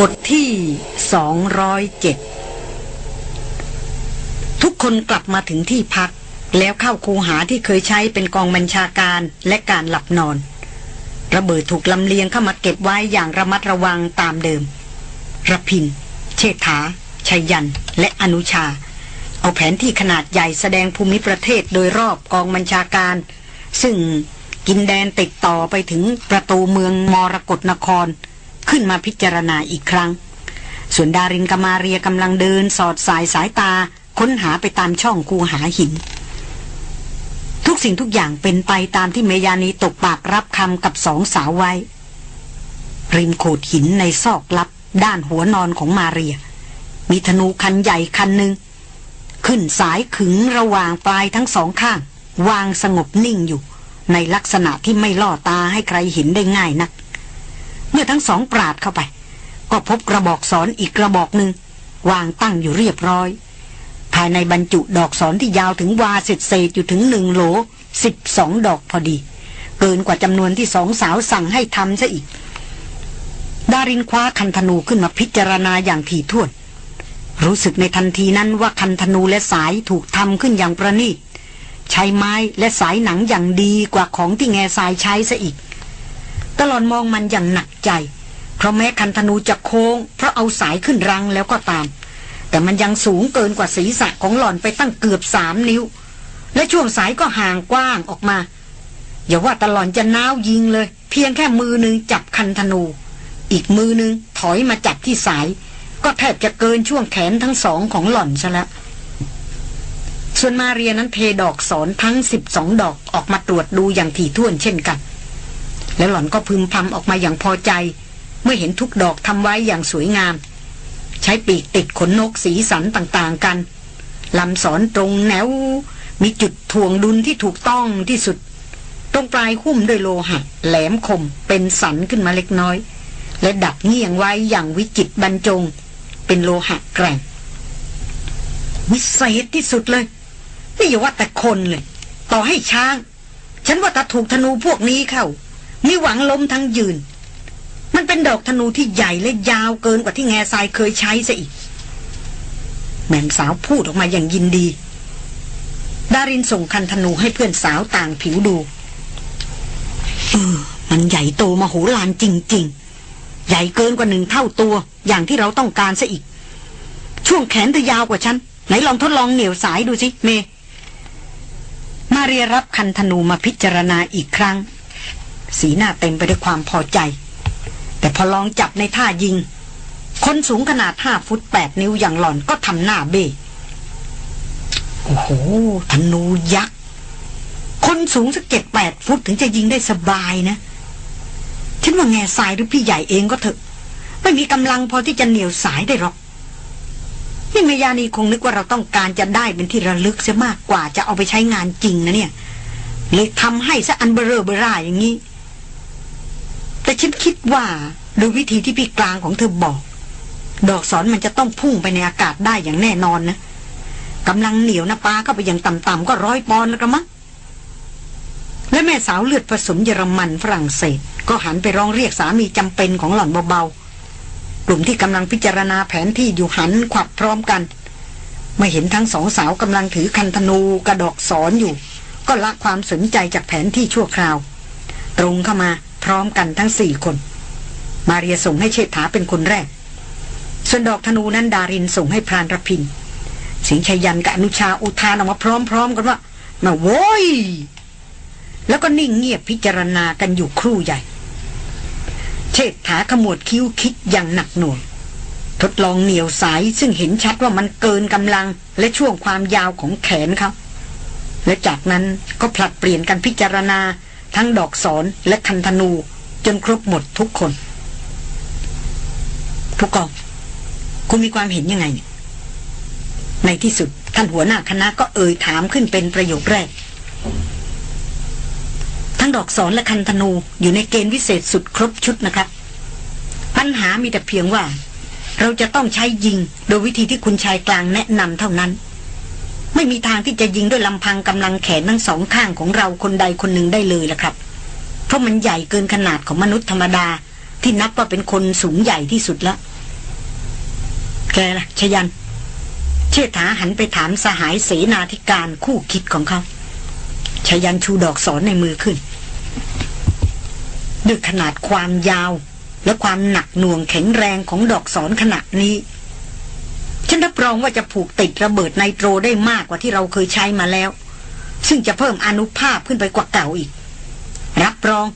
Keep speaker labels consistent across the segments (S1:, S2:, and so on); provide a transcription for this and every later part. S1: บทที่ 207 ทุกคนกลับมาถึงที่พักแล้วเข้าคูหาที่เคยใช้เป็นกองบัญชาการและการหลับนอน ระเบิดถูกลำเลียงเข้ามาเก็บไว้อย่างระมัดระวังตามเดิม ระพิน เชษฐา ชัยยัน และอนุชา เอาแผนที่ขนาดใหญ่แสดงภูมิประเทศโดยรอบกองบัญชาการ ซึ่งกินแดนติดต่อไปถึงประตูเมืองมรกรนครขึ้นมาพิจารณาอีกครั้ง ส่วนดารินกามาเรียกำลังเดินสอดสายสายตาค้นหาไปตามช่องคูหาหินทุกสิ่งทุกอย่างเป็นไปตามที่เมยานีตกปากรับคำกับสองสาวไว้ริมโขดหินในซอกลับด้านหัวนอนของมาเรียมีธนูคันใหญ่คันหนึ่งขึ้นสายขึงระหว่างปลายทั้งสองข้าง วางสงบนิ่งอยู่ในลักษณะที่ไม่ล่อตาให้ใครเห็นได้ง่ายนักเมื่อทั้งสองปราดเข้าไป ก็พบกระบอกสอนอีกกระบอกหนึ่งวางตั้งอยู่เรียบร้อย ภายในบรรจุดอกสอนที่ยาวถึงวาเศษเศษอยู่ถึงหนึ่งโหลสิบสองดอกพอดี เกินกว่าจำนวนที่สองสาวสั่งให้ทำซะอีก ดารินคว้าคันธนูขึ้นมาพิจารณาอย่างถี่ถ้วนรู้สึกในทันทีนั้นว่าคันธนูและสายถูกทำขึ้นอย่างประณีต ใช้ไม้และสายหนังอย่างดีกว่าของที่แง่สายใช้ซะอีกตลอดมองมันอย่างหนักใจ เพราะแม้คันธนูจะโค้ง เพราะเอาสายขึ้นรังแล้วก็ตาม แต่มันยังสูงเกินกว่าศีรษะของหล่อนไปตั้งเกือบสามนิ้ว และช่วงสายก็ห่างกว้างออกมา อย่าว่าตลอดจะน้าวยิงเลย เพียงแค่มือหนึ่งจับคันธนู อีกมือหนึ่งถอยมาจับที่สาย ก็แทบจะเกินช่วงแขนทั้งสองของหล่อนซะแล้วส่วนมาเรียนั้นเทดอกสอนทั้งสิบสองดอกออกมาตรวจดูอย่างถี่ถ้วนเช่นกันและหล่อนก็พึมพำออกมาอย่างพอใจ เมื่อเห็นทุกดอกทำไว้อย่างสวยงาม ใช้ปีกติดขนนกสีสันต่างๆกันลำสอนตรงแนว มีจุดทวงดุลที่ถูกต้องที่สุดตรงปลายหุ้มด้วยโลหะ แหลมคม เป็นสันขึ้นมาเล็กน้อย และดักเงี่ยงไว้อย่างวิจิตบรรจง เป็นโลหะแกร่งวิเศษที่สุดเลยไม่ย่ว่าแต่คนเลย ต่อให้ช้าง ฉันว่าถ้าถูกธนูพวกนี้เข้ามีหวังล้มทั้งยืน มันเป็นดอกธนูที่ใหญ่และยาวเกินกว่าที่แง่ทรายเคยใช้ซะอีก แม่สาวพูดออกมาอย่างยินดี ดารินส่งคันธนูให้เพื่อนสาวต่างผิวดู เออ มันใหญ่โตมโหฬารจริง ๆ ใหญ่เกินกว่าหนึ่งเท่าตัว อย่างที่เราต้องการซะอีก ช่วงแขนจะยาวกว่าฉัน ไหนลองทดลองเหนี่ยวสายดูสิ เม มาเรียรับคันธนูมาพิจารณาอีกครั้งสีหน้าเต็มไปด้วยความพอใจ แต่พอลองจับในท่ายิง คนสูงขนาดห้าฟุตแปดนิ้วอย่างหล่อนก็ทำหน้าเบ้โอ้โหธนูยักษ์ คนสูงสักเจ็ดแปดฟุตถึงจะยิงได้สบายนะฉันว่าแง่สายหรือพี่ใหญ่เองก็เถอะไม่มีกำลังพอที่จะเหนี่ยวสายได้หรอกนี่เมยานีคงนึกว่าเราต้องการจะได้เป็นที่ระลึกเสียมากกว่าจะเอาไปใช้งานจริงนะเนี่ยเลยทำให้ซะอันเบอร์เบอร่าอย่างนี้แต่ฉันคิดว่า โดยวิธีที่พี่กลางของเธอบอก ดอกสอนมันจะต้องพุ่งไปในอากาศได้อย่างแน่นอนนะกำลังเหนียวนะปลาเข้าไปอย่างต่ำๆก็ร้อยปอนด์แล้วกระมังและแม่สาวเลือดผสมเยอรมันฝรั่งเศสก็หันไปร้องเรียกสามีจำเป็นของหล่อนเบาๆกลุ่มที่กำลังพิจารณาแผนที่อยู่หันขวับพร้อมกันมาเห็นทั้งสองสาวกำลังถือคันธนูกระดอกสอนอยู่ ก็ละความสนใจจากแผนที่ชั่วคราว ตรงเข้ามาพร้อมกันทั้งสี่คน มาเรียส่งให้เชษฐาเป็นคนแรก ส่วนดอกธนูนั้นดารินส่งให้พรานรพินสิงชัยยันกับอนุชาอุทานออกมาพร้อมๆกันว่ามาโว้ยแล้วก็นิ่งเงียบพิจารณากันอยู่ครู่ใหญ่เชษฐาขมวดคิ้วคิดอย่างหนักหน่วงทดลองเหนียวสายซึ่งเห็นชัดว่ามันเกินกำลังและช่วงความยาวของแขนเขาและจากนั้นก็ผลัดเปลี่ยนกันพิจารณาทั้งดอกสอนและคันธนูจนครบหมดทุกคนผู้กองคุณมีความเห็นยังไง ในที่สุด ท่านหัวหน้าคณะก็เอ่ยถามขึ้นเป็นประโยคแรก ทั้งดอกสอนและคันธนูอยู่ในเกณฑ์วิเศษสุดครบชุดนะครับ ปัญหามีแต่เพียงว่า เราจะต้องใช้ยิงโดยวิธีที่คุณชายกลางแนะนำเท่านั้นไม่มีทางที่จะยิงด้วยลำพังกำลังแขนทั้งสองข้างของเราคนใดคนหนึ่งได้เลยล่ะครับ เพราะมันใหญ่เกินขนาดของมนุษย์ธรรมดาที่นับว่าเป็นคนสูงใหญ่ที่สุดแล้วแกล่ะชยันเชษฐาหันไปถามสหายเสนาธิการคู่คิดของเขาชยันชูดอกสอนในมือขึ้นด้วยขนาดความยาว และความหนักหน่วงแข็งแรงของดอกสอนขนาดนี้ฉันรับรองว่าจะผูกติดระเบิดไนโตรได้มากกว่าที่เราเคยใช้มาแล้ว ซึ่งจะเพิ่มอนุภาพขึ้นไปกว่าเก่าอีก รับรอง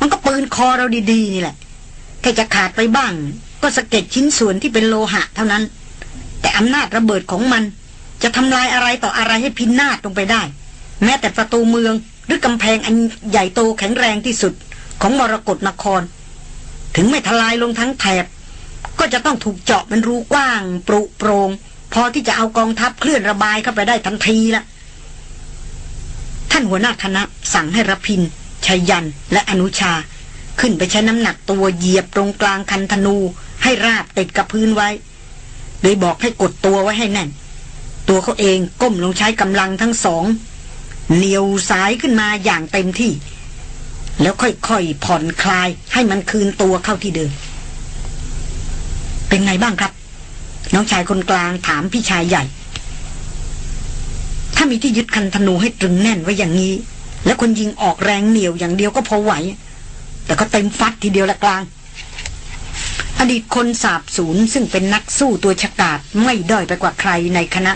S1: มันก็ปืนคอเราดีๆ นี่แหละ แค่จะขาดไปบ้างก็สะเก็ดชิ้นส่วนที่เป็นโลหะเท่านั้น แต่อำนาจระเบิดของมันจะทำลายอะไรต่ออะไรให้พินาศลงไปได้ แม้แต่ประตูเมืองหรือกำแพงอันใหญ่โตแข็งแรงที่สุดของมรกรนคร ถึงไม่ทลายลงทั้งแถบก็จะต้องถูกเจาะเป็นรูกว้าง ปรุโปรง พอที่จะเอากองทัพเคลื่อนระบายเข้าไปได้ทันทีละ ท่านหัวหน้าคณะสั่งให้รพินชยันและอนุชา ขึ้นไปใช้น้ำหนักตัวเหยียบตรงกลางคันธนูให้ราบติดกับพื้นไว้โดยบอกให้กดตัวไว้ให้แน่น ตัวเขาเองก้มลงใช้กำลังทั้งสองเหนียวสายขึ้นมาอย่างเต็มที่ แล้วค่อยๆผ่อนคลายให้มันคืนตัวเข้าที่เดิมเป็นไงบ้างครับ น้องชายคนกลางถามพี่ชายใหญ่ ถ้ามีที่ยึดคันธนูให้ตรึงแน่นไว้อย่างนี้ แล้วคนยิงออกแรงเหนียวอย่างเดียวก็พอไหว แต่ก็เต็มฟัดทีเดียวละกลาง อดีตคนสาบสู์ซึ่งเป็นนักสู้ตัวฉกาจไม่ด้อยไปกว่าใครในคณะ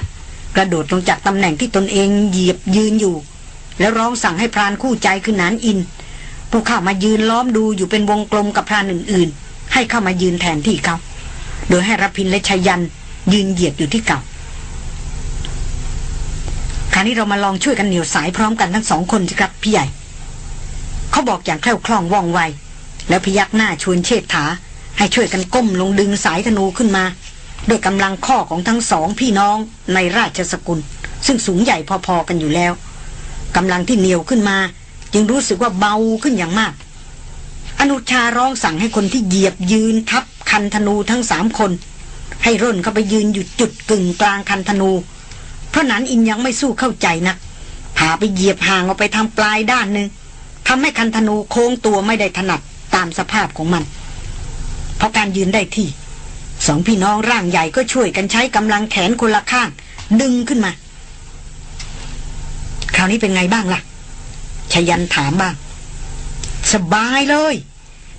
S1: กระโดดลงจากตำแหน่งที่ตนเองเหยียบยืนอยู่ แล้วร้องสั่งให้พรานคู่ใจคือนานอินผู้เข้ามายืนล้อมดูอยู่เป็นวงกลมกับพรานอื่นๆให้เข้ามายืนแทนที่เขาโดยให้รับพินและชยันยืนเหยียดอยู่ที่เก่าคราวนี้เรามาลองช่วยกันเหนียวสายพร้อมกันทั้งสองคนสิครับพี่ใหญ่ เขาบอกอย่างแคล่วคล่องว่องไวแล้วพยักหน้าชวนเชดฐา ให้ช่วยกันก้มลงดึงสายธนูขึ้นมาด้วยกำลังข้อของทั้งสองพี่น้องในราชสกุล ซึ่งสูงใหญ่พอ ๆ กันอยู่แล้วกำลังที่เหนียวขึ้นมา จึงรู้สึกว่าเบาขึ้นอย่างมาก อนุชาร้องสั่งให้คนที่เหยียบยืนทับคันธนูทั้งสามคน ให้ร่นเข้าไปยืนอยู่จุดกึ่งกลางคันธนู เพราะนั้นอินยังไม่สู้เข้าใจนะักผ่าไปเหยียบห่างออกไปทางปลายด้านหนึ่งทำให้คันธนูโค้งตัวไม่ได้ถนัดตามสภาพของมัน เพราะการยืนได้ที่ สองพี่น้องร่างใหญ่ก็ช่วยกันใช้กำลังแขนคนละข้าง ดึงขึ้นมา คราวนี้เป็นไงบ้างล่ะชยันถามบ้าง สบายเลย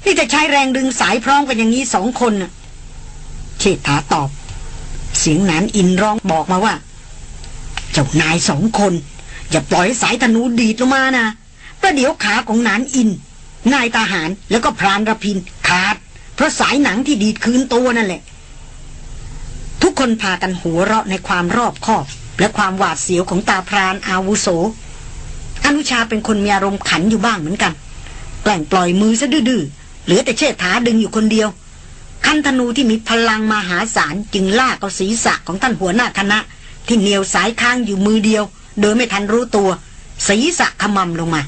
S1: ที่จะใช้แรงดึงสายพร้อมกันอย่างนี้สองคนเชษฐาตอบ เสียงหนานอินร้องบอกมาว่าเจ้านายสองคน อย่าปล่อยสายธนูดีดลงมานะประเดี๋ยวขาของหนานอิน นายทหารแล้วก็พรานระพิน ขาด เพราะสายหนังที่ดีดคืนตัวนั่นแหละทุกคนพากันหัวเราะในความรอบคอบและความหวาดเสียวของตาพรานอาวุโสอนุชาเป็นคนมีอารมณ์ขันอยู่บ้างเหมือนกันแกล้งปล่อยมือซะดื้อเหลือแต่เชษฐาดึงอยู่คนเดียว คันธนูที่มีพลังมหาศาลจึงลากเอาศีรษะของท่านหัวหน้าคณะ ที่เหนียวสายค้างอยู่มือเดียว โดยไม่ทันรู้ตัวศีรษะขมำลงมา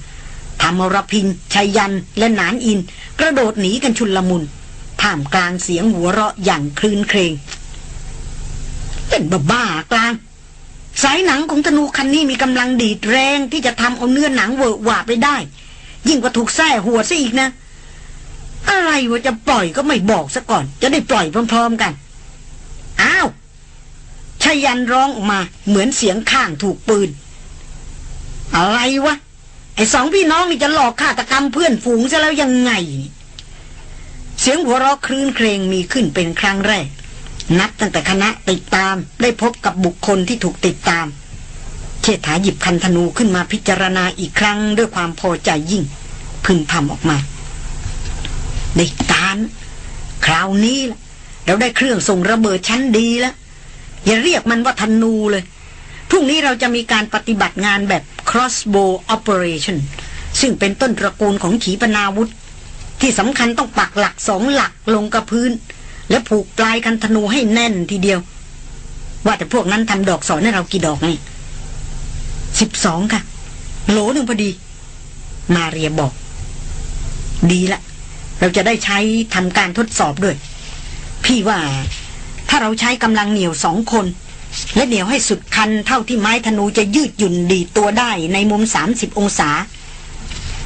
S1: ธรรมรพินชัยยันและนานอิน กระโดดหนีกันชุนลมุนท่ามกลางเสียงหัวเราะอย่างคลื่นเครงเป็นบ้าบ้ากลาง สายหนังของธนูคันนี้มีกำลังดีดแรงที่จะทำเอาเนื้อหนังเวอะหวาไปได้ ยิ่งกว่าถูกแส้หัวซะอีกนะอะไรวะจะปล่อยก็ไม่บอกซะก่อน จะได้ปล่อยพร้อมๆกัน อ้าว ชยันร้องออกมาเหมือนเสียงข้างถูกปืน อะไรวะ ไอ้สองพี่น้องนี่จะหลอกฆาตกรรมเพื่อนฝูงซะแล้วยังไง เสียงหัวเราะคลื่นเครงมีขึ้นเป็นครั้งแรก นับตั้งแต่คณะติดตามได้พบกับบุคคลที่ถูกติดตามเชษฐาหยิบคันธนูขึ้นมาพิจารณาอีกครั้งด้วยความพอใจยิ่ง พึงพำออกมาในการคราวนี้เราได้เครื่องส่งระเบิดชั้นดีแล้วอย่าเรียกมันว่าธนูเลยพรุ่งนี้เราจะมีการปฏิบัติงานแบบ crossbow operation ซึ่งเป็นต้นตระกูลของขีปนาวุธ ที่สำคัญต้องปักหลักสองหลักลงกับพื้น และผูกปลายกันธนูให้แน่นทีเดียว ว่าแต่พวกนั้นทำดอกสอนให้เรากี่ดอกไงสิบสองค่ะ โหลหนึ่งพอดี มาเรียบอก ดีละเราจะได้ใช้ทำการทดสอบด้วย พี่ว่า ถ้าเราใช้กำลังเหนียวสองคน และเหนียวให้สุดคันเท่าที่ไม้ธนูจะยืดหยุ่นดีตัวได้ในมุม 30 องศา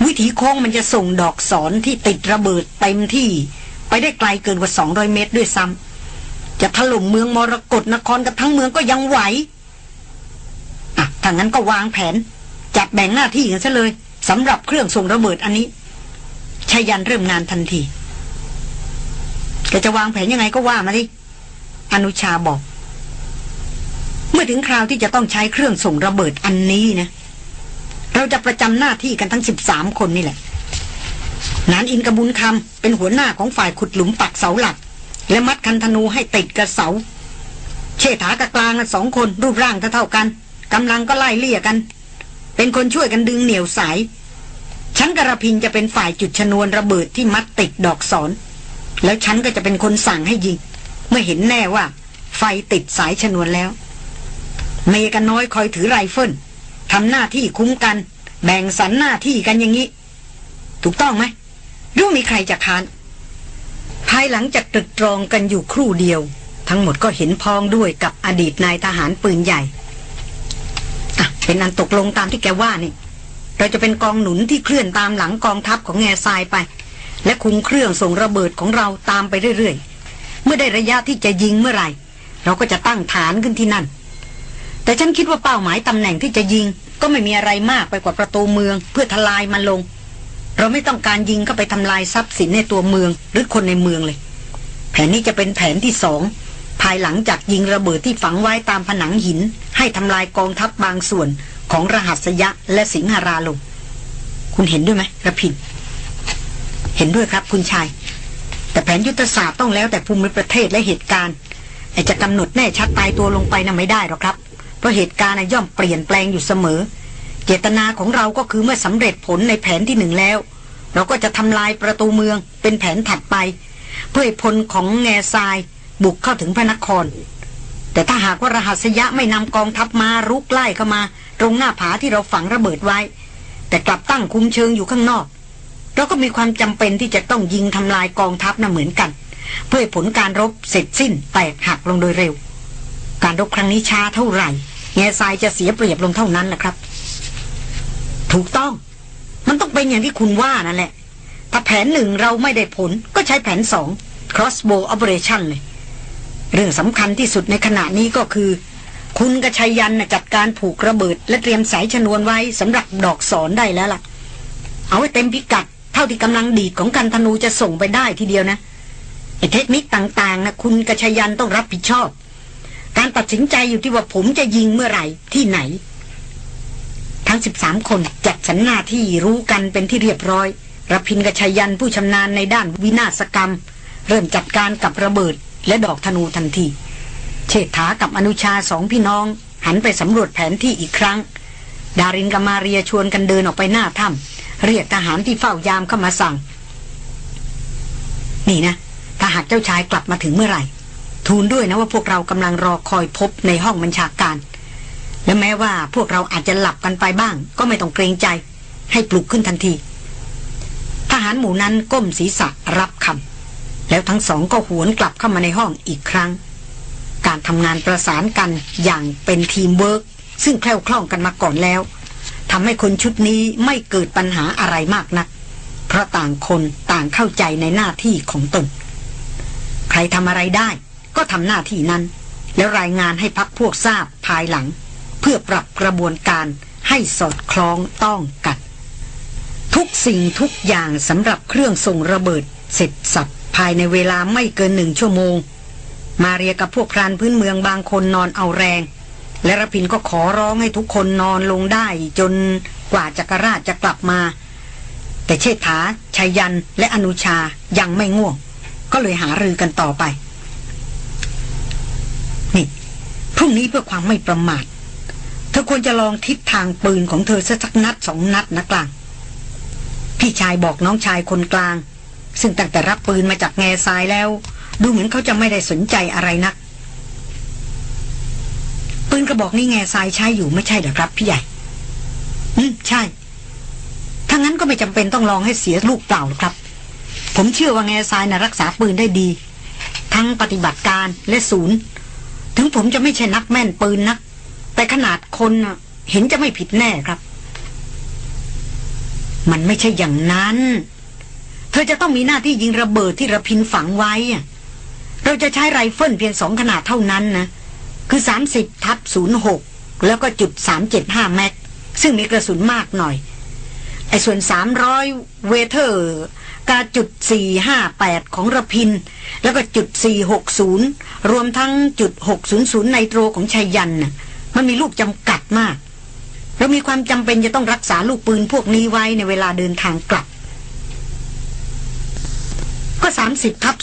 S1: วิถีโค้งมันจะส่งดอกสอนที่ติดระเบิดเต็มที่ ไปได้ไกลเกินกว่า 200 เมตรด้วยซ้ำจะถล่มเมืองมรกรนครกับทั้งเมืองก็ยังไหว อ่ะถ้างั้นก็วางแผนจัดแบ่งหน้าที่กันซะเลยสำหรับเครื่องส่งระเบิดอันนี้ชายันเริ่มงานทันทีแกจะวางแผนยังไงก็ว่ามาดิอนุชาบอก เมื่อถึงคราวที่จะต้องใช้เครื่องส่งระเบิดอันนี้นะ เราจะประจำหน้าที่กันทั้งสิบสามคนนี่แหละ นานอินกระบุญคำเป็นหัวหน้าของฝ่ายขุดหลุมปักเสาหลัก และมัดคันธนูให้ติดกับเสา เชษฐากะกลางสองคนรูปร่างเท่าากัน กำลังก็ไล่เลี่ยกัน เป็นคนช่วยกันดึงเหนี่ยวสายฉันกระพินจะเป็นฝ่ายจุดชนวนระเบิดที่มัดติดดอกสอนแล้วฉันก็จะเป็นคนสั่งให้ยิง เมื่อเห็นแน่ว่า ไฟติดสายชนวนแล้ว เมกันน้อยคอยถือไรเฟิลทำหน้าที่คุ้มกัน แบ่งสรรหน้าที่กันอย่างนี้ ถูกต้องไหมรู้มีใครจะค้าน ภายหลังจากตรึกตรองกันอยู่ครู่เดียว ทั้งหมดก็เห็นพ้องด้วยกับอดีตนายทหารปืนใหญ่อ่ะเป็นอันตกลงตามที่แกว่านี่เราจะเป็นกองหนุนที่เคลื่อนตามหลังกองทัพของแง่ทรายไป และคุมเครื่องส่งระเบิดของเราตามไปเรื่อยๆ เมื่อได้ระยะที่จะยิงเมื่อไหร่ เราก็จะตั้งฐานขึ้นที่นั่น แต่ฉันคิดว่าเป้าหมายตำแหน่งที่จะยิง ก็ไม่มีอะไรมากไปกว่าประตูเมือง เพื่อทลายมันลง เราไม่ต้องการยิงเข้าไปทำลายทรัพย์สินในตัวเมืองหรือคนในเมืองเลย แผนนี้จะเป็นแผนที่สองภายหลังจากยิงระเบิดที่ฝังไว้ตามผนังหิน ให้ทำลายกองทัพบางส่วนของรหัสยะและสิงหาราลง คุณเห็นด้วยไหมกระพิน เห็นด้วยครับคุณชาย แต่แผนยุทธศาสตร์ต้องแล้วแต่ภูมิประเทศและเหตุการณ์อจะกำหนดแน่ชัดตายตัวลงไปนะ่ะไม่ได้หรอกครับ เพราะเหตุการณ์ย่อมเปลี่ยนแปลงอยู่เสมอ เจตนาของเราก็คือเมื่อสำเร็จผลในแผนที่หนึ่งแล้ว เราก็จะทำลายประตูเมือง เป็นแผนถัดไป เพื่อพลของแง่ทรายบุกเข้าถึงพระนครแต่ถ้าหากว่ารหัสยะไม่นำกองทัพมารุกไล่เข้ามา ตรงหน้าผาที่เราฝังระเบิดไว้ แต่กลับตั้งคุมเชิงอยู่ข้างนอก เราก็มีความจำเป็นที่จะต้องยิงทำลายกองทัพน่ะเหมือนกัน เพื่อผลการรบเสร็จสิ้นแตกหักลงโดยเร็ว การรบครั้งนี้ช้าเท่าไหร่ แง่ทรายจะเสียเปรียบลงเท่านั้นแหละครับ ถูกต้องมันต้องเป็นอย่างที่คุณว่านั่นแหละถ้าแผนหนึ่งเราไม่ได้ผลก็ใช้แผนสอง crossbow operation เลยเรื่องสำคัญที่สุดในขณะนี้ก็คือ คุณกระชัยยันจัดการผูกระเบิดและเตรียมสายชนวนไว้สำหรับดอกสอนได้แล้วล่ะ เอาให้เต็มพิกัดเท่าที่กำลังดีดของกันธนูจะส่งไปได้ทีเดียวนะเทคนิคต่างๆนะคุณกระชัยยันต้องรับผิดชอบ การตัดสินใจอยู่ที่ว่าผมจะยิงเมื่อไหร่ ที่ไหน ทั้ง13คนจัดสันหน้าที่รู้กันเป็นที่เรียบร้อยรพินกระชัยยันผู้ชำนาญในด้านวินาศกรรม เริ่มจัดการกับระเบิดและดอกธนูทันทีเชษฐากับอนุชาสองพี่น้อง หันไปสำรวจแผนที่อีกครั้ง ดารินกับมาเรียชวนกันเดินออกไปหน้าถ้ำเรียกทหารที่เฝ้ายามเข้ามาสั่ง นี่นะ ถ้าหากเจ้าชายกลับมาถึงเมื่อไหร่ ทูลด้วยนะว่าพวกเรากำลังรอคอยพบในห้องบัญชาการและแม้ว่าพวกเราอาจจะหลับกันไปบ้าง ก็ไม่ต้องเกรงใจให้ปลุกขึ้นทันที ทหารหมู่นั้นก้มศีรษะรับคำแล้วทั้งสองก็หวนกลับเข้ามาในห้องอีกครั้ง การทำงานประสานกันอย่างเป็นทีมเวิร์กซึ่งแคล่วคล่องกันมาก่อนแล้วทำให้คนชุดนี้ไม่เกิดปัญหาอะไรมากนัก เพราะต่างคนต่างเข้าใจในหน้าที่ของตนใครทำอะไรได้ ก็ทำหน้าที่นั้น แล้วรายงานให้พักพวกทราบภายหลัง เพื่อปรับกระบวนการให้สอดคล้องต้องกันทุกสิ่งทุกอย่างสำหรับเครื่องส่งระเบิดเสร็จสับภายในเวลาไม่เกินหนึ่งชั่วโมง มาเรียกับพวกพรานพื้นเมืองบางคนนอนเอาแรง และรพินก็ขอร้องให้ทุกคนนอนลงได้ จนกว่าจักรราชจะกลับมา แต่เชษฐาชายัน และอนุชายังไม่ง่วง ก็เลยหารือกันต่อไป นี่ พรุ่งนี้เพื่อความไม่ประมาท เธอควรจะลองทิศทางปืนของเธอสักนัดสองนัดนะกลางพี่ชายบอกน้องชายคนกลางซึ่งตั้งแต่รับปืนมาจากแง่ทรายแล้ว ดูเหมือนเขาจะไม่ได้สนใจอะไรนัก ปืนกระบอกนี้แง่ทรายใช้อยู่ไม่ใช่เหรอครับพี่ใหญ่อืมใช่ถ้างั้นก็ไม่จำเป็นต้องลองให้เสียลูกเปล่าหรอกครับ ผมเชื่อว่าแง่ทรายนะ่ะรักษาปืนได้ดี ทั้งปฏิบัติการและศูนย์ ถึงผมจะไม่ใช่นักแม่นปืนนะัก แต่ขนาดคนเห็นจะไม่ผิดแน่ครับ มันไม่ใช่อย่างนั้นเธอจะต้องมีหน้าที่ยิงระเบิดที่ระพินฝังไว้ เราจะใช้ไรเฟิลเพียงสองขนาดเท่านั้นนะ คือ 30 ทับ06 แล้วก็จุด375แม็กซึ่งมีกระสุนมากหน่อยไอ้ส่วน 300เวเทอร์กาจุด 458 ของระพิน แล้วก็จุด 460 รวมทั้งจุด 600ไนโตรของชัยยันนะมันมีลูกจำกัดมากเรามีความจำเป็นจะต้องรักษาลูกปืนพวกนี้ไว้ในเวลาเดินทางกลับก็ 30 ทับ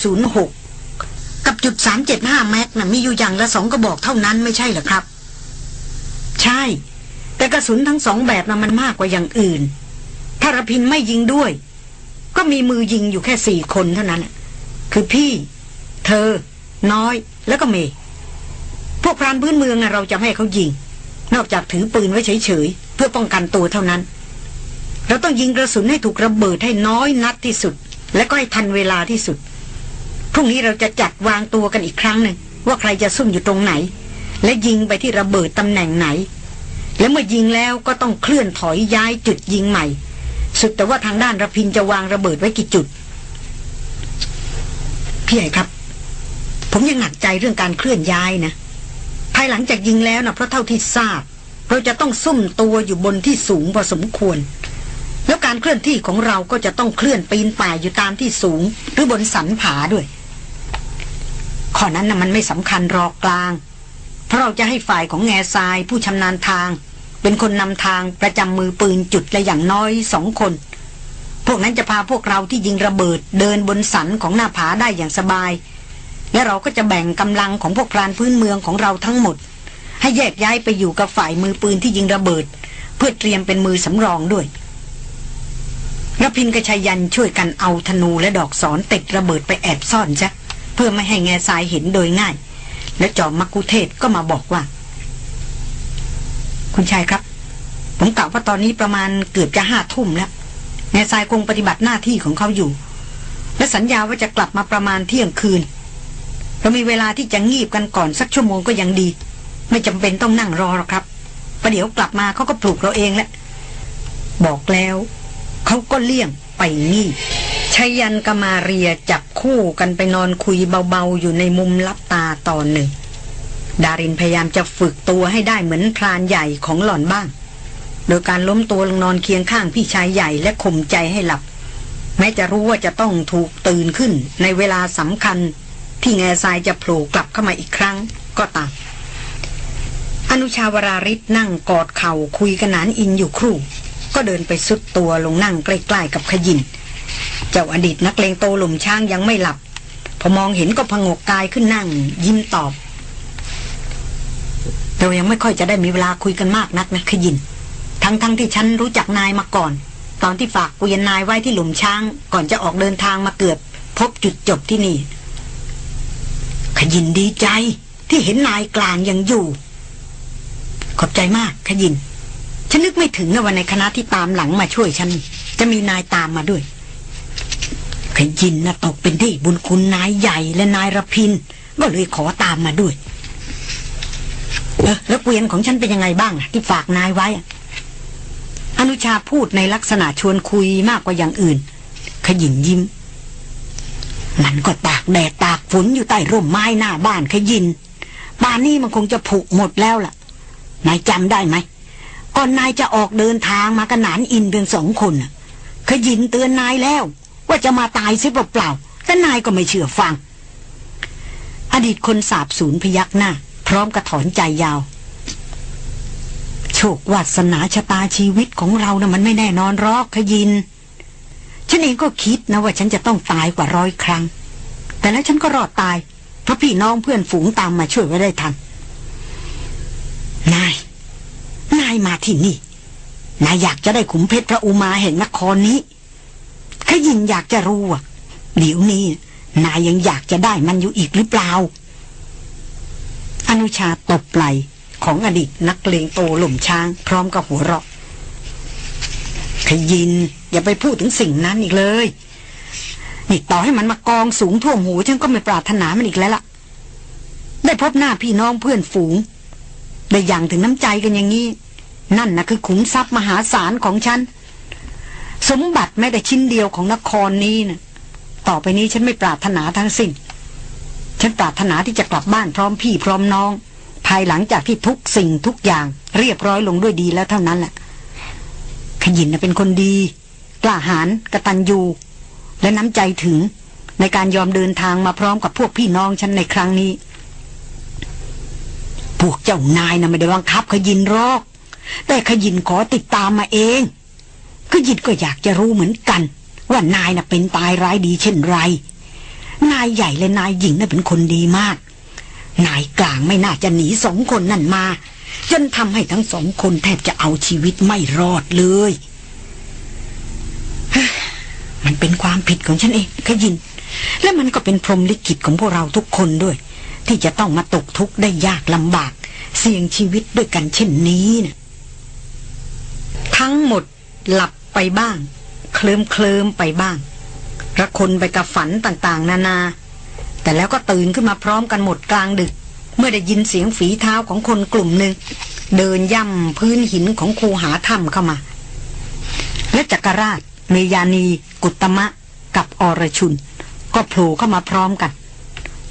S1: 06 กับจุด375แม็กน่ะมีอยู่อย่างละสองกระบอกเท่านั้นไม่ใช่หรอครับ ใช่ แต่กระสุนทั้งสองแบบน่ะมันมากกว่าอย่างอื่นถ้ารพินไม่ยิงด้วย ก็มีมือยิงอยู่แค่สี่คนเท่านั้น คือพี่ เธอ น้อยแล้วก็เมย์พวกพรานพื้นเมืองเราจะให้เขายิง นอกจากถือปืนไว้เฉยๆเพื่อป้องกันตัวเท่านั้นเราต้องยิงกระสุนให้ถูกระเบิดให้น้อยนัดที่สุดและ ก็ให้ทันเวลาที่สุด พรุ่งนี้เราจะจัดวางตัวกันอีกครั้งหนึ่งว่าใครจะซุ่มอยู่ตรงไหน และยิงไปที่ระเบิด ตำแหน่งไหน และเมื่อยิงแล้วก็ต้องเคลื่อนถอยย้ายจุดยิงใหม่ สุดแต่ว่าทางด้านระพินจะวางระเบิดไว้กี่จุด พี่ใหญ่ครับ ผมยังหนักใจเรื่องการเคลื่อนย้ายนะภายหลังจากยิงแล้วนะเพราะเท่าที่ทราบ เราจะต้องซุ่มตัวอยู่บนที่สูงพอสมควรแล้วการเคลื่อนที่ของเราก็จะต้องเคลื่อนปีนป่ายอยู่ตามที่สูงหรือบนสันผาด้วย ข้อนั้นนะมันไม่สำคัญรอกกลาง เพราะเราจะให้ฝ่ายของแง่ทรายผู้ชำนาญทาง เป็นคนนำทางประจำมือปืนจุดละอย่างน้อยสองคน พวกนั้นจะพาพวกเราที่ยิงระเบิดเดินบนสันของหน้าผาได้อย่างสบาย และเราก็จะแบ่งกำลังของพวกพรานพื้นเมืองของเราทั้งหมด ให้แยกย้ายไปอยู่กับฝ่ายมือปืนที่ยิงระเบิด เพื่อเตรียมเป็นมือสำรองด้วยรพินกระชายันช่วยกันเอาธนู และดอกสอนติดระเบิดไปแอบซ่อนซะเพื่อไม่ให้แง่ทรายเห็นโดยง่าย แล้วจอมมักคุเทศก็มาบอกว่า คุณชายครับ ผมกล่าวว่าตอนนี้ประมาณเกือบจะห้าทุ่มแล้วแง่ทรายคงปฏิบัติหน้าที่ของเขาอยู่ และสัญญาว่าจะกลับมาประมาณเที่ยงคืน เรามีเวลาที่จะงีบกันก่อนสักชั่วโมงก็ยังดี ไม่จำเป็นต้องนั่งรอหรอกครับประเดี๋ยวกลับมาเขาก็ปลุกเราเองแหละบอกแล้วเขาก็เลี่ยงไปนี่ชายันกมาเรียจับคู่กันไปนอนคุยเบาๆอยู่ในมุมลับตาตอนหนึ่ง ดารินพยายามจะฝึกตัวให้ได้เหมือนพรานใหญ่ของหล่อนบ้าง โดยการล้มตัวลงนอนเคียงข้างพี่ชายใหญ่และข่มใจให้หลับ แม้จะรู้ว่าจะต้องถูกตื่นขึ้นในเวลาสำคัญที่แง่ทรายจะโผล่กลับเข้ามาอีกครั้งก็ตาม อนุชาวราริศนั่งกอดเข่าคุยกันนานอินอยู่ครู่ก็เดินไปสุดตัวลงนั่งใกล้ๆ กับขยิน เจ้าอดีตนักเลงโตหลุมช้างยังไม่หลับ พอมองเห็นก็พงกกายขึ้นนั่ง ยิ้มตอบ เรายังไม่ค่อยจะได้มีเวลาคุยกันมากนักนะขยิน ทั้งๆทที่ฉันรู้จักนายมาก่อน ตอนที่ฝากกุยนายไว้ที่หลุมช้าง ก่อนจะออกเดินทางมาเกือบ พบจุดจบที่นี่ ขยินดีใจที่เห็นนายกลางยังอยู่ ขอบใจมากขยินฉันนึกไม่ถึงนะว่าในคณะที่ตามหลังมาช่วยฉัน จะมีนายตามมาด้วยขยินนะตกเป็นที่บุญคุณนายใหญ่ และนายระพินก็เลยขอตามมาด้วยเออแล้วเกวียนของฉันเป็นยังไงบ้าง ที่ฝากนายไว้อนุชาพูดในลักษณะชวนคุยมากกว่าอย่างอื่นขยินยิ้ม มันก็ตากแดดตากฝนอยู่ใต้ร่มไม้หน้า บ้านขยินบ้านนี้มันคงจะผุหมดแล้วล่ะ นายจำได้ไหมก่อนนายจะออกเดินทางมากระหนานอินเพียงสองคนขยินเตือนนายแล้ว ว่าจะมาตายซิเปล่าๆ แต่นายก็ไม่เชื่อฟัง อดีตคนสาบศูนย์พยักหน้า พร้อมกระถอนใจยาว โชควาสนาชะตาชีวิตของเรานะ่ะมันไม่แน่นอนรอกขยิน ฉันเองก็คิดนะว่าฉันจะต้องตายกว่าร้อยครั้ง แต่แล้วฉันก็รอดตายเพราะพี่น้องเพื่อนฝูงตามมาช่วยไว้ได้ทัน นายนายมาที่นี่ นายอยากจะได้ขุมเพชรพระอุมาแห่งนครนี้ ขยินอยากจะรู้อ่ะเดี๋ยวนี้นายยังอยากจะได้มันอยู่อีกหรือเปล่า อนุชาตบไหลของอดีตนักเลงโตหล่มช้าง พร้อมกับหัวเราะ ขยินอย่าไปพูดถึงสิ่งนั้นอีกเลยนี่ต่อให้มันมากองสูงท่วมหูฉันก็ไม่ปรารถนามันอีกแล้วล่ะ ได้พบหน้าพี่น้องเพื่อนฝูงได้อย่างถึงน้ำใจกันอย่างนี้นั่นนะคือขุมทรัพย์มหาศาลของฉันสมบัติแม้แต่ชิ้นเดียวของนครนี้นะต่อไปนี้ฉันไม่ปรารถนาทั้งสิ้นฉันปรารถนาที่จะกลับบ้านพร้อมพี่พร้อมน้อง ภายหลังจากที่ทุกสิ่งทุกอย่าง เรียบร้อยลงด้วยดีแล้วเท่านั้นแหละขยินเป็นคนดีกล้าหาญกระตันยู และน้ำใจถึง ในการยอมเดินทางมาพร้อมกับพวกพี่น้องฉันในครั้งนี้พวกเจ้านายนะ่ะไม่ได้บังคับขยินรอก แต่ขยินขอติดตามมาเอง ขยินก็อยากจะรู้เหมือนกัน ว่านายนะ่ะเป็นตายร้ายดี เช่นไร นายใหญ่และนายหญิงน่ะเป็นคนดีมาก นายกลางไม่น่าจะหนีสองคนนั่นมาจนทำให้ทั้งสองคนแทบจะเอาชีวิตไม่รอดเลยมันเป็นความผิดของฉันเองขยิน และมันก็เป็นพรมลิขิตของพวกเราทุกคนด้วยที่จะต้องมาตกทุกข์ได้ยากลำบากเสี่ยงชีวิตด้วยกันเช่นนี้นะทั้งหมดหลับไปบ้าง เคลิมเคลิมไปบ้างระคนไปกับฝันต่างๆ นานา แต่แล้วก็ตื่นขึ้นมาพร้อมกันหมดกลางดึกเมื่อได้ยินเสียงฝีเท้าของคนกลุ่มหนึ่ง เดินย่ำพื้นหินของคูหาถ้ำเข้ามา และจักรราชเมยานีกุตมะกับอรชุน ก็โผล่เข้ามาพร้อมกัน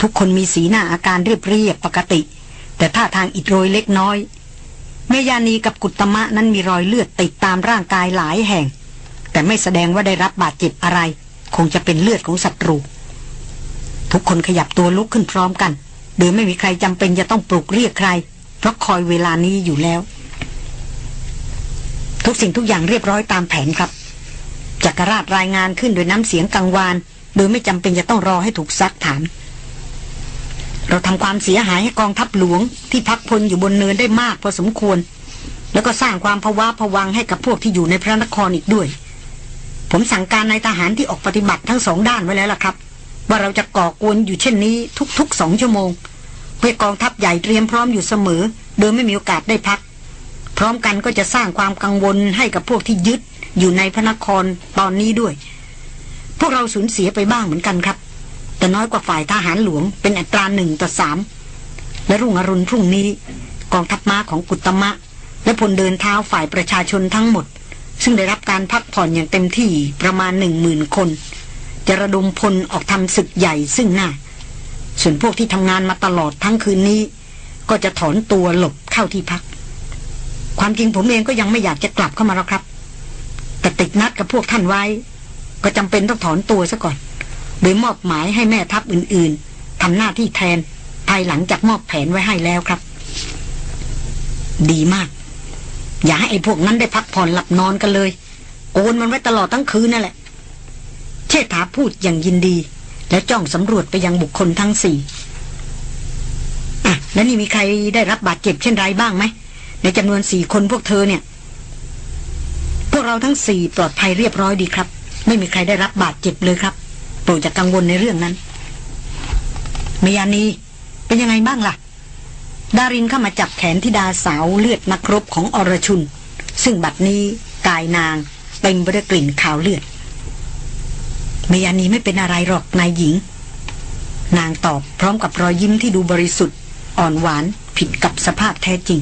S1: ทุกคนมีสีหน้าอาการเรียบเรียบปกติ แต่ท่าทางอิดโรยเล็กน้อยเมยานีกับกุตมะนั้นมีรอยเลือดติดตามร่างกายหลายแห่ง แต่ไม่แสดงว่าได้รับบาดเจ็บอะไร คงจะเป็นเลือดของศัตรู ทุกคนขยับตัวลุกขึ้นพร้อมกันโดยไม่มีใครจำเป็นจะต้องปลุกเรียกใคร เพราะคอยเวลานี้อยู่แล้ว ทุกสิ่งทุกอย่างเรียบร้อยตามแผนครับจักรราชรายงานขึ้นโดยน้ำเสียงกังวานโดยไม่จำเป็นจะต้องรอให้ถูกซักถามเราทำความเสียหายให้กองทัพหลวง ที่พักพลอยู่บนเนินได้มากพอสมควร แล้วก็สร้างความภาวะผวังให้กับพวกที่อยู่ในพระนครอีกด้วย ผมสั่งการนายทหารที่ออกปฏิบัติทั้งสองด้านไว้แล้วล่ะครับ ว่าเราจะก่อกวนอยู่เช่นนี้ทุกๆสองชั่วโมงเพื่อกองทัพใหญ่เตรียมพร้อมอยู่เสมอโดยไม่มีโอกาสได้พัก พร้อมกันก็จะสร้างความกังวลให้กับพวกที่ยึดอยู่ในพระนครตอนนี้ด้วย พวกเราสูญเสียไปบ้างเหมือนกันครับแต่น้อยกว่าฝ่ายทหารหลวงเป็นอัตราหนึ่งต่อสามและรุ่งอรุณพรุ่งนี้ กองทัพม้าของกุตมะ และพลเดินเท้าฝ่ายประชาชนทั้งหมด ซึ่งได้รับการพักผ่อนอย่างเต็มที่ประมาณหนึ่งหมื่นคน จะระดมพลออกทำศึกใหญ่ซึ่งหน้า ส่วนพวกที่ทำงานมาตลอดทั้งคืนนี้ ก็จะถอนตัวหลบเข้าที่พัก ความจริงผมเองก็ยังไม่อยากจะกลับเข้ามาแล้วครับแต่ติดนัดกับพวกท่านไว้ ก็จำเป็นต้องถอนตัวซะก่อนโดยมอบหมายให้แม่ทัพอื่นๆทำหน้าที่แทน ภายหลังจากมอบแผนไว้ให้แล้วครับ ดีมาก อย่าให้ไอ้พวกนั้นได้พักผ่อนหลับนอนกันเลย โอนมันไว้ตลอดทั้งคืนนั่นแหละ เชษฐาพูดอย่างยินดี แล้วจ้องสำรวจไปยังบุคคลทั้งสี่อ่ะ แล้วนี่มีใครได้รับบาดเจ็บเช่นไรบ้างไหมในจำนวนสี่คนพวกเธอเนี่ย พวกเราทั้งสี่ปลอดภัยเรียบร้อยดีครับ ไม่มีใครได้รับบาดเจ็บเลยครับปรดจะกากังวลในเรื่องนั้นเมยานี เป็นยังไงบ้างล่ะ ดารินเข้ามาจับแขนธิดาสาวเลือดนักรบของอรชุน ซึ่งบัดนี้กายนางเต็มไปด้วยกลิ่นขาวเลือด เมยานีไม่เป็นอะไรหรอกนายหญิง นางตอบพร้อมกับรอยยิ้มที่ดูบริสุทธิ์อ่อนหวานผิดกับสภาพแท้จริง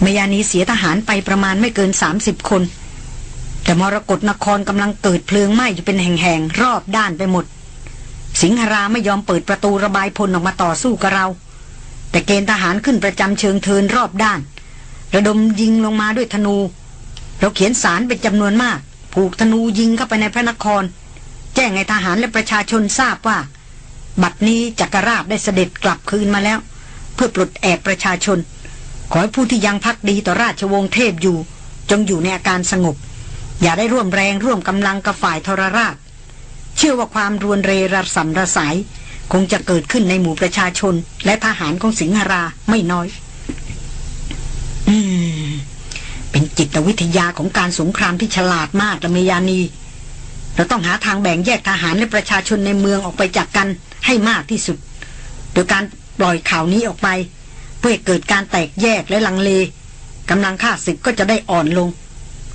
S1: เมยานีเสียทหารไปประมาณไม่เกิน 30 คนแต่มรกรนครกำลังเกิดเพลิงไหม้อยู่เป็นแห่งๆ รอบด้านไปหมด สิงหราไม่ยอมเปิดประตูระบายพลออกมาต่อสู้กับเรา แต่เกณฑ์ทหารขึ้นประจำเชิงเทิน รอบด้านระดมยิงลงมาด้วยธนู เราเขียนสารเป็นจำนวนมาก ผูกธนูยิงเข้าไปในพระนคร แจ้งให้ทหาร และประชาชนทราบว่า บัดนี้จักรราชได้เสด็จกลับคืนมาแล้ว เพื่อปลดแอบประชาชน ขอให้ผู้ที่ยังพักดีต่อราชวงศ์เทพอยู่ จงอยู่ในอาการสงบอย่าได้ร่วมแรงร่วมกำลังกับฝ่ายทรราช เชื่อว่าความรวนเรรสัมระสาย คงจะเกิดขึ้นในหมู่ประชาชน และทหารของสิงหราไม่น้อย อืม เป็นจิตวิทยาของการสงครามที่ฉลาดมากละเมยานีเราต้องหาทางแบ่งแยกทหารและประชาชนในเมืองออกไปจากกันให้มากที่สุด โดยการปล่อยข่าวนี้ออกไป เพื่อเกิดการแตกแยกและลังเลกำลังข้าศึกก็จะได้อ่อนลง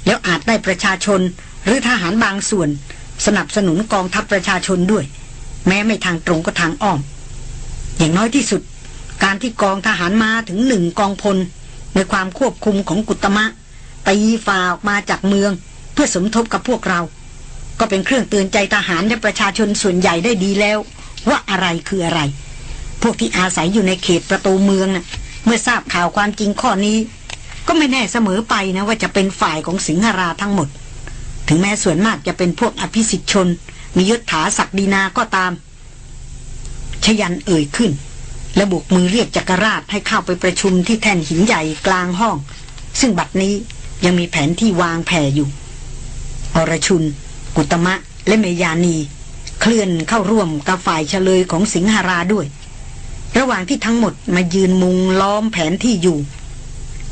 S1: แล้วอาจได้ประชาชนหรือทหารบางส่วน สนับสนุนกองทัพประชาชนด้วย แม้ไม่ทางตรงก็ทางอ้อม อย่างน้อยที่สุด การที่กองทหารมาถึงหนึ่งกองพล ในความควบคุมของกุตมะตีฝ่าออกมาจากเมือง เพื่อสมทบกับพวกเรา ก็เป็นเครื่องเตือนใจทหารและประชาชนส่วนใหญ่ได้ดีแล้ว ว่าอะไรคืออะไร พวกที่อาศัยอยู่ในเขตประตูเมืองนะ่ะเมื่อทราบข่าวความจริงข้อนี้ก็ไม่แน่เสมอไปนะว่าจะเป็นฝ่ายของสิงหราทั้งหมด ถึงแม้ส่วนมากจะเป็นพวกอภิสิทธิชน มียศถาศักดินาก็ตาม ชยันเอ่ยขึ้นและบุกมือเรียกจักรราชให้เข้าไปประชุมที่แท่นหินใหญ่กลางห้อง ซึ่งบัดนี้ยังมีแผนที่วางแผ่อยู่ อรชุน กุตมะ และเมยานี เคลื่อนเข้าร่วมกับฝ่ายเฉลยของสิงหราด้วย ระหว่างที่ทั้งหมดมายืนมุงล้อมแผนที่อยู่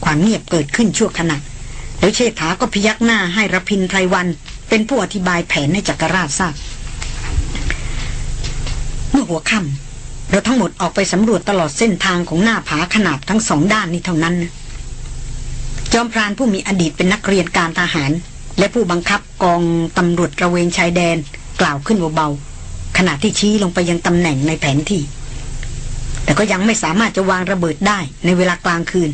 S1: ความเงียบเกิดขึ้นชั่วขณะแล้วเชษฐาก็พยักหน้าให้รพินไทรวัน เป็นผู้อธิบายแผนในจักรราชทราบเมื่อหัวค่ำเราทั้งหมดออกไปสำรวจตลอดเส้นทางของหน้าผาขนาบทั้งสองด้านนี้เท่านั้น จอมพรานผู้มีอดีตเป็นนักเรียนการทหาร และผู้บังคับกองตำรวจระเวนชายแดนกล่าวขึ้นเบาๆขณะที่ชี้ลงไปยังตำแหน่งในแผนที่ แต่ก็ยังไม่สามารถจะวางระเบิดได้ในเวลากลางคืน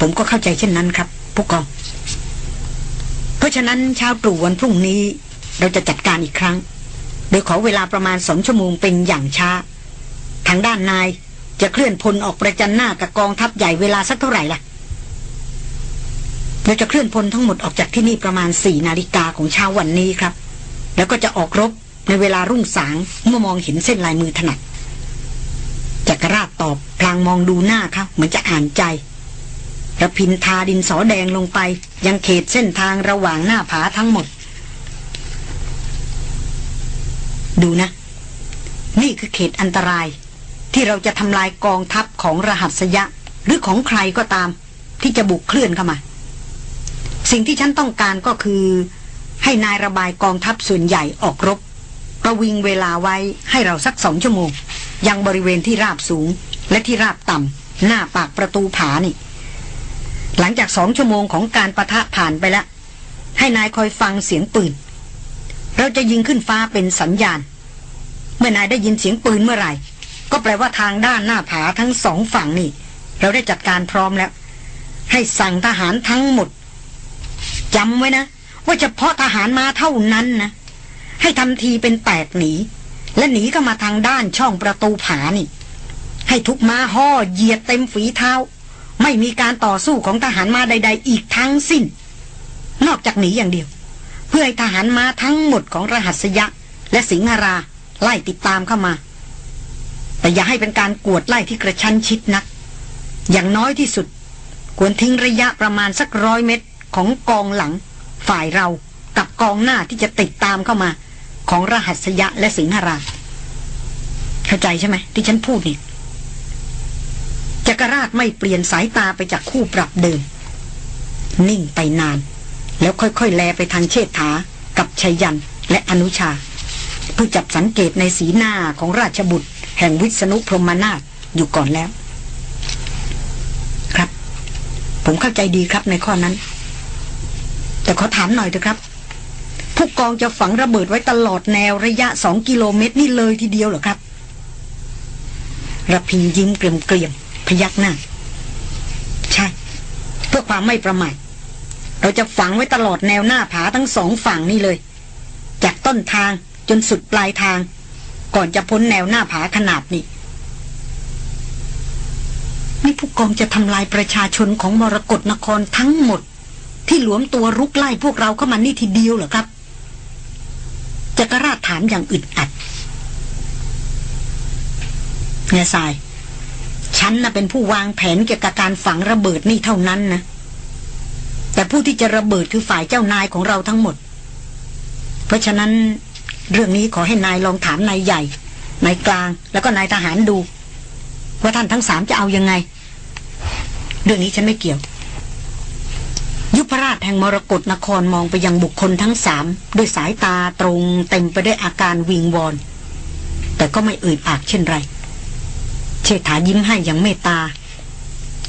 S1: ผมก็เข้าใจเช่นนั้นครับผู้กอง เพราะฉะนั้นเช้าตรู่วันพรุ่งนี้ เราจะจัดการอีกครั้ง โดยขอเวลาประมาณสองชั่วโมงเป็นอย่างช้า ทางด้านนายจะเคลื่อนพลออกประจันหน้ากับกองทัพใหญ่เวลาสักเท่าไหร่ล่ะ เราจะเคลื่อนพลทั้งหมดออกจากที่นี่ประมาณสี่นาฬิกาของเช้าวันนี้ครับ แล้วก็จะออกรบในเวลารุ่งสางเมื่อมองเห็นเส้นลายมือถนัด จักรราชตอบพลางมองดูหน้าเขาเหมือนจะอ่านใจระพินทาดินสอแดงลงไปยังเขตเส้นทางระหว่างหน้าผาทั้งหมด ดูนะ นี่คือเขตอันตราย ที่เราจะทำลายกองทัพของรหัสยะหรือของใครก็ตาม ที่จะบุกเคลื่อนเข้ามา สิ่งที่ฉันต้องการก็คือ ให้นายระบายกองทัพส่วนใหญ่ออกรบประวิงเวลาไว้ให้เราสักสองชั่วโมง ยังบริเวณที่ราบสูงและที่ราบต่ำหน้าปากประตูผานี่หลังจากสองชั่วโมงของการประทะผ่านไปแล้วให้นายคอยฟังเสียงปืนเราจะยิงขึ้นฟ้าเป็นสัญญาณ เมื่อนายได้ยินเสียงปืนเมื่อไหร่ ก็แปลว่าทางด้านหน้าผาทั้งสองฝั่งนี่เราได้จัดการพร้อมแล้ว ให้สั่งทหารทั้งหมดจำไว้นะ ว่าเฉพาะทหารมาเท่านั้นนะ ให้ทำทีเป็นแตกหนีและหนีก็มาทางด้านช่องประตูผานี่ ให้ทุกม้าห่อเหยียดเต็มฝีเท้าไม่มีการต่อสู้ของทหารมาใด ๆ อีกทั้งสิ้น นอกจากหนีอย่างเดียว เพื่อให้ทหารมาทั้งหมดของรหัสยะและสิงหราไล่ติดตามเข้ามา แต่อย่าให้เป็นการกวดไล่ที่กระชั้นชิดนัก อย่างน้อยที่สุด ควรทิ้งระยะประมาณสักร้อยเมตรของกองหลังฝ่ายเรากับกองหน้าที่จะติดตามเข้ามา ของรหัสยะและสิงหราเข้าใจใช่ไหม ที่ฉันพูดนี่จักรราชไม่เปลี่ยนสายตาไปจากคู่ปรับเดิม นิ่งไปนาน แล้วค่อยๆแลไปทางเชษฐา กับชัยยันและอนุชา เพื่อจับสังเกตในสีหน้าของราชบุตร แห่งวิษณุพรหมนาถอยู่ก่อนแล้ว ครับ ผมเข้าใจดีครับในข้อนั้น แต่ขอถามหน่อยเถอะครับผู้กองจะฝังระเบิดไว้ตลอดแนวระยะสองกิโลเมตรนี่เลยทีเดียวเหรอครับระพิยิ้มเกลียมพยักหน้าใช่ เพื่อความไม่ประมาทเราจะฝังไว้ตลอดแนวหน้าผาทั้งสองฝั่งนี่เลย จากต้นทางจนสุดปลายทาง ก่อนจะพ้นแนวหน้าผาขนาดนี้นี่ผู้กองจะทำลายประชาชนของมรกรนครทั้งหมด ที่หลวมตัวรุกไล่พวกเราเข้ามานี่ทีเดียวเหรอครับจักรราชถามอย่างอึดอัดเงาทรายฉันน่ะเป็นผู้วางแผนเกี่ยวกับการฝังระเบิดนี่เท่านั้นนะ แต่ผู้ที่จะระเบิดคือฝ่ายเจ้านายของเราทั้งหมด เพราะฉะนั้นเรื่องนี้ขอให้นายลองถามนายใหญ่นายกลางแล้วก็นายทหารดู ว่าท่านทั้งสามจะเอายังไง เรื่องนี้ฉันไม่เกี่ยว ยุพรราชแห่งมรกรนครมองไปยังบุคคลทั้งสามด้วยสายตาตรงเต็มไปด้วยอาการวิงวอนแต่ก็ไม่เอ่ยปากเช่นไรเชษฐายิ้มให้อย่างเมตตา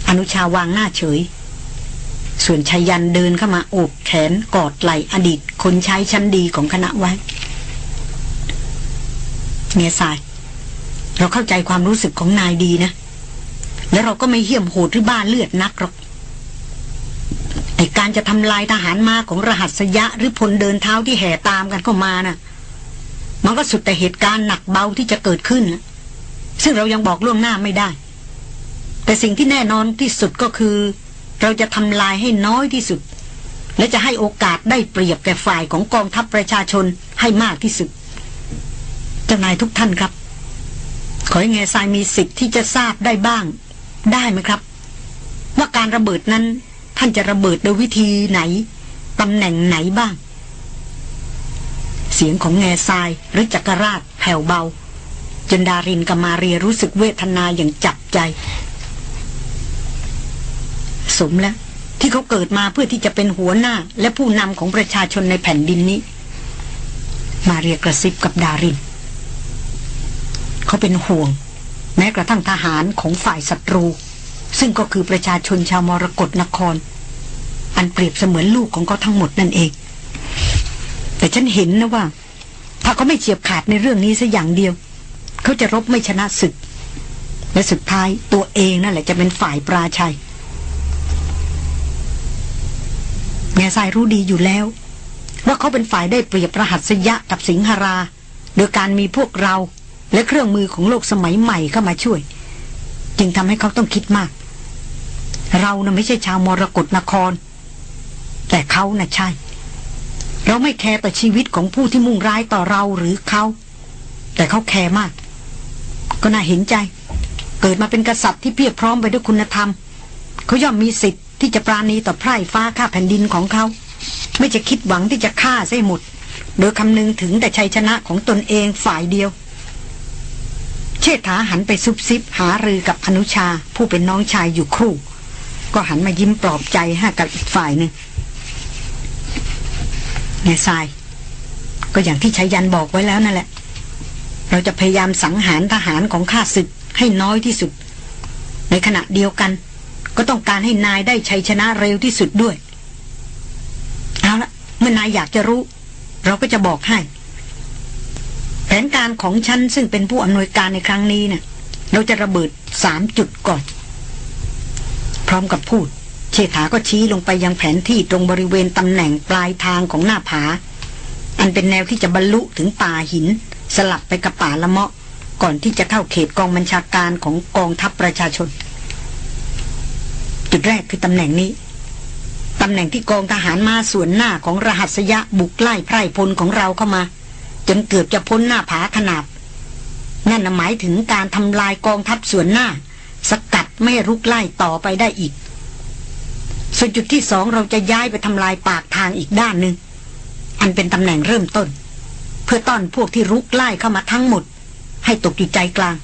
S1: อนุชาวางหน้าเฉย ส่วนชายันเดินเข้ามาโอบแขนกอดไหล่อดีต คนใช้ชั้นดีของคณะไว้เมียสาย เราเข้าใจความรู้สึกของนายดีนะ แล้วเราก็ไม่เหี้ยมโหดหรือบ้าเลือดนักหรอกไอการจะทำลายทหารมาของรหัสยะ หรือพลเดินเท้าที่แห่ตามกันเข้ามานะ่ะมันก็สุดแต่เหตุการณ์หนักเบาที่จะเกิดขึ้นนะซึ่งเรายังบอกล่วงหน้าไม่ได้ แต่สิ่งที่แน่นอนที่สุดก็คือ เราจะทำลายให้น้อยที่สุด และจะให้โอกาสได้เปรียบแก่ฝ่ายของกองทัพประชาชนให้มากที่สุดเจ้านายทุกท่านครับ ขอให้เงาทรายมีสิทธิ์ที่จะทราบได้บ้าง ได้ไหมครับ ว่าการระเบิดนั้นท่านจะระเบิดโดยวิธีไหน ตำแหน่งไหนบ้าง เสียงของแง่ทรายหรือจักรราชแผ่วเบาจนดารินกับมาเรียรู้สึกเวทนาอย่างจับใจ สมแล้วที่เขาเกิดมาเพื่อที่จะเป็นหัวหน้าและผู้นำของประชาชนในแผ่นดินนี้ มาเรียกระซิบกับดารินเขาเป็นห่วง แม้กระทั่งทหารของฝ่ายศัตรู ซึ่งก็คือประชาชนชาวมรกรนคร อันเปรียบเสมือนลูกของเขาทั้งหมดนั่นเอง แต่ฉันเห็นนะว่า ถ้าเขาไม่เฉียบขาดในเรื่องนี้สัอย่างเดียวเขาจะรบไม่ชนะศึก และสุดท้ายตัวเองนั่นแหละจะเป็นฝ่ายปราชัยแง่ทรายรู้ดีอยู่แล้ว ว่าเขาเป็นฝ่ายได้เปรียบรหัสยะกับสิงหรา โดยการมีพวกเราและเครื่องมือของโลกสมัยใหม่เข้ามาช่วย จึงทำให้เขาต้องคิดมาก เรานะ่ะไม่ใช่ชาวมรกรนคร แต่เขานะ่ะใช่ เราไม่แคร์ต่อชีวิตของผู้ที่มุ่งร้ายต่อเราหรือเขาแต่เขาแคร์มากก็น่าเห็นใจเกิดมาเป็นกษัตริย์ที่เพียบพร้อมไปด้วยคุณธรรม เขาย่อมมีสิทธิ์ที่จะปราณีต่อไพร่ฟ้าข้าแผ่นดินของเขา ไม่จะคิดหวังที่จะฆ่าใช่หมด โดยคำนึงถึงแต่ชัยชนะของตนเองฝ่ายเดียว เชษฐาหันไปซุบซิบหารือกับอนุชาผู้เป็นน้องชายอยู่ครู่ ก็หันมายิ้มปลอบใจให้กับอีกฝ่ายหนึ่งแง่ทราย ก็อย่างที่ชัยยันบอกไว้แล้วนั่นแหละเราจะพยายามสังหารทหารของข้าศึกให้น้อยที่สุด ในขณะเดียวกัน ก็ต้องการให้นายได้ชัยชนะเร็วที่สุดด้วย เอาละเมื่อนายอยากจะรู้ เราก็จะบอกให้ แผนการของฉันซึ่งเป็นผู้อำนวยการในครั้งนี้เนะ่ย เราจะระเบิดสามจุดก่อน พร้อมกับพูดเชษฐาก็ชี้ลงไปยังแผนที่ตรงบริเวณตำแหน่งปลายทางของหน้าผา อันเป็นแนวที่จะบรรลุถึงป่าหินสลับไปกับป่าละเมาะ ก่อนที่จะเข้าเขตกองบัญชาการของกองทัพประชาชน จุดแรกคือตำแหน่งนี้ ตำแหน่งที่กองทหารมาส่วนหน้าของรหัสยะบุกไล่ไพร่พลของเราเข้ามาจนเกือบจะพ้นหน้าผาขนาบนั่นหมายถึงการทำลายกองทัพส่วนหน้า สกัดไม่รุกไล่ต่อไปได้อีก ส่วนจุดที่สองเราจะย้ายไปทำลายปากทางอีกด้านหนึ่ง อันเป็นตำแหน่งเริ่มต้นเพื่อต้อนพวกที่รุกไล่เข้ามาทั้งหมดให้ตกอยู่ใจกลาง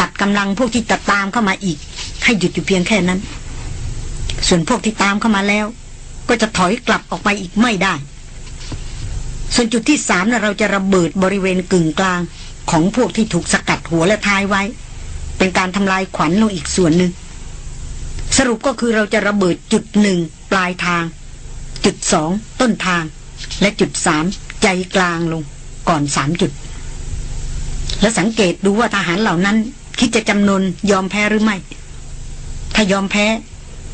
S1: ตัดกำลังพวกที่จะตามเข้ามาอีก ให้หยุดอยู่เพียงแค่นั้น ส่วนพวกที่ตามเข้ามาแล้วก็จะถอยกลับออกไปอีกไม่ได้ ส่วนจุดที่สามนะเราจะระเบิดบริเวณกึ่งกลาง ของพวกที่ถูกสกัดหัวและท้ายไว้ เป็นการทำลายขวัญลงอีกส่วนหนึ่งสรุปก็คือเราจะระเบิดจุดหนึ่งปลายทางจุดสองต้นทาง และจุดสามใจกลางลงก่อนสามจุด และสังเกตดูว่าทหารเหล่านั้นคิดจะจำนวนยอมแพ้หรือไม่ ถ้ายอมแพ้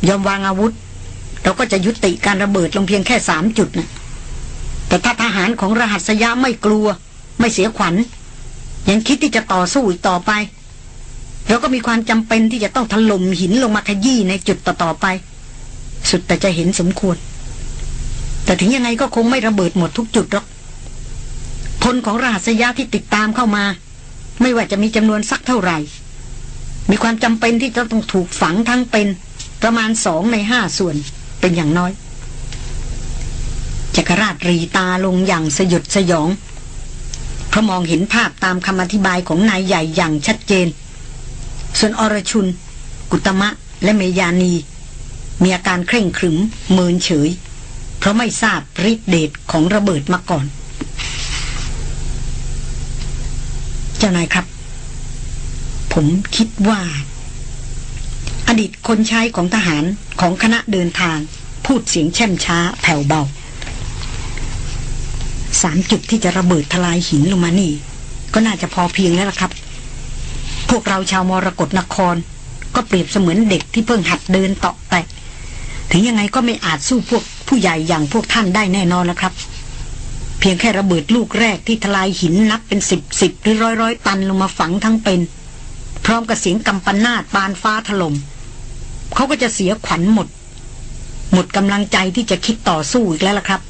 S1: ยอมวางอาวุธเราก็จะยุติการระเบิดลงเพียงแค่สามจุดนะแต่ถ้าทหารของรหัสยะไม่กลัว ไม่เสียขวัญ ยังคิดที่จะต่อสู้อีกต่อไป เราก็มีความจำเป็นที่จะต้องถล่มหินลงมาขยี้ในจุดต่อๆไป สุดแต่จะเห็นสมควร แต่ถึงยังไงก็คงไม่ระเบิดหมดทุกจุดหรอกคนของรหัสยะที่ติดตามเข้ามาไม่ว่าจะมีจำนวนสักเท่าไหร่ มีความจำเป็นที่จะต้องถูกฝังทั้งเป็นประมาณสองในห้าส่วนเป็นอย่างน้อยจักรราชรีตาลงอย่างสยดสยอง เพราะมองเห็นภาพตามคำอธิบายของนายใหญ่อย่างชัดเจน ส่วนอรชุน กุตมะและเมยานี มีอาการเคร่งครึมเมินเฉย เพราะไม่ทราบฤทธิเดชของระเบิดมาก่อนเจ้านายครับ ผมคิดว่า อดีตคนใช้ของทหารของคณะเดินทางพูดเสียงแช่มช้าแผ่วเบาสามจุดที่จะระเบิดทลายหินลงมานี่ ก็น่าจะพอเพียงแล้วล่ะครับ พวกเราชาวมรกรนคร ก็เปรียบเสมือนเด็กที่เพิ่งหัดเดินเตาะแตะถึงยังไงก็ไม่อาจสู้พวกผู้ใหญ่อย่างพวกท่านได้แน่นอนละครับเพียงแค่ระเบิดลูกแรกที่ทลายหินนับเป็นสิบสิบหรือร้อยร้อยตันลงมาฝังทั้งเป็น พร้อมกับเสียงกำปนาตปานฟ้าถลม่มเขาก็จะเสียขวัญหมด หมดกำลังใจที่จะคิดต่อสู้อีกแล้วล่ะครับ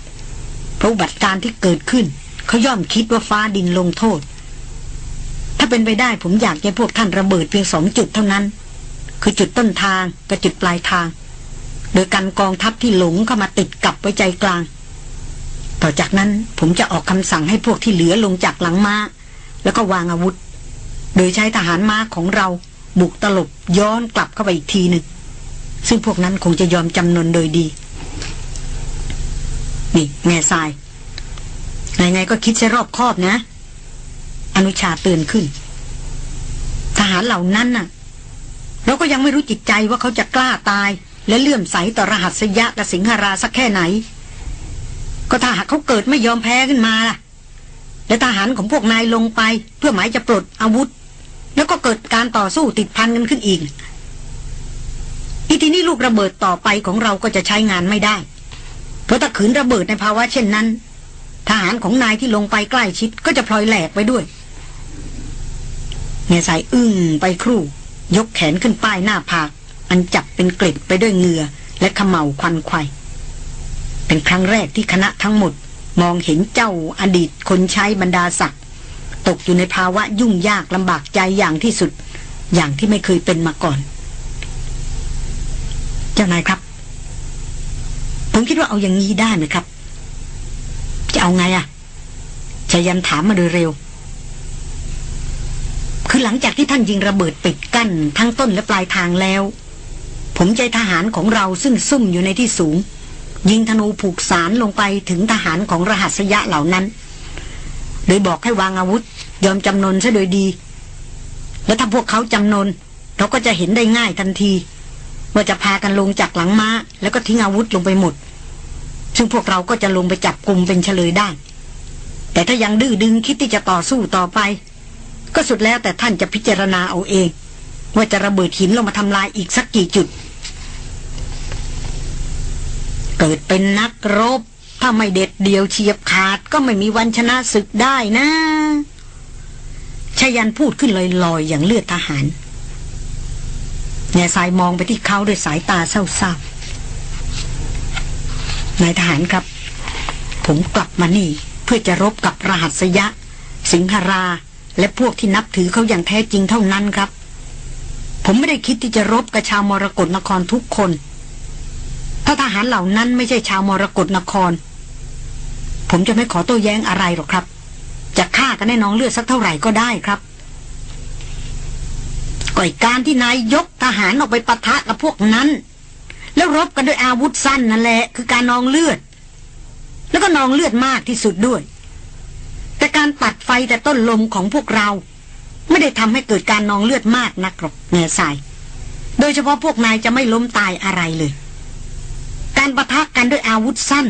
S1: เพราะบัติการที่เกิดขึ้น เขาย่อมคิดว่าฟ้าดินลงโทษ ถ้าเป็นไปได้ผมอยากให้พวกท่านระเบิดเพียงสองจุดเท่านั้น คือจุดต้นทางกับจุดปลายทาง โดยการกองทัพที่หลงเข้ามาติดกับไว้ใจกลางต่อจากนั้นผมจะออกคำสั่งให้พวกที่เหลือลงจากหลังมา้าแล้วก็วางอาวุธ โดยใช้ทหารม้าของเราบุกตลบย้อนกลับเข้าไปอีกทีหนึ่ง ซึ่งพวกนั้นคงจะยอมจำนนโดยดีนี่แง่ทรายไงงก็คิดใช้รอบคอบนะ อนุชาเตือนขึ้น ทหารเหล่านั้นน่ะเราก็ยังไม่รู้จิตใจว่าเขาจะกล้าตาย และเลื่อมใสต่อรหัสยะและสิงหราสักแค่ไหนก็ถ้าหากเขาเกิดไม่ยอมแพ้ขึ้นมาล่ะและทหารของพวกนายลงไปเพื่อหมายจะปลดอาวุธ แล้วก็เกิดการต่อสู้ติดพันกันขึ้นอีกอีทีนี้ลูกระเบิดต่อไปของเราก็จะใช้งานไม่ได้ เพราะถ้าขืนระเบิดในภาวะเช่นนั้น ทหารของนายที่ลงไปใกล้ชิดก็จะพลอยแหลกไปด้วยเงยสายอึ้งไปครู่ยกแขนขึ้นป้ายหน้าผากอันจับเป็นเกล็ดไปด้วยเหงื่อและขมเหลวควันควายเป็นครั้งแรกที่คณะทั้งหมด มองเห็นเจ้า อดีตคนใช้บรรดาศักดิ์ตกอยู่ในภาวะยุ่งยากลำบากใจอย่างที่สุด อย่างที่ไม่เคยเป็นมาก่อนเจ้านายครับ ผมคิดว่าเอาอย่างนี้ได้ไหมครับ จะเอาไงอะชายันถามมาโดยเร็ว คือหลังจากที่ท่านยิงระเบิดปิดกั้น ทั้งต้นและปลายทางแล้ว ผมใจทหารของเราซึ่งซุ่มอยู่ในที่สูงยิงธนูผูกสารลงไปถึงทหารของรหัสยะเหล่านั้น โดยบอกให้วางอาวุธยอมจำนนซะโดยดี และถ้าพวกเขาจำนน เราก็จะเห็นได้ง่ายทันที ว่าจะพากันลงจากหลังม้า แล้วก็ทิ้งอาวุธลงไปหมด ซึ่งพวกเราก็จะลงไปจับกลุ่มเป็นเฉลยได้ แต่ถ้ายังดื้อดึงคิดที่จะต่อสู้ต่อไป ก็สุดแล้วแต่ท่านจะพิจารณาเอาเอง ว่าจะระเบิดหินลงมาทำลายอีกสักกี่จุดเกิดเป็นนักรบ ถ้าไม่เด็ดเดียวเฉียบขาดก็ไม่มีวันชนะศึกได้นะชายันพูดขึ้นลอยๆ อย่างเลือดทหารนายสายมองไปที่เขา ด้วยสายตาเศร้าๆนายทหารครับ ผมกลับมานี่ เพื่อจะรบกับรหัสยะ สิงหรา และพวกที่นับถือเขาอย่างแท้จริงเท่านั้นครับ ผมไม่ได้คิดที่จะรบกับชาวมรกรนครทุกคนถ้าทหารเหล่านั้นไม่ใช่ชาวมรกรนคร ผมจะไม่ขอโต้แย้งอะไรหรอกครับ จะฆ่ากันแน่น้องเลือดสักเท่าไหร่ก็ได้ครับ ก่อยการที่นาย ยกทหารออกไปปะทะกับพวกนั้น แล้วรบกันด้วยอาวุธสั้นนั่นแหละ คือการนองเลือด แล้วก็นองเลือดมากที่สุดด้วย แต่การตัดไฟแต่ต้นลมของพวกเรา ไม่ได้ทำให้เกิดการนองเลือดมากนักหรอกเงยสายโดยเฉพาะพวกนายจะไม่ล้มตายอะไรเลยการประทะกันด้วยอาวุธสั้น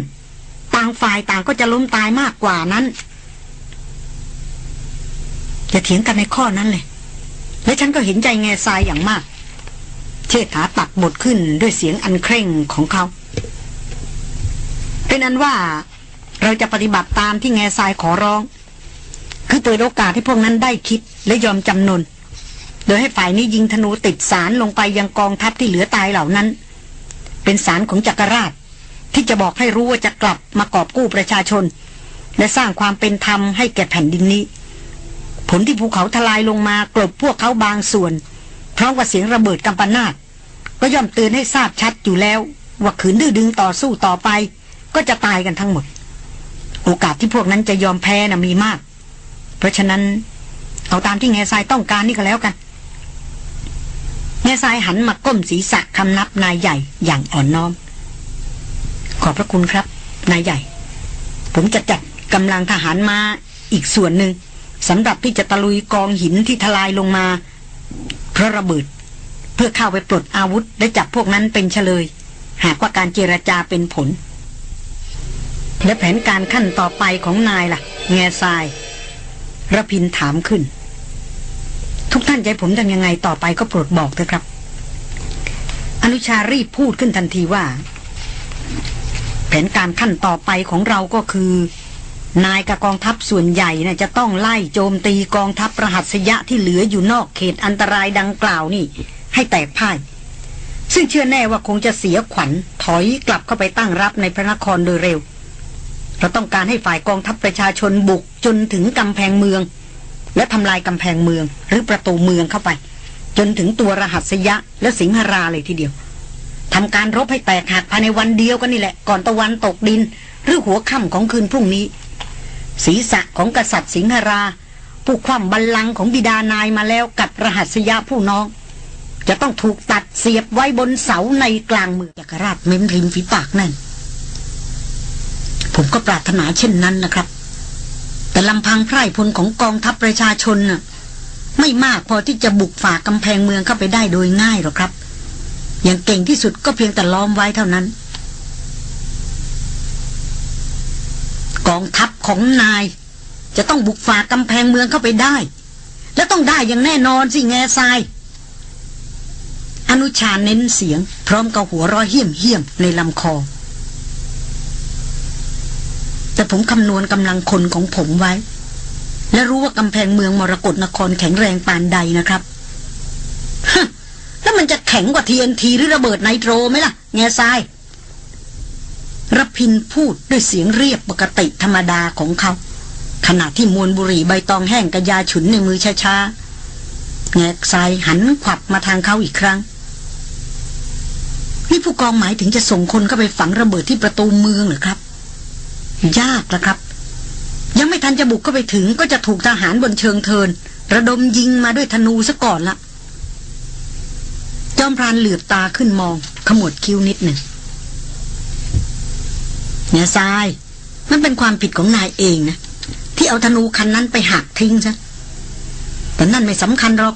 S1: ต่างฝ่ายต่างก็จะล้มตายมากกว่านั้นอย่าเถียงกันในข้อนั้นเลย และฉันก็เห็นใจแง่ทรายอย่างมาก เชษฐาตัดบทขึ้นด้วยเสียงอันเคร่งของเขาเป็นอันว่าเราจะปฏิบัติตามที่แง่ทรายขอร้อง คือเปิดโอกาสให้พวกนั้นได้คิดและยอมจำนน โดยให้ฝ่ายนี้ยิงธนูติดสารลงไปยังกองทัพที่เหลือตายเหล่านั้นเป็นสารของจักรราชที่จะบอกให้รู้ว่าจะกลับมากอบกู้ประชาชน และสร้างความเป็นธรรมให้แก่แผ่นดินนี้ ผลที่ภูเขาทลายลงมากลบพวกเขาบางส่วนพร้อมกับเสียงระเบิดกำปนาตก็ย่อมเตือนให้ทราบชัดอยู่แล้ว ว่าขืนดื้อดึงต่อสู้ต่อไป ก็จะตายกันทั้งหมด โอกาสที่พวกนั้นจะยอมแพ้นะ่ะมีมาก เพราะฉะนั้นเอาตามที่แง่ทรายต้องการนี่ก็แล้วกันเงาทรายหันมาก้มศีรษะคำนับนายใหญ่อย่างอ่อนน้อม ขอบพระคุณครับ นายใหญ่ ผมจะจัดกำลังทหารมาอีกส่วนหนึ่งสำหรับที่จะตะลุยกองหินที่ทลายลงมาเพราะระเบิด เพื่อเข้าไปปลดอาวุธ และจับพวกนั้นเป็นเฉลย หากว่าการเจรจาเป็นผล และแผนการขั้นต่อไปของนายละ่ะแง่ทรายระพินถามขึ้นทุกท่านใจผมทำยังไงต่อไปก็โปรดบอกเถอะครับ อนุชารีพูดขึ้นทันทีว่า แผนการขั้นต่อไปของเราก็คือ นายกับกองทัพส่วนใหญ่นะ่ะจะต้องไล่โจมตีกองทัพรหัสยะที่เหลืออยู่นอกเขตอันตรายดังกล่าวนี่ให้แตกพ่าย ซึ่งเชื่อแน่ว่าคงจะเสียขวัญ ถอยกลับเข้าไปตั้งรับในพระนครโดยเร็ว เราต้องการให้ฝ่ายกองทัพประชาชนบุกจนถึงกำแพงเมืองและทำลายกำแพงเมืองหรือประตูเมืองเข้าไป จนถึงตัวรหัสยะ และสิงหราเลยทีเดียวทำการรบให้แตกหักภายในวันเดียวกันนี่แหละ ก่อนตะวันตกดิน หรือหัวค่ำของคืนพรุ่งนี้ ศีรษะของกษัตริย์สิงหรา ผู้ความบัลลังก์ของบิดานายมาแล้วกับรหัสยะผู้น้อง จะต้องถูกตัดเสียบไว้บนเสาในกลางเมืองจักรราชเม้มริมฝีปากนั่น ผมก็ปรารถนาเช่นนั้นนะครับแต่ลำพังไพร่พลของกองทัพประชาชนน่ะ ไม่มากพอที่จะบุกฝ่ากำแพงเมืองเข้าไปได้โดยง่ายหรอกครับ อย่างเก่งที่สุดก็เพียงแต่ล้อมไว้เท่านั้น กองทัพของนาย จะต้องบุกฝ่ากำแพงเมืองเข้าไปได้ และต้องได้อย่างแน่นอนสิแง่ทรายอนุชาเน้นเสียงพร้อมกับหัวร้อยเหี้ยมเหี้ยมในลำคอแต่ผมคำนวณกำลังคนของผมไว้ และรู้ว่ากำแพงเมืองมรกรนครแข็งแรงปานใดนะครับฮแล้วมันจะแข็งกว่าเทีนทีหรือระเบิดไนโตรไหมล่ะ แง่ทรายรพินพูดด้วยเสียงเรียบปกติธรรมดาของเขา ขณะที่มวลบุหรี่ใบตองแห้งกระยาฉุนในมือช้าๆ แง่ทรายหันขวับมาทางเขาอีกครั้ง นี่ผู้กองหมายถึงจะส่งคนเข้าไปฝังระเบิดที่ประตูเมืองหรือครับยากนะครับ ยังไม่ทันจะบุกเข้าไปถึงก็จะถูกทหารบนเชิงเทิน ระดมยิงมาด้วยธนูซะก่อนละจอมพรานเหลือบตาขึ้นมองขมวดคิ้วนิดหนึ่งเนี่ยทราย มันเป็นความผิดของนายเองนะ ที่เอาธนูคันนั้นไปหักทิ้งซะแต่นั่นไม่สำคัญหรอก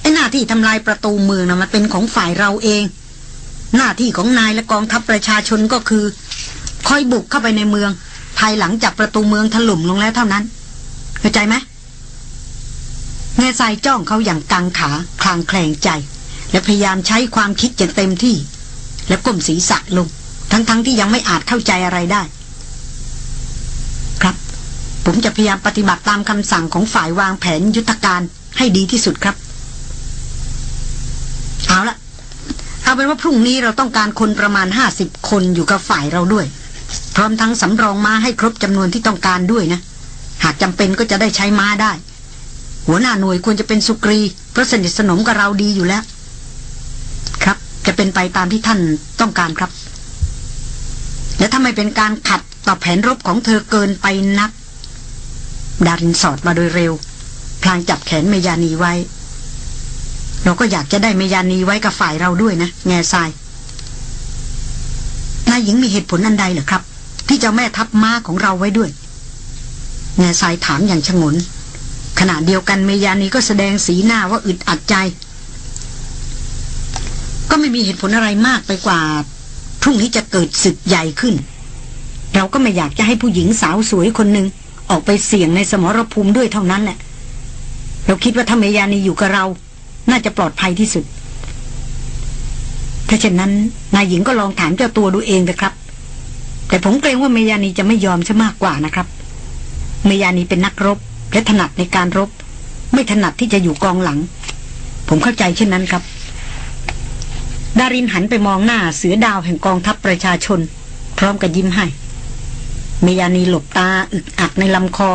S1: ไอ้หน้าที่ทำลายประตูเมืองนะมันเป็นของฝ่ายเราเอง หน้าที่ของนายและกองทัพประชาชนก็คือคอยบุกเข้าไปในเมือง ภายหลังจากประตูเมืองถล่มลงแล้วเท่านั้นเข้าใจไหม แง่ทรายจ้องเขาอย่างกังขาคลางแคลงใจ และพยายามใช้ความคิดอย่างเต็มที่ และก้มศีรษะลง ทั้งๆทที่ยังไม่อาจเข้าใจอะไรได้ ครับ ผมจะพยายามปฏิบัติตามคำสั่งของฝ่ายวางแผนยุทธการให้ดีที่สุดครับ เอาละเอาเป็นว่าพรุ่งนี้เราต้องการคนประมาณห้าสิบคนอยู่กับฝ่ายเราด้วยพร้อมทั้งสำรองม้าให้ครบจำนวนที่ต้องการด้วยนะ หากจำเป็นก็จะได้ใช้ม้าได้ หัวหน้าหน่วยควรจะเป็นสุกรี เพราะสนิทสนมกับเราดีอยู่แล้ว ครับจะเป็นไปตามที่ท่านต้องการครับและถ้าไม่เป็นการขัดต่อแผนรบของเธอเกินไปนักดารินสอดมาโดยเร็วพลางจับแขนเมยานีไว้ เราก็อยากจะได้เมยานีไว้กับฝ่ายเราด้วยนะแง่ทรายายหญิงมีเหตุผลอันใดเหรอครับ ที่จะแม่ทัพม้าของเราไว้ด้วยแง่สายถามอย่างฉงนขณะเดียวกันเมยานีก็แสดงสีหน้าว่าอึดอัดใจ ก็ไม่มีเหตุผลอะไรมากไปกว่าพรุ่งนี้จะเกิดศึกใหญ่ขึ้น เราก็ไม่อยากจะให้ผู้หญิงสาวสวยคนหนึ่งออกไปเสี่ยงในสมรภูมิด้วยเท่านั้นแหละ เราคิดว่าถ้าเมยานีอยู่กับเรา น่าจะปลอดภัยที่สุดถ้าเช่นนั้นนายหญิงก็ลองถามเจ้าตัวดูเองนะครับ แต่ผมเกรงว่าเมยานีจะไม่ยอมใช่มากกว่านะครับ เมยานีเป็นนักรบและถนัดในการรบ ไม่ถนัดที่จะอยู่กองหลัง ผมเข้าใจเช่นนั้นครับ ดารินหันไปมองหน้าเสือดาวแห่งกองทัพประชาชน พร้อมกับยิ้มให้ เมยานีหลบตาอึกอักในลำคอ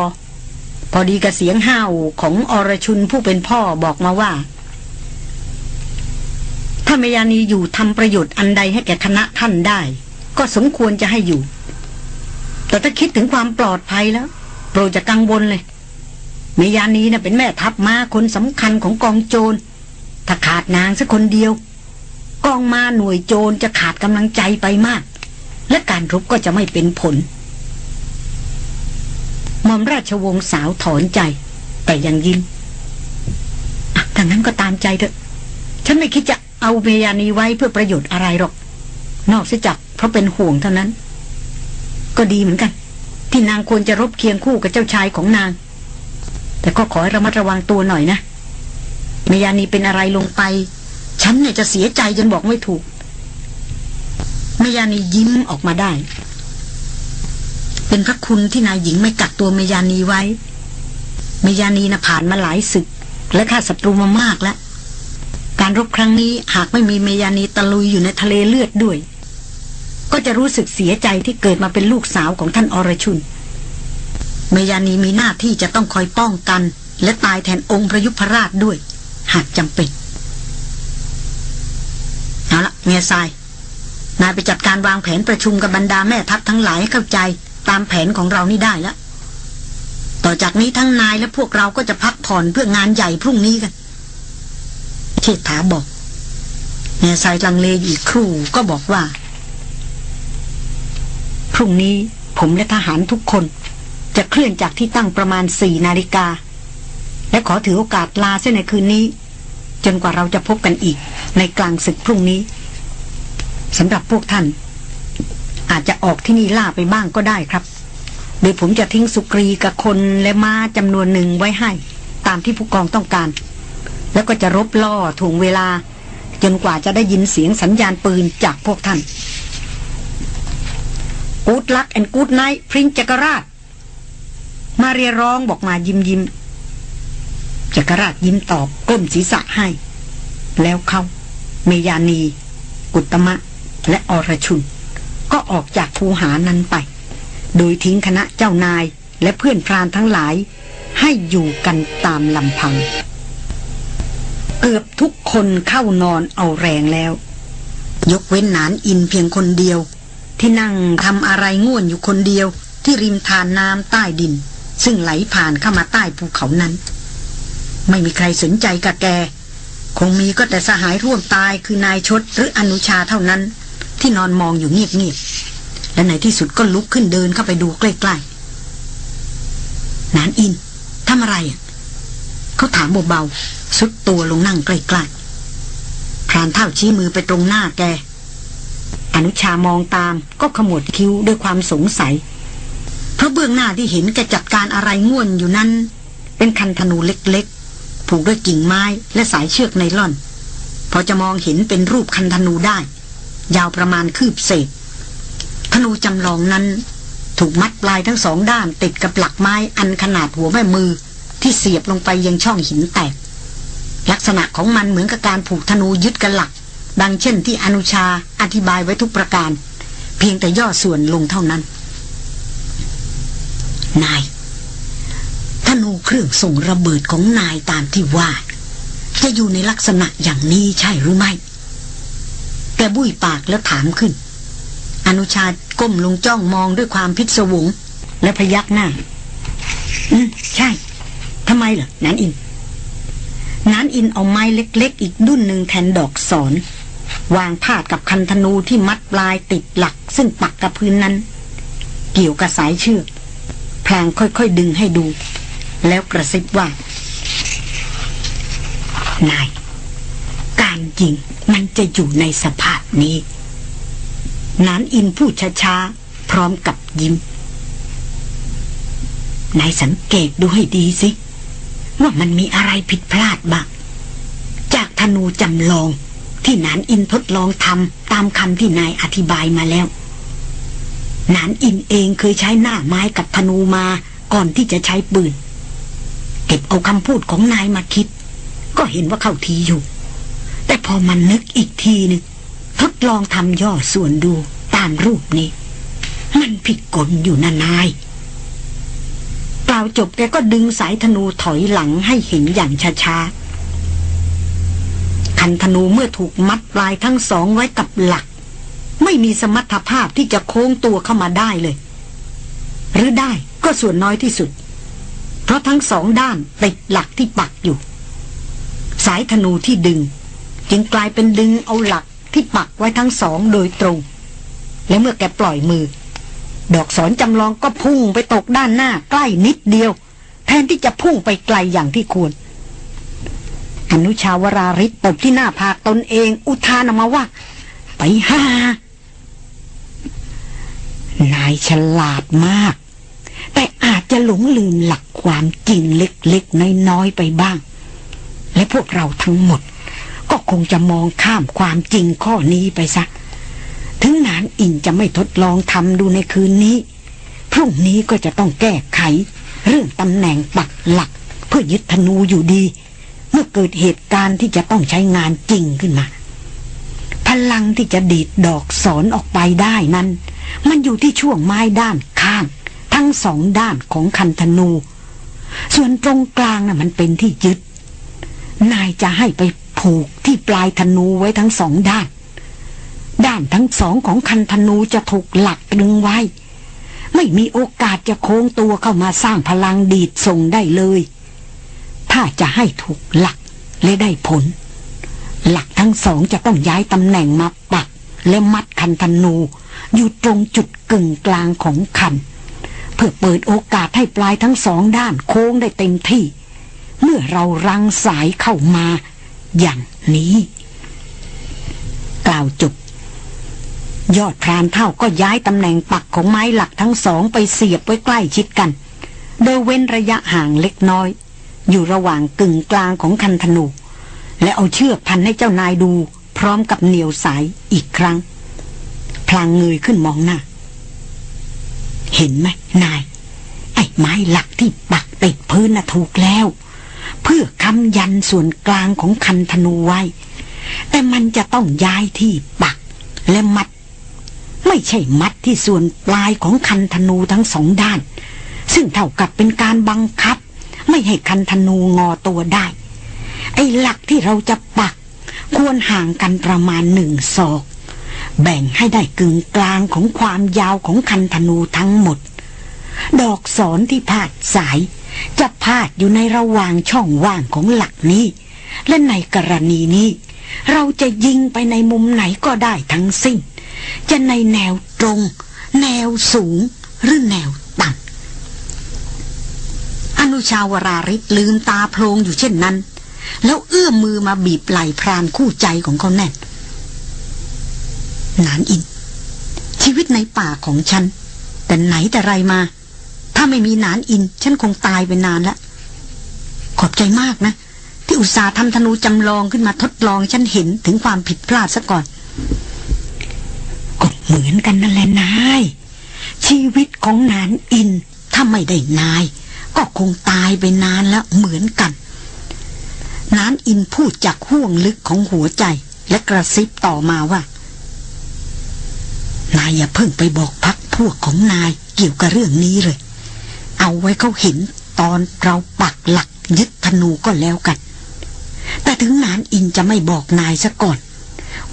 S1: พอดีกับเสียงห้าวของอรชุนผู้เป็นพ่อบอกมาว่าถ้าเมยานีอยู่ทำประโยชน์อันใดให้แก่คณะท่านได้ ก็สมควรจะให้อยู่ แต่ถ้าคิดถึงความปลอดภัยแล้ว โปรจะกังวลเลย เมยานีนะ่ะเป็นแม่ทัพมาคนสำคัญของกองโจร ถ้าขาดนางสักคนเดียวกองมาหน่วยโจรจะขาดกำลังใจไปมาก และการรบก็จะไม่เป็นผล มอมราชวงศ์สาวถอนใจ แต่ยังยิ้มถ้างั้นก็ตามใจเถอะ ฉันไม่คิดจะเอาเมยานีไว้เพื่อประโยชน์อะไรหรอก นอกเสียจากเพราะเป็นห่วงเท่านั้น ก็ดีเหมือนกัน ที่นางควรจะรบเคียงคู่กับเจ้าชายของนาง แต่ก็ขอให้ระมัดระวังตัวหน่อยนะเมยานีเป็นอะไรลงไป ฉันเนี่ยจะเสียใจจนบอกไม่ถูกเมยานียิ้มออกมาได้ เป็นพระคุณที่นายหญิงไม่กักตัวเมยานีไว้เมยานีนะผ่านมาหลายศึก และฆ่าศัตรูมามากแล้วการรบครั้งนี้หากไม่มีเมยานีตะลุยอยู่ในทะเลเลือดด้วย ก็จะรู้สึกเสียใจที่เกิดมาเป็นลูกสาวของท่านอรชุนเมยานีมีหน้าที่จะต้องคอยป้องกันและตายแทนองค์พระยุพรราชด้วย หากจำเป็น เอาละเมียทราย นายไปจัดการวางแผนประชุมกับบรรดาแม่ทัพทั้งหลายให้เข้าใจตามแผนของเรานี่ได้แล้ว ต่อจากนี้ทั้งนายและพวกเราก็จะพักผ่อนเพื่องานใหญ่พรุ่งนี้กันเชษฐาบอกแง่สายลังเลอีกครู่ก็บอกว่า พรุ่งนี้ผมและทหารทุกคน จะเคลื่อนจากที่ตั้งประมาณสี่นาฬิกา และขอถือโอกาสลาเส้นในคืนนี้ จนกว่าเราจะพบกันอีกในกลางศึกพรุ่งนี้สำหรับพวกท่าน อาจจะออกที่นี่ล่าไปบ้างก็ได้ครับ โดยผมจะทิ้งสุกรีกับคนและม้าจำนวนหนึ่งไว้ให้ตามที่ผู้กองต้องการแล้วก็จะรบล่อถ่วงเวลา จนกว่าจะได้ยินเสียงสัญญาณปืนจากพวกท่าน กูดลักแอนกูดไนพริ้งจักรราชมาเรียร้องบอกมายิ้มยิ้มจักรราชยิ้มตอบก้มศีรษะให้ แล้วเขา เมยานี กุตมะ และอรชุน ก็ออกจากภูหานั้นไป โดยทิ้งคณะเจ้านายและเพื่อนพรานทั้งหลายให้อยู่กันตามลำพังเกือบทุกคนเข้านอนเอาแรงแล้ว ยกเว้นนานอินเพียงคนเดียว ที่นั่งทำอะไรง่วนอยู่คนเดียวที่ริมทานน้ำใต้ดิน ซึ่งไหลผ่านเข้ามาใต้ภูเขานั้น ไม่มีใครสนใจกับแกคงมีก็แต่สหายร่วมตายคือนายชดหรืออนุชาเท่านั้น ที่นอนมองอยู่เงียบๆและในที่สุดก็ลุกขึ้นเดินเข้าไปดูใกล้ๆนานอินทำอะไร เขาถามเบาๆสุดตัวลงนั่งใกล้ๆพรานเท่าชี้มือไปตรงหน้าแก อนุชามองตามก็ขมวดคิ้วด้วยความสงสัย เพราะเบื้องหน้าที่เห็นแกจัดการอะไรง่วนอยู่นั้น เป็นคันธนูเล็กๆ ผูกด้วยกิ่งไม้และสายเชือกไนล่อน พอจะมองเห็นเป็นรูปคันธนูได้ ยาวประมาณคืบเศษธนูจำลองนั้นถูกมัดปลายทั้งสองด้านติดกับหลักไม้อันขนาดหัวแม่มือที่เสียบลงไปยังช่องหินแตกลักษณะของมันเหมือนกับการผูกธนูยึดกันหลัก ดังเช่นที่อนุชาอธิบายไว้ทุกประการ เพียงแต่ย่อส่วนลงเท่านั้น นาย ธนูเครื่องส่งระเบิดของนายตามที่ว่า จะอยู่ในลักษณะอย่างนี้ใช่หรือไม่แกบุ้ยปากแล้วถามขึ้น อนุชาก้มลงจ้องมองด้วยความพิศวง และพยักหน้าอืมใช่ทำไมล่ะนันอินนานอินเอาไม้ เล็ก ๆ อีกดุ้นหนึ่งแทนดอกสอนวางพาดกับคันธนูที่มัดปลายติดหลักซึ่งปักกับพื้นนั้น เกี่ยวกับ สายเชือกพลางค่อยๆดึงให้ดู แล้วกระซิบว่า นาย การยิงมันจะอยู่ในสภาพนี้ นานอิน พูดช้าๆ พร้อมกับยิ้ม นาย สังเกตดูให้ดีสิเว่ามันมีอะไรผิดพลาดบ้างจากธนูจำลองที่นานอินทดลองทำ ตามคำที่นายอธิบายมาแล้ว นานอินเองเคยใช้หน้าไม้กับธนูมาก่อนที่จะใช้ปืน เก็บเอาคำพูดของนายมาคิด ก็เห็นว่าเข้าทีอยู่ แต่พอมันนึกอีกทีนึงทดลองทำย่อส่วนดูตามรูปนี้ มันผิดกลอยู่นะนายล่าวจบแกก็ดึงสายธนูถอยหลังให้เห็นอย่างช้าๆ คันธนูเมื่อถูกมัดปลายทั้งสองไว้กับหลัก ไม่มีสมรรถภาพที่จะโค้งตัวเข้ามาได้เลย หรือได้ก็ส่วนน้อยที่สุด เพราะทั้งสองด้านติดหลักที่ปักอยู่ สายธนูที่ดึงจึงกลายเป็นดึงเอาหลักที่ปักไว้ทั้งสองโดยตรง และเมื่อแกปล่อยมือดอกสอนจำลองก็พุ่งไปตกด้านหน้าใกล้นิดเดียว แทนที่จะพุ่งไปไกลอย่างที่ควร อนุชาวราริศตบที่หน้าผากตนเอง อุทานออกมาว่า ไปห้านายฉลาดมาก แต่อาจจะหลงลืมหลักความจริงเล็กๆ น้อยๆ ไปบ้าง และพวกเราทั้งหมด ก็คงจะมองข้ามความจริงข้อนี้ไปซะถึงนานอินจะไม่ทดลองทำดูในคืนนี้ พรุ่งนี้ก็จะต้องแก้ไข เรื่องตำแหน่งปักหลัก เพื่อยึดธนูอยู่ดี เมื่อเกิดเหตุการณ์ที่จะต้องใช้งานจริงขึ้นมา พลังที่จะดีดดอกสอนออกไปได้นั้น มันอยู่ที่ช่วงไม้ด้านข้าง ทั้งสองด้านของคันธนู ส่วนตรงกลางนะ่ะมันเป็นที่ยึด นายจะให้ไปผูกที่ปลายธนูไว้ทั้งสองด้านด้านทั้งสองของคันธนูจะถูกหลักดึงไว้ ไม่มีโอกาสจะโค้งตัวเข้ามาสร้างพลังดีดส่งได้เลย ถ้าจะให้ถูกหลักและได้ผล หลักทั้งสองจะต้องย้ายตำแหน่งมาปักและมัดคันธนูอยู่ตรงจุดกึ่งกลางของคันเพื่อเปิดโอกาสให้ปลายทั้งสองด้านโค้งได้เต็มที่ เมื่อเรารังสายเข้ามาอย่างนี้กล่าวจบยอดพรานเท่าก็ย้ายตำแหน่งปักของไม้หลักทั้งสองไปเสียบไว้ใกล้ชิดกัน โดยเว้นระยะห่างเล็กน้อย อยู่ระหว่างกึ่งกลางของคันธนู และเอาเชือกพันให้เจ้านายดูพร้อมกับเหนียวสายอีกครั้ง พลางเงยขึ้นมองหน้าเห็นไหมนาย ไอ้ไม้หลักที่ปักติดพื้นน่ะถูกแล้ว เพื่อค้ำยันส่วนกลางของคันธนูไว้ แต่มันจะต้องย้ายที่ปักและมัดไม่ใช่มัดที่ส่วนปลายของคันธนูทั้งสองด้าน ซึ่งเท่ากับเป็นการบังคับ ไม่ให้คันธนูงอตัวได้ ไอ้หลักที่เราจะปัก ควรห่างกันประมาณหนึ่งศอก แบ่งให้ได้กึ่งกลางของความยาวของคันธนูทั้งหมด ดอกศรที่พาดสายจะพาดอยู่ในระหว่างช่องว่างของหลักนี้ และในกรณีนี้ เราจะยิงไปในมุมไหนก็ได้ทั้งสิ้นจะในแนวตรง แนวสูง หรือแนวต่ำอนุชาวราริศลืมตาโพลงอยู่เช่นนั้น แล้วเอื้อมมือมาบีบไหล่พรานคู่ใจของเขาแน่นนานอิน ชีวิตในป่าของฉัน แต่ไหนแต่ไรมา ถ้าไม่มีนานอินฉันคงตายไปนานแล้ว ขอบใจมากนะ ที่อุตส่าห์ทำธนูจำลองขึ้นมาทดลอง ฉันเห็นถึงความผิดพลาดซะก่อนก็เหมือนกันนั่นแหละนาย ชีวิตของนานอินถ้าไม่ได้นาย ก็คงตายไปนานแล้ว เหมือนกัน นานอินพูดจากห่วงลึกของหัวใจและกระซิบต่อมาว่า นายอย่าเพิ่งไปบอกพักพวกของนายเกี่ยวกับเรื่องนี้เลย เอาไว้เขาเห็นตอนเราปักหลักยึดธนูก็แล้วกัน แต่ถึงนานอินจะไม่บอกนายซะก่อน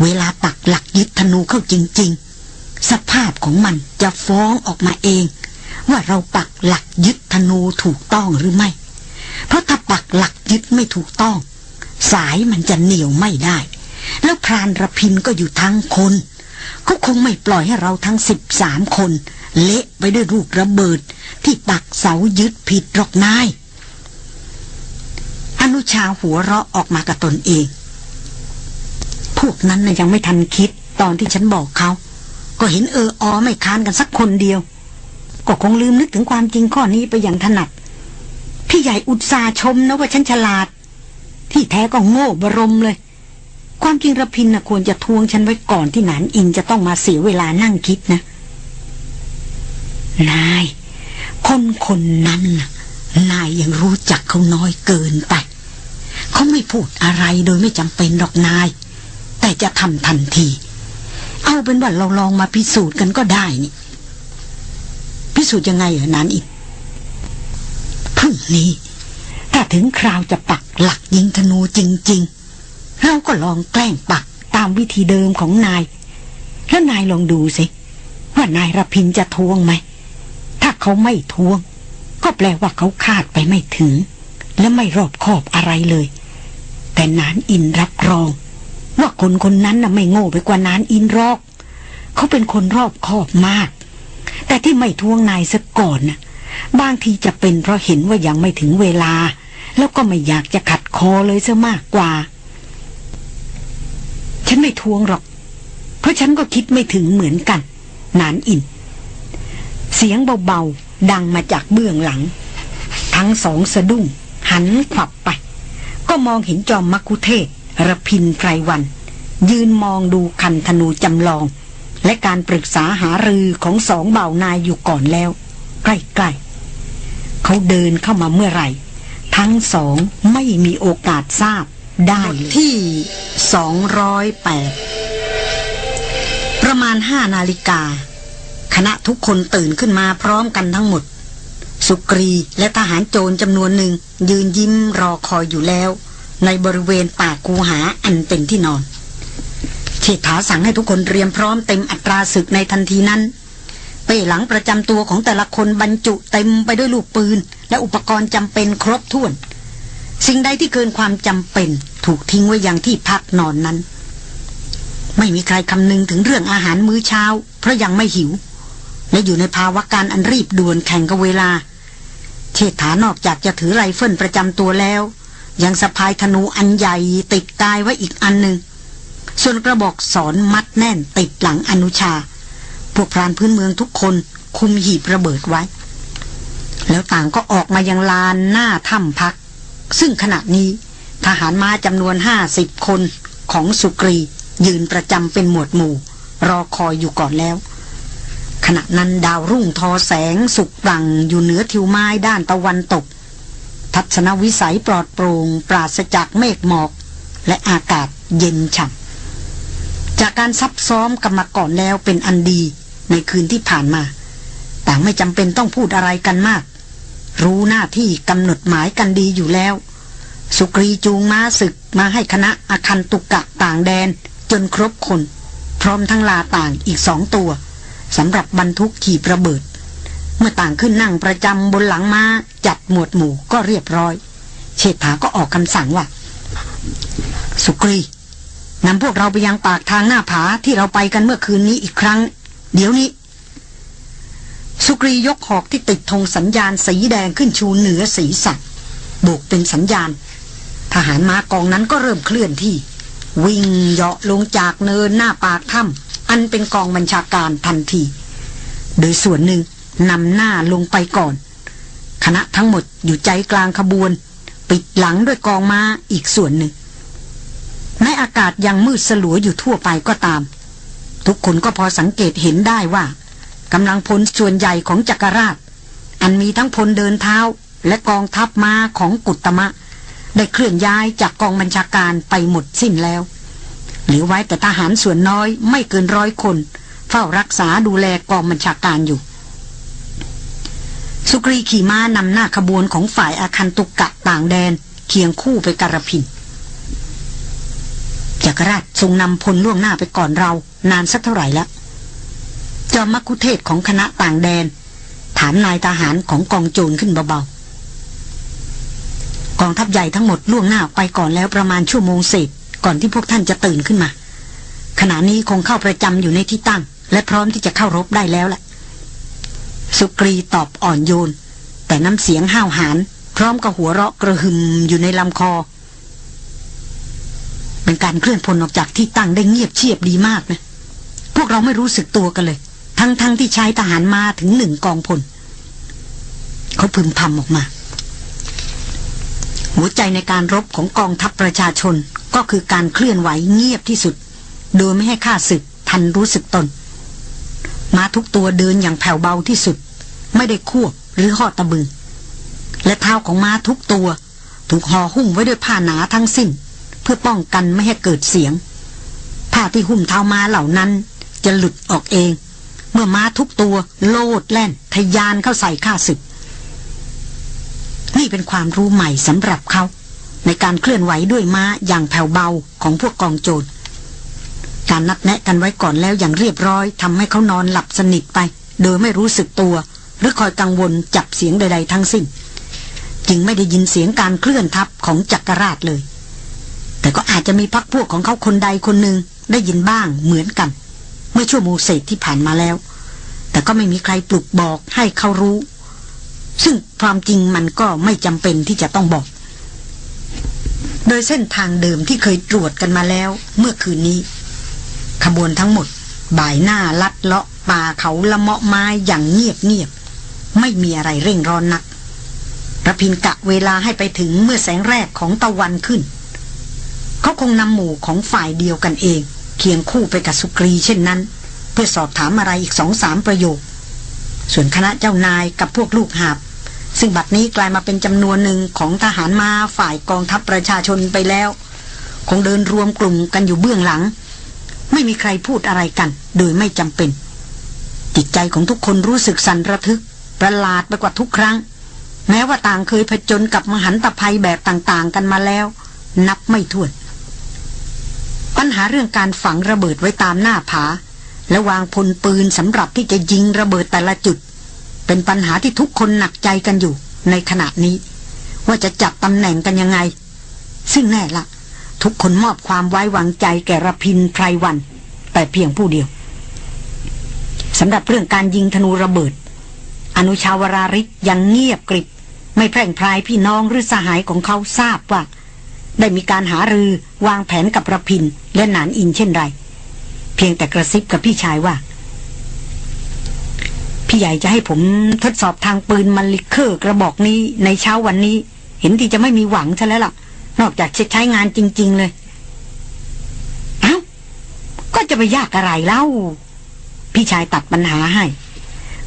S1: เวลาปักหลักยึดธนูเข้าจริงๆ สภาพของมันจะฟ้องออกมาเอง ว่าเราปักหลักยึดธนูถูกต้องหรือไม่ เพราะถ้าปักหลักยึดไม่ถูกต้อง สายมันจะเหนียวไม่ได้ แล้วพรานระพินก็อยู่ทั้งคนก็คงไม่ปล่อยให้เราทั้งสิบสามคน เละไปด้วยลูกระเบิดที่ปักเสายึดผิดหรอกนาย อนุชาหัวเราะออกมากับตนเองพวกนั้นน่ะยังไม่ทันคิดตอนที่ฉันบอกเขาก็เห็นเออออไม่ค้านกันสักคนเดียว ก็คงลืมนึกถึงความจริงข้อนี้ไปอย่างถนัด พี่ใหญ่อุตสาชมนะว่าฉันฉลาด ที่แท้ก็โง่บรมเลย ความจริงระพินนะควรจะทวงฉันไว้ก่อนที่หนานอินจะต้องมาเสียเวลานั่งคิดนะ นาย คนคนนั้น นายยังรู้จักเขาน้อยเกินไปเขาไม่พูดอะไรโดยไม่จำเป็นหรอกนายแต่จะทำทันที เอาเป็นว่าเราลองมาพิสูจน์กันก็ได้นี่ พิสูจน์ยังไงเหรอนานอีกพรุ่งนี้ ถ้าถึงคราวจะปักหลักยิงธนูจริงๆ เราก็ลองแกล้งปักตามวิธีเดิมของนายแล้วนายลองดูสิว่านายรพินจะทวงไหม ถ้าเขาไม่ทวง ก็แปลว่าเขาคาดไปไม่ถึง และไม่รอบคอบอะไรเลย แต่นานอินรับรองว่าคนคนนั้นน่ะไม่โง่ไปกว่านานอินรอก เขาเป็นคนรอบคอบมาก แต่ที่ไม่ทวงนายซะก่อนน่ะบางทีจะเป็นเพราะเห็นว่ายังไม่ถึงเวลา แล้วก็ไม่อยากจะขัดคอเลยซะมากกว่า ฉันไม่ทวงหรอก เพราะฉันก็คิดไม่ถึงเหมือนกัน นานอิน เสียงเบาๆดังมาจากเบื้องหลัง ทั้งสองสะดุ้งหันขวับไป ก็มองเห็นจอมมักคุเทศระพินไพรวัน ยืนมองดูคันธนูจำลอง และการปรึกษาหารือของสองเบ่านายอยู่ก่อนแล้ว ใกล้ๆเขาเดินเข้ามาเมื่อไหร่ ทั้งสองไม่มีโอกาสทราบได้ที่ 208 ประมาณห้านาฬิกา คณะทุกคนตื่นขึ้นมาพร้อมกันทั้งหมด สุกรีและทหารโจรจำนวนหนึ่ง ยืนยิ้มรอคอยอยู่แล้วในบริเวณป่าคูหาอันเป็นที่นอนเฉษฐาสั่งให้ทุกคนเตรียมพร้อมเต็มอัตราศึกในทันทีนั้น เป้หลังประจำตัวของแต่ละคนบรรจุเต็มไปด้วยลูกปืน และอุปกรณ์จำเป็นครบถ้วน สิ่งใดที่เกินความจำเป็น ถูกทิ้งไว้อย่างที่พักนอนนั้น ไม่มีใครคำนึงถึงเรื่องอาหารมื้อเช้าเพราะยังไม่หิวและอยู่ในภาวะการอันรีบด่วนแข่งกับเวลาเชษฐานอกจากจะถือไรเฟิลประจำตัวแล้วยังสะพายธนูอันใหญ่ ติดกายไว้อีกอันหนึ่ง ส่วนกระบอกสอนมัดแน่นติดหลังอนุชา พวกพรานพื้นเมืองทุกคนคุมหีบระเบิดไว้ แล้วต่างก็ออกมายังลานหน้าถ้ำพัก ซึ่งขณะนี้ ทหารมาจำนวนห้าสิบคนของสุกรี ยืนประจำเป็นหมวดหมู่ รอคอยอยู่ก่อนแล้ว ขณะนั้นดาวรุ่งทอแสง สุกรังอยู่เหนือทิวไม้ด้านตะวันตกทัศนวิสัยปลอดโปรง่งปราศจากเมฆหมอก และอากาศเย็นฉ่ำจากการซับซ้อมกันมาก่อนแล้วเป็นอันดี ในคืนที่ผ่านมา ต่างไม่จำเป็นต้องพูดอะไรกันมาก รู้หน้าที่กำหนดหมายกันดีอยู่แล้ว สุกรีจูงม้าศึกมาให้คณะอาคันตุกกะต่างแดน จนครบคน พร้อมทั้งลาต่างอีกสองตัวสำหรับบรรทุกขีประเบิดเมื่อต่างขึ้นนั่งประจำบนหลังมา้าจัดหมวดหมู่ก็เรียบร้อย เชษฐาก็ออกคำสั่งว่าสุกรีนำพวกเราไปยังปากทางหน้าผาที่เราไปกันเมื่อคืนนี้อีกครั้ง เดี๋ยวนี้ สุกรียกหอกที่ติดธงสัญญาณสีแดงขึ้นชูเหนือสีสัตว์กเป็นสัญญาณ ทหารมากองนั้นก็เริ่มเคลื่อนที่ วิ่งเหาะลงจากเนินหน้าปากถ้ำอันเป็นกองบัญชาการทันที โดยส่วนหนึ่งนำหน้าลงไปก่อน คณะทั้งหมดอยู่ใจกลางขบวน ปิดหลังด้วยกองม้าอีกส่วนหนึ่ง ในอากาศยังมืดสลัวอยู่ทั่วไปก็ตาม ทุกคนก็พอสังเกตเห็นได้ว่ากำลังพลส่วนใหญ่ของจักรราช อันมีทั้งพลเดินเท้า และกองทัพม้าของกุตมะ ได้เคลื่อนย้ายจากกองบัญชาการไปหมดสิ้นแล้วเหลือไว้แต่ทหารส่วนน้อยไม่เกินร้อยคน เฝ้ารักษาดูแลกองบัญชาการอยู่สุกรีขี่ม้านำหน้าขบวนของฝ่ายอาคันตุกกะต่างแดน เคียงคู่ไปการพินจักรราชทรงนำพลล่วงหน้าไปก่อนเรา นานสักเท่าไหร่แล้วจอมคุเทศของคณะต่างแดนถามนายทหารของกองโจรขึ้นเบาๆ กองทัพใหญ่ทั้งหมดล่วงหน้าไปก่อนแล้วประมาณชั่วโมงเศษก่อนที่พวกท่านจะตื่นขึ้นมา ขณะนี้คงเข้าประจำอยู่ในที่ตั้งและพร้อมที่จะเข้ารบได้แล้วล่ะสุกรีตอบอ่อนโยน แต่น้ำเสียงห้าวหาญพร้อมกับหัวเราะกระหึมอยู่ในลำคอเป็นการเคลื่อนพลออกจากที่ตั้งได้เงียบเชียบดีมากนะ พวกเราไม่รู้สึกตัวกันเลย ทั้งๆทที่ใช้ทหารมาถึงหนึ่งกองพลเขาพึมพำออกมา หัวใจในการรบของกองทัพประชาชนก็คือการเคลื่อนไหวเงียบที่สุด โดยไม่ให้ข้าศึก ทันรู้สึกตนม้าทุกตัวเดินอย่างแผ่วเบาที่สุด ไม่ได้ควบหรือหอตะบือและเท้าของม้าทุกตัว ถูกห่อหุ้มไว้ด้วยผ้าหนาทั้งสิ้นเพื่อป้องกันไม่ให้เกิดเสียงผ้าที่หุ้มเท้าม้าเหล่านั้นจะหลุดออกเอง เมื่อม้าทุกตัวโลดแล่นทยานเข้าใส่ข้าศึก นี่เป็นความรู้ใหม่สำหรับเขาในการเคลื่อนไหวด้วยม้าอย่างแผ่วเบาของพวกกองโจรการนัดแนะกันไว้ก่อนแล้วอย่างเรียบร้อยทำให้เขานอนหลับสนิทไปโดยไม่รู้สึกตัว หรือคอยกังวลจับเสียงใด ๆ ทั้งสิ้นจึงไม่ได้ยินเสียงการเคลื่อนทับของจักรราชเลย แต่ก็อาจจะมีพักพวกของเขาคนใดคนหนึ่งได้ยินบ้างเหมือนกัน เมื่อชั่วโมงเศษที่ผ่านมาแล้ว แต่ก็ไม่มีใครปลุกบอกให้เขารู้ ซึ่งความจริงมันก็ไม่จำเป็นที่จะต้องบอก โดยเส้นทางเดิมที่เคยตรวจกันมาแล้ว เมื่อคืนนี้ขบวนทั้งหมดบ่ายหน้าลัดเลาะป่าเขาละเมาะไม้อย่างเงียบเงียบ ไม่มีอะไรเร่งร้อนนักระพินกะเวลาให้ไปถึงเมื่อแสงแรกของตะวันขึ้น เขาคงนำหมู่ของฝ่ายเดียวกันเอง เคียงคู่ไปกับสุกรีเช่นนั้น เพื่อสอบถามอะไรอีกสองสามประโยค ส่วนคณะเจ้านายกับพวกลูกหาบ ซึ่งบัดนี้กลายมาเป็นจำนวนหนึ่งของทหารมาฝ่ายกองทัพประชาชนไปแล้ว คงเดินรวมกลุ่มกันอยู่เบื้องหลังไม่มีใครพูดอะไรกัน โดยไม่จำเป็น จิตใจของทุกคนรู้สึกสันระทึกประหลาดไปกว่าทุกครั้ง แม้ว่าต่างเคยผจญกับมหันตภัยแบบต่างๆกันมาแล้ว นับไม่ถ้วน ปัญหาเรื่องการฝังระเบิดไว้ตามหน้าผา และวางพลปืนสำหรับที่จะยิงระเบิดแต่ละจุด เป็นปัญหาที่ทุกคนหนักใจกันอยู่ในขณะนี้ ว่าจะจับตำแหน่งกันยังไง ซึ่งแน่ละ่ะทุกคนมอบความไว้วางใจแก่ระพินไพรวัน แต่เพียงผู้เดียว สำหรับเรื่องการยิงธนูระเบิด อนุชาวราริกยังเงียบกริบไม่แพร่งพรายพี่น้องหรือสหายของเขาทราบว่า ได้มีการหารือวางแผนกับระพินและหนานอินเช่นไร เพียงแต่กระซิบกับพี่ชายว่า พี่ใหญ่จะให้ผมทดสอบทางปืนมันลิเคอร์ กระบอกนี้ในเช้าวันนี้ เห็นที่จะไม่มีหวังใช่แล้วล่ะนอกจากใช้งานจริง ๆ เลย เอา้าก็จะไปยากอะไรเล่า พี่ชายตัดปัญหาให้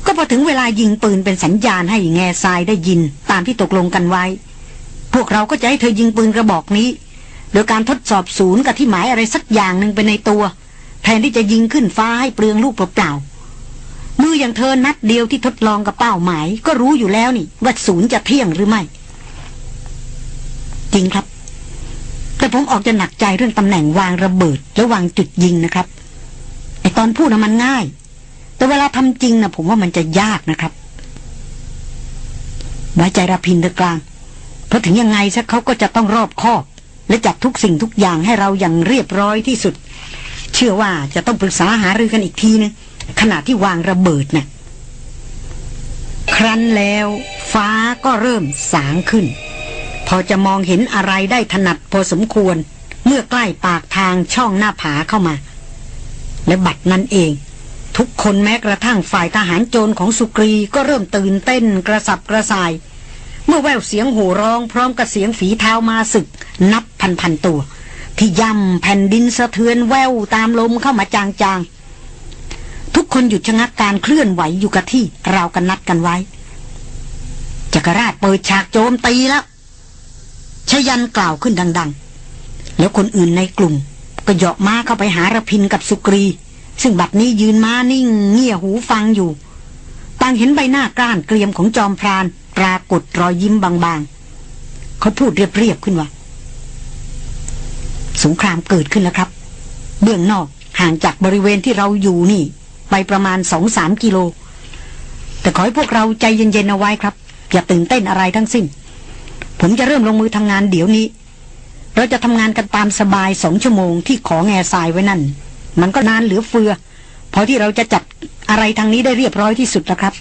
S1: ก็พอถึงเวลายิงปืนเป็นสัญญาณให้แง่ทรายได้ยิน ตามที่ตกลงกันไว้ พวกเราก็จะให้เธอยิงปืนกระบอกนี้ โดยการทดสอบศูนย์กับที่หมายอะไรสักอย่างหนึ่งไปในตัว แทนที่จะยิงขึ้นฟ้าให้เปลืองลูกเปล่ามืออย่างเธอนัดเดียวที่ทดลองกับเป้าหมายก็รู้อยู่แล้วนี่ว่าศูนย์จะเที่ยงหรือไม่จริงครับแต่ผมออกจะหนักใจเรื่องตำแหน่งวางระเบิด และวางจุดยิงนะครับไอตอนพูดนะมันง่ายแต่เวลาทำจริงนะผมว่ามันจะยากนะครับไว้ใจรพินตะกลางเพราะถึงยังไงซะเขาก็จะต้องรอบคอบ และจัดทุกสิ่งทุกอย่างให้เราอย่างเรียบร้อยที่สุด เชื่อว่าจะต้องปรึกษาหารือกันอีกทีนึงขณะที่วางระเบิดนะ่ะครั้นแล้วฟ้าก็เริ่มสางขึ้นพอจะมองเห็นอะไรได้ถนัดพอสมควร เมื่อใกล้ปากทางช่องหน้าผาเข้ามา และบัดนั้นเอง ทุกคนแม้กระทั่งฝ่ายทหารโจรของสุกรีก็เริ่มตื่นเต้นกระสับกระส่าย เมื่อแววเสียงโห่ร้อง พร้อมกับเสียงฝีเท้ามาศึก นับพันพันตัว ที่ย่ำแผ่นดินสะเทือนแววตามลมเข้ามาจางๆ ทุกคนหยุดชะงักการเคลื่อนไหวอยู่กับที่เรากันนัดกันไว้จักรราชเปิดฉากโจมตีแล้วชยันกล่าวขึ้นดังๆ แล้วคนอื่นในกลุ่มก็เหาะม้าเข้าไปหาระพินกับสุกรี ซึ่งบัดนี้ยืนม้านิ่งเงี่ยหูฟังอยู่ ต่างเห็นใบหน้ากล้านเกรียมของจอมพรานปรากฏรอยยิ้มบางๆ เขาพูดเรียบๆขึ้นว่า สงครามเกิดขึ้นแล้วครับ เบื้องนอกห่างจากบริเวณที่เราอยู่นี่ ไปประมาณสองสามกิโล แต่ขอให้พวกเราใจเย็นๆเอาไว้ครับ อย่าตื่นเต้นอะไรทั้งสิ้นผมจะเริ่มลงมือทำงานเดี๋ยวนี้ เราจะทำงานกันตามสบายสองชั่วโมงที่ของแง่ทรายไว้นั่น มันก็นานเหลือเฟือพอที่เราจะจัดอะไรทางนี้ได้เรียบร้อยที่สุดแล้วครับ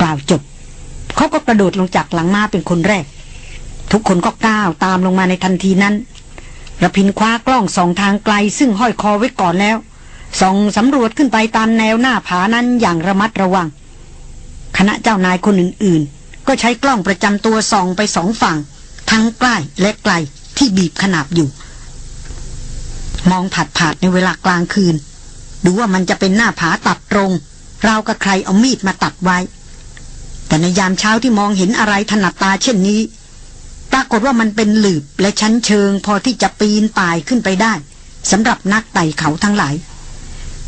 S1: กล่าวจบ เขาก็กระโดดลงจากหลังมาเป็นคนแรก ทุกคนก็ก้าวตามลงมาในทันทีนั้นระพินคว้ากล้องสองทางไกล ซึ่งห้อยคอไว้ก่อนแล้ว ส่องสำรวจขึ้นไปตามแนวหน้าผานั้นอย่างระมัดระวัง คณะเจ้านายคนอื่นก็ใช้กล้องประจำตัวส่องไปสองฝั่ง ทั้งใกล้และไกล ที่บีบขนาบอยู่ มองผัดผาดในเวลากลางคืน ดูว่ามันจะเป็นหน้าผาตัดตรงเรากับใครเอามีดมาตัดไว้ แต่ในยามเช้าที่มองเห็นอะไรถนัดตาเช่นนี้ ปรากฏว่ามันเป็นหลืบและชั้นเชิงพอที่จะปีนป่ายขึ้นไปได้สำหรับนักไต่เขาทั้งหลาย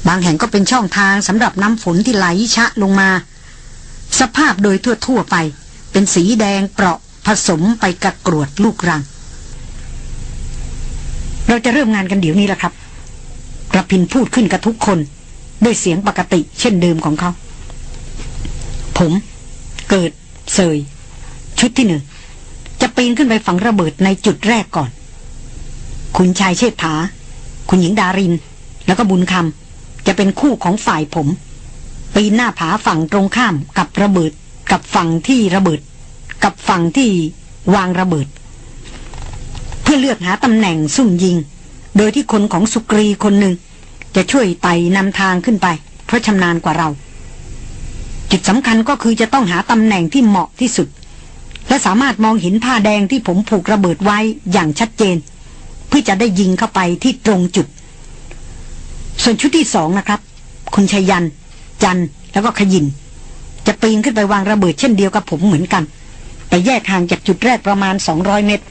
S1: บางแห่งก็เป็นช่องทางสำหรับน้ำฝนที่ไหลชะลงมา สภาพโดยทั่วๆไปเป็นสีแดงเปราะผสมไปกับกรวดลูกรัง เราจะเริ่มงานกันเดี๋ยวนี้ละครับกระพินพูดขึ้นกับทุกคนด้วยเสียงปกติเช่นเดิมของเขา ผม เกิด เสยชุดที่หนึ่ง จะปีนขึ้นไปฝังระเบิดในจุดแรกก่อน คุณชายเชษฐา คุณหญิงดาริน แล้วก็บุญคำจะเป็นคู่ของฝ่ายผม ปีนหน้าผาฝั่งตรงข้ามกับระเบิดกับฝั่งที่ระเบิด กับฝั่งที่วางระเบิด เพื่อเลือกหาตำแหน่งซุ่มยิง โดยที่คนของสุกรีคนหนึ่ง จะช่วยไต่นำทางขึ้นไป เพราะชำนาญกว่าเรา จุดสำคัญก็คือจะต้องหาตำแหน่งที่เหมาะที่สุด และสามารถมองเห็นผ้าแดงที่ผมผูกระเบิดไว้อย่างชัดเจน เพื่อจะได้ยิงเข้าไปที่ตรงจุด ส่วนชุดที่สองนะครับ คุณชัยยัน จันแล้วก็ขยินจะปีนขึ้นไปวางระเบิดเช่นเดียวกับผมเหมือนกัน แต่แยกห่างจากจุดแรกประมาณ 200 เมตร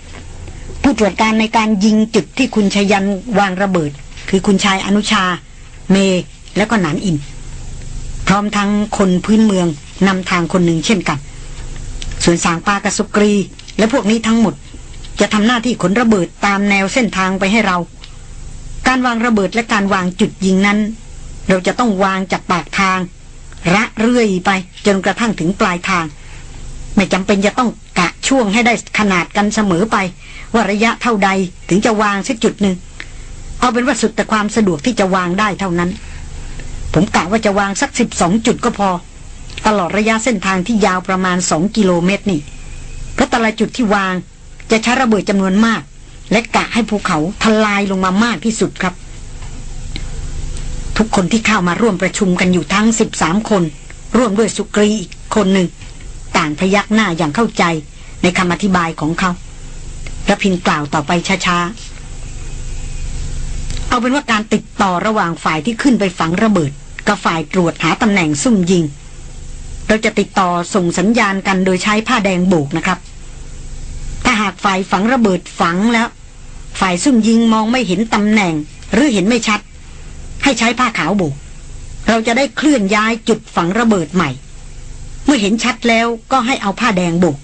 S1: ผู้ตรวจการในการยิงจุดที่คุณชยันวางระเบิด คือคุณชายอนุชา เม และก็หนานอิน พร้อมทั้งคนพื้นเมืองนำทางคนหนึ่งเช่นกัน ส่วนสางปากระสุกรี และพวกนี้ทั้งหมด จะทำหน้าที่ขนระเบิดตามแนวเส้นทางไปให้เรา การวางระเบิดและการวางจุดยิงนั้น เราจะต้องวางจากปากทางระเรื่อยไป จนกระทั่งถึงปลายทาง ไม่จำเป็นจะต้องกะช่วงให้ได้ขนาดกันเสมอไป ว่าระยะเท่าใดถึงจะวางสักจุดหนึ่งเอาเป็นว่าสุดแต่ความสะดวกที่จะวางได้เท่านั้น ผมกะว่าจะวางสักสสิบองจุดก็พอ ตลอดระยะเส้นทางที่ยาวประมาณสองกิโลเมตรนี่เพราะแต่ละจุดที่วางจะใช้ระเบิดจำนวนมาก และกะให้ภูเขาทลายลงมามากที่สุดครับทุกคนที่เข้ามาร่วมประชุมกันอยู่ทั้ง 13 คนร่วมด้วยสุกรีอีกคนหนึ่ง ต่างพยักหน้าอย่างเข้าใจในคำอธิบายของเขา และพินกล่าวต่อไปช้าๆ เอาเป็นว่าการติดต่อระหว่างฝ่ายที่ขึ้นไปฝังระเบิดกับฝ่ายตรวจหาตำแหน่งซุ่มยิง เราจะติดต่อส่งสัญญาณกันโดยใช้ผ้าแดงโบกนะครับ ถ้าหากฝ่ายฝังระเบิดฝังแล้ว ฝ่ายซุ่มยิงมองไม่เห็นตำแหน่งหรือเห็นไม่ชัดให้ใช้ผ้าขาวโบกเราจะได้เคลื่อนย้ายจุดฝังระเบิดใหม่ เมื่อเห็นชัดแล้วก็ให้เอาผ้าแดงโบก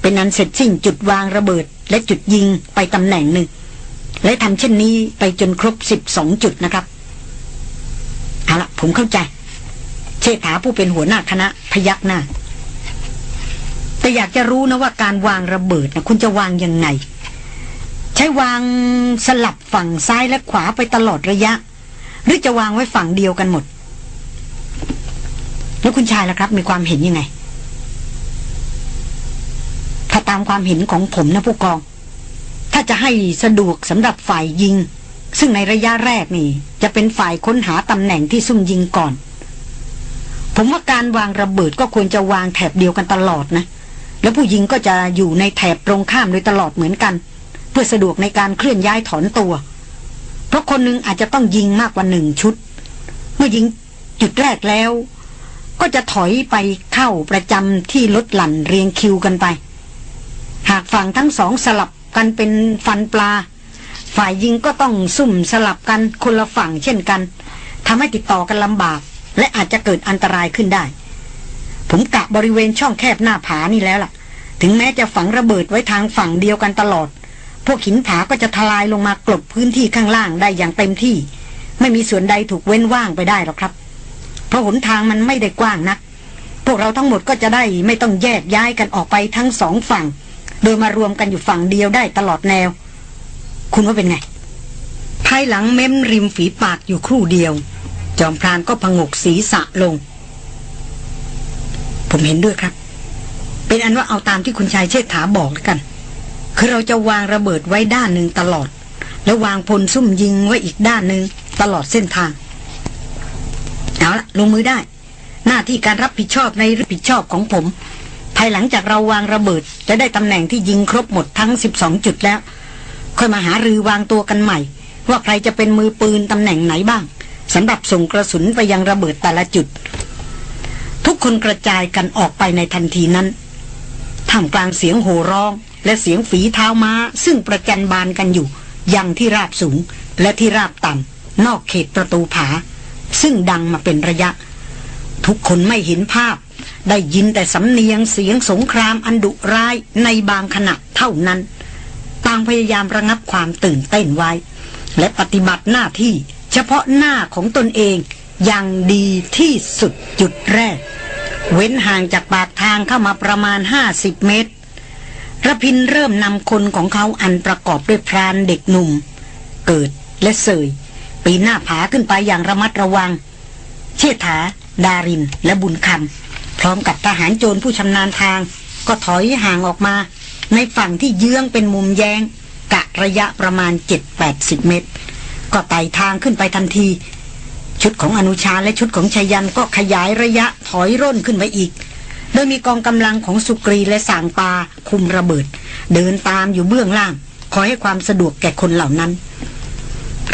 S1: เป็นนั้นเสร็จสิ้นจุดวางระเบิดและจุดยิงไปตำแหน่งหนึ่งและทำเช่นนี้ไปจนครบ 12 จุดนะครับเอาละผมเข้าใจ เชษฐาผู้เป็นหัวหน้าคณะพยักหน้าแต่อยากจะรู้นะว่าการวางระเบิดนะคุณจะวางยังไง ใช้วางสลับฝั่งซ้ายและขวาไปตลอดระยะหรือจะวางไว้ฝั่งเดียวกันหมด แล้วคุณชายล่ะครับ มีความเห็นยังไง ถ้าตามความเห็นของผม นะผู้กอง ถ้าจะให้สะดวกสำหรับฝ่ายยิง ซึ่งในระยะแรกนี่ จะเป็นฝ่ายค้นหาตำแหน่งที่ซุ่มยิงก่อน ผมว่าการวางระเบิดก็ควรจะวางแถบเดียวกันตลอดนะ แล้วผู้ยิงก็จะอยู่ในแถบตรงข้ามโดยตลอดเหมือนกัน เพื่อสะดวกในการเคลื่อนย้ายถอนตัวเพราะคนหนึ่งอาจจะต้องยิงมากกว่าหนึ่งชุด เมื่อยิงจุดแรกแล้ว ก็จะถอยไปเข้าประจำที่ลดหลั่นเรียงคิวกันไป หากฝั่งทั้งสองสลับกันเป็นฟันปลา ฝ่ายยิงก็ต้องซุ่มสลับกันคนละฝั่งเช่นกันทำให้ติดต่อกันลำบาก และอาจจะเกิดอันตรายขึ้นได้ ผมกะบริเวณช่องแคบหน้าผานี่แล้วล่ะถึงแม้จะฝังระเบิดไว้ทางฝั่งเดียวกันตลอดพวกหินผาก็จะทลายลงมากลบพื้นที่ข้างล่างได้อย่างเต็มที่ ไม่มีส่วนใดถูกเว้นว่างไปได้หรอกครับ เพราะหนทางมันไม่ได้กว้างนัก พวกเราทั้งหมดก็จะได้ไม่ต้องแยกย้ายกันออกไปทั้งสองฝั่ง โดยมารวมกันอยู่ฝั่งเดียวได้ตลอดแนว คุณว่าเป็นไงภายหลังเม้มริมฝีปากอยู่ครู่เดียว จอมพรานก็พงกศีรษะลง ผมเห็นด้วยครับ เป็นอันว่าเอาตามที่คุณชายเชษฐาบอกแล้วกันือเราจะวางระเบิดไว้ด้านหนึ่งตลอด แล้ววางพลซุ่มยิงไว้อีกด้านหนึ่งตลอดเส้นทางเอาละลงมือได้ หน้าที่การรับผิดชอบในรับผิดชอบของผมภายหลังจากเราวางระเบิดจะได้ตำแหน่งที่ยิงครบหมดทั้ง12จุดแล้วค่อยมาหารือวางตัวกันใหม่ ว่าใครจะเป็นมือปืนตำแหน่งไหนบ้างสำหรับส่งกระสุนไปยังระเบิดแต่ละจุด ทุกคนกระจายกันออกไปในทันทีนั้นท่ามกลางเสียงโห่ร้องและเสียงฝีเท้าม้า ซึ่งประจันบานกันอยู่ยังที่ราบสูงและที่ราบต่ำนอกเขตประตูผาซึ่งดังมาเป็นระยะ ทุกคนไม่เห็นภาพได้ยินแต่สำเนียงเสียงสงครามอันดุร้ายในบางขณะเท่านั้นต่างพยายามระงับความตื่นเต้นไว้ และปฏิบัติหน้าที่ เฉพาะหน้าของตนเองอย่างดีที่สุดจุดแรก เว้นห่างจากปากทางเข้ามาประมาณ 50 เมตรระพินเริ่มนำคนของเขาอันประกอบด้วยพรานเด็กหนุ่ม เกิดและเสยปีนหน้าผาขึ้นไปอย่างระมัดระวัง เชษฐา ดาริน และบุญคำพร้อมกับทหารโจรผู้ชำนาญทาง ก็ถอยห่างออกมา ในฝั่งที่เยื้องเป็นมุมแยงกะระยะประมาณ 7-80 เมตร ก็ไต่ทางขึ้นไปทันที ชุดของอนุชาและชุดของชายันก็ขยายระยะถอยร่นขึ้นไปอีกโดยมีกองกำลังของสุกรีและสางปาคุมระเบิด เดินตามอยู่เบื้องล่าง ขอให้ความสะดวกแก่คนเหล่านั้น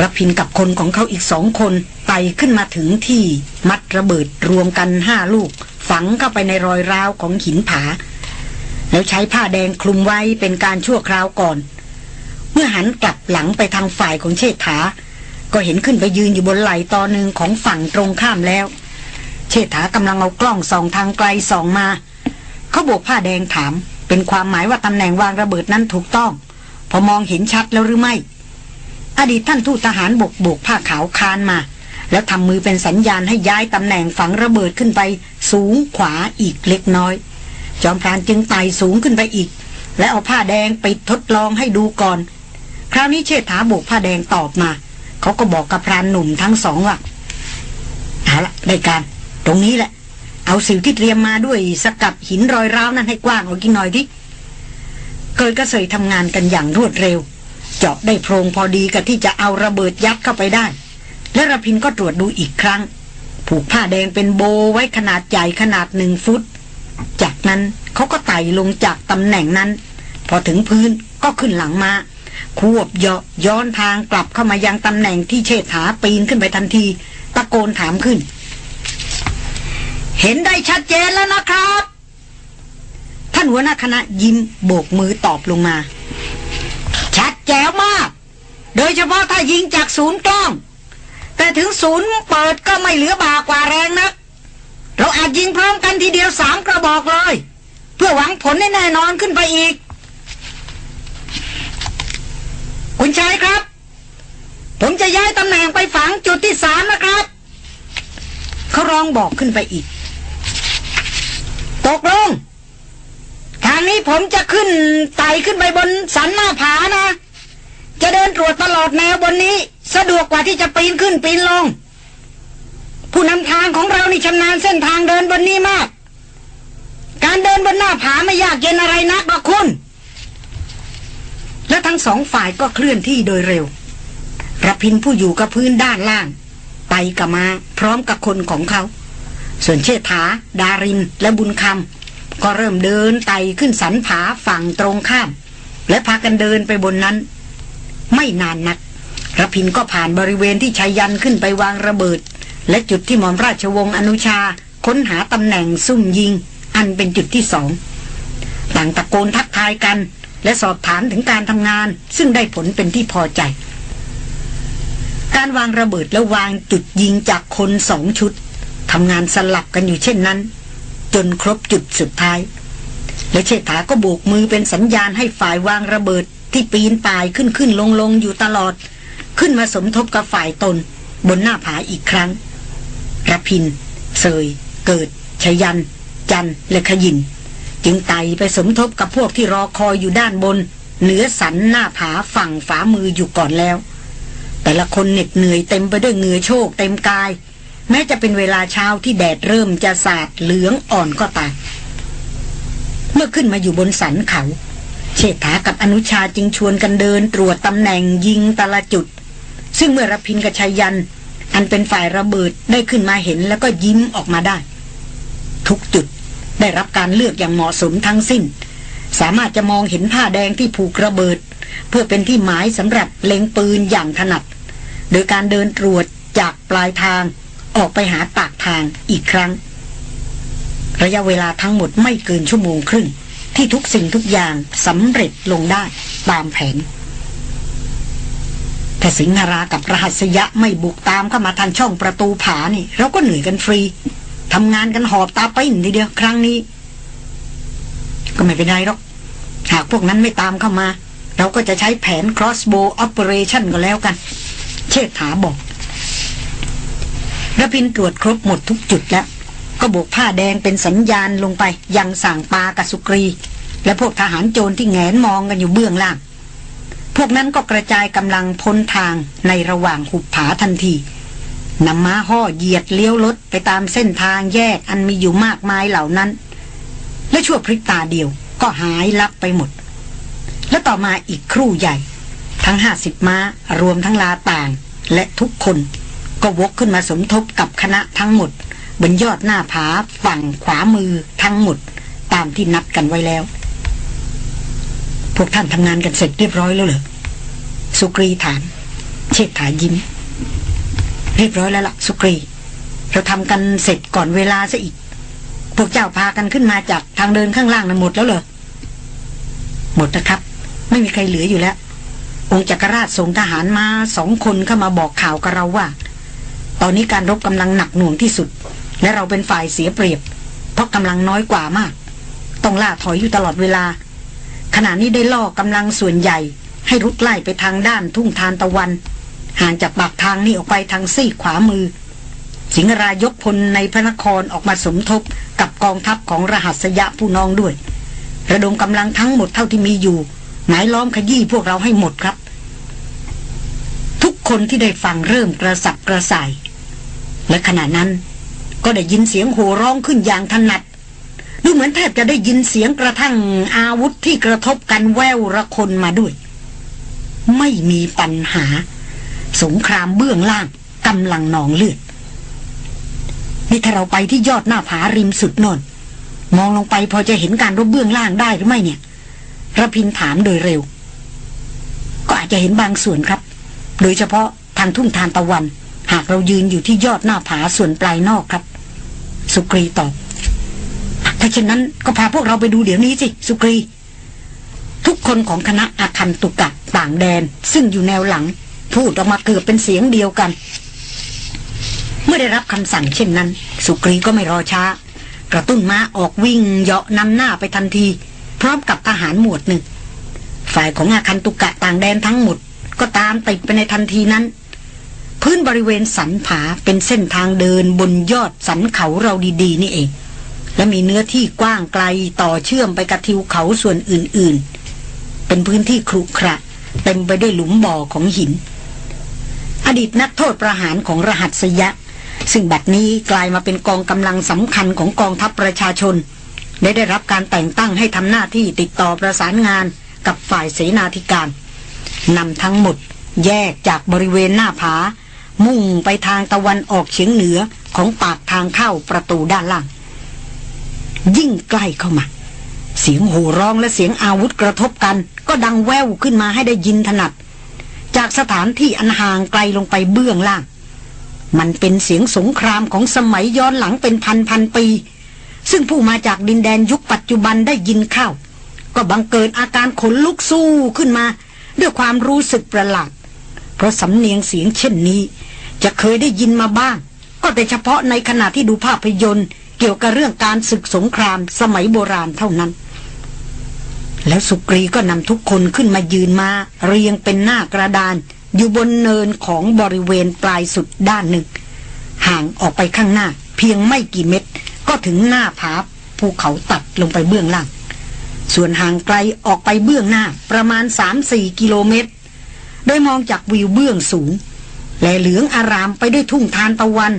S1: รพินกับคนของเขาอีกสองคนไต่ขึ้นมาถึงที่ มัดระเบิดรวมกันห้าลูก ฝังเข้าไปในรอยร้าวของหินผาแล้วใช้ผ้าแดงคลุมไว้เป็นการชั่วคราวก่อน เมื่อหันกลับหลังไปทางฝ่ายของเชษฐา ก็เห็นขึ้นไปยืนอยู่บนไหล่ตอหนึ่งของฝั่งตรงข้ามแล้วเชษฐากำลังเอากล้องส่องทางไกลส่องมา เขาโบกผ้าแดงถาม เป็นความหมายว่าตำแหน่งวางระเบิดนั้นถูกต้อง พอมองเห็นชัดแล้วหรือไม่ อดีตท่านทูตทหารบกโบกผ้าขาวคานมา แล้วทำมือเป็นสัญญาณให้ย้ายตำแหน่งฝังระเบิดขึ้นไปสูงขวาอีกเล็กน้อย จอมพรานจึงไต่สูงขึ้นไปอีก และเอาผ้าแดงไปทดลองให้ดูก่อน คราวนี้เชษฐาโบกผ้าแดงตอบมา เขาก็บอกกับพรานหนุ่มทั้งสองว่าเอาละได้การตรงนี้แหละ เอาสิ่งที่เตรียมมาด้วยสกัดหินรอยร้าวนั้นให้กว้างออกกินหน่อยดิเกิดกระเสยทำงานกันอย่างรวดเร็ว เจาะได้โพรงพอดีกับที่จะเอาระเบิดยัดเข้าไปได้ และระพินก็ตรวจดูอีกครั้ง ผูกผ้าแดงเป็นโบไว้ขนาดใหญ่ขนาดหนึ่งฟุต จากนั้นเขาก็ไต่ลงจากตำแหน่งนั้น พอถึงพื้นก็ขึ้นหลังมาควบยอย้อนทางกลับเข้ามายังตำแหน่งที่เชษฐาปีนขึ้นไปทันที ตะโกนถามขึ้นเห็นได้ชัดเจนแล้วนะครับ ท่านหัวหน้าคณะยิ้มโบกมือตอบลงมา ชัดแจ๋วมาก โดยเฉพาะ ถ้ายิงจากศูนย์กล้อง แต่ถึงศูนย์เปิดก็ไม่เหลือบากว่าแรงนะักเราอาจยิงพร้อมกันทีเดียวสามกระบอกเลย เพื่อหวังผลแน่นอนขึ้นไปอีก คุณชายครับ ผมจะย้ายตำแหน่งไปฝังจุดที่สามนะครับเขาร้องบอกขึ้นไปอีกตกลงทางนี้ผมจะขึ้นไต่ขึ้นไปบน สันหน้าผานะ จะเดินตรวจตลอดแนวบนนี้สะดวกกว่าที่จะปีนขึ้นปีนลง ผู้นำทางของเรานี่ชำนาญเส้นทางเดินบนนี้มาก การเดินบนหน้าผาไม่ยากเย็นอะไรนักหรอกคุณ และทั้งสองฝ่ายก็เคลื่อนที่โดยเร็วระพินผู้อยู่กับพื้นด้านล่างไปกับมาพร้อมกับคนของเขาส่วนเชษฐา ดารินและบุญคำก็เริ่มเดินไต่ขึ้นสันผาฝั่งตรงข้าม และพากันเดินไปบนนั้น ไม่นานนักระพินก็ผ่านบริเวณที่ชายันขึ้นไปวางระเบิด และจุดที่หมอมราชวงศ์อนุชาค้นหาตำแหน่งซุ่มยิง อันเป็นจุดที่สอง ต่างตะโกนทักทายกัน และสอบถามถึงการทำงาน ซึ่งได้ผลเป็นที่พอใจ การวางระเบิดและวางจุดยิงจากคนสองชุดทำงานสลับกันอยู่เช่นนั้น จนครบจุดสุดท้าย และเชษฐาก็โบกมือเป็นสัญญาณให้ฝ่ายวางระเบิดที่ปีนป่ายขึ้นขึ้นลงลงอยู่ตลอด ขึ้นมาสมทบกับฝ่ายตน บนหน้าผาอีกครั้งระพิน เสย เกิดชยัน จันและขยินจึงไต่ไปสมทบกับพวกที่รอคอยอยู่ด้านบนเหนือสันหน้าผาฝั่งฝ่ามืออยู่ก่อนแล้ว แต่ละคนเหน็ดเหนื่อยเต็มไปด้วยเหงื่อโชกเต็มกายแม้จะเป็นเวลาเช้าที่แดดเริ่มจะสาดเหลืองอ่อนก็ตาม เมื่อขึ้นมาอยู่บนสันเขาเชษฐากับอนุชาจึงชวนกันเดินตรวจตำแหน่งยิงแตละจุด ซึ่งเมื่อรพินกับชัยยันอันเป็นฝ่ายระเบิดได้ขึ้นมาเห็นแล้วก็ยิ้มออกมาได้ ทุกจุดได้รับการเลือกอย่างเหมาะสมทั้งสิ้น สามารถจะมองเห็นผ้าแดงที่ผูกระเบิด เพื่อเป็นที่หมายสำหรับเล็งปืนอย่างถนัดโดยการเดินตรวจจากปลายทางออกไปหาปากทางอีกครั้ง ระยะเวลาทั้งหมดไม่เกินชั่วโมงครึ่ง ที่ทุกสิ่งทุกอย่างสำเร็จลงได้ตามแผน แต่สิงหรากับรหัสยะไม่บุกตามเข้ามาทางช่องประตูผานี่ เราก็เหนื่อยกันฟรีทำงานกันหอบตาไปินเดียวครั้งนี้ ก็ไม่เป็นไรหรอกหากพวกนั้นไม่ตามเข้ามา เราก็จะใช้แผน crossbow operation ก็แล้วกัน เชษฐาบอกระพินตรวจครบหมดทุกจุดแล้ว ก็บกผ้าแดงเป็นสัญญาณลงไป ยังสั่งปากสุกรี และพวกทหารโจรที่แงนมองกันอยู่เบื้องล่าง พวกนั้นก็กระจายกำลังพ้นทางในระหว่างหุบผาทันทีนำม้าห่อเหยียดเลี้ยวรถไปตามเส้นทางแยกอันมีอยู่มากมายเหล่านั้น และชั่วพริบตาเดียวก็หายลับไปหมด และต่อมาอีกครู่ใหญ่ ทั้งห้าสิบม้ารวมทั้งลาต่างและทุกคนก็วกขึ้นมาสมทบกับคณะทั้งหมดบนยอดหน้าผาฝั่งขวามือ ทั้งหมด ตามที่นัดกันไว้แล้ว พวกท่านทำงานกันเสร็จเรียบร้อยแล้วเหรอ สุกรีถามเชิดถายิ้มเรียบร้อยแล้วละ่ะสุกรี เราทำกันเสร็จก่อนเวลาซะอีก พวกเจ้าพากันขึ้นมาจากทางเดินข้างล่างนั้นหมดแล้วเหรอ หมดนะครับ ไม่มีใครเหลืออยู่แล้ว องค์จักรราชส่งทหารมาสองคนเข้ามาบอกข่าวกับเราว่าตอนนี้การรบกำลังหนักหน่วงที่สุด และเราเป็นฝ่ายเสียเปรียบ เพราะกำลังน้อยกว่ามาก ต้องล่าถอยอยู่ตลอดเวลา ขณะนี้ได้ล่อกำลังส่วนใหญ่ให้รุดไล่ไปทางด้านทุ่งทานตะวัน ห่างจากปากทางนี้ออกไปทางซีขวามือ สิงรายกพลในพระนครออกมาสมทบกับกองทัพของรหัสยะผู้น้องด้วยระดมกำลังทั้งหมดเท่าที่มีอยู่ หมายล้อมขยี้พวกเราให้หมดครับ ทุกคนที่ได้ฟังเริ่มกระสับกระส่ายและขณะนั้นก็ได้ยินเสียงโห่ร้องขึ้นอย่างถนัดดูเหมือนแทบจะได้ยินเสียงกระทั่งอาวุธที่กระทบกันแววระคนมาด้วย ไม่มีปัญหา สงครามเบื้องล่าง กำลังนองเลือดนี่ถ้าเราไปที่ยอดหน้าผาริมสุดนนมองลงไปพอจะเห็นการรบเบื้องล่างได้หรือไม่เนี่ยระพินถามโดยเร็ว ก็อาจจะเห็นบางส่วนครับ โดยเฉพาะทางทุ่งทานตะวันหากเรายืนอยู่ที่ยอดหน้าผาส่วนปลายนอกครับ สุกรีตอบถ้าเช่นนั้นก็พาพวกเราไปดูเดี๋ยวนี้สิ สุกรี ทุกคนของคณะอาคันตุกะต่างแดน ซึ่งอยู่แนวหลัง พูดออกมาเกือบเป็นเสียงเดียวกัน เมื่อได้รับคำสั่ง เช่นนั้น สุกรีก็ไม่รอช้า กระตุ้นม้าออกวิ่งเหาะนำหน้าไปทันทีพร้อมกับทหารหมวดหนึ่ง ฝ่ายของอาคันตุกะต่างแดนทั้งหมดก็ตามติดไปในทันทีนั้นพื้นบริเวณสันผาเป็นเส้นทางเดินบนยอดสันเขาเราดี ๆ นี่เอง และมีเนื้อที่กว้างไกลต่อเชื่อมไปกับทิวเขาส่วนอื่น ๆ เป็นพื้นที่ครุขระเต็มไปด้วยหลุมบ่อของหิน อดีตนักโทษประหารของรหัสยะ ซึ่งบัดนี้กลายมาเป็นกองกำลังสำคัญของกองทัพประชาชน ได้ได้รับการแต่งตั้งให้ทำหน้าที่ติดต่อประสานงานกับฝ่ายเสนาธิการนำทั้งหมด แยกจากบริเวณหน้าผามุ่งไปทางตะวันออกเฉียงเหนือของปากทางเข้าประตูด้านล่าง ยิ่งใกล้เข้ามาเสียงโห่ร้องและเสียงอาวุธกระทบกันก็ดังแว่วขึ้นมาให้ได้ยินถนัด จากสถานที่อันห่างไกลลงไปเบื้องล่าง มันเป็นเสียงสงครามของสมัยย้อนหลังเป็นพันพันปี ซึ่งผู้มาจากดินแดนยุคปัจจุบันได้ยินเข้าก็บังเกิดอาการขนลุกสู้ขึ้นมา ด้วยความรู้สึกประหลาดเพราะสำเนียงเสียงเช่นนี้จะเคยได้ยินมาบ้าง ก็แต่เฉพาะในขณะที่ดูภาพยนตร์ เกี่ยวกับเรื่องการศึกสงครามสมัยโบราณเท่านั้น แล้วสุกรีก็นำทุกคนขึ้นมายืนมา เรียงเป็นหน้ากระดาน อยู่บนเนินของบริเวณปลายสุดด้านหนึ่งห่างออกไปข้างหน้า เพียงไม่กี่เมตร ก็ถึงหน้าผาภูเขาตัดลงไปเบื้องล่าง ส่วนห่างไกลออกไปเบื้องหน้าประมาณ 3-4 กิโลเมตร โดยมองจากวิวเบื้องสูงและเหลืองอารามไปด้วยทุ่งทานตะวัน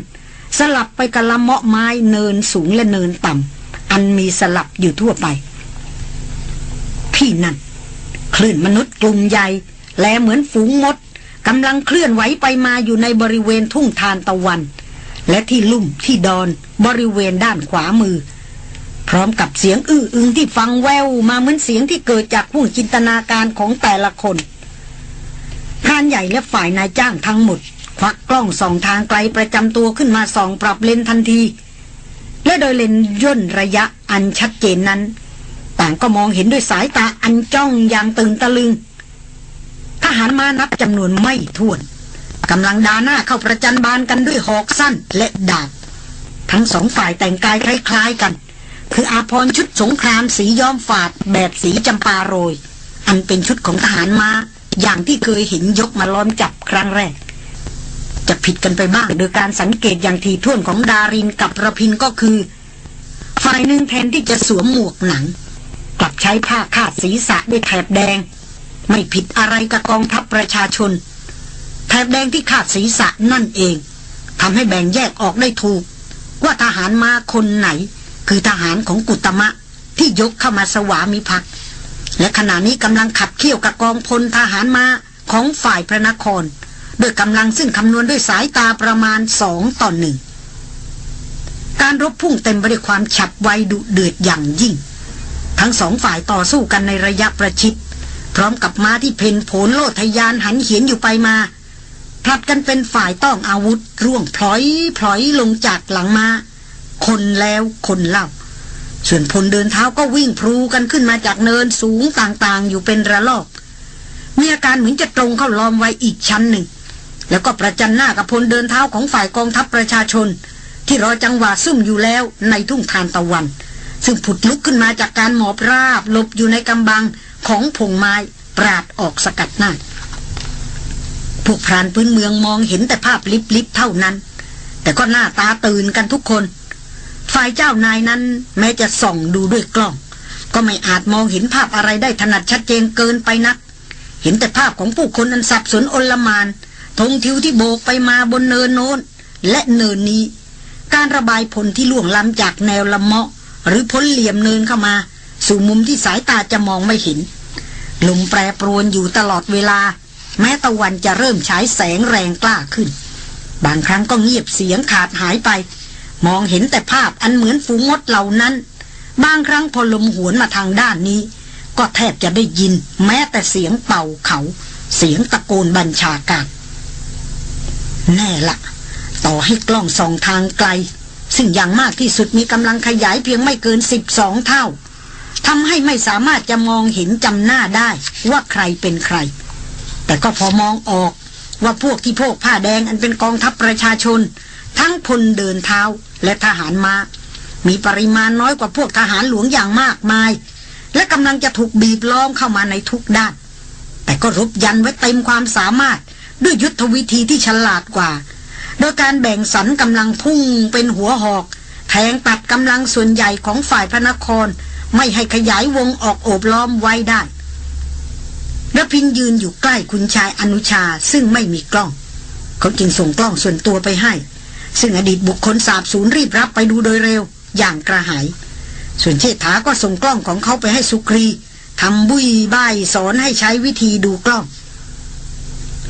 S1: สลับไปกับละเมาะไม้เนินสูงและเนินต่ำอันมีสลับอยู่ทั่วไป ที่นั่นคลื่นมนุษย์กลุ่มใหญ่และเหมือนฝูงมดกำลังเคลื่อนไหวไปมาอยู่ในบริเวณทุ่งทานตะวัน และที่ลุ่มที่ดอนบริเวณด้านขวามือ พร้อมกับเสียงอื้ออึงที่ฟังแววมาเหมือนเสียงที่เกิดจากห่วงจินตนาการของแต่ละคนพรานใหญ่และฝ่ายนายจ้างทั้งหมดควักกล้องสองทางไกลประจำตัวขึ้นมาส่องปรับเลนทันที และโดยเลนย่นระยะอันชัดเจนนั้น ต่างก็มองเห็นด้วยสายตาอันจ้องอย่างตื่นตะลึง ทหารมานับจำนวนไม่ถ้วนกำลังดาหน้าเข้าประจันบานกันด้วยหอกสั้นและดาบทั้งสองฝ่ายแต่งกายคล้ายๆกัน คืออาพรชุดสงครามสีย้อมฝาดแบบสีจำปาโรย อันเป็นชุดของทหารมา้าอย่างที่เคยเห็นยกมาล้อมจับครั้งแรก จะผิดกันไปบ้างโดยการสังเกตอย่างที่วนของดารินกับระพินก็คือฝ่ายหนึ่งแทนที่จะสวมหมวกหนัง กลับใช้ผ้าคาดศีรษะด้วยแถบแดง ไม่ผิดอะไรกับกองทัพประชาชน แถบแดงที่คาดศีรษะนั่นเองทำให้แบ่งแยกออกได้ถูก ว่าทหารมาคนไหน คือทหารของกุตมะ ที่ยกเข้ามาสวามิภักดิ์และขณะนี้กำลังขับเคี่ยวกับกองพลทหารมาของฝ่ายพระนครด้วยกำลังซึ่งคำนวณด้วยสายตาประมาณสองต่อหนึ่งการรบพุ่งเต็มไปด้วยความฉับไวดุเดือดอย่างยิ่ง ทั้งสองฝ่ายต่อสู้กันในระยะประชิดพร้อมกับม้าที่เพนโผลโลทยานหันเขียนอยู่ไปมาผลัดกันเป็นฝ่ายต้องอาวุธร่วงพลอยพลอยลงจากหลังมาคนแล้วคนเล่าส่วนพลเดินเท้าก็วิ่งพลูกันขึ้นมาจากเนินสูงต่างๆ อยู่เป็นระลอกมีอาการเหมือนจะตรงเข้าล้อมไว้อีกชั้นหนึ่ง แล้วก็ประจันหน้ากับพลเดินเท้าของฝ่ายกองทัพประชาชน ที่รอจังหวะซุ่มอยู่แล้วในทุ่งทานตะวัน ซึ่งผุดลุกขึ้นมาจากการหมอบราบหลบอยู่ในกำบังของผงไม้ปราดออกสกัดหน้าพวกพรานพื้นเมืองมองเห็นแต่ภาพลิบๆเท่านั้น แต่ก็หน้าตาตื่นกันทุกคนฝ่ายเจ้านายนั้นแม้จะส่องดูด้วยกล้องก็ไม่อาจมองเห็นภาพอะไรได้ถนัดชัดเจนเกินไปนัก เห็นแต่ภาพของผู้คนอันสับสนอนลมานธงทิวที่โบกไปมาบนเนินโน้นและเนินนี้ การระบายพลที่ล่วงล้ำ จากแนวละเมาะหรือพ้นเหลี่ยมเนินเข้ามา สู่มุมที่สายตาจะมองไม่เห็นลมแปรปรวนอยู่ตลอดเวลา แม้ตะวันจะเริ่มฉายแสงแรงกล้าขึ้น บางครั้งก็เงียบเสียงขาดหายไปมองเห็นแต่ภาพอันเหมือนฝูงมดเหล่านั้นบางครั้งพอลมหวนมาทางด้านนี้ ก็แทบจะได้ยิน แม้แต่เสียงเป่าเขา เสียงตะโกนบัญชาการแน่ละต่อให้กล้องสองทางไกล ซึ่งอย่างมากที่สุดมีกำลังขยายเพียงไม่เกินสิบสองเท่าทำให้ไม่สามารถจะมองเห็นจำหน้าได้ว่าใครเป็นใคร แต่ก็พอมองออก ว่าพวกที่พวกผ้าแดงอันเป็นกองทัพประชาชน ทั้งพลเดินเท้าและทหารมา้ามีปริมาณน้อยกว่าพวกทหารหลวงอย่างมากมาย และกำลังจะถูกบีบล้อมเข้ามาในทุกด้าน แต่ก็รบยันไว้เต็มความสามารถ ด้วยยุทธวิธีที่ฉลาดกว่า โดยการแบ่งสรรกำลังพุ่งเป็นหัวหอก แทงตัดกำลังส่วนใหญ่ของฝ่ายพระนคร ไม่ให้ขยายวงออกโอบล้อมไว้ได้ระพินยืนอยู่ใกล้คุณชายอนุชาซึ่งไม่มีกล้อง เขาจึงส่งกล้องส่วนตัวไปให้ซึ่งอดีตบุคคลสาบสูญรีบรับไปดูโดยเร็วอย่างกระหาย ส่วนเชษฐาก็ส่งกล้องของเขาไปให้สุครีทำบุยใบสอนให้ใช้วิธีดูกล้อง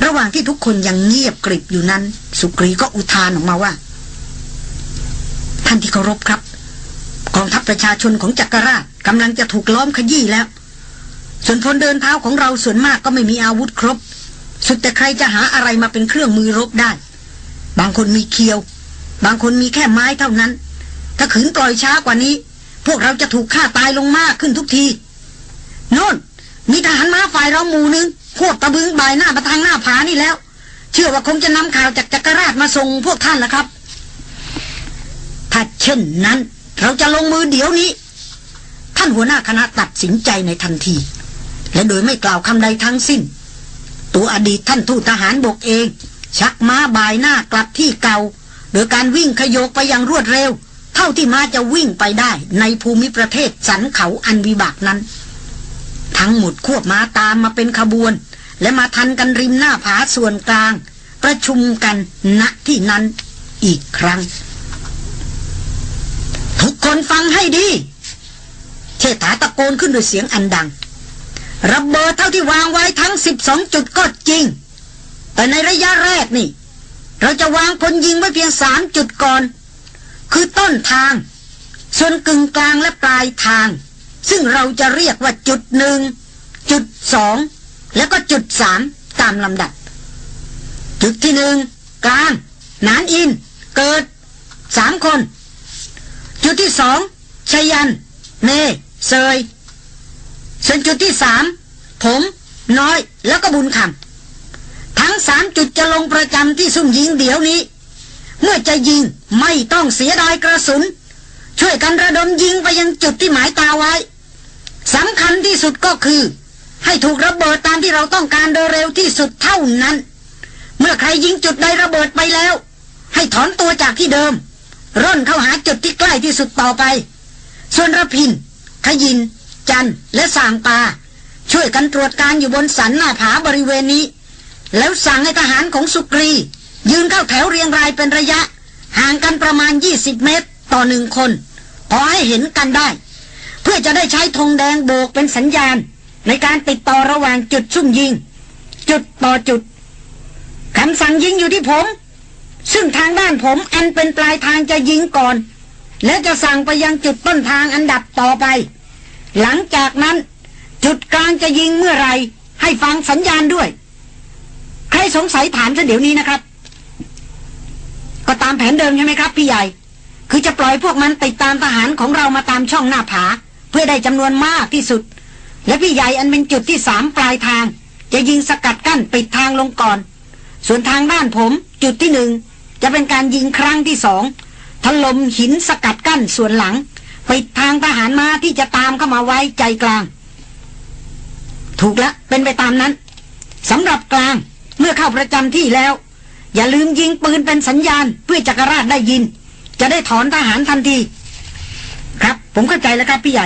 S1: ระหว่างที่ทุกคนยังเงียบกริบอยู่นั้น สุกรีก็อุทานออกมาว่า ท่านที่เคารพครับ กองทัพประชาชนของจักรราชกำลังจะถูกล้อมขยี้แล้ว ส่วนพลเดินเท้าของเราส่วนมากก็ไม่มีอาวุธครบสุดแต่ใครจะหาอะไรมาเป็นเครื่องมือรบได้บางคนมีเคียว บางคนมีแค่ไม้เท่านั้น ถ้าขืนปล่อยช้ากว่านี้ พวกเราจะถูกฆ่าตายลงมากขึ้นทุกทีโน่น มีทหารม้าฝ่ายเราหมู่นึงพวกตะบึงบายหน้ามาทางหน้าผานี่แล้ว เชื่อว่าคงจะนำข่าวจากจักรราชมาส่งพวกท่านและครับ ถ้าเช่นนั้นเราจะลงมือเดี๋ยวนี้ ท่านหัวหน้าคณะตัดสินใจในทันที และโดยไม่กล่าวคำใดทั้งสิ้น ตัวอดีตท่านทูตทหารบกเองชักม้าบายหน้า กลับที่เก่าโดยการวิ่งขยโกไปอย่างรวดเร็ว เท่าที่ม้าจะวิ่งไปได้ในภูมิประเทศสันเขาอันวิบากนั้น ทั้งหมดควบม้าตามมาเป็นขบวน และมาทันกันริมหน้าผาส่วนกลาง ประชุมกันณที่นั้นอีกครั้ง ทุกคนฟังให้ดีเชษฐาตะโกนขึ้นด้วยเสียงอันดัง ระเบิดเท่าที่วางไว้ทั้ง12จุดก็จริงแต่ในระยะแรกนี่เราจะวางคนยิงไว้เพียงสามจุดก่อน คือต้นทาง ส่วนกึ่งกลางและปลายทาง ซึ่งเราจะเรียกว่าจุดหนึ่งจุดสองแล้วก็จุดสามตามลำดับจุดที่หนึ่งกลาง นานอิน เกิดสามคน จุดที่สองชยันเมเซยส่วนจุดที่สามผม น้อยแล้วก็บุญคำทั้งสามจุดจะลงประจำที่ซุ่มยิงเดี๋ยวนี้ เมื่อจะยิงไม่ต้องเสียดายกระสุน ช่วยกันระดมยิงไปยังจุดที่หมายตาไว้สำคัญที่สุดก็คือ ให้ถูกระเบิดตามที่เราต้องการโดยเร็วที่สุดเท่านั้น เมื่อใครยิงจุดใดระเบิดไปแล้ว ให้ถอนตัวจากที่เดิม ร่นเข้าหาจุดที่ใกล้ที่สุดต่อไปส่วนระพินขยินจันและสางปาช่วยกันตรวจการอยู่บนสันหน้าผาบริเวณนี้แล้วสั่งให้ทหารของสุกรี ยืนเข้าแถวเรียงรายเป็นระยะ ห่างกันประมาณ 20 เมตรต่อหนึ่งคนขอให้เห็นกันได้ เพื่อจะได้ใช้ธงแดงโบกเป็นสัญญาณ ในการติดต่อระหว่างจุดซุ่มยิง จุดต่อจุดคำสั่งยิงอยู่ที่ผม ซึ่งทางด้านผมอันเป็นปลายทางจะยิงก่อน แล้วจะสั่งไปยังจุดต้นทางอันดับต่อไป หลังจากนั้น จุดกลางจะยิงเมื่อไรให้ฟังสัญญาณด้วยใครสงสัยถามซะเดี๋ยวนี้นะครับ ก็ตามแผนเดิมใช่ไหมครับพี่ใหญ่ คือจะปล่อยพวกมันติดตามทหารของเรามาตามช่องหน้าผาเพื่อได้จำนวนมากที่สุด และพี่ใหญ่อันเป็นจุดที่สามปลายทาง จะยิงสกัดกั้นปิดทางลงก่อน ส่วนทางด้านผม จุดที่หนึ่งจะเป็นการยิงครั้งที่สองถล่มหินสกัดกั้นส่วนหลังปิดทางทหารมาที่จะตามเข้ามาไว้ใจกลาง ถูกแล้วเป็นไปตามนั้นสำหรับกลางเมื่อเข้าประจำที่แล้ว อย่าลืมยิงปืนเป็นสัญญาณเพื่อจักรราชได้ยิน จะได้ถอนทหารทันที ครับผมเข้าใจแล้วครับพี่ใหญ่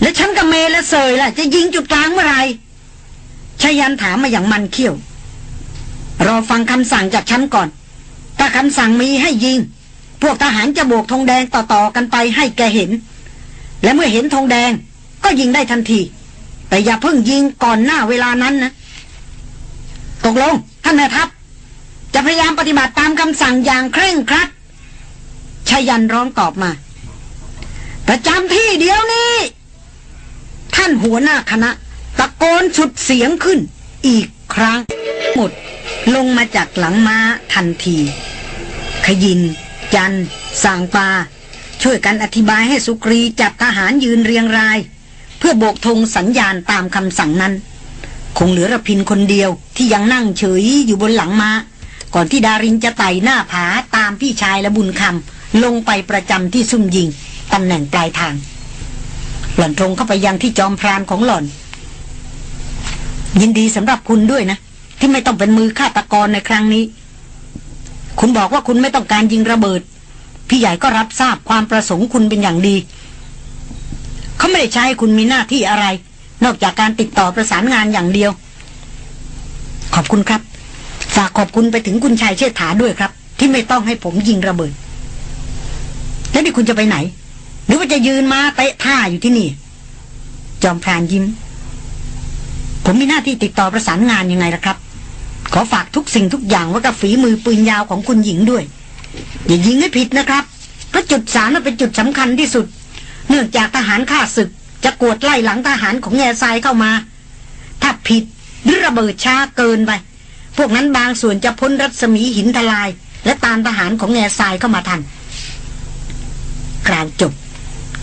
S1: และฉันกับเมและเซยล่ะจะยิงจุดกลางเมื่อไรชายันถามมาอย่างมันเขี้ยวรอฟังคำสั่งจากฉันก่อน ถ้าคำสั่งมีให้ยิง พวกทหารจะโบกธงแดงต่อ ๆ กันไปให้แกเห็น และเมื่อเห็นธงแดงก็ยิงได้ทันที แต่อย่าเพิ่งยิงก่อนหน้าเวลานั้นนะตกลง ท่านแม่ทัพจะพยายามปฏิบัติตามคำสั่งอย่างเคร่งครัดชยันร้องตอบมา ประจำที่เดียวนี้ ท่านหัวหน้าคณะตะโกนสุดเสียงขึ้นอีกครั้งหมดลงมาจากหลังม้าทันที ขยิน จันสางปาช่วยกันอธิบายให้สุกรีจับทหารยืนเรียงราย เพื่อโบกธงสัญญาณตามคำสั่งนั้นคงเหลือระพินคนเดียวที่ยังนั่งเฉยอยู่บนหลังมา้าก่อนที่ดารินจะไต่หน้าผา ตามพี่ชายและบุญคำลงไปประจำที่ซุ่มยิงตำแหน่งปลายทาง หล่อนตรงเข้าไปยังที่จอมพรานของหล่อน ยินดีสำหรับคุณด้วยนะ ที่ไม่ต้องเป็นมือฆาตกรในครั้งนี้ คุณบอกว่าคุณไม่ต้องการยิงระเบิดพี่ใหญ่ก็รับทราบความประสงค์คุณเป็นอย่างดี เขาไม่ได้ใช้คุณมีหน้าที่อะไรนอกจากการติดต่อประสานงานอย่างเดียว ขอบคุณครับ ฝากขอบคุณไปถึงคุณชายเชษฐาด้วยครับ ที่ไม่ต้องให้ผมยิงระเบิด แล้วนี่คุณจะไปไหน หรือว่าจะยืนมาเตะท่าอยู่ที่นี่ จอมพรานยิ้มผมมีหน้าที่ติดต่อประสานงานยังไงล่ะครับ ขอฝากทุกสิ่งทุกอย่างไว้กับฝีมือปืนยาวของคุณหญิงด้วยอย่ายิงให้ผิดนะครับเพราะจุดสามันเป็นจุดสำคัญที่สุด เนื่องจากทหารข้าศึกจะกวดไล่หลังทหารของแง่ทรายเข้ามา ถ้าผิดหรือระเบิดช้าเกินไป พวกนั้นบางส่วนจะพ้นรัศมีหินทลาย และตามทหารของแง่ทรายเข้ามาทันกล่าวจบ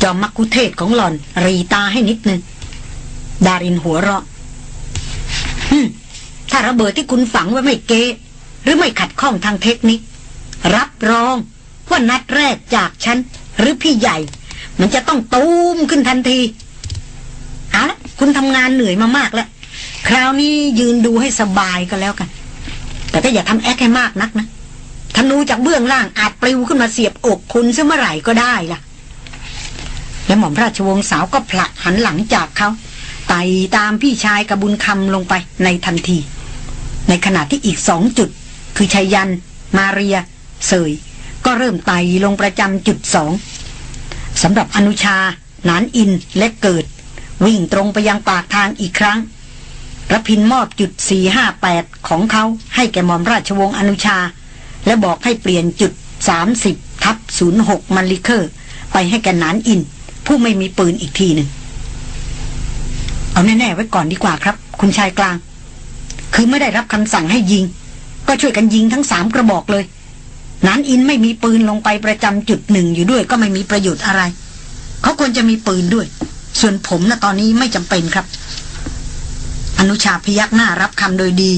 S1: จอมมักคุเทศของหล่อนรีตาให้นิดนึงดารินหัวเราะถ้าระเบิดที่คุณฝังไว้ไม่เกะหรือไม่ขัดข้องทางเทคนิค รับรอง ว่านัดแรกจากฉันหรือพี่ใหญ่ มันจะต้องตูมขึ้นทันทีเอาละคุณทำงานเหนื่อยมามากแล้ว คราวนี้ยืนดูให้สบายก็แล้วกัน แต่ก็อย่าทำแอคให้มากนักนะธนูจากเบื้องล่างอาจปลิวขึ้นมาเสียบอกคุณซะเมื่อไหร่ก็ได้ล่ะ และหม่อมราชวงศ์สาวก็ผลักหันหลังจากเขา ไต่ตามพี่ชายกระบุญคำลงไปในทันที ในขณะที่อีกสองจุด คือชายยัน มาเรียเสยก็เริ่มไต่ลงประจำจุดสองสำหรับอนุชานานอินและเกิดวิ่งตรงไปยังปากทางอีกครั้งรพินมอบจุด 458 ของเขาให้แกมอมราชวงศ์อนุชา และบอกให้เปลี่ยนจุด 30 ทับ 06 มันลิเคอร์ ไปให้แกนานอิน ผู้ไม่มีปืนอีกทีหนึ่ง เอาแน่ ๆ ไว้ก่อนดีกว่าครับ คุณชายกลาง คือไม่ได้รับคำสั่งให้ยิง ก็ช่วยกันยิงทั้งสามกระบอกเลยนานอินไม่มีปืนลงไปประจำจุดหนึ่งอยู่ด้วยก็ไม่มีประโยชน์อะไร เขาควรจะมีปืนด้วยส่วนผมนะตอนนี้ไม่จำเป็นครับ อนุชาพยักหน้ารับคำโดยดี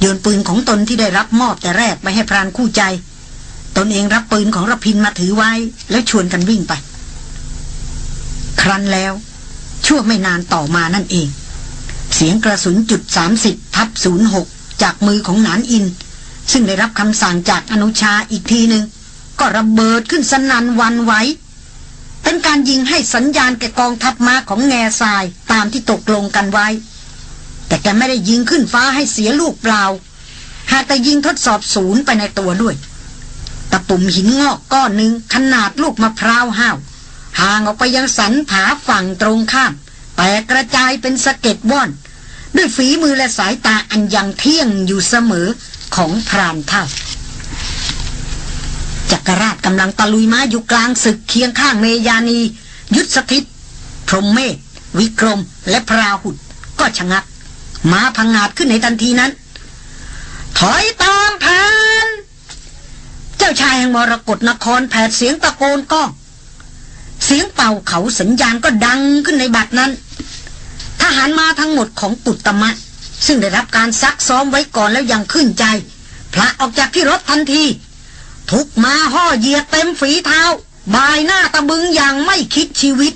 S1: โยนปืนของตนที่ได้รับมอบแต่แรกไปให้พรานคู่ใจ ตนเองรับปืนของรพินมาถือไว้แล้วชวนกันวิ่งไป ครั้นแล้วชั่วไม่นานต่อมานั่นเอง เสียงกระสุนจุดสามสิบทับศูนย์หกจากมือของหนานอิน ซึ่งได้รับคำสั่งจากอนุชาอีกทีหนึง่งก็ระเบิดขึ้นสนันวันไว้เป็นการยิงให้สัญญาณแกกองทัพม้าของแง่ทรายตามที่ตกลงกันไว้ แต่แกไม่ได้ยิงขึ้นฟ้าให้เสียลูกเปล่า หากแต่ยิงทดสอบศูนย์ไปในตัวด้วยตะปุ่มหินงอกก้อนหนึ่งขนาดลูกมะพร้าวห้าวห่างออกไปยังสันผาฝั่งตรงข้าม แต่กระจายเป็นสะเก็ดว่อน ด้วยฝีมือและสายตาอันยังเที่ยงอยู่เสมอของพรานเท่าจักรราชกำลังตะลุยม้าอยู่กลางศึกเคียงข้างเมยานี ยุทธสถิตพรหมเมธวิกรม และพราหุดก็ชะงักม้าพังงาดขึ้นในทันทีนั้น ถอยตามพานเจ้าชายแห่งมรกรนครแผดเสียงตะโกนก้อง เสียงเป่าเขาสัญญาณก็ดังขึ้นในบัดนั้น ทหารมาทั้งหมดของปุตตมะ ซึ่งได้รับการซักซ้อมไว้ก่อนแล้วยังขึ้นใจ พระออกจากที่รถทันทีทุกมาห่อเหยียดเต็มฝีเท้า บายหน้าตะบึงอย่างไม่คิดชีวิต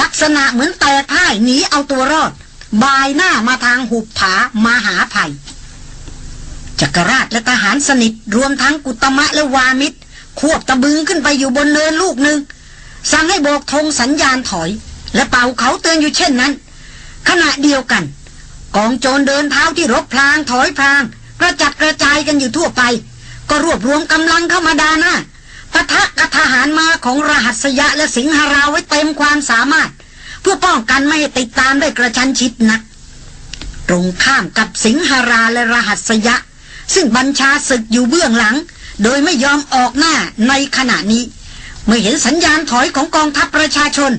S1: ลักษณะเหมือนแตกพ่าย หนีเอาตัวรอด บายหน้ามาทางหุบผามาหาไผ่จักรราชและทหารสนิทรวมทั้งกุตมะและวามิตร ควบตะบึงขึ้นไปอยู่บนเนินลูกหนึ่ง สั่งให้โบกธงสัญญาณถอย และเป่าเขาเตือนอยู่เช่นนั้น ขณะเดียวกัน กองโจรเดินเท้าที่รบพลางถอยพลางกระจัดกระจายกันอยู่ทั่วไปก็รวบรวมกำลังเข้ามาดานะปะทะกับทหารมาของรหัสยะและสิงหราไว้เต็มความสามารถ เพื่อป้องกันไม่ให้ติดตามได้กระชั้นชิดนักตรงข้ามกับสิงหราและรหัสยะ ซึ่งบัญชาศึกอยู่เบื้องหลังโดยไม่ยอมออกหน้าในขณะนี้ เมื่อเห็นสัญญาณถอยของกองทัพประชาชน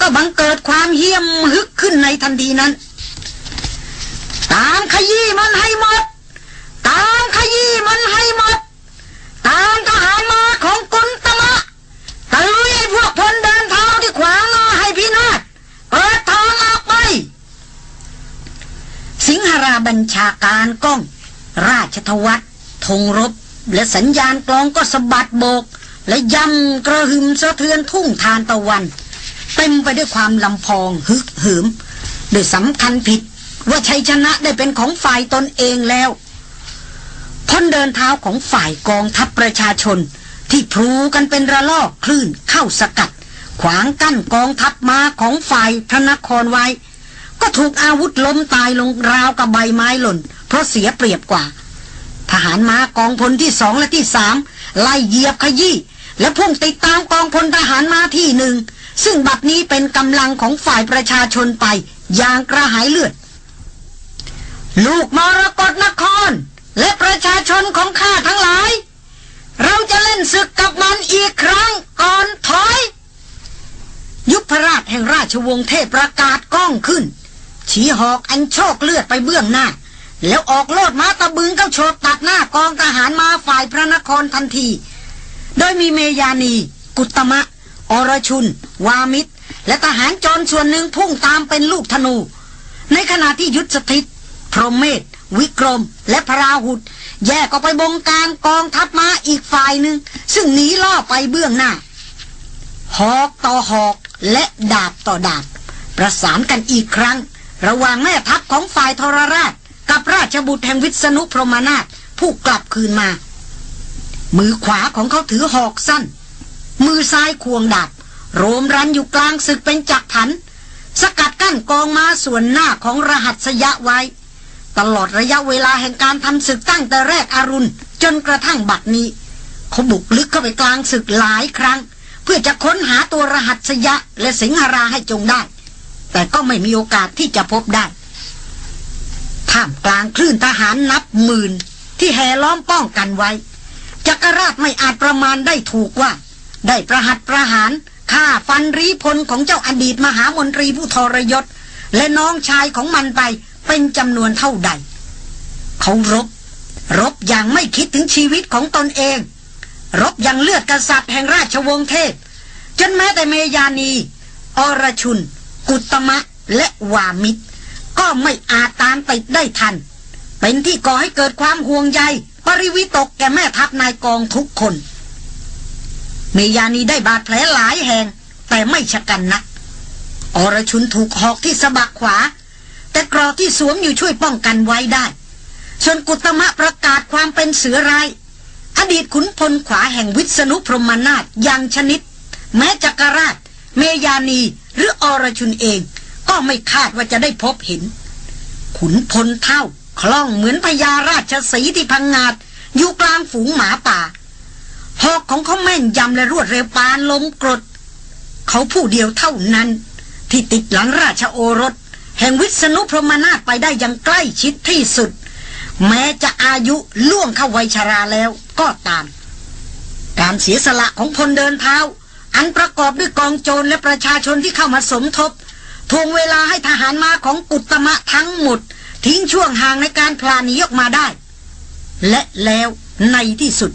S1: ก็บังเกิดความเฮี้ยมฮึกขึ้นในทันทีนั้นตามขยี้มันให้หมดตามขยี้มันให้หมดตามทหารมาของกุนตมะตะลุยพวกพลเดินเท้าที่ขวางรอให้พินาศเปิดทางออกไป สิงหราบัญชาการก้อง ราชทวัตธงรบและสัญญาณกลองก็สะบัดโบก และย่ำกระหึ่มสะเทือนทุ่งทานตะวัน เต็มไปด้วยความลำพองฮึกเหิมโดยสำคัญผิดว่าชัยชนะได้เป็นของฝ่ายตนเองแล้วพ้นเดินเท้าของฝ่ายกองทัพประชาชน ที่พลูกันเป็นระลอกคลื่นเข้าสกัด ขวางกั้นกองทัพมาของฝ่ายพระนครไว้ ก็ถูกอาวุธล้มตายลงราวกับใบไม้หล่น เพราะเสียเปรียบกว่า ทหารมากองพลที่สองและที่สามไล่เหยียบขยี้และพุ่งติดตามกองพลทหารมาที่หนึ่งซึ่งบัดนี้เป็นกำลังของฝ่ายประชาชนไปอย่างกระหายเลือด ลูกมรกรนครและประชาชนของข้าทั้งหลาย เราจะเล่นศึกกับมันอีกครั้งก่อนถอย ยุพรราชแห่งราชวงศ์เทพประกาศก้องขึ้นชี้หอกอันโชคเลือดไปเบื้องหน้า แล้วออกโลดม้าตะบึงเข้าโฉบตัดหน้ากองทหารมาฝ่ายพระนครทันที โดยมีเมยานี กุตมะ อรชุน วามิตร และทหารจรส่วนหนึ่งพุ่งตามเป็นลูกธนู ในขณะที่ยุทธสถิตพรหมเมธวิกรมและพระราหุดแยกออกไปบงการกองทัพม้าอีกฝ่ายหนึ่ง ซึ่งหนีล่อไปเบื้องหน้า หอกต่อหอกและดาบต่อดาบ ประสานกันอีกครั้ง ระหว่างแม่ทัพของฝ่ายทรราช กับราชบุตรแห่งวิษณุพรหมนาถผู้กลับคืนมา มือขวาของเขาถือหอกสั้น มือซ้ายควงดาบ โรมรันอยู่กลางศึกเป็นจักรพัน สกัดกั้นกองม้าส่วนหน้าของรหัสยะไว้ตลอดระยะเวลาแห่งการทำศึกตั้งแต่แรกอรุณ จนกระทั่งบัดนี้ เขาบุกลึกเข้าไปกลางศึกหลายครั้ง เพื่อจะค้นหาตัวรหัสยะและสิงหราให้จงได้ แต่ก็ไม่มีโอกาสที่จะพบได้ท่ามกลางคลื่นทหารนับหมื่นที่แห่ล้อมป้องกันไว้จักรราชไม่อาจประมาณได้ถูกว่า ได้ประหัตประหารฆ่าฟันรีพลของเจ้าอดีตมหามนตรีผู้ทรยศและน้องชายของมันไปเป็นจำนวนเท่าใด เขารบ รบอย่างไม่คิดถึงชีวิตของตนเอง รบอย่างเลือดกษัตริย์แห่งราชวงศ์เทพ จนแม้แต่เมยานี อรชุน กุตมะ และวามิตร ก็ไม่อาจตามไปได้ทัน เป็นที่ก่อให้เกิดความห่วงใย ปริวิตกแก่แม่ทัพนายกองทุกคน เมยานีได้บาดแผลหลายแห่ง แต่ไม่ชะกันนะ อรชุนถูกหอกที่สะบักขวาแต่กรอที่สวมอยู่ช่วยป้องกันไว้ได้ส่วนกุตมะประกาศความเป็นเสือร้าย อดีตขุนพลขวาแห่งวิษณุพรหมนาฏยังชนิด แม้จักรราชเมยานี หรืออรชุนเอง ก็ไม่คาดว่าจะได้พบเห็น ขุนพลเท่า คล่องเหมือนพญาราชสีที่พังงาดอยู่กลางฝูงหมาป่าหอกของเขาแม่นยำและรวดเร็วปานลมกรด เขาผู้เดียวเท่านั้น ที่ติดหลังราชโอรสแห่งวิษณุพรหมนาฏไปได้อย่างใกล้ชิดที่สุด แม้จะอายุล่วงเข้าวัยชราแล้วก็ตาม การเสียสละของพลเดินเท้า อันประกอบด้วยกองโจรและประชาชนที่เข้ามาสมทบทวงเวลาให้ทหารมาของกุตมะทั้งหมด ทิ้งช่วงห่างในการพลานียกมาได้ และแล้วในที่สุด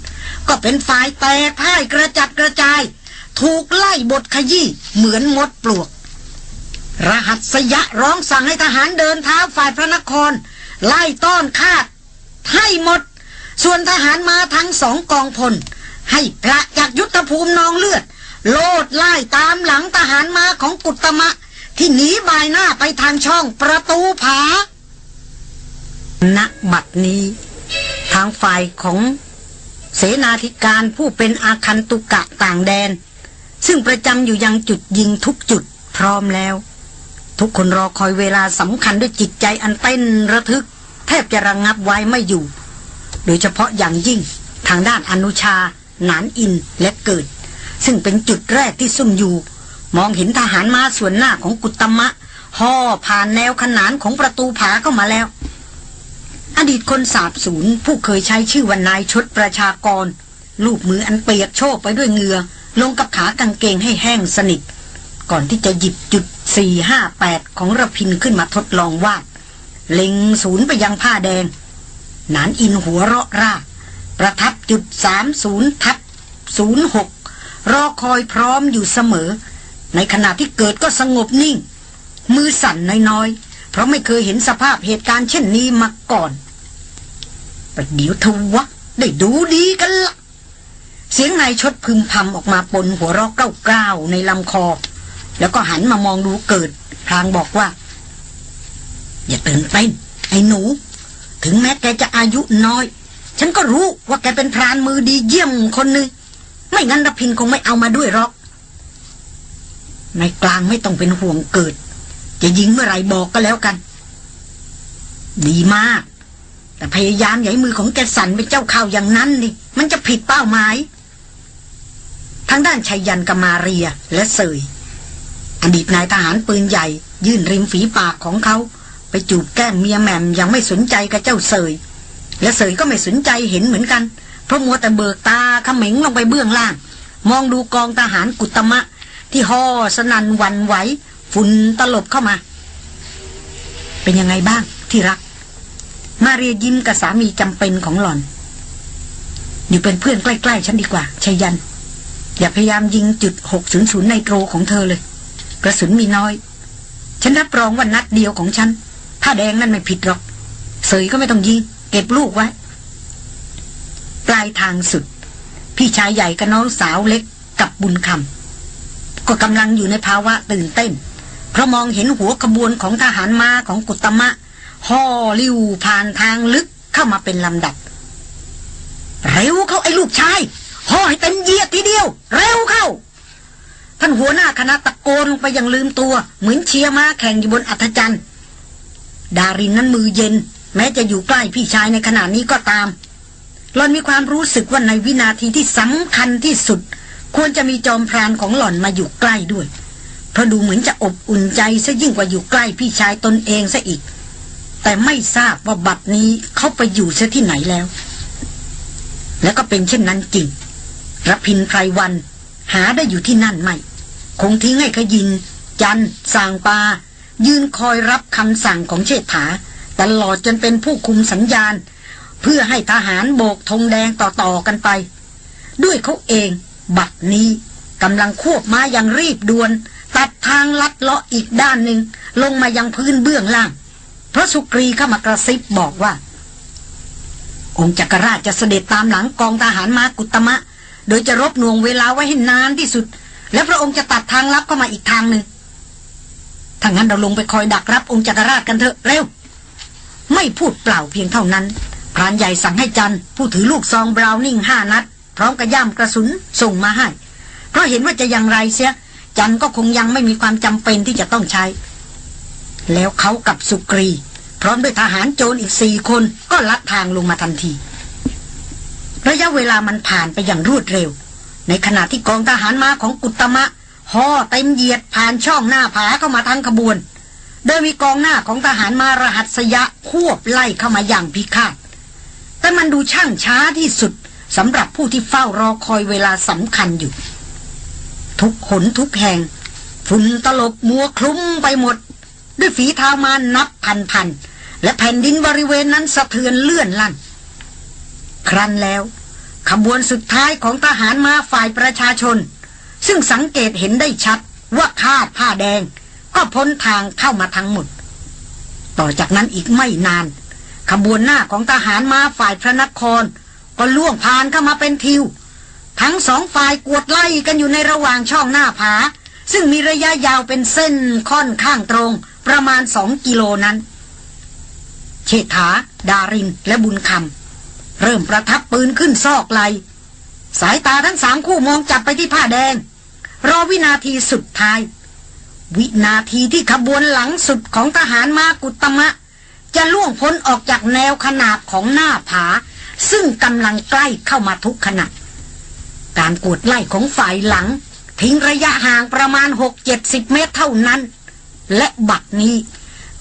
S1: ก็เป็นฝ่ายแตกพ่ายกระจัดกระจาย ถูกไล่บทขยี้เหมือนมดปลวกรหัสยะร้องสั่งให้ทหารเดินเท้าฝ่ายพระนคร ไล่ต้อนคาดให้หมด ส่วนทหารมาทั้งสองกองพลให้พระจากยุทธภูมินองเลือด โลดไล่ตามหลังทหารมาของกุตมะ ที่หนีบายหน้าไปทางช่องประตูผาณบัดนี้ ทางฝ่ายของเสนาธิการผู้เป็นอาคันตุกะต่างแดน ซึ่งประจำอยู่ยังจุดยิงทุกจุดพร้อมแล้วทุกคนรอคอยเวลาสำคัญด้วยจิตใจอันเต้นระทึก แทบจะระงงับไว้ไม่อยู่ โดยเฉพาะอย่างยิ่งทางด้านอนุชาหนานอินและเกิด ซึ่งเป็นจุดแรกที่ซุ่มอยู่ มองเห็นทหารมาส่วนหน้าของกุตมะห่อผ่านแนวขนานของประตูผาเข้ามาแล้ว อดีตคนสาบสูญผู้เคยใช้ชื่อวันนายชดประชากรลูกมืออันเปียกโชกไปด้วยเหงือลงกับขากางเกงให้แห้งสนิทก่อนที่จะหยิบจุด458ของระพินขึ้นมาทดลองวาดเล็งศูนย์ไปยังผ้าแดง นานอินหัวเราะร่าประทับจุด30ทับ06รอคอยพร้อมอยู่เสมอ ในขณะที่เกิดก็สงบนิ่ง มือสั่นน้อยๆ เพราะไม่เคยเห็นสภาพเหตุการณ์เช่นนี้มาก่อนประเดี๋ยวทวะ ได้ดูดีกันละ่ะเสียงนายชดพึมพำออกมาปนหัวเราะเก้าๆในลำคอแล้วก็หันมามองดูเกิดพลางบอกว่าอย่าตื่นเต้นไอ้หนู ถึงแม้แกจะอายุน้อย ฉันก็รู้ว่าแกเป็นพรานมือดีเยี่ยมคนนึงไม่งั้นรพินคงไม่เอามาด้วยหรอกนายกลางไม่ต้องเป็นห่วงเกิด จะยิงเมื่อไรบอกก็แล้วกัน ดีมากแต่พยายามใหญ่มือของแกสั่นเป็นเจ้าข่าวอย่างนั้นนี่มันจะผิดเป้าหมายทางด้านชายยันกมาเรียและเสยอดีตนายทหารปืนใหญ่ ยื่นริมฝีปากของเขา ไปจูบแก้มเมียแหม่ม ยังไม่สนใจกับเจ้าเสย และเสยก็ไม่สนใจเห็นเหมือนกันเพราะมัวแต่เบิกตาขมิงลงไปเบื้องล่าง มองดูกองทหารกุตมะ ที่ห่อสนันวันไหว ฝุ่นตลบเข้ามา เป็นยังไงบ้างที่รัก มาเรียยิ้มกับสามีจำเป็นของหล่อน อยู่เป็นเพื่อนใกล้ๆฉันดีกว่าชัยยันอย่าพยายามยิงจุด6 0์ในโตรของเธอเลยกระสุนมีน้อย ฉันรับรองว่านัดเดียวของฉันผ้าแดงนั่นไม่ผิดหรอก เสยก็ไม่ต้องยิง เก็บลูกไว้ ปลายทางสุด พี่ชายใหญ่กับน้องสาวเล็กกับบุญคำก็กำลังอยู่ในภาวะตื่นเต้นเพราะมองเห็นหัวขบวนของทหารมาของกุตมะ ห่อลิ้วผ่านทางลึกเข้ามาเป็นลำดับเร็วเข้า ไอ้ลูกชายห่อให้เต็มเยียดทีเดียว เร็วเข้าท่านหัวหน้าคณะตะโกนลงไปอย่างลืมตัว เหมือนเชียร์ม้าแข่งอยู่บนอัธจันทร์ดารินนั้นมือเย็น แม้จะอยู่ใกล้พี่ชายในขณะนี้ก็ตาม หล่อนมีความรู้สึกว่าในวินาทีที่สำคัญที่สุด ควรจะมีจอมพรานของหล่อนมาอยู่ใกล้ด้วยเพราะดูเหมือนจะอบอุ่นใจซะยิ่งกว่าอยู่ใกล้พี่ชายตนเองซะอีก แต่ไม่ทราบว่าบัดนี้เขาไปอยู่ซะที่ไหนแล้วและก็เป็นเช่นนั้นจริงรพินไพรวันหาได้อยู่ที่นั่นไม่ คงทิ้งให้ขยิน จันสางปา ยืนคอยรับคำสั่งของเชษฐาตลอดจนเป็นผู้คุมสัญญาณ เพื่อให้ทหารโบกธงแดงต่อๆกันไป ด้วยเขาเอง บัดนี้กำลังควบมาอย่างรีบด่วน ตัดทางลัดเลาะอีกด้านหนึ่งลงมายังพื้นเบื้องล่างพระสุกรีเข้ามากระซิบบอกว่า องค์จักรราชจะเสด็จตามหลังกองทหารมากุตมะโดยจะรบหน่วงเวลาไว้ให้นานที่สุด แล้วพระองค์จะตัดทางลับเข้ามาอีกทางหนึ่งถ้างั้นเราลงไปคอยดักรับองค์จักรราชกันเถอะ เร็ว ไม่พูดเปล่าเพียงเท่านั้น พรานใหญ่สั่งให้จัน ผู้ถือลูกซองบราวนิ่งห้านัด พร้อมกระย่ามกระสุน ส่งมาให้ เพราะเห็นว่าจะยังไรเสีย จันก็คงยังไม่มีความจำเป็นที่จะต้องใช้ แล้วเขากับสุกรี พร้อมด้วยทหารโจรอีกสี่คนก็ลัดทางลงมาทันทีระยะเวลามันผ่านไปอย่างรวดเร็ว ในขณะที่กองทหารม้าของกุตมะห่อเต็มเหยียดผ่านช่องหน้าผาเข้ามาทั้งขบวน โดยมีกองหน้าของทหารมารหัสยะควบไล่เข้ามาอย่างพิฆาตแต่มันดูช่างช้าที่สุดสำหรับผู้ที่เฝ้ารอคอยเวลาสำคัญอยู่ ทุกขนทุกแห่งฝุ่นตลบมัวคลุ้มไปหมด ด้วยฝีเท้ามานับพันพันและแผ่นดินบริเวณนั้นสะเทือนเลื่อนลั่นครั้นแล้ว ขบวนสุดท้ายของทหารมาฝ่ายประชาชน ซึ่งสังเกตเห็นได้ชัดว่าคาดผ้าแดง ก็พ้นทางเข้ามาทั้งหมด ต่อจากนั้นอีกไม่นาน ขบวนหน้าของทหารมาฝ่ายพระนคร ก็ล่วงผ่านเข้ามาเป็นทิว ทั้งสองฝ่ายกวดไล่กันอยู่ในระหว่างช่องหน้าผาซึ่งมีระยะยาวเป็นเส้น ค่อนข้างตรง ประมาณสองกิโลนั้นเชษฐาดารินและบุญคำเริ่มประทับปืนขึ้นซอกไหลสายตาทั้งสามคู่มองจับไปที่ผ้าแดง รอวินาทีสุดท้าย วินาทีที่ขบวนหลังสุดของทหารมากุตมะ จะล่วงพ้นออกจากแนวขนาบของหน้าผา ซึ่งกำลังใกล้เข้ามาทุกขณะการกวดไล่ของฝ่ายหลังทิ้งระยะห่างประมาณ 6-70 เมตรเท่านั้น และบัดนี้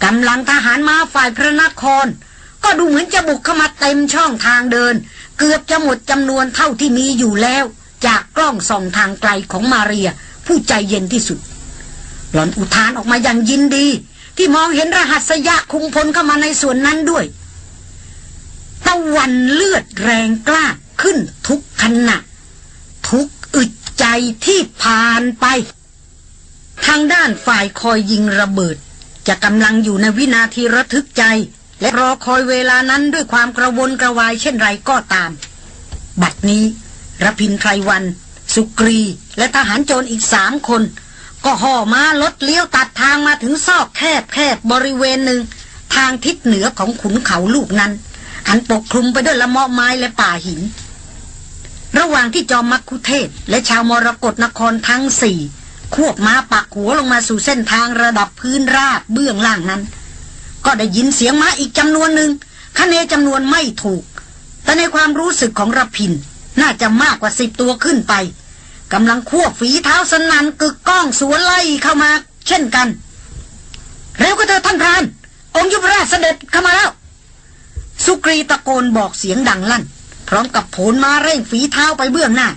S1: กำลังทหารมาฝ่ายพระนครก็ดูเหมือนจะบุกเข้ามาเต็มช่องทางเดิน เกือบจะหมดจำนวนเท่าที่มีอยู่แล้ว จากกล้องส่องทางไกลของมาเรีย ผู้ใจเย็นที่สุดหลอนอุทานออกมาอย่างยินดี ที่มองเห็นรหัสยะคุมพลเข้ามาในส่วนนั้นด้วยตะวันเลือดแรงกล้าขึ้นทุกขณะ ทุกอึดใจที่ผ่านไป ทางด้านฝ่ายคอยยิงระเบิด จะกำลังอยู่ในวินาทีระทึกใจและรอคอยเวลานั้นด้วยความกระวนกระวายเช่นไรก็ตาม บัดนี้ รพินไทรวัน สุกรี และทหารโจรอีกสามคน ก็ห่อมาลดเลี้ยวตัดทางมาถึงซอกแคบแคบบริเวณหนึ่ง ทางทิศเหนือของขุนเขาลูกนั้น อันปกคลุมไปด้วยละเมาะไม้และป่าหิน ระหว่างที่จอมมักคุเทศและชาวมรกรนครทั้งสี่ควบม้าปักหัวลงมาสู่เส้นทางระดับพื้นราบเบื้องล่างนั้นก็ได้ยินเสียงม้าอีกจำนวนหนึ่งคะเนจำนวนไม่ถูก แต่ในความรู้สึกของรพินน่าจะมากกว่าสิบตัวขึ้นไปกำลังควบฝีเท้าสนันกึกก้องสวนไล่เข้ามา เช่นกัน เร็วก็เถอะท่านพรานองยุพราชเสด็จเข้ามาแล้ว สุกรีตะโกนบอกเสียงดังลั่น พร้อมกับผลมาเร่งฝีเท้าไปเบื้องหน้า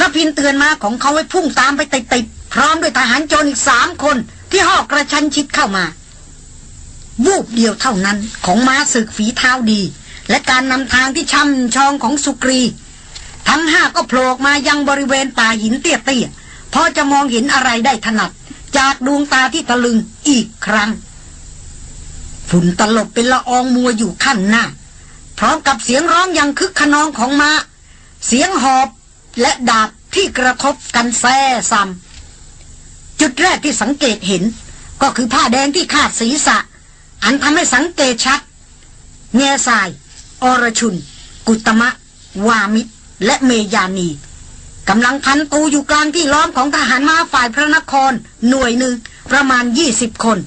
S1: รพินเตือนมาของเขาให้พุ่งตามไปติดๆพร้อมด้วยทหารโจรอีกสามคน ที่หอกกระชันชิดเข้ามาวูบเดียวเท่านั้นของม้าศึกฝีเท้าดี และการนำทางที่ช่ำชองของสุกรี ทั้งห้าก็โผล่มายังบริเวณป่าหินเตี้ยๆพอจะมองเห็นอะไรได้ถนัดจากดวงตาที่ตะลึงอีกครั้ง ฝุ่นตลบเป็นละอองมัวอยู่ขั้นหน้า พร้อมกับเสียงร้องอย่างคึกขนองของมา้า เสียงหอบและดาบที่กระทบกันแซ่ซ้ำจุดแรกที่สังเกตเห็นก็คือผ้าแดงที่คาดศีรษะอันทำให้สังเกตชัดเงาสาย อรชุน กุตมะ วามิตและเมยานีกำลังพันตูอยู่กลางที่ล้อมของทหารมาฝ่ายพระนครหน่วยหนึ่งประมาณ 20 คน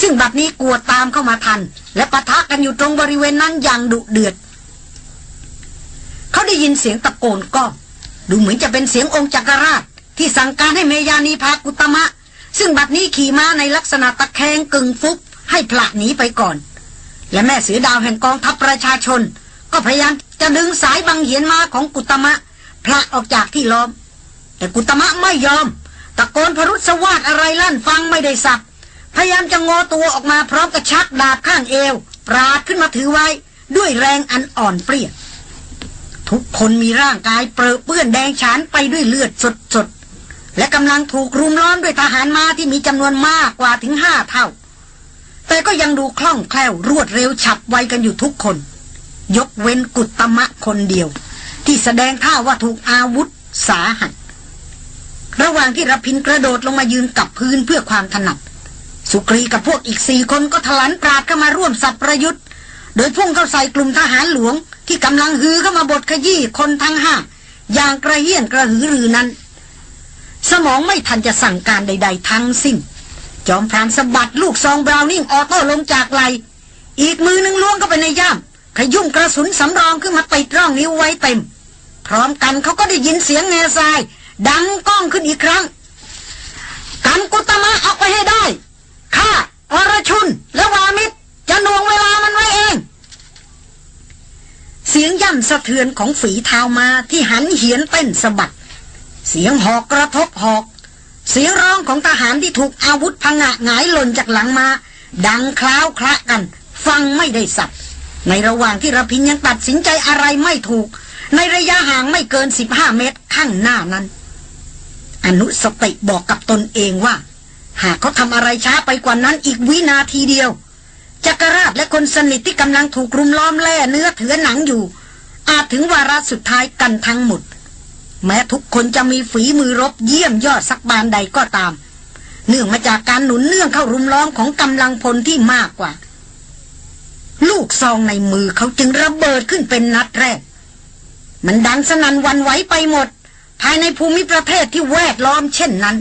S1: ซึ่งบัดนี้กลัวตามเข้ามาทัน และปะทะกันอยู่ตรงบริเวณนั้นอย่างดุเดือด เขาได้ยินเสียงตะโกนก้องดูเหมือนจะเป็นเสียงองค์จักรราช ที่สั่งการให้เมยานีพากุตมะ ซึ่งบัดนี้ขี่ม้าในลักษณะตะแคงกึ่งฟุบให้ผลักหนีไปก่อน และแม่เสือดาวแห่งกองทัพประชาชน ก็พยายามจะดึงสายบังเหียนมาของกุตมะผลักออกจากที่ล้อม แต่กุตมะไม่ยอม ตะโกนพรุษสวาดอะไรลั่นฟังไม่ได้สับพยายามจะงอตัวออกมาพร้อมกับชักดาบข้างเอว ปราดขึ้นมาถือไว้ด้วยแรงอันอ่อนเปรี้ยทุกคนมีร่างกายเปรอะเปื้อนแดงฉานไปด้วยเลือดสดๆและกำลังถูกรุมล้อมด้วยทหารมาที่มีจำนวนมากกว่าถึงห้าเท่าแต่ก็ยังดูคล่องแคล่วรวดเร็วฉับไวกันอยู่ทุกคน ยกเว้นกุตมะคนเดียว ที่แสดงท่าว่าถูกอาวุธสาหัส ระหว่างที่รพินกระโดด ลงมายืนกับพื้นเพื่อความถนัดสุกรีกับพวกอีกสี่คนก็ทลันปราดเข้ามาร่วมสับประยุทธ์ โดยพุ่งเข้าใส่กลุ่มทหารหลวง ที่กำลังฮือเข้ามาบดขยี้คนทั้งห้าอย่างกระเฮี้ยนกระหือรือนั้น สมองไม่ทันจะสั่งการใด ๆ ทั้งสิ้นจอมพรานสะบัดลูกซองบราวนิ่งออโต้ลงจากไหลอีกมือนึงล้วงเข้าไปในย่าม ขยุ่มกระสุนสำรองขึ้นมาติดร่องนิ้วไว้เต็ม พร้อมกันเขาก็ได้ยินเสียงแง่ทรายดังก้องขึ้นอีกครั้ง กันกุตมะเอาไปให้ได้ ข้า อรชุน และวามิตรจะนวงเวลามันไว้เอง เสียงย่ำสะเทือนของฝีเท้ามาที่หันเหียนเต้นสะบัดเสียงหอกกระทบหอกเสียงร้องของทหารที่ถูกอาวุธพังะหงายหล่นจากหลังมา ดังคล้าวคละกัน ฟังไม่ได้สับในระหว่างที่ระพินยังตัดสินใจอะไรไม่ถูก ในระยะห่างไม่เกิน 15 เมตรข้างหน้านั้น อนุสติบอกกับตนเองว่า หากเขาทำอะไรช้าไปกว่านั้นอีกวินาทีเดียวจักรราชและคนสนิทที่กำลังถูกรุมล้อมแล่เนื้อเถือหนังอยู่ อาจถึงวาระสุดท้ายกันทั้งหมดแม้ทุกคนจะมีฝีมือรบเยี่ยม ยอดสักบานใดก็ตาม เนื่องมาจากการหนุนเนื่องเข้ารุมล้อมของกำลังพลที่มากกว่า ลูกซองในมือเขาจึงระเบิดขึ้นเป็นนัดแรก มันดังสนั่นวันไหวไปหมด ภายในภูมิประเทศที่แวดล้อมเช่นนั้น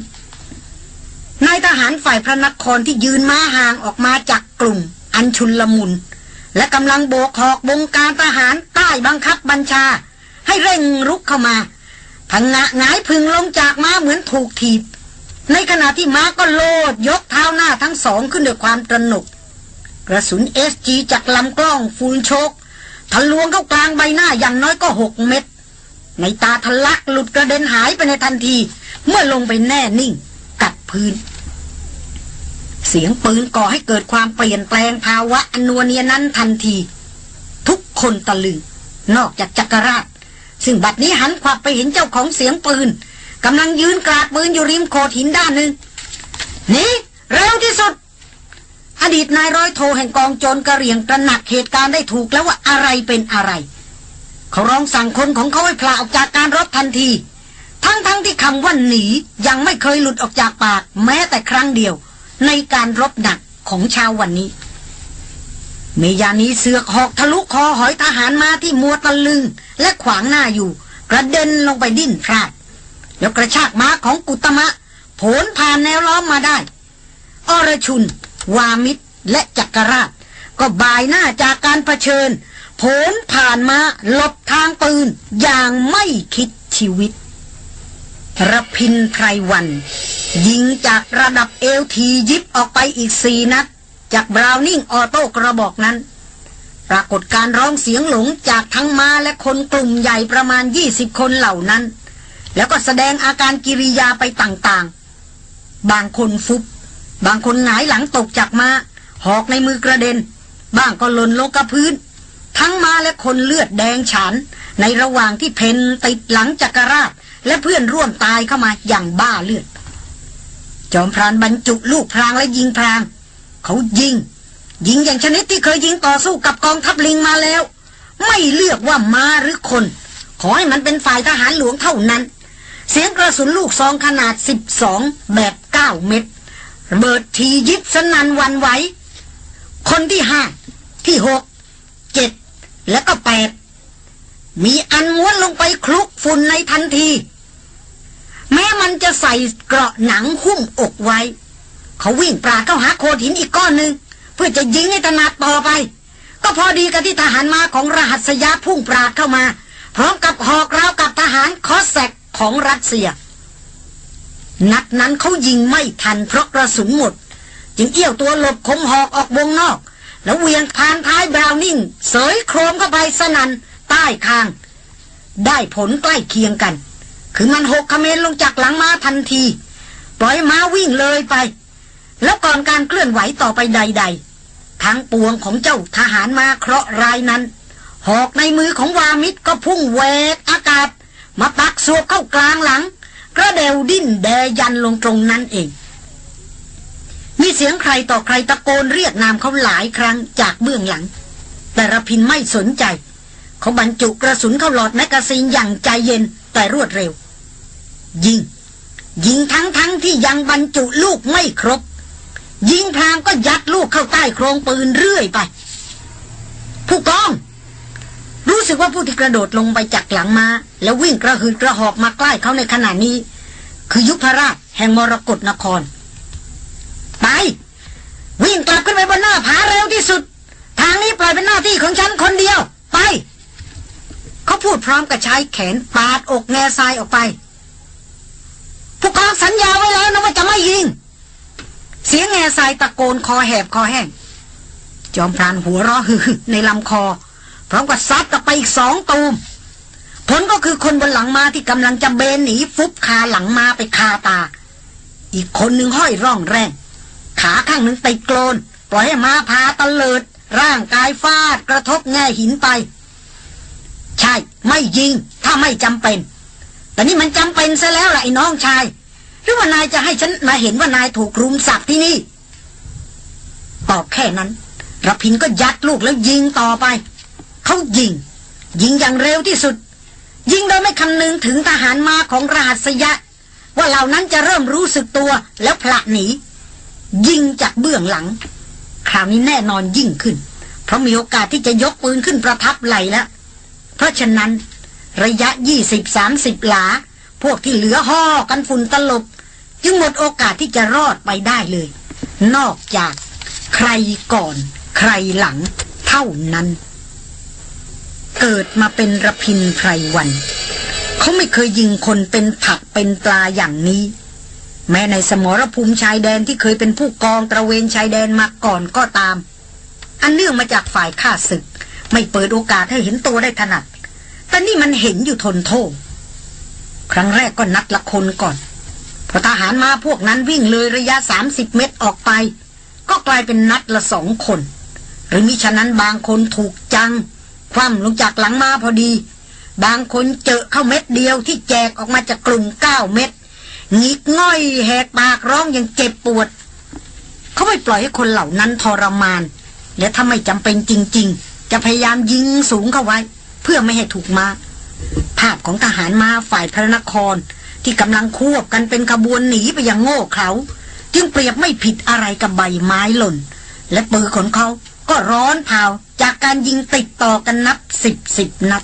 S1: นายทหารฝ่ายพระนครที่ยืนม้าห่างออกมาจากกลุ่มอันชุนละมุน และกำลังโบกหอกบงการทหารใต้บังคับบัญชา ให้เร่งรุกเข้ามาขณะหงายพึงลงจากม้าเหมือนถูกถีบ ในขณะที่ม้าก็โลดยกเท้าหน้าทั้งสองขึ้นด้วยความตระหนกกระสุนเอสจีจากลำกล้องฟูนโชกทะลวงเข้ากลางใบหน้าอย่างน้อยก็หกเม็ดในตาทะลักหลุดกระเด็นหายไปในทันที เมื่อลงไปแน่นิ่งกัดพื้น เสียงปืนก่อให้เกิดความเปลี่ยนแปลงภาวะอนวเนียนั้นทันที ทุกคนตะลึงนอกจากจักรราชซึ่งบัดนี้หันขวับไปเห็นเจ้าของเสียงปืนกำลังยืนกราดปืนอยู่ริมโขดหินด้านหนึ่ง นี่เร็วที่สุด อดีตนายร้อยโทแห่งกองโจรกระเรียง ตระหนักเหตุการณ์ได้ถูกแล้วว่าอะไรเป็นอะไร เขาร้องสั่งคนของเขาให้พลาออกจากการรบทันที ทั้งๆทที่คำว่าหนี ยังไม่เคยหลุดออกจากปากแม้แต่ครั้งเดียว ในการรบหนักของชาววันนี้เมยานีเสือกหอกทะลุคอหอยทหารมาที่มัวตะลึงและขวางหน้าอยู่ กระเด็นลงไปดิ้นพลาดแล้วกระชากม้าของกุตมะผนผ่านแนวล้อมมาได้ อรชุน วามิตรและจักรราช ก็บายหน้าจากการรเผชิญผนผ่านมาหลบทางปืนอย่างไม่คิดชีวิตระพินไพรวันยิงจากระดับเอวทียิบออกไปอีกสี่นัดจากบราวนิ่งออโต้กระบอกนั้น ปรากฏการร้องเสียงหลงจากทั้งมาและคนกลุ่มใหญ่ประมาณ 20คนเหล่านั้น แล้วก็แสดงอาการกิริยาไปต่างๆ บางคนฟุบบางคนหงายหลังตกจากมา หอกในมือกระเด็นบ้างก็หล่นลงกับพื้น ทั้งมาและคนเลือดแดงฉาน ในระหว่างที่เพนติดหลังจักรราชและเพื่อนร่วมตายเข้ามาอย่างบ้าเลือด จอมพรานบรรจุลูกพรางและยิงพรางเขายิง ยิงอย่างชนิดที่เคยยิงต่อสู้กับกองทัพลิงมาแล้ว ไม่เลือกว่ามาหรือคน ขอให้มันเป็นฝ่ายทหารหลวงเท่านั้น เสียงกระสุนลูกซองขนาด 12 แบบ 9 เม็ดเบิดทียิบสนันวันไหวคนที่ห้าที่หกเจ็ดและก็แปดมีอันม้วนลงไปคลุกฝุ่นในทันที แม้มันจะใส่เกราะหนังหุ้มอกไว้เขาวิ่งปราเข้าหาโคดหินอีกก้อนหนึ่งเพื่อจะยิงให้ตนาดต่อไป ก็พอดีกับที่ทหารมาของรหัสยาพุ่งปราเข้ามาพร้อมกับหอกราวกับทหารคอสแซกของรัสเซียนัดนั้นเขายิงไม่ทันเพราะกระสุนหมด จึงเอี้ยวตัวหลบคมหอกออกวงนอก แล้วเวียงผ่านท้ายบราวนิ่ง เสยโครมเข้าไปสนันใต้คาง ได้ผลใกล้เคียงกัน คือมันหกคเมนลงจากหลังม้าทันที ปล่อยม้าวิ่งเลยไปแล้วก่อนการเคลื่อนไหวต่อไปใด ๆทางปวงของเจ้าทหารมาเคราะห์รายนั้น หอกในมือของวามิตรก็พุ่งแวกอากาศมาปักสวบเข้ากลางหลังกระเดวดิ้นแดยันลงตรงนั้นเอง มีเสียงใครต่อใครตะโกนเรียกนามเขาหลายครั้งจากเบื้องหลังแต่ระพินไม่สนใจเขาบรรจุกระสุนเข้าหลอดแมกกาซีนอย่างใจเย็นแต่รวดเร็ว ยิงยิงทั้งทั้งที่ยังบรรจุลูกไม่ครบยิงพรางก็ยัดลูกเข้าใต้โครงปืนเรื่อยไป ผู้กองรู้สึกว่าผู้ที่กระโดดลงไปจากหลังมาแล้ววิ่งกระหืดกระหอบมาใกล้เขาในขณะนี้ คือยุพรราชแห่งมรกรนคร ไป วิ่งกลับขึ้นไปบนหน้าผาเร็วที่สุด ทางนี้ปล่อยเป็นหน้าที่ของฉันคนเดียว ไป เขาพูดพร้อมกับใช้แขนปาดอกแง่ทรายออกไป ผู้กองสัญญาไว้แล้วนะว่าจะไม่ยิงเสียงแง่ทรายตะโกนคอแหบคอแห้ง จอมพรานหัวรอะฮือในลำคอพร้อมกับซัดออไปอีกสองตูมผลก็คือคนบนหลังมาที่กำลังจะเบนหนี ฟุบคาหลังมาไปคาตา อีกคนหนึ่งห้อยร่องแรง ขาข้างหนึ่งติดโกลน ปล่อยให้มาพาตะเลิด ร่างกายฟาดกระทบแง่หินไป ใช่ไม่ยิงถ้าไม่จำเป็น แต่นี่มันจำเป็นซะแล้วล่ะไอ้น้องชายหรือว่านายจะให้ฉันมาเห็นว่านายถูกรุมสับที่นี่ตอบแค่นั้นรพินก็ยัดลูกแล้วยิงต่อไป เขายิง ยิงอย่างเร็วที่สุด ยิงโดยไม่คำนึงถึงทหารมาของรหัสยะ ว่าเหล่านั้นจะเริ่มรู้สึกตัวแล้วพละหนี ยิงจากเบื้องหลัง คราวนี้แน่นอนยิ่งขึ้น เพราะมีโอกาสที่จะยกปืนขึ้นประทับไหลแล้วเพราะฉะนั้น ระยะยี่สิบามสิบหลาพวกที่เหลือห่อกันฝุ่นตลบจึงหมดโอกาสที่จะรอดไปได้เลย นอกจาก ใครก่อน ใครหลัง เท่านั้น เกิดมาเป็นระพินไพรวัน เขาไม่เคยยิงคนเป็นผักเป็นปลาอย่างนี้ แม้ในสมรภูมิชายแดนที่เคยเป็นผู้กองตระเวนชายแดนมาก่อนก็ตาม อันเนื่องมาจากฝ่ายข้าศึก ไม่เปิดโอกาสให้เห็นตัวได้ถนัดแต่นี่มันเห็นอยู่ทนโทษครั้งแรกก็นัดละคนก่อนพอทหารมาพวกนั้นวิ่งเลยระยะ 30 เมตรออกไป ก็กลายเป็นนัดละสองคน หรือมิฉะนั้นบางคนถูกจัง คว่ำลงจากหลังมาพอดี บางคนเจอเข้าเม็ดเดียวที่แจกออกมาจากกลุ่มเก้าเม็ดงิกง่อยแหกปากร้องอย่างเจ็บปวด เขาไม่ปล่อยให้คนเหล่านั้นทรมาน และถ้าไม่จำเป็นจริงๆ จะพยายามยิงสูงเข้าไว้ เพื่อไม่ให้ถูกมาาภาพของทหารมาฝ่ายพระนครที่กำลังควบกันเป็นขบวนหนีไปอย่างโง่เขลาจึงเปรียบไม่ผิดอะไรกับใบไม้หล่น และปืนของเขาก็ร้อนเผาจากการยิงติดต่อกันนับสิบสิบนัด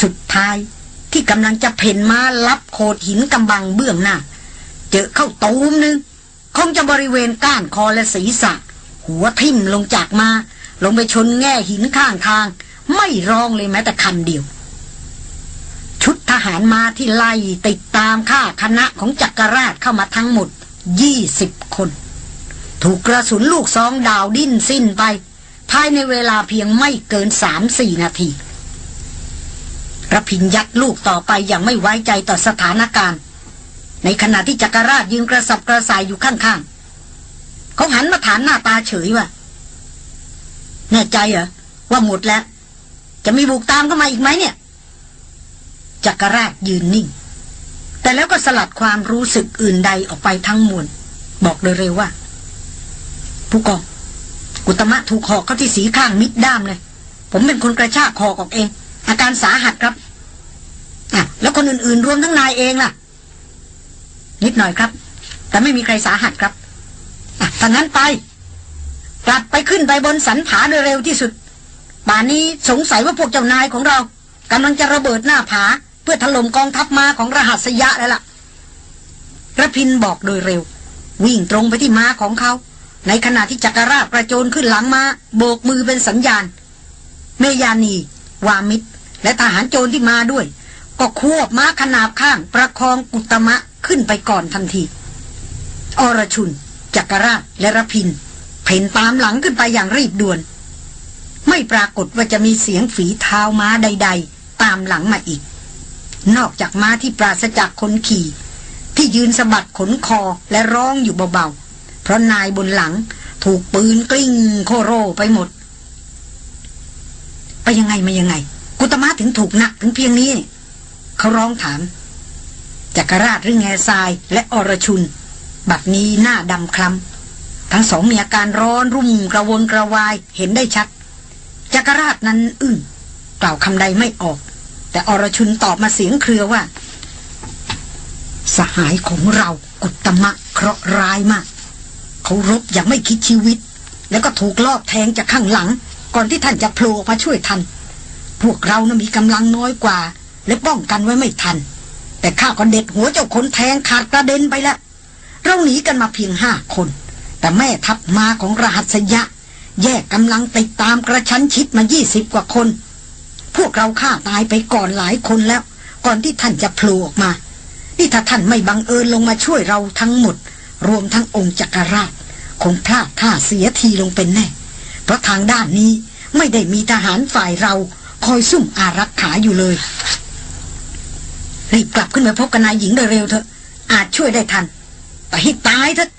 S1: สุดท้ายที่กำลังจะเพ่นมาลับโขดหินกำบังเบื้องหน้าเจอเข้าตูมนึง คงจะบริเวณก้านคอและศีรษะ หัวทิ่มลงจากมา ลงไปชนแง่หินข้างทาง ไม่ร้องเลยแม้แต่คำเดียวชุดทหารมาที่ไล่ติดตามข้าคณะของจักรราชเข้ามาทั้งหมด 20 คน ถูกกระสุนลูกซองดาวดิ้นสิ้นไปภายในเวลาเพียงไม่เกิน 3-4 นาทีระพินยัดลูกต่อไปอย่างไม่ไว้ใจต่อสถานการณ์ ในขณะที่จักรราชยืนกระสับกระส่ายอยู่ข้างๆ เขาหันมาถามหน้าตาเฉยว่าแน่ใจเหรอว่าหมดแล้ว จะมีบุกตามเข้ามาอีกไหมเนี่ยจักรราชยืนนิ่ง แต่แล้วก็สลัดความรู้สึกอื่นใดออกไปทั้งมวลบอกโดยเร็วว่าผู้กองกุตมะ ถูกหอกเข้าที่สีข้างมิดด้ามเลย ผมเป็นคนกระชากหอกออกเอง อาการสาหัสครับ อ่ะ แล้วคนอื่นๆ รวมทั้งนายเองล่ะ นิดหน่อยครับ แต่ไม่มีใครสาหัสครับ อ่ะถ้างั้นไป กลับไปขึ้นไปบนสันผาโดยเร็วที่สุดป่านนี้สงสัยว่าพวกเจ้านายของเรากำลังจะระเบิดหน้าผาเพื่อถล่มกองทัพมาของรหัสยะแล้วล่ะระพินบอกโดยเร็ว วิ่งตรงไปที่ม้าของเขา ในขณะที่จักรราบกระโจนขึ้นหลังมา้า โบกมือเป็นสัญญาณเมยานี วามิตร และทหารโจรที่มาด้วย ก็ควบม้าขนาบข้างประคองกุตมะขึ้นไปก่อนทันทีอรชุน จักรราบและระพิน เพ่นตามหลังขึ้นไปอย่างรีบด่วน ไม่ปรากฏว่าจะมีเสียงฝีเท้าม้าใด ๆ ตามหลังมาอีกนอกจากม้าที่ปราศจากคนขี่ ที่ยืนสะบัดขนคอและร้องอยู่เบาๆ เพราะนายบนหลังถูกปืนกลิ้งโคโรไปหมด ไปยังไงมายังไง กุตมะถึงถูกหนักถึงเพียงนี้เขาร้องถามจักรราชหรือแง่ทรายและอรชุนบัดนี้หน้าดำคล้ำทั้งสองมีอาการร้อนรุ่มกระวนกระวายเห็นได้ชัดจักรราชนั้นอึ้งกล่าวคำใดไม่ออกแต่อรชุนตอบมาเสียงเครือว่า สหายของเรากุตมะเคราะร้ายมากเขารบอย่างไม่คิดชีวิต แล้วก็ถูกลอบแทงจากข้างหลัง ก่อนที่ท่านจะโผล่มาช่วยทัน พวกเราน่ะมีกำลังน้อยกว่า และป้องกันไว้ไม่ทัน แต่ข้าก็เด็ดหัวเจ้าคนแทงขาดกระเด็นไปแล้วเราหนีกันมาเพียงห้าคน แต่แม่ทัพมาของรหัสยะแยกกำลังติดตามกระชั้นชิดมายี่สิบกว่าคนพวกเราฆ่าตายไปก่อนหลายคนแล้ว ก่อนที่ท่านจะพลูออกมา นี่ถ้าท่านไม่บังเอิญลงมาช่วยเราทั้งหมด รวมทั้งองค์จักรราชคงพลาดท่าเสียทีลงเป็นแน่ เพราะทางด้านนี้ไม่ได้มีทหารฝ่ายเราคอยซุ่มอารักขาอยู่เลย รีบกลับขึ้นไปพบกับนายหญิงโดยเร็วเถอะ อาจช่วยได้ทัน แต่ให้ตายเถอะ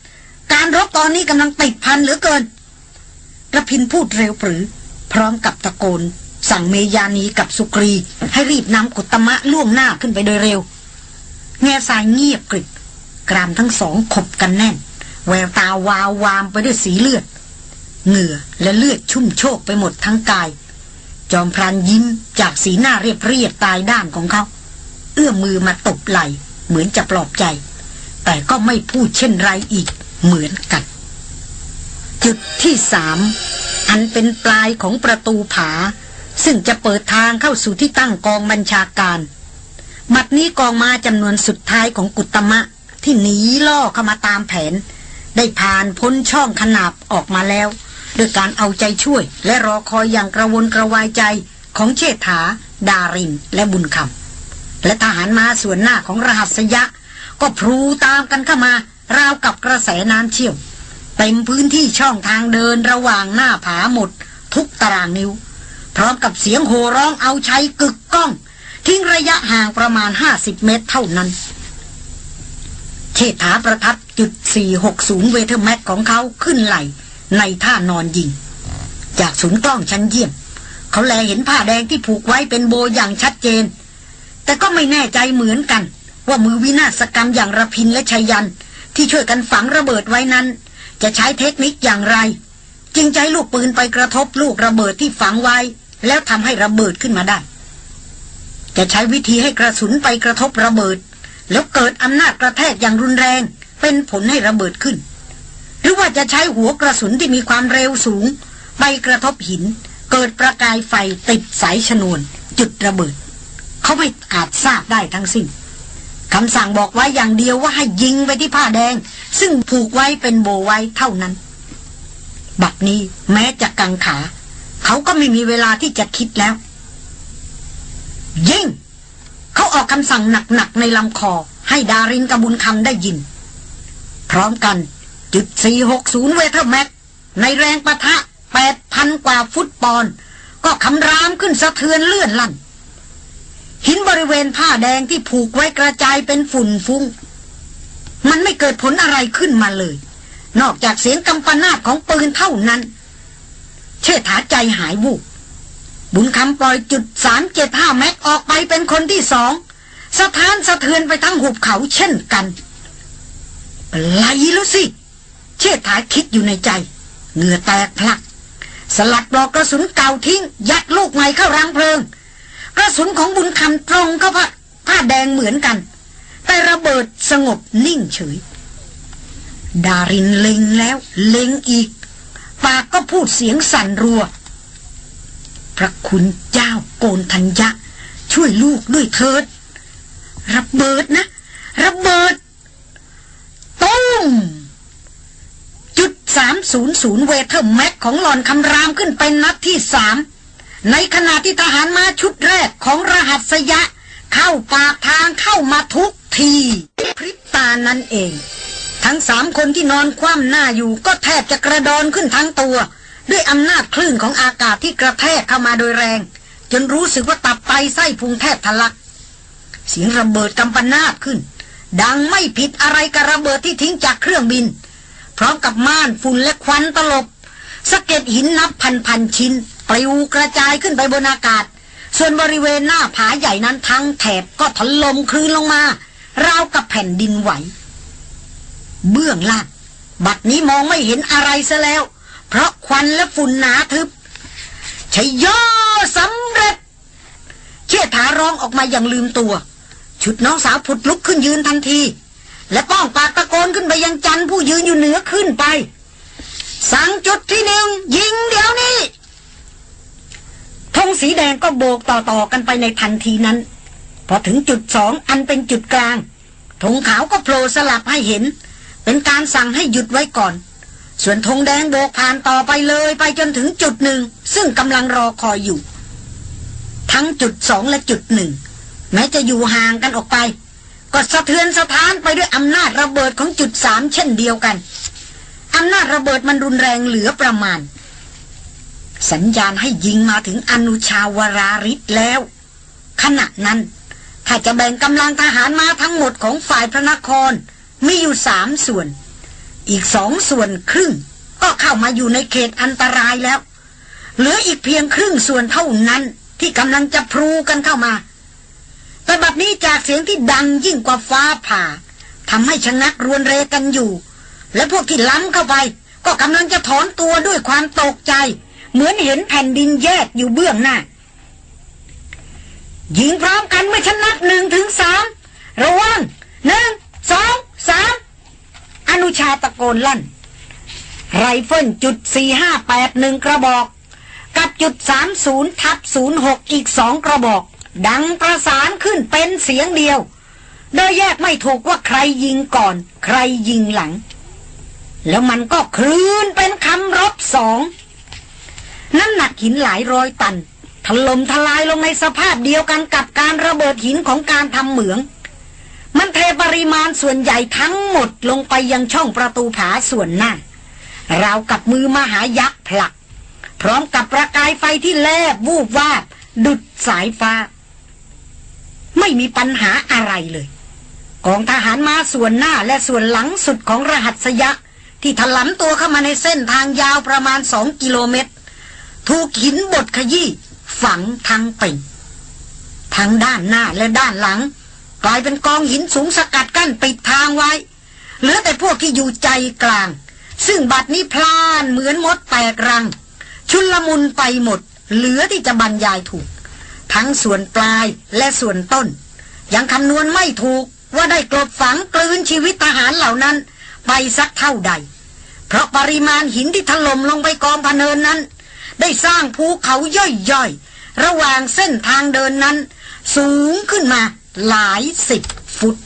S1: การรบตอนนี้กำลังติดพันเหลือเกินกระพินพูดเร็วปรือพร้อมกับตะโกนสั่งเมยานีกับสุกรีให้รีบนำกุตมะล่วงหน้าขึ้นไปโดยเร็ว แง่สายเงียบกริบกรามทั้งสองขบกันแน่น แววตาวาววามไปด้วยสีเลือด เหงื่อและเลือดชุ่มโชกไปหมดทั้งกาย จอมพรานยิ้มจากสีหน้าเรียบเรียบตายด้านของเขา เอื้อมมือมาตบไหล เหมือนจะปลอบใจ แต่ก็ไม่พูดเช่นไรอีก เหมือนกันจุดที่สามอันเป็นปลายของประตูผาซึ่งจะเปิดทางเข้าสู่ที่ตั้งกองบัญชาการบัดนี้กองมาจำนวนสุดท้ายของกุตมะที่หนีล่อเข้ามาตามแผน ได้ผ่านพ้นช่องขนาบออกมาแล้วด้วยการเอาใจช่วยและรอคอยอย่างกระวนกระวายใจของเชษฐา ดาริน และบุญคำและทหารมาส่วนหน้าของรหัสยะ ก็พลูตามกันเข้ามาราวกับกระแสน้ำเชี่ยวเต็มพื้นที่ช่องทางเดินระหว่างหน้าผาหมด ทุกตารางนิ้วพร้อมกับเสียงโห่ร้องเอาชัยกึกก้อง ทิ้งระยะห่างประมาณ 50 เมตรเท่านั้นเชษฐาประทับจุด 4 6งเวเทอร์แมทกของเขาขึ้นไหลในท่านอนยิง จากศูนย์กล้องชั้นเยี่ยม เขาแลเห็นผ้าแดงที่ผูกไว้เป็นโบอย่างชัดเจน แต่ก็ไม่แน่ใจเหมือนกัน ว่ามือวินาศกรรมอย่างระพินและชัยันที่ช่วยกันฝังระเบิดไว้นั้น จะใช้เทคนิคอย่างไรจึงใช้ลูกปืนไปกระทบลูกระเบิดที่ฝังไว้แล้วทำให้ระเบิดขึ้นมาได้ จะใช้วิธีให้กระสุนไปกระทบระเบิด แล้วเกิดอำนาจกระแทกอย่างรุนแรง เป็นผลให้ระเบิดขึ้น หรือว่าจะใช้หัวกระสุนที่มีความเร็วสูงไปกระทบหิน เกิดประกายไฟติดสายชนวนจุดระเบิดเขาไม่อาจทราบได้ทั้งสิ้นคำสั่งบอกไว้อย่างเดียวว่าให้ยิงไปที่ผ้าแดง ซึ่งผูกไว้เป็นโบไว้เท่านั้นบัดนี้แม้จะกังขาเขาก็ไม่มีเวลาที่จะคิดแล้ว ยิ่งเขาออกคำสั่งหนักๆ ในลำคอให้ดารินกระบุญคำได้ยิน พร้อมกันจุด460เวเทอร์แม็กในแรงประทะ 8,000 กว่าฟุตปอนก็คำรามขึ้นสะเทือนเลื่อนลั่นหินบริเวณผ้าแดงที่ผูกไว้กระจายเป็นฝุ่นฟุง้ง มันไม่เกิดผลอะไรขึ้นมาเลย นอกจากเสียงกำปนาตของปืนเท่านั้นเชษฐาใจหายบุบบุญคำปล่อยจุดสามเจ็ดห้าแม็กออกไปเป็นคนที่สอง สถานสะเทือนไปทั้งหุบเขาเช่นกันไรลแล้วสิ เชษฐาคิดอยู่ในใจ เหงื่อแตกพลัก สลัดปลอกกระสุนเก่าทิ้ง ยัดลูกใหม่เข้ารังเพลิง กระสุนของบุญคำตรงเข้าผ้าแดงเหมือนกัน แต่ระเบิดสงบนิ่งเฉย ดารินเล็งแล้วเล็งอีกปากก็พูดเสียงสั่นรัว พระคุณเจ้าโกนทัญญะ ช่วยลูกด้วยเถิดระเบิดนะ ระเบิดตุ้มจุดสามศูนย์ศูนย์เวเทอร์แม็กของหลอนคำรามขึ้นไปนนัดที่สามในขณะที่ทหารมาชุดแรกของรหัสยะ เข้าปากทางเข้ามาทุกที พริบตานั่นเองทั้งสามคนที่นอนคว่ำหน้าอยู่ก็แทบจะกระดอนขึ้นทั้งตัว ด้วยอำนาจคลื่นของอากาศที่กระแทกเข้ามาโดยแรง จนรู้สึกว่าตับไตไส้พุงแทบทะลักเสียงระเบิดกำปนาดขึ้น ดังไม่ผิดอะไรกับระเบิดที่ทิ้งจากเครื่องบิน พร้อมกับม่านฝุ่นและควันตลบ สะเก็ดหินนับพันพันชิ้นปลิวกระจายขึ้นไปบนอากาศ ส่วนบริเวณหน้าผาใหญ่นั้นทั้งแถบก็ถล่มคลืนลงมาราวกับแผ่นดินไหวเบื้องล่าง บัดนี้มองไม่เห็นอะไรซะแล้ว เพราะควันและฝุ่นหนาทึบชัยยอสำเร็จ เชี่ยถาร้องออกมาอย่างลืมตัว ชุดน้องสาวผุดลุกขึ้นยืนทันที และป้องปากตะโกนขึ้นไปยังจันผู้ยืนอยู่เหนือขึ้นไป สั่งจุดที่หนึ่งยิงเดี๋ยวนี้ ธงสีแดงก็โบกต่อๆ กันไปในทันทีนั้น พอถึงจุดสองอันเป็นจุดกลางธงขาวก็โผล่สลับให้เห็นเป็นการสั่งให้หยุดไว้ก่อน ส่วนธงแดงโบกผ่านต่อไปเลยไปจนถึงจุดหนึ่งซึ่งกำลังรอคอยอยู่ ทั้งจุดสองและจุดหนึ่ง แม้จะอยู่ห่างกันออกไป ก็สะเทือนสะท้านไปด้วยอำนาจระเบิดของจุดสามเช่นเดียวกันอำนาจระเบิดมันรุนแรงเหลือประมาณ สัญญาณให้ยิงมาถึงอนุชาวราริศแล้ว ขณะนั้นถ้าจะแบ่งกำลังทหารมาทั้งหมดของฝ่ายพระนครมีอยู่สามส่วน อีกสองส่วนครึ่ง ก็เข้ามาอยู่ในเขตอันตรายแล้ว เหลืออีกเพียงครึ่งส่วนเท่านั้นที่กำลังจะพลูกันเข้ามา แต่บัดนี้จากเสียงที่ดังยิ่งกว่าฟ้าผ่าทำให้ชะงักรวนเรกันอยู่ และพวกที่ล้ำเข้าไป ก็กำลังจะถอนตัวด้วยความตกใจ เหมือนเห็นแผ่นดินแยกอยู่เบื้องหน้ายิงพร้อมกันเมื่อชนะัหนึ่งถึงสามระวังหนึ่งสองสามอนุชาตะโกนลั่น ไรเฟิลจุดสี่ห้าแปดหนึ่งกระบอก กับจุดสามศูนย์ทับศูนย์หกอีกสองกระบอก ดังประสานขึ้นเป็นเสียงเดียว โดยแยกไม่ถูกว่าใครยิงก่อน ใครยิงหลัง แล้วมันก็คลื่นเป็นคำรบสองน้ำหนักหินหลายร้อยตันถล่มทลายลงในสภาพเดียวกันกับการระเบิดหินของการทำเหมืองมันเทปริมาณส่วนใหญ่ทั้งหมดลงไปยังช่องประตูผาส่วนหน้าราวกับมือมหายักษ์ผลัก พร้อมกับประกายไฟที่แลบวูบวาบ ดุดสายฟ้า ไม่มีปัญหาอะไรเลย กองทหารมาส่วนหน้าและส่วนหลังสุดของรหัสยะ ที่ถลำตัวเข้ามาในเส้นทางยาวประมาณสองกิโลเมตร ถูกหินบดขยี้ฝังทั้งเป่งทั้งด้านหน้าและด้านหลังกลายเป็นกองหินสูงสกัดกั้นปิดทางไว้ เหลือแต่พวกที่อยู่ใจกลาง ซึ่งบัดนี้พลานเหมือนมดแตกรัง ชุลมุนไปหมด เหลือที่จะบรรยายถูก ทั้งส่วนปลายและส่วนต้น ยังคำนวณไม่ถูกว่าได้กลบฝังกลืนชีวิตทหารเหล่านั้นไปสักเท่าใด เพราะปริมาณหินที่ถล่มลงไปกองพเนินนั้น ได้สร้างภูเขาย่อยๆ ระหว่างเส้นทางเดินนั้น สูงขึ้นมาหลายสิบฟุต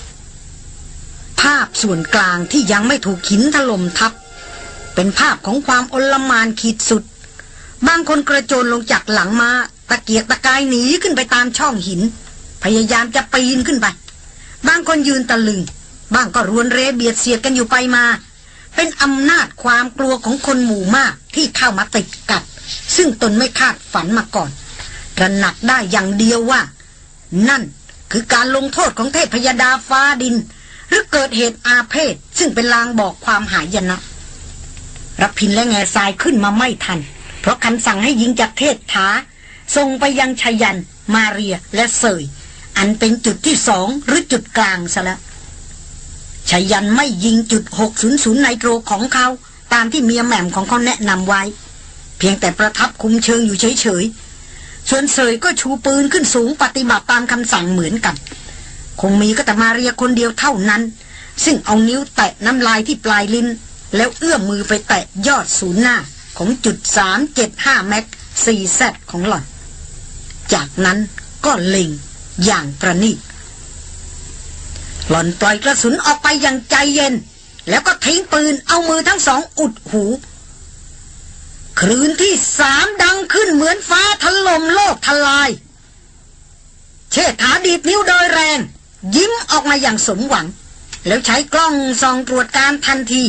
S1: ภาพส่วนกลางที่ยังไม่ถูกหินถล่มทับเป็นภาพของความอลมานขีดสุดบางคนกระโจนลงจากหลังมา ตะเกียกตะกายหนีขึ้นไปตามช่องหิน พยายามจะปีนขึ้นไปบางคนยืนตะลึงบางก็รวนเรเบียดเสียดกันอยู่ไปมา เป็นอำนาจความกลัวของคนหมู่มากที่เข้ามาติดกัด ซึ่งตนไม่คาดฝันมาก่อนระหนักได้อย่างเดียวว่า นั่นคือการลงโทษของเทพยดาฟ้าดิน หรือเกิดเหตุอาเพศ ซึ่งเป็นลางบอกความหายนะรับพินและแง่ทรายขึ้นมาไม่ทัน เพราะคำสั่งให้ยิงจากเทศท้าส่งไปยังชยัน มาเรียและเสยอันเป็นจุดที่สอง หรือจุดกลางซะแล้วชยันไม่ยิงจุด 600ไนโตรของเขา ตามที่เมียแหม่มของเขาแนะนำไว้ เพียงแต่ประทับคุมเชิงอยู่เฉยส่วนเสยก็ชูปืนขึ้นสูงปฏิบัติตามคำสั่งเหมือนกัน คงมีก็แต่มาเรียคนเดียวเท่านั้น ซึ่งเอานิ้วแตะน้ำลายที่ปลายลิ้น แล้วเอื้อมมือไปแตะยอดศูนย์หน้า ของจุด 375แม็กซีแซของหล่อน จากนั้นก็เล็งอย่างประนีหล่อนปล่อยกระสุนออกไปอย่างใจเย็น แล้วก็ทิ้งปืนเอามือทั้งสองอุดหูครืนที่สามดังขึ้นเหมือนฟ้าถล่มโลกทลาย เชษฐาดีดนิ้วโดยแรง ยิ้มออกมาอย่างสมหวัง แล้วใช้กล้องส่องตรวจการทันที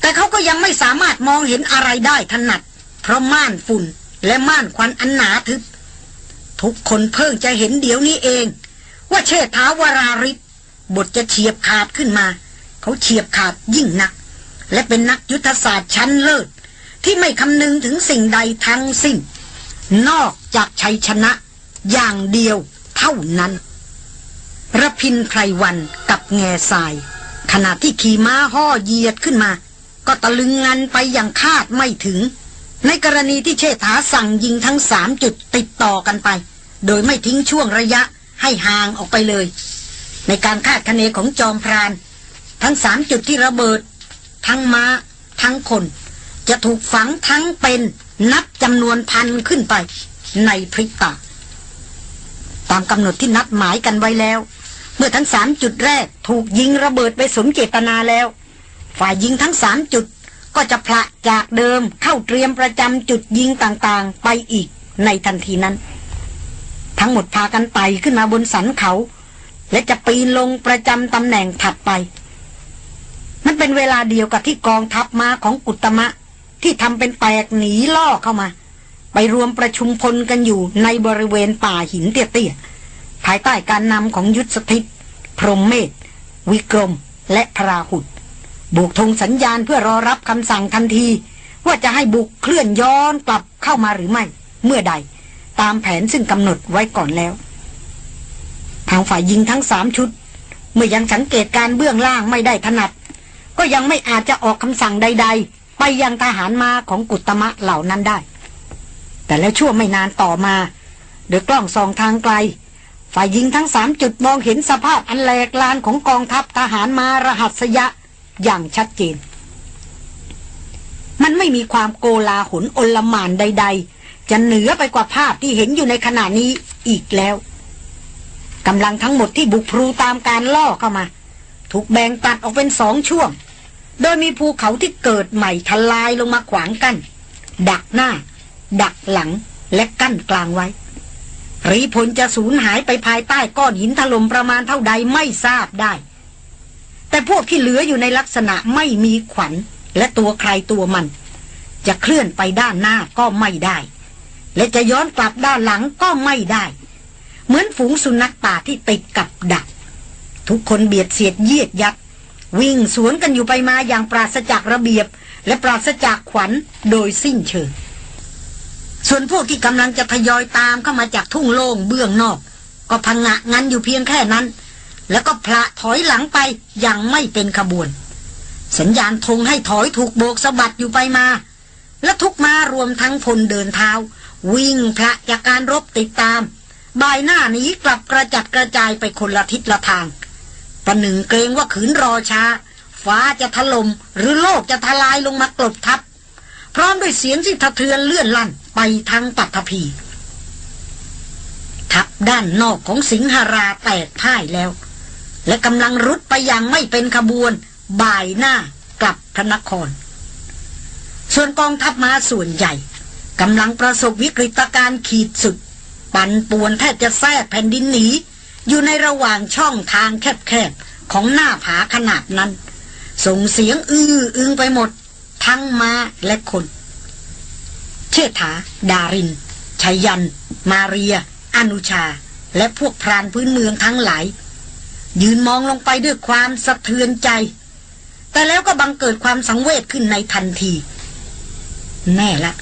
S1: แต่เขาก็ยังไม่สามารถมองเห็นอะไรได้ถนัด เพราะม่านฝุ่นและม่านควันอันหนาทึบทุกคนเพิ่งจะเห็นเดี๋ยวนี้เอง ว่าเชษฐาวราริศบทจะเฉียบขาดขึ้นมาเขาเฉียบขาดยิ่งนัก และเป็นนักยุทธศาสตร์ชั้นเลิศที่ไม่คำนึงถึงสิ่งใดทั้งสิ้นนอกจากชัยชนะ อย่างเดียว เท่านั้นระพินไพรวันกับแง่ทราย ขณะที่ขี่ม้าห่อเยียดขึ้นมา ก็ตะลึงงันไปอย่างคาดไม่ถึง ในกรณีที่เชษฐาสั่งยิงทั้งสามจุดติดต่อกันไป โดยไม่ทิ้งช่วงระยะให้ห่างออกไปเลย ในการคาดคะเนของจอมพรานทั้งสามจุดที่ระเบิด ทั้งมา้าทั้งคนจะถูกฝังทั้งเป็นนับจำนวนพันขึ้นไปในพริกตาตามกำหนดที่นัดหมายกันไว้แล้ว เมื่อทั้งสามจุดแรก ถูกยิงระเบิดไปสมเจตนาแล้ว ฝ่ายยิงทั้งสามจุดก็จะพละจากเดิมเข้าเตรียมประจำจุดยิงต่างๆ ไปอีกในทันทีนั้น ทั้งหมดพากันไต่ขึ้นมาบนสันเขา และจะปีนลงประจำตำแหน่งถัดไปมันเป็นเวลาเดียวกับที่กองทัพมาของกุตมะที่ทำเป็นแตกหนีล่อเข้ามา ไปรวมประชุมพลกันอยู่ในบริเวณป่าหินเตี้ยๆภายใต้การนำของยุทธสถิตพรหมเมธวิกรม และพราหุดบุกทงสัญญาณเพื่อรอรับคำสั่งทันที ว่าจะให้บุกเคลื่อนย้อนกลับเข้ามาหรือไม่ เมื่อใด ตามแผนซึ่งกำหนดไว้ก่อนแล้ว ทางฝ่ายยิงทั้งสามชุด เมื่อยังสังเกตการเบื้องล่างไม่ได้ถนัด ก็ยังไม่อาจจะออกคำสั่งใดไปยังทหารมาของกุตมะเหล่านั้นได้ แต่แล้วชั่วไม่นานต่อมาโดยกล้องส่องทางไกลฝ่ายยิงทั้งสามจุดมองเห็นสภาพอันแหลกลานของกองทัพทหารมารหัสยะ อย่างชัดเจน มันไม่มีความโกลาหลอลมานใดๆ จะเหนือไปกว่าภาพที่เห็นอยู่ในขณะนี้อีกแล้ว กำลังทั้งหมดที่บุกพรูตามการล่อเข้ามา ถูกแบ่งตัดออกเป็นสองช่วงโดยมีภูเขาที่เกิดใหม่ทลายลงมาขวางกัน้นดักหน้า ดักหลังและกั้นกลางไว้รีพลจะสูญหายไปภายใต้ก้อนหินถล่มประมาณเท่าใดไม่ทราบได้ แต่พวกที่เหลืออยู่ในลักษณะไม่มีขวัญและตัวใครตัวมัน จะเคลื่อนไปด้านหน้าก็ไม่ได้ และจะย้อนกลับด้านหลังก็ไม่ได้ เหมือนฝูงสุนัขป่าที่ติดกับดัก ทุกคนเบียดเสียดเยียดยัดวิ่งสวนกันอยู่ไปมาอย่างปราศจากระเบียบ และปราศจากขวัญโดยสิ้นเชิง ส่วนพวกที่กำลังจะทยอยตามเข้ามาจากทุ่งโล่งเบื้องนอก ก็พังงะงันอยู่เพียงแค่นั้น แล้วก็พละถอยหลังไปอย่างไม่เป็นขบวน สัญญาณทงให้ถอยถูกโบกสะบัดอยู่ไปมา และทุกมารวมทั้งพลเดินเท้า วิ่งพระจากการรบติดตาม บายหน้านี้กลับกระจัดกระจายไปคนละทิศละทางปหนึ่งเกรงว่าขืนรอช้า ฟ้าจะถลม่มหรือโลกจะทลายลงมากลบทับพร้อมด้วยเสียงที่ทะเทือนเลื่อนลั่น ไปทางปัตภีทับด้านนอกของสิงหรา แตกพ่ายแล้ว และกำลังรุดไปอย่างไม่เป็นขบวน บ่ายหน้ากลับพระนคร ส่วนกองทัพมาส่วนใหญ่กำลังประสบวิกฤตการณ์ขีดสุด ปั่นป่วนแทบจะแทรกแผ่นดินหนีอยู่ในระหว่างช่องทางแคบๆของหน้าผาขนาดนั้น ส่งเสียงอื้ออึงไปหมด ทั้งมาและคน เชษฐา ดาริน ชยัน มาเรีย อนุชา และพวกพรานพื้นเมืองทั้งหลาย ยืนมองลงไปด้วยความสะเทือนใจ แต่แล้วก็บังเกิดความสังเวชขึ้นในทันทีแน่ละ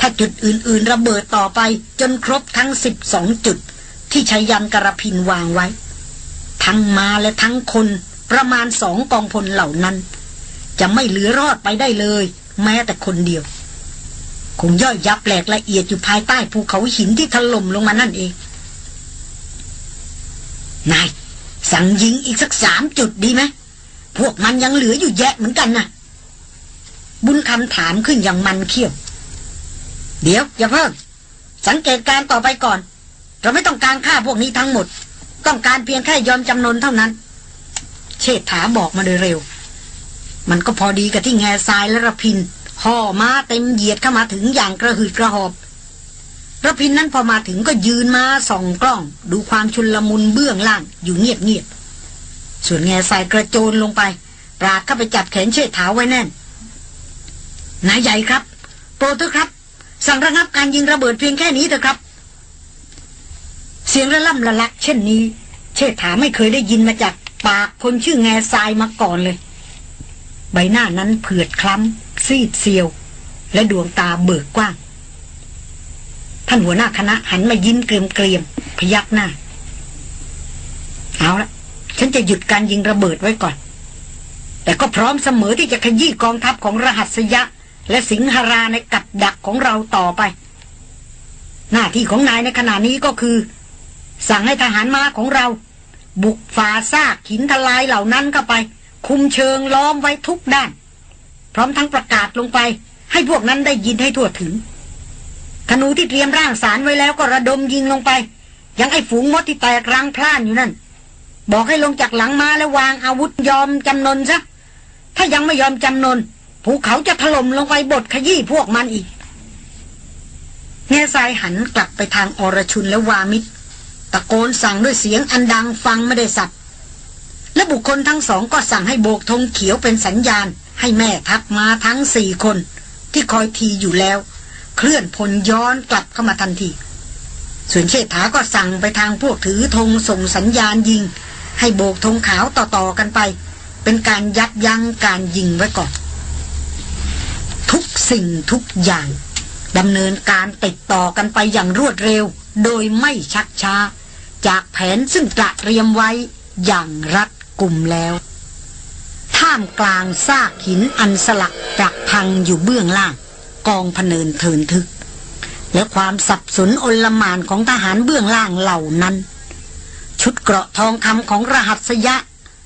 S1: ถ้าจุดอื่น ๆ ระเบิดต่อไปจนครบทั้งสิบองจุดที่ชายันกระพินวางไว้ ทั้งมาและทั้งคนประมาณสองกองพลเหล่านั้น จะไม่เหลือรอดไปได้เลย แม้แต่คนเดียวคงย่อยยับแหลกละเอียดอยู่ภายใต้ ภูเขาหินที่ถล่มลงมานั่นเองนาย สั่งยิงอีกสักสามจุดดีไหมพวกมันยังเหลืออยู่แยะเหมือนกันนะบุญคำถามขึ้นอย่างมันเขี้ยว เดี๋ยว อย่าเพิ่งสังเกตการต่อไปก่อนเราไม่ต้องการฆ่าพวกนี้ทั้งหมด ต้องการเพียงแค่ยอมจำนนเท่านั้น เชษฐาบอกมาโดยเร็ว มันก็พอดีกับที่แง่ทรายและระพิน ห่อมาเต็มเหยียดเข้ามาถึงอย่างกระหืดกระหอบ ระพินนั้นพอมาถึงก็ยืนมาส่องกล้อง ดูความชุนลมุนเบื้องล่างอยู่เงียบเงียบ ส่วนแง่ทรายกระโจนลงไปปราเข้าไปจับแขนเชษฐาไว้แน่นนายใหญ่ครับ โปรตุครับ สั่งระงับการยิงระเบิดเพียงแค่นี้เถอะครับสียงระล่ำระลักเช่นนี้เชษฐาไม่เคยได้ยินมาจากปากคนชื่อแง่ทรายมาก่อนเลย ใบหน้านั้นเผือดคล้ำ ซีดเซียว และดวงตาเบิกกว้าง ท่านหัวหน้าคณะหันมายิ้มเกรียมเกรียมพยักหน้าเอาละฉันจะหยุดการยิงระเบิดไว้ก่อน แต่ก็พร้อมเสมอที่จะขยี้กองทัพของรหัสยะ และสิงหราในกับดักของเราต่อไป หน้าที่ของนายในขณะนี้ก็คือสั่งให้ทหารม้าของเรา บุกฝ่าซากหินทลายเหล่านั้นเข้าไป คุมเชิงล้อมไว้ทุกด้าน พร้อมทั้งประกาศลงไป ให้พวกนั้นได้ยินให้ทั่วถึงธนูที่เตรียมร่างสารไว้แล้วก็ระดมยิงลงไป ยังไอ้ฝูงมดที่แตกรังพล่านอยู่นั่น บอกให้ลงจากหลังมาแล้ววางอาวุธยอมจำนนซะถ้ายังไม่ยอมจำนนภูเขาจะถล่มลงไปบดขยี้พวกมันอีกแง่ทรายหันกลับไปทางอรชุนและวามิตระโกนสั่งด้วยเสียงอันดังฟังไม่ได้สับและบุคคลทั้งสองก็สั่งให้โบกธงเขียวเป็นสัญญาณ ให้แม่ทัพมาทั้งสี่คน ที่คอยทีอยู่แล้ว เคลื่อนพลย้อนกลับเข้ามาทันทีส่วนเชษฐาก็สั่งไปทางพวกถือธงส่งสัญญาณยิง ให้โบกธงขาวต่อๆกันไป เป็นการยับยั้งการยิงไว้ก่อนทุกสิ่งทุกอย่างดำเนินการติดต่อกันไปอย่างรวดเร็ว โดยไม่ชักช้าจากแผนซึ่งตระเตรียมไว้อย่างรัดกุมแล้ว ท่ามกลางซากหินอันสลักจาักพังอยู่เบื้องล่าง กองพเนินเทินทึก และความสับสนอลมานของทหารเบื้องล่างเหล่านั้น ชุดเกราะทองคำของรหัสยะ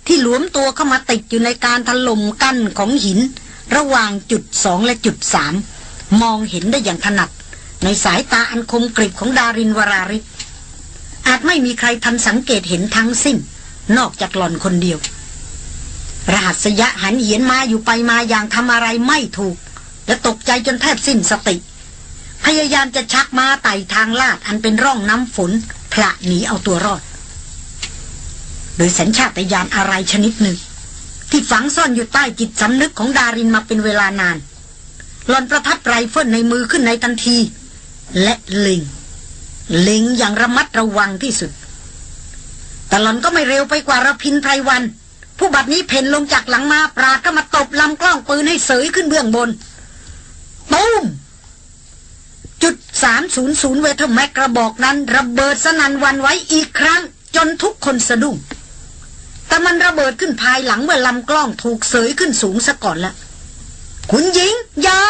S1: ที่หลวมตัวเข้ามาติดอยู่ในการถล่มกั้นของหิน ระหว่างจุดสองและจุดสามมองเห็นได้อย่างถนัด ในสายตาอันคมกริบของดารินวราริอาจไม่มีใครทันสังเกตเห็นทั้งสิ้น นอกจากหล่อนคนเดียว รหัสยะหันเหียนมาอยู่ไปมาอย่างทำอะไรไม่ถูก และตกใจจนแทบสิ้นสติ พยายามจะชักมาไต่ทางลาดอันเป็นร่องน้ำฝนพละหนีเอาตัวรอด โดยสัญชาตญาณอะไรชนิดหนึ่ง ที่ฝังซ่อนอยู่ใต้จิตสำนึกของดารินมาเป็นเวลานาน หลอนประทับไรเฟิลในมือขึ้นในทันที และลิงเล็งอย่างระมัดระวังที่สุด แต่หล่อนก็ไม่เร็วไปกว่าระพินไพรวัน ผู้บัดนี้เพ่นลงจากหลังมา ปราดก็มาตบลำกล้องปืนให้เสยขึ้นเบื้องบน ตูม จุด300เวทแมกกระบอกนั้นระเบิดสนันวันไว้อีกครั้ง จนทุกคนสะดุ้ง แต่มันระเบิดขึ้นภายหลังเมื่อลำกล้องถูกเสยขึ้นสูงซะก่อนละ คุณหญิงยา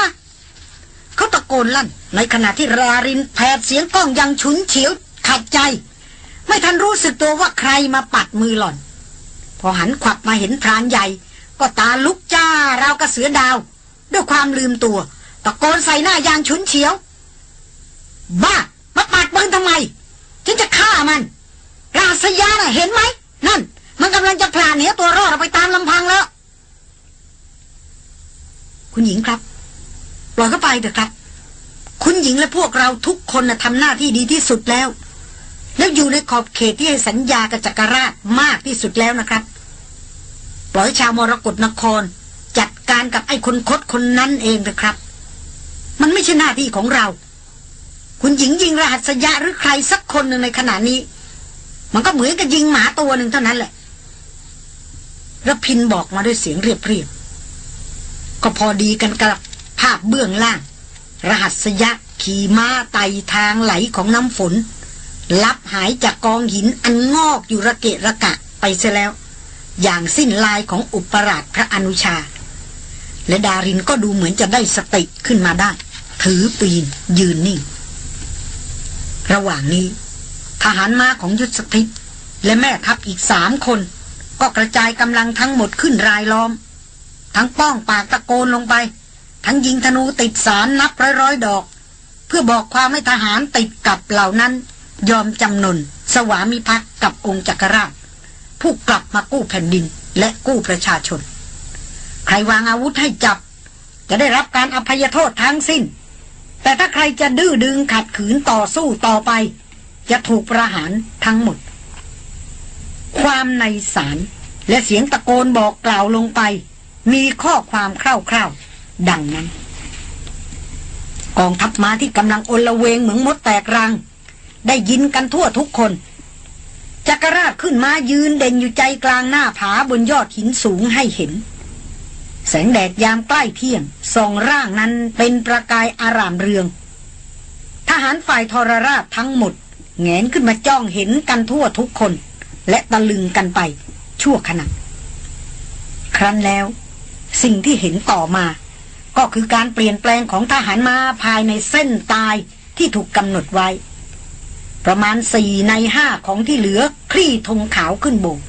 S1: เขาตะโกนลั่น ในขณะที่รารินแผดเสียงกล้อง ยังฉุนเฉียว ขัดใจ ไม่ทันรู้สึกตัวว่าใครมาปัดมือหล่อน พอหันขวับมาเห็นพรานใหญ่ ก็ตาลุกจ้าราวกระเสือดาว ด้วยความลืมตัว ตะโกนใส่หน้ายางฉุนเฉียว บ้า มาปัดปืนทำไมฉันจะฆ่ามัน ราสยาน่ะเห็นไหม นั่น มันกำลังจะผลานเหนือตัวรอดออไปตามลำพังแล้วคุณหญิงครับล่อยก็ไปเถอะครับ คุณหญิงและพวกเราทุกคนนะทำหน้าที่ดีที่สุดแล้ว แล้วอยู่ในขอบเขตที่ให้สัญญากับจักรราชมากที่สุดแล้วนะครับปล่อยชาวมรกรนคร จัดการกับไอ้คนคดคนนั้นเองนะครับ มันไม่ใช่หน้าที่ของเรา คุณหญิงยิงรหัสยะหรือใครสักคนหนึ่งในขณะนี้ มันก็เหมือนกับยิงหมาตัวหนึ่งเท่านั้นแหละระพินบอกมาด้วยเสียงเรียบเรียบก็พอดีกันกับภาพเบื้องล่าง รหัสยะ ขี่ม้าไตาทางไหลของน้ำฝนลับหายจากกองหินอันงอกอยู่ระเกะระกะ ไปเสียแล้ว อย่างสิ้นลายของอุปราชพระอนุชา และดารินก็ดูเหมือนจะได้สติขึ้นมาได้ ถือปีนยืนนิ่งระหว่างนี้ ทหารมาของยุทธพิษและแม่ทัพอีกสามคน ก็กระจายกำลังทั้งหมดขึ้นรายล้อม ทั้งป้องปากตะโกนลงไปทั้งยิงธนูติดสารนับร้อยร้อยดอก เพื่อบอกความให้ทหารติดกับเหล่านั้น ยอมจำนน สวามิภักดิ์กับองค์จักรราชผู้กลับมากู้แผ่นดินและกู้ประชาชน ใครวางอาวุธให้จับ จะได้รับการอภัยโทษทั้งสิ้น แต่ถ้าใครจะดื้อดึงขัดขืนต่อสู้ต่อไป จะถูกประหารทั้งหมด ความในสารและเสียงตะโกนบอกกล่าวลงไป มีข้อความคร่าวๆดังนั้น กองทัพมาที่กำลังอนละเวงเหมือนมดแตกรังได้ยินกันทั่วทุกคนจักรราชขึ้นมายืนเด่นอยู่ใจกลางหน้าผาบนยอดหินสูงให้เห็น แสงแดดยามใกล้เที่ยงส่องร่างนั้นเป็นประกายอารามเรือง ทหารฝ่ายทรราชทั้งหมดแงนขึ้นมาจ้องเห็นกันทั่วทุกคน และตะลึงกันไปชั่วขณะครั้นแล้ว สิ่งที่เห็นต่อมาก็คือการเปลี่ยนแปลงของทหารมาภายในเส้นตายที่ถูกกำหนดไว้ ประมาณสี่ในห้าของที่เหลือ คลี่ธงขาวขึ้นโบก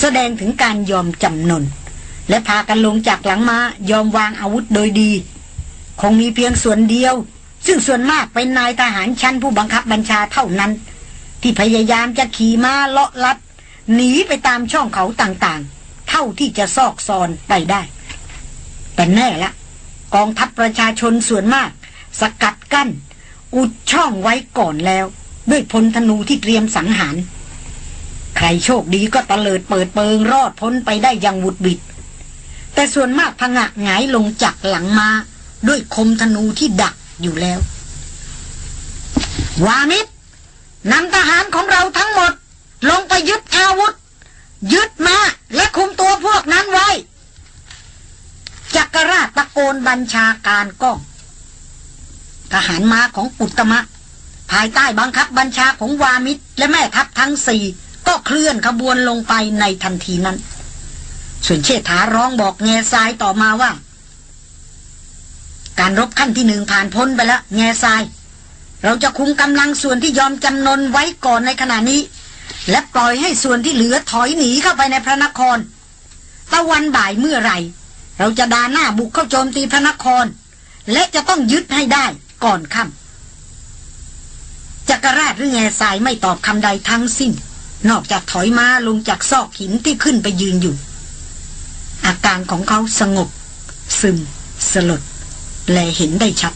S1: แสดงถึงการยอมจำนน และพากันลงจากหลังมายอมวางอาวุธโดยดี คงมีเพียงส่วนเดียว ซึ่งส่วนมากเป็นนายทหารชั้นผู้บังคับบัญชาเท่านั้น ที่พยายามจะขี่ม้าเลาะลัด หนีไปตามช่องเขาต่างๆเท่าที่จะซอกซอนไปได้แต่แน่ละกองทัพประชาชนส่วนมากสกัดกั้น อุดช่องไว้ก่อนแล้ว ด้วยพลธนูที่เตรียมสังหาร ใครโชคดีก็ตะเลิดเปิดเปิงรอดพ้นไปได้อย่างวุดบิด แต่ส่วนมากพงะหงายลงจากหลังมา ด้วยคมธนูที่ดักอยู่แล้ว วามิตรนำทหารของเราทั้งหมด ลงไปยึดอาวุธยึดมาและคุมตัวพวกนั้นไว้จักรราชตะโกนบัญชาการก้องทหารม้าของอุตมะ ภายใต้บังคับบัญชาของวามิตรและแม่ทัพทั้งสี่ก็เคลื่อนขบวนลงไปในทันทีนั้น ส่วนเชษฐาร้องบอกแง่ทรายต่อมาว่า การรบขั้นที่หนึ่งผ่านพ้นไปแล้วแง่ทราย เราจะคุมกำลังส่วนที่ยอมจำนนไว้ก่อนในขณะนี้ และปล่อยให้ส่วนที่เหลือถอยหนีเข้าไปในพระนคร ตะวันบ่ายเมื่อไหร่เราจะดาหน้าบุกเข้าโจมตีพระนคร และจะต้องยึดให้ได้ก่อนค่ำจักรราชหรือแง่สายไม่ตอบคำใดทั้งสิ้น นอกจากถอยมาลงจากซอกหินที่ขึ้นไปยืนอยู่ อาการของเขาสงบ ซึม สลด และเห็นได้ชัด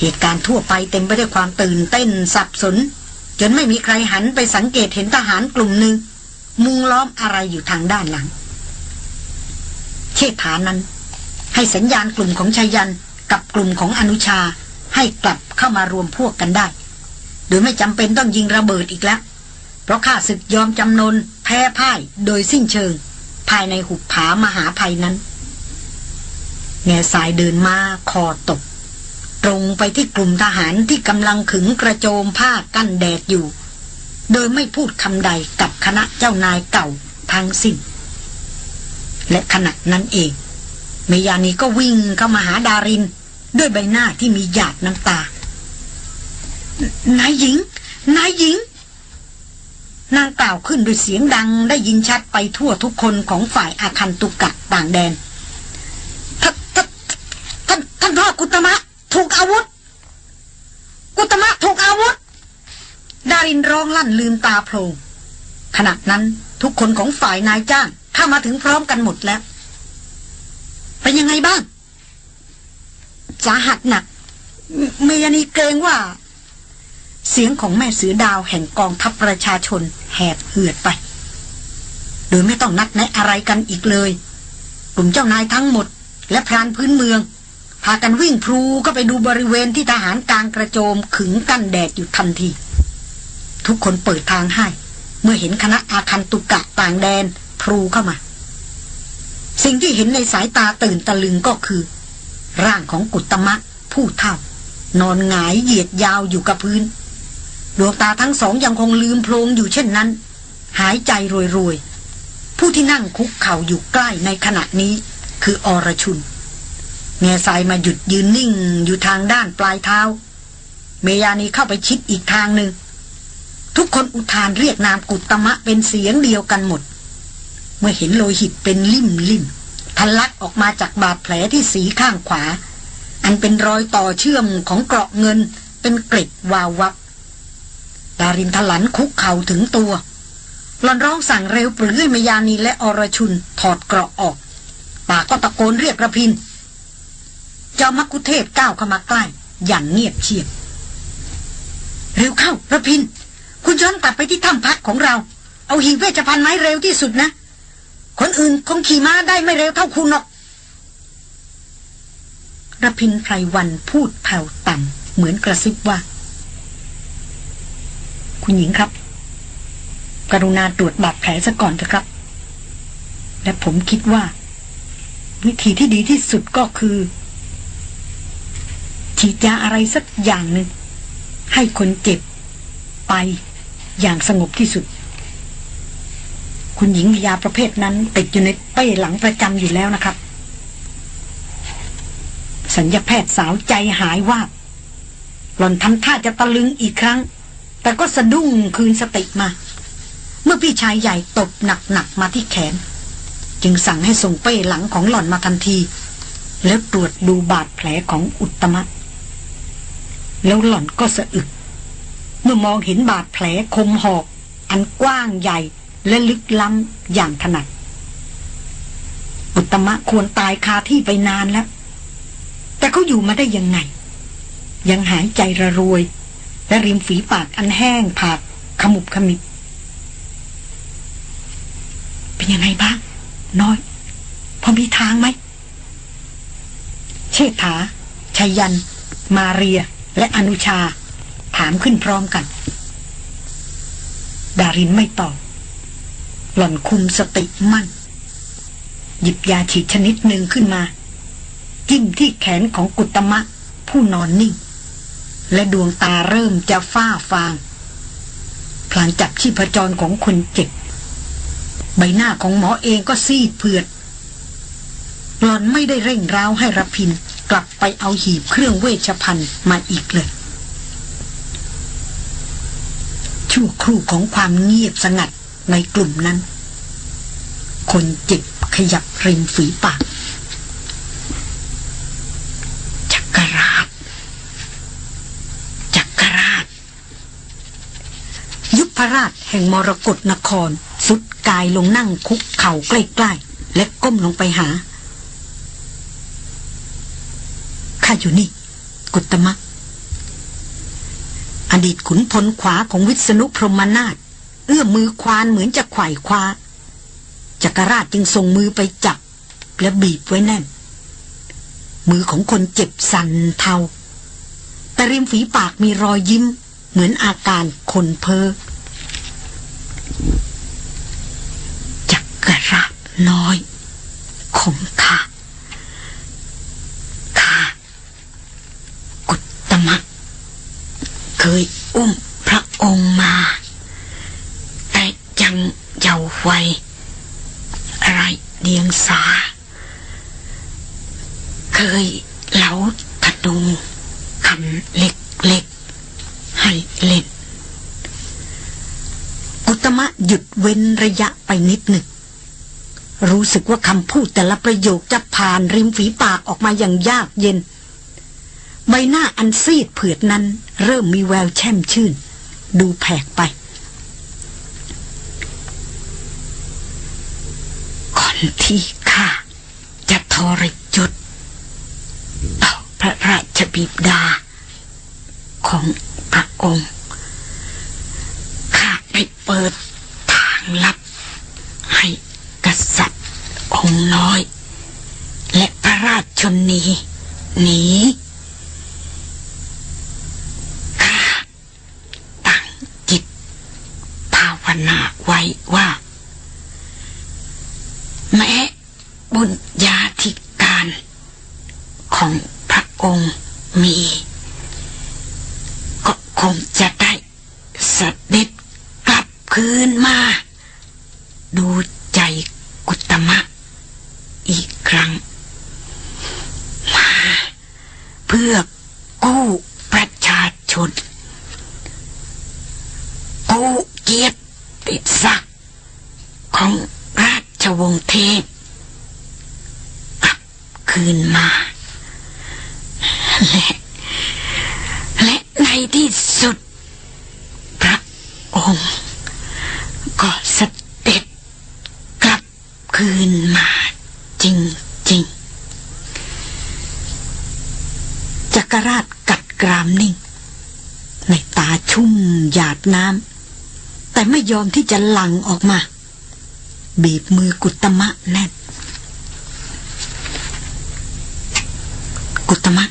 S1: เหตุการณ์ทั่วไปเต็มไปด้วยความตื่นเต้นสับสน จนไม่มีใครหันไปสังเกตเห็นทหารกลุ่มหนึ่ง มุงล้อมอะไรอยู่ทางด้านหลังชษฐานั้น ให้สัญญาณกลุ่มของชายันกับกลุ่มของอนุชาให้กลับเข้ามารวมพวกกันได้ โดยไม่จำเป็นต้องยิงระเบิดอีกแล้ว เพราะข้าศึกยอมจำนนแพ้พ่ายโดยสิ้นเชิง ภายในหุบผามหาภัยนั้นแง่สายเดินมาคอตก ตรงไปที่กลุ่มทหารที่กำลังขึงกระโจมผ้ากั้นแดดอยู่ โดยไม่พูดคำใดกับคณะเจ้านายเก่าทั้งสิ้นและขณะนั้นเองเมยานีก็วิ่งเข้ามาหาดาริน ด้วยใบหน้าที่มีหยาดน้ำตา นายหญิง นายหญิง นางกล่าวขึ้นด้วยเสียงดังได้ยินชัดไปทั่วทุกคนของฝ่ายอาคันตุกะต่างแดนท่านท่านท่านพ่อกุตมะ ถูกอาวุธ กุตมะ ถูกอาวุธ ดารินร้องลั่นลืมตาโพลงขณะนั้นทุกคนของฝ่ายนายจ้างข้ามาถึงพร้อมกันหมดแล้วเป็นยังไงบ้างสาหัสหนัก เมยานีเกรงว่า เสียงของแม่เสือดาวแห่งกองทัพประชาชนแหบเหือดไป โดยไม่ต้องนัดแนะอะไรกันอีกเลย กลุ่มเจ้านายทั้งหมด และพรานพื้นเมือง พากันวิ่งพลูก็ไปดูบริเวณที่ทหารกลางกระโจม ขึงกั้นแดดอยู่ทันที ทุกคนเปิดทางให้ เมื่อเห็นคณะอาคันตุกะต่างแดนพรูเข้ามา สิ่งที่เห็นในสายตาตื่นตะลึงก็คือ ร่างของกุตมะ ผู้เท่านอนหงายเหยียดยาวอยู่กับพื้นดวงตาทั้งสองยังคงลืมโพลงอยู่เช่นนั้น หายใจรวยๆผู้ที่นั่งคุกเข่าอยู่ใกล้ในขณะนี้คืออรชุนเงาสายมาหยุดยืนนิ่งอยู่ทางด้านปลายเท้า เมยานีเข้าไปชิดอีกทางหนึ่ง ทุกคนอุทานเรียกนามกุตมะเป็นเสียงเดียวกันหมดเมื่อเห็นโลหิตเป็นลิ่มลิ่มทะลัก ออกมาจากบาดแผลที่สีข้างขวา อันเป็นรอยต่อเชื่อมของเกราะเงินเป็นเกร็ดวาววับดารินทลันคุกเข่าถึงตัวรลอนร้องสั่งเร็วปรือมยานีและอรชุนถอดเกราะออกปากก็ตะโกนเรียกระพิน เจ้ามักคุเทศก้าวเข้ามาใกล้อย่างเงียบเชียบ เร็วเข้าระพิน คุณย้อนกลับไปที่ถ้ำพักของเราเอาหิงเวชภัณฑ์ไม้เร็วที่สุดนะคนอื่นคงขี่ม้าได้ไม่เร็วเท่าคุณหรอกระพินไพรวันพูดแผ่วต่ำเหมือนกระซิบว่า คุณหญิงครับ กรุณาตรวจบาดแผลซะก่อนเถอะครับ และผมคิดว่า วิธีที่ดีที่สุดก็คือ ฉีดยาอะไรสักอย่างหนึ่งให้คนเจ็บ ไปอย่างสงบที่สุดคุณหญิงยาประเภทนั้นติดอยู่ในเป้หลังประจำอยู่แล้วนะครับ สัญญาแพทย์สาวใจหายว่า หล่อนทำท่าจะตะลึงอีกครั้ง แต่ก็สะดุ้งคืนสติมา เมื่อพี่ชายใหญ่ตบหนักๆมาที่แขน จึงสั่งให้ส่งเป้หลังของหล่อนมาทันที แล้วตรวจดูบาดแผลของอุตมะแล้วหล่อนก็สะอึก เมื่อมองเห็นบาดแผลคมหอกอันกว้างใหญ่และลึกล้ำอย่างถนัดอุตมะควรตายคาที่ไปนานแล้ว แต่เขาอยู่มาได้ยังไง ยังหายใจระรวย และริมฝีปากอันแห้งผากขมุบขมิบเป็นยังไงบ้าง น้อย พอมีทางไหม เชษฐาชายัน มาเรียและอนุชา ถามขึ้นพร้อมกัน ดารินไม่ตอบหล่อนคุมสติมั่น หยิบยาฉีดชนิดหนึ่งขึ้นมาจิ้มที่แขนของกุตมะ ผู้นอนนิ่ง และดวงตาเริ่มจะฝ้าฟาง พลางจับชีพจรของคนเจ็บใบหน้าของหมอเองก็ซีดเผือดหลอนไม่ได้เร่งร้าวให้รพินกลับไปเอาหีบเครื่องเวชภัณฑ์มาอีกเลยชั่วครู่ของความเงียบสงัดในกลุ่มนั้น คนเจ็บขยับริมฝีปาก จักรราชจักรราชยุพรราชแห่งมรกรนครสุดกายลงนั่งคุกเข่าใกล้ ๆ และก้มลงไปหา ข้าอยู่นี่ กุตมะ อดีตขุนพลขวาของวิษณุพรหมนาฏเอื้อมมือควานเหมือนจะไขว่คว้าจักรราชจึงส่งมือไปจับและบีบไว้แน่น มือของคนเจ็บสั่นเทาแต่ริมฝีปากมีรอยยิ้ม เหมือนอาการคนเพ้อจักรราชน้อยของข้าข้ากุตมะเคยอุ้มเว้นระยะไปนิดหนึ่งรู้สึกว่าคำพูดแต่ละประโยคจะผ่านริมฝีปากออกมาอย่างยากเย็น ใบหน้าอันซีดเผือดนั้น เริ่มมีแววแช่มชื่น ดูแผกไปก่อนที่ข้าจะทรยศต่อพระราชบิดา ของพระองค์ข้าไดเปิดลับให้กษัตริย์องค์น้อย และพระราชชนนีหนีข้าตั้งจิต ภาวนาไว้ว่า แม้บุญญาธิการของพระองค์มีมที่จะหลั่งออกมา บีบมือกุตมะแน่น กุตมะ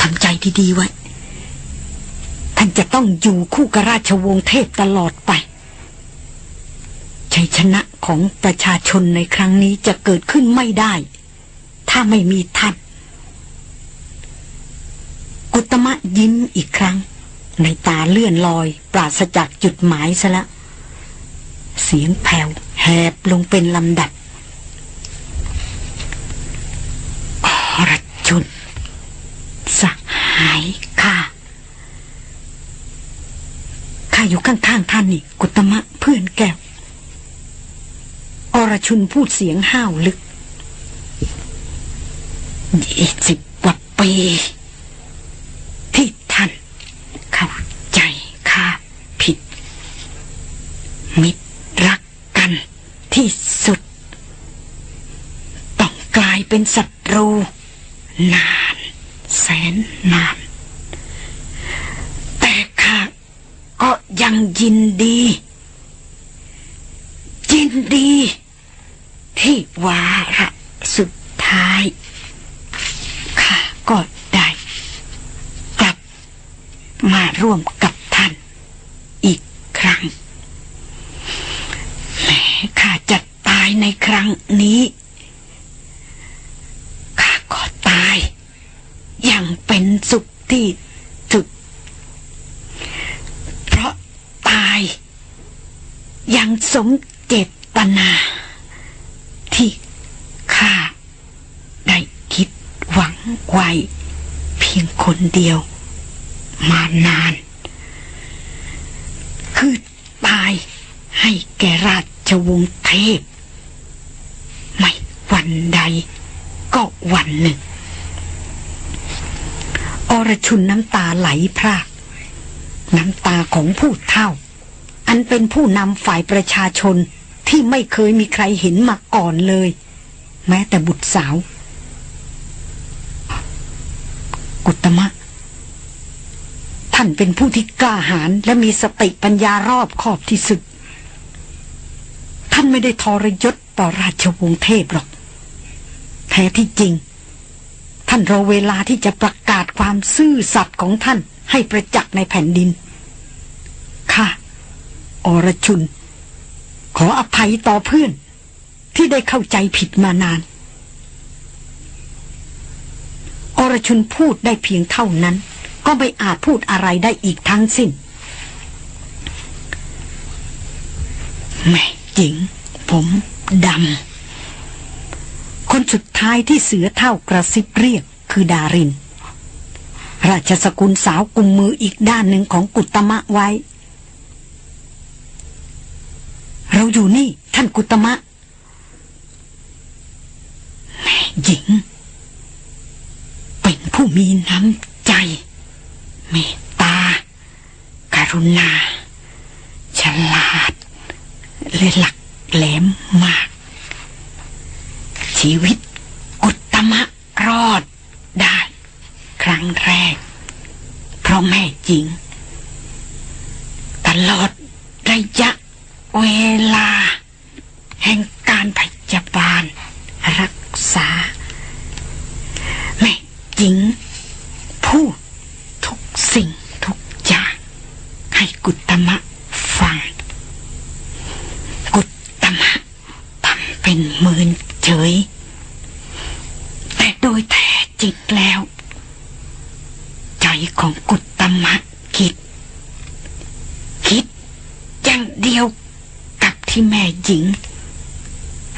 S1: ทำใจดีๆไว้ ท่านจะต้องอยู่คู่กัราชวงศ์เทพตลอดไป ชัยชนะของประชาชนในครั้งนี้จะเกิดขึ้นไม่ได้ ถ้าไม่มีท่าน กุตมะยิ้มอีกครั้งในตาเลื่อนลอย ปราศจากจุดหมายซะละ เสียงแผ่วแหบลงเป็นลำดับอรชนสหายค่ะข้าอยู่ข้างๆท่านนี่ กุตมะเพื่อนแก้วอรชุนพูดเสียงห้าวลึกยี่สิบกว่าปีเป็นศัตรูนานแสนนานแต่ข้าก็ยังยินดีผู้นำฝ่ายประชาชนที่ไม่เคยมีใครเห็นมาก่อนเลย แม้แต่บุตรสาว กุตมะ ท่านเป็นผู้ที่กล้าหาญและมีสติปัญญารอบคอบที่สุดท่านไม่ได้ทรยศต่อราชวงศ์เทพหรอก แท้ที่จริง ท่านรอเวลาที่จะประกาศความซื่อสัตย์ของท่านให้ประจักษ์ในแผ่นดิน ค่ะอรชุนขออภัยต่อเพื่อนที่ได้เข้าใจผิดมานานอรชุนพูดได้เพียงเท่านั้น ก็ไม่อาจพูดอะไรได้อีกทั้งสิ้นแม่จิง ผมดำ คนสุดท้ายที่เสือเท่ากระซิบเรียกคือดาริน ราชสกุลสาวกุมมืออีกด้านหนึ่งของกุตมะไว้เราอยู่นี่ท่านกุตมะ แม่หญิง เป็นผู้มีน้ำใจเมตตาการุณาฉลาดและหลักแหลมมาก ชีวิตกุตมะ รอดได้ ครั้งแรก เพราะแม่หญิง ตลอดระยะเวลา แห่งการพยาบาล รักษาแม่จิงพูดทุกสิ่งทุกอย่างให้กุตมะฟัง กุตมะทำเป็นมืนเฉย แต่โดยแท้จริงแล้ว ใจของกุตมะ คิด คิดอย่างเดียวที่แม่หญิง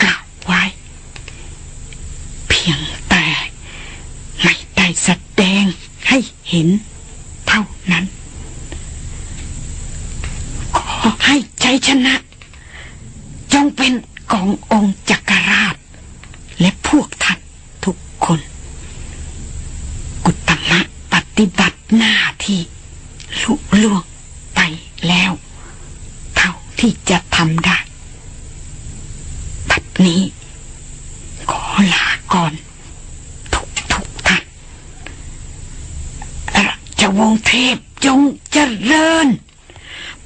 S1: กล่าวไว้ เพียงแต่ไม่ได้สแสดงให้เห็นเท่านั้น ขอให้ใจชนะ จงเป็นกององค์จักรราช และพวกท่านทุกคน กุตมะปฏิบัติหน้าที่ลุล่วงไปแล้ว เท่าที่จะทำได้นี้ขอลาก่อนทุกทุกท่านเจ้าวงเทพจงเจริญ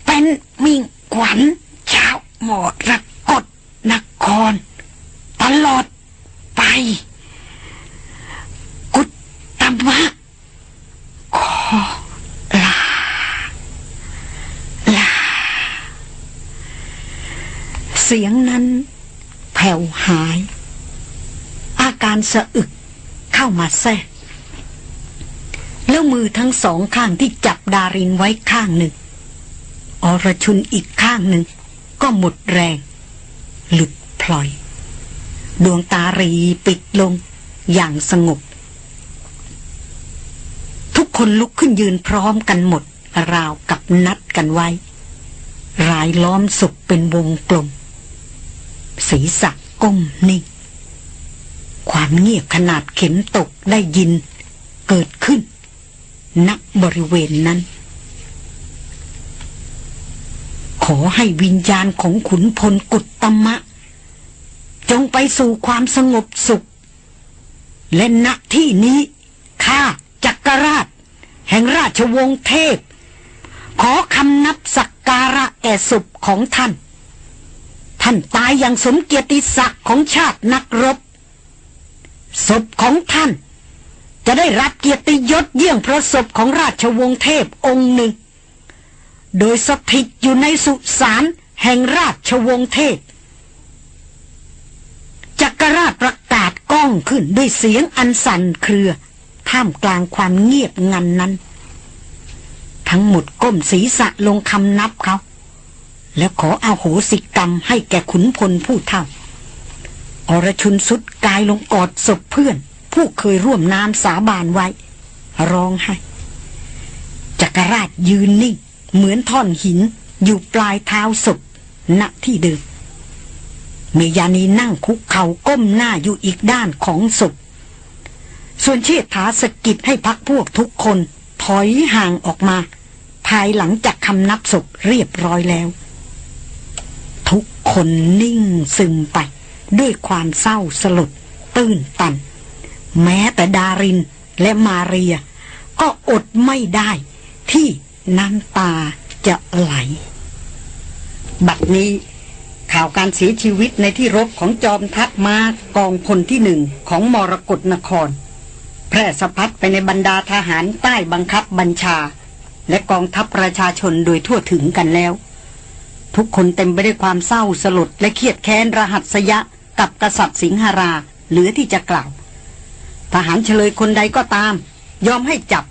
S1: เป็นมิ่งขวัญชาวหมอระกฎนครตลอดไป กุตมะขอลาลาเสียงนั้นผ่วหาย อาการสะอึกเข้ามาแทรกแล้วมือทั้งสองข้างที่จับดารินไว้ข้างหนึ่ง อรชุนอีกข้างหนึ่งก็หมดแรง หลุดพลอย ดวงตารีปิดลงอย่างสงบ ทุกคนลุกขึ้นยืนพร้อมกันหมด ราวกับนัดกันไว้ รายล้อมสุกเป็นวงกลมศีรษะก้มนิ่งความเงียบขนาดเข็มตกได้ยินเกิดขึ้นณบริเวณนั้น ขอให้วิญญาณของขุนพลกุตตมะ จงไปสู่ความสงบสุข และณที่นี้ ข้าจักรราช แห่งราชวงศ์เทพ ขอคำนับสักการะแก่ศพของท่านท่านตายอย่างสมเกียรติศักดิ์ของชาตินักรบ ศพของท่าน จะได้รับเกียรติยศเยี่ยงพระศพของราชวงศ์เทพองค์หนึ่ง โดยสถิตอยู่ในสุสานแห่งราชวงศ์เทพจักรราชประกาศก้องขึ้นด้วยเสียงอันสั่นเครือ ท่ามกลางความเงียบงันนั้น ทั้งหมดก้มศีรษะลงคำนับเขาและขออาโหสิกรรมให้แก่ขุนพลผู้เท่า อรชุนสุดกายลงกอดศพเพื่อน ผู้เคยร่วมน้ำสาบานไว้ ร้องไห้ จักรราชยืนนิ่งเหมือนท่อนหิน อยู่ปลายเท้าศพณที่เดิมเมยานีนั่งคุกเข่าก้มหน้าอยู่อีกด้านของศพส่วนเชดถาสกิดให้พักพวกทุกคนถอยห่างออกมา ภายหลังจากคำนับศพเรียบร้อยแล้วทุกคนนิ่งซึมไปด้วยความเศร้าสลดตื้นตันแม้แต่ดารินและมาเรียก็อดไม่ได้ที่น้ำตาจะไหล บัดนี้ข่าวการเสียชีวิตในที่รบของจอมทัพมากองพลที่หนึ่งของมรกรนคร แพร่สะพัดไปในบรรดาทหารใต้บังคับบัญชา และกองทัพประชาชนโดยทั่วถึงกันแล้วทุกคนเต็มไปด้วยความเศร้าสลด และเครียดแค้นรหัสยะกับกษัตริย์สิงหราเหลือที่จะกล่าว ทหารเฉลยคนใดก็ตาม ยอมให้จับ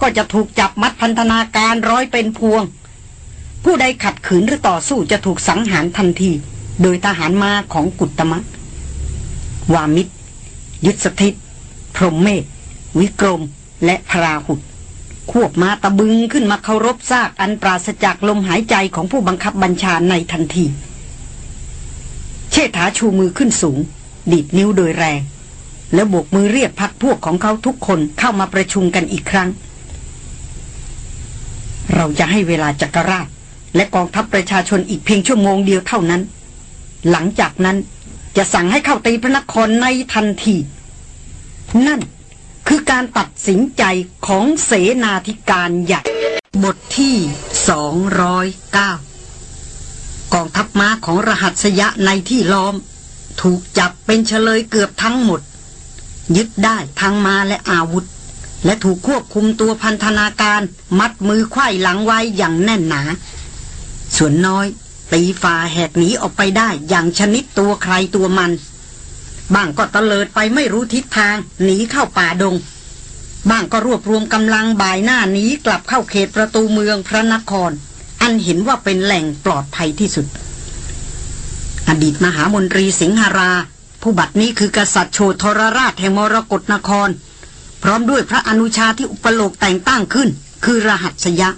S1: ก็จะถูกจับมัดพันธนาการร้อยเป็นพวง ผู้ใดขัดขืนหรือต่อสู้จะถูกสังหารทันที โดยทหารมาของกุตมะ วามิตรยุทธสถิตพรหมเมฆวิกรม และพราหุตควบมาตะบึงขึ้นมาเคารพซากอันปราศจากลมหายใจของผู้บังคับบัญชาในทันที เชษฐาชูมือขึ้นสูง ดีดนิ้วโดยแรง แล้วโบกมือเรียกพักพวกของเขาทุกคนเข้ามาประชุมกันอีกครั้ง เราจะให้เวลาจักรราชและกองทัพประชาชนอีกเพียงชั่วโมงเดียวเท่านั้น หลังจากนั้นจะสั่งให้เข้าตีพระนครในทันทีนั่นคือการตัดสินใจของเสนาธิการใหญ่ บทที่ 209 กองทัพม้าของรหัสยะในที่ล้อม ถูกจับเป็นเฉลยเกือบทั้งหมด ยึดได้ทั้งมาและอาวุธ และถูกควบคุมตัวพันธนาการมัดมือไขว้หลังไว้อย่างแน่นหนา ส่วนน้อยตีฝ่าแหกหนีออกไปได้อย่างชนิดตัวใครตัวมันบ้างก็ตะเลิดไปไม่รู้ทิศทางหนีเข้าป่าดงบ้างก็รวบรวมกำลังบ่ายหน้านี้กลับเข้าเขตประตูเมืองพระนคร อันเห็นว่าเป็นแหล่งปลอดภัยที่สุด อดีตมหามนตรีสิงหารา ผู้บัตรนี้คือกษัตริย์โชทรราชแห่งมรกรนคร พร้อมด้วยพระอนุชาที่อุปโลกแต่งตั้งขึ้น คือรหัสยะ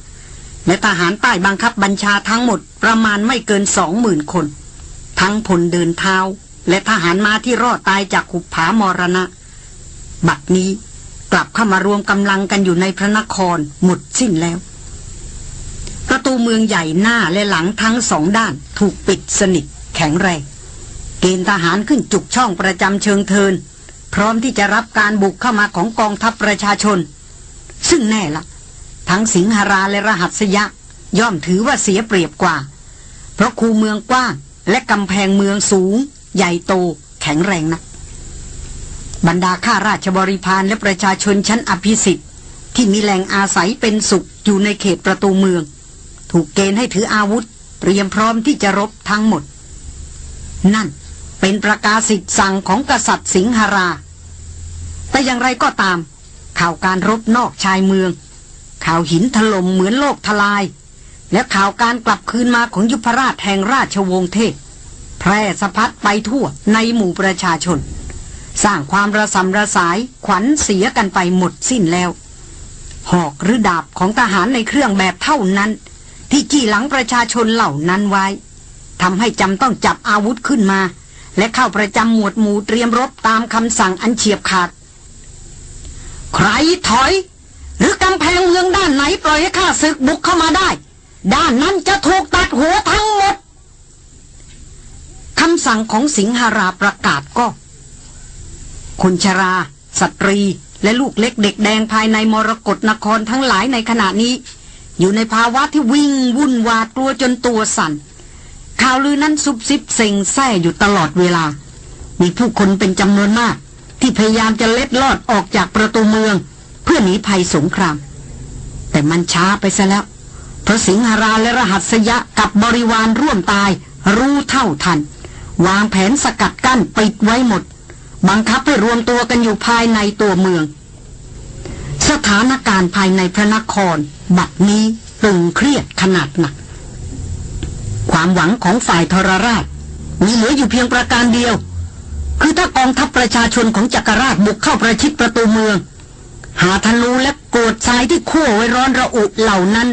S1: และทหารใต้บังคับบัญชาทั้งหมดประมาณไม่เกินสองหมื่นคนทั้งพลเดินเท้าและทหารมาที่รอดตายจากขุบผามรณะ บัดนี้กลับเข้ามารวมกำลังกันอยู่ในพระนครหมดสิ้นแล้วประตูเมืองใหญ่หน้าและหลังทั้งสองด้านถูกปิดสนิทแข็งแรงเกณฑ์ทหารขึ้นจุกช่องประจำเชิงเทิน พร้อมที่จะรับการบุกเข้ามาของกองทัพประชาชน ซึ่งแน่ละ ทั้งสิงหาราและรหัสยะ ย่อมถือว่าเสียเปรียบกว่า เพราะคูเมืองกว้างและกำแพงเมืองสูงใหญ่โตแข็งแรงนะบรรดาข้าราชบริพารและประชาชนชั้นอภิสิทธิ์ ที่มีแหล่งอาศัยเป็นสุขอยู่ในเขตประตูเมือง ถูกเกณฑ์ให้ถืออาวุธเตรียมพร้อมที่จะรบทั้งหมด นั่นเป็นประกาศสิทธิ์สั่งของกษัตริย์สิงหรา แต่อย่างไรก็ตาม ข่าวการรบนอกชายเมือง ข่าวหินถล่มเหมือนโลกทลาย และข่าวการกลับคืนมาของยุพราชแห่งราชวงศ์เทพแพร่สะพัดไปทั่วในหมู่ประชาชน สร้างความระสำระสายขวัญเสียกันไปหมดสิ้นแล้ว หอกหรือดาบของทหารในเครื่องแบบเท่านั้น ที่จี้หลังประชาชนเหล่านั้นไว้ทำให้จำต้องจับอาวุธขึ้นมา และเข้าประจำหมวดหมู่เตรียมรบตามคำสั่งอันเฉียบขาด ใครถอย หรือกำแพงเมืองด้านไหน ปล่อยให้ข้าศึกบุกเข้ามาได้ ด้านนั้นจะถูกตัดหัวทั้งหมดคำสั่งของสิงหราประกาศก็ คนชราสตรีและลูกเล็กเด็กแดงภายในมรกรนครทั้งหลายในขณะนี้ อยู่ในภาวะที่วิ่งวุ่นวาดกลัวจนตัวสัน่น ข่าวลือนั้นซุบซิบเซ็งแซ่อยู่ตลอดเวลา มีผู้คนเป็นจำนวนมาก ที่พยายามจะเล็ดลอดออกจากประตูเมือง เพื่อหนีภัยสงครามแต่มันช้าไปซะแล้ว เพราะสิงหราและรหัสยะกับบริวารร่วมตาย รู้เท่าทันวางแผนสกัดกั้น ปิดไว้หมด บังคับให้รวมตัวกันอยู่ภายในตัวเมือง สถานการณ์ภายในพระนคร บัดนี้ตึงเครียดขนาดหนัก ความหวังของฝ่ายทรราช มีเหลืออยู่เพียงประการเดียว คือถ้ากองทัพประชาชนของจักรราชบุกเข้าประชิดประตูเมือง หาธนูและโกรธทรายที่คั่วไว้ร้อนระอุเหล่านั้น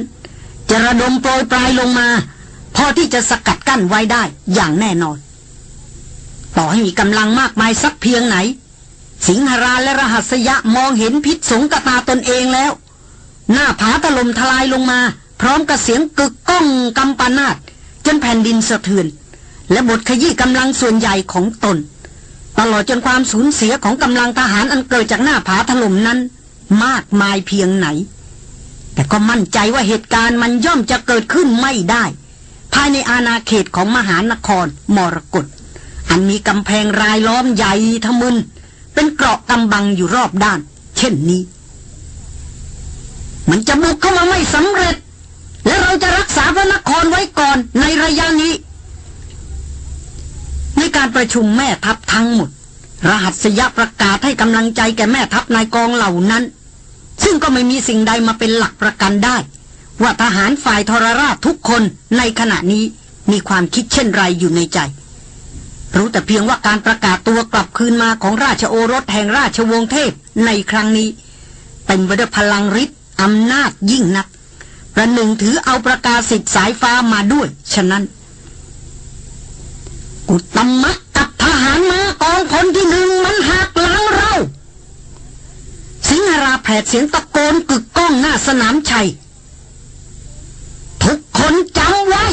S1: จะระดมโปรยปลายลงมา พอที่จะสกัดกั้นไว้ได้อย่างแน่นอนต่อให้มีกำลังมากมายสักเพียงไหน สิงหราและรหัสยะมองเห็นพิษสงกตาตนเองแล้ว หน้าผาถล่มทลายลงมา พร้อมกับเสียงกึกก้องกำปนาดจนแผ่นดินสะเทือนและบทขยี้กำลังส่วนใหญ่ของตน ตลอดจนความสูญเสียของกำลังทหารอันเกิดจากหน้าผาถล่มนั้น มากมายเพียงไหน แต่ก็มั่นใจว่าเหตุการณ์มันย่อมจะเกิดขึ้นไม่ได้ภายในอาณาเขตของมหานครมรกตอันมีกำแพงรายล้อมใหญ่ทะมึน เป็นเกราะกำบังอยู่รอบด้าน เช่นนี้ มันจะบุกเข้ามาไม่สำเร็จ และเราจะรักษาพระนครไว้ก่อนในระยะนี้ ในการประชุมแม่ทัพทั้งหมด รหัสยะประกาศให้กำลังใจแก่แม่ทัพนายกองเหล่านั้น ซึ่งก็ไม่มีสิ่งใดมาเป็นหลักประกันได้ ว่าทหารฝ่ายทรราชทุกคนในขณะนี้มีความคิดเช่นไรอยู่ในใจรู้แต่เพียงว่าการประกาศตัวกลับคืนมาของราชโอรสแห่งราชวงศ์เทพในครั้งนี้ เป็นวด้วยพลังฤทธิ์อำนาจยิ่งนัก ประหนึ่งถือเอาประกาศสิทธิ์สายฟ้ามาด้วย ฉะนั้นกุตมะกับทหารมากองพลที่หนึ่งมันหักหลังเรา สิงหราแผดเสียงตะโกนกึกก้องหน้าสนามชัย ทุกคนจำไว้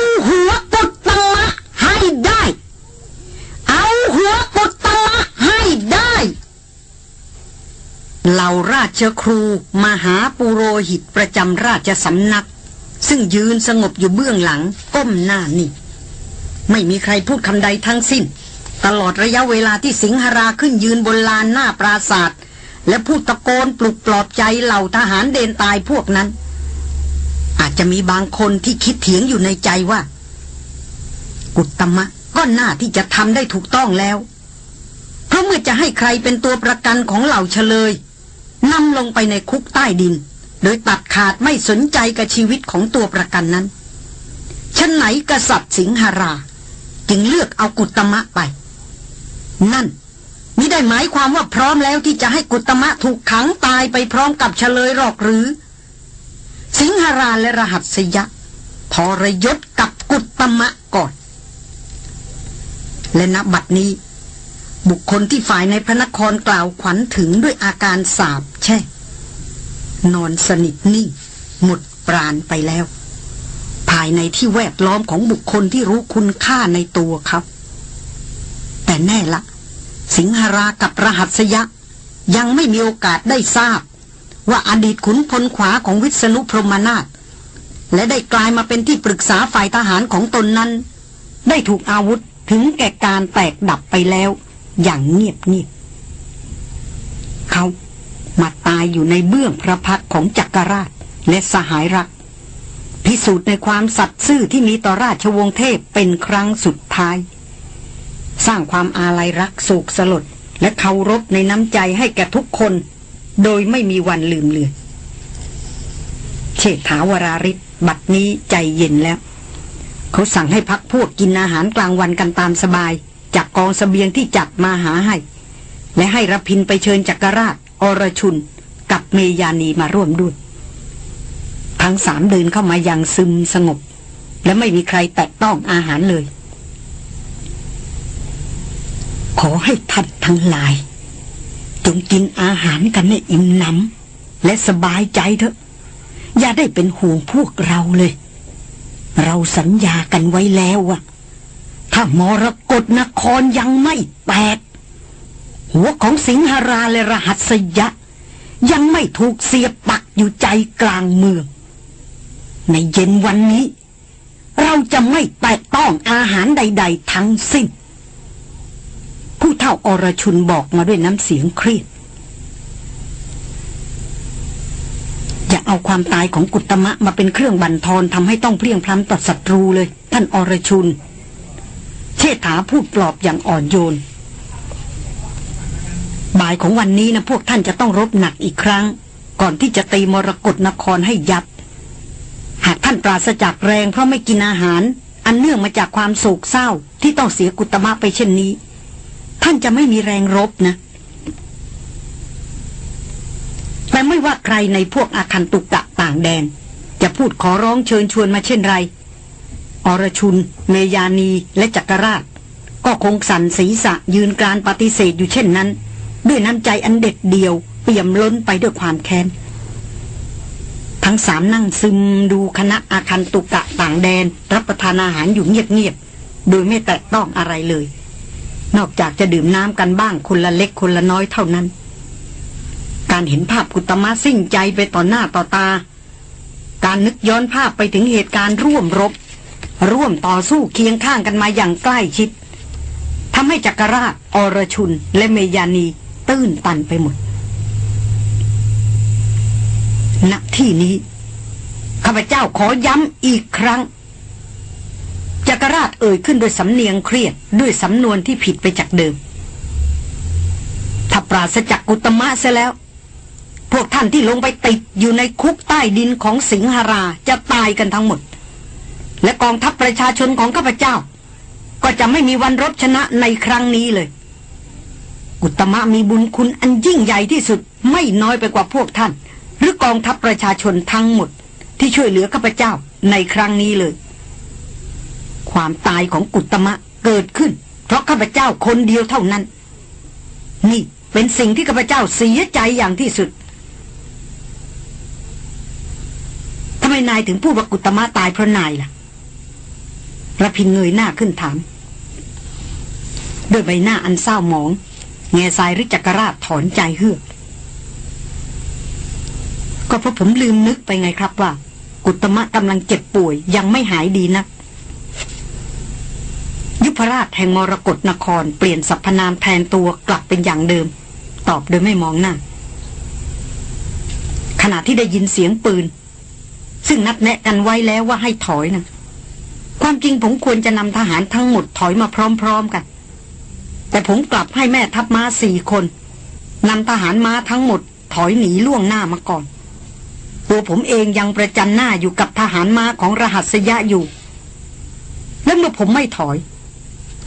S1: เอาหัวกดตมะให้ได้ เอาหัวกดตมะให้ได้ เหล่าราชครูมหาปุโรหิตประจำราชสำนัก ซึ่งยืนสงบอยู่เบื้องหลังก้มหน้านี่ ไม่มีใครพูดคำใดทั้งสิ้น ตลอดระยะเวลาที่สิงหราขึ้นยืนบนลานหน้าปราศาสตร์และพูดตะโกนปลุกปลอบใจเหล่าทหารเดนตายพวกนั้นอาจจะมีบางคนที่คิดเถียงอยู่ในใจว่า กุตตมะก็น่าที่จะทำได้ถูกต้องแล้วเพราะเมื่อจะให้ใครเป็นตัวประกันของเหล่าเฉลยนำลงไปในคุกใต้ดิน โดยตัดขาดไม่สนใจกับชีวิตของตัวประกันนั้นชั้นไหนกษัตริย์สิงหรา จึงเลือกเอากุตมะไป นั่นมิได้หมายความว่าพร้อมแล้วที่จะให้กุตมะถูกขังตายไปพร้อมกับเฉลยหรอกหรือสิงหาราและรหัสยะทรยศกับกุตมะก่อน และนับบัดนี้ บุคคลที่ฝ่ายในพระนครกล่าวขวัญถึงด้วยอาการสาบแช่ นอนสนิทนิ่งหมดปราณไปแล้ว ภายในที่แวดล้อมของบุคคลที่รู้คุณค่าในตัวครับ แต่แน่ละ สิงหรากับรหัสยะยังไม่มีโอกาสได้ทราบว่าอดีตขุนพลขวาของวิษณุพรหมนาถและได้กลายมาเป็นที่ปรึกษาฝ่ายทหารของตนนั้น ได้ถูกอาวุธถึงแก่การแตกดับไปแล้ว อย่างเงียบเงียบเขามาตายอยู่ในเบื้องพระพักของจักรราชและสหายรัก พิสูจน์ในความสัตย์ซื่อที่มีต่อราชวงศ์เทพเป็นครั้งสุดท้าย สร้างความอาลัยรักโศกสลดและเคารพในน้ำใจให้แก่ทุกคนโดยไม่มีวันลืมเลือนเชษฐาวราริศบัดนี้ใจเย็นแล้ว เขาสั่งให้พักพวกกินอาหารกลางวันกันตามสบาย จากกองสเสบียงที่จัดมาหาให้ และให้รพินไปเชิญจักรราช อรชุนกับเมยานีมาร่วมด้วยทั้งสามเดินเข้ามาอย่างซึมสงบ และไม่มีใครแตะต้องอาหารเลย ขอให้ท่านทั้งหลายจงกินอาหารกันให้อิ่มหนำและสบายใจเถอะ อย่าได้เป็นห่วงพวกเราเลย เราสัญญากันไว้แล้วอะถ้ามรกรนครยังไม่แตกหัวของสิงหราและรหัสยะ ยังไม่ถูกเสียบปักอยู่ใจกลางเมือง ในเย็นวันนี้ เราจะไม่แตะต้องอาหารใดๆทั้งสิ้นผู้เท่าอรชุนบอกมาด้วยน้ำเสียงเครียดอย่าเอาความตายของกุตมะมาเป็นเครื่องบันทอนทำให้ต้องเพลียงพล้ำต่อศัตรูเลย ท่านอรชุนเชษฐาพูดปลอบอย่างอ่อนโยนบ่ายของวันนี้นะพวกท่านจะต้องรบหนักอีกครั้ง ก่อนที่จะตีมรกรนครให้ยับ หากท่านปราศจากแรงเพราะไม่กินอาหาร อันเนื่องมาจากความโศกเศร้าที่ต้องเสียกุตมะไปเช่นนี้ท่านจะไม่มีแรงรบนะแต่ไม่ว่าใครในพวกอาคันตุกตะต่างแดน จะพูดขอร้องเชิญชวนมาเช่นไร อรชุนเมยานี และจักรราช ก็คงสันศีษะยืนการปฏิเสธอยู่เช่นนั้น ด้วยน้ำใจอันเด็ดเดียวเปี่ยมล้นไปด้วยความแค้น ทั้งสามนั่งซึมดูคณะอาคันตุกตะต่างแดน รับประทานอาหารอยู่เงียบๆ โดยไม่แตะต้องอะไรเลยนอกจากจะดื่มน้ำกันบ้างคนละเล็กคนละน้อยเท่านั้น การเห็นภาพกุตมะสิ้นใจไปต่อหน้าต่อตา การนึกย้อนภาพไปถึงเหตุการณ์ร่วมรบ ร่วมต่อสู้เคียงข้างกันมาอย่างใกล้ชิดทำให้จักรราชอรชุนและเมยานี ตื้นตันไปหมดณที่นี้ข้าพเจ้าขอย้ำอีกครั้งจักรราชเอ่ยขึ้นโดยสำเนียงเครียดด้วยสำนวนที่ผิดไปจากเดิม ถ้าปราศจากกุตมะเสียแล้ว พวกท่านที่ลงไปติด อยู่ในคุกใต้ดินของสิงหราจะตายกันทั้งหมด และกองทัพประชาชนของข้าพเจ้า ก็จะไม่มีวันรบชนะในครั้งนี้เลย กุตมะมีบุญคุณอันยิ่งใหญ่ที่สุดไม่น้อยไปกว่าพวกท่าน หรือกองทัพประชาชนทั้งหมดที่ช่วยเหลือข้าพเจ้าในครั้งนี้เลยความตายของกุตมะเกิดขึ้น เพราะข้าพเจ้าคนเดียวเท่านั้น นี่เป็นสิ่งที่ข้าพเจ้าเสียใจอย่างที่สุดทำไมนายถึงพูดว่ากุตมะตายเพราะนายล่ะระพินเงยหน้าขึ้นถาม ด้วยใบหน้าอันเศร้าหมองเงยสายริจักรราชถอนใจเฮือกก็เพราะผมลืมนึกไปไงครับว่ากุตมะกำลังเจ็บป่วยยังไม่หายดีนะักยพราชแห่งมรกรนคร เปลี่ยนสรรพนามแทนตัวกลับเป็นอย่างเดิม ตอบโดยไม่มองหน้าขณะที่ได้ยินเสียงปืน ซึ่งนัดแนะกันไว้แล้วว่าให้ถอยนะความจริงผมควรจะนำทหารทั้งหมดถอยมาพร้อมๆกัน แต่ผมกลับให้แม่ทัพม้าสี่คนนำทหารม้าทั้งหมดถอยหนีล่วงหน้ามาก่อน ตัวผมเองยังประจันหน้าอยู่กับทหารม้าของรหัสยะอยู่ แล้วเมื่อผมไม่ถอย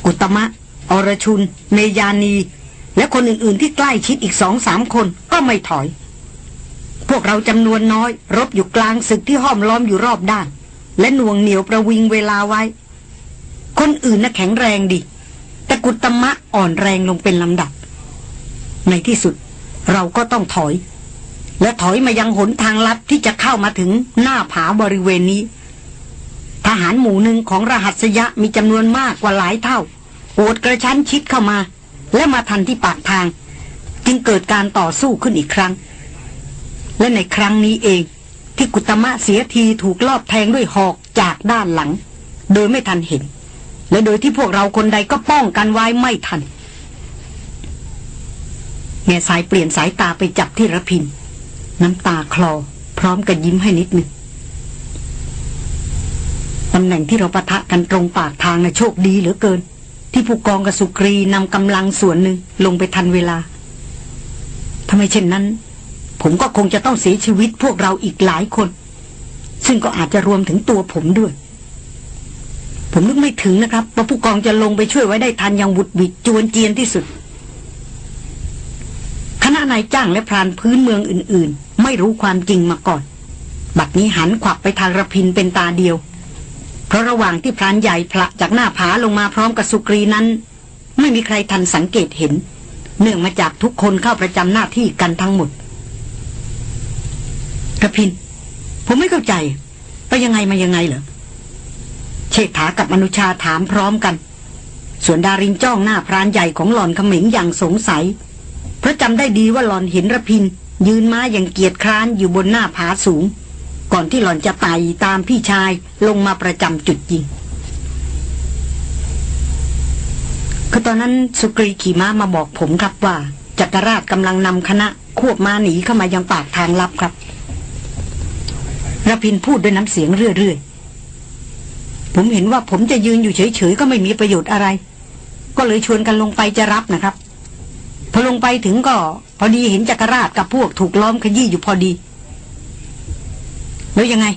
S1: อุตมะ อรชุน เมยานี และคนอื่นๆ ที่ใกล้ชิดอีกสองสามคนก็ไม่ถอย พวกเราจำนวนน้อย รบอยู่กลางศึกที่ห้อมล้อมอยู่รอบด้าน และหน่วงเหนียวประวิงเวลาไว้ คนอื่นน่ะแข็งแรงดี แต่กุตมะอ่อนแรงลงเป็นลำดับ ในที่สุดเราก็ต้องถอย และถอยมายังหนทางลัดที่จะเข้ามาถึงหน้าผาบริเวณนี้ทหารหมู่หนึ่งของรหัสยะมีจำนวนมากกว่าหลายเท่าโอดกระชั้นชิดเข้ามา และมาทันที่ปากทาง จึงเกิดการต่อสู้ขึ้นอีกครั้ง และในครั้งนี้เองที่กุตมะเสียทีถูกลอบแทงด้วยหอกจากด้านหลังโดยไม่ทันเห็น และโดยที่พวกเราคนใดก็ป้องกันไว้ไม่ทันเง่สายเปลี่ยนสายตาไปจับที่ระพินน้ำตาคลอ พร้อมกับยิ้มให้นิดหนึ่งตำแหน่งที่เราปะทะกันตรงปากทางนะโชคดีเหลือเกิน ที่ผู้กองกับสุกรีนำกำลังส่วนหนึ่งลงไปทันเวลาทำไมเช่นนั้น ผมก็คงจะต้องเสียชีวิตพวกเราอีกหลายคน ซึ่งก็อาจจะรวมถึงตัวผมด้วย ผมนึกไม่ถึงนะครับว่าผู้กองจะลงไปช่วยไว้ได้ทันอย่างบุดบิดจวนเจียนที่สุดคณะนายจ้างและพรานพื้นเมืองอื่นๆ ไม่รู้ความจริงมาก่อน บัดนี้หันขวับไปทางระพินเป็นตาเดียวเพราะระหว่างที่พรานใหญ่พละจากหน้าผาลงมาพร้อมกับสุกรีนั้น ไม่มีใครทันสังเกตเห็น เนื่องมาจากทุกคนเข้าประจำหน้าที่กันทั้งหมดกระพิน ผมไม่เข้าใจไปยังไงมายังไงเหรอเชษฐากับมนุชาถามพร้อมกันส่วนดารินจ้องหน้าพรานใหญ่ของหลอนเขมิงอย่างสงสัยเพราะจำได้ดีว่าหลอนเห็นระพินยืนมาอย่างเกียจคร้านอยู่บนหน้าผาสูงก่อนที่หล่อนจะไต่ตามพี่ชายลงมาประจำจุดยิงคือตอนนั้นสุกรีขี่ม้ามาบอกผมครับว่า จักรราชกำลังนำคณะ ควบมาหนีเข้ามายังปากทางลับครับรพินพูดด้วยน้ำเสียงเรื่อยๆ ผมเห็นว่าผมจะยืนอยู่เฉยๆ ก็ไม่มีประโยชน์อะไร ก็เลยชวนกันลงไปจะรับนะครับ พอลงไปถึงก็พอดีเห็นจักรราชกับพวกถูกล้อมขยี้อยู่พอดีแล้วยังไง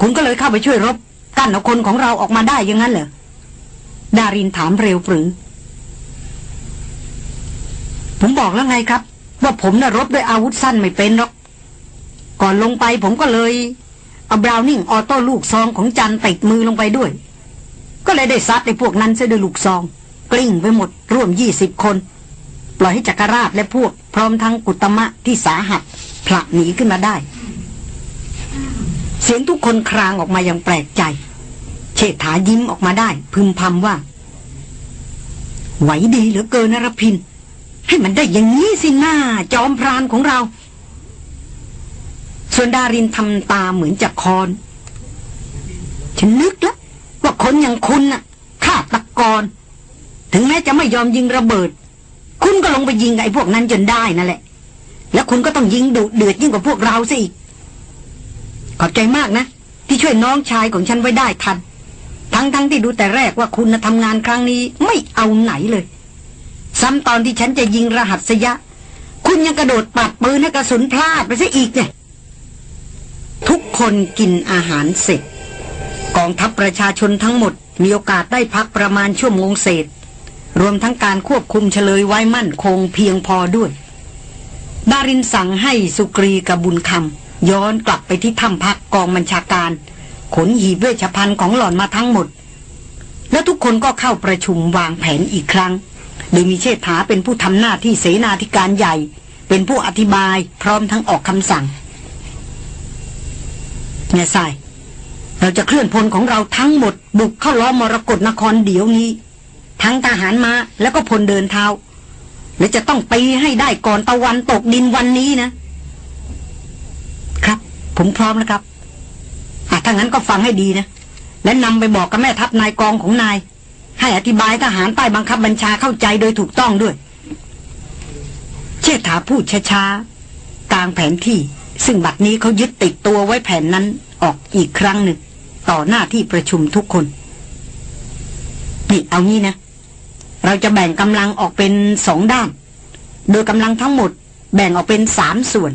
S1: คุณก็เลยเข้าไปช่วยรบกั้นเอาคนของเราออกมาได้ยังงั้นเหรอดารินถามเร็วปรือผมบอกแล้วไงครับ ว่าผมน่ะรบด้วยอาวุธสั้นไม่เป็นหรอกก่อนลงไปผมก็เลยเอาบราวนิ่งออโต้ลูกซองของจันติดมือลงไปด้วย ก็เลยได้ซัดในพวกนั้นเสด้วยลูกซอง กลิ้งไปหมดร่วมยี่สิบคน ปล่อยให้จักรราชและพวกพร้อมทั้งกุตมะที่สาหัสผละหนีขึ้นมาได้เสียงทุกคนครางออกมาอย่างแปลกใจเชษฐายิ้มออกมาได้ พึมพำว่าไหวดีเหลือเกินนรพิน ให้มันได้อย่างนี้สิหน้าจอมพรานของเรา ส่วนดารินทำตาเหมือนจะคอน ฉันนึกแล้วว่าคนอย่างคุณน่ะฆ่าตะกอนถึงแม้จะไม่ยอมยิงระเบิด คุณก็ลงไปยิงไอ้พวกนั้นจนได้นั่นแหละ แล้วคุณก็ต้องยิงดุเดือดยิ่งกว่าพวกเราสิอีกขอบใจมากนะ ที่ช่วยน้องชายของฉันไว้ได้ทัน ทั้งๆทที่ดูแต่แรกว่าคุณทะทำงานครั้งนี้ไม่เอาไหนเลย ซ้ำตอนที่ฉันจะยิงรหัสสยะ คุณยังกระโดดปัดปืนให้กระสุนพลาดไปซะอีกเนี่ยทุกคนกินอาหารเสร็จ กองทัพประชาชนทั้งหมด มีโอกาสได้พักประมาณชั่วโมงเศษ รวมทั้งการควบคุมเฉลยไว้มั่นคงเพียงพอด้วยดารินสั่งให้สุกรีกับบุญคำย้อนกลับไปที่ถ้ำพักกองบัญชาการ ขนหีบเวชภัณฑ์ของหล่อนมาทั้งหมด แล้วทุกคนก็เข้าประชุมวางแผนอีกครั้งโดยมีเชษฐาเป็นผู้ทำหน้าที่เสนาธิการใหญ่ เป็นผู้อธิบายพร้อมทั้งออกคำสั่งนี่ทรายเราจะเคลื่อนพลของเราทั้งหมด บุกเข้าล้อมมรกรนครเดี๋ยวนี้ ทั้งทหารมาแล้วก็พลเดินเท้าและจะต้องไปให้ได้ก่อนตะวันตกดินวันนี้นะผมพร้อมแล้วครับ ถ้างั้นก็ฟังให้ดีนะ และนำไปบอกกับแม่ทัพนายกองของนาย ให้อธิบายทหารใต้บังคับบัญชาเข้าใจโดยถูกต้องด้วย เชษฐาพูดช้าๆกลางแผนที่ ซึ่งบัดนี้เขายึดติดตัวไว้แผนนั้นออกอีกครั้งหนึ่ง ต่อหน้าที่ประชุมทุกคน นี่เอางี้นะ เราจะแบ่งกำลังออกเป็นสองด้าน โดยกำลังทั้งหมดแบ่งออกเป็นสามส่วน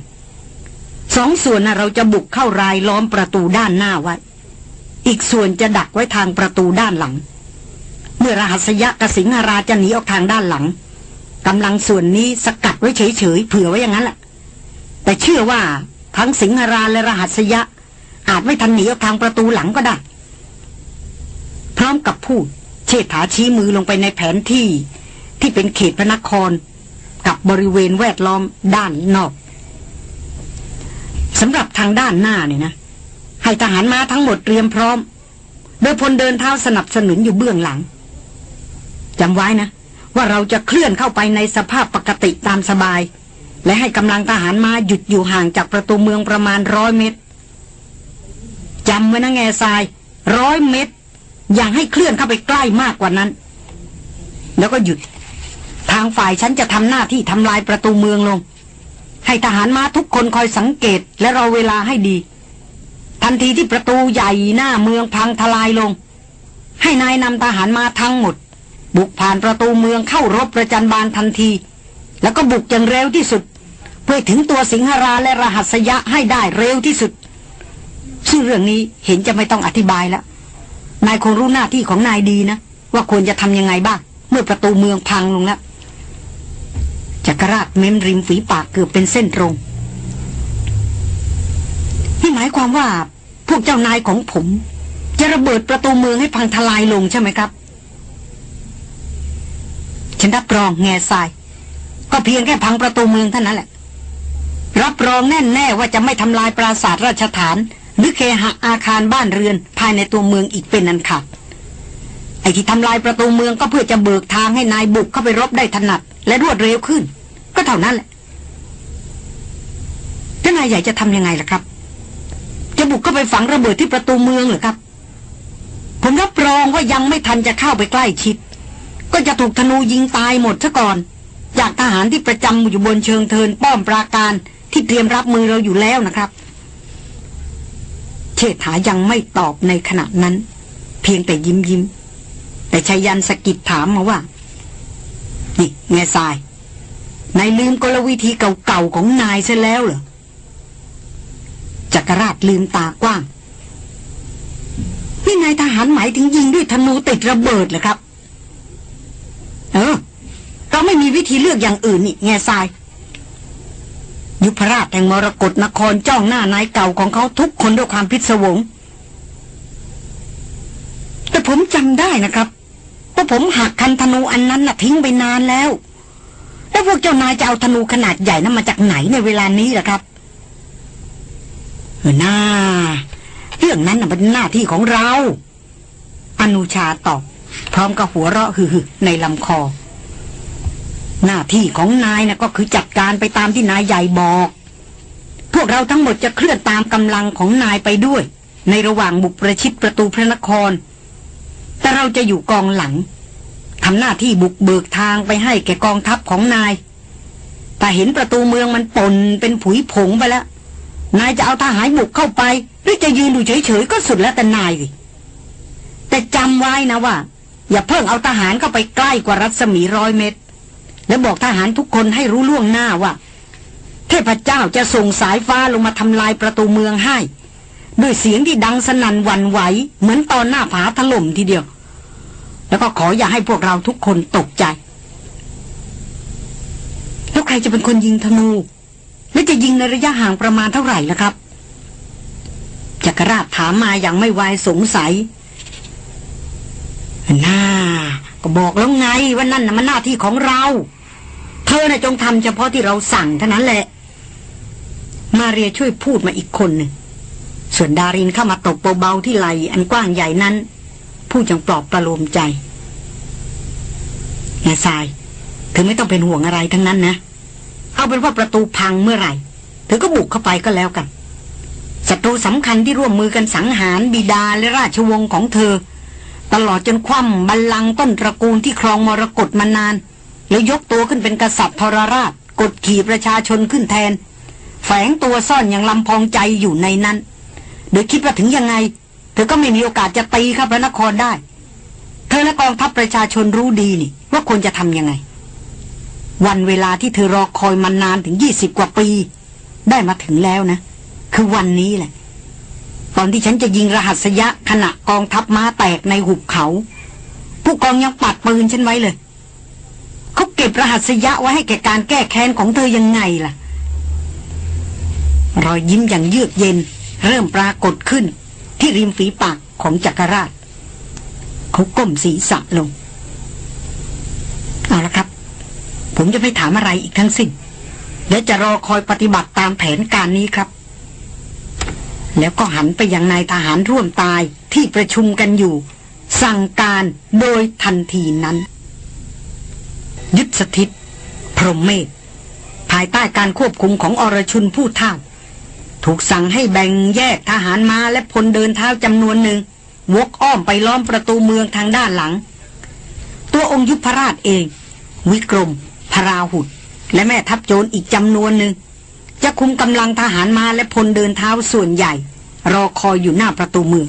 S1: สองส่วนนะเราจะบุกเข้ารายล้อมประตูด้านหน้าไว้อีกส่วนจะดักไว้ทางประตูด้านหลัง เมื่อรหัสยะกสิงหราจะหนีออกทางด้านหลังกำลังส่วนนี้สกัดไว้เฉยๆเผื่อไว้อย่างนั้นแหละ แต่เชื่อว่าทั้งสิงหราและรหัสยะ อาจไม่ทันหนีออกทางประตูหลังก็ได้พร้อมกับพูด เชษฐาชี้มือลงไปในแผนที่ ที่เป็นเขตพระนคร กับบริเวณแวดล้อมด้านนอกสำหรับทางด้านหน้าเนี่ยนะ ให้ทหารมาทั้งหมดเตรียมพร้อมโดยพลเดินเท้าสนับสนุนอยู่เบื้องหลังจำไว้นะ ว่าเราจะเคลื่อนเข้าไปในสภาพปกติตามสบาย และให้กำลังทหารมาหยุดอยู่ห่างจากประตูเมืองประมาณร้อยเมตรจำไว้นะแง่ทรายร้อยเมตร อย่างให้เคลื่อนเข้าไปใกล้มากกว่านั้น แล้วก็หยุดทางฝ่ายฉันจะทำหน้าที่ทำลายประตูเมืองลงให้ทหารมาทุกคนคอยสังเกตและรอเวลาให้ดี ทันทีที่ประตูใหญ่หน้าเมืองพังทลายลง ให้นายนำทหารมาทั้งหมด บุกผ่านประตูเมืองเข้ารบประจันบานทันที แล้วก็บุกอย่างเร็วที่สุด เพื่อถึงตัวสิงหราและรหัสยะให้ได้เร็วที่สุดซึ่งเรื่องนี้เห็นจะไม่ต้องอธิบายแล้วนายคงรู้หน้าที่ของนายดีนะ ว่าควรจะทำยังไงบ้างเมื่อประตูเมืองพังลงแล้วจักรราชเม้มริมฝีปากเกือบเป็นเส้นตรงนี่หมายความว่า พวกเจ้านายของผม จะระเบิดประตูเมืองให้พังทลายลงใช่ไหมครับ ฉันรับรองแง่ทราย ก็เพียงแค่พังประตูเมืองเท่านั้นแหละ รับรองแน่แน่ว่าจะไม่ทำลายปราสาทราชฐานหรือเคหะอาคารบ้านเรือนภายในตัวเมืองอีกเป็นนันขัดไอ้ที่ทำลายประตูเมืองก็เพื่อจะเบิกทางให้นายบุกเข้าไปรบได้ถนัด และรวดเร็วขึ้นเท่านั้นแหละท่านนายใหญ่จะทำยังไงล่ะครับ จะบุกเข้าไปฝังระเบิดที่ประตูเมืองหรือครับ ผมรับรองว่ายังไม่ทันจะเข้าไปใกล้ชิด ก็จะถูกธนูยิงตายหมดซะก่อนจากทหารที่ประจำอยู่บนเชิงเทินป้อมปราการที่เตรียมรับมือเราอยู่แล้วนะครับเชษฐายังไม่ตอบในขณะนั้น เพียงแต่ยิ้มยิ้ม แต่ชายันสกิดถามมาว่านี่เง่ทรายนายลืมกลวิธีเก่าๆของนายซะแล้วเหรอจักรราชลืมตากว้างนี่นายทหารหมายถึงยิงด้วยธนูติดระเบิดเหรอครับ เออก็ไม่มีวิธีเลือกอย่างอื่นนี่แง่ทราย ยุพราชแห่งมรกรนครจ้องหน้านายเก่าของเขาทุกคนด้วยความพิศวงแต่ผมจำได้นะครับว่าผมหักคันธนูอันนั้นน่ะทิ้งไปนานแล้วแล้วพวกเจ้านายจะเอาธนูขนาดใหญ่นั้นมาจากไหนในเวลานี้ล่ะครับเฮ้หน้าเรื่องนั้นเป็นหน้าที่ของเรา อนุชาตอบพร้อมกับหัวเราะฮือในลำคอ หน้าที่ของนายนะก็คือจัดการไปตามที่นายใหญ่บอก พวกเราทั้งหมดจะเคลื่อนตามกำลังของนายไปด้วย ในระหว่างบุกประชิดประตูพระนคร แต่เราจะอยู่กองหลังทำหน้าที่บุกเบิกทางไปให้แกกองทัพของนาย แต่เห็นประตูเมืองมันป่นเป็นผุยผงไปแล้ว นายจะเอาทหารบุกเข้าไป หรือจะยืนดูเฉยๆก็สุดแล้วแต่นายสิแต่จำไว้นะว่า อย่าเพิ่งเอาทหารเข้าไปใกล้กว่ารัศมีร้อยเมตร และบอกทหารทุกคนให้รู้ล่วงหน้าว่า เทพเจ้าจะส่งสายฟ้าลงมาทำลายประตูเมืองให้ ด้วยเสียงที่ดังสนั่นวันไหวเหมือนตอนหน้าผาถล่มทีเดียวแล้วก็ขออย่าให้พวกเราทุกคนตกใจแล้วใครจะเป็นคนยิงธนูและจะยิงในระยะห่างประมาณเท่าไหร่ล่ะครับ จักรราชถามมาอย่างไม่วายสงสัยหน้าก็บอกแล้วไงว่านั่นนะมันหน้าที่ของเรา เธอนะ่ะจงทำเฉพาะที่เราสั่งเท่านั้นแหละ มาเรียช่วยพูดมาอีกคนหนึ่งส่วนดารินเข้ามาตกเบาๆที่ไหลอันกว้างใหญ่นั้นพูดอย่างปลอบประโลมใจนายทราย เธอไม่ต้องเป็นห่วงอะไรทั้งนั้นนะ เอาเป็นว่าประตูพังเมื่อไหร่ เธอก็บุกเข้าไปก็แล้วกันศัตรูสำคัญที่ร่วมมือกันสังหารบิดาและราชวงศ์ของเธอ ตลอดจนคว่ำบัลลังก์ต้นตระกูลที่ครองมรกตมานาน แล้วยกตัวขึ้นเป็นกษัตริย์ทรราชกดขี่ประชาชนขึ้นแทน แฝงตัวซ่อนอย่างลำพองใจอยู่ในนั้นโดยคิดว่าถึงยังไงเธอก็ไม่มีโอกาสจะตีข้าพระนครได้ เธอและกองทัพประชาชนรู้ดีนี่ว่าควรจะทำยังไง วันเวลาที่เธอรอคอยมานานถึงยี่สิบกว่าปี ได้มาถึงแล้วนะ คือวันนี้แหละ ตอนที่ฉันจะยิงรหัสยะขณะกองทัพม้าแตกในหุบเขา ผู้กองยังปัดปืนฉันไว้เลยเขาเก็บรหัสยะไว้ให้แก่การแก้แค้นของเธอยังไงล่ะ รอยยิ้มอย่างเยือกเย็นเริ่มปรากฏขึ้นที่ริมฝีปากของจักรราชเขาก้มศีรษะลง เอาละครับ ผมจะไม่ถามอะไรอีกทั้งสิ้นและจะรอคอยปฏิบัติตามแผนการนี้ครับ แล้วก็หันไปยังนายทหารร่วมตายที่ประชุมกันอยู่ สั่งการโดยทันทีนั้น ยึดสถิต พรหมเมธภายใต้การควบคุมของอรชุนผู้ท่าถูกสั่งให้แบ่งแยกทหารมาและพลเดินเท้าจำนวนหนึ่งวกอ้อมไปล้อมประตูเมืองทางด้านหลัง ตัวองค์ยุพรราชเอง วิกรมพราหุดและแม่ทัพโจรอีกจำนวนหนึ่ง จะคุมกำลังทหารมาและพลเดินเท้าส่วนใหญ่ รอคอยอยู่หน้าประตูเมือง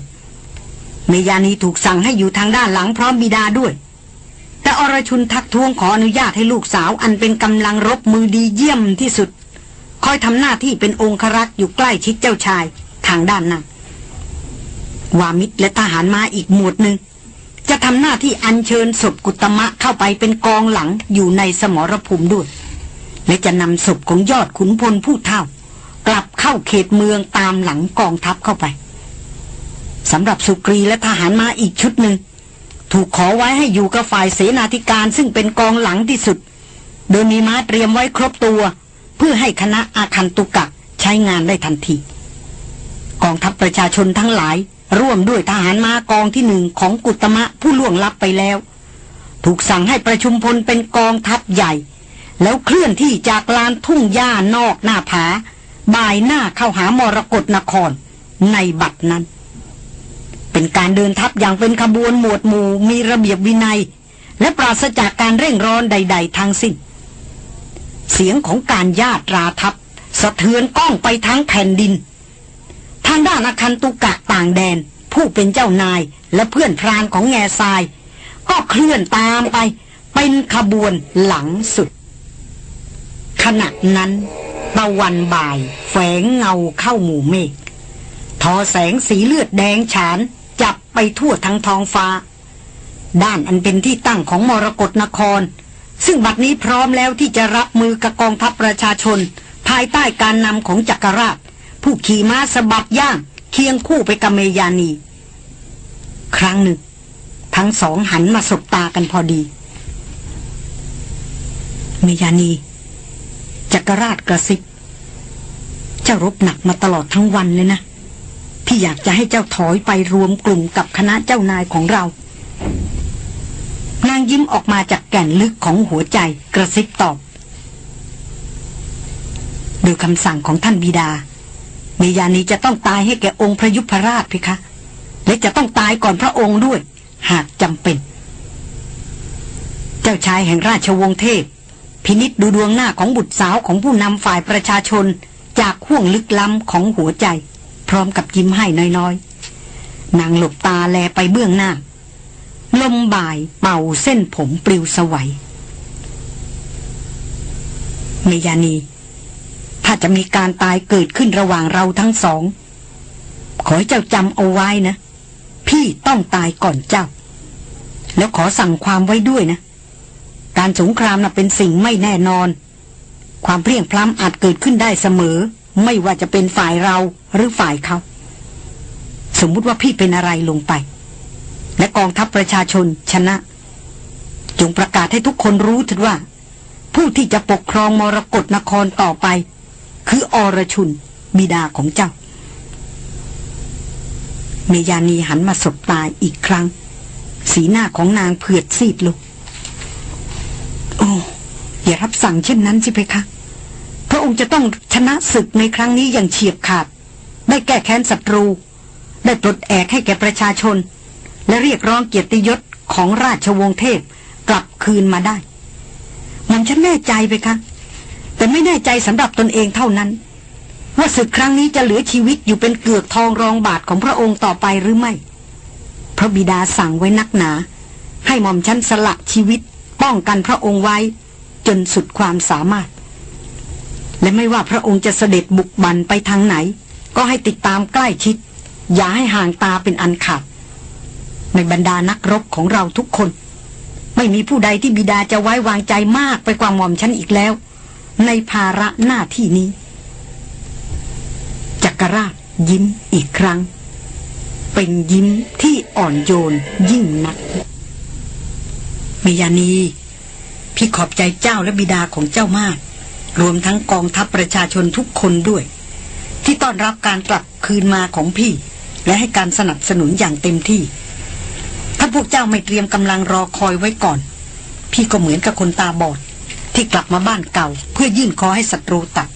S1: เมยานีถูกสั่งให้อยู่ทางด้านหลังพร้อมบิดาด้วยแต่อรชุนทักท้วงขออนุญาตให้ลูกสาวอันเป็นกำลังรบมือดีเยี่ยมที่สุดคอยทำหน้าที่เป็นองครักษ์อยู่ใกล้ชิดเจ้าชายทางด้านนั้น วามิตรและทหารมาอีกหมวดหนึ่ง จะทำหน้าที่อัญเชิญศพกุตมะเข้าไปเป็นกองหลังอยู่ในสมรภูมิด้วย และจะนำศพของยอดขุนพลผู้เท่ากลับเข้าเขตเมืองตามหลังกองทัพเข้าไปสำหรับสุกรีและทหารมาอีกชุดหนึ่ง ถูกขอไว้ให้อยู่กับฝ่ายเสนาธิการซึ่งเป็นกองหลังที่สุด โดยมีม้าเตรียมไว้ครบตัวเพื่อให้คณะอาคันตุกะใช้งานได้ทันทีกองทัพประชาชนทั้งหลาย ร่วมด้วยทหารมากองที่หนึ่งของกุตมะผู้ล่วงลับไปแล้ว ถูกสั่งให้ประชุมพลเป็นกองทัพใหญ่ แล้วเคลื่อนที่จากลานทุ่งหญ้านอกหน้าผาบ่ายหน้าเข้าหามรกรนคร ในบัดนั้น เป็นการเดินทัพอย่างเป็นขบวนหมวดหมู่มีระเบียบวินัย และปราศจากการเร่งร้อนใด ๆทั้งสิ้นเสียงของการญาตราทับสะเทือนก้องไปทั้งแผ่นดิน ทางด้านอาคันตุกะต่างแดนผู้เป็นเจ้านายและเพื่อนพรานของแง่ทราย ก็เคลื่อนตามไป เป็นขบวนหลังสุด ขณะนั้นตะวันบ่ายแฝงเงาเข้าหมู่เมฆทอแสงสีเลือดแดงฉานจับไปทั่วทั้งท้องฟ้า ด้านอันเป็นที่ตั้งของมรกรนครซึ่งบัดนี้พร้อมแล้วที่จะรับมือกับกองทัพประชาชน ภายใต้การนำของจักรราช ผู้ขี่ม้าสะบัดย่างเคียงคู่ไปกับเมยานี ครั้งหนึ่ง ทั้งสองหันมาสบตากันพอดี เมยานี จักรราชกระซิบเจ้ารบหนักมาตลอดทั้งวันเลยนะ พี่อยากจะให้เจ้าถอยไปรวมกลุ่มกับคณะเจ้านายของเราางยิ้มออกมาจากแก่นลึกของหัวใจกระซิบตอบโดยคำสั่งของท่านบิดาเมยานีจะต้องตายให้แก่องค์พระยุพรราชพิคะ และจะต้องตายก่อนพระองค์ด้วย หากจำเป็น เจ้าชายแห่งราชวงศ์เทพ พินิษดูดวงหน้าของบุตรสาวของผู้นำฝ่ายประชาชนจากห่วงลึกล้ำของหัวใจพร้อมกับยิ้มให้น้อยๆนางหลบตาแลไปเบื้องหน้าลมบ่ายเป่าเส้นผมปลิวสวัยเมยานี ถ้าจะมีการตายเกิดขึ้นระหว่างเราทั้งสอง ขอให้เจ้าจำเอาไว้นะ พี่ต้องตายก่อนเจ้า แล้วขอสั่งความไว้ด้วยนะ การสงครามนะ่ะเป็นสิ่งไม่แน่นอน ความเพลียงพล้ำอาจเกิดขึ้นได้เสมอ ไม่ว่าจะเป็นฝ่ายเราหรือฝ่ายเขา สมมุติว่าพี่เป็นอะไรลงไปและกองทัพประชาชนชนะ จงประกาศให้ทุกคนรู้ถึงว่า ผู้ที่จะปกครองมรกรนครต่อไป คืออรชุน บิดาของเจ้า เมยานีหันมาสบตายอีกครั้ง สีหน้าของนางเผือดซีดลงโอ้อย่ารับสั่งเช่นนั้นสิเพคะ พระองค์จะต้องชนะศึกในครั้งนี้อย่างเฉียบขาด ได้แก้แค้นศัตรู ได้ปลดแอกให้แก่ประชาชนและเรียกร้องเกียรติยศของราชวงศ์เทพกลับคืนมาได้ มันฉันแน่ใจไปคะ แต่ไม่แน่ใจสำหรับตนเองเท่านั้นว่าศึกครั้งนี้จะเหลือชีวิตอยู่เป็นเกือกทองรองบาทของพระองค์ต่อไปหรือไม่ พระบิดาสั่งไว้นักหนา ให้หม่อมฉันสละชีวิตป้องกันพระองค์ไว้ จนสุดความสามารถ และไม่ว่าพระองค์จะเสด็จบุกบันไปทางไหน ก็ให้ติดตามใกล้ชิด อย่าให้ห่างตาเป็นอันขาดในบรรดานักรบของเราทุกคน ไม่มีผู้ใดที่บิดาจะไว้วางใจมากไปกว่าหม่อมฉันอีกแล้ว ในภาระหน้าที่นี้ จักรราชยิ้มอีกครั้ง เป็นยิ้มที่อ่อนโยนยิ่งนักมิยานี พี่ขอบใจเจ้าและบิดาของเจ้ามาก รวมทั้งกองทัพประชาชนทุกคนด้วย ที่ต้อนรับการกลับคืนมาของพี่ และให้การสนับสนุนอย่างเต็มที่าพวกเจ้าไม่เตรียมกำลังรอคอยไว้ก่อน พี่ก็เหมือนกับคนตาบอดที่กลับมาบ้านเก่าเพื่อยื่นคอให้ศัตรูตัด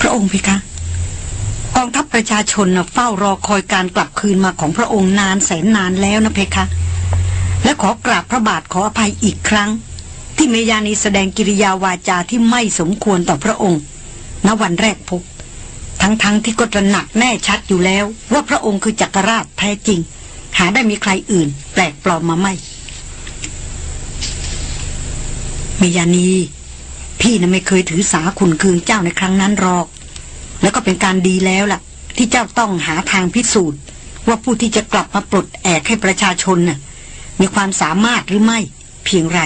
S1: พระองค์เพคะกองทัพประชาชนเฝ้ารอคอยการกลับคืนมาของพระองค์นานแสนนานแล้วนะเพคะ และขอกราบพระบาทขออภัยอีกครั้ง ที่เมยานีแสดงกิริยาวาจาที่ไม่สมควรต่อพระองค์ณวันแรกพบทั้งๆทที่ก็ตระหนักแน่ชัดอยู่แล้ว ว่าพระองค์คือจักรราชแท้จริง หาได้มีใครอื่น แปลกปลอมมาไม่มียานี พี่นะ่ะไม่เคยถือสาขุนคืนเจ้าในครั้งนั้นหรอก แล้วก็เป็นการดีแล้วล่ะ ที่เจ้าต้องหาทางพิสูจน์ ว่าผู้ที่จะกลับมาปลดแอกให้ประชาชนน่ะมีความสามารถหรือไม่ เพียงไร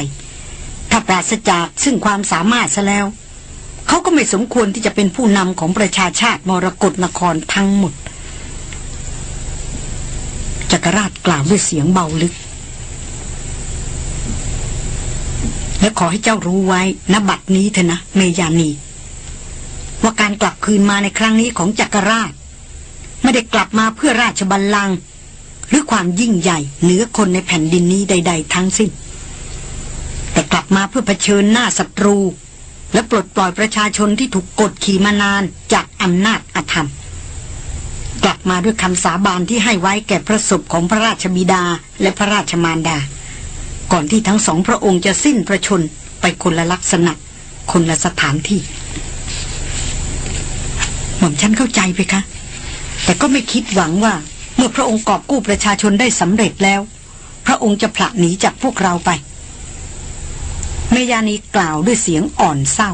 S1: ถ้าปราศจากซึ่งความสามารถซะแล้วเขาก็ไม่สมควรที่จะเป็นผู้นำของประชาชาติ มรกรนคร ทั้งหมดจักรราชกล่าวด้วยเสียงเบาลึก และขอให้เจ้ารู้ไว้ณบัดนี้เถอะนะเมยานี ว่าการกลับคืนมาในครั้งนี้ของจักรราช ไม่ได้กลับมาเพื่อราชบัลลังก์หรือความยิ่งใหญ่เหนือคนในแผ่นดินนี้ใด ๆ ทั้งสิ้น แต่กลับมาเพื่อเผชิญหน้าศัตรูและปลดปล่อยประชาชนที่ถูกกดขี่มานานจากอำนาจอธรรมกลับมาด้วยคำสาบานที่ให้ไว้แก่พระศพของพระราชบิดาและพระราชมารดา ก่อนที่ทั้งสองพระองค์จะสิ้นประชนไปคนละลักษณะคนละสถานที่ หม่อมฉันเข้าใจไปคะ แต่ก็ไม่คิดหวังว่าเมื่อพระองค์กอบกู้ประชาชนได้สำเร็จแล้วพระองค์จะผละหนีจากพวกเราไปเมยานีกล่าวด้วยเสียงอ่อนเศร้า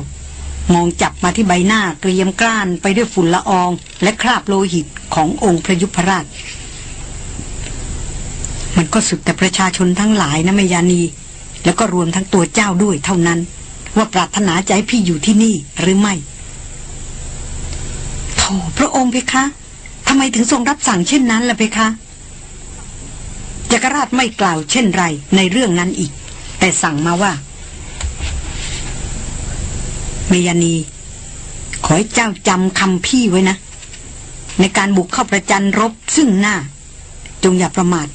S1: มองจับมาที่ใบหน้าเกรียมกล้านไปด้วยฝุ่นละอองและคราบโลหิตขององค์พระยุพราช มันก็สุดแต่ประชาชนทั้งหลายนะเมยานีแล้วก็รวมทั้งตัวเจ้าด้วยเท่านั้น ว่าปรารถนาใจพี่อยู่ที่นี่หรือไม่โธ่พระองค์เพคะทำไมถึงทรงรับสั่งเช่นนั้นล่ะเพคะ จักรราชไม่กล่าวเช่นไรในเรื่องนั้นอีก แต่สั่งมาว่าเมยานีขอให้เจ้าจำคำพี่ไว้นะ ในการบุกเข้าประจันรบซึ่งหน้า จงอย่าประมาท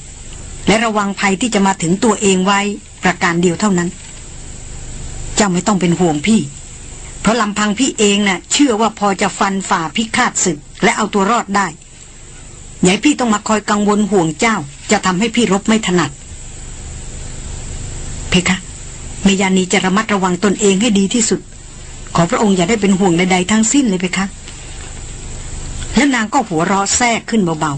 S1: และระวังภัยที่จะมาถึงตัวเองไว้ประการเดียวเท่านั้น เจ้าไม่ต้องเป็นห่วงพี่ เพราะลำพังพี่เองนะ่ะเชื่อว่าพอจะฟันฝ่าพิฆาตศึก และเอาตัวรอดได้อย่าพี่ต้องมาคอยกังวลห่วงเจ้า จะทำให้พี่รบไม่ถนัดเพคะเมยานีจะระมัดระวังตนเองให้ดีที่สุดขอพระองค์อย่าได้เป็นห่วงใดๆทั้งสิ้นเลยไปคะ แล้วนางก็หัวเราะแทรกขึ้นเบา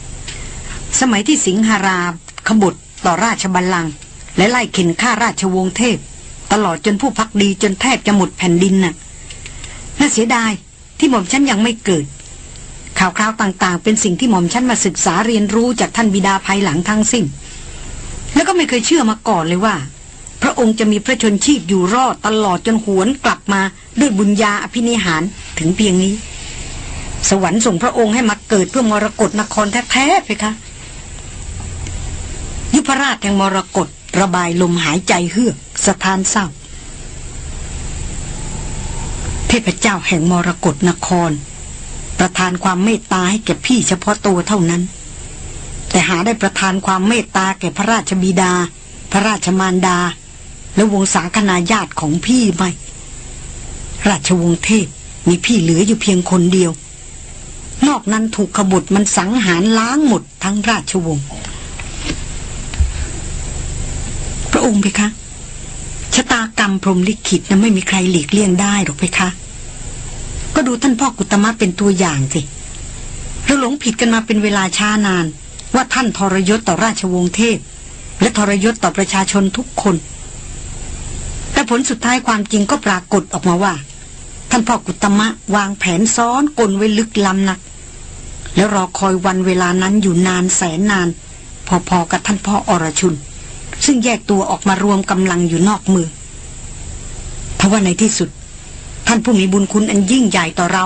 S1: ๆ สมัยที่สิงหาราขบฏต่อราชบัลลังก์และไล่เข็นฆ่าราชวงศ์เทพ ตลอดจนผู้พักดีจนแทบจะหมดแผ่นดินน่ะ น่าเสียดายที่หม่อมฉันยังไม่เกิด ข่าวคราวต่างๆเป็นสิ่งที่หม่อมฉันมาศึกษาเรียนรู้จากท่านบิดาภายหลังทั้งสิ้น แล้วก็ไม่เคยเชื่อมาก่อนเลยว่าพระองค์จะมีพระชนชีพอยู่รอดตลอดจนหวนกลับมาด้วยบุญญาอภินิหารถึงเพียงนี้ สวรรค์ส่งพระองค์ให้มาเกิดเพื่อมรกรนครแท้ๆลยคะ ยุพรราชแห่งมรกรระบายลมหายใจเฮือกสะท้านเศร้าเทพเจ้าแห่งมรกรนคร ประทานความเมตตาให้แก่พี่เฉพาะตัวเท่านั้น แต่หาได้ประทานความเมตตาแก่พระราชบิดา พระราชมารดาและวงสาคณาญาติของพี่ไหมราชวงศ์เทพมีพี่เหลืออยู่เพียงคนเดียว นอกนั้นถูกขบุตรมันสังหารล้างหมดทั้งราชวงศ์พระองค์เพคะชะตากรรมพรมลิขิตนะไม่มีใครหลีกเลี่ยงได้ หรอกเพคะ ก็ดูท่านพ่อกุตมะเป็นตัวอย่างสิเราหลงผิดกันมาเป็นเวลาช้านาน ว่าท่านทรยศต่อราชวงศ์เทพ และทรยศต่อประชาชนทุกคนแต่ผลสุดท้ายความจริงก็ปรากฏออกมาว่าท่านพ่อกุตมะวางแผนซ้อนกลไว้ลึกล้ำนัก แล้วรอคอยวันเวลานั้นอยู่นานแสนนาน พอๆกับท่านพ่ออรชุน ซึ่งแยกตัวออกมารวมกำลังอยู่นอกมือทว่าในที่สุด ท่านผู้มีบุญคุณอันยิ่งใหญ่ต่อเรา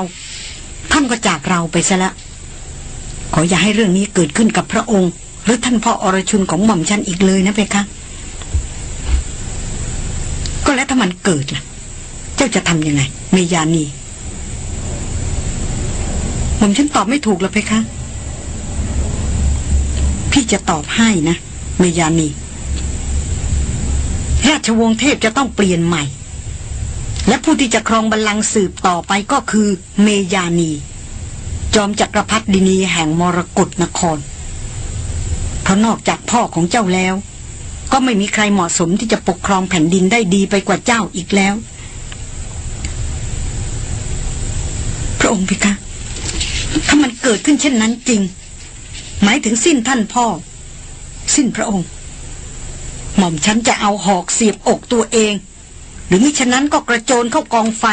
S1: ท่านก็จากเราไปซะแล้วขออย่าให้เรื่องนี้เกิดขึ้นกับพระองค์ หรือท่านพ่ออรชุนของหม่อมฉันอีกเลยนะเพคะก็แล้วถ้ามันเกิดล่ะ เจ้าจะทำยังไง เมยานีผมฉันตอบไม่ถูกแล้วเพคะ พี่จะตอบให้นะ เมยานี ราชวงศ์เทพจะต้องเปลี่ยนใหม่ และผู้ที่จะครองบัลลังก์สืบต่อไปก็คือ เมยานี จอมจักรพรรดินีแห่งมรกรนครเพราะนอกจากพ่อของเจ้าแล้วก็ไม่มีใครเหมาะสมที่จะปกครองแผ่นดินได้ดีไปกว่าเจ้าอีกแล้ว พระองค์พิคะ ถ้ามันเกิดขึ้นเช่นนั้นจริง หมายถึงสิ้นท่านพ่อ สิ้นพระองค์ หม่อมฉันจะเอาหอกเสียบอกตัวเอง หรือมิฉะนั้นก็กระโจนเข้ากองไฟ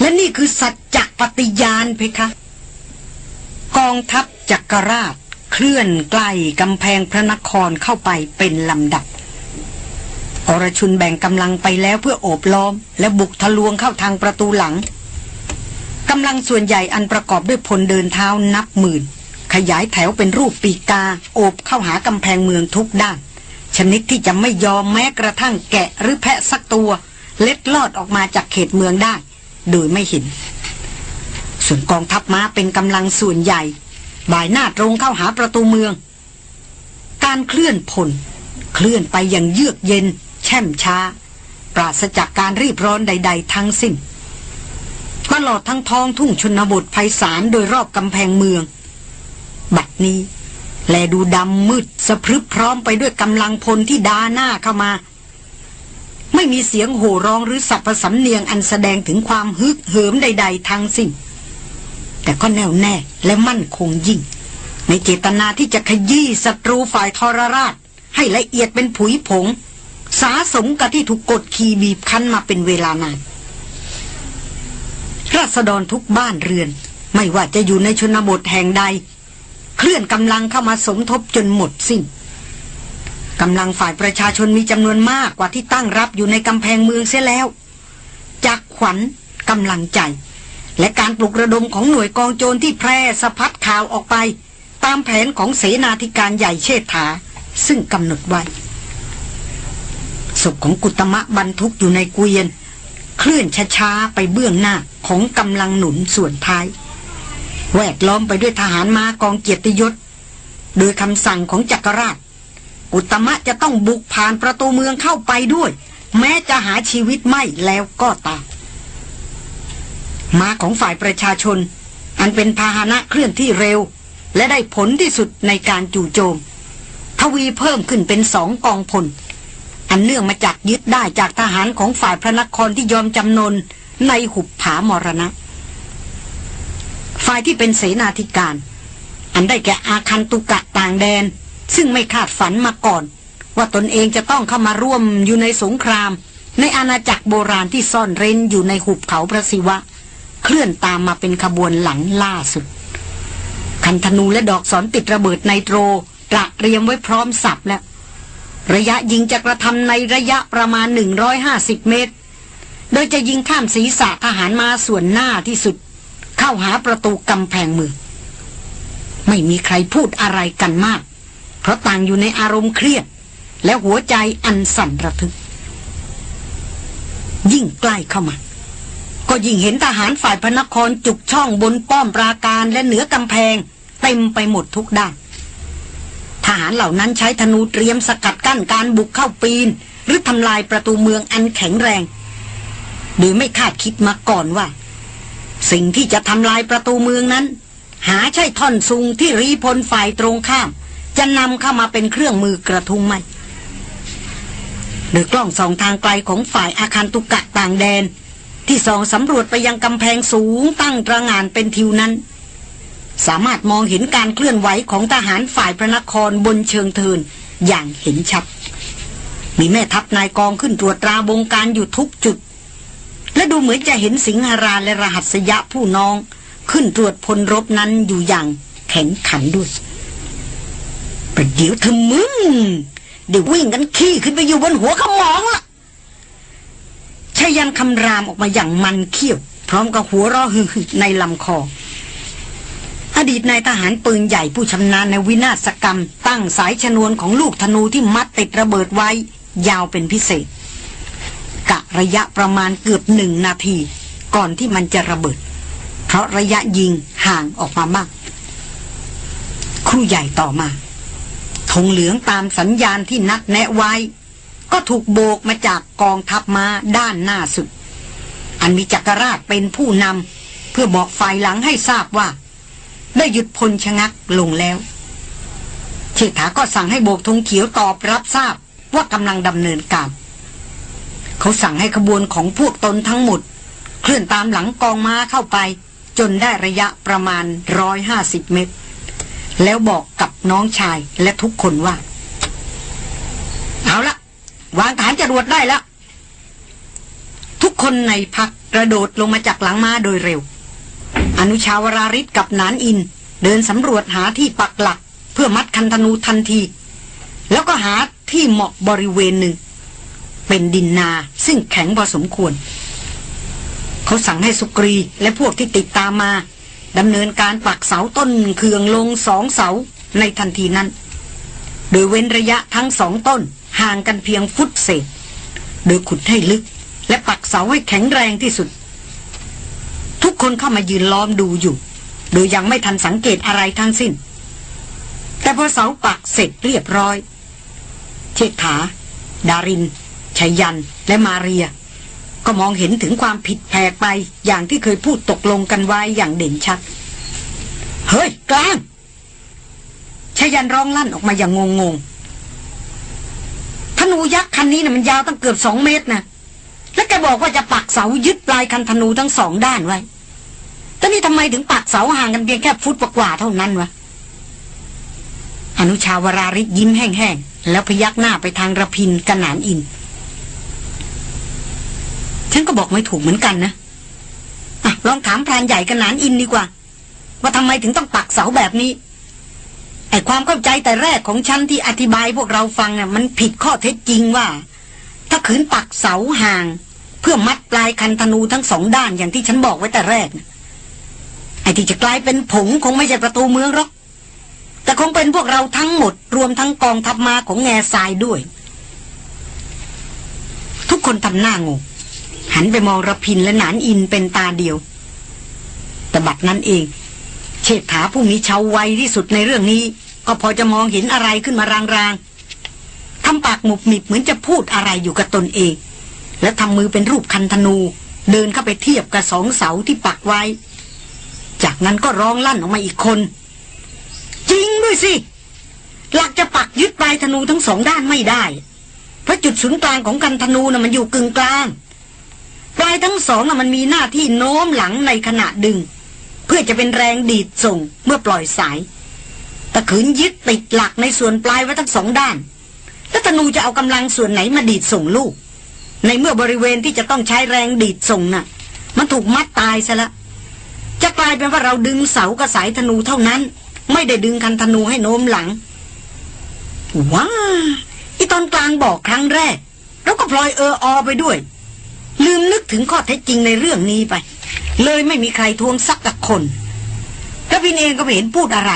S1: และนี่คือสัจจปฏิญาณเพคะกองทัพจักรราชเคลื่อนใกล้กำแพงพระนครเข้าไปเป็นลำดับ อรชุนแบ่งกำลังไปแล้วเพื่อโอบล้อม และบุกทะลวงเข้าทางประตูหลัง กำลังส่วนใหญ่อันประกอบด้วยพลเดินเท้านับหมื่น ขยายแถวเป็นรูปปีกาโอบเข้าหากำแพงเมืองทุกด้าน ชนิดที่จะไม่ยอมแม้กระทั่งแกะหรือแพะสักตัว เล็ดลอดออกมาจากเขตเมืองได้ โดยไม่เห็น ส่วนกองทัพม้าเป็นกำลังส่วนใหญ่บ่ายหน้าตรงเข้าหาประตูเมือง การเคลื่อนพลเคลื่อนไปอย่างเยือกเย็น แช่มช้า ปราศจากการรีบร้อนใดๆทั้งสิ้นตลอดทั้งท้องทุ่งชนบทไพศาลโดยรอบกำแพงเมือง บัดนี้แลดูดำมืดสะพรึบพร้อมไปด้วยกำลังพลที่ดาหน้าเข้ามา ไม่มีเสียงโห่ร้องหรือสรรพสำเนียงอันแสดงถึงความฮึกเหิมใด ๆทั้งสิ้นแต่ก็แน่วแน่และมั่นคงยิ่ง ในเจตนาที่จะขยี้ศัตรูฝ่ายทรราช ให้ละเอียดเป็นผุยผง สาสมกับที่ถูกกดขี่บีบคั้นมาเป็นเวลานาน ราษฎรทุกบ้านเรือน ไม่ว่าจะอยู่ในชนบทแห่งใด เคลื่อนกำลังเข้ามาสมทบจนหมดสิ้นกำลังฝ่ายประชาชนมีจำนวนมากกว่าที่ตั้งรับอยู่ในกำแพงเมืองเสียแล้วจากขวัญกำลังใจและการปลุกระดมของหน่วยกองโจรที่แพร่สะพัดข่าวออกไป ตามแผนของเสนาธิการใหญ่เชษฐา ซึ่งกำหนดไว้ศพของกุตมะบรรทุกอยู่ในเกวียน เคลื่อนช้าๆไปเบื้องหน้าของกำลังหนุนส่วนท้าย แวดล้อมไปด้วยทหารมากองเกียรติยศ โดยคำสั่งของจักรราชกุตมะจะต้องบุกผ่านประตูเมืองเข้าไปด้วย แม้จะหาชีวิตไม่แล้วก็ตามมาของฝ่ายประชาชน อันเป็นพาหนะเคลื่อนที่เร็ว และได้ผลที่สุดในการจู่โจม ทวีเพิ่มขึ้นเป็นสองกองพลอันเนื่องมาจากยึดได้จากทหารของฝ่ายพระนครที่ยอมจำนน ในหุบผามรณะ ฝ่ายที่เป็นเสนาธิการ อันได้แก่อาคันตุกะต่างแดน ซึ่งไม่คาดฝันมาก่อน ว่าตนเองจะต้องเข้ามาร่วมอยู่ในสงคราม ในอาณาจักรโบราณที่ซ่อนเร้นอยู่ในหุบเขาพระศิวะเคลื่อนตามมาเป็นขบวนหลังล่าสุด คันธนูและดอกสอนติดระเบิดไนโตรตระเตรียมไว้พร้อมสับแล้ว ระยะยิงจะกระทำในระยะประมาณ 150 เมตร โดยจะยิงข้ามศีรษะทหารมาส่วนหน้าที่สุด เข้าหาประตูกำแพงมือ ไม่มีใครพูดอะไรกันมาก เพราะต่างอยู่ในอารมณ์เครียด และหัวใจอันสั่นระทึกยิ่งใกล้เข้ามาก็ยิ่งเห็นทหารฝ่ายพระนครจุกช่องบนป้อมปราการและเหนือกำแพง เต็มไปหมดทุกด้านทหารเหล่านั้นใช้ธนูเตรียมสกัดกั้นการบุกเข้าปีน หรือทำลายประตูเมืองอันแข็งแรงโดยไม่คาดคิดมาก่อนว่า สิ่งที่จะทำลายประตูเมืองนั้น หาใช่ท่อนซุงที่รีพลฝ่ายตรงข้าม จะนำเข้ามาเป็นเครื่องมือกระทุงไม่หรือกล้องสองทางไกลของฝ่ายอาคารตุกะต่างแดนที่ส่องสำรวจไปยังกำแพงสูงตั้งระงานเป็นทิวนั้น สามารถมองเห็นการเคลื่อนไหวของทหารฝ่ายพระนครบนเชิงเทิน อย่างเห็นชัดมีแม่ทัพนายกองขึ้นตรวจตราบงการอยู่ทุกจุด และดูเหมือนจะเห็นสิงหารา และรหัสยะผู้น้อง ขึ้นตรวจพลรบนั้นอยู่อย่างแข็งขันด้วยประเดี๋ยวเธอมึงเดี๋ยววิ่งกันขี้ขึ้นไปอยู่บนหัวขมองละ่ะชายันคำรามออกมาอย่างมันเขี้ยวพร้อมกับหัวร้อึหึในลำคอ อดีตนายทหารปืนใหญ่ผู้ชำนาญในวินาศกรรม ตั้งสายชนวนของลูกธนูที่มัดติดระเบิดไว้ ยาวเป็นพิเศษ กะระยะประมาณเกือบหนึ่งนาที ก่อนที่มันจะระเบิด เพราะระยะยิงห่างออกมามาก ครูใหญ่ต่อมาธงเหลืองตามสัญญาณที่นัดแนะไว้ก็ถูกโบกมาจากกองทัพม้าด้านหน้าสุด อันมีจักรราชเป็นผู้นำเพื่อบอกฝ่ายหลังให้ทราบว่า ได้หยุดพลชะงักลงแล้วเชษฐาก็สั่งให้โบกธงเขียวตอบรับทราบว่ากำลังดำเนินการ เขาสั่งให้ขบวนของพวกตนทั้งหมด เคลื่อนตามหลังกองม้าเข้าไป จนได้ระยะประมาณร้อยหาสิบเมตร แล้วบอกกับน้องชายและทุกคนว่าเอาละวางฐานจรวดได้แล้ว ทุกคนในพักกระโดดลงมาจากหลังมาโดยเร็ว อนุชาวราริศกับนานอิน เดินสำรวจหาที่ปักหลัก เพื่อมัดคันธนูทันที แล้วก็หาที่เหมาะบริเวณหนึ่ง เป็นดินนาซึ่งแข็งพอสมควร เขาสั่งให้สุกรีและพวกที่ติดตามมาดำเนินการปักเสาต้น เคืองลงสองเสาในทันทีนั้น โดยเว้นระยะทั้งสองต้น่างกันเพียงฟุตเศษโดยขุดให้ลึกและปักเสาให้แข็งแรงที่สุด ทุกคนเข้ามายืนล้อมดูอยู่โดยยังไม่ทันสังเกตอะไรทั้งสิ้น แต่พอเสาปักเสร็จเรียบร้อยเทฐา ดารินชัยยันและมาเรียก็มองเห็นถึงความผิดแผกไปอย่างที่เคยพูดตกลงกันไว้อย่างเด่นชัดเฮ้ยกลางชยันร้องลั่นออกมาอย่างงงธนูยักษ์คันนี้นะ่ะมันยาวตั้งเกือบสองเมตรนะแล้วแกบอกว่าจะปักเสายึดปลายคันธนูทั้งสองด้านไว้แต่นี่ทำไมถึงปักเสาห่างกันเพียงแค่ฟุตกว่าเท่านั้นวะ อนุชาวราริยิ้มแห้งๆแล้วพยักหน้าไปทางระพินกนานอิน ฉันก็บอกไม่ถูกเหมือนกันนะอะลองถามพรานใหญ่กนานอินดีกว่า ว่าทำไมถึงต้องปักเสาแบบนี้ไอความเข้าใจแต่แรกของฉันที่อธิบายพวกเราฟังน่ะ มันผิดข้อเท็จจริงว่า ถ้าขืนปักเสาห่าง เพื่อมัดปลายคันธนูทั้งสองด้านอย่างที่ฉันบอกไว้แต่แรกไอ้ที่จะกลายเป็นผง คงไม่ใช่ประตูเมืองหรอก แต่คงเป็นพวกเราทั้งหมด รวมทั้งกองทัพมาของแง่ทรายด้วย ทุกคนทำหน้างงหันไปมองระพินและหนานอินเป็นตาเดียวแต่บัดนั้นเองเชษฐาผู้มีชาวไวที่สุดในเรื่องนี้ ก็พอจะมองเห็นอะไรขึ้นมารางๆ ทำปากหมุบหมิบเหมือนจะพูดอะไรอยู่กับตนเอง และทำมือเป็นรูปคันธนู เดินเข้าไปเทียบกับสองเสาที่ปักไว้ จากนั้นก็ร้องลั่นออกมาอีกคน จริงด้วยสิ หลักจะปักยึดปลายธนูทั้งสองด้านไม่ได้ เพราะจุดศูนย์กลางของกันธนูนะ่ะมันอยู่กึ่งกลางปลายทั้งสองน่ะมันมีหน้าที่โน้มหลังในขณะดึงพื่อจะเป็นแรงดีดส่งเมื่อปล่อยสายตะขืนยึดติดหลักในส่วนปลายไว้ทั้งสองด้านแล้วธนูจะเอากำลังส่วนไหนมาดีดส่งลูก ในเมื่อบริเวณที่จะต้องใช้แรงดีดส่งนะ่ะ มันถูกมัดตายซะละจะกลายเป็นว่าเราดึงเสากระสายธนูเท่านั้น ไม่ได้ดึงคันธนูให้โน้มหลังว้าอีตอนกลางบอกครั้งแรกเราก็พลอยเอออไปด้วย ลืมนึกถึงข้อเท็จจริงในเรื่องนี้ไปเลยไม่มีใครทวงสักกคนระพินเองก็ไม่เห็นพูดอะไร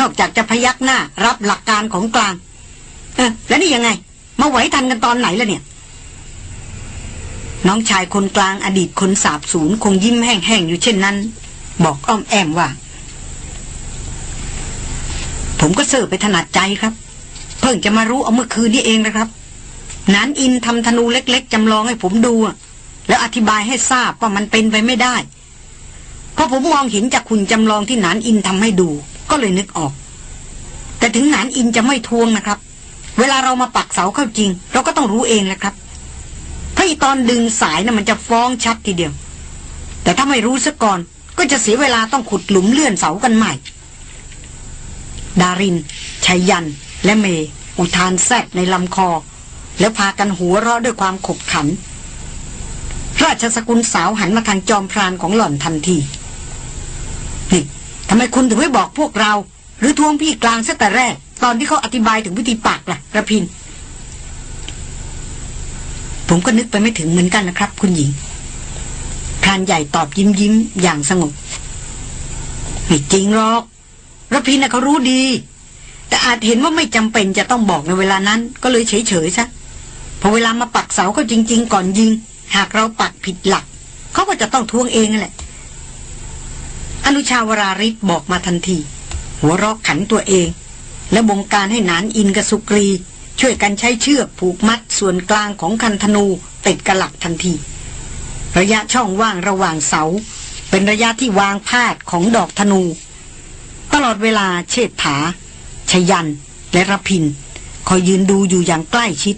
S1: นอกจากจะพยักหน้า รับหลักการของกลางเออแล้วนี่ยังไง มาไหวทันกันตอนไหนล่ะเนี่ย น้องชายคนกลางอดีตคนสาบสูญคงยิ้มแห้งๆอยู่เช่นนั้น บอกอ้อมแอมว่า ผมก็เสิร์ฟไปถนัดใจครับ เพิ่งจะมารู้เอาเมื่อคืนนี้เองนะครับน้นอินทำธนูเล็กๆจำลองให้ผมดูอ่ะแล้วอธิบายให้ทราบว่ามันเป็นไปไม่ได้ เพราะผมมองเห็นจากคุณจำลองที่หนานอินทำให้ดู ก็เลยนึกออก แต่ถึงหนานอินจะไม่ทวงนะครับ เวลาเรามาปักเสาเข้าจริงเราก็ต้องรู้เองนะครับ ถ้าอีตอนดึงสายนะ่ะมันจะฟ้องชัดทีเดียว แต่ถ้าไม่รู้ซะก่อนก็จะเสียเวลาต้องขุดหลุมเลื่อนเสากันใหม่ ดาริน ชัยยัน และเมอุทานแซดในลำคอ แล้วพากันหัวเราะด้วยความขบขันราชสกุลสาวหันมาทางจอมพรานของหล่อนทันทีนี่ทำไมคุณถึงไม่บอกพวกเรา หรือทวงพี่กลางซะแต่แรก ตอนที่เขาอธิบายถึงวิธีปักล่ะระพิน ผมก็นึกไปไม่ถึงเหมือนกันนะครับ คุณหญิง พรานใหญ่ตอบยิ้มยิ้มอย่างสงบ ไม่จริงหรอกระพินนะเขารู้ดี แต่อาจเห็นว่าไม่จำเป็นจะต้องบอกในเวลานั้น ก็เลยเฉยๆซะพอเวลามาปักเสาก็จริง ๆ ก่อนยิงหากเราปักผิดหลัก เขาก็จะต้องทวงเองนั่นแหละ อนุชาวราริศบอกมาทันที หัวรอกขันตัวเอง และบงการให้นานอินกับสุกรี ช่วยกันใช้เชือกผูกมัดส่วนกลางของคันธนูติดกระหลักทันที ระยะช่องว่างระหว่างเสาเป็นระยะที่วางพาดของดอกธนูตลอดเวลาเชิดถาชยันและระพินคอยยืนดูอยู่อย่างใกล้ชิด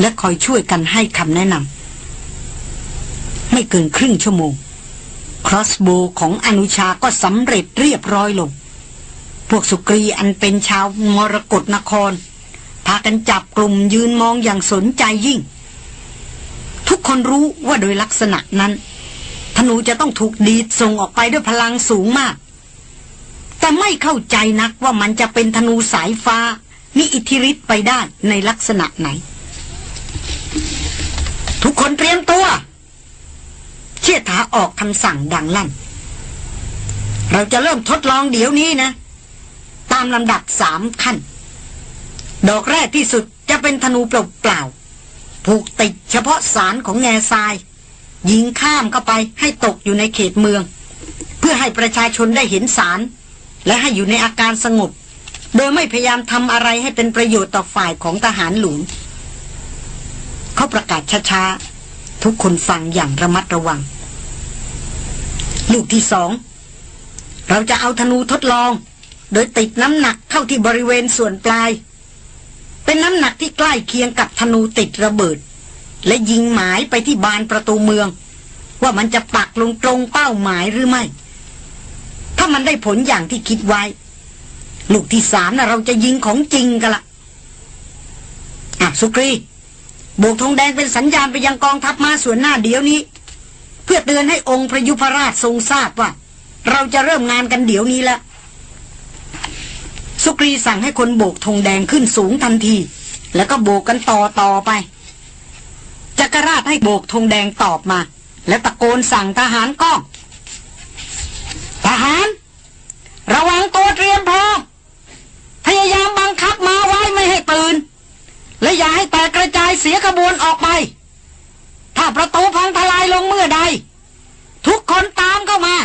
S1: และคอยช่วยกันให้คำแนะนำไม่เกินครึ่งชั่วโมง ครอสโบของอนุชาก็สำเร็จเรียบร้อยลง พวกสุกรีอันเป็นชาวมรกรนคร พากันจับกลุ่มยืนมองอย่างสนใจยิ่ง ทุกคนรู้ว่าโดยลักษณะนั้น ธนูจะต้องถูกดีดส่งออกไปด้วยพลังสูงมาก แต่ไม่เข้าใจนักว่ามันจะเป็นธนูสายฟ้า มีอิทธิฤทธิ์ไปได้ในลักษณะไหน ทุกคนเตรียมตัวเชี่ยถาออกคำสั่งดังลั่น เราจะเริ่มทดลองเดี๋ยวนี้นะ ตามลำดับสามขั้น ดอกแรกที่สุดจะเป็นธนูเปล่าๆผูกติดเฉพาะสารของแง่ทราย ยิงข้ามเข้าไปให้ตกอยู่ในเขตเมือง เพื่อให้ประชาชนได้เห็นสาร และให้อยู่ในอาการสงบ โดยไม่พยายามทำอะไรให้เป็นประโยชน์ต่อฝ่ายของทหารหลวงเขาประกาศช้าๆ ทุกคนฟังอย่างระมัดระวังลูกที่สองเราจะเอาธนูทดลอง โดยติดน้ำหนักเข้าที่บริเวณส่วนปลาย เป็นน้ำหนักที่ใกล้เคียงกับธนูติดระเบิด และยิงหมายไปที่บานประตูเมือง ว่ามันจะปักลงตรงเป้าหมายหรือไม่ ถ้ามันได้ผลอย่างที่คิดไว้ ลูกที่สามนะเราจะยิงของจริงกันละอ่ะสุกรี โบกธงแดงเป็นสัญญาณไปยังกองทัพมาส่วนหน้าเดี๋ยวนี้เพื่อเตือนให้องค์พระยุพราชทรงทราบว่า เราจะเริ่มงานกันเดี๋ยวนี้ละสุกรีสั่งให้คนโบกธงแดงขึ้นสูงทันที แล้วก็โบกกันต่อต่อไปจักรราชให้โบกธงแดงตอบมาและตะโกนสั่งทหารก้องทหาร ระวังตัวเตรียมพร้อมพยายามบังคับมาไว้ไม่ให้ตื่นและอย่าให้แตกกระจายเสียขบวนออกไปถ้าประตูพังทลายลงเมื่อใดทุกคนตามเข้ามา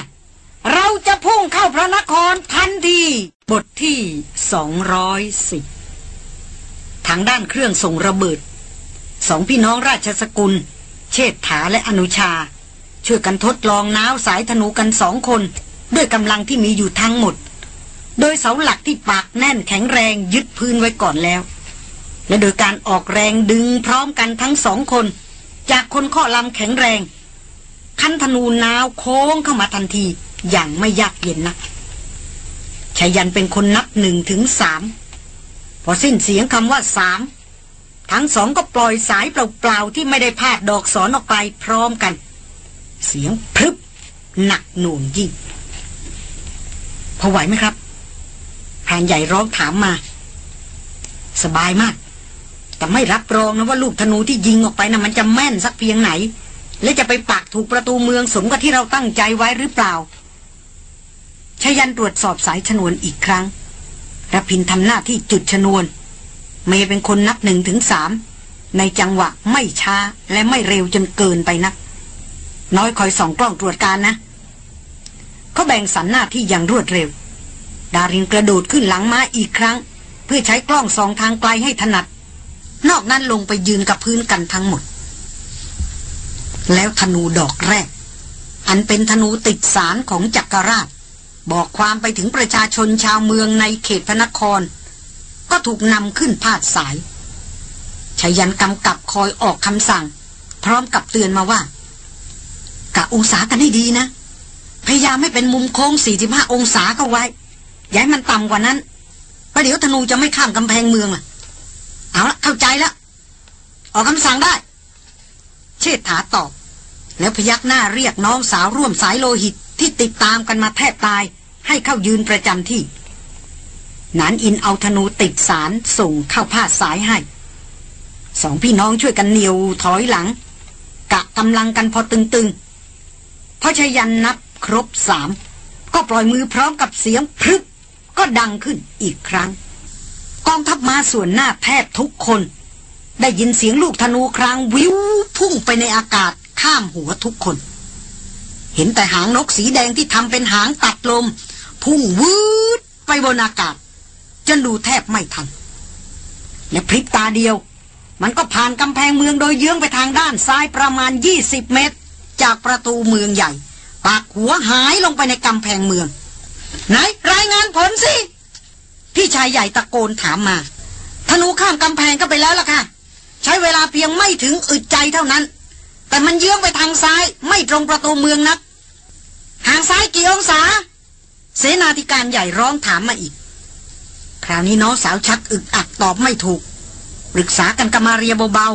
S1: เราจะพุ่งเข้าพระนครทันที บทที่ 210 ทางด้านเครื่องส่งระเบิด สองพี่น้องราชสกุล เชษฐาและอนุชา ช่วยกันทดลองน้าวสายธนูกันสองคน ด้วยกำลังที่มีอยู่ทั้งหมด โดยเสาหลักที่ปากแน่นแข็งแรงยึดพื้นไว้ก่อนแล้ว และโดยการออกแรงดึงพร้อมกันทั้งสองคนจากคนข้อลำแข็งแรงคันธนูนาวโค้งเข้ามาทันที อย่างไม่ยากเย็นนะักชายันเป็นคนนับหนึ่งถึงสามพอสิ้นเสียงคำว่าสามทั้งสองก็ปล่อยสายเปล่าๆที่ไม่ได้พาดดอกสอนออกไปพร้อมกัน เสียงพรึบ หนักหน่วงยิ่งพอไหวไหมครับพานใหญ่ร้องถามมา สบายมากแต่ไม่รับรองนะว่าลูกธนูที่ยิงออกไปนะ่ะมันจะแม่นสักเพียงไหน และจะไปปักถูกประตูเมือง สมกับที่เราตั้งใจไว้หรือเปล่าชยันตรวจสอบสายชนวนอีกครั้งรพินทำหน้าที่จุดชนวน เมย์เป็นคนนับหนึ่งถึงสามในจังหวะไม่ช้าและไม่เร็วจนเกินไปนัก น้อยคอยส่องกล้องตรวจการนะ เขาแบ่งสรรหน้าที่อย่างรวดเร็ว ดารินกระโดดขึ้นหลังม้าอีกครั้ง เพื่อใช้กล้องส่องทางไกลให้ถนัดนอกนั้นลงไปยืนกับพื้นกันทั้งหมด แล้วธนูดอกแรก อันเป็นธนูติดสารของจักรราช บอกความไปถึงประชาชนชาวเมืองในเขตพระนคร ก็ถูกนำขึ้นพาดสายชายันกำกับคอยออกคำสั่ง พร้อมกับเตือนมาว่า กะองศากันให้ดีนะ พยายามไม่เป็นมุมโค้ง 45 องศาเข้าไว้ ย้ายมันต่ำกว่านั้นประเดี๋ยวธนูจะไม่ข้ามกำแพงเมืองล่ะเอาละเข้าใจแล้ว ออกคำสั่งได้ เชิดฐาตอบ แล้วพยักหน้าเรียกน้องสาวร่วมสายโลหิตที่ติดตามกันมาแทบตายให้เข้ายืนประจำที่นันอินเอาธนูติดสารส่งเข้าผ้าสายให้ สองพี่น้องช่วยกันเหนียวถอยหลัง กะกำลังกันพอตึงๆพอชยันนับครบสามก็ปล่อยมือพร้อมกับเสียงพรึกก็ดังขึ้นอีกครั้งกองทัพมาส่วนหน้าแทบทุกคน ได้ยินเสียงลูกธนูครางวิวพุ่งไปในอากาศข้ามหัวทุกคน เห็นแต่หางนกสีแดงที่ทำเป็นหางตัดลมพุ่งวืดไปบนอากาศ จนดูแทบไม่ทันและพริบตาเดียว มันก็ผ่านกำแพงเมืองโดยเยื้องไปทางด้านซ้ายประมาณ 20 เมตร จากประตูเมืองใหญ่ ปากหัวหายลงไปในกำแพงเมือง ไหนรายงานผลสิพี่ชายใหญ่ตะโกนถามมา ธนูข้ามกำแพงก็ไปแล้วล่ะค่ะ ใช้เวลาเพียงไม่ถึงอึดใจเท่านั้น แต่มันเยื้องไปทางซ้ายไม่ตรงประตูเมืองนักห่างซ้ายกี่องศาเสนาธิการใหญ่ร้องถามมาอีก คราวนี้น้องสาวชักอึกอักตอบไม่ถูก ปรึกษากันกมาเรียเบา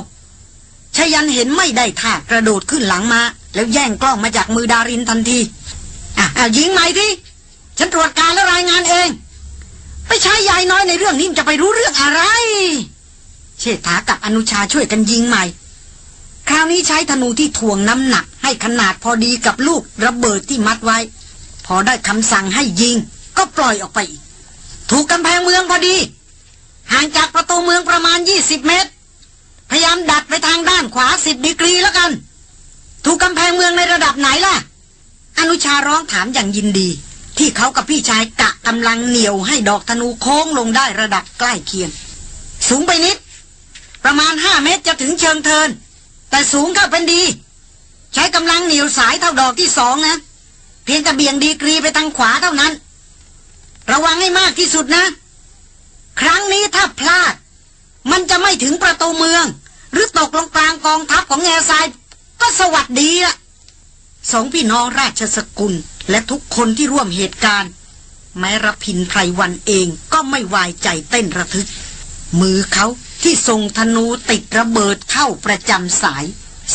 S1: ๆ ชายันเห็นไม่ได้ท่ากระโดดขึ้นหลังมา แล้วแย่งกล้องมาจากมือดารินทันทีอ่ะอะยิงใหม่ที่ฉันตรวจการแล้วรายงานเองไปใช้ยายน้อยในเรื่องนี้จะไปรู้เรื่องอะไร เชษฐากับอนุชาช่วยกันยิงใหม่คราวนี้ใช้ธนูที่ถ่วงน้ำหนักให้ขนาดพอดีกับลูกระเบิดที่มัดไว้ พอได้คำสั่งให้ยิง ก็ปล่อยออกไปถูกกำแพงเมืองพอดีห่างจากประตูเมืองประมาณ 20 เมตร พยายามดัดไปทางด้านขวาสิบดีกรีแล้วกัน ถูกกำแพงเมืองในระดับไหนล่ะ อนุชาร้องถามอย่างยินดีที่เขากับพี่ชายกะกำลังเหนียวให้ดอกธนูโค้งลงได้ระดับใกล้เคียงสูงไปนิด ประมาณห้าเมตรจะถึงเชิงเทิน แต่สูงก็เป็นดี ใช้กำลังเหนียวสายเท่าดอกที่สองนะ เพียงแต่เบี่ยงดีกรีไปทางขวาเท่านั้น ระวังให้มากที่สุดนะ ครั้งนี้ถ้าพลาด มันจะไม่ถึงประตูเมือง หรือตกลงกลางกองทัพของแง่ทราย ก็สวัสดีละสองพี่น้องราชสกุลและทุกคนที่ร่วมเหตุการณ์ แม้รพินไพรวันเองก็ไม่วายใจเต้นระทึก มือเขาที่ทรงธนูติดระเบิดเข้าประจำสาย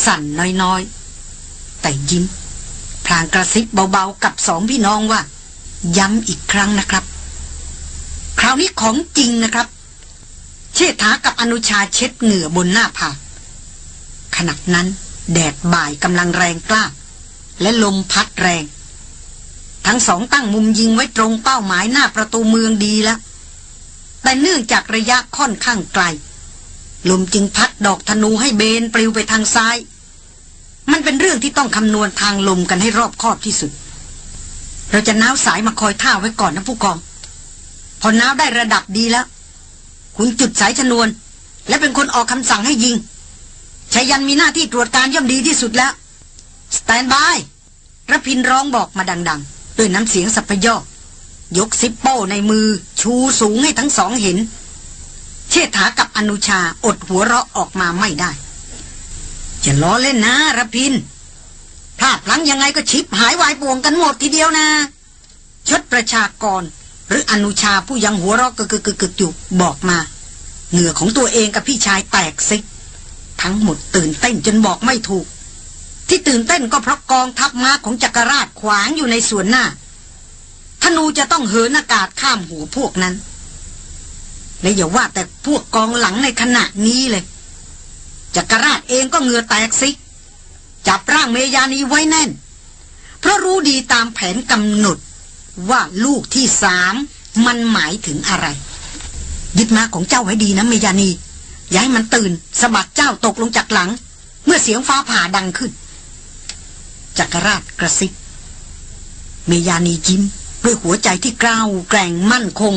S1: สั่นน้อยๆ แต่ยิ้ม พลางกระซิบเบาๆ กับสองพี่น้องว่า ย้ำอีกครั้งนะครับ คราวนี้ของจริงนะครับ เชษฐากับอนุชาเช็ดเหงื่อบนหน้าผากขณะนั้นแดดบ่ายกำลังแรงกล้า และลมพัดแรงทั้งสองตั้งมุมยิงไว้ตรงเป้าหมายหน้าประตูเมืองดีแล้ว แต่เนื่องจากระยะค่อนข้างไกลลมจึงพัดดอกธนูให้เบนปลิวไปทางซ้าย มันเป็นเรื่องที่ต้องคำนวณทางลมกันให้รอบคอบที่สุด เราจะน้าวสายมาคอยท่าไว้ก่อนนะผู้กอง พอน้าวได้ระดับดีแล้วคุณจุดสายชนวน และเป็นคนออกคำสั่งให้ยิงชายันมีหน้าที่ตรวจการย่อมดีที่สุดแล้วสแตนบายระพินร้องบอกมาดัง ๆด้วยน้ำเสียงสัพยอกยกซิปโป้ในมือชูสูงให้ทั้งสองเห็น เชษฐากับอนุชาอดหัวเราะออกมาไม่ได้ จะล้อเล่นนะระพินพลาดพลั้งยังไงก็ชิบหายวายป่วงกันหมดทีเดียวนะ ชดประชากร หรืออนุชาผู้ยังหัวเราะกึกกึกอยู่บอกมา เหงื่อของตัวเองกับพี่ชายแตกซิก ทั้งหมดตื่นเต้นจนบอกไม่ถูกที่ตื่นเต้นก็เพราะกองทัพม้าของจักรราชขวางอยู่ในส่วนหน้าธนูจะต้องเหินอากาศข้ามหัวพวกนั้น และอย่าว่าแต่พวกกองหลังในขณะนี้เลยจักรราชเองก็เหงื่อแตกซิก จับร่างเมยานีไว้แน่น เพราะรู้ดีตามแผนกำหนด ว่าลูกที่สามมันหมายถึงอะไร ยึดมาของเจ้าไว้ดีนะเมยานีอย่าให้มันตื่นสะบัดเจ้าตกลงจากหลัง เมื่อเสียงฟ้าผ่าดังขึ้นจักรราชกระซิบเมยานียิ้มด้วยหัวใจที่กล้าวแกร่งมั่นคง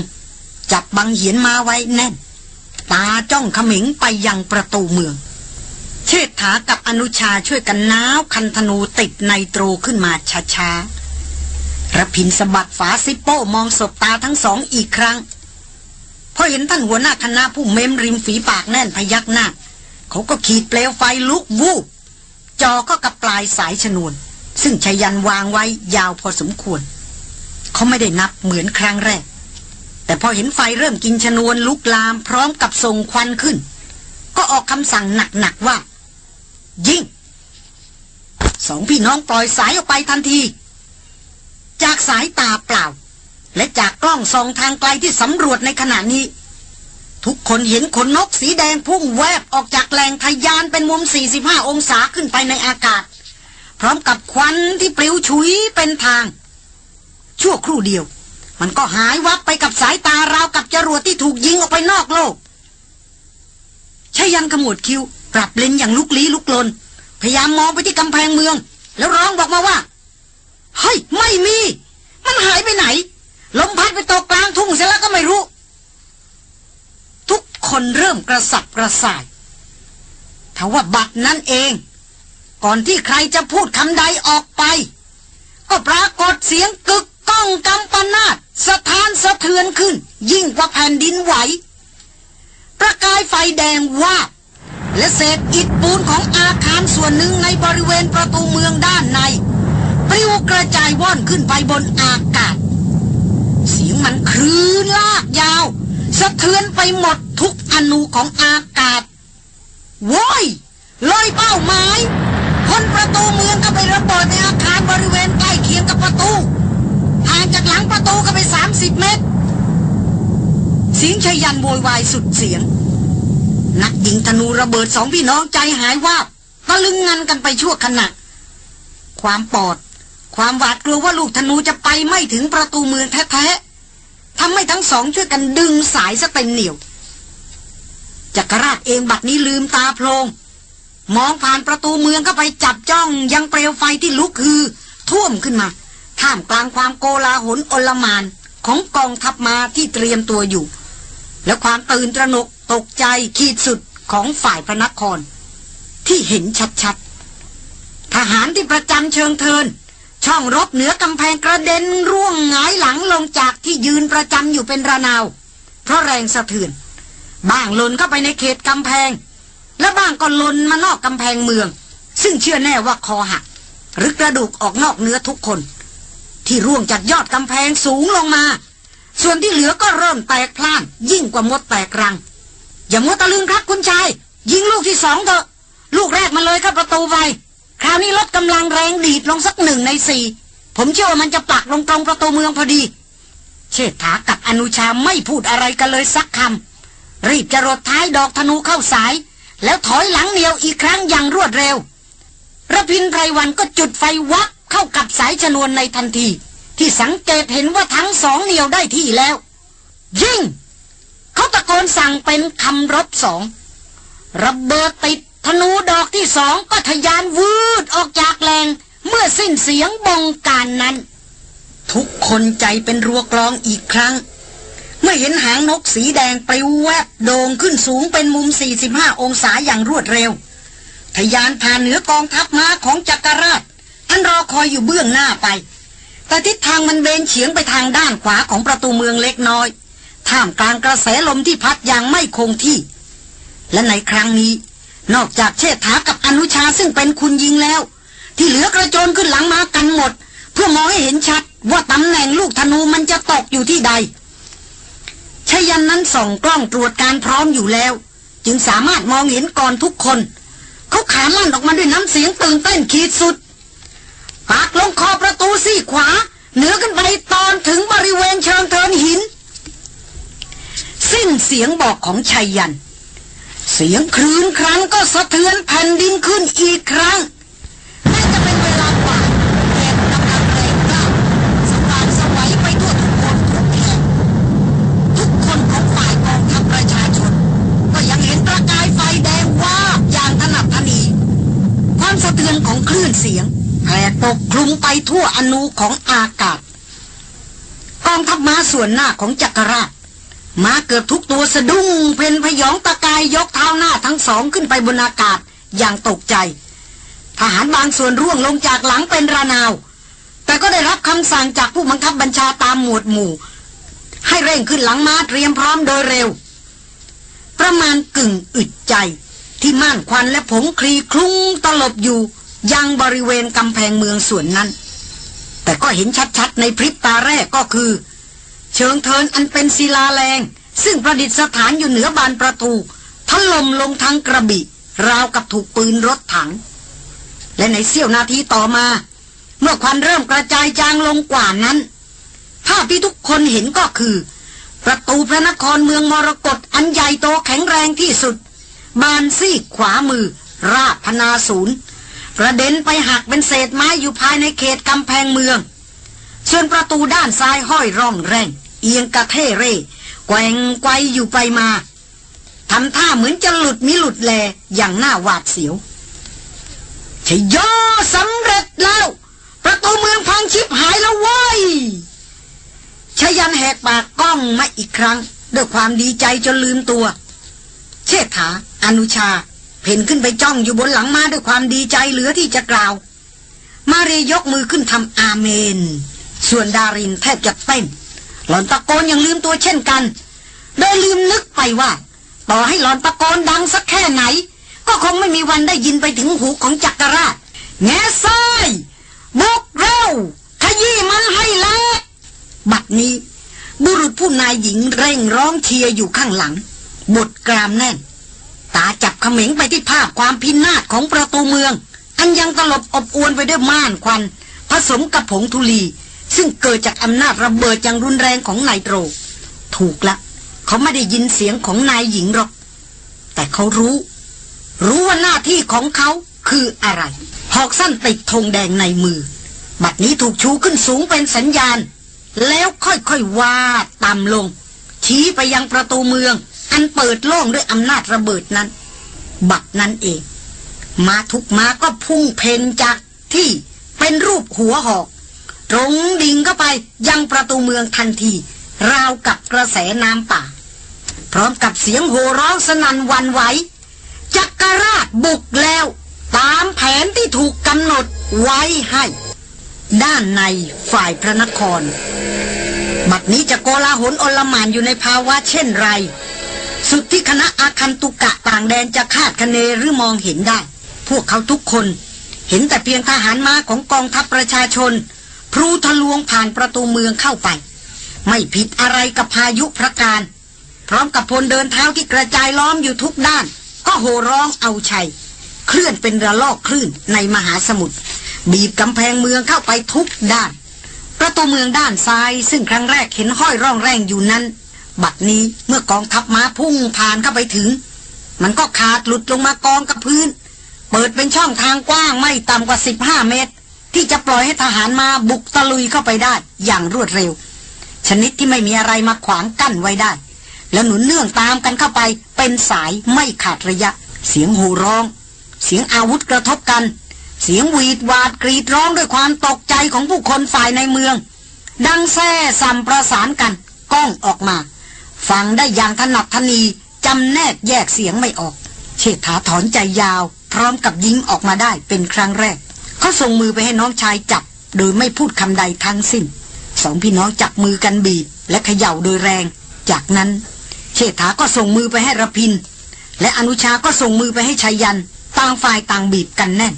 S1: จับบังเหียนมาไว้แน่น ตาจ้องขมิงไปยังประตูเมือง เชิดฐากับอนุชาช่วยกันน้าวคันธนูติดในตรูขึ้นมาช้าๆระพินสะบัดฝาซิปโป้มองสบตาทั้งสองอีกครั้งพอเห็นท่านหัวหน้าคณะผู้เม้มริมฝีปากแน่นพยักหน้า เขาก็ขีดเปลวไฟลุกวูบจอก็กับปลายสายชนวนซึ่งชายันวางไว้ยาวพอสมควร เขาไม่ได้นับเหมือนครั้งแรก แต่พอเห็นไฟเริ่มกินชนวนลุกลามพร้อมกับส่งควันขึ้น ก็ออกคำสั่งหนักๆว่า ยิงสองพี่น้องปล่อยสายออกไปทันที จากสายตาเปล่า และจากกล้องส่องทางไกลที่สำรวจในขณะนี้ ทุกคนเห็นขนนกสีแดงพุ่งแวบออกจากแหล่งทยานเป็นมุม 45 องศาขึ้นไปในอากาศร้อมกับควันที่ปลิวฉุยเป็นทาง ชั่วครู่เดียว มันก็หายวับไปกับสายตาราว กับจรวดที่ถูกยิงออกไปนอกโลกชายันขมวดคิ้ว ปรับเลนอย่างลุกลี้ลุกลน พยายามมองไปที่กำแพงเมือง แล้วร้องบอกมาว่า เฮ้ยไม่มี มันหายไปไหน ลมพัดไปตกกลางทุ่ง เสียแล้วก็ไม่รู้ ทุกคนเริ่มกระสับกระส่ายทว่าบัตรนั้นเองก่อนที่ใครจะพูดคำใดออกไป ก็ปรากฏเสียงกึกก้องกำปนาตสถานสะเทือนขึ้นยิ่งกว่าแผ่นดินไหว ประกายไฟแดงวาบและเศษอิฐปูนของอาคารส่วนหนึ่งในบริเวณประตูเมืองด้านในปลิวกระจายว่อนขึ้นไปบนอากาศ เสียงมันคลื่นลากยาว สะเทือนไปหมดทุกอนูของอากาศ โว้ยลอยเป้าหมายพ้นประตูเมืองก็ไประเบิดในอาคารบริเวณใกล้เคียงกับประตูห่างจากหลังประตูก็ไป 30 เมตร เสียงชายันโวยวายสุดเสียง นักยิงธนูระเบิดสองพี่น้องใจหายวาบตะลึงงันกันไปชั่วขณะ ความปอด ความหวาดกลัวว่าลูกธนูจะไปไม่ถึงประตูเมืองแท้ๆ ทำให้ทั้งสองช่วยกันดึงสายสเต็มเหนียวจักรราชเองบัดนี้ลืมตาโพลงมองผ่านประตูเมืองก็ไปจับจ้องยังเปลวไฟที่ลุกคือท่วมขึ้นมาท่ามกลางความโกลาหลอลมาน ของกองทัพมาที่เตรียมตัวอยู่ และความตื่นตระหนกตกใจขีดสุดของฝ่ายพระนคร ที่เห็นชัดๆทหารที่ประจำเชิงเทิน ช่องรบเหนือกำแพงกระเด็นร่วงหงายหลังลงจากที่ยืนประจำอยู่เป็นระนาว เพราะแรงสะเทือนบ้างหล่นเข้าไปในเขตกำแพงและบ้างก็ลนมานอกกำแพงเมือง ซึ่งเชื่อแน่ว่าคอหัก หรือกระดูกออกนอกเนื้อทุกคน ที่ร่วงจากยอดกำแพงสูงลงมา ส่วนที่เหลือก็เริ่มแตกพล่านยิ่งกว่ามดแตกรัง อย่ามัวตะลึงครับคุณชายยิงลูกที่สองเถอะลูกแรกมาเลยครับประตูไปคราวนี้ลดกำลังแรงดีดลงสักหนึ่งในสี่ผมเชื่อว่ามันจะปักลงตรงประตูเมืองพอดีเชษฐากับอนุชาไม่พูดอะไรกันเลยสักคำรีบจะรดท้ายดอกธนูเข้าสายแล้วถอยหลังเหนียวอีกครั้งอย่างรวดเร็วระพินไพรวันก็จุดไฟวักเข้ากับสายชนวนในทันที ที่สังเกตเห็นว่าทั้งสองเหนียวได้ที่แล้ว ยิ่ง เขาตะโกนสั่งเป็นคำรบสองระเบิดติดธนูดอกที่สองก็ทยานวืดออกจากแรงเมื่อสิ้นเสียงบงการนั้น ทุกคนใจเป็นรัวกรองอีกครั้งเมื่อเห็นหางนกสีแดงปลิวแวบโด่งขึ้นสูงเป็นมุม 45 องศาอย่างรวดเร็วทยานผ่านเหนือกองทัพม้าของจักรราชอันรอคอยอยู่เบื้องหน้าไป แต่ทิศทางมันเบนเฉียงไปทางด้านขวาของประตูเมืองเล็กน้อย ท่ามกลางกระแสลมที่พัดอย่างไม่คงที่ และในครั้งนี้ นอกจากเชษฐากับอนุชาซึ่งเป็นคุณยิงแล้ว ที่เหลือกระโจนขึ้นหลังม้ากันหมดเพื่อมองให้เห็นชัดว่าตำแหน่งลูกธนูมันจะตกอยู่ที่ใดชยันนั้นส่องกล้องตรวจการพร้อมอยู่แล้ว จึงสามารถมองเห็นก่อนทุกคน เขาขาลั่นออกมาด้วยน้ำเสียงตื่นเต้นขีดสุด ปากลงคอประตูซี่ขวา เหนือขึ้นไปตอนถึงบริเวณเชิงเทินหินสิ้นเสียงบอกของชัยยัน เสียงคลื่นครั้งก็สะเทือนแผ่นดินขึ้นอีกครั้งคลื่นเสียงแผ่ปกคลุมไปทั่วอนุของอากาศกองทัพม้าส่วนหน้าของจักรราชม้าเกือบทุกตัวสะดุ้งเพนพยองตะกายยกเท้าหน้าทั้งสองขึ้นไปบนอากาศอย่างตกใจ ทหารบางส่วนร่วงลงจากหลังเป็นระนาว แต่ก็ได้รับคำสั่งจากผู้บังคับบัญชาตามหมวดหมู่ ให้เร่งขึ้นหลังม้าเตรียมพร้อมโดยเร็ว ประมาณกึ่งอึดใจ ที่ม่านควันและผงคลีคลุ้งตลบอยู่ยังบริเวณกำแพงเมืองส่วนนั้น แต่ก็เห็นชัดๆในพริบตาแรกก็คือ เชิงเทินอันเป็นศิลาแรง ซึ่งประดิษฐานอยู่เหนือบานประตูทลมลงทางกระบี่ราวกับถูกปืนรถถัง และในเสี้ยวนาทีต่อมา เมื่อควันเริ่มกระจายจางลงกว่านั้นภาพที่ทุกคนเห็นก็คือ ประตูพระนครเมืองมรกตอันใหญ่โตแข็งแรงที่สุด บานซี่ขวามือ ราพนาศูนย์กระเด็นไปหักเป็นเศษไม้อยู่ภายในเขตกำแพงเมือง ส่วนประตูด้านซ้ายห้อยร่องแรง เอียงกระเทเร่แกว่งไกวอยู่ไปมาทำท่าเหมือนจะหลุดมิหลุดแลอย่างหน้าหวาดเสียวชยยอสำเร็จแล้ว ประตูเมืองพังชิบหายแล้วว้ยชยันแหกปากกล้องมาอีกครั้ง ด้วยความดีใจจนลืมตัว เชษฐา อนุชาเพ่นขึ้นไปจ้องอยู่บนหลังมาด้วยความดีใจเหลือที่จะกล่าว มาเรยกมือขึ้นทำอาเมน ส่วนดารินแทบจะเต้น หลอนตะโกนอย่างลืมตัวเช่นกัน โดยลืมนึกไปว่า ต่อให้หลอนตะโกนดังสักแค่ไหน ก็คงไม่มีวันได้ยินไปถึงหูของจักรราชแง่ซ้ายบุกเร็วขยี้มันให้แล้วบัดนี้ บุรุษผู้นายหญิงเร่งร้องเชียร์อยู่ข้างหลัง บทกรามแน่นตาจับเขมิงไปที่ภาพความพินาศของประตูเมือง อันยังตลบอบอวนไปด้วยม่านควัน ผสมกับผงธุลี ซึ่งเกิดจากอำนาจระเบิดอย่างรุนแรงของนายโตร ถูกละ เขาไม่ได้ยินเสียงของนายหญิงหรอก แต่เขารู้ รู้ว่าหน้าที่ของเขาคืออะไร หอกสั้นติดธงแดงในมือ บัดนี้ถูกชูขึ้นสูงเป็นสัญญาณ แล้วค่อยๆว่าต่ำลง ชี้ไปยังประตูเมืองอันเปิดโล่งด้วยอำนาจระเบิดนั้น บัดนั้นเองมาทุกมาก็พุ่งเพนจากที่เป็นรูปหัวหอก ตรงดิ่งเข้าไปยังประตูเมืองทันที ราวกับกระแสน้ำป่า พร้อมกับเสียงโห่ร้องสนั่นวันไหวจักรราชบุกแล้ว ตามแผนที่ถูกกำหนดไว้ให้ ด้านในฝ่ายพระนคร บัดนี้จะโกลาหลอลมานอยู่ในภาวะเช่นไรสุดที่คณะอาคันตุกะต่างแดนจะคาดคะเนหรือมองเห็นได้ พวกเขาทุกคน เห็นแต่เพียงทหารม้าของกองทัพประชาชนพลูทะลวงผ่านประตูเมืองเข้าไป ไม่ผิดอะไรกับพายุพระการ พร้อมกับพลเดินเท้าที่กระจายล้อมอยู่ทุกด้าน ก็โห่ร้องเอาชัย เคลื่อนเป็นระลอกคลื่นในมหาสมุทรบีบกำแพงเมืองเข้าไปทุกด้าน ประตูเมืองด้านซ้าย ซึ่งครั้งแรกเห็นห้อยร่องแรงอยู่นั้นบัดนี้เมื่อกองทัพม้าพุ่งผ่านเข้าไปถึง มันก็ขาดหลุดลงมากองกับพื้น เปิดเป็นช่องทางกว้างไม่ต่ำกว่า 15 เมตร ที่จะปล่อยให้ทหารมาบุกตะลุยเข้าไปได้อย่างรวดเร็ว ชนิดที่ไม่มีอะไรมาขวางกั้นไว้ได้ แล้วหนุนเนื่องตามกันเข้าไป เป็นสายไม่ขาดระยะ เสียงโห่ร้อง เสียงอาวุธกระทบกัน เสียงหวีดวาดกรีดร้องด้วยความตกใจของผู้คนฝ่ายในเมือง ดังแซ่สัมประสานกัน ก้องออกมาฟังได้อย่างถนัดทนีจำแนกแยกเสียงไม่ออกเชษฐาถอนใจยาว พร้อมกับยิงออกมาได้เป็นครั้งแรกเขาส่งมือไปให้น้องชายจับ โดยไม่พูดคำใดทั้งสิ้น สองพี่น้องจับมือกันบีบและเขย่าโดยแรง จากนั้นเชษฐาก็ส่งมือไปให้ระพินและอนุชาก็ส่งมือไปให้ชายันต่างฝ่ายต่างบีบกันแน่น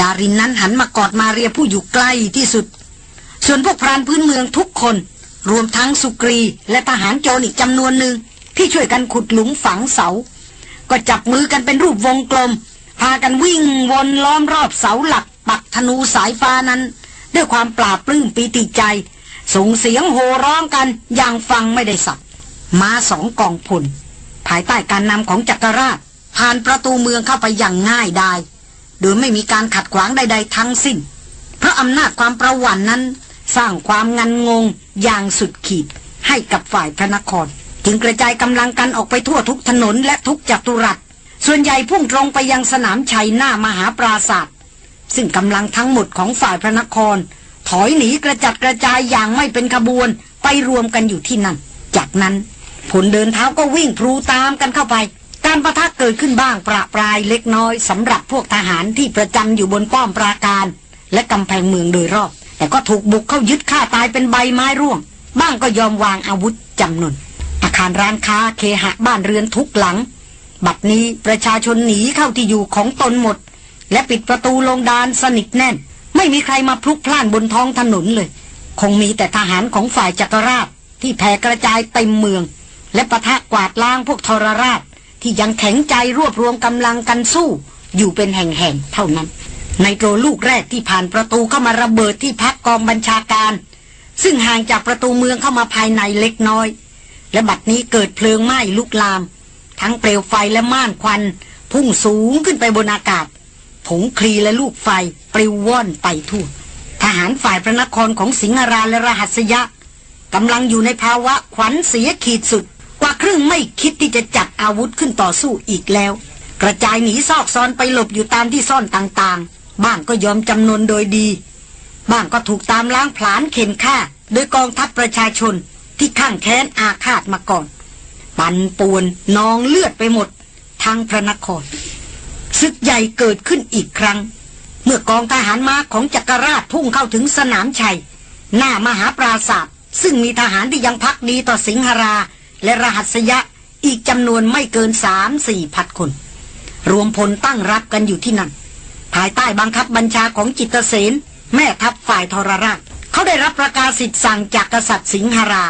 S1: ดารินนั้นหันมากอดมาเรียผู้อยู่ใกล้ที่สุดส่วนพวกพรานพื้นเมืองทุกคนรวมทั้งสุกรีและทหารโจรอีกจำนวนหนึ่ง ที่ช่วยกันขุดหลุมฝังเสา ก็จับมือกันเป็นรูปวงกลม พากันวิ่งวนล้อมรอบเสาหลัก ปักธนูสายฟ้านั้น ด้วยความปราบปลื้มปีติใจส่งเสียงโห่ร้องกัน อย่างฟังไม่ได้สับมาสองกองพลภายใต้การนำของจักรราช ผ่านประตูเมืองเข้าไปอย่างง่ายดายโดยไม่มีการขัดขวางใดๆทั้งสิ้นเพราะอำนาจความประวันนั้นสร้างความงันงง อย่างสุดขีดให้กับฝ่ายพระนครจึงกระจายกำลังกันออกไปทั่วทุกถนน และทุกจัตุรัส ส่วนใหญ่พุ่งตรงไปยังสนามชัยหน้ามหาปราศาสตร์ซึ่งกำลังทั้งหมดของฝ่ายพระนคร ถอยหนีกระจัดกระจายอย่างไม่เป็นขบวน ไปรวมกันอยู่ที่นั่น จากนั้น ผลเดินเท้าก็วิ่งพลูตามกันเข้าไป การประทะเกิดขึ้นบ้างประปรายเล็กน้อยสำหรับพวกทหารที่ประจำอยู่บนป้อมปราการ และกำแพงเมืองโดยรอบแต่ก็ถูกบุกเข้ายึดฆ่าตายเป็นใบไม้ร่วง บ้างก็ยอมวางอาวุธจำนวนอาคารร้านค้า เคหะบ้านเรือนทุกหลัง บัดนี้ประชาชนหนีเข้าที่อยู่ของตนหมด และปิดประตูลงดานสนิทแน่น ไม่มีใครมาพลุกพล่านบนท้องถนนเลย คงมีแต่ทหารของฝ่ายจักรราชที่แผ่กระจายเต็มเมือง และประทะกวาดล้างพวกทรราช ที่ยังแข็งใจรวบรวมกำลังกันสู้ อยู่เป็นแห่งๆ เท่านั้นในโตรลูกแรกที่ผ่านประตูเข้ามาระเบิดที่พักกองบัญชาการ ซึ่งห่างจากประตูเมืองเข้ามาภายในเล็กน้อย และบัดนี้เกิดเพลิงไหม้ลุกลาม ทั้งเปลวไฟและม่านควันพุ่งสูงขึ้นไปบนอากาศ ผงคลีและลูกไฟปลิวว่อนไปทั่วทหารฝ่ายพระนครของสิงหราและรหัสยะ กำลังอยู่ในภาวะขวัญเสียขีดสุด กว่าครึ่งไม่คิดที่จะจับอาวุธขึ้นต่อสู้อีกแล้ว กระจายหนีซอกซอนไปหลบอยู่ตามที่ซ่อนต่างบ้างก็ยอมจำนนโดยดี บ้างก็ถูกตามล้างผลาญเข็นฆ่า โดยกองทัพประชาชนที่ข้างแค้นอาฆาตมาก่อน ปันปวนนองเลือดไปหมดทางพระนครศึกใหญ่เกิดขึ้นอีกครั้ง เมื่อกองทหารม้าของจักรราชพุ่งเข้าถึงสนามชัย หน้ามหาปราศาสตร์ซึ่งมีทหารที่ยังพักดีต่อสิงหราและรหัสยะอีกจำนวนไม่เกินสามสี่พันคน รวมพลตั้งรับกันอยู่ที่นั่นภายใต้บังคับบัญชาของจิตเสนแม่ทัพฝ่ายทรราช เขาได้รับประกาศสิทธิ์สั่งจากกษัตริย์สิงหรา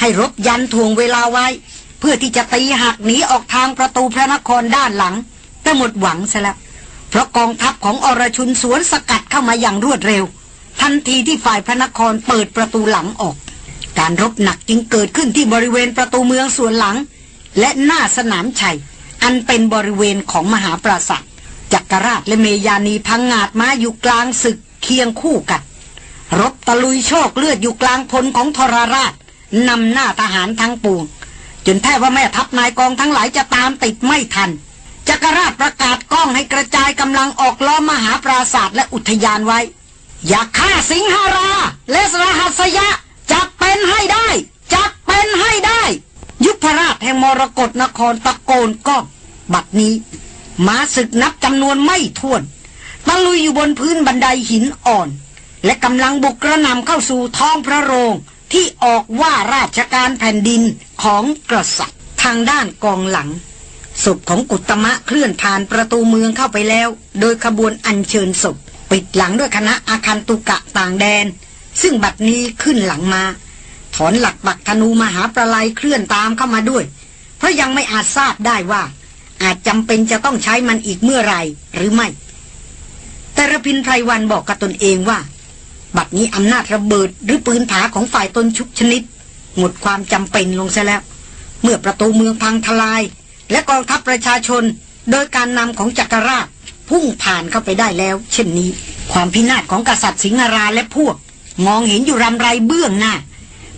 S1: ให้รบยันทวงเวลาไว้ เพื่อที่จะตีหักหนีออกทางประตูพระนครด้านหลัง แต่หมดหวังซะแล้วเพราะกองทัพของอรชุนสวนสกัดเข้ามาอย่างรวดเร็ว ทันทีที่ฝ่ายพระนครเปิดประตูหลังออก การรบหนักจึงเกิดขึ้นที่บริเวณประตูเมืองส่วนหลัง และหน้าสนามชัยอันเป็นบริเวณของมหาปราสาทจักรราชและเมยานีพังงาดมา อยู่กลางศึกเคียงคู่กันรบตะลุยโชคเลือดอยู่กลางพลของทรราชนำหน้าทหารทั้งปวงจนแทบว่าแม่ทัพนายกองทั้งหลายจะตามติดไม่ทันจักรราชประกาศกล้องให้กระจายกำลังออกล้อมมหาปราศาสตร์และอุทยานไว้ อย่าฆ่าสิงหารา และสรหัสยะจับเป็นให้ได้จับเป็นให้ได้ ยุพรราชแห่งมรกรนครตะโกนก้องบัดนี้มาศึกนับจำนวนไม่ถ้วนตะลุยอยู่บนพื้นบันไดหินอ่อน และกำลังบุกกระนำเข้าสู่ท้องพระโรง ที่ออกว่าราชการแผ่นดินของกษัตริย์ทางด้านกองหลัง ศพของกุตมะเคลื่อนผ่านประตูเมืองเข้าไปแล้ว โดยขบวนอัญเชิญศพปิดหลังด้วยคณะอาคันตุกะต่างแดน ซึ่งบัดนี้ขึ้นหลังมาถอนหลักบักธนูมหาประลายเคลื่อนตามเข้ามาด้วย เพราะยังไม่อาจทราบได้ว่าอาจจำเป็นจะต้องใช้มันอีกเมื่อไรหรือไม่ แต่ระพินไพรวันบอกกับตนเองว่าบัดนี้อำนาจระเบิดหรือปืนผาของฝ่ายตนชุกชนิด หมดความจำเป็นลงซะแล้ว เมื่อประตูเมืองพังทลาย และกองทัพประชาชน โดยการนำของจักรราชพุ่งผ่านเข้าไปได้แล้ว เช่นนี้ ความพินาศของกษัตริย์สิงหราและพวก มองเห็นอยู่รำไรเบื้องหน้า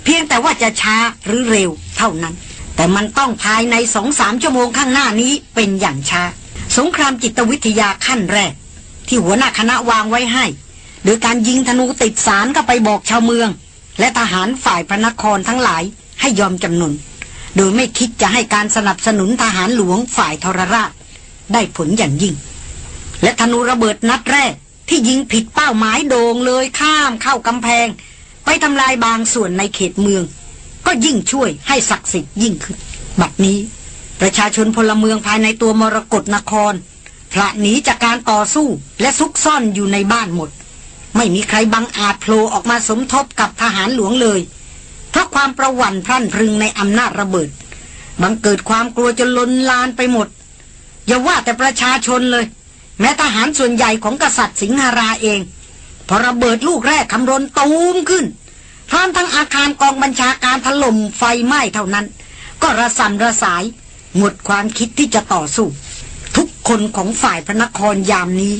S1: เพียงแต่ว่าจะช้าหรือเร็วเท่านั้นแต่มันต้องภายในสองสามชั่วโมงข้างหน้านี้เป็นอย่างช้าสงครามจิตวิทยาขั้นแรกที่หัวหน้าคณะวางไว้ให้ โดยการยิงธนูติดสารก็ไปบอกชาวเมือง และทหารฝ่ายพระนครทั้งหลายให้ยอมจำนนโดยไม่คิดจะให้การสนับสนุนทหารหลวงฝ่ายทรราชได้ผลอย่างยิ่ง และธนูระเบิดนัดแรกที่ยิงผิดเป้าหมายโด่งเลยข้ามเข้ากำแพง ไปทำลายบางส่วนในเขตเมืองก็ยิ่งช่วยให้ศักดิ์สิทธิ์ยิ่งขึ้น บัดนี้ ประชาชนพลเมืองภายในตัวมรกรนครพระหนีจากการต่อสู้และซุกซ่อนอยู่ในบ้านหมด ไม่มีใครบังอาจโผล่ออกมาสมทบกับทหารหลวงเลย เพราะความประวัติพรั่นพรึงในอำนาจระเบิด บังเกิดความกลัวจนล้นลานไปหมด อย่าว่าแต่ประชาชนเลย แม้ทหารส่วนใหญ่ของกษัตริย์สิงหราเองพอระเบิดลูกแรกคำรนตูมขึ้นพร้อมทั้งอาคารกองบัญชาการถล่มไฟไหม้เท่านั้น ก็ระสำระสาย หมดความคิดที่จะต่อสู้ ทุกคนของฝ่ายพระนครยามนี้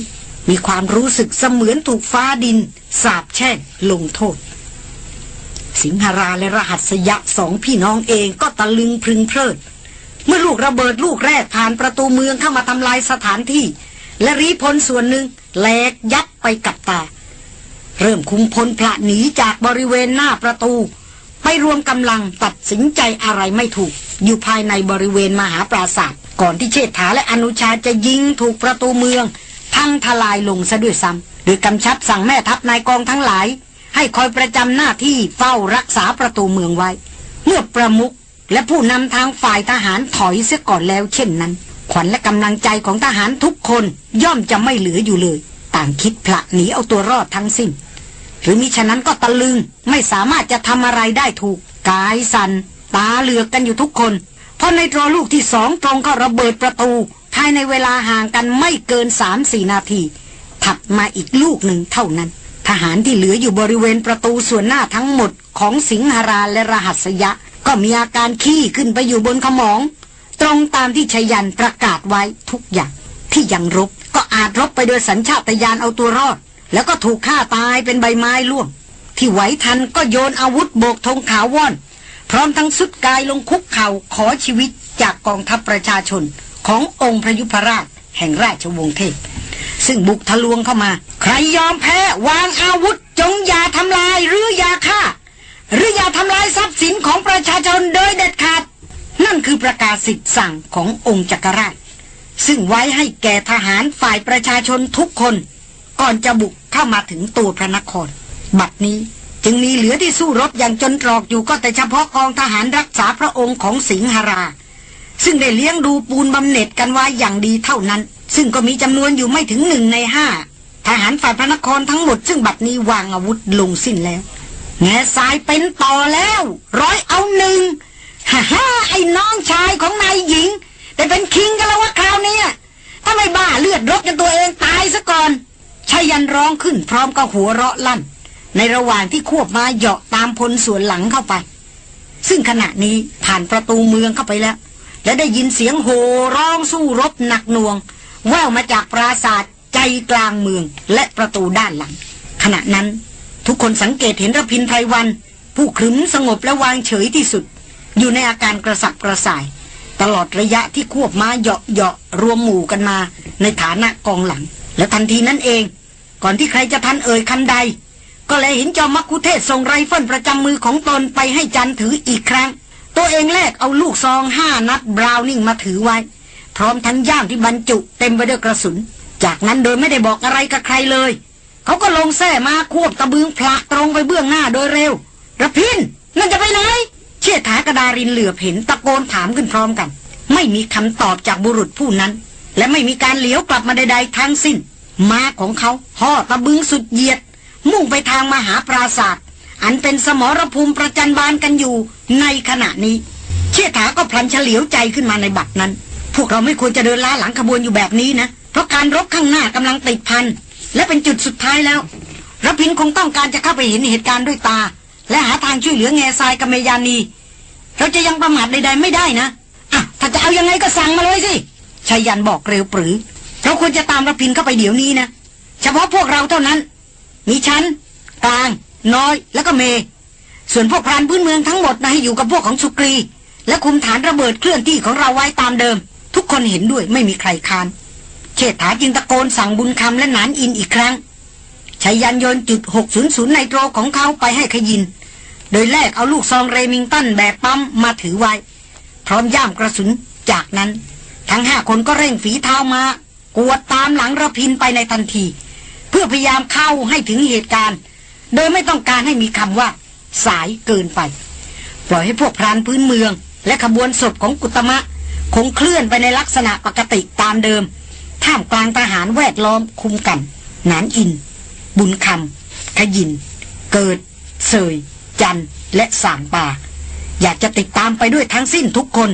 S1: มีความรู้สึกเสมือนถูกฟ้าดิน สาบแช่งลงโทษ สิงหราและรหัสยะสองพี่น้องเองก็ตะลึงพึงเพลิด เมื่อลูกระเบิดลูกแรกผ่านประตูเมืองเข้ามาทำลายสถานที่ และรีพลส่วนหนึ่งแหลกยับไปกับตาเริ่มคุ้มพลพระหนีจากบริเวณหน้าประตูไปรวมกำลังตัดสินใจอะไรไม่ถูก อยู่ภายในบริเวณมหาปราสาท ก่อนที่เชษฐาและอนุชาจะยิงถูกประตูเมืองทั้งทลายลงซะด้วยซ้ำโดยกำชับสั่งแม่ทัพนายกองทั้งหลาย ให้คอยประจำหน้าที่เฝ้ารักษาประตูเมืองไว้ เมื่อประมุขและผู้นำทางฝ่ายทหารถอยเสียก่อนแล้ว เช่นนั้น ขวัญและกำลังใจของทหารทุกคนย่อมจะไม่เหลืออยู่เลย ต่างคิดพละหนีเอาตัวรอดทั้งสิ้นหรือมิฉะนั้นก็ตะลึง ไม่สามารถจะทำอะไรได้ถูก กายสัน่นตาเหลือกกันอยู่ทุกคน เพราะในตรลูกที่สองตรงก็ระเบิดประตู ภายในเวลาห่างกันไม่เกินสามสี่นาทีถัดมาอีกลูกหนึ่งเท่านั้น ทหารที่เหลืออยู่บริเวณประตูส่วนหน้าทั้งหมดของสิงหราและรหัสยะ ก็มีอาการขี้ขึ้นไปอยู่บนขมอง ตรงตามที่ชยันประกาศไว้ทุกอย่าง ที่ยังรบก็อาจรบไปโดยสัญชาตญาณเอาตัวรอดแล้วก็ถูกฆ่าตายเป็นใบไม้ร่วงที่ไหวทันก็โยนอาวุธโบกธงขาวว่อน พร้อมทั้งสุดกายลงคุกเข่าขอชีวิตจากกองทัพประชาชนขององค์พระยุพราชแห่งราชวงศ์เทพ ซึ่งบุกทะลวงเข้ามา ใครยอมแพ้วางอาวุธ จงอย่าทำลายหรืออย่าฆ่า หรืออย่าทำลายทรัพย์สินของประชาชน โดยเด็ดขาด นั่นคือประกาศสิทธิ์สั่งขององค์จักรราช ซึ่งไว้ให้แก่ทหารฝ่ายประชาชนทุกคนก่อนจะบุกเข้ามาถึงตัวพระนคร บัดนี้จึงมีเหลือที่สู้รบอย่างจนตรอกอยู่ก็แต่เฉพาะกองทหารรักษาพระองค์ของสิงหรา ซึ่งได้เลี้ยงดูปูนบำเหน็จกันไว้อย่างดีเท่านั้น ซึ่งก็มีจำนวนอยู่ไม่ถึงหนึ่งในห้า ทหารฝ่ายพระนครทั้งหมด ซึ่งบัดนี้วางอาวุธลงสิ้นแล้วแง่สายเป็นต่อแล้ว ร้อยเอาหนึ่งฮ่าฮ่าไอ้น้องชายของนายหญิงแต่เป็นคิงกันแล้วว่าคราวนี้ถ้าไม่บ้าเลือดรบจนตัวเองตายซะก่อนชายันร้องขึ้นพร้อมกับหัวเราะลั่น ในระหว่างที่ควบมาเหาะตามพลสวนหลังเข้าไป ซึ่งขณะนี้ผ่านประตูเมืองเข้าไปแล้ว และได้ยินเสียงโห่ร้องสู้รบหนักหน่วงแว่วมาจากปราสาทใจกลางเมืองและประตูด้านหลัง ขณะนั้น ทุกคนสังเกตเห็นระพินไพรวัน ผู้ขรึมสงบและวางเฉยที่สุด อยู่ในอาการกระสับกระส่าย ตลอดระยะที่ควบม้าเหาะเหาะรวมหมู่กันมาในฐานะกองหลังและทันทีนั้นเอง ก่อนที่ใครจะทันเอ่ยคำใด ก็เลยเห็นจอมมักคุเทศส่งไรเฟิลประจำมือของตนไปให้จันถืออีกครั้ง ตัวเองแรกเอาลูกซองห้านัดบราวนิ่งมาถือไว้ พร้อมทั้งย่ามที่บรรจุเต็มไปด้วยกระสุน จากนั้นโดยไม่ได้บอกอะไรกับใครเลย เขาก็ลงแท่มา ควบตะบึงผลักตรงไปเบื้องหน้าโดยเร็วระพินนั่นจะไปไหนเชี่ยถากระดารินเหลือเห็นตะโกนถามขึ้นพร้อมกันไม่มีคำตอบจากบุรุษผู้นั้นและไม่มีการเหลียวกลับมาใดๆทั้งสิ้นม้าของเขาห่อตะบึงสุดเหยียด มุ่งไปทางมหาปราศาสตร์อันเป็นสมรภูมิประจันบานกันอยู่ในขณะนี้ เชี่ยถาก็พลันเฉลียวใจขึ้นมาในบัดนั้น พวกเราไม่ควรจะเดินล้าหลังขบวนอยู่แบบนี้นะ เพราะการรบข้างหน้ากำลังติดพันและเป็นจุดสุดท้ายแล้วรพินคงต้องการจะเข้าไปเห็นเหตุการณ์ด้วยตา และหาทางช่วยเหลือแง่ทรายกับเมยานีเราจะยังประมาทใดๆ ไม่ได้นะอ่ะถ้าจะเอายังไงก็สั่งมาเลยสิชายันบอกเร็วปรือ เราควรจะตามรพินเข้าไปเดี๋ยวนี้นะ เฉพาะพวกเราเท่านั้น มีฉันกลาง น้อย แล้วก็เม ส่วนพวกพรานพื้นเมืองทั้งหมดนะให้อยู่กับพวกของสุกรี และคุมฐานระเบิดเคลื่อนที่ของเราไว้ตามเดิม ทุกคนเห็นด้วยไม่มีใครค้านเชษฐาจึงตะโกนสั่งบุญคำและนานอินอีกครั้งชายันโยนจุด600ไนโตรของเขาไปให้ขยินโดยแลกเอาลูกซองเรมิงตันแบบปั๊มมาถือไว้ พร้อมย่ามกระสุนจากนั้นทั้งห้าคนก็เร่งฝีเท้ามากวดตามหลังระพินไปในทันที เพื่อพยายามเข้าให้ถึงเหตุการณ์ โดยไม่ต้องการให้มีคำว่า สายเกินไป ปล่อยให้พวกพรานพื้นเมืองและขบวนศพของกุตมะ คงเคลื่อนไปในลักษณะปกติตามเดิมท่ามกลางทหารแวดล้อมคุมกันนานอิน บุญคำขยิน เกิด เสย จัน และสางป่าอยากจะติดตามไปด้วยทั้งสิ้นทุกคน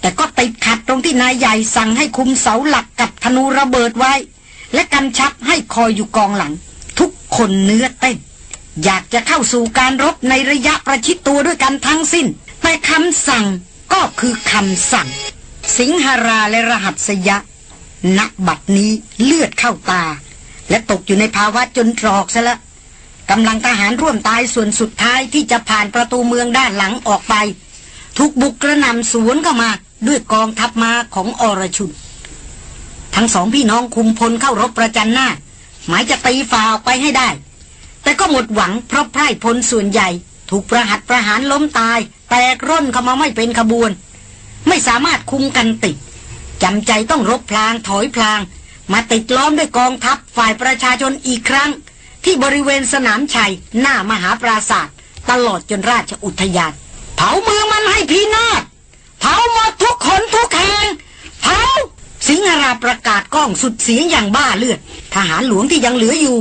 S1: แต่ก็ติดขัดตรงที่นายใหญ่สั่งให้คุมเสาหลักกับธนูระเบิดไว้ และกันชับให้คอยอยู่กองหลัง ทุกคนเนื้อเต้น อยากจะเข้าสู่การรบในระยะประชิดตัวด้วยกันทั้งสิ้นแต่คำสั่งก็คือคำสั่ง สิงหราและรหัสยะนักบัดนี้เลือดเข้าตา และตกอยู่ในภาวะจนตรอกซะละกำลังทหารร่วมตายส่วนสุดท้ายที่จะผ่านประตูเมืองด้านหลังออกไปถูกบุกกระนำสวนเข้ามาด้วยกองทัพมาของอรชุน ทั้งสองพี่น้องคุมพลเข้ารบประจันหน้า หมายจะตีฝ่าออกไปให้ได้ แต่ก็หมดหวังเพราะไพร่พลส่วนใหญ่ ถูกประหัตประหารล้มตาย แตกร่นเข้ามาไม่เป็นขบวน ไม่สามารถคุมกันติด จำใจต้องรบพลาง ถอยพลาง มาติดล้อมด้วยกองทัพ ฝ่ายประชาชนอีกครั้ง ที่บริเวณสนามชัย หน้ามหาปราศาสตร์ตลอดจนราชอุทยานเผาเมืองมันให้พินาศเผาหมดทุกคนทุกแห่งเผาสิงหราประกาศก้องสุดเสียงอย่างบ้าเลือด ทหารหลวงที่ยังเหลืออยู่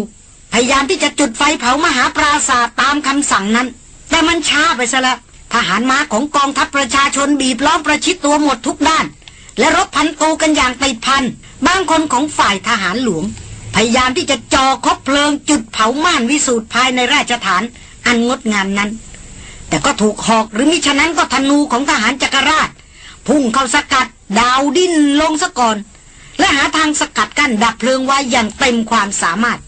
S1: พยายามที่จะจุดไฟเผามหาปราสาทตามคำสั่งนั้นแต่มันช้าไปซะแล้วทหารม้าของกองทัพประชาชนบีบ ล้อมประชิดตัวหมดทุกด้าน และรบพันตูกันอย่างติดพันบางคนของฝ่ายทหารหลวงพยายามที่จะจอคบเพลิงจุดเผาม่านวิสูตรภายในราชฐานอันงดงามนนั้นแต่ก็ถูกหอก หรือมิฉะนั้นก็ธนูของทหารจักรราชพุ่งเข้าสกัดดาวดิ้นลงซะก่อน และหาทางสกัดกั้นดับเพลิงไว้อย่างเต็มความสามารถ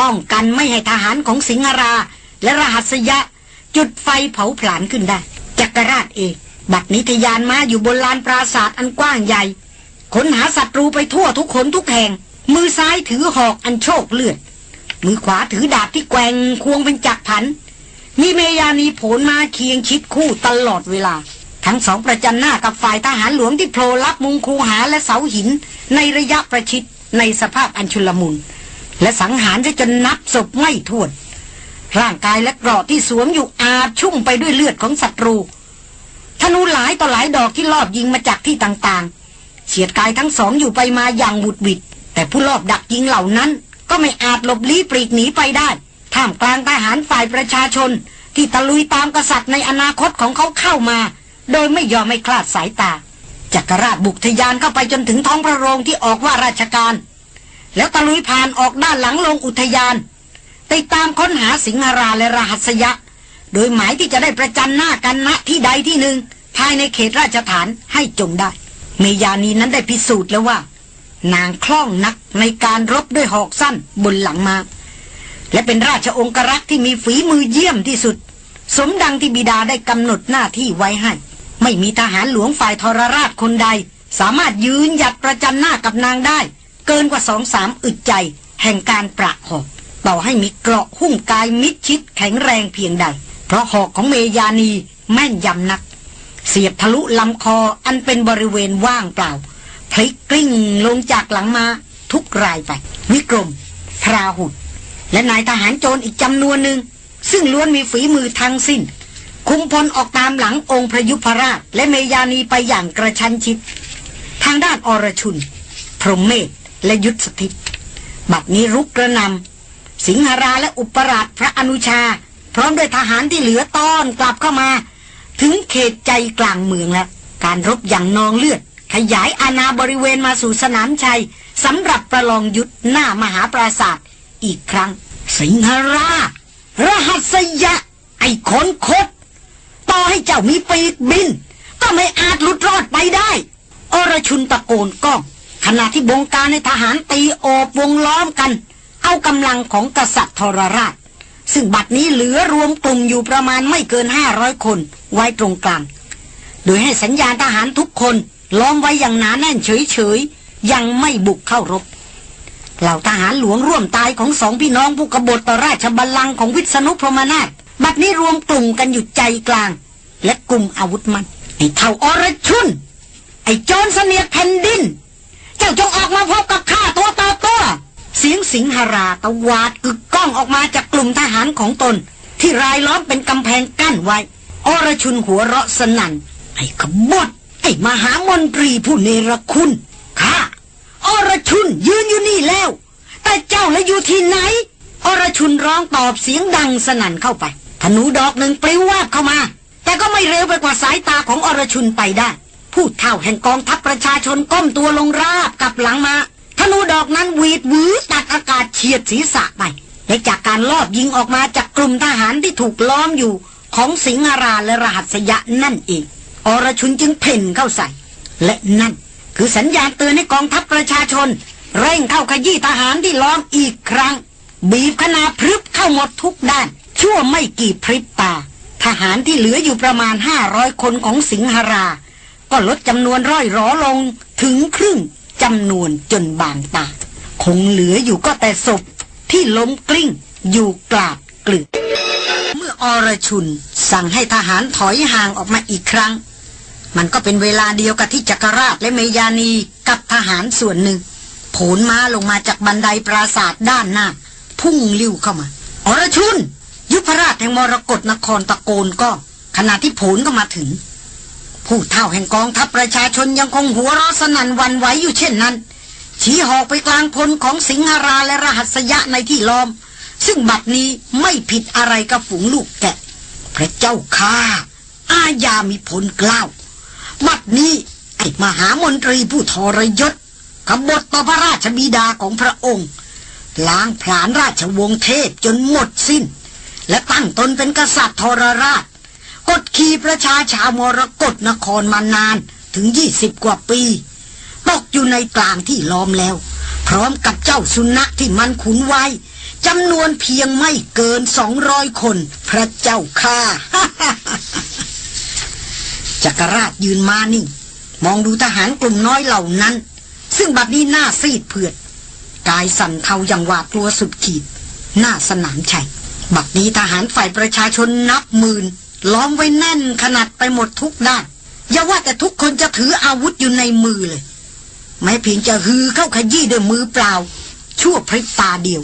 S1: ป้องกันไม่ให้ทหารของสิงหรา และรหัสยะจุดไฟเผาผลาญขึ้นได้ จักรราชเอง บัดนิทยานมาอยู่บนลานปราศาสตร์อันกว้างใหญ่ค้นหาศัตรูไปทั่วทุกคนทุกแห่ง มือซ้ายถือหอกอันโชคเลือดมือขวาถือดาบที่แกว่งควงเป็นจักรพันมีเมยานีผลมาเคียงชิดคู่ตลอดเวลา ทั้งสองประจันหน้ากับฝ่ายทหารหลวงที่โผล่รับมุงคูหาและเสาหินในระยะประชิด ในสภาพอันชุลมุนและสังหารจะจนนับศพไม่ถ้วนร่างกายและกรอที่สวมอยู่อาบชุ่มไปด้วยเลือดของศัตรู ธนูหลายต่อหลายดอกที่ลอบยิงมาจากที่ต่างๆเฉียดกายทั้งสองอยู่ไปมาอย่างบุดบิดแต่ผู้ลอบดักยิงเหล่านั้น ก็ไม่อาจหลบลี้ปลีกหนีไปได้ท่ามกลางทหารฝ่ายประชาชนที่ตะลุยตามกษัตริย์ในอนาคตของเขาเข้ามา โดยไม่ยอมไม่คลาดสายตาจักรราชบุกทยานเข้าไปจนถึงท้องพระโรงที่ออกว่าราชการ แล้วตะลุยผ่านออกด้านหลังลงอุทยานติดตามค้นหาสิงหราและรหัสยะ โดยหมายที่จะได้ประจันหน้ากันณที่ใดที่หนึ่ง ภายในเขตราชฐานให้จงได้ เมยานีนั้นได้พิสูจน์แล้วว่า นางคล่องนักในการรบด้วยหอกสั้นบนหลังมา้าและเป็นราชองครักษ์ที่มีฝีมือเยี่ยมที่สุด สมดังที่บิดาได้กำหนดหน้าที่ไว้ให้ ไม่มีทหารหลวงฝ่ายทรราชคนใด สามารถยืนหยัดประจันหน้ากับนางได้ เกินกว่าสองสามอึดใจแห่งการประหอกต่อให้มีเกราะหุ้มกายมิดชิดแข็งแรงเพียงใด เพราะหอกของเมยานีแม่นยำนัก เสียบทะลุลำคออันเป็นบริเวณว่างเปล่าพลิกกลิ้งลงจากหลังมา ทุกรายไปวิกรมพราหุดและนายทหารโจรอีกจำนวนหนึ่ง ซึ่งล้วนมีฝีมือทั้งสิ้น คุมพลออกตามหลังองค์พระยุพราชและเมยานีไปอย่างกระชั้นชิด ทางด้านอรชุนพรหมเมธและยุทธสถิตบัดนี้รุกกระนำสิงหราและอุปราชพระอนุชา พร้อมด้วยทหารที่เหลือต้อนกลับเข้ามา ถึงเขตใจกลางเมืองแล้วการรบอย่างนองเลือด ขยายอาณาบริเวณมาสู่สนามชัยสำหรับประลองยุทธหน้ามหาปราศาสตร์อีกครั้งสิงหรา รหัสยะ ไอ้ขนคดต่อให้เจ้ามีปีกบิน ก็ไม่อาจหลุดรอดไปได้ อรชุนตะโกนก้อง ขณะที่บงการในทหารตีโอบวงล้อมกัน เอากำลังของกษัตริย์ทรราช ซึ่งบัดนี้เหลือรวมกลุ่มอยู่ประมาณไม่เกินห้าร้อยคนไว้ตรงกลาง โดยให้สัญญาณทหารทุกคน ล้อมไว้อย่างหนาแน่นเฉยๆ ยังไม่บุกเข้ารบเหล่าทหารหลวงร่วมตายของสองพี่น้องผู้กบฏต่อราชบัลลังก์ของวิษณุพรหมนาถบัดนี้รวมกลุ่มกันอยู่ใจกลาง และกลุ่มอาวุธมัน ไอ้เท่าอรชุน ไอ้จอเสนียแผ่นดิน เจ้าจงออกมาพบกับข้าตัวต่อตัวเสียงสิงหราตะวาดกึกก้องออกมาจากกลุ่มทหารของตน ที่รายล้อมเป็นกำแพงกั้นไว้ อรชุนหัวเราะสนั่น ไอ้ขบฏไอ้มหามนตรีผู้เนรคุณข้าอรชุนยืนอยู่นี่แล้ว แต่เจ้าและอยู่ที่ไหน อรชุนร้องตอบเสียงดังสนั่นเข้าไป ธนูดอกหนึ่งปลิววาบเข้ามา แต่ก็ไม่เร็วไปกว่าสายตาของอรชุนไปได้ผู้เท่าแห่งกองทัพประชาชนก้มตัวลงราบกับหลังมาธนูดอกนั้นหวีดวือตัดอากาศเฉียดศีรษะไปและจากการลอบยิงออกมาจากกลุ่มทหารที่ถูกล้อมอยู่ ของสิงหราและรหัสยะนั่นเองอรชุนจึงเพ่นเข้าใส่ และนั่นคือสัญญาณเตือนให้กองทัพประชาชน เร่งเข้าขยี้ทหารที่ล้อมอีกครั้ง บีบคณาพรึบเข้าหมดทุกด้าน ชั่วไม่กี่พริบตา ทหารที่เหลืออยู่ประมาณ 500 คนของสิงหรา ก็ลดจำนวนร้อยรอลงถึงครึ่งจำนวนจนบางตาคงเหลืออยู่ก็แต่ศพที่ล้มกลิ้งอยู่กลาดกลืนเมื่ออรชุนสั่งให้ทหารถอยห่างออกมาอีกครั้งมันก็เป็นเวลาเดียวกับที่จักรราชและเมยานีกับทหารส่วนหนึ่งโผลมาลงมาจากบันไดปราศาสด้านหน้า พุ่งลิ้วเข้ามา อรชุน ยุพราชแห่งมรกรนครตะโกนก็ขณะที่โผลก็มาถึง ผู้เท่าแห่งกองทัพประชาชนยังคงหัวรอะสนั่นวันไหวอยู่เช่นนั้นชี้หอกไปกลางพลของสิงหราและรหัสยะในที่ล้อม ซึ่งบัดนี้ไม่ผิดอะไรกับฝูงลูกแกะพระเจ้าข้าอาญามีผลกล้าวบัดนี้ ไอ้มหามนตรีผู้ทรยศขบฏต่อพระราชบิดาของพระองค์ ล้างผลาญราชวงศ์เทพจนหมดสิ้น และตั้งตนเป็นกษัตริย์ทรราชกดขี่ประชาชาวมรกรนครมานานถึงยี่สิบกว่าปีตกอยู่ในกลางที่ล้อมแล้ว พร้อมกับเจ้าสุนัขที่มันขุนไวจำนวนเพียงไม่เกินสองร้อยคนพระเจ้าค่าจักรราชยืนมานิ่งมองดูทหารกลุ่มน้อยเหล่านั้น ซึ่งบัดนี้หน้าซีดเผือด กายสั่นเทาอย่างหวาดกลัวสุดขีดหน้าสนามชัย บัดนี้ทหารฝ่ายประชาชนนับหมื่นล้อมไว้แน่นขนาดไปหมดทุกด้านอย่าว่าแต่ทุกคนจะถืออาวุธอยู่ในมือเลยแม้เพียงจะฮือเข้าขยี้ด้วยมือเปล่า ชั่วพริบตาเดียว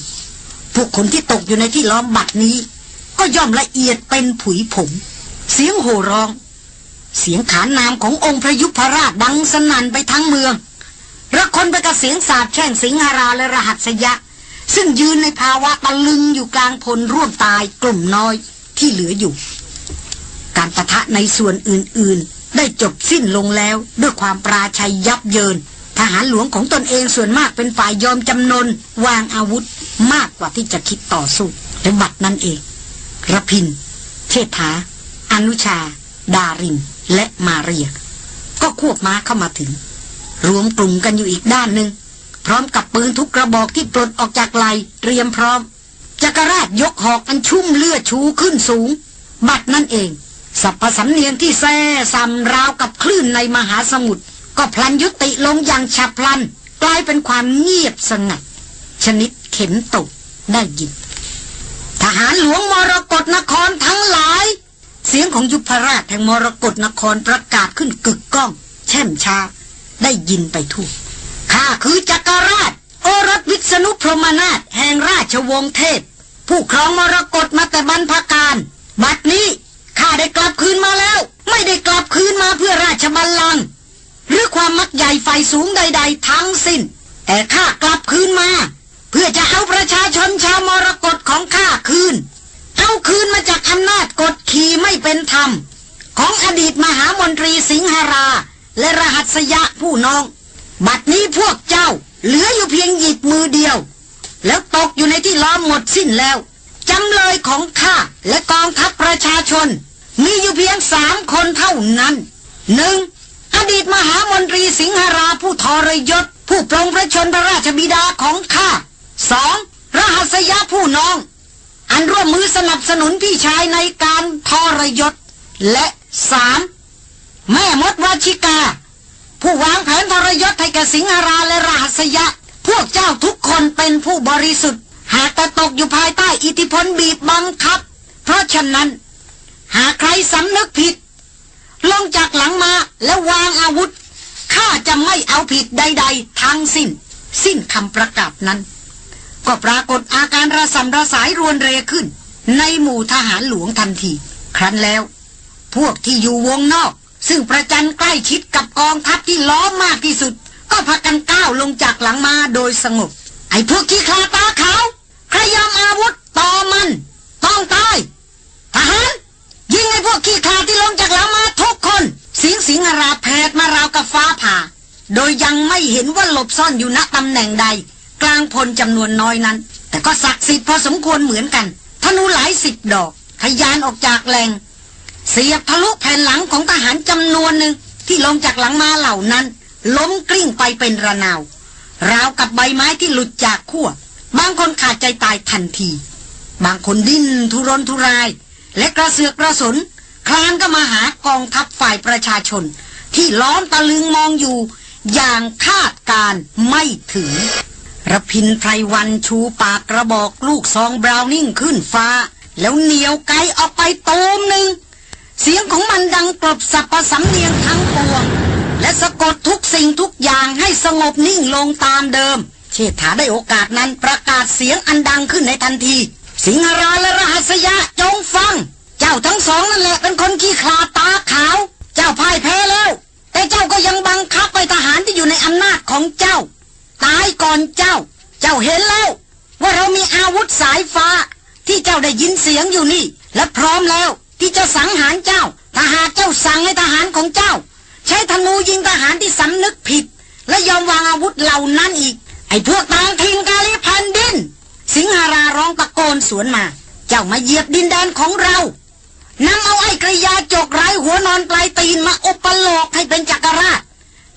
S1: พวกคนที่ตกอยู่ในที่ล้อมบัดนี้ ก็ย่อมละเอียดเป็นผุยผงเสียงโห่ร้องเสียงขานนามขององค์พระยุพราชดังสนั่นไปทั้งเมืองระคนไปกับเสียงสาบแช่งสิงหาราและรหัสยะ ซึ่งยืนในภาวะตะลึงอยู่กลางพลร่วมตายกลุ่มน้อยที่เหลืออยู่ การประทะในส่วนอื่นๆ ได้จบสิ้นลงแล้วด้วยความปราชัยยับเยิน ทหารหลวงของตนเองส่วนมากเป็นฝ่ายยอมจำนน วางอาวุธมากกว่าที่จะคิดต่อสู้และบัดนั่นเองระพินเชษฐาอนุชาดารินและมาเรียก็ควบม้าเข้ามาถึง รวมกลุ่มกันอยู่อีกด้านหนึ่ง พร้อมกับปืนทุกกระบอกที่ปลดออกจากไหลเตรียมพร้อมจักรราชยกหอกอันชุ่มเลือดชูขึ้นสูง บัดนั่นเอง สัพสันเนียงที่แซ่ซำราวกับคลื่นในมหาสมุทรก็พลันยุติลงอย่างฉับพลัน กลายเป็นความเงียบสงัด ชนิดเข็มตกได้ยินทหารหลวงมรกรนครทั้งหลายเสียงของยุพราชแห่งมรกรนครประกาศขึ้นกึกก้อง แช่มช้า ได้ยินไปทั่วข้าคือจักรราชโอรสวิษณุพรหมนาฏแห่งราชวงศ์เทพ ผู้ครองมรกรมาแต่บรรพการบัดนี้ข้าได้กลับคืนมาแล้ว ไม่ได้กลับคืนมาเพื่อราชบัลลังก์หรือความมักใหญ่ไฟสูงใด ๆ ทั้งสิ้น แต่ข้ากลับคืนมา เพื่อจะเอาประชาชนชาวมรกรของข้าคืนเอาคืนมาจากอำนาจกดขี่ไม่เป็นธรรม ของอดีตมหามนตรีสิงหรา และรหัสยะผู้น้อง บัดนี้พวกเจ้า เหลืออยู่เพียงหยิบมือเดียว แล้วตกอยู่ในที่ล้อมหมดสิ้นแล้วจำเลยของข้าและกองทัพประชาชน มีอยู่เพียงสามคนเท่านั้นหนึ่งอดีตมหามนตรีสิงหราผู้ทรยศ ผู้ปรงพระชนพระราชบิดาของข้าสองรหัสยะผู้น้องอันร่วมมือสนับสนุนพี่ชายในการทรยศ และสามแม่มดวชิกา ผู้วางแผนทรยศให้กับสิงหราและราษยะ พวกเจ้าทุกคนเป็นผู้บริสุทธิ์ หากแต่ตกอยู่ภายใต้อิทธิพลบีบบังคับ เพราะฉะนั้น หากใครสำนึกผิด ลงจากหลังมาและวางอาวุธข้าจะไม่เอาผิดใด ๆทั้งสิ้น สิ้นคำประกาศนั้นก็ปรากฏอาการระสำระสายรวนเรขึ้น ในหมู่ทหารหลวงทันทีครั้นแล้ว พวกที่อยู่วงนอก ซึ่งประจันใกล้ชิดกับกองทัพที่ล้อมมากที่สุด ก็พากันก้าวลงจากหลังมาโดยสงบ ไอ้พวกขี้คลาตาเขาใครยอมอาวุธต่อมัน ต้องตายทหารยิงไอ้พวกขี้คลาที่ลงจากหลังมาทุกคนสิงสิงราแพดมาราวกับฟ้าผ่า โดยยังไม่เห็นว่าหลบซ่อนอยู่ณตำแหน่งใดกลางพลจำนวนน้อยนั้น แต่ก็ศักดิ์สิทธิ์พอสมควรเหมือนกันธนูหลายสิบดอกทยานออกจากแหลงเสียบทะลุแผ่นหลังของทหารจำนวนหนึ่งที่ลงจากหลังมาเหล่านั้น ล้มกลิ้งไปเป็นระนาว ราวกับใบไม้ที่หลุดจากขั้วบางคนขาดใจตายทันที บางคนดิ้น ทุรนทุราย และกระเสือกกระสนคลานก็มาหากองทัพฝ่ายประชาชน ที่ล้อมตะลึงมองอยู่อย่างคาดการไม่ถึงระพินไพรวัน ชูปากกระบอกลูกซองบราวนิ่งขึ้นฟ้า แล้วเหนียวไกออกไปตูมหนึ่ง เสียงของมันดังกลบสับประสำเนียงทั้งปวง และสะกดทุกสิ่งทุกอย่างให้สงบนิ่งลงตามเดิมเชษฐาได้โอกาสนั้นประกาศเสียงอันดังขึ้นในทันที สิงหราและรหัสยะ จงฟัง เจ้าทั้งสองนั่นแหละเป็นคนขี้คลาตาขาวเจ้าพ่ายแพ้แล้ว แต่เจ้าก็ยังบังคับไปทหารที่อยู่ในอำนาจของเจ้าตายก่อนเจ้า เจ้าเห็นแล้วว่าเรามีอาวุธสายฟ้าที่เจ้าได้ยินเสียงอยู่นี่ และพร้อมแล้วที่จะสังหารเจ้าถ้าหากเจ้าสั่งให้ทหารของเจ้า ใช้ธนูยิงทหารที่สำนึกผิด และยอมวางอาวุธเหล่านั้นอีกไอ้พวกต่างทิงกาลิพันดินสิงหาราร้องตะโกนสวนมา เจ้ามาเหยียบดินแดนของเรานำเอาไอ้กระยาจกไร้หัวนอนปลายตีนมาอุปโลกให้เป็นจักรราช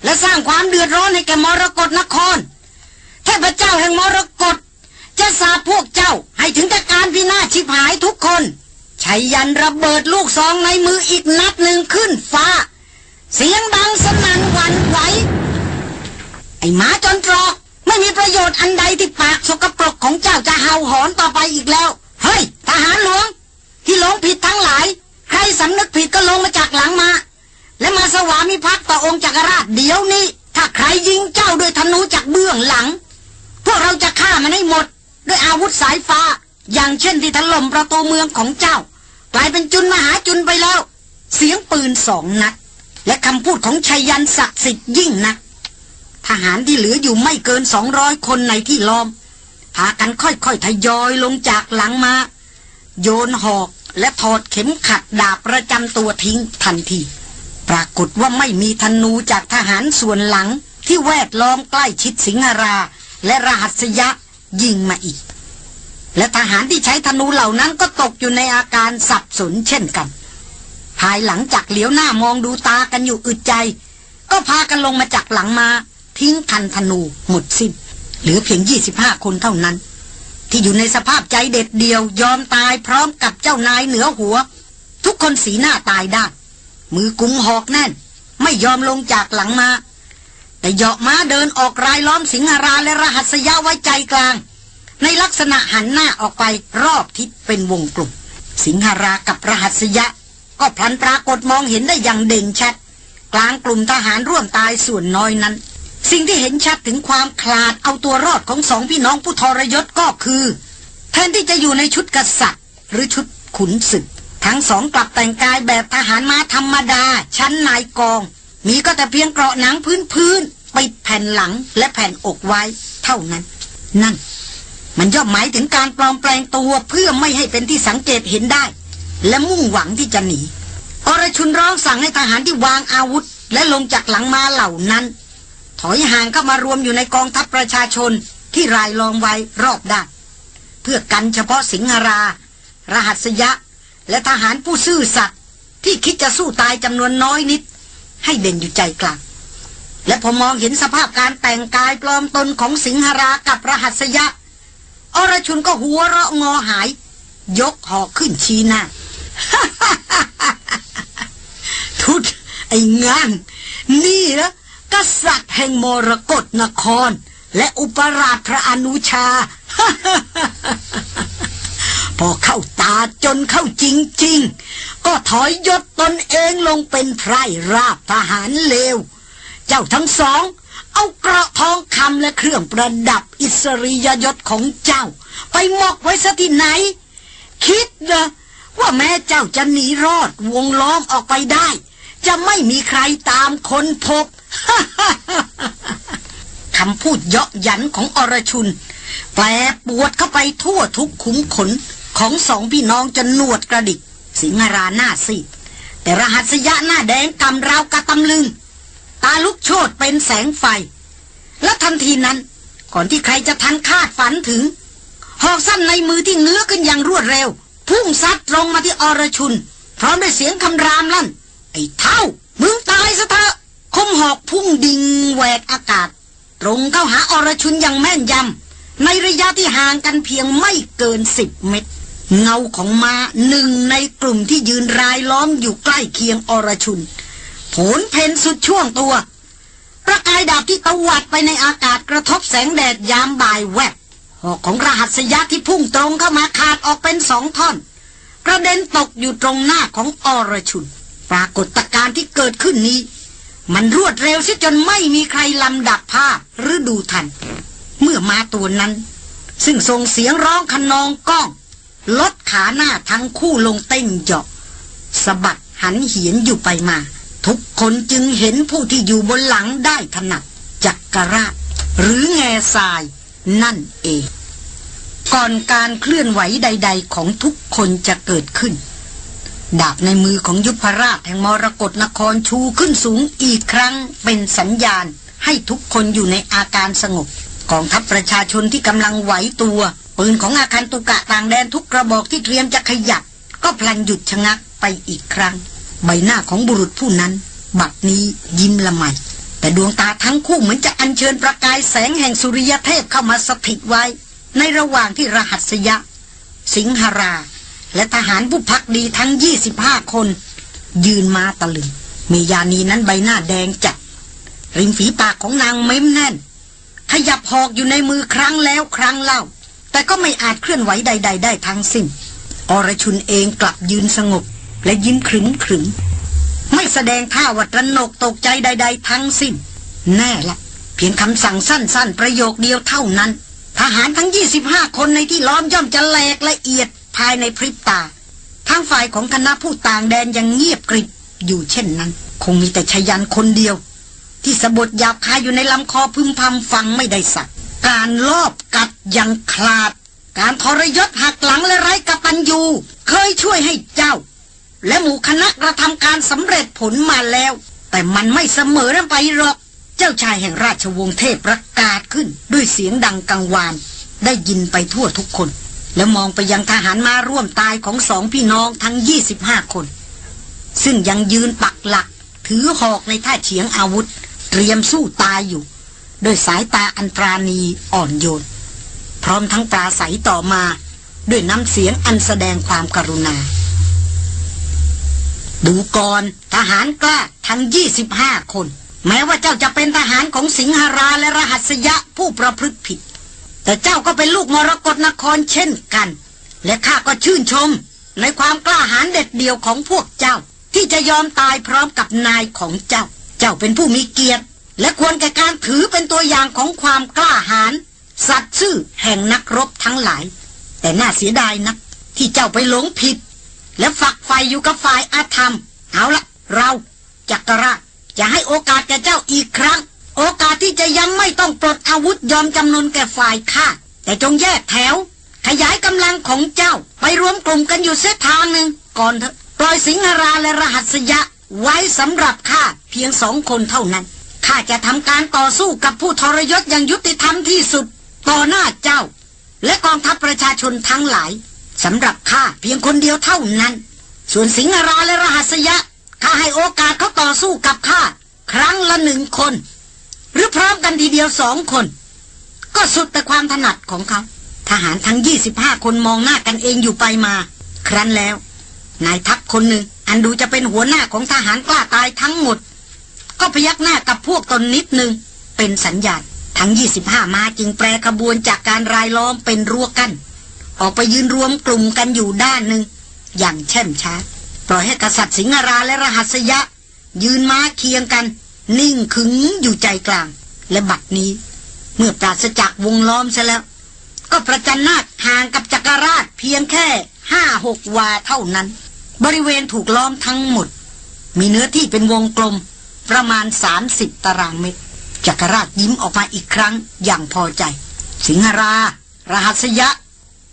S1: และสร้างความเดือดร้อนให้แก่มรกรนครเทพเจ้าแห่งมรกรจะสาพวกเจ้าให้ถึงแต่การพินาศชิบหายทุกคนชัยยันระเบิดลูกซองในมืออีกนัดหนึ่งขึ้นฟ้า เสียงดังสนั่นหวั่นไหว ไอ้หมาจนตรอกไม่มีประโยชน์อันใดที่ปากสกปรกของเจ้าจะเห่าหอนต่อไปอีกแล้ว เฮ้ยทหารหลวงที่หลงผิดทั้งหลายใครสำนึกผิดก็ลงมาจากหลังมาและมาสวามิภักดิ์ต่อองค์จักรราชเดี๋ยวนี้ ถ้าใครยิงเจ้าด้วยธนูจากเบื้องหลัง พวกเราจะฆ่ามันให้หมด ด้วยอาวุธสายฟ้า อย่างเช่นที่ถล่มประตูเมืองของเจ้า กลายเป็นจุนมหาจุนไปแล้ว เสียงปืนสองนัด และคำพูดของชัยยันศักดิ์สิทธิ์ยิ่งนะทหารที่เหลืออยู่ไม่เกินสองร้อยคนในที่ล้อมพากันค่อยๆทยอยลงจากหลังมาโยนหอกและถอดเข็มขัดดาบประจำตัวทิ้งทันทีรากฏว่าไม่มีธนูจากทหารส่วนหลังที่แวดล้อมใกล้ชิดสิงหราและรหัสยะยิงมาอีก และทหารที่ใช้ธนูเหล่านั้นก็ตกอยู่ในอาการสับสนเช่นกัน ภายหลังจากเหลียวหน้ามองดูตากันอยู่อึดใจ ก็พากันลงมาจากหลังมา ทิ้งคันธนูหมดสิ้นเหลือเพียง25คนเท่านั้นที่อยู่ในสภาพใจเด็ดเดียวยอมตายพร้อมกับเจ้านายเหนือหัว ทุกคนสีหน้าตายได้มือกุมหอกแน่น ไม่ยอมลงจากหลังมา แต่เหยาะม้าเดินออกรายล้อมสิงหราและรหัสยะไว้ใจกลาง ในลักษณะหันหน้าออกไปรอบทิศเป็นวงกลุ่ม สิงหรากับรหัสยะ ก็พลันปรากฏมองเห็นได้อย่างเด่นชัด กลางกลุ่มทหารร่วมตายส่วนน้อยนั้น สิ่งที่เห็นชัดถึงความคลาดเอาตัวรอดของสองพี่น้องผู้ทรยศก็คือ แทนที่จะอยู่ในชุดกษัตริย์ หรือชุดขุนศึกทั้งสองกลับแต่งกายแบบทหารม้าธรรมดาชั้นนายกอง มีก็แต่เพียงเกราะหนังพื้นพื้นปิดแผ่นหลังและแผ่นอกไว้เท่านั้น นั่น มันย่อมหมายถึงการปลอมแปลงตัวเพื่อไม่ให้เป็นที่สังเกตเห็นได้ และมุ่งหวังที่จะหนีอรชุนร้องสั่งให้ทหารที่วางอาวุธ และลงจากหลังมาเหล่านั้น ถอยห่างเข้ามารวมอยู่ในกองทัพประชาชนที่รายล้อมไว้รอบด้านเพื่อกันเฉพาะสิงหรา รหัสยะและทหารผู้ซื่อสัตย์ที่คิดจะสู้ตายจำนวนน้อยนิด ให้เด่นอยู่ใจกลาง และผมมองเห็นสภาพการแต่งกายปลอมตนของสิงหรากับรหัสยะ อรชุนก็หัวเราะงอหาย ยกหอกขึ้นชี้หน้าทุดไอ้งานนี่ละกษัตริย์แห่งมรกรนคร และอุปราชพระอนุชาพอเข้าตาจนเข้าจริงๆ ก็ถอยยศตนเองลงเป็นไพรราบทหารเลว เจ้าทั้งสองเอากระทองคำและเครื่องประดับอิสริยยศของเจ้า ไปหมกไว้สที่ไหน คิดนะว่าแม้เจ้าจะหนีรอดวงล้อมออกไปได้ จะไม่มีใครตามคนพบคำพูดเยาะยันของอรชุน แปลปวดเข้าไปทั่วทุกขุมขนของสองพี่น้องจะนวดกระดิกสิงหราหน้าซีดแต่รหัสยะหน้าแดงกำราวกระตำลึง ตาลุกโชดเป็นแสงไฟ และทันทีนั้น ก่อนที่ใครจะทันคาดฝันถึง หอกสั้นในมือที่เนื้อขึ้นอย่างรวดเร็ว พุ่งซัดตรงมาที่อรชุนพร้อมด้วยเสียงคำรามลั่น ไอ้เท่า มึงตายซะเถอะคมหอกพุ่งดิ่งแหวกอากาศ ตรงเข้าหาอรชุนอย่างแม่นยำในระยะที่ห่างกันเพียงไม่เกินสิบเมตรเงาของมาหนึ่งในกลุ่มที่ยืนรายล้อมอยู่ใกล้เคียงอรชุนผลเพนสุดช่วงตัว ประกายดาบที่ตวัดไปในอากาศกระทบแสงแดดยามบ่ายแวบหอกของรหัสยะที่พุ่งตรงเข้ามาขาดออกเป็นสองท่อนกระเด็นตกอยู่ตรงหน้าของอรชุน ปรากฏการณ์ที่เกิดขึ้นนี้ มันรวดเร็วซะจนไม่มีใครลำดับภาพหรือดูทันเมื่อมาตัวนั้น ซึ่งส่งเสียงร้องคันนองก้องลดขาหน้าทั้งคู่ลงเต้นหยอกสะบัดหันเหียนอยู่ไปมา ทุกคนจึงเห็นผู้ที่อยู่บนหลังได้ถนัดจักรราหรือแง่ทราย นั่นเอง ก่อนการเคลื่อนไหวใดๆ ของทุกคนจะเกิดขึ้น ดาบในมือของยุพรราชแห่งมรกรนครชูขึ้นสูงอีกครั้งเป็นสัญญาณให้ทุกคนอยู่ในอาการสงบ กองทัพประชาชนที่กำลังไหวตัวปืนของอาคารตุกะต่างแดนทุกกระบอกที่เตรียมจะขยับ ก็พลันหยุดชะงักไปอีกครั้ง ใบหน้าของบุรุษผู้นั้น บัดนี้ยิ้มละไมแต่ดวงตาทั้งคู่เหมือนจะอัญเชิญประกายแสงแห่งสุริยเทพเข้ามาสถิตไว้ ในระหว่างที่รหัสยะ สิงหรา และทหารผู้พักดีทั้ง 25 คน ยืนมาตะลึงเมยานีนั้นใบหน้าแดงจัดริมฝีปากของนางเม้มแน่น ขยับหอกอยู่ในมือครั้งแล้วครั้งเล่าแต่ก็ไม่อาจเคลื่อนไหวใด ๆ ได้ทั้งสิ้น อรชุนเองกลับยืนสงบ และยิ้มขรึมขรึมไม่แสดงท่าวัตรนกตกใจใด ๆ ทั้งสิ้น แน่ละ เพียงคำสั่งสั้น ๆประโยคเดียวเท่านั้น ทหารทั้ง 25คนในที่ล้อมย่อมจะแหลกละเอียด ภายในพริบตา ทั้งฝ่ายของคณะผู้ต่างแดนยังเงียบกริบอยู่เช่นนั้น คงมีแต่ชยันคนเดียว ที่สะบดหยาบคายอยู่ในลำคอพึมพำฟังไม่ได้สักการลอบกัดอย่างคลาด การทรยศหักหลังและไร้กตัญญูเคยช่วยให้เจ้า และหมู่คณะกระทำการสำเร็จผลมาแล้ว แต่มันไม่เสมอไปหรอก เจ้าชายแห่งราชวงศ์เทพประกาศขึ้น ด้วยเสียงดังกังวาน ได้ยินไปทั่วทุกคน แล้วมองไปยังทหารมาร่วมตายของสองพี่น้องทั้ง 25 คน ซึ่งยังยืนปักหลัก ถือหอกในท่าเฉียงอาวุธ เตรียมสู้ตายอยู่โดยสายตาอันปราณีอ่อนโยนพร้อมทั้งปราใสาต่อมา ด้วยน้ำเสียงอันแสดงความกรุณาดูก่อนทหารกล้าทั้ง 25 คน แม้ว่าเจ้าจะเป็นทหารของสิงหราและรหัสยะผู้ประพฤติผิด แต่เจ้าก็เป็นลูกมรกรนครเช่นกัน และข้าก็ชื่นชม ในความกล้าหาญเด็ดเดี่ยวของพวกเจ้าที่จะยอมตายพร้อมกับนายของเจ้า เจ้าเป็นผู้มีเกียรติและควรแก่การถือเป็นตัวอย่างของความกล้าหาญสัตว์ซื่อแห่งนักรบทั้งหลาย แต่น่าเสียดายนะที่เจ้าไปหลงผิด และฝักไฟอยู่กับฝ่ายอาธรรม เอาละ เราจักรราชจะให้โอกาสแก่เจ้าอีกครั้ง โอกาสที่จะยังไม่ต้องปลดอาวุธยอมจำนนแก่ฝ่ายข้าแต่จงแยกแถว ขยายกำลังของเจ้าไปรวมกลุ่มกันอยู่เส้นทางหนึ่งก่อนเถอะปล่อยสิงหราและรหัสยะไว้สำหรับข้าเพียงสองคนเท่านั้นข้าจะทำการต่อสู้กับผู้ทรยศอย่างยุติธรรมที่สุดต่อหน้าเจ้า และกองทัพประชาชนทั้งหลายสำหรับข้าเพียงคนเดียวเท่านั้น ส่วนสิงหราและรหัสยะ ข้าให้โอกาสเขาต่อสู้กับข้าครั้งละหนึ่งคน หรือพร้อมกันทีเดียวสองคน ก็สุดแต่ความถนัดของเขา ทหารทั้ง25คนมองหน้ากันเองอยู่ไปมาครั้นแล้วนายทัพคนหนึ่งอันดูจะเป็นหัวหน้าของทหารกล้าตายทั้งหมดก็พยักหน้ากับพวกตนนิดนึง เป็นสัญญาณทั้ง 25มาจึงแปรขบวนจากการรายล้อมเป็นรั้วกัน้นออกไปยืนรวมกลุ่มกันอยู่ด้านหนึ่ง อย่างเช่มช้าปล่อยให้กษัตริย์สิงหราและรหัสยะ ยืนม้าเคียงกัน นิ่งขึงอยู่ใจกลาง และบัดนี้ เมื่อปราศจากวงล้อมซะแล้ว ก็ประจันนาห่างกับจักรราชเพียงแค่ห้าหกวาเท่านั้น บริเวณถูกล้อมทั้งหมด มีเนื้อที่เป็นวงกลมประมาณ 30 ตารางเมตรจักรราชยิ้มออกมาอีกครั้งอย่างพอใจ สิงหรา รหัสยะ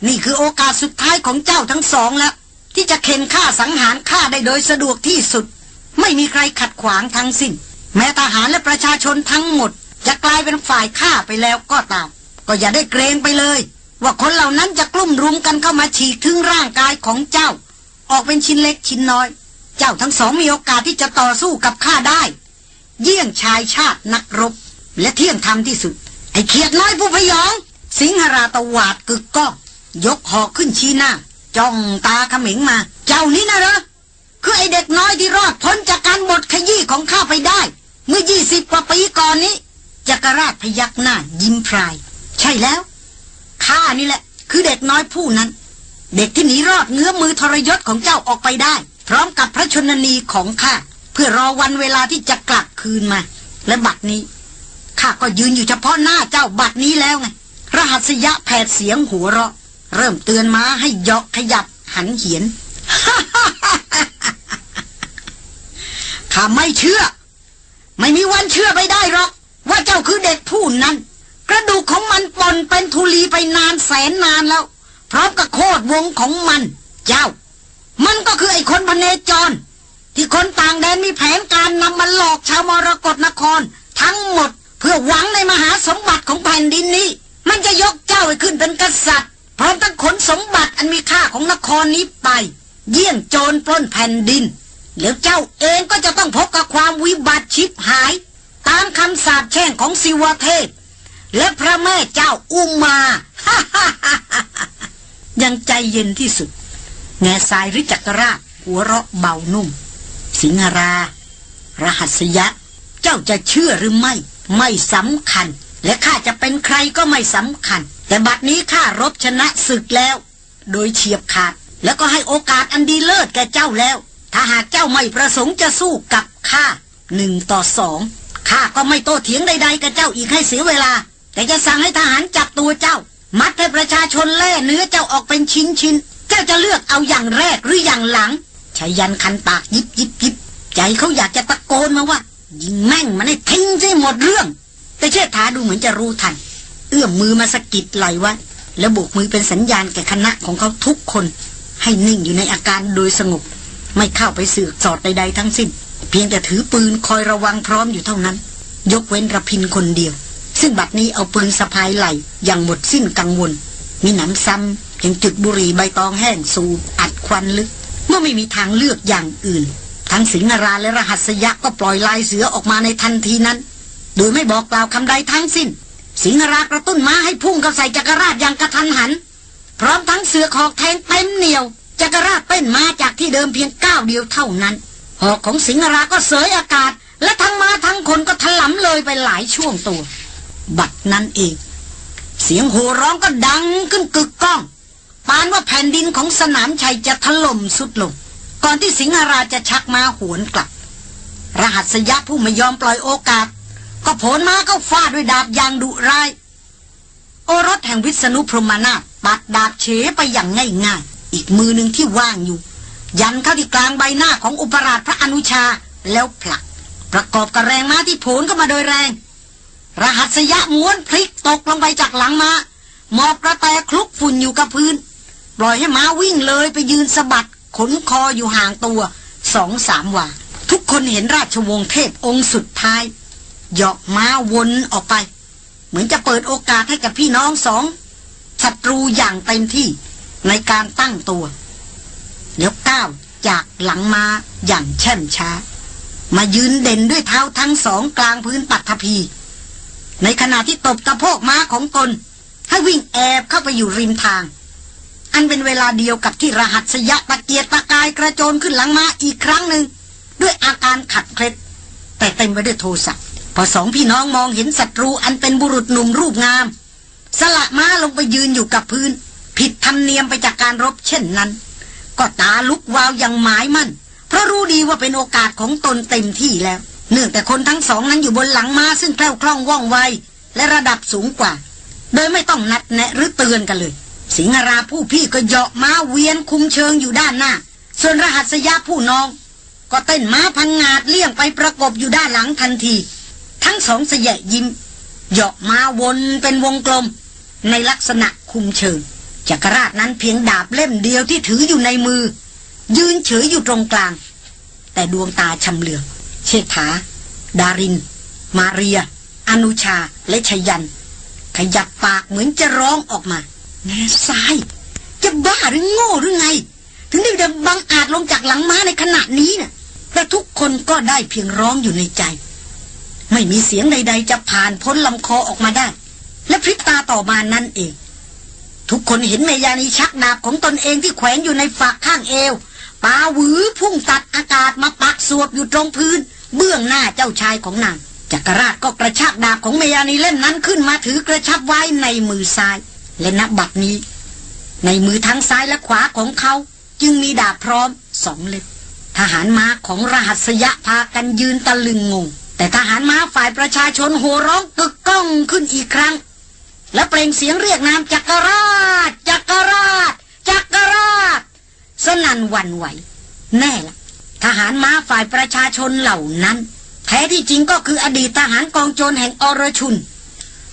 S1: นี่คือโอกาสสุดท้ายของเจ้าทั้งสองแล้วที่จะเข็นฆ่าสังหารฆ่าได้โดยสะดวกที่สุด ไม่มีใครขัดขวางทั้งสิ้นแม้ทหารและประชาชนทั้งหมด จะกลายเป็นฝ่ายฆ่าไปแล้วก็ตามก็อย่าได้เกรงไปเลย ว่าคนเหล่านั้นจะกลุ่มรุมกันเข้ามาฉีกทึงร่างกายของเจ้า ออกเป็นชิ้นเล็กชิ้นน้อย เจ้าทั้งสองมีโอกาสที่จะต่อสู้กับข้าได้เยี่ยงชายชาตินักรบ และเที่ยงธรรมที่สุด ไอ้เขียดน้อยผู้พยอง สิงหราตวาดกึกก้อง ยกหอกขึ้นชี้หน้าจ้องตาขมิงมา เจ้านี้นะเหรอ คือไอ้เด็กน้อยที่รอดพ้นจากการบดขยี้ของข้าไปได้ เมื่อยี่สิบกว่าปีก่อนนี้จักรราชพยักหน้ายิ้มพราย ใช่แล้ว ข้านี่แหละ คือเด็กน้อยผู้นั้น เด็กที่หนีรอดเงื้อมือทรยศของเจ้าออกไปได้ พร้อมกับพระชนนีของข้าพื่อรอวันเวลาที่จะกลับคืนมา และบัดนี้ข้าก็ยืนอยู่เฉพาะหน้าเจ้าบัดนี้แล้วไง รหัสยะแผดเสียงหัวเราะ เริ่มเตือนม้าให้ยอกขยับหันเหียนข้าไม่เชื่อ ไม่มีวันเชื่อไปได้หรอกว่าเจ้าคือเด็กผู้นั้น กระดูกของมันปนเป็นทุลีไปนานแสนนานแล้วพร้อมกับโคดวงของมัน เจ้า มันก็คือไอ้คนพเนจรที่คนต่างแดนมีแผนการนำมันหลอกชาวมรกรนคร ทั้งหมดเพื่อหวังในมหาสมบัติของแผ่นดินนี้ มันจะยกเจ้าไปขึ้นเป็นกษัตริย์ พร้อมทั้งขนสมบัติอันมีค่าของนครนี้ไป เยี่ยงโจรปล้นแผ่นดิน แล้วเจ้าเองก็จะต้องพบกับความวิบัติชิบหาย ตามคำสาปแช่งของสิวเทพ และพระแม่เจ้าอุมายังใจเย็นที่สุดแง่สายริจักราหัวเราะเบานุ่มสิงหรา รหัสยะ เจ้าจะเชื่อหรือไม่ ไม่สำคัญ และข้าจะเป็นใครก็ไม่สำคัญ แต่บัดนี้ข้ารบชนะศึกแล้ว โดยเฉียบขาด แล้วก็ให้โอกาสอันดีเลิศแก่เจ้าแล้ว ถ้าหากเจ้าไม่ประสงค์จะสู้กับข้าหนึ่งต่อสองข้าก็ไม่โตเถียงใดๆกับเจ้าอีกให้เสียเวลา แต่จะสั่งให้ทหารจับตัวเจ้า มัดให้ประชาชนแล่เนื้อเจ้าออกเป็นชิ้นๆ เจ้าจะเลือกเอาอย่างแรกหรืออย่างหลังชายันคันปากยิบยิบยิบใจเขาอยากจะตะโกนมาว่ายิงแม่งมันให้ทิ้งให้หมดเรื่อง แต่เชทฐาดูเหมือนจะรู้ทัน เอื้อมมือมาสะกิดไหลวะ แล้วโบกมือเป็นสัญญาณแก่คณะของเขาทุกคน ให้นิ่งอยู่ในอาการโดยสงบ ไม่เข้าไปสืบสอดใดๆทั้งสิ้น เพียงแต่ถือปืนคอยระวังพร้อมอยู่เท่านั้น ยกเว้นระพินคนเดียว ซึ่งบัดนี้เอาปืนสะพายไหลอย่างหมดสิ้นกังวลมีหนำซ้ำยังจุดบุหรี่ใบตองแห้งสูบอัดควันลึกเมื่อไม่มีทางเลือกอย่างอื่นทั้งสิงหราและรหัสยักษ์ก็ปล่อยลายเสือออกมาในทันทีนั้น โดยไม่บอกกล่าวคำใดทั้งสิ้น สิงหรากระตุ้นม้าให้พุ่งเข้าใส่จักรราชอย่างกระทันหัน พร้อมทั้งเสือขอกแทงเต็มเหนียว จักรราชเต้นมาจากที่เดิมเพียงก้าวเดียวเท่านั้นหอกของสิงหราก็เสยอากาศและทั้งมาทั้งคนก็ถลำเลยไปหลายช่วงตัวบัดนั้นเอง เสียงโห่ร้องก็ดังขึ้นกึกก้องปานว่าแผ่นดินของสนามชัยจะถล่มสุดลง ก่อนที่สิงหราจะชักมาหวนกลับ รหัสยักษ์ผู้ไม่ยอมปล่อยโอกาส ก็โผลมาก็ฟาดด้วยดาบยางดุร้าย โอรสแห่งวิษณุพรหมนาถปัดดาบเฉไปอย่างง่ายง่ายอีกมือหนึ่งที่ว่างอยู่ ยันเข้าที่กลางใบหน้าของอุปราชพระอนุชา แล้วผลักประกอบกับแรงม้าที่โผลก็มาโดยแรง รหัสยะม้วนพลิกตกลงไปจากหลังมา้าหมอบกระแตคลุกฝุ่นอยู่กับพื้นปล่อยให้ม้าวิ่งเลยไปยืนสะบัดขนคออยู่ห่างตัวสองสามว่าทุกคนเห็นราชวงศ์เทพองค์สุดท้ายเหยาะม้าวนออกไป เหมือนจะเปิดโอกาสให้กับพี่น้องสองศัตรูอย่างเต็มที่ในการตั้งตัวี๋ยวก้าวจากหลังมาอย่างแช่มช้า มายืนเด่นด้วยเท้าทั้งสองกลางพื้นปัตภีในขณะที่ตบตะโพกม้าของตนให้วิ่งแอบเข้าไปอยู่ริมทางอันเป็นเวลาเดียวกับที่รหัสยะตะเกียรตะกายกระโจนขึ้นหลังมาอีกครั้งหนึ่ง ด้วยอาการขัดเคล็ด แต่เต็มไปด้วยโทสะพอสองพี่น้องมองเห็นศัตรูอันเป็นบุรุษหนุ่มรูปงาม สละม้าลงไปยืนอยู่กับพื้น ผิดธรรมเนียมไปจากการรบเช่นนั้น ก็ตาลุกวาวอย่างหมายมั่น เพราะรู้ดีว่าเป็นโอกาสของตนเต็มที่แล้วเนื่องแต่คนทั้งสองนั้นอยู่บนหลังม้าซึ่งแคล่วคล่องว่องไวและระดับสูงกว่า โดยไม่ต้องนัดแนะหรือเตือนกันเลยสิงหราผู้พี่ก็เหาะม้าเวียนคุมเชิงอยู่ด้านหน้า ส่วนรหัสยะผู้น้อง ก็เต้นม้าพังงาดเลี่ยงไปประกบอยู่ด้านหลังทันที ทั้งสองเสยยิ้มเหาะม้าวนเป็นวงกลมในลักษณะคุมเชิงจักรราชนั้นเพียงดาบเล่มเดียวที่ถืออยู่ในมือ ยืนเฉยอยู่ตรงกลาง แต่ดวงตาชำเลืองเชษฐา ดาริน มาเรีย อนุชาและชยัน ขยับปากเหมือนจะร้องออกมานาซายจะบ้าหรือโง่หรือไง ถึงได้ดบังอาจลงจากหลังม้าในขณะนี้นะ่ะแต่ทุกคนก็ได้เพียงร้องอยู่ในใจ ไม่มีเสียงใดๆจะผ่านพ้นลำคอออกมาได้ และพริบตาต่อมานั่นเอง ทุกคนเห็นเมยานีชักดาบของตนเองที่แขวนอยู่ในฝากข้างเอว ปาหวือพุ่งตัดอากาศมาปักสวบอยู่ ตรงพื้น เบื้องหน้าเจ้าชายของนางจักรราชก็กระชากดาบของเมยานีเล่มนั้นขึ้นมาถือกระชับไว้ในมือซ้ายและนับบัรนี้ ในมือทั้งซ้ายและขวาของเขา จึงมีดาบพร้อมสองเล็บทหารม้าของรหัสยะพากันยืนตะลึงงง แต่ทหารม้าฝ่ายประชาชนโห่ร้องกึกก้องขึ้นอีกครั้ง และเปล่งเสียงเรียกนามจักรราชจักรราชจักรราชสนั่นวันไหวแน่ละทหารม้าฝ่ายประชาชนเหล่านั้น แท้ที่จริงก็คืออดีตทหารกองโจรแห่งอรชุน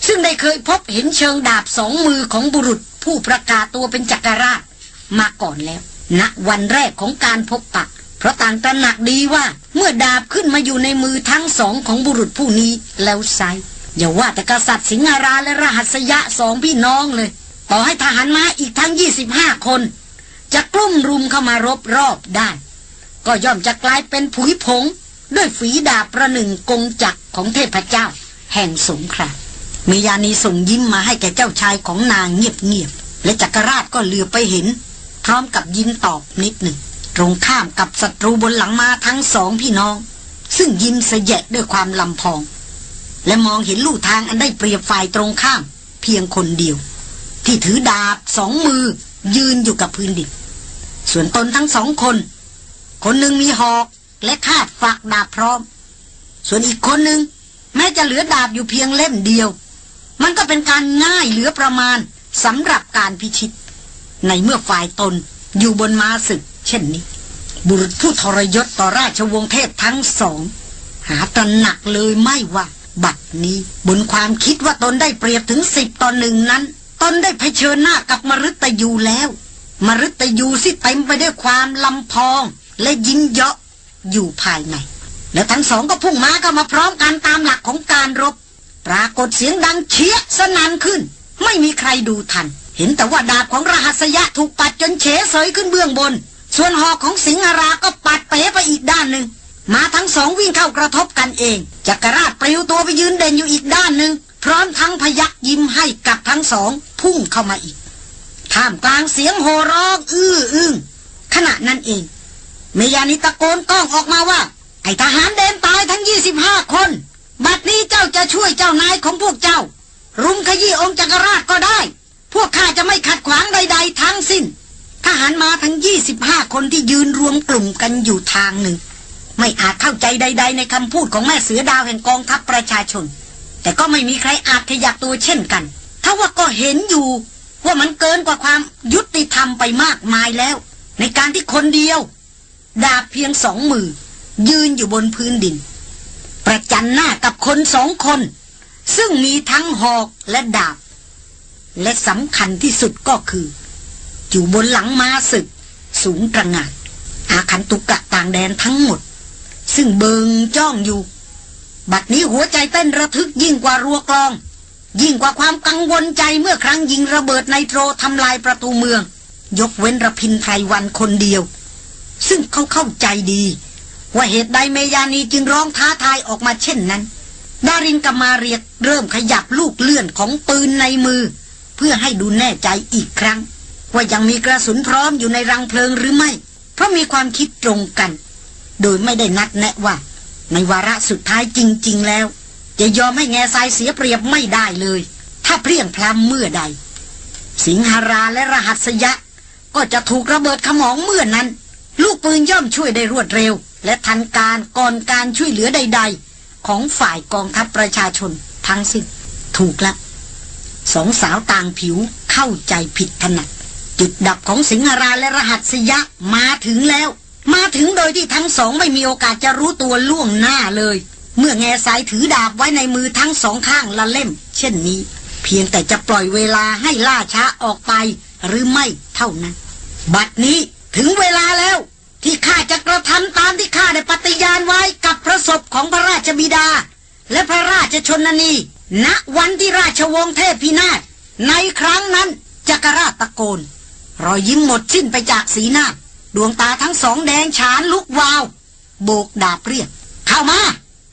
S1: ซึ่งได้เคยพบเห็นเชิงดาบสองมือของบุรุษผู้ประกาศตัวเป็นจักรราชมาก่อนแล้วณนะวันแรกของการพบปะเพราะต่างตระหนักดีว่าเมื่อดาบขึ้นมาอยู่ในมือทั้งสองของบุรุษผู้นี้ แล้วไซอย่าว่าแต่กษัตริย์สิงหราและรหัสยะสองพี่น้องเลย ต่อให้ทหารมาอีกทั้ง 25 คน จะกลุ่มรุมเข้ามารบรอบได้ ก็ย่อมจะกลายเป็นผุยผง ด้วยฝีดาบประหนึ่งกงจักรของเทพเจ้า แห่งสงครามมียานีส่งยิ้มมาให้แก่เจ้าชายของนางเงียบๆ และจักรราชก็เหลือไปเห็น พร้อมกับยิ้มตอบนิดหนึ่งตรงข้ามกับศัตรูบนหลังมาทั้งสองพี่น้อง ซึ่งยิ้มเสยดด้วยความลำพอง และมองเห็นลู่ทางอันได้เปรียบฝ่ายตรงข้าม เพียงคนเดียว ที่ถือดาบสองมือ ยืนอยู่กับพื้นดินส่วนตนทั้งสองคน คนหนึ่งมีหอกและคาดฝักดาบพร้อม ส่วนอีกคนหนึ่งแม้จะเหลือดาบอยู่เพียงเล่มเดียวมันก็เป็นการง่ายเหลือประมาณสำหรับการพิชิต ในเมื่อฝ่ายตนอยู่บนมาศึก เช่นนี้ บุรุษผู้ทรยศต่อราชวงศ์เทพทั้งสอง หาตระหนักเลยไม่ว่า บัดนี้บนความคิดว่าตนได้เปรียบถึงสิบต่อหนึ่งนั้น ตนได้เผชิญหน้ากับมรุตยูแล้ว มรุตยูสิเต็มไปด้วยความลำพองและยิ้มเยาะอยู่ภายใน แล้วทั้งสองก็พุ่งมาก็มาพร้อมกันตามหลักของการรบปรากฏเสียงดังเชียสนานขึ้น ไม่มีใครดูทันเห็นแต่ว่า ดาบของรหัสยะถูกปัด จนเฉเสยขึ้นเบื้องบน ส่วนหอกของสิงหราก็ปัดเป๋ไปอีกด้านหนึ่ง มาทั้งสองวิ่งเข้ากระทบกันเองจักรราชปลิวตัว ไปยืนเด่นอยู่อีกด้านหนึ่ง พร้อมทั้งพยักยิ้มให้กับทั้งสอง พุ่งเข้ามาอีกท่ามกลางเสียงโห่ร้องอื้ออึงขณะนั้นเองเมยานิตะโกนก้องออกมาว่าไอทหารเดนตายทั้ง25คนบัดนี้เจ้าจะช่วยเจ้านายของพวกเจ้า รุมขยี้องค์จักรราชก็ได้ พวกข้าจะไม่ขัดขวางใดๆทั้งสิ้นทหารมาทั้ง 25 คนที่ยืนรวมกลุ่มกันอยู่ทางหนึ่ง ไม่อาจเข้าใจใดๆในคำพูดของแม่เสือดาวแห่งกองทัพประชาชน แต่ก็ไม่มีใครอาจขยักตัวเช่นกันท้าว่าก็เห็นอยู่ว่ามันเกินกว่าความยุติธรรมไปมากมายแล้ว ในการที่คนเดียว ดาบเพียงสองมือยืนอยู่บนพื้นดินันหน้ากับคนสองคน ซึ่งมีทั้งหอกและดาบ และสำคัญที่สุดก็คืออยู่บนหลังม้าศึก สูงตระงานอาคันตุกกะต่างแดนทั้งหมด ซึ่งเบิงจ้องอยู่ บัดนี้หัวใจเต้นระทึกยิ่งกว่ารัวกลอง ยิ่งกว่าความกังวลใจเมื่อครั้งยิงระเบิดไนโตรทำลายประตูเมือง ยกเว้นระพินไทรวันคนเดียว ซึ่งเขาเข้าใจดีว่าเหตุใดเมยานีจึงร้องท้าทายออกมาเช่นนั้นดารินกมาเรียกเริ่มขยับลูกเลื่อนของปืนในมือ เพื่อให้ดูแน่ใจอีกครั้ง ว่ายังมีกระสุนพร้อมอยู่ในรังเพลิงหรือไม่ เพราะมีความคิดตรงกัน โดยไม่ได้นัดแนะว่า ในวาระสุดท้ายจริง ๆแล้ว จะยอมให้แง่ทรายเสียเปรียบไม่ได้เลย ถ้าเพลียงพลัมเมื่อใด สิงหาราและรหัสยะ ก็จะถูกระเบิดขมองเมื่อนั้น ลูกปืนย่อมช่วยได้รวดเร็วและทันการก่อนการช่วยเหลือใด ๆ ของฝ่ายกองทัพประชาชนทั้งสิ้นถูกละสองสาวต่างผิวเข้าใจผิดถนัด จุดดับของสิงหราและรหัสยะมาถึงแล้ว มาถึงโดยที่ทั้งสองไม่มีโอกาสจะรู้ตัวล่วงหน้าเลย เมื่อแง่สายถือดาบไว้ในมือทั้งสองข้างละเล่ม เช่นนี้เพียงแต่จะปล่อยเวลาให้ล่าช้าออกไป หรือไม่เท่านั้น บัดนี้ถึงเวลาแล้วที่ข้าจะกระทำตามที่ข้าได้ปฏิญาณไว้กับพระศพของพระราชบิดา และพระราชชนนีณนะวันที่ราชวงศ์เทพพินาศในครั้งนั้นจักรราชตะโกน รอยยิ้มหมดสิ้นไปจากสีหน้าดวงตาทั้งสองแดงฉานลุกวาว โบก ดาบเรียกเข้ามา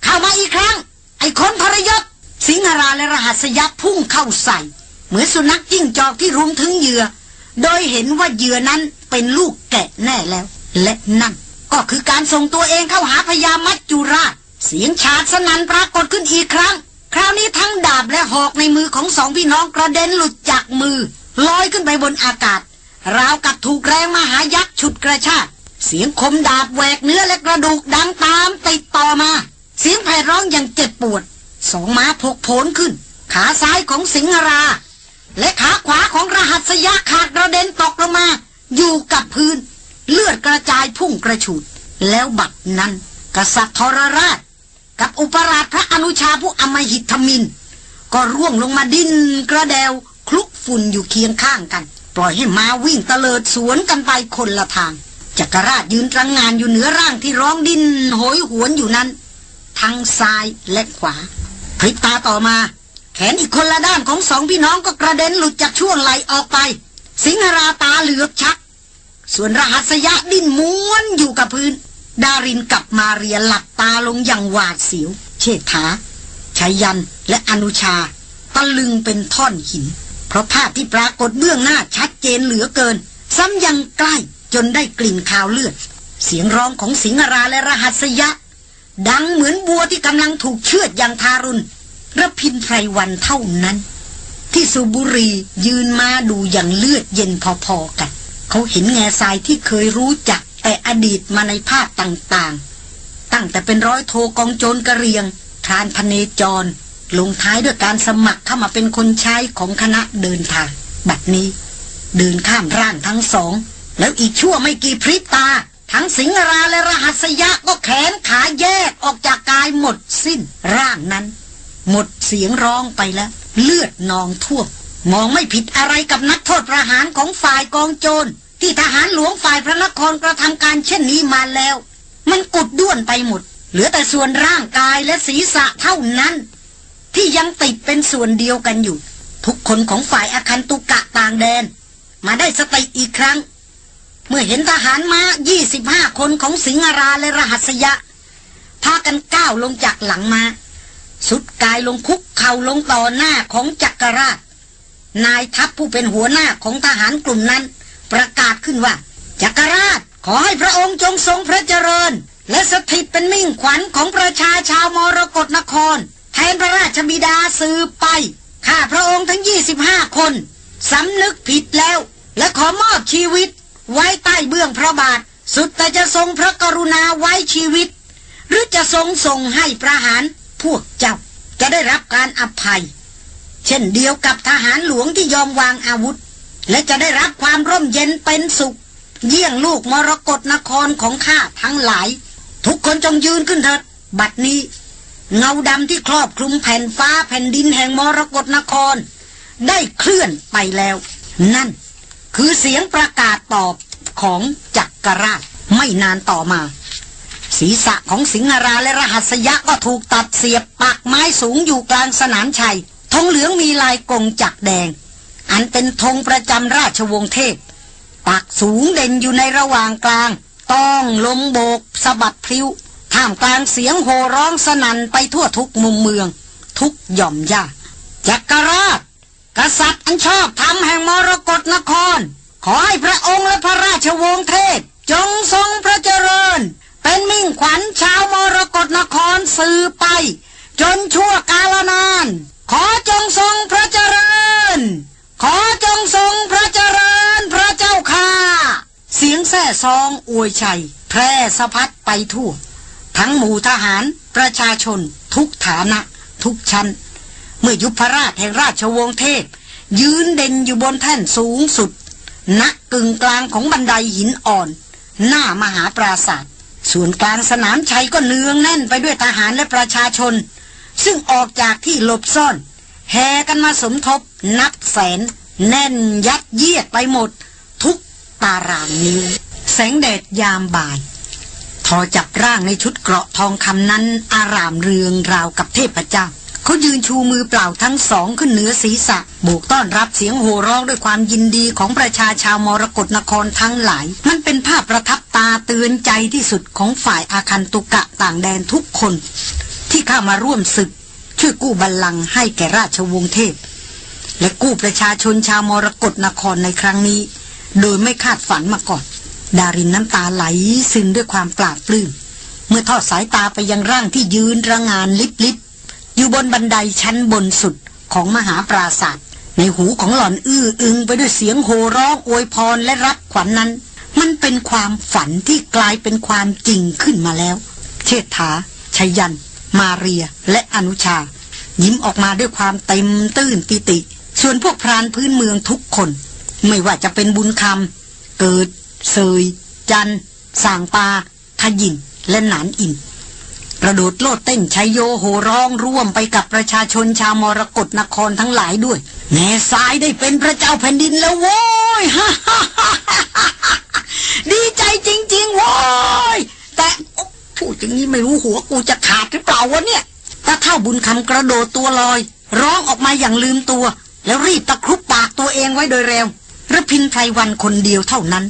S1: เข้ามาอีกครั้ง ไอ้คนพรยศสิงหราและรหัสยับพุ่งเข้าใส่เหมือนสุนัขจิ้งจอกที่รุมถึงเหยื่อโดยเห็นว่าเหยื่อนั้นเป็นลูกแกะแน่แล้วและนั่นก็คือการส่งตัวเองเข้าหาพญามัจจุราชเสียงฉาดสนั่นปรากฏขึ้นอีกครั้ง คราวนี้ทั้งดาบและหอกในมือของสองพี่น้องกระเด็นหลุดจากมือ ลอยขึ้นไปบนอากาศ ราวกับถูกแรงมหายักษ์ฉุดกระชากเสียงคมดาบแหวกเนื้อและกระดูกดังตามติดต่อมา เสียงแผร้องอย่างเจ็บปวด สองม้าพกโผนขึ้น ขาซ้ายของสิงหรา และขาขวาของรหัสยะขาดกระเด็นตกลงมา อยู่กับพื้นเลือดกระจายพุ่งกระฉูดแล้วบัดนั้น กษัตริย์ทรราช กับอุปราชพระอนุชาผู้อมหิตธมิน ก็ร่วงลงมาดิ้นกระเดว คลุกฝุ่นอยู่เคียงข้างกัน ปล่อยให้มาวิ่งเตลิดสวนกันไปคนละทางจักรราชยืนรังงานอยู่เหนือร่างที่ร้องดิ้น โหยหวนอยู่นั้น ทั้งซ้ายและขวา พริบตาต่อมา แขนอีกคนละด้านของสองพี่น้องก็กระเด็นหลุดจากช่วงไหลออกไป สิงหราตาเหลือบชักส่วนรหัสยะดิ้นม้วนอยู่กับพื้น ดารินกับมาเรียหลับตาลงอย่างหวาดเสียวเชิฐาชายันและอนุชาตะลึงเป็นท่อนหิน เพราะภาพที่ปรากฏเบื้องหน้า ชัดเจนเหลือเกิน ซ้ำยังใกล้จนได้กลิ่นคาวเลือด เสียงร้องของสิงหราและรหัสยะ ดังเหมือนบัวที่กำลังถูกเชือดอย่างทารุณระพินไพรวันเท่านั้น ที่สุบุรียืนมาดูอย่างเลือดเย็นพอๆกันเขาเห็นแง่ทรายที่เคยรู้จัก แต่อดีตมาในภาพต่างๆ ตั้งแต่เป็นร้อยโทกองโจรกระเรียง ทานพเนจร ลงท้ายด้วยการสมัครเข้ามาเป็นคนใช้ของคณะเดินทาง บัดนี้เดินข้ามร่างทั้งสอง แล้วอีกชั่วไม่กี่พริบตา ทั้งสิงราและรหัสยะก็แขนขาแยกออกจากกายหมดสิ้นร่างนั้น หมดเสียงร้องไปแล้ว เลือดนองท่วมมองไม่ผิดอะไรกับนักโทษประหารของฝ่ายกองโจรที่ทหารหลวงฝ่ายพระนครกระทำการเช่นนี้มาแล้ว มันกุดด้วนไปหมดเหลือแต่ส่วนร่างกายและศีรษะเท่านั้น ที่ยังติดเป็นส่วนเดียวกันอยู่ ทุกคนของฝ่ายอาคันตุกะต่างแดน มาได้สติอีกครั้ง เมื่อเห็นทหารมา25 คนของสิงหราและรหัสยะพากันก้าวลงจากหลังมาสุดกายลงคุกเข่าลงต่อหน้าของจักรราช นายทัพผู้เป็นหัวหน้าของทหารกลุ่มนั้นประกาศขึ้นว่าจักรราชขอให้พระองค์จงทรงพระเจริญ และสถิตเป็นมิ่งขวัญของประชาชาวมรกรนครแทนพระราชบิดาสืบไป ข้าพระองค์ทั้ง 25 คน สำนึกผิดแล้ว และขอมอบชีวิต ไว้ใต้เบื้องพระบาท สุดแต่จะทรงพระกรุณาไว้ชีวิต หรือจะทรงส่งให้ประหาร พวกเจ้าจะได้รับการอภัย เช่นเดียวกับทหารหลวงที่ยอมวางอาวุธและจะได้รับความร่มเย็นเป็นสุข เยี่ยงลูกมรกรนครของข้าทั้งหลาย ทุกคนจงยืนขึ้นเถิดบัดนี้เงาดำที่ครอบคลุมแผ่นฟ้าแผ่นดินแห่งมรกรนคร ได้เคลื่อนไปแล้ว นั่นคือเสียงประกาศตอบของจักรราชไม่นานต่อมา ศีรษะของสิงหราและรหัสยะก็ถูกตัดเสียบปักไม้สูงอยู่กลางสนามชัยทองเหลืองมีลายกงจักแดงอันเป็นธงประจำราชวงศ์เทพปักสูงเด่นอยู่ในระหว่างกลาง ต้องลมโบกสะบัดพลิ้วท่ามกลางเสียงโห่ร้องสนั่นไปทั่วทุกมุมเมืองทุกหย่อมย่าจักรราช กษัตริย์อันชอบทำแห่งมรกรนคร ขอให้พระองค์และพระราชวงศ์เทพจงทรงพระเจริญ เป็นมิ่งขวัญชาวมรกรนครสืบไป จนชั่วกาลนาน ขอจงทรงพระเจริญขอจงทรงพระเจริญพระเจ้าค่าเสียงแส่ซองอวยชัย แพร่สะพัดไปทั่ว ทั้งหมู่ทหารประชาชน ทุกฐานะ ทุกชั้น เมื่อยุพรราชแห่งราชวงศ์เทพ ยืนเด่นอยู่บนแท่นสูงสุดณนะกึ่งกลางของบันไดหินอ่อน หน้ามหาปราศาสตร์ส่วนกลางสนามชัยก็เนืองแน่นไปด้วยทหารและประชาชน ซึ่งออกจากที่หลบซ่อนแห่กันมาสมทบ นับแสน แน่นยัดเยียดไปหมด ทุกตารางนิ้วแสงแดดยามบ่ายทอจับร่างในชุดเกราะทองคำนั้น อารามเรืองราวกับเทพเจ้า เขายืนชูมือเปล่าทั้งสองขึ้นเหนือศีรษะโบกต้อนรับเสียงโห่ร้องด้วยความยินดีของประชาชาวมรกรนครทั้งหลาย มันเป็นภาพประทับตาเตือนใจที่สุดของฝ่ายอาคันตุกะต่างแดนทุกคน ที่เข้ามาร่วมศึกช่วยกู้บัลลังก์ให้แก่ราชวงศ์เทพ และกู้ประชาชนชาวมรกรนครในครั้งนี้ โดยไม่คาดฝันมาก่อน ดารินน้ำตาไหลซึมด้วยความปลาบปลื้มเมื่อทอดสายตาไปยังร่างที่ยืนระงานลิบลิบอยู่บนบันไดชั้นบนสุดของมหาปราศาสตร์ในหูของหล่อนอื้ออึงไปด้วยเสียงโห่ร้องอวยพรและรับขวัญนนั้น มันเป็นความฝันที่กลายเป็นความจริงขึ้นมาแล้วเชษฐาชัยยันมาเรียและอนุชา ยิ้มออกมาด้วยความเต็มตื้นปิติส่วนพวกพรานพื้นเมืองทุกคน ไม่ว่าจะเป็นบุญคำเกิดเสย จันสางปาขยินและหนานอินกระโดดโลดเต้นชัยโยโหร้องร่วมไปกับประชาชนชาวมรกรนครทั้งหลายด้วยแง่ายได้เป็นพระเจ้าแผ่นดินแล้วโว้ยฮ่าฮ่าฮ่าดีใจจริงๆ โว้ยแต่พูดอย่างนี้ไม่รู้หัวกูจะขาดหรือเปล่าวะเนี่ยตาเท่าบุญคำกระโดดตัวลอย ร้องออกมาอย่างลืมตัว แล้วรีบตะครุบปากตัวเองไว้โดยเร็วระพินไพรวันคนเดียวเท่านั้น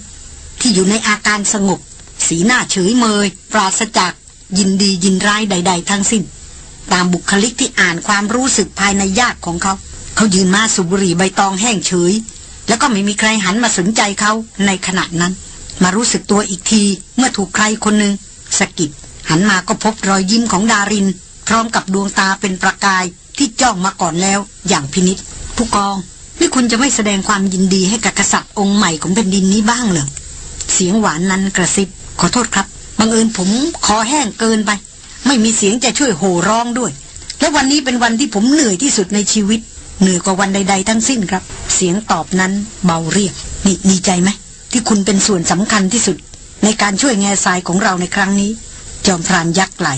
S1: ที่อยู่ในอาการสงบ สีหน้าเฉยเมยปราศจากยินดียินร้ายใดๆทั้งสิ้น ตามบุคลิกที่อ่านความรู้สึกภายในยากของเขา เขายืนมาสูบหรี่ใบตองแห้งเฉย แล้วก็ไม่มีใครหันมาสนใจเขาในขณะนั้น มารู้สึกตัวอีกทีเมื่อถูกใครคนหนึ่งสกิดหันมาก็พบรอยยิ้มของดาริน พร้อมกับดวงตาเป็นประกายที่จ้องมาก่อนแล้ว อย่างพินิษผู้กองนี่คุณจะไม่แสดงความยินดีให้กับกษัตริย์องค์ใหม่ของแผ่นดินนี้บ้างเหรอเสียงหวานนั้นกระซิบขอโทษครับบังเอิญผมคอแห้งเกินไป ไม่มีเสียงจะช่วยโห่ร้องด้วย และวันนี้เป็นวันที่ผมเหนื่อยที่สุดในชีวิต เหนื่อยกว่าวันใด ๆ ทั้งสิ้นครับ เสียงตอบนั้น เบาเรียบนี่ดีใจไหม ที่คุณเป็นส่วนสำคัญที่สุดในการช่วยแง่ทรายของเราในครั้งนี้ จอมพรานยักไหล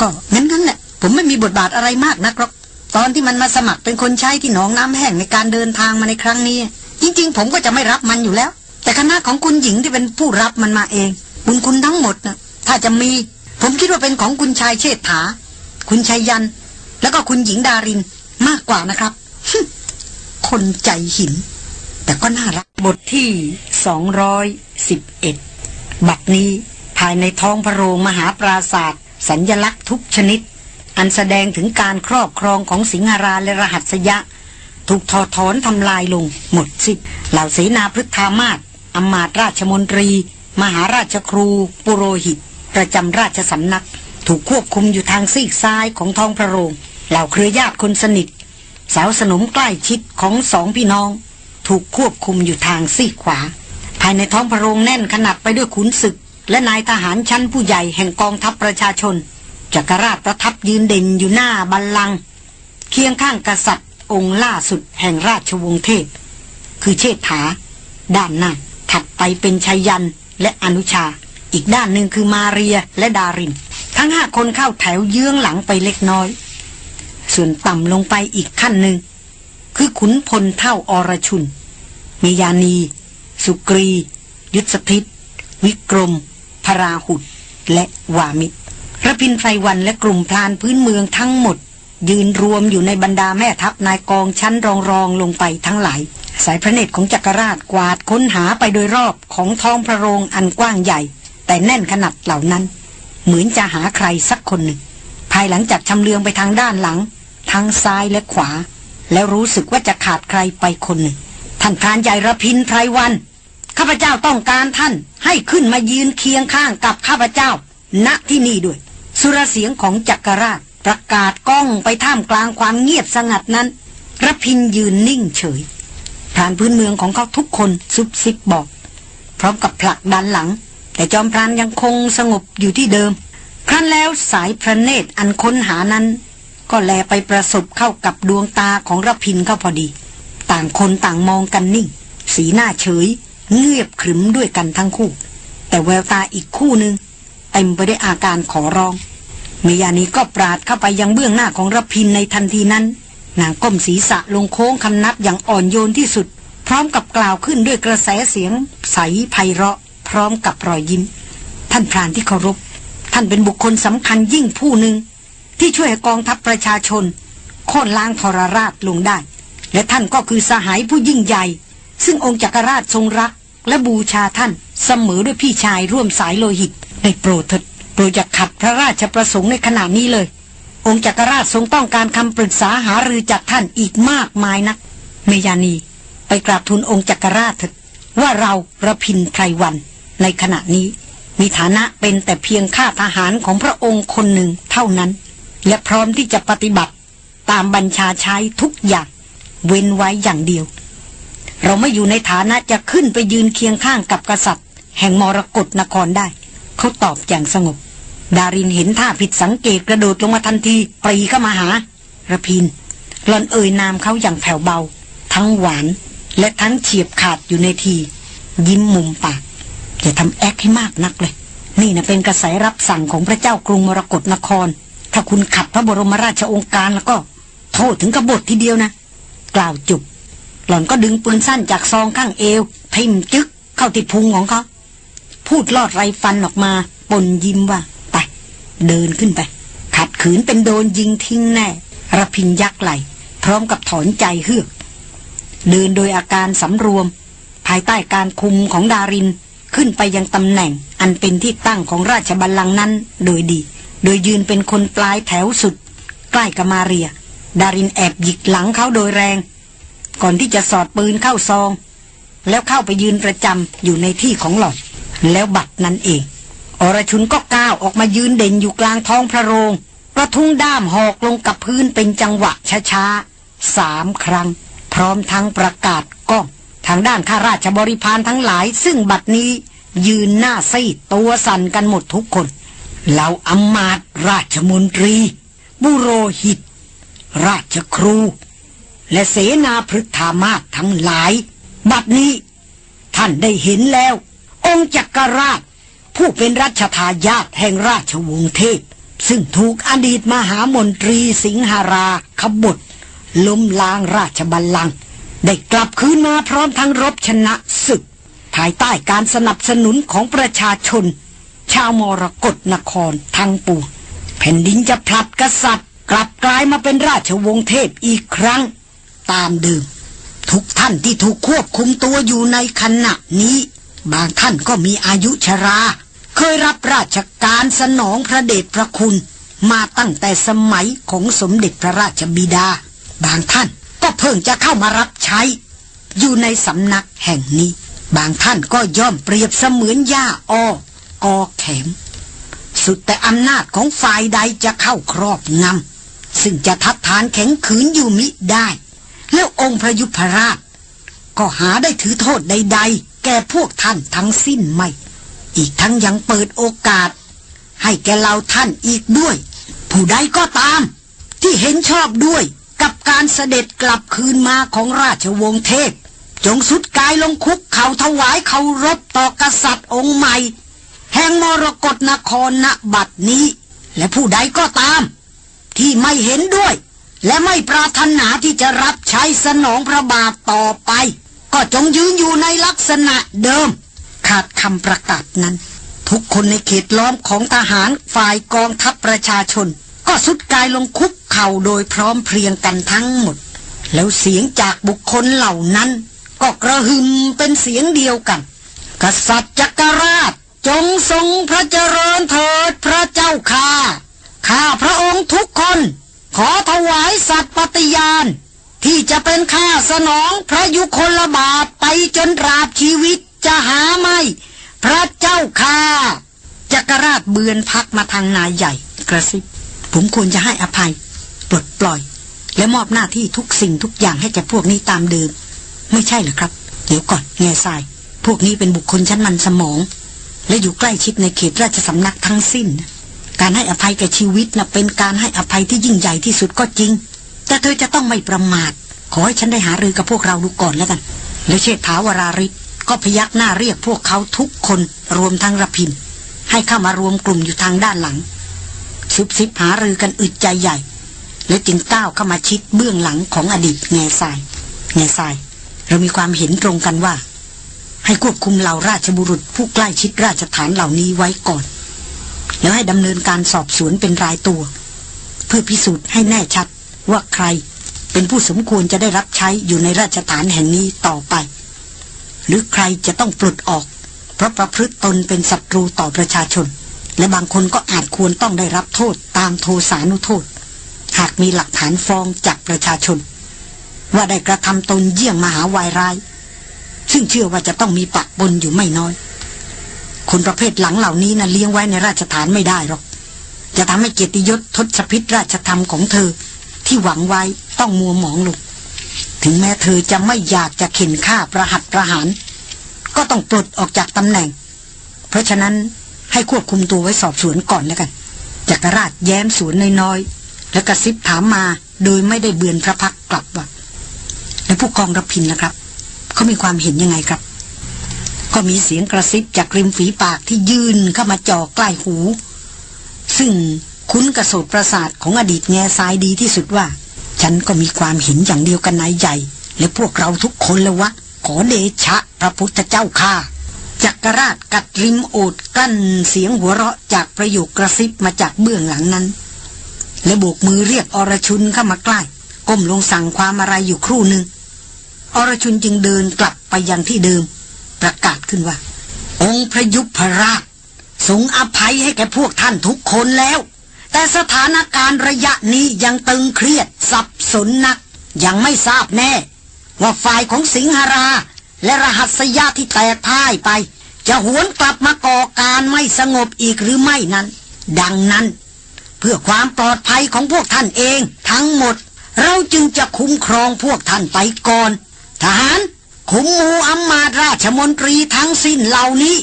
S1: ก็งั้นงั้นแหละผมไม่มีบทบาทอะไรมากนักหรอกตอนที่มันมาสมัครเป็นคนใช้ที่หนองน้ำแห้งในการเดินทางมาในครั้งนี้ จริงๆผมก็จะไม่รับมันอยู่แล้ว แต่คณะของคุณหญิงที่เป็นผู้รับมันมาเอง บุญคุณทั้งหมดนะถ้าจะมีผมคิดว่าเป็นของคุณชายเชษฐา คุณชายยัน แล้วก็คุณหญิงดารินมากกว่านะครับคนใจหิน แต่ก็น่ารักบทที่สองร้อยสิบเอ็ดบัดนี้ ภายในท้องพระโรง มหาปราศาสตร์ สัญญลักษณ์ทุกชนิด อันแสดงถึงการครอบครองของสิงหรา และรหัสยะ ถูกถอดถอนทำลายลงหมดสิเหล่าศีนาพฤทธามาตอมาตราชมนตรี มหาราชครู ปุโรหิต ประจำราชสำนัก ถูกควบคุมอยู่ทางซีกซ้ายของท้องพระโรง เหล่าเครือญาติคนสนิทสาวสนมใกล้ชิดของสองพี่น้อง ถูกควบคุมอยู่ทางซีกขวาภายในท้องพระโรงแน่นขนาดไปด้วยขุนศึก และนายทหารชั้นผู้ใหญ่แห่งกองทัพประชาชนจักรราชประทับยืนเด่นอยู่หน้าบัลลังก์เคียงข้างกษัตริย์ องค์ล่าสุดแห่งราชวงศ์เทพ คือเชษฐาด้านหน้า ถัดไปเป็นชายันและอนุชา อีกด้านหนึ่งคือมาเรียและดารินทั้งห้าคนเข้าแถวเยื้องหลังไปเล็กน้อย ส่วนต่ำลงไปอีกขั้นหนึ่ง คือขุนพลเท่าอรชุนมียานีสุกรี ยุทธสถิตวิกรม พราหุดและวามิตรระพินไพวันและกลุ่มพลานพื้นเมืองทั้งหมด ยืนรวมอยู่ในบรรดาแม่ทัพนายกองชั้นรองรองลงไปทั้งหลาย สายพระเนตรของจักรราชกวาดค้นหาไปโดยรอบของท้องพระโรงอันกว้างใหญ่ แต่แน่นขนาดเหล่านั้น เหมือนจะหาใครสักคนหนึ่ง ภายหลังจากชำเลืองไปทางด้านหลังทางซ้ายและขวา แล้วรู้สึกว่าจะขาดใครไปคนหนึ่งท่านพรานใหญ่ระพินไพรวันข้าพเจ้าต้องการท่านให้ขึ้นมายืนเคียงข้างกับข้าพเจ้าณที่นี่ด้วย สุรเสียงของจักรราช ประกาศก้องไปท่ามกลางความเงียบสงัดนั้นระพินยืนนิ่งเฉยพรานพื้นเมืองของเขาทุกคนซุบซิบบอก พร้อมกับผลักดันหลัง แต่จอมพรานยังคงสงบอยู่ที่เดิม ครั้นแล้วสายพระเนตรอันค้นหานั้น ก็แลไปประสบเข้ากับดวงตาของระพินเข้าพอดีต่างคนต่างมองกันนิ่ง สีหน้าเฉย เงียบขรึมด้วยกันทั้งคู่แต่แววตาอีกคู่หนึ่งเต็มไปด้วยอาการขอร้องเมยานีก็ปราดเข้าไปยังเบื้องหน้าของรพินในทันทีนั้นนางก้มศีรษะลงโค้งคำนับอย่างอ่อนโยนที่สุด พร้อมกับกล่าวขึ้นด้วยกระแสเสียง ใสไพเราะ พร้อมกับรอยยิ้ม ท่านพรานที่เคารพท่านเป็นบุคคลสำคัญยิ่งผู้หนึ่ง ที่ช่วยกองทัพประชาชนโค่นล้างทรราชลงได้และท่านก็คือสหายผู้ยิ่งใหญ่ซึ่งองค์จักรราชทรงรักและบูชาท่านเสมอด้วยพี่ชายร่วมสายโลหิต ในโปรดเถิดโปรดอย่าขัดพระราชประสงค์ในขณะนี้เลย องค์จักรราชทรงต้องการคำปรึกษาหารือจากท่านอีกมากมายนักเมยานีไปกราบทูลองค์จักรราชเถิดว่าเราระพินไพรวัน ในขณะนี้ มีฐานะเป็นแต่เพียงข้าทหารของพระองค์คนหนึ่งเท่านั้น และพร้อมที่จะปฏิบัติ ตามบัญชาใช้ทุกอย่างเว้นไว้อย่างเดียว เราไม่อยู่ในฐานะจะขึ้นไปยืนเคียงข้างกับกษัตริย์ แห่งมรกรนครได้ เขาตอบอย่างสงบ ดารินเห็นท่าผิดสังเกตกระโดดลงมาทันทีปรีเข้ามาหาระพินหลอนเอ่ยนามเขาอย่างแผ่วเบา ทั้งหวาน และทั้งเฉียบขาดอยู่ในที ยิ้มมุมปาก อย่าทำแอคให้มากนักเลย นี่นะเป็นกระแสรับสั่งของพระเจ้ากรุงมรกรนคร ถ้าคุณขัดพระบรมราชองค์การแล้วก็ โทษถึงกบฏทีเดียวนะกล่าวจุบหล่อนก็ดึงปืนสั้นจากซองข้างเอวทิ่มจึกเข้าที่พุงของเขา พูดลอดไรฟันออกมา ปนยิ้มว่า ไป เดินขึ้นไป ขัดขืนเป็นโดนยิงทิ้งแน่ ระพินยักไหล พร้อมกับถอนใจเฮือก เดินโดยอาการสำรวม ภายใต้การคุมของดาริน ขึ้นไปยังตำแหน่งอันเป็นที่ตั้งของราชบัลลังก์นั้น โดยดี โดยยืนเป็นคนปลายแถวสุด ใกล้กับมาเรียดารินแอบหยิกหลังเขาโดยแรงก่อนที่จะสอดปืนเข้าซอง แล้วเข้าไปยืนประจำอยู่ในที่ของหล่อนแล้วบัตรนั้นเอง อรชุนก็ก้าวออกมายืนเด่นอยู่กลางท้องพระโรงกระทุ้งด้ามหอกลงกับพื้นเป็นจังหวะช้าๆสามครั้งพร้อมทั้งประกาศก้อง ทางด้านข้าราชบริพารทั้งหลาย ซึ่งบัตรนี้ยืนหน้าซีดตัวสั่นกันหมดทุกคน เรลาอมาตราชมนตรีบุโรหิตราชครู และเสนาพฤธามาศทั้งหลาย บัดนี้ ท่านได้เห็นแล้ว องค์จักรราช ผู้เป็นรัชทายาทแห่งราชวงศ์เทพ ซึ่งถูกอดีตมหามนตรีสิงหาราขบุตรล้มล้างราชบัลลังก์ได้กลับคืนมาพร้อมทั้งรบชนะศึกภายใต้การสนับสนุนของประชาชน ชาวมรกรนครทั้งปวงแผ่นดินจะผลัดกษัตริย์กลับกลายมาเป็นราชวงศ์เทพอีกครั้ง ตามเดิมทุกท่านที่ถูกควบคุมตัวอยู่ในขณะนี้ บางท่านก็มีอายุชรา เคยรับราชการสนองพระเดชพระคุณ มาตั้งแต่สมัยของสมเด็จพระราชบิดา บางท่านก็เพิ่งจะเข้ามารับใช้ อยู่ในสำนักแห่งนี้ บางท่านก็ย่อมเปรียบเสมือนหญ้าออกอแข็มสุดแต่อำนาจของฝ่ายใดจะเข้าครอบงำซึ่งจะทัดทานแข็งขืนอยู่มิได้ แล้วองค์พระยุพราช ก็หาได้ถือโทษใด ๆ แก่พวกท่านทั้งสิ้นไม่ อีกทั้งยังเปิดโอกาส ให้แก่เราท่านอีกด้วย ผู้ใดก็ตาม ที่เห็นชอบด้วยกับการเสด็จกลับคืนมาของราชวงศ์เทพ จงสุดกายลงคุกเขาถวายเคารพต่อกษัตริย์องค์ใหม่ แห่งมรกรนครณบัดนี้ และผู้ใดก็ตามที่ไม่เห็นด้วย และไม่ปราถนาที่จะรับใช้สนองพระบาทต่อไป ก็จงยืนอยู่ในลักษณะเดิม ขาดคำประกาศนั้น ทุกคนในเขตล้อมของทหารฝ่ายกองทัพประชาชน ก็สุดกายลงคุกเข่าโดยพร้อมเพรียงกันทั้งหมด แล้วเสียงจากบุคคลเหล่านั้น ก็กระหึ่มเป็นเสียงเดียวกัน กษัตริย์จักรราชจงทรงพระเจริญเถิดพระเจ้าค่าข้าพระองค์ทุกคน ขอถวายสัตว์ปฏิญาณ ที่จะเป็นข้าสนองพระยุคลบาทไปจนราบชีวิตจะหาไม่ พระเจ้าค่าจักรราชเบือนพักมาทางนายใหญ่ กระซิบผมควรจะให้อภัยปลดปล่อย และมอบหน้าที่ทุกสิ่งทุกอย่างให้แก่พวกนี้ตามเดิม ไม่ใช่หรือครับ เดี๋ยวก่อนแง่ทาย พวกนี้เป็นบุคคลชั้นมันสมอง และอยู่ใกล้ชิดในเขตราชสำนักทั้งสิ้นการให้อภัยแก่ชีวิตนะ่ะเป็นการให้อภัยที่ยิ่งใหญ่ที่สุดก็จริง แต่เธอจะต้องไม่ประมาท ขอให้ฉันได้หารือกับพวกเราดูก่อนแล้วกัน แล้วเชษฐาวราริศก็พยักหน้าเรียกพวกเขาทุกคนรวมทั้งระพินให้เข้ามารวมกลุ่มอยู่ทางด้านหลังซุบซิบหารือกันอึดใจใหญ่ และจึงก้าวเข้ามาชิดเบื้องหลังของอดีตแง่ทรายแง่ทราย เรามีความเห็นตรงกันว่า ให้ควบคุมเหล่าราชบุรุษผู้ใกล้ชิดราชฐานเหล่านี้ไว้ก่อนแล้วให้ดำเนินการสอบสวนเป็นรายตัว เพื่อพิสูจน์ให้แน่ชัดว่าใครเป็นผู้สมควรจะได้รับใช้อยู่ในราชฐานแห่งนี้ต่อไป หรือใครจะต้องปลดออก เพราะประพฤติตนเป็นศัตรูต่อประชาชน และบางคนก็อาจควรต้องได้รับโทษตามโทสานุโทษ หากมีหลักฐานฟ้องจากประชาชน ว่าได้กระทำตนเยี่ยงมหาวายร้ายซึ่งเชื่อว่าจะต้องมีปะบนอยู่ไม่น้อยคนประเภทหลังเหล่านี้นะ่ะเลี้ยงไว้ในราชฐานไม่ได้หรอก จะทำให้เกียรติยศทศพิษราชธรรมของเธอ ที่หวังไว้ต้องมัวหมองลงถึงแม้เธอจะไม่อยากจะเข็นฆ่าประหัตประหาร ก็ต้องปลดออกจากตำแหน่ง เพราะฉะนั้นให้ควบคุมตัวไว้สอบสวนก่อนแล้วกันจักรราชแย้มสวนน้อยๆแล้วกระซิบถามมาโดยไม่ได้เบือนพระพักกลับว่าแลวผู้กองรับพินนะครับเขา มีความเห็นยังไงครับก็มีเสียงกระซิบจากริมฝีปากที่ยืนเข้ามาจ่อใกล้หู ซึ่งคุ้นกระสสดประสาทของอดีตแง่ซ้ายดีที่สุดว่า ฉันก็มีความเห็นอย่างเดียวกันนายใหญ่ และพวกเราทุกคนแล้ววะ ขอเดชะ พระพุทธเจ้าค่ะจักรราชกัดริมโอดกั้นเสียงหัวเราะจากประโยคกระซิบมาจากเบื้องหลังนั้นและโบกมือเรียกอรชุนเข้ามาใกล้ก้มลงสั่งความอะไรอยู่ครู่หนึ่ง อรชุนจึงเดินกลับไปยังที่เดิมประกาศขึ้นว่า องค์พระยุพรราชสงอภัยให้แก่พวกท่านทุกคนแล้ว แต่สถานการณ์ระยะนี้ยังตึงเครียดสับสนนัก ยังไม่ทราบแน่ ว่าฝ่ายของสิงหราและรหัสยาที่แตกพ่ายไป จะหวนกลับมาก่อการไม่สงบอีกหรือไม่นั้น ดังนั้น เพื่อความปลอดภัยของพวกท่านเอง ทั้งหมดเราจึงจะคุ้มครองพวกท่านไปก่อน ทหารขุมมูอัมมาราชมนตรีทั้งสิ้นเหล่านี้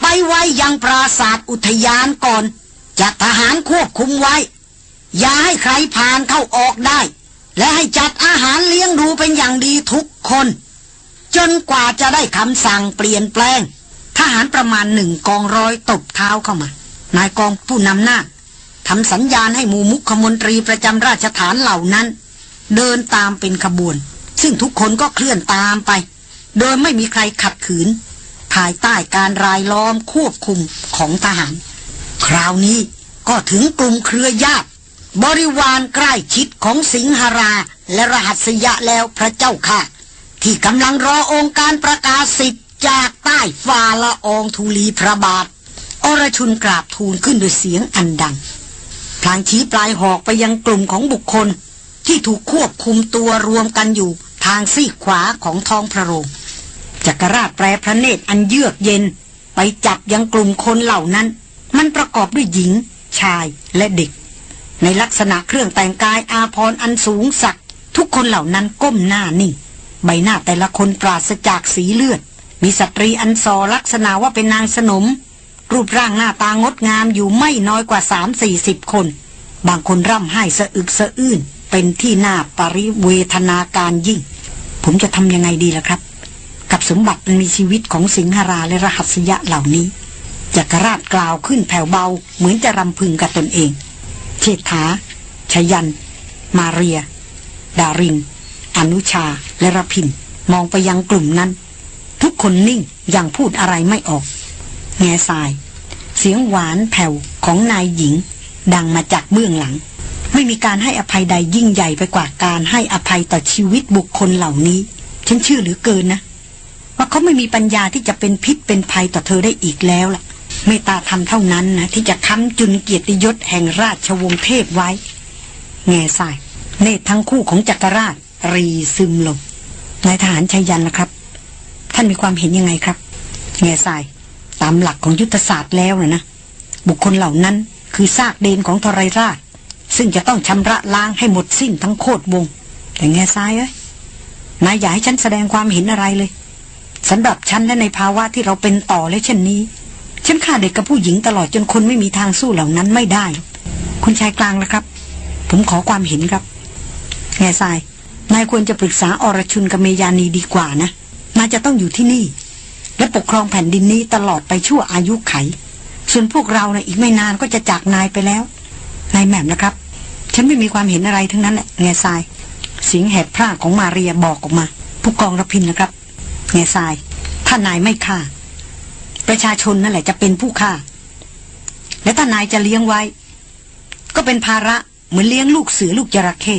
S1: ไปไว้ยังปราศาสตร์อุทยานก่อน จัดทหารควบคุมไว้อย่าให้ใครผ่านเข้าออกได้ และให้จัดอาหารเลี้ยงดูเป็นอย่างดีทุกคน จนกว่าจะได้คำสั่งเปลี่ยนแปลง ทหารประมาณหนึ่งกองร้อยตบเท้าเข้ามานายกองผู้นำหน้าทำสัญญาณให้หมูมุขมนตรีประจำราชฐานเหล่านั้น เดินตามเป็นขบวน ซึ่งทุกคนก็เคลื่อนตามไปโดยไม่มีใครขัดขืนภายใต้การรายล้อมควบคุมของทหาร คราวนี้ก็ถึงกลุ่มเครือญาติ บริวารใกล้ชิดของสิงหราและรหัสยะแล้วพระเจ้าค่ะ ที่กำลังรอองค์การประกาศสิทธิ์จากใต้ฟ้าละอองธูลีพระบาท อรชุนกราบทูลขึ้นด้วยเสียงอันดัง พลางชี้ปลายหอกไปยังกลุ่มของบุคคลที่ถูกควบคุมตัวรวมกันอยู่ทางซีขวาของท้องพระโรงจักรราชแปรพระเนตรอันเยือกเย็น ไปจับยังกลุ่มคนเหล่านั้น มันประกอบด้วยหญิง ชายและเด็ก ในลักษณะเครื่องแต่งกายอาพรอันสูงสักทุกคนเหล่านั้นก้มหน้านิ่งใบหน้าแต่ละคนปราศจากสีเลือด มีสตรีอันซอลักษณะว่าเป็นนางสนม รูปร่างหน้าตางดงามอยู่ไม่น้อยกว่าสามสี่สิบคน บางคนร่ำไห้สะอึกสะอื้นเป็นที่น่าปริเวทนาการยิ่ง ผมจะทำยังไงดีล่ะครับกับสมบัติมีชีวิตของสิงหราและรหัสยะเหล่านี้จักรราชกล่าวขึ้นแผ่วเบา เหมือนจะรำพึงกับตนเองเชษฐาชยัน มาเรีย ดาริง อนุชาและระพินมองไปยังกลุ่มนั้น ทุกคนนิ่งยังพูดอะไรไม่ออก แง่ทราย เสียงหวานแผ่วของนายหญิง ดังมาจากเบื้องหลัง ไม่มีการให้อภัยใดยิ่งใหญ่ไปกว่าการให้อภัยต่อชีวิตบุคคลเหล่านี้ฉันเชื่อหรือเกินนะว่าเขาไม่มีปัญญาที่จะเป็นพิษเป็นภัยต่อเธอได้อีกแล้วล่ะเมตตาธรรมเท่านั้นนะที่จะค้ำจุนเกียรติยศแห่งราชวงศ์เทพไว้แง่ทรายเนตรทั้งคู่ของจักรราช รีซึมลงนายทหารชัยยันละครับ ท่านมีความเห็นยังไงครับแง่ทรายตามหลักของยุทธศาสตร์แล้วนะนะบุคคลเหล่านั้นคือซากเดนของทรายราชซึ่งจะต้องชำระล้างให้หมดสิ้นทั้งโคตรวง แต่แง่ทรายเอ้ยนายอย่าให้ฉันแสดงความเห็นอะไรเลยสำหรับฉันและในภาวะที่เราเป็นต่อและเช่นนี้ฉันฆ่าเด็กกับผู้หญิงตลอดจนคนไม่มีทางสู้เหล่านั้นไม่ได้คุณชายกลางนะครับ ผมขอความเห็นครับแง่ทรายนายควรจะปรึกษาอรชุนกับเมยานีดีกว่านะนายจะต้องอยู่ที่นี่ และปกครองแผ่นดินนี้ตลอดไปชั่วอายุไขส่วนพวกเรานะ่ะอีกไม่นานก็จะจากนายไปแล้วนายแหม่มนะครับฉันไม่มีความเห็นอะไรทั้งนั้นแหละแง่ทรายเสียงแหบพร่าของมาเรียบอกออกมาผู้กองรพินนะครับแง่ทรายถ้านายไม่ฆ่า ประชาชนนั่นแหละจะเป็นผู้ฆ่า และถ้านายจะเลี้ยงไว้ ก็เป็นภาระเหมือนเลี้ยงลูกเสือลูกจระเข้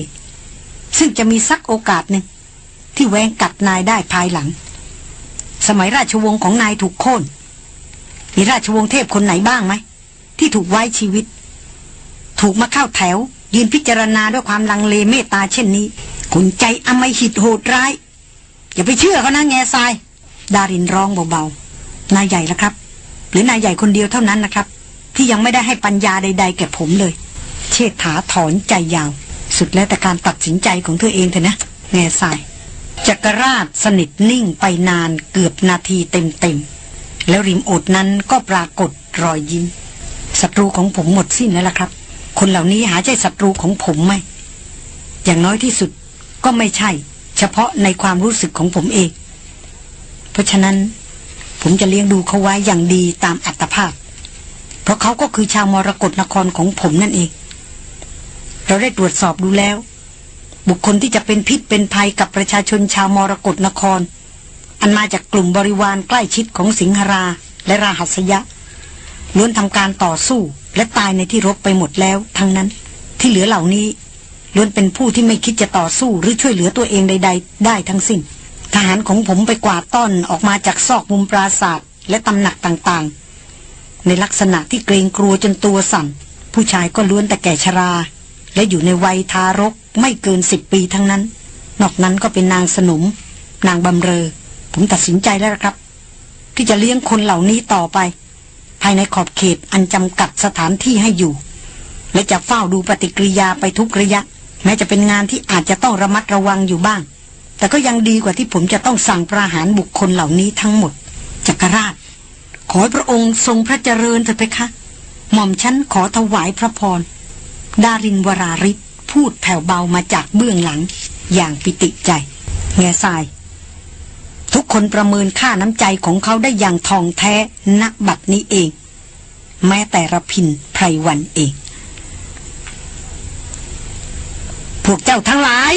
S1: ซึ่งจะมีสักโอกาสหนึ่งที่แวงกัดนายได้ภายหลัง สมัยราชวงศ์ของนายถูกโค่นมีราชวงศ์เทพคนไหนบ้างไหม ที่ถูกไว้ชีวิต ถูกมาเข้าแถว ยืนพิจารณาด้วยความลังเลเมตตา เช่นนี้คุนใจอมหิดโหดร้ายอย่าไปเชื่อเขานะแง่ทราย ดารินร้องเบาๆ นายใหญ่ละครับ หรือนายใหญ่คนเดียวเท่านั้นนะครับ ที่ยังไม่ได้ให้ปัญญาใดๆแก่ผมเลย เชดฐาถอนใจยาวสุดแล้วแต่การตัดสินใจของเธอเองเถอะนะ แง่ทรายจักรราชสนิทนิ่งไปนานเกือบนาทีเต็มๆ แล้วริมโอดนั้นก็ปรากฏรอยยิ้มศัตรูของผมหมดสิ้นแล้วล่ะครับ คนเหล่านี้หาใจศัตรูของผมไหมอย่างน้อยที่สุดก็ไม่ใช่เฉพาะในความรู้สึกของผมเอง เพราะฉะนั้น ผมจะเลี้ยงดูเขาไว้อย่างดีตามอัตภาพ เพราะเขาก็คือชาวมรกรนครของผมนั่นเอง เราได้ตรวจสอบดูแล้ว บุคคลที่จะเป็นพิษเป็นภัยกับประชาชนชาวมรกรนคร อันมาจากกลุ่มบริวารใกล้ชิดของสิงหราและราหัสยะล้วนทำการต่อสู้และตายในที่รบไปหมดแล้ว ทั้งนั้นที่เหลือเหล่านี้ล้วนเป็นผู้ที่ไม่คิดจะต่อสู้หรือช่วยเหลือตัวเองใดๆ ได้ทั้งสิ้นทหารของผมไปกวาดต้อนออกมาจากซอกมุมปราศาสตร์และตำหนักต่างๆ ในลักษณะที่เกรงกลัวจนตัวสั่นผู้ชายก็ล้วนแต่แก่ชรา และอยู่ในวัยทารก ไม่เกินสิบปีทั้งนั้น นอกนั้นก็เป็นนางสนมนางบำเรอ ผมตัดสินใจแล้วครับ ที่จะเลี้ยงคนเหล่านี้ต่อไป ภายในขอบเขตอันจำกัดสถานที่ให้อยู่ และจะเฝ้าดูปฏิกิริยาไปทุกระยะแม้จะเป็นงานที่อาจจะต้องระมัดระวังอยู่บ้าง แต่ก็ยังดีกว่าที่ผมจะต้องสั่งประหารบุคคลเหล่านี้ทั้งหมดจักรราช ขอพระองค์ทรงพระเจริญเถิดเพคะ หม่อมชั้นขอถวายพระพร ดารินวราริศพูดแผ่วเบามาจากเบื้องหลัง อย่างปิติใจ แง่ทราย ทุกคนประเมินค่าน้ำใจของเขาได้อย่างทองแท้ณบัดนี้เอง แม้แต่ระพินไพรวันเองพวกเจ้าทั้งหลาย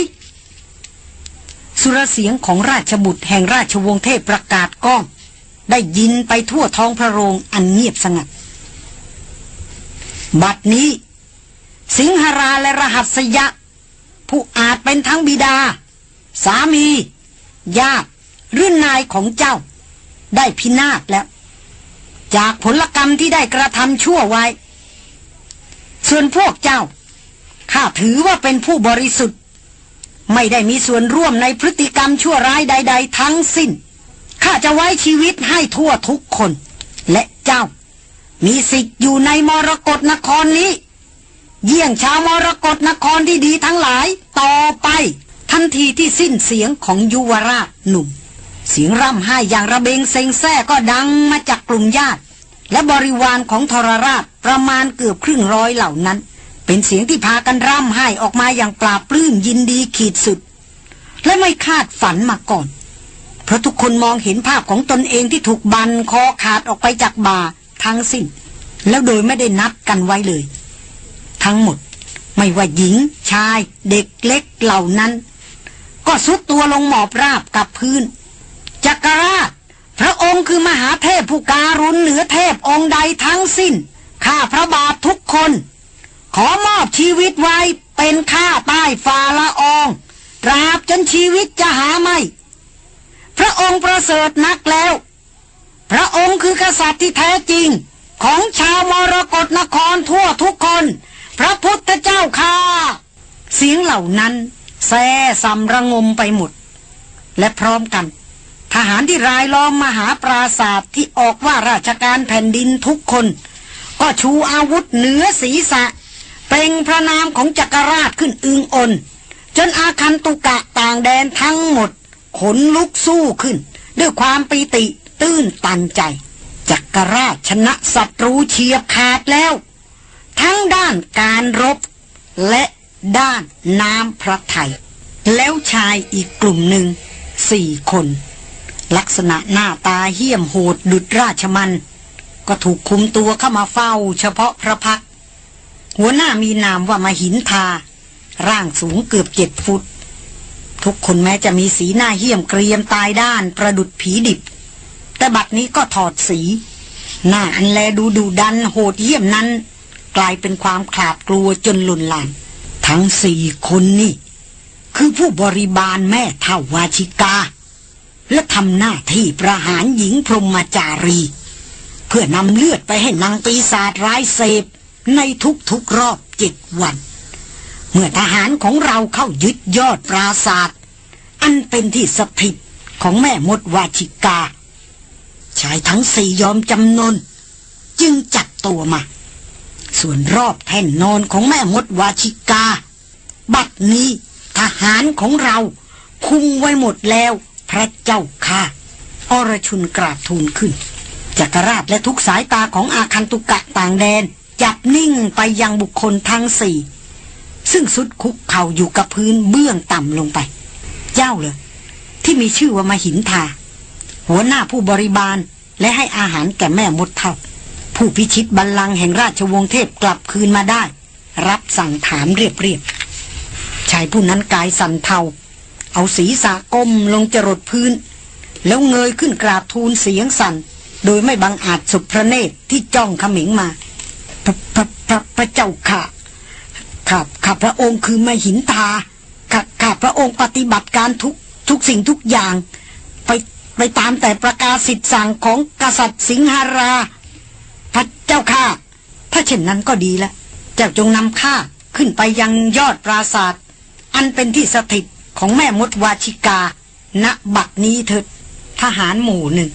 S1: สุรเสียงของราชบุตรแห่งราชวงศ์เทพประกาศก้อง ได้ยินไปทั่วท้องพระโรง อันเงียบสงัด บัดนี้ สิงหราและรหัสยะ ผู้อาจเป็นทั้งบิดา สามีญาติหรือนายของเจ้า ได้พินาศแล้ว จากผลกรรมที่ได้กระทำชั่วไว้ ส่วนพวกเจ้าข้าถือว่าเป็นผู้บริสุทธิ์ ไม่ได้มีส่วนร่วมในพฤติกรรมชั่วร้ายใดๆทั้งสิ้น ข้าจะไว้ชีวิตให้ทั่วทุกคน และเจ้า มีสิทธิ์อยู่ในมรกรนครนี้ เยี่ยงชาวมรกรนครที่ดีทั้งหลาย ต่อไปทันทีที่สิ้นเสียงของยุวราชหนุ่ม เสียงร่ำไห้อย่างระเบงเซ็งแซ่ก็ดังมาจากกลุ่มญาติ และบริวารของทรราชประมาณเกือบครึ่งร้อยเหล่านั้นเป็นเสียงที่พากันร่ำไห้ออกมาอย่างปลาปลื้มยินดีขีดสุด และไม่คาดฝันมาก่อน เพราะทุกคนมองเห็นภาพของตนเองที่ถูกบันคอขาดออกไปจากบ่าทั้งสิ้น แล้วโดยไม่ได้นัดกันไว้เลย ทั้งหมด ไม่ว่าหญิงชายเด็กเล็กเหล่านั้น ก็สุดตัวลงหมอบราบกับพื้นจักรราชพระองค์คือมหาเทพผู้การุณเหนือเทพองค์ใดทั้งสิ้น ข้าพระบาททุกคนขอมอบชีวิตไว้เป็นข้าใต้ฝ่าละองตราบจนชีวิตจะหาไม่ พระองค์ประเสริฐนักแล้ว พระองค์คือกษัตริย์ที่แท้จริง ของชาวมรกรนครทั่วทุกคน พระพุทธเจ้าค่าเสียงเหล่านั้นแซ่สำระงมไปหมด และพร้อมกัน ทหารที่รายล้อมมหาปราศาสตร์ที่ออกว่าราชการแผ่นดินทุกคน ก็ชูอาวุธเหนือศีรษะเปล่งพระนามของจักรราชขึ้นอึงอน จนอาคันตุกะต่างแดนทั้งหมดขนลุกสู้ขึ้น ด้วยความปีติตื้นตันใจ จักรราชชนะศัตรูเฉียบขาดแล้ว ทั้งด้านการรบ และด้านน้ำพระไทยแล้วชายอีกกลุ่มหนึ่งสี่คน ลักษณะหน้าตาเหี้ยมโหดดุดราชมัน ก็ถูกคุมตัวเข้ามาเฝ้าเฉพาะพระพักหัวหน้ามีนามว่ามาหินทา ร่างสูงเกือบเจ็ดฟุต ทุกคนแม้จะมีสีหน้าเหี้ยม เกรียมตายด้านประดุดผีดิบ แต่บัดนี้ก็ถอดสี หน้าอันแลดูดูดันโหดเหี้ยมนั้น กลายเป็นความขลาดกลัวจนหลุนหลานทั้งสี่คนนี่ คือผู้บริบาลแม่ท่าวาชิกา และทำหน้าที่ประหารหญิงพรหมจารี เพื่อนำเลือดไปให้นางปีศาจร้ายเสพในทุกๆรอบเจ็ดวัน เมื่อทหารของเราเข้ายึดยอดปราศาสตร์อันเป็นที่สถิตของแม่มดวาชิกา ชายทั้งสี่ยอมจำนน จึงจับตัวมา ส่วนรอบแท่นนอนของแม่มดวาชิกา บัดนี้ทหารของเราคุมไว้หมดแล้ว พระเจ้าค่ะอรชุนกราบทูลขึ้นจักรราชและทุกสายตาของอาคันตุกะต่างแดนจับนิ่งไปยังบุคคลทั้งสี่ ซึ่งสุดคุกเข่าอยู่กับพื้นเบื้องต่ำลงไป เจ้าเลยที่มีชื่อว่ามาหินทา หัวหน้าผู้บริบาล และให้อาหารแก่แม่มดเท่าผู้พิชิตบัลลังก์แห่งราชวงศ์เทพกลับคืนมาได้ รับสั่งถามเรียบๆชายผู้นั้นกายสั่นเทา เอาศีรษะก้มลงจรดพื้น แล้วเงยขึ้นกราบทูลเสียงสัน่น โดยไม่บังอาจสุพระเนตรที่จ้องขมิงมาพระพระพระพระเจ้าค่ะข้าข้าพระองค์คือไม่หินตาข้าข้าพระองค์ปฏิบัติการทุกทุกสิ่งทุกอย่าง ไปไปตามแต่ประกาศสิทธิสั่งของกษัตริย์สิงหาราพระเจ้าข้าถ้าเช่นนั้นก็ดีละ เจ้าจงนำข้าขึ้นไปยังยอดปราสาท อันเป็นที่สถิตของแม่มดวาชิกา ณบักนี้เถิดทหารหมู่หนึ่ง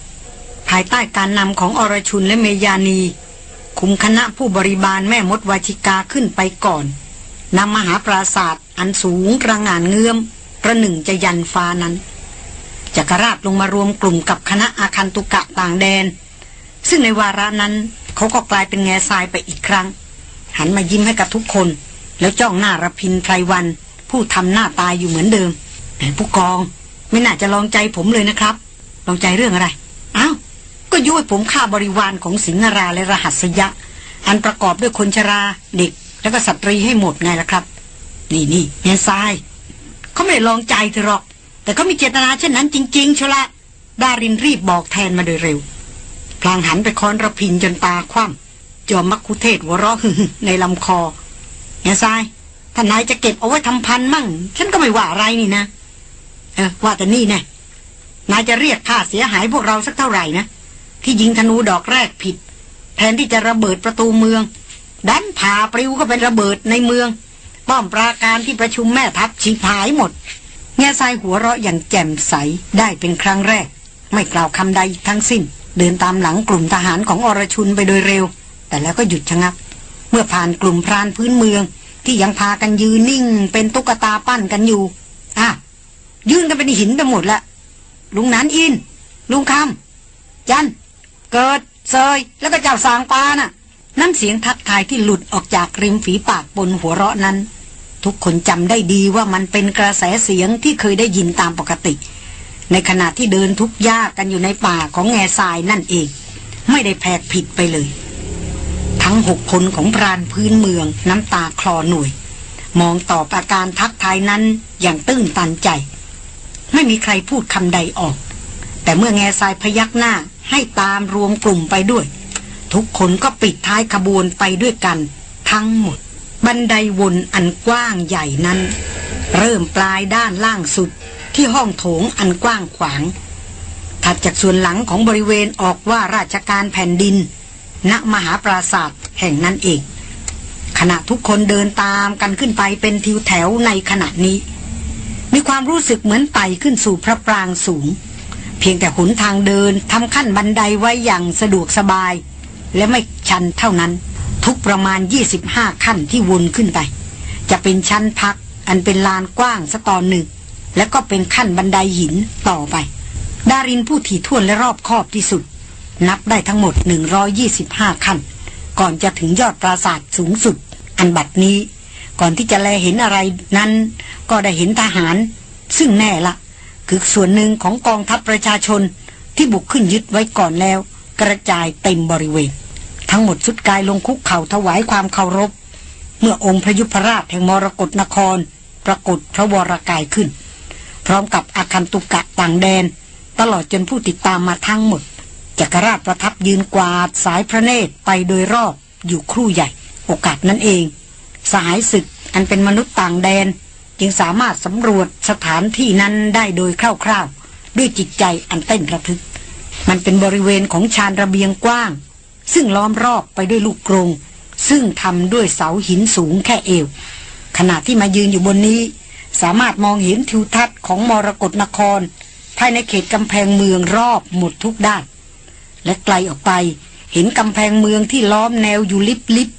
S1: ภายใต้การนำของอรชุนและเมยานีคุมคณะผู้บริบาลแม่มดวาชิกาขึ้นไปก่อนนำมหาปราศาสตร์อันสูงระงานเงื้อม ประหนึ่งจะยันฟ้านั้นจักรราชลงมารวมกลุ่มกับคณะอาคันตุกะต่างแดน ซึ่งในวาระนั้น เขาก็กลายเป็นแง่ทรายไปอีกครั้ง หันมายิ้มให้กับทุกคน แล้วจ้องหน้ารพินไพรวัน ผู้ทำหน้าตายอยู่เหมือนเดิมผู้กองไม่น่าจะลองใจผมเลยนะครับ ลองใจเรื่องอะไรอ้าวยุ่ยผมฆ่าบริวารของสิงหราและรหัสยะ อันประกอบด้วยคนชรา เด็ก แล้วก็สตรีให้หมดไงล่ะครับ นี่นี่เนียทรายเขาไม่ได้ลองใจเธอหรอก แต่เขามีเจตนาเช่นนั้นจริง ๆชละดารินรีบบอกแทนมาโดยเร็ว พลางหันไปค้อนระพินจนตาคว่ำจอมมักคุเทศหัวเราะหึในลำคอเนียทรายถ้านายจะเก็บเอาไว้ทำพันมั่ง ฉันก็ไม่ว่าอะไรนี่นะ เออว่าแต่นี่แนะ่นายจะเรียกค่าเสียหายพวกเราสักเท่าไหร่นะที่ยิงธนูดอกแรกผิด แทนที่จะระเบิดประตูเมืองดันผ่าปลิวก็เป็นระเบิดในเมือง ป้อมปราการที่ประชุมแม่ทัพชีพายหมดเงาทรายหัวเราะอย่างแจ่มใสได้เป็นครั้งแรก ไม่กล่าวคำใดทั้งสิ้น เดินตามหลังกลุ่มทหารของอรชุนไปโดยเร็ว แต่แล้วก็หยุดชะงัก เมื่อผ่านกลุ่มพรานพื้นเมือง ที่ยังพากันยืนนิ่ง เป็นตุ๊กตาปั้นกันอยู่อ่ะยืนกันเป็นหินไปหมดละลุงนันอิน ลุงคำจันเกิดเซยแล้วก็จับสางปานะ่ะ น้ำเสียงทักทายที่หลุดออกจากริมฝีปากบนหัวเราะนั้น ทุกคนจำได้ดีว่ามันเป็นกระแสเสียงที่เคยได้ยินตามปกติ ในขณะที่เดินทุกยากกันอยู่ในป่าของแง่ทรายนั่นเอง ไม่ได้แพกผิดไปเลย ทั้งหกคนของพรานพื้นเมืองน้ำตาคลอหน่วย มองต่ออาการทักทายนั้นอย่างตื้นตันใจ ไม่มีใครพูดคำใดออก แต่เมื่อแง่ทรายพยักหน้าให้ตามรวมกลุ่มไปด้วย ทุกคนก็ปิดท้ายขบวนไปด้วยกัน ทั้งหมด บันไดวนอันกว้างใหญ่นั้น เริ่มปลายด้านล่างสุด ที่ห้องโถงอันกว้างขวาง ถัดจากส่วนหลังของบริเวณออกว่าราชการแผ่นดิน ณ มหาปราศาสตร์แห่งนั้นเองขณะทุกคนเดินตามกันขึ้นไปเป็นทิวแถวในขณะนี้ มีความรู้สึกเหมือนไต่ขึ้นสู่พระปรางสูงเพียงแต่หนทางเดินทำขั้นบันไดไว้อย่างสะดวกสบาย และไม่ชันเท่านั้น ทุกประมาณ 25 ขั้นที่วนขึ้นไป จะเป็นชั้นพักอันเป็นลานกว้างสตอนหนึ่ง แล้วก็เป็นขั้นบันไดหินต่อไปดารินผู้ถี่ท่วนและรอบคอบที่สุด นับได้ทั้งหมด 125 ขั้น ก่อนจะถึงยอดปราสาทสูงสุด อันบัดนี้ ก่อนที่จะแลเห็นอะไรนั้น ก็ได้เห็นทหาร ซึ่งแน่ละคือส่วนหนึ่งของกองทัพประชาชนที่บุกขึ้นยึดไว้ก่อนแล้ว กระจายเต็มบริเวณ ทั้งหมดสุดกายลงคุกเข่าถวายความเคารพ เมื่อองค์พระยุพรราชแห่งมรกรนคร ปรากฏพระวรากายขึ้น พร้อมกับอาคันตุกะต่างแดน ตลอดจนผู้ติดตามมาทั้งหมดจักรราชประทับยืนกวาดสายพระเนตรไปโดยรอบ อยู่ครู่ใหญ่ โอกาสนั้นเอง สายศึกอันเป็นมนุษย์ต่างแดนจึงสามารถสำรวจสถานที่นั้นได้โดยคร่าวๆ ด้วยจิตใจอันเต้นระทึก มันเป็นบริเวณของชานระเบียงกว้าง ซึ่งล้อมรอบไปด้วยลูกกรง ซึ่งทำด้วยเสาหินสูงแค่เอว ขณะที่มายืนอยู่บนนี้ สามารถมองเห็นทิวทัศน์ของมรกรนคร ภายในเขตกำแพงเมืองรอบหมดทุกด้าน และไกลออกไปเห็นกำแพงเมืองที่ล้อมแนวอยู่ลิบลิบ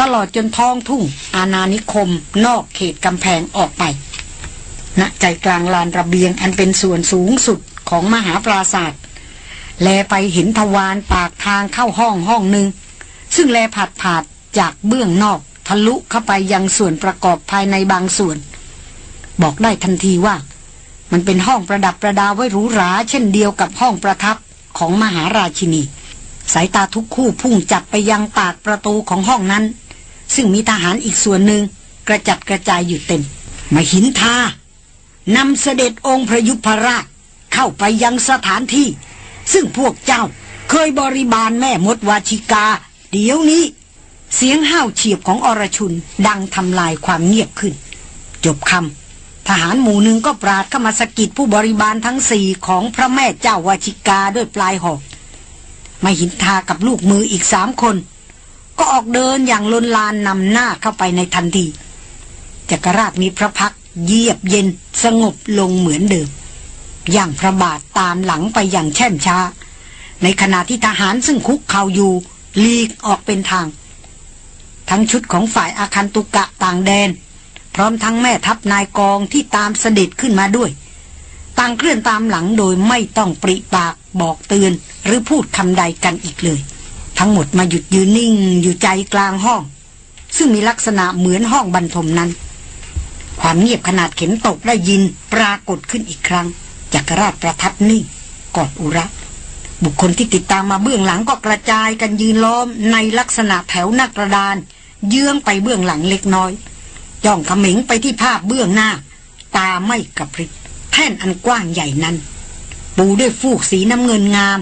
S1: ตลอดจนท้องทุ่งอาณานิคม นอกเขตกำแพงออกไป ณ ใจกลางลานระเบียงอันเป็นส่วนสูงสุดของมหาปราศาสตร์แลไปเห็นทวารปากทางเข้าห้องห้องหนึ่ง ซึ่งแลผัดผาดจากเบื้องนอก ทะลุเข้าไปยังส่วนประกอบภายในบางส่วน บอกได้ทันทีว่า มันเป็นห้องประดับประดาไว้หรูหรา เช่นเดียวกับห้องประทับของมหาราชินี สายตาทุกคู่พุ่งจับไปยังปากประตูของห้องนั้นซึ่งมีทหารอีกส่วนหนึ่งกระจัดกระจายอยู่เต็มมาหินทานำเสด็จองค์พระยุพราชเข้าไปยังสถานที่ ซึ่งพวกเจ้าเคยบริบาลแม่มดวาชิกา เดี๋ยวนี้ เสียงห้าวเฉียบของอรชุนดังทำลายความเงียบขึ้น จบคำทหารหมู่หนึ่งก็ปราดเข้ามาสกิดผู้บริบาลทั้งสี่ของพระแม่เจ้าวาชิกาด้วยปลายหอกมาหินทากับลูกมืออีกสามคนก็ออกเดินอย่างลนลานนำหน้าเข้าไปในทันทีจักรราชมีพระพักเยียบเย็นสงบลงเหมือนเดิม อย่างพระบาทตามหลังไปอย่างแช่มช้า ในขณะที่ทหารซึ่งคุกเข่าอยู่ ลีกออกเป็นทาง ทั้งชุดของฝ่ายอาคันตุกะต่างแดน พร้อมทั้งแม่ทัพนายกองที่ตามเสด็จขึ้นมาด้วย ต่างเคลื่อนตามหลังโดยไม่ต้องปริปากบอกเตือน หรือพูดคำใดกันอีกเลยทั้งหมดมาหยุดยืนนิ่งอยู่ใจกลางห้อง ซึ่งมีลักษณะเหมือนห้องบรรทมนั้น ความเงียบขนาดเข็มตกได้ยินปรากฏขึ้นอีกครั้งจักรราชประทับนิ่งกอดอุระ บุคคลที่ติดตามมาเบื้องหลังก็กระจายกันยืนล้อมในลักษณะแถวหน้ากระดานเยื้องไปเบื้องหลังเล็กน้อยย่องขมิงไปที่ภาพเบื้องหน้า ตาไม่กระพริบแท่นอันกว้างใหญ่นั้น ปูด้วยฟูกสีน้ำเงินงาม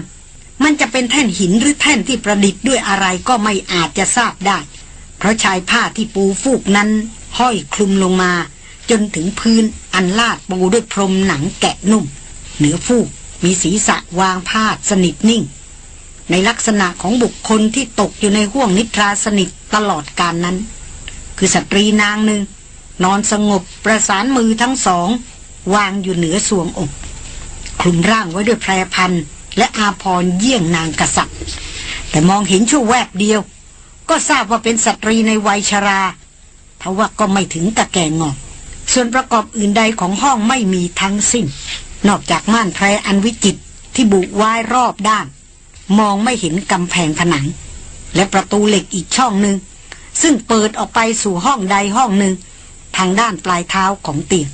S1: มันจะเป็นแท่นหินหรือแท่นที่ประดิษฐ์ด้วยอะไรก็ไม่อาจจะทราบได้ เพราะชายผ้าที่ปูฟูกนั้นห้อยคลุมลงมา จนถึงพื้นอันลาดปูด้วยพรมหนังแกะนุ่ม เหนือฟูกมีศีรษะวางพาดสนิทนิ่ง ในลักษณะของบุคคลที่ตกอยู่ในห่วงนิทราสนิทตลอดการนั้น คือสตรีนางหนึ่ง นอนสงบประสานมือทั้งสอง วางอยู่เหนือสวงอกคลุมร่างไว้ด้วยแพรพันธและอาพรเยี่ยงนางกษัตริย์แต่มองเห็นชั่วแวบเดียว ก็ทราบว่าเป็นสตรีในวัยชราทว่าก็ไม่ถึงกะแก่งอกส่วนประกอบอื่นใดของห้องไม่มีทั้งสิ้นนอกจากม่านแพรอันวิจิตที่บุวายรอบด้าน มองไม่เห็นกำแพงผนัง และประตูเหล็กอีกช่องหนึ่ง ซึ่งเปิดออกไปสู่ห้องใดห้องหนึ่งทางด้านปลายเท้าของเตียง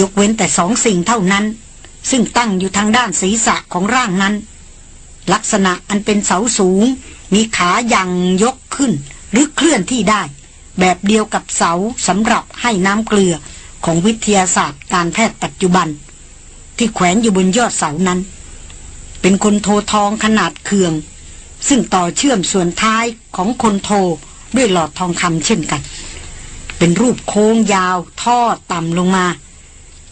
S1: ยกเว้นแต่สองสิ่งเท่านั้นซึ่งตั้งอยู่ทางด้านศีรษะของร่างนั้น ลักษณะอันเป็นเสาสูงมีขายังยกขึ้นหรือเคลื่อนที่ได้ แบบเดียวกับเสาสำหรับให้น้ำเกลือของวิทยาศาสตร์การแพทย์ปัจจุบัน ที่แขวนอยู่บนยอดเสานั้น เป็นคนโททองขนาดเคือง ซึ่งต่อเชื่อมส่วนท้ายของคนโทด้วยหลอดทองคำเช่นกัน เป็นรูปโค้งยาวท่อต่ำลงมา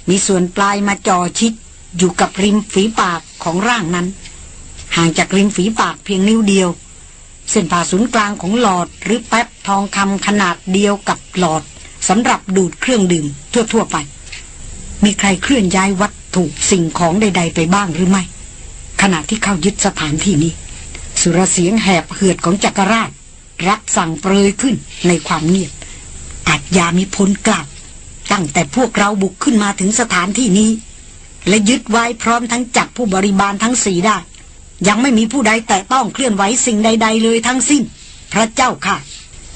S1: มีส่วนปลายมาจ่อชิดอยู่กับ ริมฝีปากของร่างนั้น ห่างจากริมฝีปากเพียงนิ้วเดียว เส้นผ่าศูนย์กลางของหลอดหรือแป๊บทองคำขนาดเดียวกับหลอดสำหรับดูดเครื่องดื่มทั่วๆไป มีใครเคลื่อนย้ายวัตถุ สิ่งของใด ๆ ไปบ้างหรือไม่ ขณะที่เข้ายึดสถานที่นี้ สุรเสียงแหบเหือดของจักรราชรับสั่งเปรยขึ้นในความเงียบ อาจยามีพลกลับตั้งแต่พวกเราบุกขึ้นมาถึงสถานที่นี้และยึดไว้พร้อมทั้งจับผู้บริบาลทั้งสีได้ ยังไม่มีผู้ใดแต่ต้องเคลื่อนไหวสิ่งใด ๆ เลยทั้งสิ้น พระเจ้าค่ะ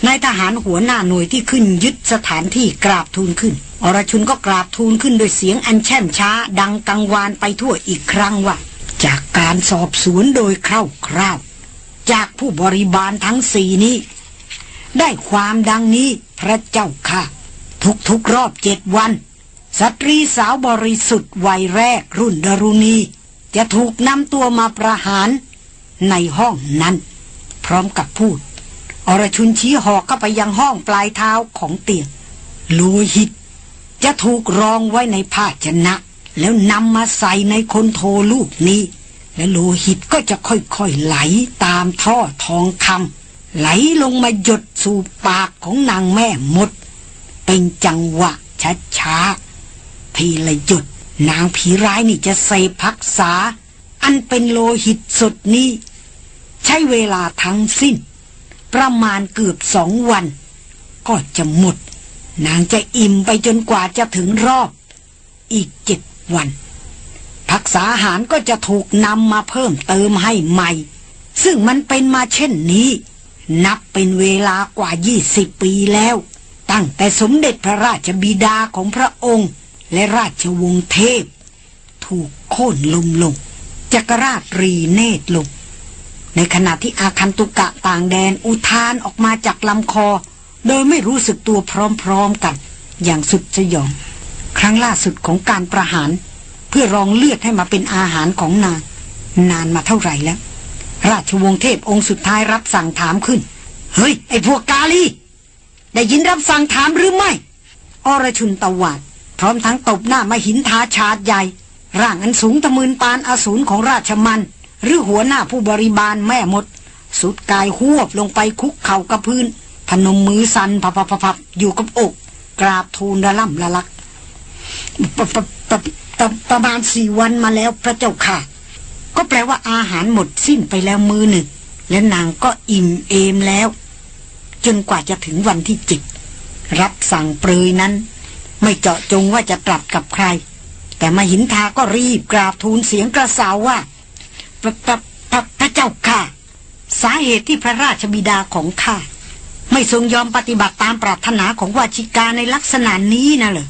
S1: นายทหารหัวหน้าหน่วยที่ขึ้นยึดสถานที่กราบทูลขึ้น อรชุนก็กราบทูลขึ้นโดยเสียงอันแช่มช้าดังกังวานไปทั่วอีกครั้งว่า จากการสอบสวนโดยคร่าวๆ จากผู้บริบาลทั้งสี่นี้ ได้ความดังนี้ พระเจ้าค่ะ ทุกๆรอบเจ็ดวันสตรีสาวบริสุทธิ์วัยแรกรุ่นดรุณี จะถูกนำตัวมาประหาร ในห้องนั้น พร้อมกับพูด อรชุนชี้หอกเข้าไปยังห้องปลายเท้าของเตียง ลูหิตจะถูกรองไว้ในผ้าชนะ แล้วนำมาใส่ในคนโทลูกนี้ และลูหิตก็จะค่อยๆไหลตามท่อทองคำไหลลงมาหยดสู่ปากของนางแม่มด เป็นจังหวะช้าๆทีละหยุดนางผีร้ายนี่จะใส่พักษา อันเป็นโลหิตสดนี้ ใช้เวลาทั้งสิ้น ประมาณเกือบสองวัน ก็จะหมด นางจะอิ่มไปจนกว่าจะถึงรอบอีกเจ็ดวัน พักษาหารก็จะถูกนำมาเพิ่มเติมให้ใหม่ ซึ่งมันเป็นมาเช่นนี้ นับเป็นเวลากว่ายี่สิบปีแล้ว ตั้งแต่สมเด็จพระราชบิดาของพระองค์และราชวงศ์เทพ ถูกโค่นลมลงจักรราชรีเนตรลงในขณะที่อาคันตุกะต่างแดนอุทานออกมาจากลำคอ โดยไม่รู้สึกตัวพร้อมๆกัน อย่างสุดสยองครั้งล่าสุดของการประหาร เพื่อรองเลือดให้มาเป็นอาหารของนางนานมาเท่าไหร่แล้ว ราชวงศ์เทพองค์สุดท้ายรับสั่งถามขึ้น เฮ้ย ไอพวกกาลีได้ยินรับสั่งถามหรือไม่ อรชุนตะวัดร้อมทั้งตบหน้ามาหินทาชาดใหญ่ ร่างอันสูงตะมืนปานอสูรของราชมัน หรือหัวหน้าผู้บริบาลแม่มด สุดกายหวบลงไปคุกเข่ากับพื้น พนมมือสันพับพับอยู่กับอก กราบทูลระล่ำละลักปประมาณสี่วันมาแล้วพระเจ้าค่ะ ก็แปลว่าอาหารหมดสิ้นไปแล้วมือหนึ่ง และนางก็อิ่มเอมแล้ว จนกว่าจะถึงวันที่จิตรับสั่งเปรยนั้นไม่เจาะจงว่าจะตรัสกับใคร แต่มาหินทาก็รีบกราบทูลเสียงกระสาวว่าพระพระพระพระเจ้าค่ะ สาเหตุที่พระราชบิดาของข้าไม่ทรงยอมปฏิบัติตามปรารถนาของวาชิกาในลักษณะนี้นะเหรอ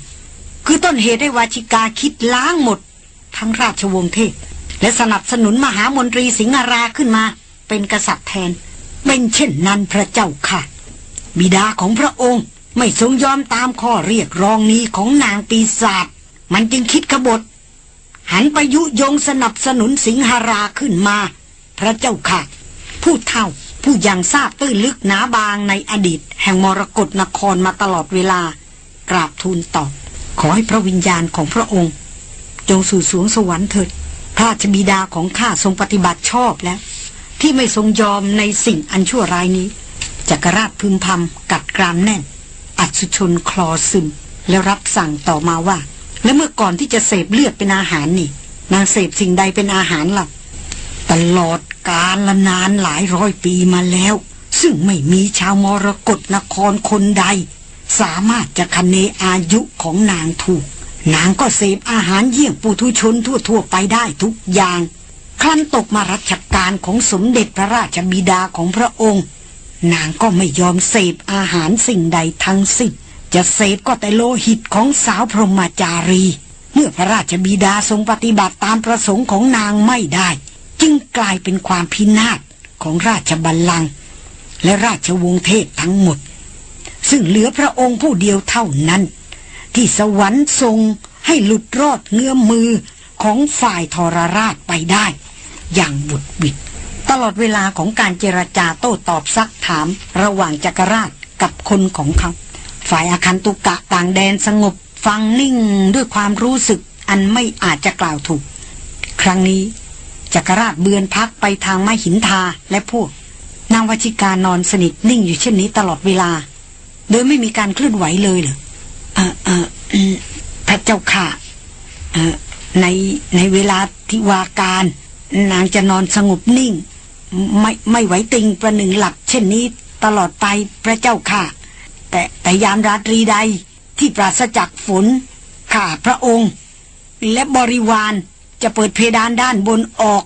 S1: คือต้นเหตุให้วาชิกาคิดล้างหมดทั้งราชวงศ์เทพและสนับสนุนมหามนตรีสิงหราขึ้นมา เป็นกษัตริย์แทน เป็นเช่นนั้นพระเจ้าค่ะ บิดาของพระองค์ไม่ทรงยอมตามข้อเรียกร้องนี้ของนางปีศาจ มันจึงคิดขบฏ หันไปยุยงสนับสนุนสิงหราขึ้นมา พระเจ้าค่ะผู้เท่าผู้ยังทราบตื้นลึกหนาบางในอดีต แห่งมรกรนครมาตลอดเวลา กราบทูลตอบ ขอให้พระวิญญาณของพระองค์ จงสู่สวงสวรรค์เถิด พระราชบิดาของข้าทรงปฏิบัติชอบแล้วที่ไม่ทรงยอมในสิ่งอันชั่วร้ายนี้จักรราชพึมพำกัดกรามแน่นอัศชนคลอซึมแล้วรับสั่งต่อมาว่า และเมื่อก่อนที่จะเสพเลือดเป็นอาหารนี่ นางเสพสิ่งใดเป็นอาหารหลับตลอดกาลนานหลายร้อยปีมาแล้ว ซึ่งไม่มีชาวมรกรนครคนใด สามารถจะคเนอายุของนางถูก นางก็เสพอาหารเยี่ยงปุถุชนทั่ว ๆ ไปได้ทุกอย่างครั้นตกมารัชการของสมเด็จพระราชบิดาของพระองค์นางก็ไม่ยอมเสพอาหารสิ่งใดทั้งสิ้นจะเสพก็แต่โลหิตของสาวพรหมจารี เมื่อพระราชบิดาทรงปฏิบัติตามประสงค์ของนางไม่ได้ จึงกลายเป็นความพินาศของราชบัลลังก์และราชวงศ์เทพทั้งหมด ซึ่งเหลือพระองค์ผู้เดียวเท่านั้น ที่สวรรค์ทรงให้หลุดรอดเงื้อมือของฝ่ายทรราชไปได้ อย่างบุดบิดตลอดเวลาของการเจรจาโต้ตอบซักถามระหว่างจักรราชกับคนของเขาฝ่ายอาคันตุกะต่างแดนสงบฟังนิ่งด้วยความรู้สึก อันไม่อาจจะกล่าวถูก ครั้งนี้จักรราชเบือนพักไปทางไม้หินทา และพวก นางวชิกานอนสนิทนิ่งอยู่เช่นนี้ตลอดเวลา โดยไม่มีการเคลื่อนไหวเลยเหรอเออเออพระเจ้าค่ะในในเวลาทิวาการนางจะนอนสงบนิ่งไม่ไม่ไหวติงประหนึ่งหลับเช่นนี้ตลอดไปพระเจ้าค่ะ แต่แต่ยามราตรีใดที่ปราศจากฝนข้าพระองค์ และบริวารจะเปิดเพดานด้านบนออก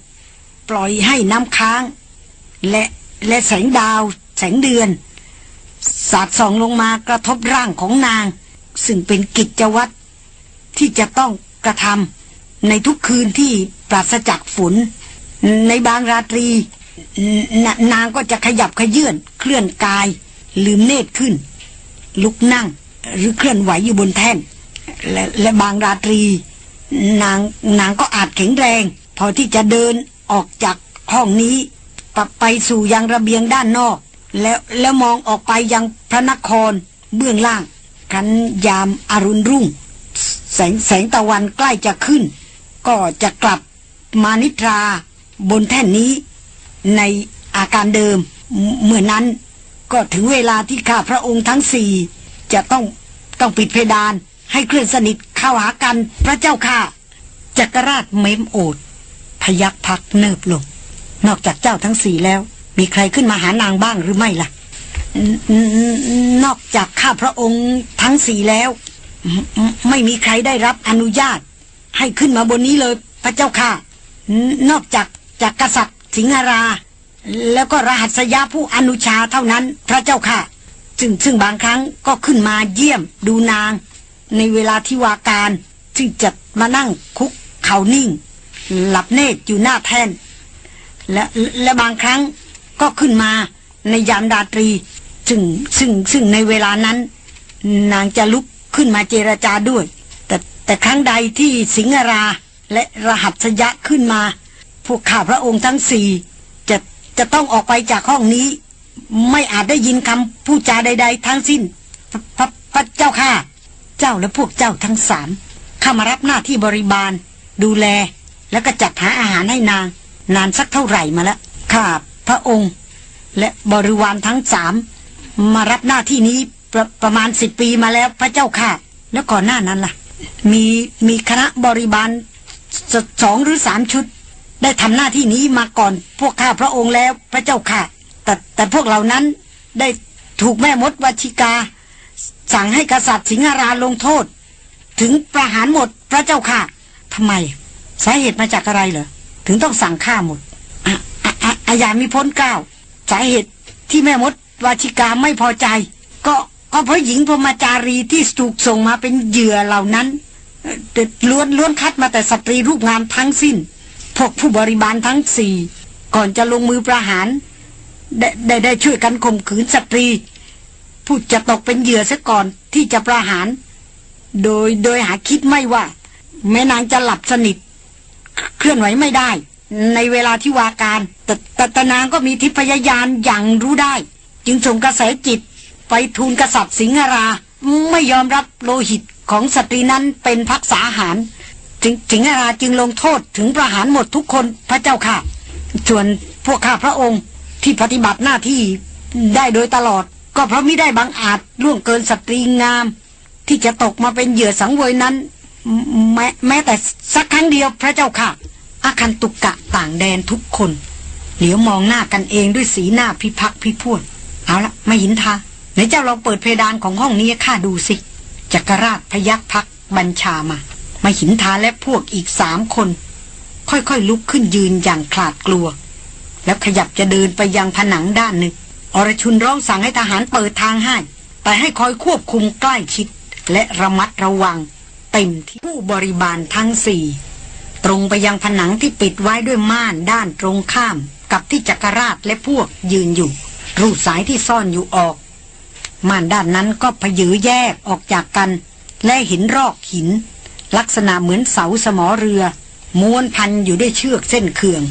S1: ปล่อยให้น้ำค้าง และและแสงดาวแสงเดือน สาดส่องลงมากระทบร่างของนาง ซึ่งเป็นกิจวัตรที่จะต้องกระทำในทุกคืนที่ปราศจากฝน ในบางราตรีนนางก็จะขยับขยื่นเคลื่อนกายลืมเนตรขึ้น ลุกนั่งหรือเคลื่อนไหวอยู่บนแท่น และและบางราตรี นางนางก็อาจแข็งแรง พอที่จะเดินออกจากห้องนี้ไปสู่ยังระเบียงด้านนอกแล้วแล้วมองออกไปยังพระนครเบื้องล่างคันยามอารุณรุ่ง แสงแสงตะวันใกล้จะขึ้นก็จะกลับมานิทราบนแท่นนี้ในอาการเดิมเหมือนนั้นก็ถึงเวลาที่ข้าพระองค์ทั้งสี่จะต้องต้องปิดเพดานให้เคลื่อนสนิทเข้าหากันพระเจ้าข้าจักรราชเมมโอดพยักพักเนิบลงนอกจากเจ้าทั้งสี่แล้ว มีใครขึ้นมาหานางบ้างหรือไม่ล่ะนอกจากข้าพระองค์ทั้งสี่แล้ว ไม่มีใครได้รับอนุญาต ให้ขึ้นมาบนนี้เลยพระเจ้าค่ะ นอกจากจากกษัตริยสิงหรา แล้วก็รหัสยาผู้อนุชาเท่านั้น พระเจ้าค่ะซึ่งซึ่งบางครั้งก็ขึ้นมาเยี่ยมดูนาง ในเวลาที่วาการซึ่งจะมานั่งคุกเข่านิ่งหลับเนตรอยู่หน้าแท่นและและบางครั้งก็ขึ้นมาในยามดาตรีซึ่งซึ่งซึ่งในเวลานั้น นางจะลุกขึ้นมาเจรจาด้วย แต่แต่ครั้งใดที่สิงหราและรหัสยะขึ้นมาพวกข้าพระองค์ทั้งสี่จะจะต้องออกไปจากห้องนี้ไม่อาจได้ยินคำพูดจาใดๆทั้งสิ้นพพพระเจ้าค่ะเจ้าและพวกเจ้าทั้งสามข้ามารับหน้าที่บริบาลดูแลและก็จัดหาอาหารให้นาง นานสักเท่าไหร่มาแล้วข้าพระองค์ และบริวารทั้งสามมารับหน้าที่นี้ประประมาณสิบปีมาแล้วพระเจ้าค่ะ แล้วก่อนหน้านั้นล่ะ มีมีคณะบริบาลสองหรือสามชุดได้ทำหน้าที่นี้มาก่อนพวกข้าพระองค์แล้วพระเจ้าค่ะ แต่แต่พวกเหล่านั้นได้ถูกแม่มดวชิกา สั่งให้กษัตริย์สิงหราลงโทษ ถึงประหารหมดพระเจ้าค่ะทำไมสาเหตุมาจากอะไรเหรอ ถึงต้องสั่งฆ่าหมด ออาญามีพ้นเก้าสาเหตุที่แม่มดวชิกาไม่พอใจ ก็ก็เพราะหญิงพมจารีที่ถูกส่งมาเป็นเหยื่อเหล่านั้นล้วนล้วนคัดมาแต่สตรีรูปงามทั้งสิ้นพวกผู้บริบาลทั้งสี่ก่อนจะลงมือประหาร ไดได้ได้ช่วยกันข่มขืนสตรีผู้จะตกเป็นเหยื่อซะก่อนที่จะประหาร โดยโดยหาคิดไม่ว่า แม่นางจะหลับสนิท เคลื่อนไหวไม่ได้ ในเวลาที่วาการแต่แต่ตนางก็มีทิพยายานอย่างรู้ได้ จึงส่งกระแสจิตไปทูลกษัตริย์สิงหราไม่ยอมรับโลหิตของสตรีนั้นเป็นพักษาหารจิงหราจึงลงโทษถึงประหารหมดทุกคนพระเจ้าค่ะ ส่วนพวกข้าพระองค์ที่ปฏิบัติหน้าที่ได้โดยตลอด ก็เพราะไม่ได้บังอาจล่วงเกินสตรีงาม ที่จะตกมาเป็นเหยื่อสังเวยนั้น แม้แม้แต่สักครั้งเดียวพระเจ้าค่ะ อาคันตุกกะต่างแดนทุกคน เหลียวมองหน้ากันเองด้วยสีหน้าพิพักพิพวนเอาละไม่หินทาไหนเจ้าลองเปิดเพดานของห้องนี้ข้าดูสิจักรราชพยักพักบัญชามามาหินทาและพวกอีกสามคน ค่อยๆลุกขึ้นยืนอย่างขลาดกลัว แล้วขยับจะเดินไปยังผนังด้านหนึ่งอรชุนร้องสั่งให้ทหารเปิดทางให้แต่ให้คอยควบคุมใกล้ชิดและระมัดระวัง เต็มที่ผู้บริบาลทั้งสี่ตรงไปยังผนังที่ปิดไว้ด้วยม่านด้านตรงข้ามกับที่จักรราชและพวกยืนอยู่ รูดสายที่ซ่อนอยู่ออก ม่านด้านนั้นก็พยือแยกออกจากกันและหินรอกหินลักษณะเหมือนเสาสมอเรือม้วนพันอยู่ด้วยเชือกเส้นเคือง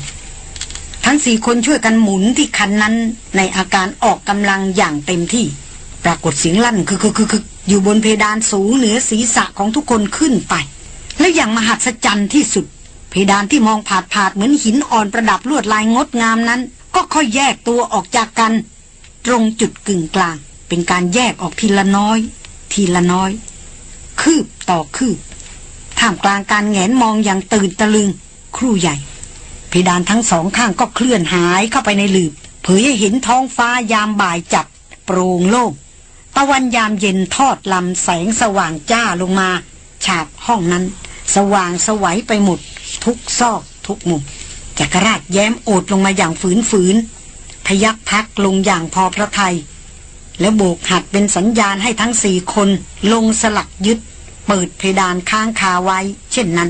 S1: ทั้งสี่คนช่วยกันหมุนที่คันนั้น ในอาการออกกำลังอย่างเต็มที่ ปรากฏเสียงลั่นคือคือคืออยู่บนเพดานสูงเหนือศีรษะของทุกคนขึ้นไป และอย่างมหัศจรรย์ที่สุด เพดานที่มองผาดผาดเหมือนหินอ่อนประดับลวดลายงดงามนั้น ก็ค่อยแยกตัวออกจากกัน ตรงจุดกึ่งกลาง เป็นการแยกออกทีละน้อย ทีละน้อย คืบต่อคืบท่ามกลางการแงนมองอย่างตื่นตะลึงครูใหญ่พดานทั้งสองข้างก็เคลื่อนหายเข้าไปในหลืบเผยให้เห็นท้องฟ้ายามบ่ายจัดโปร่งโล่งตะวันยามเย็นทอดลำแสงสว่างจ้าลงมา ฉาบห้องนั้น สว่างสวัยไปหมด ทุกซอก ทุกมุมจักรราชแย้มโอดลงมาอย่างฝืนฝืนพยักพักลงอย่างพอพระทยัยแล้วโบกหัดเป็นสัญญาณให้ทั้งสี่คนลงสลักยึดเปิดเพดานค้างคาไว้ เช่นนั้น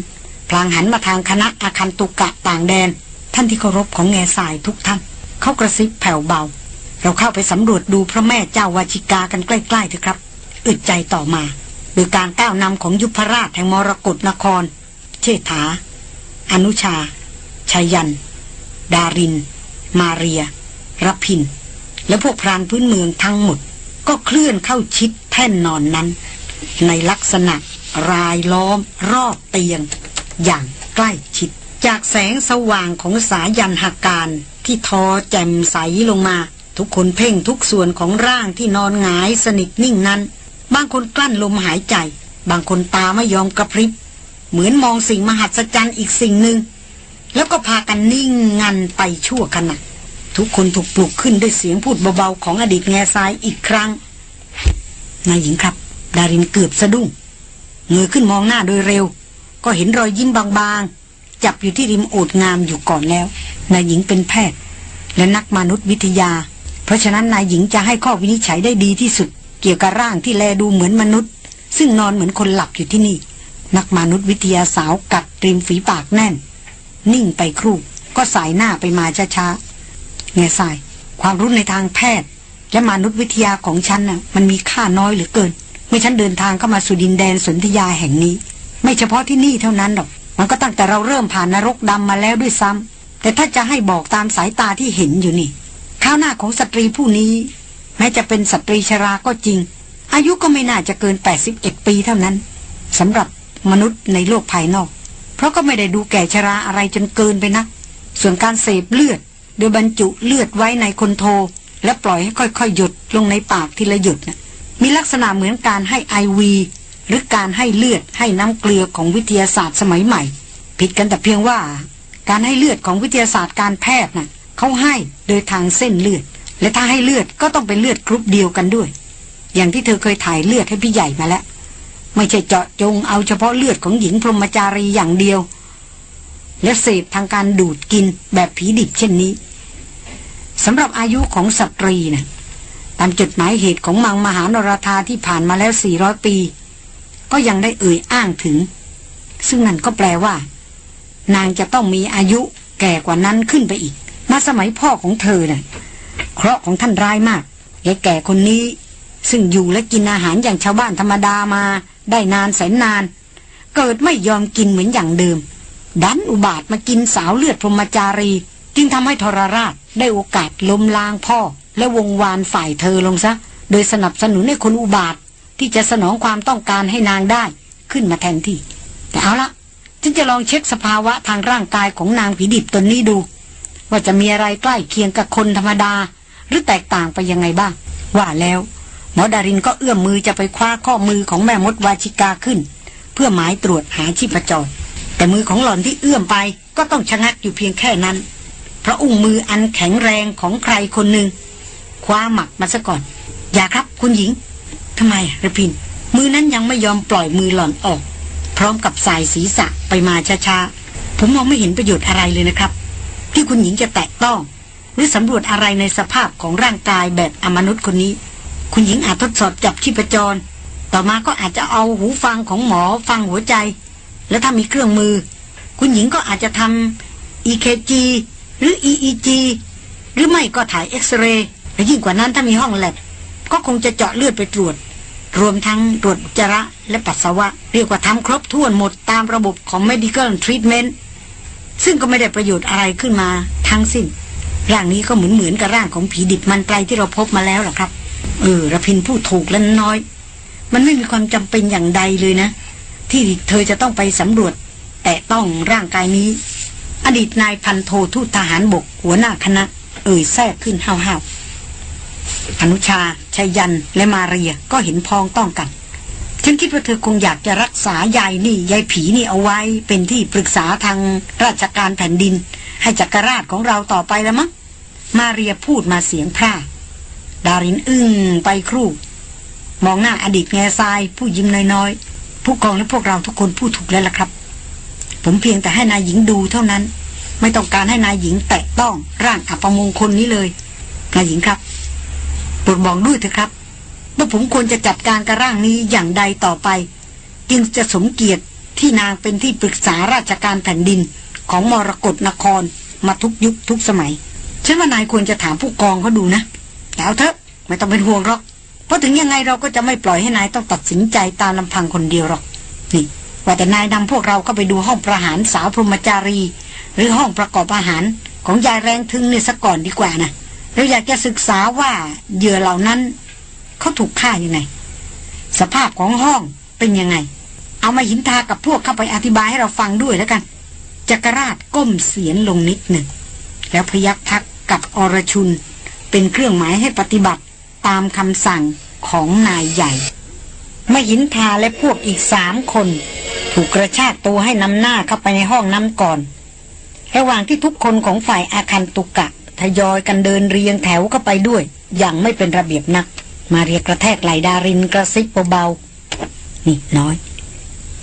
S1: พลางหันมาทางคณะอาคันตุกะต่างแดน ท่านที่เคารพของแง่สายทุกท่าน เขากระซิบแผ่วเบา เราเข้าไปสำรวจดูพระแม่เจ้าวาชิกากันใกล้ๆเถอะครับ อึดใจต่อมาโดยการก้าวนำของยุพรราชแห่งมรกรนครเชษฐา อนุชาชายัน ดาริน มาเรียรพิน และพวกพรานพื้นเมืองทั้งหมด ก็เคลื่อนเข้าชิดแท่นนอนนั้นในลักษณะรายล้อมรอบเตียง อย่างใกล้ชิด จากแสงสว่างของสายันหาการที่ทอแจ่มใสลงมา ทุกคนเพ่งทุกส่วนของร่างที่นอนหงายสนิทนิ่งนั้น บางคนกลั้นลมหายใจ บางคนตาไม่ยอมกระพริบเหมือนมองสิ่งมหัศจรรย์อีกสิ่งหนึ่ง แล้วก็พากันนิ่งงันไปชั่วขณะ ทุกคนถูกปลุกขึ้นด้วยเสียงพูดเบาๆของอดีตแง่ทรายอีกครั้งนายหญิงครับดารินเกือบสะดุ้งเงยขึ้นมองหน้าโดยเร็ว ก็เห็นรอยยิ้มบางๆ จับอยู่ที่ริมโอดงามอยู่ก่อนแล้วนายหญิงเป็นแพทย์ และนักมนุษยวิทยา เพราะฉะนั้นนายหญิงจะให้ข้อวินิจฉัยได้ดีที่สุดเกี่ยวกับร่างที่แลดูเหมือนมนุษย์ ซึ่งนอนเหมือนคนหลับอยู่ที่นี่ นักมนุษยวิทยาสาวกัดริมฝีปากแน่น นิ่งไปครู่ก็สายหน้าไปมาช้าๆแง่สายความรู้ในทางแพทย์และมนุษยวิทยาของฉันน่ะมันมีค่าน้อยหรือเกินเมื่อฉันเดินทางเข้ามาสู่ดินแดน สนธยาแห่งนี้ ไม่เฉพาะที่นี่เท่านั้นหรอก มันก็ตั้งแต่เราเริ่มผ่านนรกดำมาแล้วด้วยซ้ำแต่ถ้าจะให้บอกตามสายตาที่เห็นอยู่นี่ข้าวหน้าของสตรีผู้นี้ แม้จะเป็นสตรีชราก็จริง อายุก็ไม่น่าจะเกิน 81 ปีเท่านั้นสำหรับมนุษย์ในโลกภายนอก เพราะก็ไม่ได้ดูแก่ชราอะไรจนเกินไปนะส่วนการเสพเลือด โดยบรรจุเลือดไว้ในคนโทและปล่อยให้ค่อย ๆ หยดลงในปากทีละหยดนะ่ะมีลักษณะเหมือนการให้ไอวี หรือการให้เลือดให้น้ำเกลือของวิทยาศาสตร์สมัยใหม่ ผิดกันแต่เพียงว่า การให้เลือดของวิทยาศาสตร์การแพทย์นะ่ะเขาให้โดยทางเส้นเลือด และถ้าให้เลือดก็ต้องเป็นเลือดกรุ๊ปเดียวกันด้วย อย่างที่เธอเคยถ่ายเลือดให้พี่ใหญ่มาแล้วไม่ใช่เจาะจงเอาเฉพาะเลือดของหญิงพรหมจารีอย่างเดียว และเสพทางการดูดกินแบบผีดิบเช่นนี้สำหรับอายุของสตรีนะ่ะตามจดหมายเหตุของมังมหานรธาที่ผ่านมาแล้ว 400 ปี ก็ยังได้เอ่ยอ้างถึง ซึ่งนั่นก็แปลว่า นางจะต้องมีอายุ แก่กว่านั้นขึ้นไปอีกณสมัยพ่อของเธอนะ่ะ เคราะห์ของท่านร้ายมากยายแก่คนนี้ ซึ่งอยู่และกินอาหารอย่างชาวบ้านธรรมดามา ได้นานแสนนาน เกิดไม่ยอมกินเหมือนอย่างเดิม ดันอุบาทมากินสาวเลือดพรหมจารี จึงทำให้ทรราช ได้โอกาสล้มล้างพ่อและวงวานฝ่ายเธอลงซะ โดยสนับสนุน ให้คนอุบาท ที่จะสนองความต้องการให้นางได้ขึ้นมาแทนที่ แต่เอาละ ฉันจะลองเช็คสภาวะทางร่างกายของนางผีดิบตนนี้ดู ว่าจะมีอะไรใกล้เคียงกับคนธรรมดา หรือแตกต่างไปยังไงบ้าง ว่าแล้ว หมอดารินก็เอื้อมมือจะไปคว้าข้อมือของแม่มดวาชิกาขึ้น เพื่อหมายตรวจหาชีพจรแต่มือของหล่อนที่เอื้อมไปก็ต้องชะงักอยู่เพียงแค่นั้น เพราะอุ้งมืออันแข็งแรงของใครคนหนึ่งคว้าหมักมาซะก่อน อย่าครับคุณหญิง ทำไมระพิน มือนั้นยังไม่ยอมปล่อยมือหล่อนออก พร้อมกับสายศีรษะไปมาช้าๆ ผมมองไม่เห็นประโยชน์อะไรเลยนะครับ ที่คุณหญิงจะแตะต้อง หรือสำรวจอะไรในสภาพของร่างกายแบบอมนุษย์คนนี้ คุณหญิงอาจทดสอบจับชีพจร ต่อมาก็อาจจะเอาหูฟังของหมอฟังหัวใจ และถ้ามีเครื่องมือ คุณหญิงก็อาจจะทำ EKG หรือ EEG หรือไม่ก็ถ่ายเอ็กซเรย์และยิ่งกว่านั้นถ้ามีห้องแลบก็คงจะเจาะเลือดไปตรวจ รวมทั้งตรวจจระและปัสสาวะ เรียกว่าทำครบถ้วนหมดตามระบบของ medical treatment ซึ่งก็ไม่ได้ประโยชน์อะไรขึ้นมาทั้งสิ้นร่างนี้ก็เหมือนเหมือนกับร่างของผีดิบมันไตรที่เราพบมาแล้วหรอครับ เออระพินผู้ถูกและน้อย มันไม่มีความจำเป็นอย่างใดเลยนะ ที่เธอจะต้องไปสำรวจ แต่ต้องร่างกายนี้ อดีตนายพันโททูตทหารบกหัวหน้าคณะเอ่ยแทรกขึ้นห้าวๆอนุชาชายันและมาเรียก็เห็นพ้องต้องกันฉันคิดว่าเธอคงอยากจะรักษายายนี่ ยายผีนี่เอาไว้ เป็นที่ปรึกษาทางราชการแผ่นดิน ให้จักรราชของเราต่อไปแล้วมั้งมาเรียพูดมาเสียงพร่าดารินอึ้งไปครู่ มองหน้าอดีตแง่ทรายผู้ยิ้มน้อยๆ ผู้กองและพวกเราทุกคนพูดถูกแล้วล่ะครับ ผมเพียงแต่ให้นายหญิงดูเท่านั้น ไม่ต้องการให้นายหญิงแตะต้องร่างอัปมงคลนี้เลยนายหญิงครับปรดมองด้วยเถอะครับว่าผมควรจะจัดการกระร่างนี้อย่างใดต่อไป จึงจะสมเกียรติที่นางเป็นที่ปรึกษาราชการแผ่นดินของมรกรนคร มาทุกยุคทุกสมัยฉันว่านายควรจะถามผู้กองเขาดูนะแต่เอาเถอะไม่ต้องเป็นห่วงหรอก เพราะถึงยังไงเราก็จะไม่ปล่อยให้นายต้องตัดสินใจตามลำพังคนเดียวหรอกนี่ว่าแต่นายนำพวกเราเข้าไปดูห้องประหารสาวพรหมจารี หรือห้องประกอบอาหารของยายแรงทึงเนี่ยสะก่อนดีกว่านะเราอยากจะศึกษาว่าเหยื่อเหล่านั้นเขาถูกฆ่ายังไงสภาพของห้องเป็นยังไง เอามาหินทากับพวกเข้าไปอธิบายให้เราฟังด้วยแล้วกันจักรราชก้มเสียนลงนิดหนึ่งแล้วพยักทักกับอรชุนเป็นเครื่องหมายให้ปฏิบัติตามคำสั่งของนายใหญ่มหินทาและพวกอีกสามคน ถูกกระชากตัวให้นำหน้าเข้าไปในห้องน้ำก่อนระหว่างที่ทุกคนของฝ่ายอาคันตุกกะทยอยกันเดินเรียงแถวเข้าไปด้วยอย่างไม่เป็นระเบียบนัก มาเรียกระแทกไหลดารินกระซิบเบาๆนี่น้อย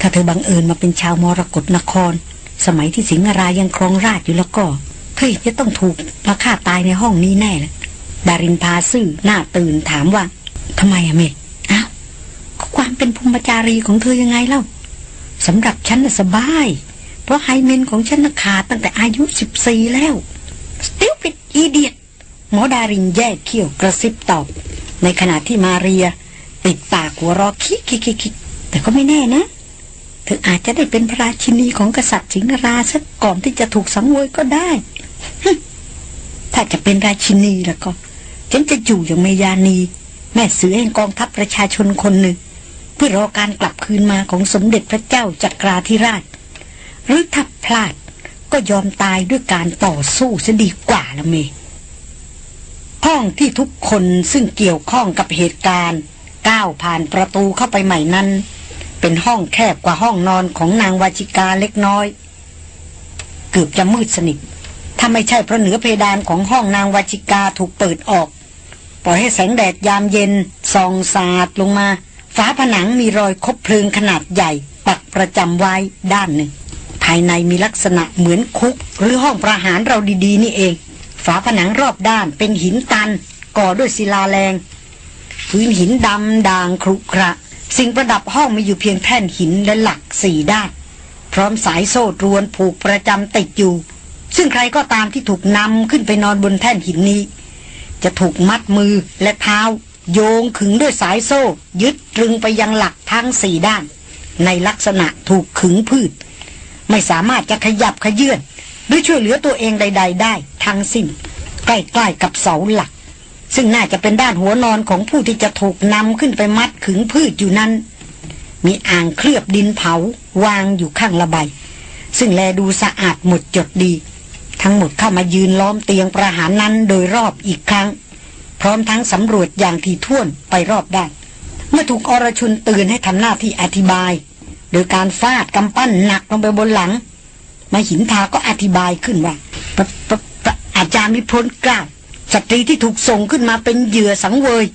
S1: ถ้าเธอบังเอิญมาเป็นชาวมรกรนคร สมัยที่สิงหรายังครองราชอยู่แล้วก็เฮ้ยจะต้องถูกมาฆ่าตายในห้องนี้แน่เลยดารินพาซื่อหน้าตื่นถามว่าทำไมอะเม์อ้าวความเป็นภูมิญารีของเธอยังไงเล่าสำหรับฉันน่ะสบาย เพราะไฮเมนของฉันน่ะขาดตั้งแต่อายุสิบสี่แล้วติวปิดอีเดียตหมอดารินแยกเขี้ยวกระซิบตอบ ในขณะที่มาเรีย ติดปากหัวรอคิกคิกคิกแต่ก็ไม่แน่นะ เธออาจจะได้เป็นพระราชินีของกษัตริย์สิงหราซะก่อนที่จะถูกสังเวยก็ได้ ถ้าจะเป็นราชินีแล้วก็ฉันจะอยู่อย่างเมยานี แม่เสือแห่งกองทัพประชาชนคนหนึ่ง เพื่อรอการกลับคืนมาของสมเด็จพระเจ้าจักราธิราช หรือถ้าพลาดก็ยอมตายด้วยการต่อสู้จะดีกว่าละเม ห้องที่ทุกคนซึ่งเกี่ยวข้องกับเหตุการณ์ก้าว ผ่านประตูเข้าไปใหม่นั้น เป็นห้องแคบกว่าห้องนอนของนางวาชิกาเล็กน้อย เกือบจะมืดสนิทถ้าไม่ใช่เพราะเหนือเพดานของห้องนางวาชิกา ถูกเปิดออกปล่อยให้แสงแดด ยามเย็นส่องสาด ลงมาฝาผนังมีรอยคบเพลิงขนาดใหญ่ ปักประจำไว้ด้านหนึ่งายในมีลักษณะเหมือนคุกหรือห้องประหารเราดีๆ นี่เอง ฝาผนังรอบด้านเป็นหินตันก่อด้วยศิลาแรง พื้นหินดำด่างครุขระ สิ่งประดับห้องมีอยู่เพียงแท่นหินและหลักสี่ด้าน พร้อมสายโซ่ตรวนผูกประจำติดอยู่ ซึ่งใครก็ตามที่ถูกนำขึ้นไปนอนบนแท่นหินนี้ จะถูกมัดมือและเท้าโยงขึงด้วยสายโซ่ ยึดตรึงไปยังหลักทั้งสี่ด้าน ในลักษณะถูกขึงพืชไม่สามารถจะขยับขยื่นหรือช่วยเหลือตัวเองใด ๆ ได้ทั้งสิ้น ใกล้ๆกับเสาหลัก ซึ่งน่าจะเป็นด้านหัวนอนของผู้ที่จะถูกนำขึ้นไปมัดขึงพืชอยู่นั้น มีอ่างเคลือบดินเผา วางอยู่ข้างระบายซึ่งแลดูสะอาดหมดจดดี ทั้งหมดเข้ามายืนล้อมเตียงประหารนั้นโดยรอบอีกครั้ง พร้อมทั้งสำรวจอย่างถี่ถ้วนไปรอบด้านเมื่อถูกอรชุนตื่นให้ทำหน้าที่อธิบายโดยการฟาดกำปั้นหนักลงไปบนหลังมาหินทาก็อธิบายขึ้นว่า อาจารย์มิพลกล้าสตรีที่ถูกส่งขึ้นมาเป็นเหยื่อสังเวย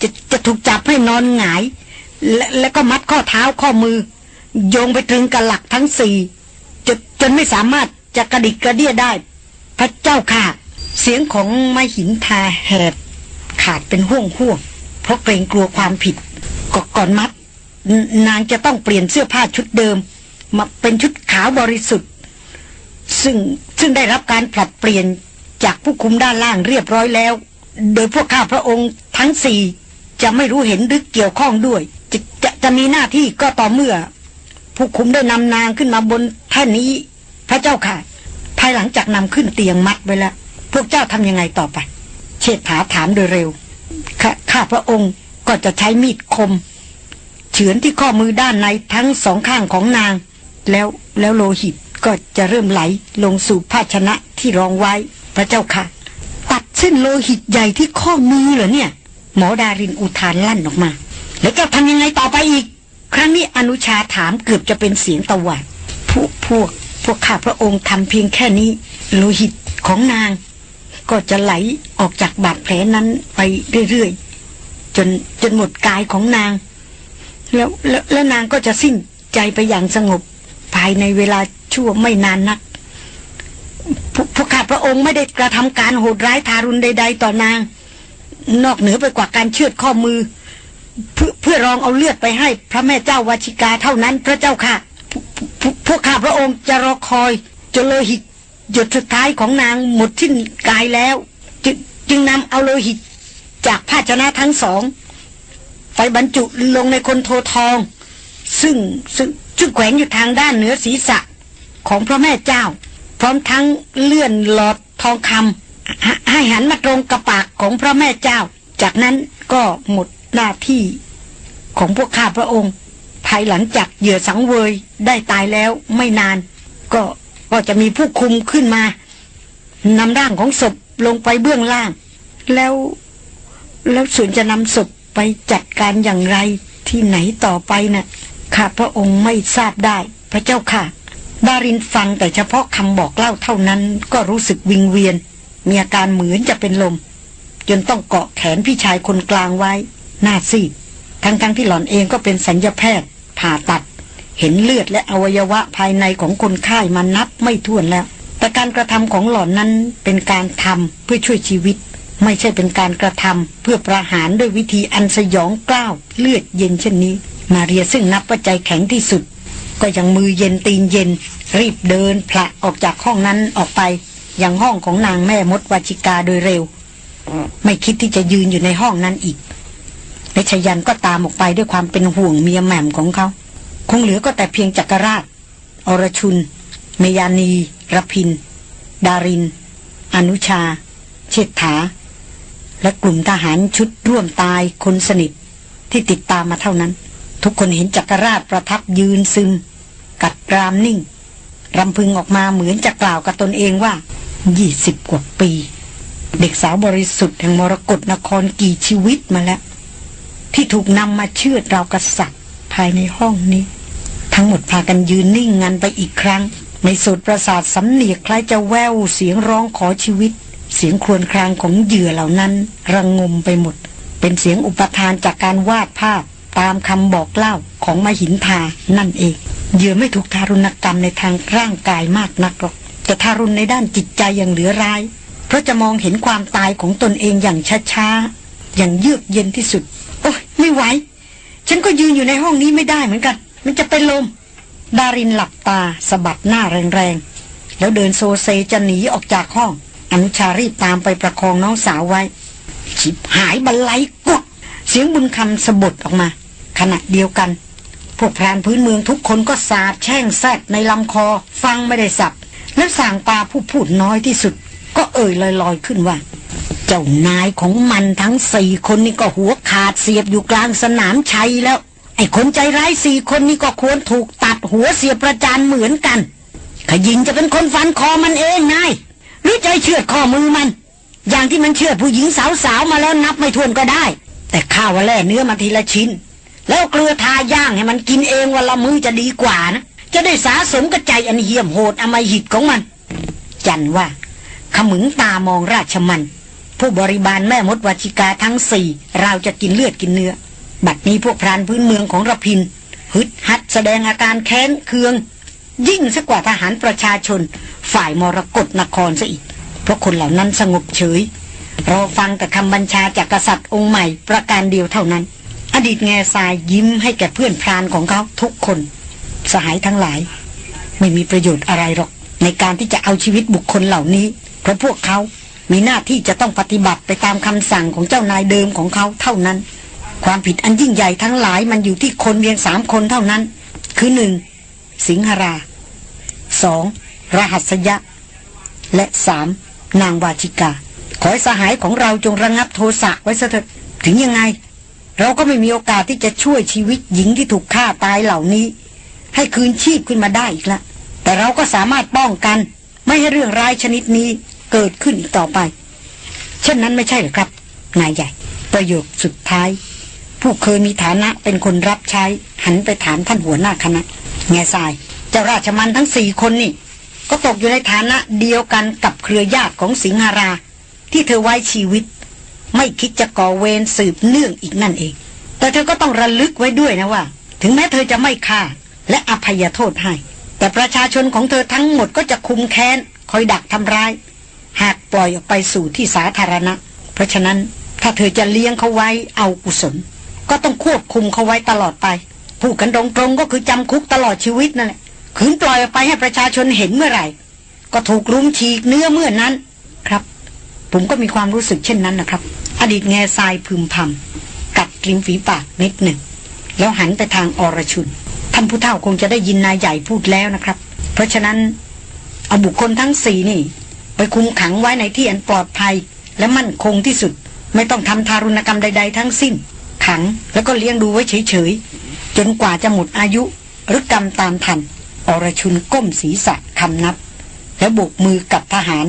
S1: จะจะถูกจับให้นอนหงายและและก็มัดข้อเท้าข้อมือ โยงไปถึงกระหลักทั้งสี่จนจนไม่สามารถจะกระดิกกระเดี้ยได้ พระเจ้าค่ะ เสียงของไม้หินทาแหบขาดเป็นห่วงห่วงเพราะเกรงกลัวความผิดก็ก่อนมัดนางจะต้องเปลี่ยนเสื้อผ้าชุดเดิม มาเป็นชุดขาวบริสุทธิ์ซึ่งซึ่งได้รับการผลัดเปลี่ยนจากผู้คุมด้านล่างเรียบร้อยแล้ว โดยพวกข้าพระองค์ทั้งสี่จะไม่รู้เห็นหรือเกี่ยวข้องด้วย จะจะจะมีหน้าที่ก็ต่อเมื่อ ผู้คุมได้นำนางขึ้นมาบนแท่นนี้ พระเจ้าค่ะ ภายหลังจากนำขึ้นเตียงมัดไปแล้ว พวกเจ้าทำยังไงต่อไปเชษฐาถามโดยเร็วขข้าพระองค์ก็จะใช้มีดคมเฉือนที่ข้อมือด้านในทั้งสองข้างของนางแล้วแล้วโลหิตก็จะเริ่มไหลลงสู่ภาชนะที่รองไว้พระเจ้าค่ะตัดเส้นโลหิตใหญ่ที่ข้อมือเหรอเนี่ย หมอดารินอุทานลั่นออกมา แล้วจะทำยังไงต่อไปอีก ครั้งนี้อนุชาถามเกือบจะเป็นเสียงตะวันพวกพวกพวกข้าพระองค์ทำเพียงแค่นี้โลหิตของนาง ก็จะไหลออกจากบาดแผลนั้นไปเรื่อยๆจนจนหมดกายของนางแล้วแล้วนางก็จะสิ้นใจไปอย่างสงบภายในเวลาชั่วไม่นานนักพวกข้าพระองค์ไม่ได้กระทำการโหดร้ายทารุณใดๆต่อนาง นอกเหนือไปกว่าการเชือดข้อมือเพื่อเพื่อรองเอาเลือดไปให้พระแม่เจ้าวชิกาเท่านั้นพระเจ้าค่ะ พวกข้าพระองค์จะรอคอยจนโลหิตหยดสุดท้ายของนางหมดทิ้นกายแล้ว จึงนำเอาโลหิตจากภาชนะทั้งสองไปบรรจุลงในคนโททอง ซึ่งซึ่งซึ่งแขวนอยู่ทางด้านเหนือศีรษะของพระแม่เจ้า พร้อมทั้งเลื่อนหลอดทองคำให้หันมาตรงกระปากของพระแม่เจ้า จากนั้นก็หมดหน้าที่ของพวกข้าพระองค์ภายหลังจากเหยื่อสังเวยได้ตายแล้วไม่นาน ก็ก็จะมีผู้คุมขึ้นมานำร่างของศพลงไปเบื้องล่าง แล้วแล้วส่วนจะนำศพไปจัดการอย่างไรที่ไหนต่อไปนะ่ะข้าพระองค์ไม่ทราบได้ พระเจ้าค่ะดารินฟังแต่เฉพาะคำบอกเล่าเท่านั้น ก็รู้สึกวิงเวียน มีอาการเหมือนจะเป็นลมจนต้องเกาะแขนพี่ชายคนกลางไว้หน้าซีดทั้งๆทที่หล่อนเองก็เป็นสัญญาแพทย์ ผ่าตัด เห็นเลือดและอวัยวะภายในของคนไข้มานับไม่ถ้วนแล้ว แต่การกระทำของหล่อนนั้นเป็นการทำเพื่อช่วยชีวิตไม่ใช่เป็นการกระทำเพื่อประหารด้วยวิธีอันสยองกล้าวเลือดเย็นเช่นนี้ มาเรียซึ่งนับว่าใจแข็งที่สุด ก็ยังมือเย็นตีนเย็น รีบเดินพละออกจากห้องนั้นออกไปยังห้องของนางแม่มดวชิกาโดยเร็ว ไม่คิดที่จะยืนอยู่ในห้องนั้นอีกและชยันก็ตามออกไปด้วยความเป็นห่วงเมียแหม่มของเขาคงเหลือก็แต่เพียงจักรราช อรชุนเมยานีรพินดาริน อนุชาเชษฐาและกลุ่มทหารชุดร่วมตายคนสนิท ที่ติดตามมาเท่านั้น ทุกคนเห็นจักรราชประทับยืนซึมกัดกรามนิ่ง รำพึงออกมาเหมือนจะกล่าวกับตนเองว่ายี่สิบกว่าปี เด็กสาวบริสุทธิ์แห่งมรกรนครกี่ชีวิตมาแล้ว ที่ถูกนำมาเชื่อเรากรัสัิ์ภายในห้องนี้ ทั้งหมดพากันยืนนิ่งงันไปอีกครั้ง ในสุดประสาทสำเนียกคล้ายจะแววเสียงร้องขอชีวิตเสียงครวญครางของเหยื่อเหล่านั้น ระงงมไปหมด เป็นเสียงอุปทานจากการวาดภาพตามคำบอกเล่าของมหินทานั่นเองเหยื่อไม่ถูกทารุณกรรมในทางร่างกายมากนักหรอกแต่ทารุณในด้านจิตใจอย่างเหลือร้าย เพราะจะมองเห็นความตายของตนเองอย่างช้าๆอย่างเยือกเย็นที่สุด โอ้ยไม่ไหวฉันก็ยืนอยู่ในห้องนี้ไม่ได้เหมือนกัน มันจะเป็นลม ดารินหลับตาสะบัดหน้าแรงๆแล้วเดินโซเซจะหนีออกจากห้องอนุชารีบตามไปประคองน้องสาวไว้ฉิบหายบรรลกุกดเสียงบุญคำสะบดออกมา ขณะเดียวกัน พวกแพนพื้นเมืองทุกคนก็สาบแช่งแซดในลำคอ ฟังไม่ได้สับ แล้วสั่งปาผู้พูดน้อยที่สุด ก็เอ่ยลอย ๆขึ้นว่า เจ้านายของมันทั้งสี่คนนี่ก็หัวขาดเสียบอยู่กลางสนามชัยแล้ว ไอ้คนใจร้ายสี่คนนี่ก็ควรถูกตัดหัวเสียประจานเหมือนกันขยิงจะเป็นคนฟันคอมันเองนายหรือจะเชือดข้อมือมัน อย่างที่มันเชือดผู้หญิงสาวๆมาแล้วนับไม่ถ้วนก็ได้ แต่ข้าวแล่เนื้อมาทีละชิ้น แล้วเกลือทาย่างให้มันกินเองวันละมือจะดีกว่านะ จะได้สาสมกระใจอันเหี้ยมโหดอมหิตของมัน จันว่า ขมึงตามองราชมัน ผู้บริบาลแม่มดวชิกาทั้งสี่ เราจะกินเลือดกินเนื้อ บัดนี้พวกพรานพื้นเมืองของรพิน ฮึดฮัดแสดงอาการแค้นเคืองยิ่งสกว่าทหารประชาชน ฝ่ายมรกรนครซะอีกเพราะคนเหล่านั้นสงบเฉย รอฟังแต่คำบัญชาจากกษัตริย์องค์ใหม่ประการเดียวเท่านั้น อดีตแง่ทรายยิ้มให้แก่เพื่อนพรานของเขาทุกคน สหายทั้งหลาย ไม่มีประโยชน์อะไรหรอก ในการที่จะเอาชีวิตบุคคลเหล่านี้ เพราะพวกเขามีหน้าที่จะต้องปฏิบัติไปตามคำสั่งของเจ้านายเดิมของเขาเท่านั้น ความผิดอันยิ่งใหญ่ทั้งหลายมันอยู่ที่คนเพียงสามคนเท่านั้น คือหนึ่งสิงหราสองรหัสยะ และสามนางวาจิกา ขอให้สหายของเราจงระงงับโทสะไว้เถิดถึงยังไง เราก็ไม่มีโอกาสที่จะช่วยชีวิตหญิงที่ถูกฆ่าตายเหล่านี้ ให้คืนชีพขึ้นมาได้อีกละ แต่เราก็สามารถป้องกัน ไม่ให้เรื่องร้ายชนิดนี้เกิดขึ้นอีกต่อไป เช่นนั้นไม่ใช่หรือครับนายใหญ่ ประโยคสุดท้าย ผู้เคยมีฐานะเป็นคนรับใช้ หันไปถามท่านหัวหน้าคณะแง่ทาย เจ้าราชมันทั้งสี่คนนี่ ก็ตกอยู่ในฐานะเดียวกันกับเครือญาติของสิงหารา ที่เธอไว้ชีวิต ไม่คิดจะก่อเวรสืบเนื่องอีกนั่นเอง แต่เธอก็ต้องระลึกไว้ด้วยนะว่า ถึงแม้เธอจะไม่ฆ่าและอภัยโทษให้ แต่ประชาชนของเธอทั้งหมดก็จะคุมแค้น คอยดักทำร้าย หากปล่อยออกไปสู่ที่สาธารณะ เพราะฉะนั้นถ้าเธอจะเลี้ยงเขาไว้เอากุศลก็ต้องควบคุมเขาไว้ตลอดไปพูดกันตรงๆก็คือจำคุกตลอดชีวิตนั่นแหละขืนปล่อยไปให้ประชาชนเห็นเมื่อไหร่ ก็ถูกลุมฉีกเนื้อเมื่อนั้นครับ ผมก็มีความรู้สึกเช่นนั้นนะครับ อดีตแง่ทรายพึมพำกัดกลิ้มฝีปากนิดหนึ่งแล้วหันไปทางอรชุนท่านผู้เฒ่าคงจะได้ยินนายใหญ่พูดแล้วนะครับ เพราะฉะนั้น เอาบุคคลทั้งสี่นี่ ไปคุมขังไว้ในที่อันปลอดภัยและมั่นคงที่สุด ไม่ต้องทำทารุณกรรมใดๆ ทั้งสิ้น ขังแล้วก็เลี้ยงดูไว้เฉยจนกว่าจะหมดอายุหรือกรรมตามทันอรชุนก้มศีรษะคำนับ แล้วบกมือกับทหาร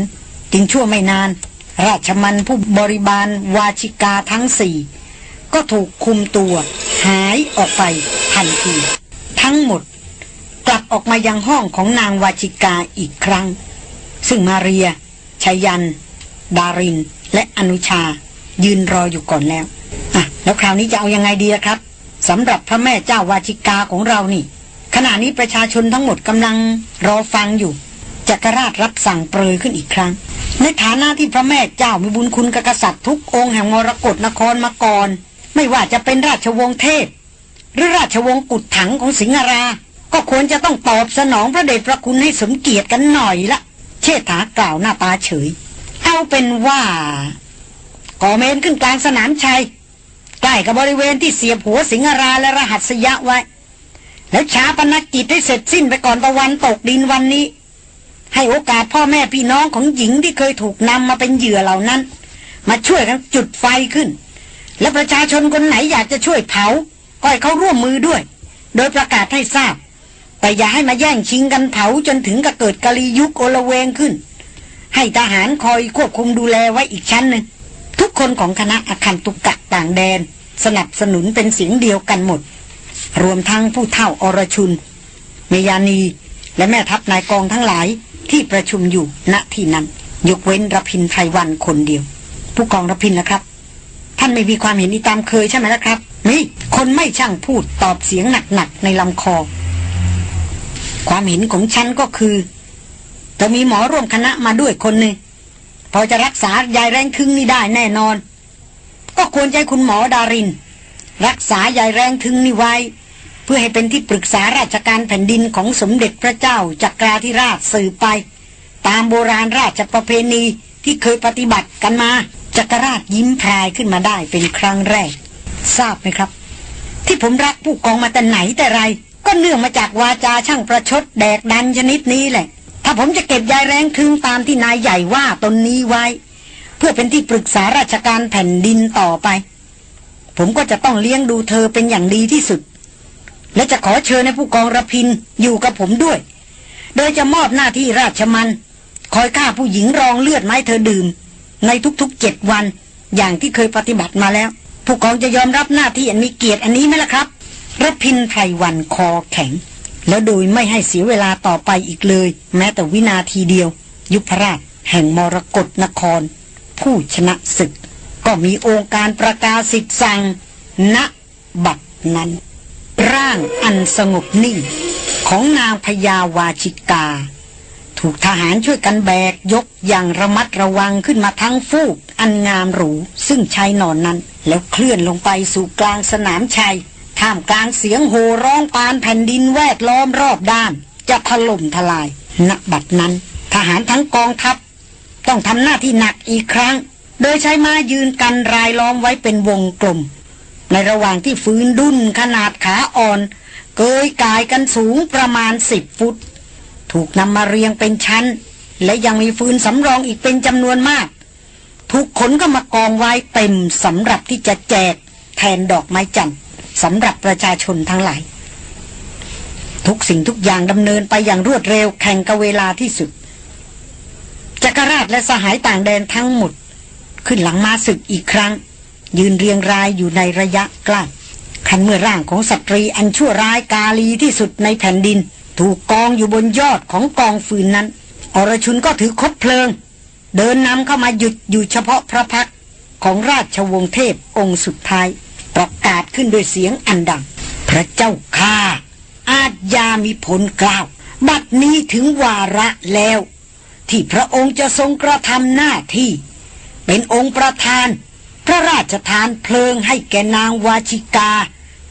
S1: จึงชั่วไม่นาน ราชมันผู้บริบาลวาชิกาทั้งสี่ก็ถูกคุมตัวหายออกไปทันที ทั้งหมด กลับออกมายังห้องของนางวาชิกาอีกครั้ง ซึ่งมาเรีย ชยัน ดารินและอนุชายืนรออยู่ก่อนแล้วอ่ะแล้วคราวนี้จะเอายังไงดีครับสำหรับพระแม่เจ้าวาชิกาของเรานี่ ขณะนี้ประชาชนทั้งหมดกำลังรอฟังอยู่จักรราชรับสั่งเปรยขึ้นอีกครั้ง ในฐานะที่พระแม่เจ้ามีบุญคุณกกษัตริย์ทุกองค์แห่งมรกรนครมาก่อนไม่ว่าจะเป็นราชวงศ์เทพ หรือราชวงศ์กุดถังของสิงหรา ก็ควรจะต้องตอบสนองพระเดชพระคุณให้สมเกียรติกันหน่อยละ เชษฐากล่าวหน้าตาเฉยเอาเป็นว่าก่อเมนขึ้นกลางสนามชัยใกล้กับบริเวณที่เสียบหัวสิงหราและรหัสยะไว้ แล้วชาปนักกิจให้เสร็จสิ้นไปก่อนตะวันตกดินวันนี้ ให้โอกาสพ่อแม่พี่น้องของหญิงที่เคยถูกนำมาเป็นเหยื่อเหล่านั้น มาช่วยกันจุดไฟขึ้น และประชาชนคนไหนอยากจะช่วยเผา ก็ให้เขาร่วมมือด้วย โดยประกาศให้ทราบ แต่อย่าให้มาแย่งชิงกันเผาจนถึงกับเกิดกะลียุคโอลเวงขึ้น ให้ทหารคอยควบคุมดูแลไว้อีกชั้นหนึ่ง ทุกคนของคณะอาคันตุกกะต่างแดนสนับสนุนเป็นเสียงเดียวกันหมด รวมทั้งผู้เท่าอรชุนเมยานี และแม่ทัพนายกองทั้งหลายที่ประชุมอยู่ณที่นั้นยกเว้นรพินไทรวันคนเดียวผู้กองรพินนะครับ ท่านไม่มีความเห็นนี้ตามเคยใช่ไหมล่ะครับนี่คนไม่ช่างพูดตอบเสียงหนักๆในลำคอ ความเห็นของฉันก็คือจะมีหมอร่วมคณะมาด้วยคนหนึ่งพอจะรักษายายแรงคึงนี่ได้แน่นอนก็ควรใจคุณหมอดาริน รักษาใยแรงถึงนิไวเพื่อให้เป็นที่ปรึกษาราชการแผ่นดินของสมเด็จพระเจ้าจักราธิราชสืบไป ตามโบราณราชประเพณีที่เคยปฏิบัติกันมา จักรราชยิ้มพายขึ้นมาได้เป็นครั้งแรก ทราบไหมครับ ที่ผมรักผู้กองมาแต่ไหนแต่ไร ก็เนื่องมาจากวาจาช่างประชดแดกดันชนิดนี้แหละ ถ้าผมจะเก็บยายแรงทึงตามที่นายใหญ่ว่าตนนี้ไว้พื่อเป็นที่ปรึกษาราชการแผ่นดินต่อไป ผมก็จะต้องเลี้ยงดูเธอเป็นอย่างดีที่สุด และจะขอเชิญในผู้กองระพินอยู่กับผมด้วย โดยจะมอบหน้าที่ราชมัน คอยฆ่าผู้หญิงรองเลือดไม้เธอดื่มในทุกๆเจ็ดวันอย่างที่เคยปฏิบัติมาแล้ว ผู้กองจะยอมรับหน้าที่อันมีเกียรติอันนี้ไหมล่ะครับ รพินไพรวันคอแข็ง แล้วโดยไม่ให้เสียเวลาต่อไปอีกเลย แม้แต่วินาทีเดียว ยุพรราช แห่งมรกรนครผู้ชนะศึก ก็มีองค์การประกาศสิทธิสั่งณบัดนั้น ร่างอันสงบนิ่งของนางพญาวาชิกา ถูกทหารช่วยกันแบก ยกอย่างระมัดระวังขึ้นมาทั้งฟูก อันงามหรู ซึ่งชายนอนนั้นแล้วเคลื่อนลงไปสู่กลางสนามชัยท่ามกลางเสียงโห่ร้องปานแผ่นดินแวดล้อมรอบด้าน จะถล่มทลาย ณบัดนั้น ทหารทั้งกองทัพต้องทำหน้าที่หนักอีกครั้ง โดยใช้ม้ายืนกันรายล้อมไว้เป็นวงกลม ในระหว่างที่ฟื้นดุนขนาดขาอ่อน เกยกายกันสูงประมาณสิบฟุตถูกนำมาเรียงเป็นชั้น และยังมีฟื้นสำรองอีกเป็นจำนวนมากถูกขนก็มากองไว้เต็มสำหรับที่จะแจก แทนดอกไม้จันทร์สำหรับประชาชนทั้งหลายทุกสิ่งทุกอย่างดำเนินไปอย่างรวดเร็วแข่งกับเวลาที่สุดจักรราชและสหายต่างแดนทั้งหมด ขึ้นหลังมาศึกอีกครั้ง ยืนเรียงรายอยู่ในระยะใกล้คันเมื่อร่างของสตรีอันชั่วร้ายกาลีที่สุดในแผ่นดิน ถูกกองอยู่บนยอดของกองฟืนนั้น อรชุนก็ถือคบเพลิง เดินนำเข้ามาหยุดอยู่เฉพาะพระพักของราชวงศ์เทพองค์สุดท้าย ประกาศขึ้นด้วยเสียงอันดัง พระเจ้าข้าอาจยามีผลกล่าว บัดนี้ถึงวาระแล้วที่พระองค์จะทรงกระทำหน้าที่ เป็นองค์ประธาน พระราชทานเพลิงให้แกนางวาชิกา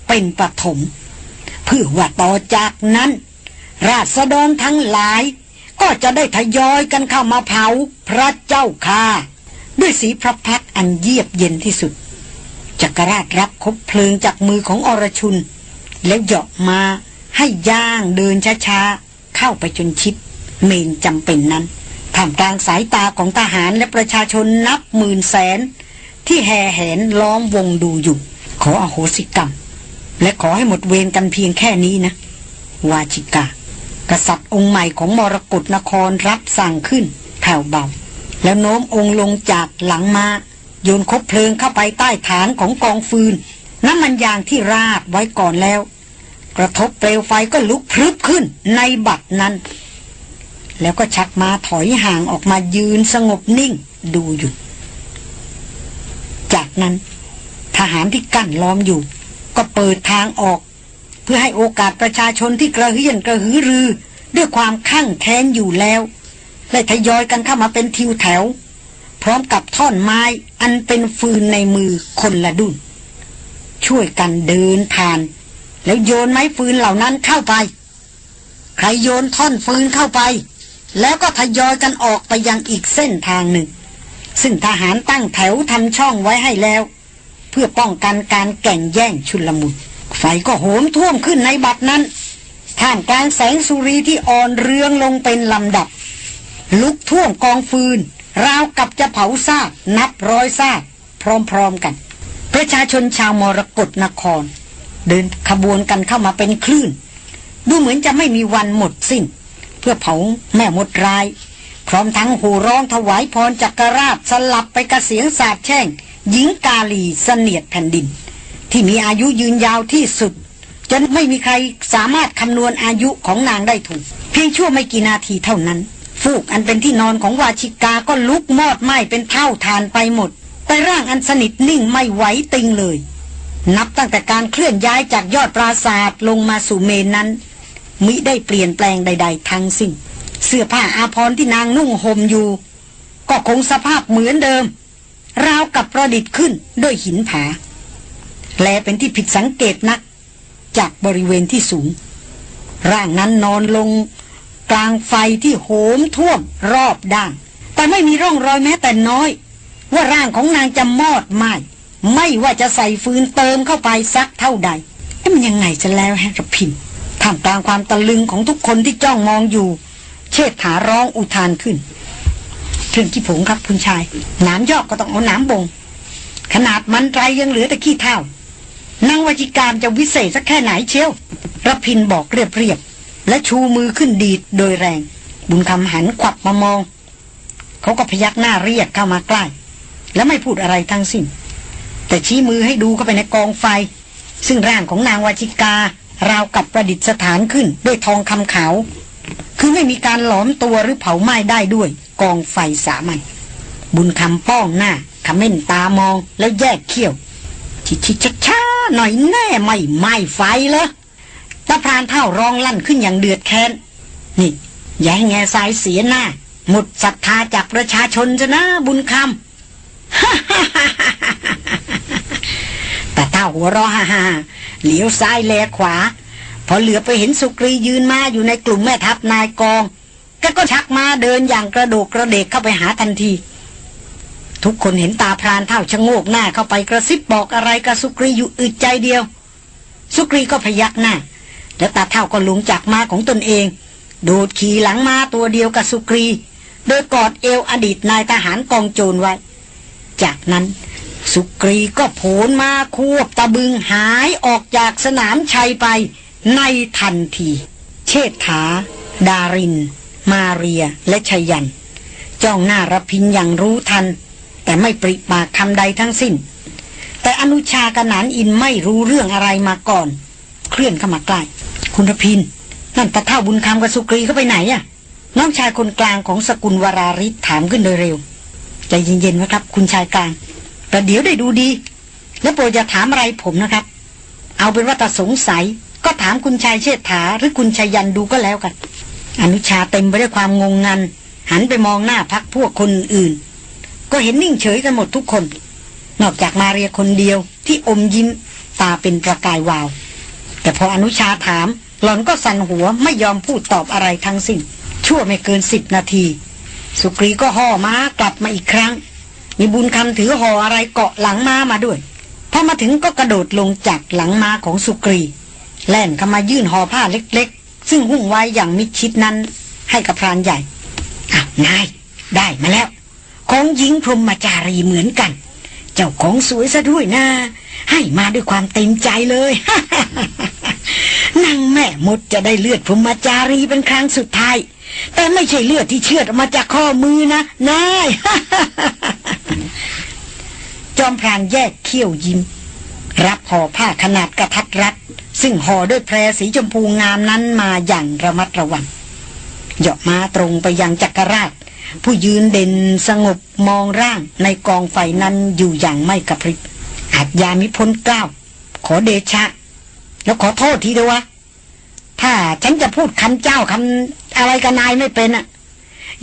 S1: เป็นปฐมเพื่อว่าต่อจากนั้น ราษฎรทั้งหลาย ก็จะได้ทยอยกันเข้ามาเผาพระเจ้าค่าด้วยสีพระพักอันเยียบเย็นที่สุดจักรราชรับคบเพลิงจากมือของอรชุน แล้วเหยาะมาให้ย่างเดินช้าๆเข้าไปจนชิดเมนจำเป็นนั้นท่ามกลางสายตาของทหารและประชาชนนับหมื่นแสน ที่แห่แหนล้อมวงดูอยู่ ขออโหสิกรรม และขอให้หมดเวรกันเพียงแค่นี้นะ วาจิกากษัตริย์องค์ใหม่ของมรกรนคร รับสั่งขึ้นแผ่วเบา แล้วโน้มองค์ลงจากหลังมาโยนคบเพลิงเข้าไปใต้ฐานของกองฟืน น้ำมันยางที่ราบไว้ก่อนแล้ว กระทบเปลวไฟก็ลุกพรึบขึ้นในบัดนั้นแล้วก็ชักมาถอยห่างออกมายืนสงบนิ่งดูอยู่ จากนั้น ทหารที่กั้นล้อมอยู่ ก็เปิดทางออก เพื่อให้โอกาสประชาชนที่กระหือนกระหือรือ ด้วยความข้างแค้นอยู่แล้วได้ทยอยกันเข้ามาเป็นทิวแถว พร้อมกับท่อนไม้อันเป็นฟืนในมือคนละดุนช่วยกันเดินผ่าน แล้วโยนไม้ฟืนเหล่านั้นเข้าไปใครโยนท่อนฟืนเข้าไปแล้วก็ทยอยกันออกไปยังอีกเส้นทางหนึ่ง ซึ่งทหารตั้งแถวทำช่องไว้ให้แล้ว เพื่อป้องกันการแก่งแย่งชุลมุนไฟก็โหมท่วมขึ้นในบัดนั้น ท่ามกลางแสงสุรีที่อ่อนเรืองลงเป็นลำดับ ลุกท่วมกองฟืน ราวกับจะเผาซากนับร้อยซากพร้อมๆกันประชาชนชาวมรกรนคร เดินขบวนกันเข้ามาเป็นคลื่นดูเหมือนจะไม่มีวันหมดสิ้นพื่อเผาแม่มดร้าย พร้อมทั้งหูร้องถวายพรจักรราชสลับไปกระเสียงสาบแช่งหญิงกาลีเสนียดแผ่นดิน ที่มีอายุยืนยาวที่สุดจนไม่มีใครสามารถคำนวณอายุของนางได้ถูกเพียงชั่วไม่กี่นาทีเท่านั้นฟูกอันเป็นที่นอนของวาชิกาก็ลุกมอดไหม้เป็นเท่าทานไปหมดแต่ร่างอันสนิทนิ่งไม่ไหวติงเลย นับตั้งแต่การเคลื่อนย้ายจากยอดปราศาสตร์ลงมาสู่เมนนั้นมิได้เปลี่ยนแปลงใดๆทั้งสิ้นเสื้อผ้าอาภรณ์ที่นางนุ่งห่มอยู่ ก็คงสภาพเหมือนเดิม ราวกับประดิษฐ์ขึ้นด้วยหินผา และเป็นที่ผิดสังเกตนัก จากบริเวณที่สูง ร่างนั้นนอนลงกลางไฟที่โหมท่วมรอบด้านแต่ไม่มีร่องรอยแม้แต่น้อย ว่าร่างของนางจะมอดไหมไม่ว่าจะใส่ฟืนเติมเข้าไปสักเท่าใดมันยังไงจะแล้วฮะกับพิมพ์ท่ามกลางความตะลึงของทุกคนที่จ้องมองอยู่ เชิดถาร้องอุทานขึ้นเึื่องขี้ผงครับคุณชาย น้ำยอกก็ต้องเอาน้ำบง ขนาดมันไรยังเหลือแต่ขี้เท่านางวจิกามจะวิเศษสักแค่ไหนเชียวระพินบอกเรียบเรียบ และชูมือขึ้นดีดโดยแรง บุญคำหันขวับมามอง เขาก็พยักหน้าเรียกเข้ามาใกล้ และไม่พูดอะไรทั้งสิ้นแต่ชี้มือให้ดูเข้าไปในกองไฟ ซึ่งร่างของนางวาชิการาวกับประดิษฐานขึ้น ด้วยทองคำขาว คือไม่มีการหลอมตัวหรือเผาไหม้ได้ด้วย กองไฟสามัญบุญคำป้องหน้าขม้นตามองแล้วแยกเขี้ยว ชิชิชชาหน่อยแน่ไม่ ไหม้ไฟเลยตะพรานเท่าร้องลั่นขึ้นอย่างเดือดแค้น นี่อย่าให้แงสายเสียหน้า หมดศรัทธาจากประชาชนจะนะ บุญคำแต่เท่าหัวฮราฮ่าเหลียวซ้ายแลขวา พอเหลือไปเห็นสุกรียืนมาอยู่ในกลุ่มแม่ทัพนายกอง ก็ก็ชักมาเดินอย่างกระโดกกระเดกเข้าไปหาทันที ทุกคนเห็นตาพรานเท่าชะโงกหน้าเข้าไปกระซิบบอกอะไรกับสุกรีอยู่อึดใจเดียว สุกรีก็พยักหน้าแล้วตาเท่าก็ลงจากมาของตนเอง โดดขี่หลังมาตัวเดียวกับสุกรี โดยกอดเอวอดีตนายทหารกองโจรไว้จากนั้นสุกรีก็โผลมาควบตะบึงหายออกจากสนามชัยไปในทันที เชษฐา ดาริน มาเรีย และชยันจ้องหน้ารพินอย่างรู้ทัน แต่ไม่ปริปากคำใดทั้งสิ้น แต่อนุชากนานอินไม่รู้เรื่องอะไรมาก่อน เคลื่อนเข้ามาใกล้คุณรพิน นั่นตะเท่าบุญคำกับสุกรีเขาไปไหนอะน้องชายคนกลางของสกุลวราริศถามขึ้นโดยเร็วใจเย็นๆนะครับคุณชายกลางแต่เดี๋ยวได้ดูดีแล้วโปรดอย่าถามอะไรผมนะครับ เอาเป็นว่าถาสงสัยก็ถามคุณชายเชษฐาหรือคุณชายันดูก็แล้วกัน อนุชาเต็มไปด้วยความงงงันหันไปมองหน้าพักพวกคนอื่นก็เห็นนิ่งเฉยกันหมดทุกคน นอกจากมาเรียคนเดียวที่อมยิ้มตาเป็นประกายวาว แต่พออนุชาถาม หลอนก็สั่นหัวไม่ยอมพูดตอบอะไรทั้งสิ้นชั่วไม่เกินสิบนาที สุกรีก็ห่อม้ากลับมาอีกครั้งมีบุญคำถือห่ออะไรเกาะหลังม้ามาด้วยพอมาถึงก็กระโดดลงจากหลังม้าของสุกรี แล่นเข้ามายื่นห่อผ้าเล็ก ๆ ซึ่งหุ้มไว้อย่างมิดชิดนั้น ให้กับพรานใหญ่อาะนายได้มาแล้วของหญิงพรหมจารีเหมือนกัน เจ้าของสวยซะด้วยนะให้มาด้วยความเต็มใจเลยน่งแม่มดจะได้เลือดพรหมจารีเป็นครั้งสุดท้ายแต่ไม่ใช่เลือดที่เชือดออกมาจากข้อมือนะนายจอมพรานแยกเขี้ยวยิ้ม รับห่อผ้าขนาดกระทัดรัด ซึ่งห่อด้วยแพรสีชมพูงามนั้นมาอย่างระมัดระวังเหยาะมาตรงไปยังจักรราช ผู้ยืนเด่นสงบมองร่างในกองไฟนั้นอยู่อย่างไม่กระพริบ อาจยามิพ้นกล้าวขอเดชะ แล้วขอโทษทีเดียววะถ้าฉันจะพูดคำเจ้าคำอะไรกับนายไม่เป็นอ่ะ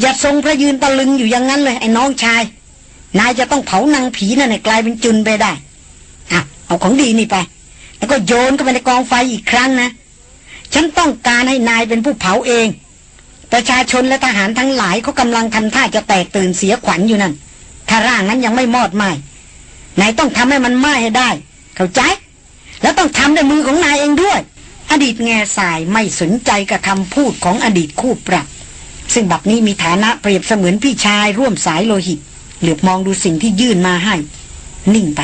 S1: อย่าทรงพระยืนตะลึงอยู่อย่างนั้นเลยไอ้น้องชาย นายจะต้องเผานางผีนั่นกลายเป็นจุนไปได้อ่ะเอาของดีนี่ไปแล้วก็โยนเข้าไปในกองไฟอีกครั้งนะ ฉันต้องการให้นายเป็นผู้เผาเอง ประชาชนและทหารทั้งหลายเขากำลังทำท่าจะแตกตื่นเสียขวัญอยู่นั่นถ้าร่างนั้นยังไม่มอดไหมนายต้องทำให้มันไหม้ให้ได้ เข้าใจแล้วต้องทำด้วยมือของนายเองด้วยอดีตแง่สายไม่สนใจกับคำพูดของอดีตคู่ปรับ ซึ่งบัดนี้มีฐานะเปรียบเสมือนพี่ชายร่วมสายโลหิตเหลือบมองดูสิ่งที่ยื่นมาให้ นิ่งไป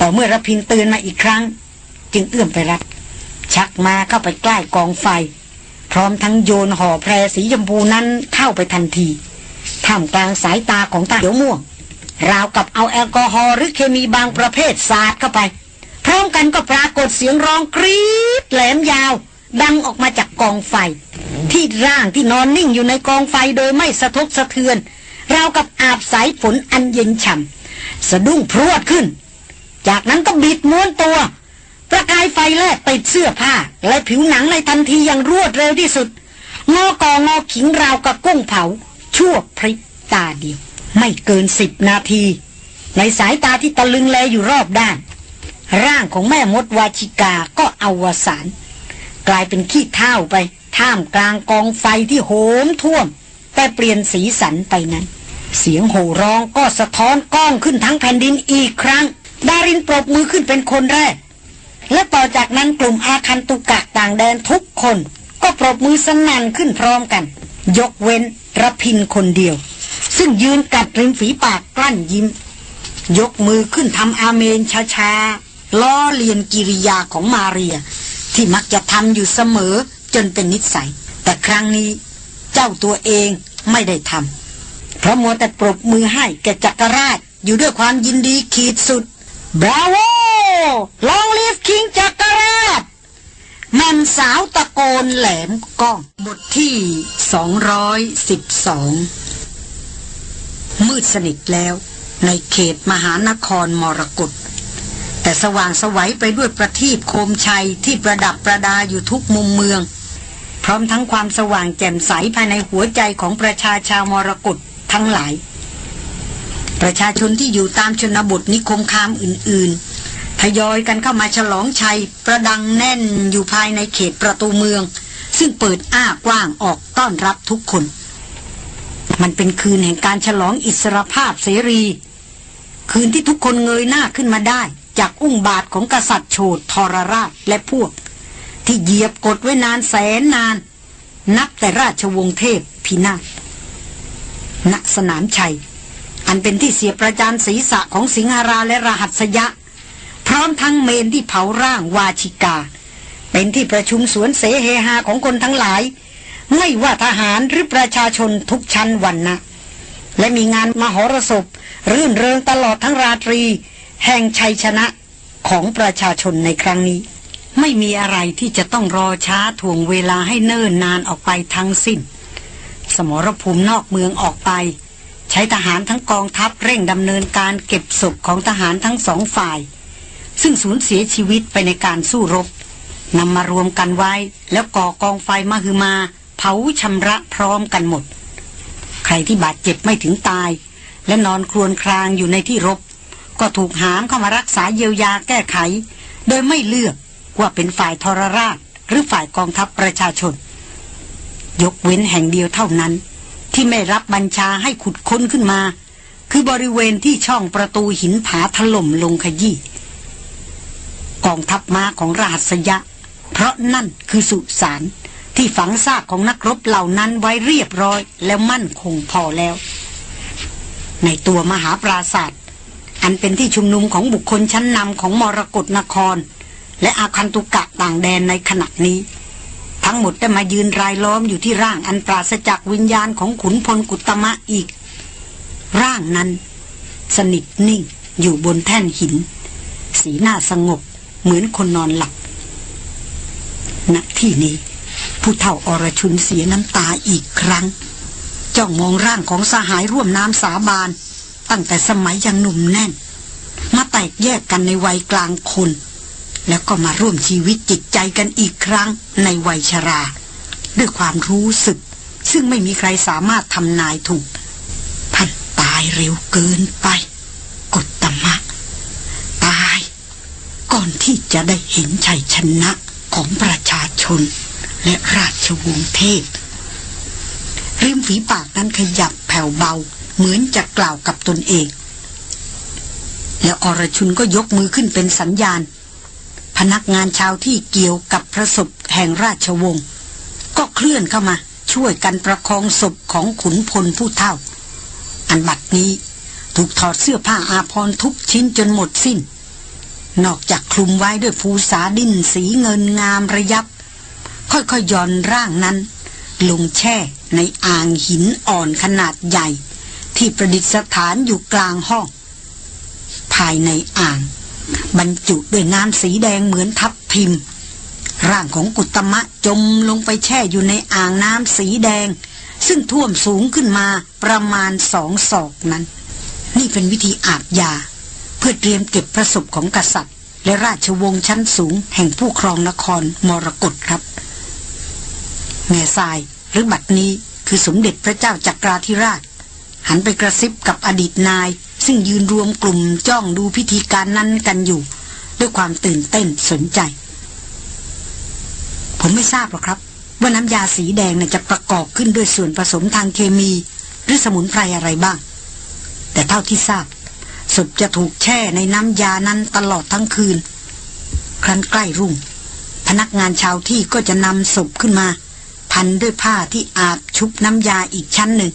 S1: ต่อเมื่อรพินตื่นมาอีกครั้ง จึงเอื้อมไปรับ ชักมาเข้าไปใกล้กองไฟ พร้อมทั้งโยนห่อแพรสีชมพูนั้นเข้าไปทันทีท่ามกลางสายตาของตาเดียวม่วงราวกับเอาแอลกอฮอล์หรือเคมีบางประเภทสาดเข้าไปพร้อมกันก็ปรากฏเสียงร้องกรี๊ดแหลมยาวดังออกมาจากกองไฟ ที่ร่างที่นอนนิ่งอยู่ในกองไฟโดยไม่สะทกสะเทือนราวกับอาบสายฝนอันเย็นฉ่ำสะดุ้งพรวดขึ้น จากนั้นก็บิดม้วนตัว ประกายไฟแลกติดเสื้อผ้าและผิวหนังในทันทีอย่างรวดเร็วที่สุด งอกองอขิงราวกับกุ้งเผาชั่วพริบตาเดียวไม่เกินสิบนาทีในสายตาที่ตะลึงแลอยู่รอบด้านร่างของแม่มดวาชิกา ก็อวสานกลายเป็นขี้เท่าไปท่ามกลางกองไฟที่โหมท่วม แต่เปลี่ยนสีสันไปนั้น เสียงโห่ร้องก็สะท้อนก้องขึ้นทั้งแผ่นดินอีกครั้งดารินปรบมือขึ้นเป็นคนแรก และต่อจากนั้นกลุ่มอาคันตุกะต่างแดนทุกคน ก็ปรบมือสนั่นขึ้นพร้อมกัน ยกเว้นระพินคนเดียว ซึ่งยืนกัดริมฝีปากกลั้นยิ้ม ยกมือขึ้นทำอาเมนช้าๆล้อเลียนกิริยาของมาเรียที่มักจะทำอยู่เสมอจนเป็นนิสัย แต่ครั้งนี้ เจ้าตัวเองไม่ได้ทำเพราะมัวแต่ปรบมือให้แกจักรราช อยู่ด้วยความยินดีขีดสุดบราโวลองลีฟคิงจักรราชแม่สาวตะโกนแหลมก้อง บทที่ 212 มืดสนิทแล้ว ในเขตมหานครมรกตแต่สว่างสวัยไปด้วยประทีปโคมชัยที่ประดับประดาอยู่ทุกมุมเมือง พร้อมทั้งความสว่างแจ่มใสภายในหัวใจของประชาชาวมรกตทั้งหลาย ประชาชนที่อยู่ตามชนบทนิคมคามอื่นๆทยอยกันเข้ามาฉลองชัยประดังแน่นอยู่ภายในเขตประตูเมือง ซึ่งเปิดอ้ากว้างออกต้อนรับทุกคน มันเป็นคืนแห่งการฉลองอิสรภาพเสรี คืนที่ทุกคนเงยหน้าขึ้นมาได้จาก อุ้งบาท ของกษัตริย์โฉดทรราชและพวก ที่เหยียบกดไว้นานแสนนาน นับแต่ราชวงศ์เทพพินาศณสนามชัย อันเป็นที่เสียประจานศีรษะของสิงหรา และรหัสยะ พร้อมทั้งเมนที่เผาร่างวาชิกา เป็นที่ประชุมสวนเสเฮหาของคนทั้งหลาย ไม่ว่าทหารหรือประชาชนทุกชั้นวันนะและมีงานมหรสพ รื่นเริงตลอดทั้งราตรีแห่งชัยชนะของประชาชนในครั้งนี้ ไม่มีอะไรที่จะต้องรอช้าถ่วงเวลาให้เนิ่นนานออกไปทั้งสิ้น สมรภูมินอกเมืองออกไป ใช้ทหารทั้งกองทัพเร่งดำเนินการเก็บศพของทหารทั้งสองฝ่าย ซึ่งสูญเสียชีวิตไปในการสู้รบนำมารวมกันไว้แล้วก่อกองไฟมหึมา เผาชำระพร้อมกันหมด ใครที่บาดเจ็บไม่ถึงตาย และนอนครวนครางอยู่ในที่รบก็ถูกหามเข้ามารักษาเยียวยาแก้ไข โดยไม่เลือกว่าเป็นฝ่ายทรราชหรือฝ่ายกองทัพประชาชน ยกเว้นแห่งเดียวเท่านั้น ที่ไม่รับบัญชาให้ขุดค้นขึ้นมา คือบริเวณที่ช่องประตูหินผาถล่มลงขยี้กองทัพม้าของราชสยะ เพราะนั่นคือสุสานที่ฝังซากของนักรบเหล่านั้นไว้เรียบร้อยแล้วมั่นคงพอแล้ว ในตัวมหาปราศาสตร์อันเป็นที่ชุมนุมของบุคคลชั้นนำของมรกรนคร และอาคันตุกะต่างแดนในขณะนี้ ทั้งหมดได้มายืนรายล้อมอยู่ที่ร่างอันปราศจากวิญญาณของขุนพลกุตมะอีก ร่างนั้น สนิทนิ่งอยู่บนแท่นหิน สีหน้าสงบเหมือนคนนอนหลับณที่นี้ ผู้เฒ่าอรชุนเสียน้ำตาอีกครั้ง จ้องมองร่างของสหายร่วมน้ำสาบานตั้งแต่สมัยยังหนุ่มแน่น มาแตกแยกกันในวัยกลางคน แล้วก็มาร่วมชีวิตจิตใจกันอีกครั้งในวัยชรา ด้วยความรู้สึก ซึ่งไม่มีใครสามารถทำนายถูกท่านตายเร็วเกินไปกดตมะ ตาย ก่อนที่จะได้เห็นชัยชนะของประชาชนและราชวงศ์เทพริมฝีปากนั้นขยับแผ่วเบาเหมือนจะกล่าวกับตนเอง แล้วอรชุนก็ยกมือขึ้นเป็นสัญญาณ พนักงานชาวที่เกี่ยวกับพระศพแห่งราชวงศ์ก็เคลื่อนเข้ามาช่วยกันประคองศพของขุนพลผู้เท่า อันบัดนี้ถูกถอดเสื้อผ้าอาพรทุกชิ้นจนหมดสิ้น นอกจากคลุมไว้ด้วยฟูสาดินสีเงินงามระยับ ค่อยๆย่อนร่างนั้น ลงแช่ในอ่างหินอ่อนขนาดใหญ่ที่ประดิษฐานอยู่กลางห้อง ภายในอ่างบรรจุด้วยน้ำสีแดงเหมือนทับทิมร่างของกุตมะจมลงไปแช่อยู่ในอ่างน้ำสีแดง ซึ่งท่วมสูงขึ้นมาประมาณสองศอกนั้น นี่เป็นวิธีอาบยา เพื่อเตรียมเก็บพระศพของกษัตริย์ และราชวงศ์ชั้นสูงแห่งผู้ครองนครมรกตครับแม่ทรายหรือบัดนี้ คือสมเด็จพระเจ้าจักราธิราชหันไปกระซิบกับอดีตนาย ซึ่งยืนรวมกลุ่มจ้องดูพิธีการนั้นกันอยู่ ด้วยความตื่นเต้นสนใจ ผมไม่ทราบหรอกครับ ว่าน้ำยาสีแดงนะจะประกอบขึ้นด้วยส่วนผสมทางเคมีหรือสมุนไพรอะไรบ้าง แต่เท่าที่ทราบ ศพจะถูกแช่ในน้ำยานั้นตลอดทั้งคืน ครั้นใกล้รุ่ง พนักงานชาวที่ก็จะนำศพขึ้นมา พันด้วยผ้าที่อาบชุบน้ำยาอีกชั้นหนึ่ง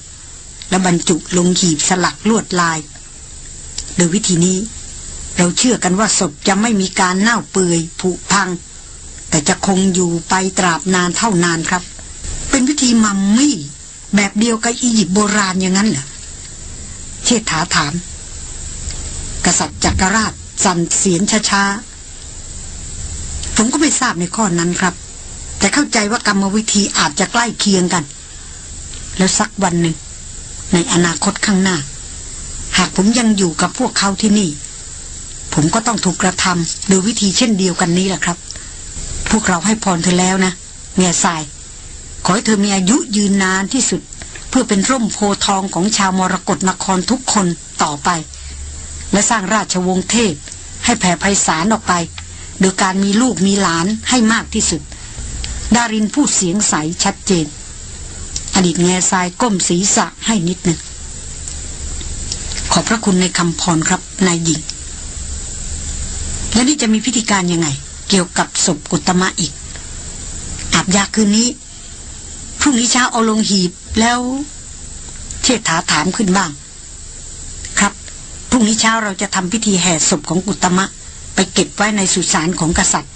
S1: และบรรจุลงหีบสลักลวดลาย โดยวิธีนี้ เราเชื่อกันว่าศพจะไม่มีการ เน่าเปื่อยผุพัง แต่จะคงอยู่ไป ตราบนานเท่านานครับ เป็นวิธีมัมมี่ แบบเดียวกับอียิปต์โบราณอย่างนั้นเหรอเชษฐาถามกษัตริย์จักรราชสั่นเสียงช้าๆผมก็ไม่ทราบในข้อนั้นครับ แต่เข้าใจว่ากรรมวิธีอาจจะใกล้เคียงกัน แล้วสักวันหนึ่งในอนาคตข้างหน้า หากผมยังอยู่กับพวกเขาที่นี่ ผมก็ต้องถูกกระทำโดยวิธีเช่นเดียวกันนี้แหละครับ พวกเราให้พรเธอแล้วนะเมียสายขอให้เธอมีอายุยืนนานที่สุด เพื่อเป็นร่มโพทองของชาวมรกรนครทุกคนต่อไป และสร้างราชวงศ์เทพ ให้แผ่ไพศาลออกไป โดยการมีลูกมีหลานให้มากที่สุดดารินพูดเสียงใสชัดเจนอดีตแง่ทรายก้มศีรษะให้นิดหนึ่งขอบพระคุณในคำพรครับนายหญิง แล้วนี่จะมีพิธีการยังไง เกี่ยวกับศพกุตมะอีก อาบยาคืนนี้ พรุ่งนี้เช้าเอาลงหีบแล้วเชษฐาถามขึ้นบ้างครับพรุ่งนี้เช้าเราจะทำพิธีแห่ศพของกุตมะ ไปเก็บไว้ในสุสานของกษัตริย์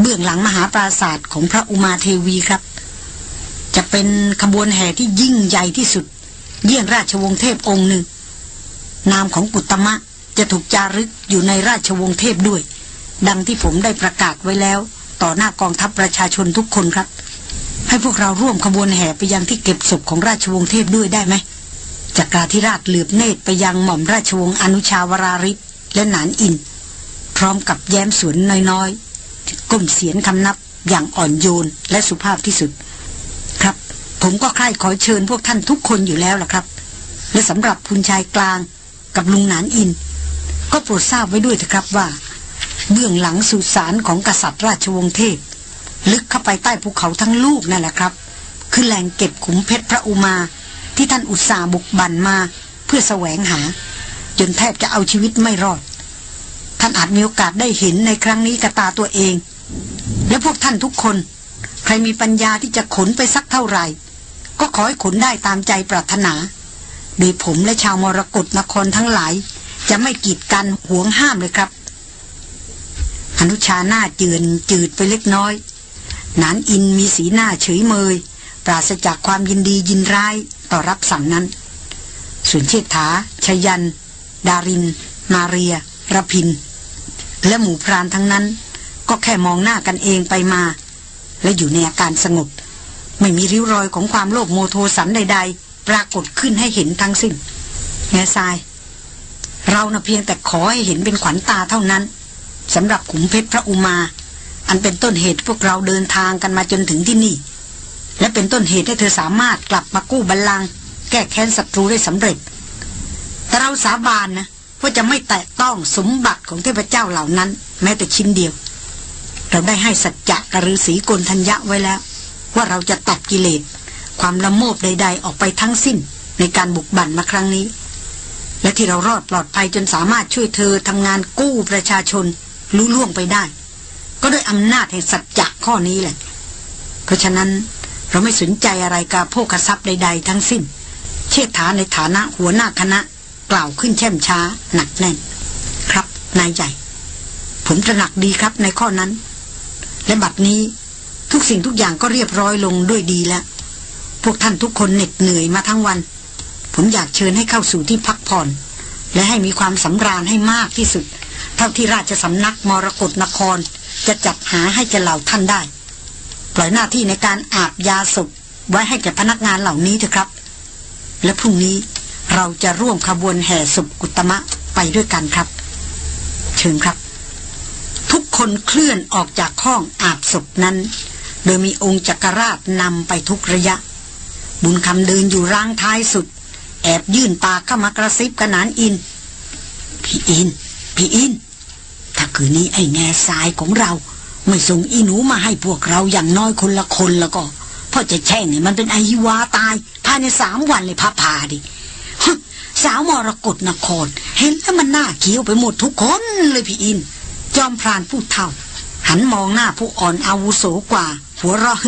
S1: เบื้องหลังมหาปราศาสตร์ของพระอุมาเทวีครับจะเป็นขบวนแห่ที่ยิ่งใหญ่ที่สุด เยี่ยงราชวงศ์เทพองค์หนึ่ง นามของกุตมะจะถูกจารึกอยู่ในราชวงศ์เทพด้วย ดังที่ผมได้ประกาศไว้แล้ว ต่อหน้ากองทัพประชาชนทุกคนครับ ให้พวกเราร่วมขบวนแห่ไปยังที่เก็บศพของราชวงศ์เทพด้วยได้ไหมจักราธิราชเหลือบเนตรไปยังหม่อมราชวงศ์อนุชาวราริศและหนานอินพร้อมกับแย้มสวนน้อยๆก้มเสียนคำนับอย่างอ่อนโยนและสุภาพที่สุดครับ ผมก็ใคร่ขอเชิญพวกท่านทุกคนอยู่แล้วล่ะครับ และสำหรับคุณชายกลางกับลุงหนานอิน ก็โปรดทราบไว้ด้วยเถอะครับว่า เบื้องหลังสุสานของกษัตริย์ราชวงศ์เทพ ลึกเข้าไปใต้ภูเขาทั้งลูกนั่นแหละครับ คือแหล่งเก็บขุมเพชรพระอุมาที่ท่านอุตสาบุกบันมาเพื่อแสวงหา จนแทบจะเอาชีวิตไม่รอด ท่านอาจมีโอกาสได้เห็นในครั้งนี้กับตาตัวเอง และพวกท่านทุกคนใครมีปัญญาที่จะขนไปสักเท่าไหร่ ก็ขอให้ขนได้ตามใจปรารถนา โดยผมและชาวมรกรนครทั้งหลาย จะไม่กีดกันหวงห้ามเลยครับ อนุชาหน้าเจือนจืดไปเล็กน้อยนานอินมีสีหน้าเฉยเมย ปราศจากความยินดียินร้ายต่อรับสั่งนั้นส่วนเชษฐา ชยัน ดาริน มาเรีย ระพิน และหมู่พรานทั้งนั้น ก็แค่มองหน้ากันเองไปมาและอยู่ในอาการสงบไม่มีริ้วรอยของความโลภโมโทสันใดๆ ปรากฏขึ้นให้เห็นทั้งสิ้นแง่ทราย เรานะ่ะเพียงแต่ขอให้เห็นเป็นขวัญตาเท่านั้นสำหรับขุมเพชรพระอุมา อันเป็นต้นเหตุพวกเราเดินทางกันมาจนถึงที่นี่ และเป็นต้นเหตุให้เธอสามารถกลับมากู้บัลลังก์แก้แค้นศัตรูได้สำเร็จ แต่เราสาบานนะว่าจะไม่แตะต้องสมบัติของเทพเจ้าเหล่านั้น แม้แต่ชิ้นเดียวเราได้ให้สัจจะกระือสีกลทัญญะไว้แล้ว ว่าเราจะตัดกิเลสความละโมบใดๆ ออกไปทั้งสิ้นในการบุกบั่นมาครั้งนี้ และที่เรารอดปลอดภัยจนสามารถช่วยเธอทำงานกู้ประชาชนรู้ล่วงไปได้ ก็ด้วยอำนาจแห่งสัจจะข้อนี้แหละ เพราะฉะนั้นเราไม่สนใจอะไรกับโภคทรัพย์ใดๆ ทั้งสิ้น เชิดฐานในฐานะหัวหน้าคณะกล่าวขึ้นแช่มช้า หนักแน่น ครับ นายใหญ่ผมตระหนักดีครับในข้อนั้นและบัดนี้ทุกสิ่งทุกอย่างก็เรียบร้อยลงด้วยดีแล้ว พวกท่านทุกคนเหน็ดเหนื่อยมาทั้งวัน ผมอยากเชิญให้เข้าสู่ที่พักผ่อน และให้มีความสำราญให้มากที่สุดเท่าที่ราชสำนักมรกรนคร จะจัดหาให้แกเหล่าท่านได้ ปล่อยหน้าที่ในการอาบยาศพไว้ให้แก่พนักงานเหล่านี้เถอะครับ และพรุ่งนี้เราจะร่วมขบวนแห่ศพกุตมะไปด้วยกันครับ เชิญครับทุกคนเคลื่อนออกจากห้องอาบศพนั้น โดยมีองค์จักรราชนำไปทุกระยะ บุญคำเดินอยู่ร่างท้ายสุด แอบยื่นปากเข้ามากระซิบกระนานอิน พี่อิน พี่อิน ถ้าคืนนี้ไอ้แง่สายของเรา ไม่ส่งอีหนูมาให้พวกเราอย่างน้อยคนละคนแล้วก็พ่อจะแช่งเนี่ยมันเป็นไอฮิวาตายภายในสามวันเลยพะพาดิสาวมรกรนคร เห็นแล้วมันน่าเคี้ยวไปหมดทุกคน เลยพี่อินจอมพรานผู้เท่า หันมองหน้าผู้อ่อนอาวุโสกว่า หัวเราะ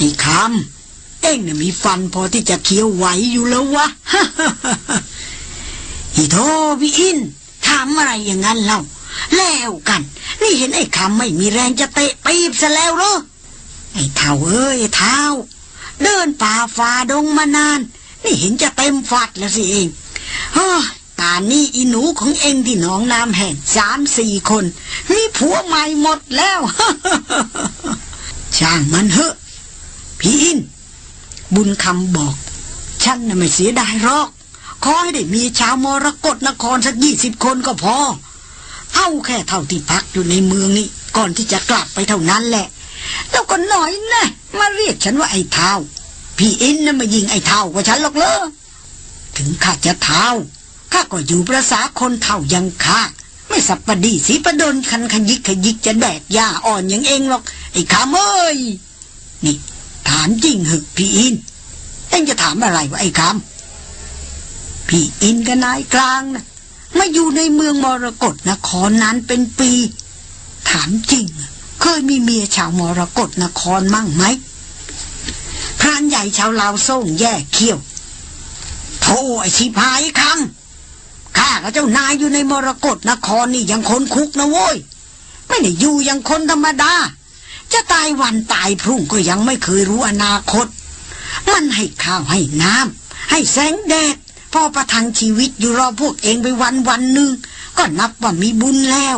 S1: นี่คำ เอ็งน่ะมีฟันพอที่จะเคี้ยวไหวอยู่แล้ววะฮิโทพี่อินถามอะไรอย่างนั้นเล่าแล้วกัน นี่เห็นไอ้คำไม่มีแรงจะเตะปีบซะแล้วหรอ ไอ้เท่าเอ้ยเท้าเดินป่าฝ่าดงมานาน นี่เห็นจะเต็มฟัดแล้วสิเองเฮ้ป่านี้อีหนูของเองที่หนองน้ำแห่งสามสี่คนมีผัวใหม่หมดแล้วช่างมันเหอะพี่อิน บุญคำบอก ฉันน่ะไม่เสียดายหรอก ขอให้ได้มีชาวมรกรนครสักยี่สิบคนก็พอเอาแค่เท่าที่พักอยู่ในเมืองนี้ ก่อนที่จะกลับไปเท่านั้นแหละแล้วก็หน่อยนะมาเรียกฉันว่าไอ้เท้าพี่อินน่ะมายิงไอ้เท้ากว่าฉันหรอกเลยถึงข้าจะเท้าข้าก็อยู่ประษาคนเท่ายังข้า ไม่สับปะดีสีประดนคันขยิกขยิกจะแดกยาอ่อนอย่างเองหรอก ไอ้ขามเอ้ย นี่ ถามจริงหึกพี่อินเอ็งจะถามอะไรวะไอ้ขามพี่อินกับนายกลางนะมาอยู่ในเมืองมรกรนครนานเป็นปี ถามจริง เคยมีเมียชาวมรกรนครมั่งไหมพรานใหญ่ชาวลาวส่งแย่เขี้ยวโธ่ไอชิพายคำข้ากับเจ้านายอยู่ในมรกรนครนี่ยังคนคุกนะโว้ยไม่ได้อยู่ยังคนธรรมดาจะตายวันตายพรุ่งก็ยังไม่เคยรู้อนาคตมันให้ข้าวให้น้ำให้แสงแดด พอประทังชีวิตอยู่รอพวกเองไปวันวันหนึ่งก็นับว่ามีบุญแล้ว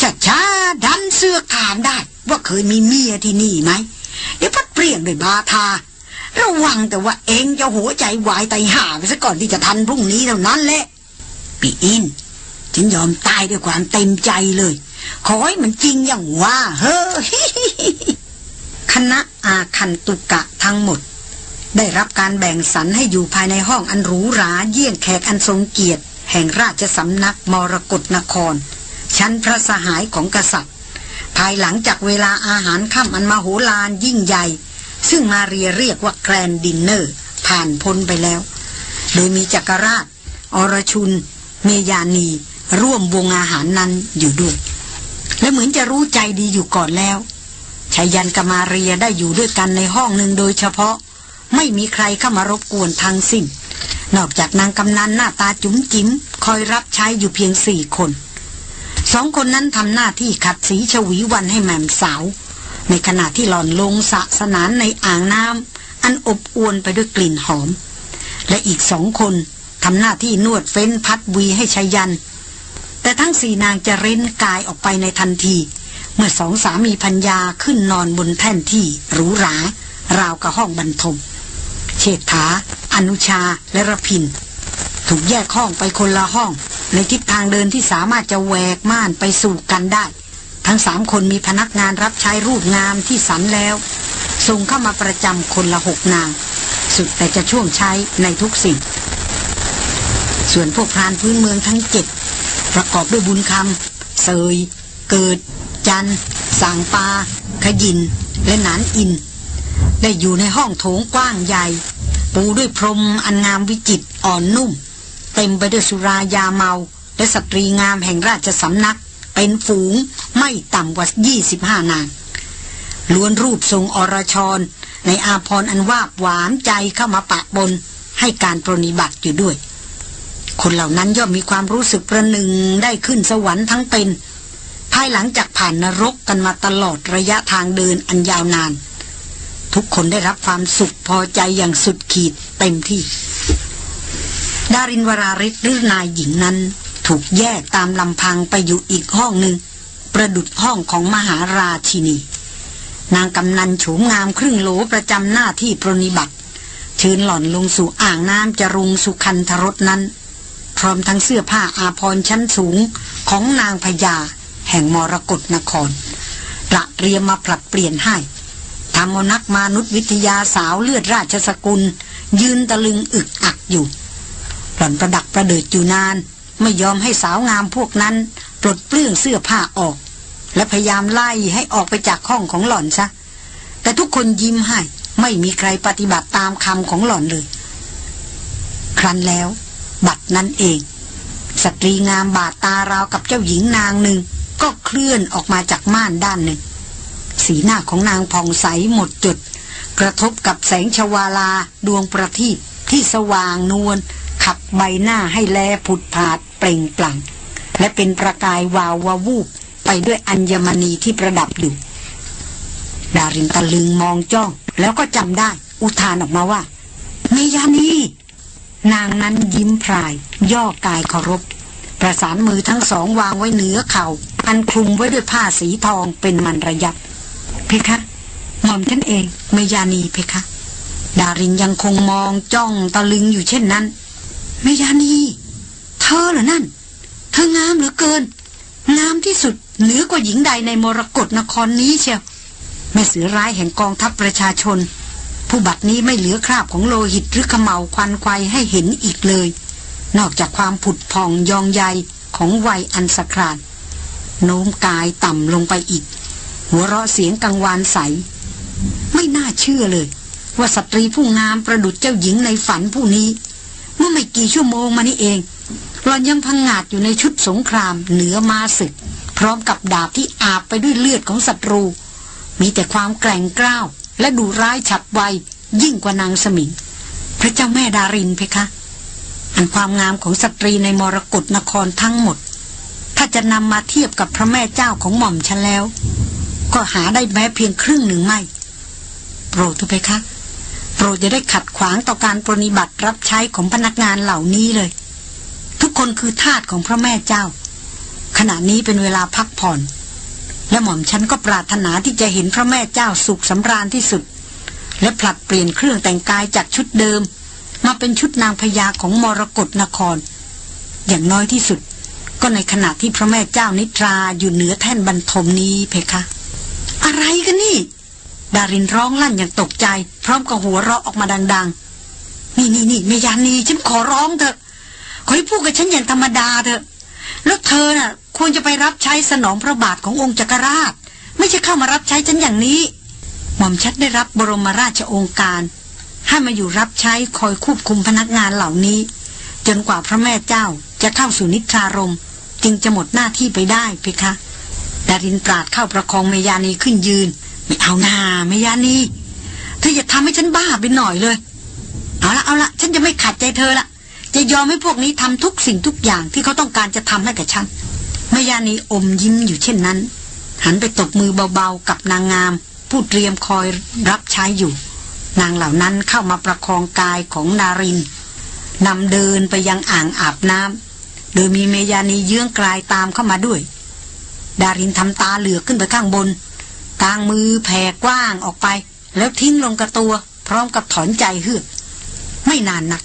S1: ช้าช้าดันเสื้อขามได้ ว่าเคยมีเมียที่นี่ไหมเดี๋ยวพัดเปลี่ยนไปบาทา ระวังแต่ว่าเองจะหัวใจวายไตห่าไปซะก่อนที่จะทันพรุ่งนี้เท่านั้นแหละปีอินฉันยอมตายด้วยความเต็มใจเลย ขอให้มันจริงอย่างว่า เฮ้คณะอาคันตุกะทั้งหมด ได้รับการแบ่งสรรให้อยู่ภายในห้องอันหรูหรา เยี่ยงแขกอันทรงเกียรติ แห่งราชสำนักมรกรนคร ชั้นพระสหายของกษัตริย์ ภายหลังจากเวลาอาหารค่ำอันมาโหฬารยิ่งใหญ่ซึ่งมาเรียเรียกว่าแกรนดินเนอร์ผ่านพ้นไปแล้ว โดยมีจักรราช อรชุนเมยานี ร่วมวงอาหารนั้นอยู่ด้วย และเหมือนจะรู้ใจดีอยู่ก่อนแล้วชายันกมาเรียได้อยู่ด้วยกันในห้องหนึ่งโดยเฉพาะ ไม่มีใครเข้ามารบกวนทางสิ้นนอกจากนางกำนันหน้าตาจุ๋มจิ๋มคอยรับใช้อยู่เพียงสี่คนสองคนนั้นทำหน้าที่ขัดสีชวีวันให้แม่มสาว ในขณะที่หล่อนลงสะสนานในอ่างน้ำอันอบอวนไปด้วยกลิ่นหอม และอีกสองคนทำหน้าที่นวดเฟ้นพัดวีให้ชายัน แต่ทั้งสี่นางจะเร้นกายออกไปในทันที เมื่อสองสามีพัญญาขึ้นนอนบนแท่นที่หรูหราราวกับห้องบรรทมเชษฐาอนุชาและระพินถูกแยกห้องไปคนละห้องในทิศทางเดินที่สามารถจะแหวกม่านไปสู่กันได้ ทั้งสามคนมีพนักงานรับใช้รูปงามที่สันแล้วส่งเข้ามาประจำคนละหกนางสุดแต่จะช่วงใช้ในทุกสิ่งส่วนพวกพรานพื้นเมืองทั้งเจ็ดประกอบด้วยบุญคำ เสย เกิด จัน สังปา ขยิน และหนานอิน ได้อยู่ในห้องโถงกว้างใหญ่ ปูด้วยพรมอันงามวิจิตอ่อนนุ่ม เต็มไปด้วยสุรายาเมา และสตรีงามแห่งราชสำนัก เป็นฝูงไม่ต่ำกว่า25นาง ล้วนรูปทรงอรชร ในอาพรอันวาบหวานใจเข้ามาปะบนให้การปรนิบัติอยู่ด้วยคนเหล่านั้นย่อมมีความรู้สึกประหนึ่งได้ขึ้นสวรรค์ทั้งเป็น ภายหลังจากผ่านนรกกันมาตลอดระยะทางเดินอันยาวนาน ทุกคนได้รับความสุขพอใจอย่างสุดขีดเต็มที่ ดารินวราฤทธิ์หรือนายหญิงนั้นถูกแยกตามลำพังไปอยู่อีกห้องหนึ่ง ประดุดห้องของมหาราชินีนางกำนันโฉมงามครึ่งโหลประจำหน้าที่ปรนิบัติเชิญหล่อนลงสู่อ่างน้ำจรุงสุคันธรสนั้นร้อมทั้งเสื้อผ้าอาภรณ์ชั้นสูง ของนางพญาแห่งมรกรนครระเรียมมาผลัดเปลี่ยนให้ทำมนักมนุษยวิทยาสาวเลือดราชสกุล ยืนตะลึงอึกอักอยู่หล่อนประดักประเดิดอยู่นานไม่ยอมให้สาวงามพวกนั้น ปลดเปลื้องเสื้อผ้าออก และพยายามไล่ให้ออกไปจากห้องของหล่อนซะ แต่ทุกคนยิ้มให้ไม่มีใครปฏิบัติตามคำของหล่อนเลย ครั้นแล้วบัดนั้นเอง สตรีงามบาดตาราว กับเจ้าหญิงนางหนึ่งก็เคลื่อนออกมาจากม่านด้านหนึ่ง สีหน้าของนางผ่องใสหมดจดกระทบกับแสงชวาลาดวงประทีปที่สว่างนวล ขับใบหน้าให้แลผุดผาดเปล่งปลั่ง และเป็นประกายวาววาวูบไปด้วยอัญมณีที่ประดับอยู่ดารินตะลึงมองจ้อง แล้วก็จำได้ อุทานออกมาว่าเมยานีนางนั้นยิ้มพราย ย่อกายเคารพ ประสานมือทั้งสองวางไว้เหนือเขา่าอันคลุมไว้ด้วยผ้าสีทองเป็นมันระยับ เพคะหม่อมฉันเองเมยานีเพคะ ดารินยังคงมองจ้องตะลึงอยู่เช่นนั้นเมยานี เธอเหรอนั่นเธองามเหลือเกิน งามที่สุดเหนือกว่าหญิงใดในมรกรนครนี้เชียวแม่เสือร้ายแห่งกองทัพประชาชนผู้บัดนี้ไม่เหลือคราบของโลหิตหรือขมเหลาควันควายให้เห็นอีกเลย นอกจากความผุดพองยองใยของวัยอันสครานโน้มกายต่ำลงไปอีก หัวเราะเสียงกังวานใส ไม่น่าเชื่อเลย ว่าสตรีผู้งามประดุจเจ้าหญิงในฝันผู้นี้ เมื่อไม่กี่ชั่วโมงมานี้เองรอนยังพังงาดอยู่ในชุดสงคราม เหนือมาศึก พร้อมกับดาบที่อาบไปด้วยเลือดของศัตรู มีแต่ความแกร่งกล้าวและดูร้ายฉับไวยิ่งกว่านางสมิงพระเจ้าแม่ดารินเพคะอันความงามของสตรีในมรกรนครทั้งหมด ถ้าจะนำมาเทียบกับพระแม่เจ้าของหม่อมฉันแล้ว ก็หาได้แม้เพียงครึ่งหนึ่งไม่ โปรดเพคะโปรดจะได้ขัดขวางต่อการปรนิบัติรับใช้ของพนักงานเหล่านี้เลย ทุกคนคือทาสของพระแม่เจ้า ขณะนี้เป็นเวลาพักผ่อนและหม่อมฉันก็ปรารถนาที่จะเห็นพระแม่เจ้าสุขสำราญที่สุด และผลัดเปลี่ยนเครื่องแต่งกายจากชุดเดิม มาเป็นชุดนางพญาของมรกรนคร อย่างน้อยที่สุด ก็ในขณะที่พระแม่เจ้านิทราอยู่เหนือแท่นบรรทมนี้เพคะ อะไรกันนี่ ดารินร้องลั่นอย่างตกใจพร้อมกับหัวเราะออกมาดังๆนี่นี่นี่เมยานีฉันขอร้องเถอะขอให้พูดกับฉันอย่างธรรมดาเถอะแล้วเธอน่ะควรจะไปรับใช้สนองพระบาทขององค์จักรราชไม่ใช่เข้ามารับใช้ฉันอย่างนี้หม่อมชัดได้รับบรมราชโองการให้มาอยู่รับใช้คอยควบคุมพนักงานเหล่านี้ จนกว่าพระแม่เจ้าจะเข้าสู่นิทรารมจึงจะหมดหน้าที่ไปได้เพคะดารินปราดเข้าประคองเมยานีขึ้นยืน ไม่เอานาเมยานีเธออย่าทำให้ฉันบ้าไปหน่อยเลยเอาละเอาละฉันจะไม่ขัดใจเธอละจะยอมให้พวกนี้ทำทุกสิ่งทุกอย่างที่เขาต้องการจะทำให้กับฉันมยานีอมยิ้มอยู่เช่นนั้น หันไปตบมือเบาๆกับนางงามผู้เตรียมคอยรับใช้อยู่ นางเหล่านั้นเข้ามาประคองกายของนารินนำเดินไปยังอ่างอาบน้ำโดยมีเมยานีเยื้องกลายตามเข้ามาด้วย ดารินทำตาเหลือกขึ้นไปข้างบนกลางมือแผ่กว้างออกไป แล้วทิ้งลงกระตัว พร้อมกับถอนใจเฮือกไม่นานนัก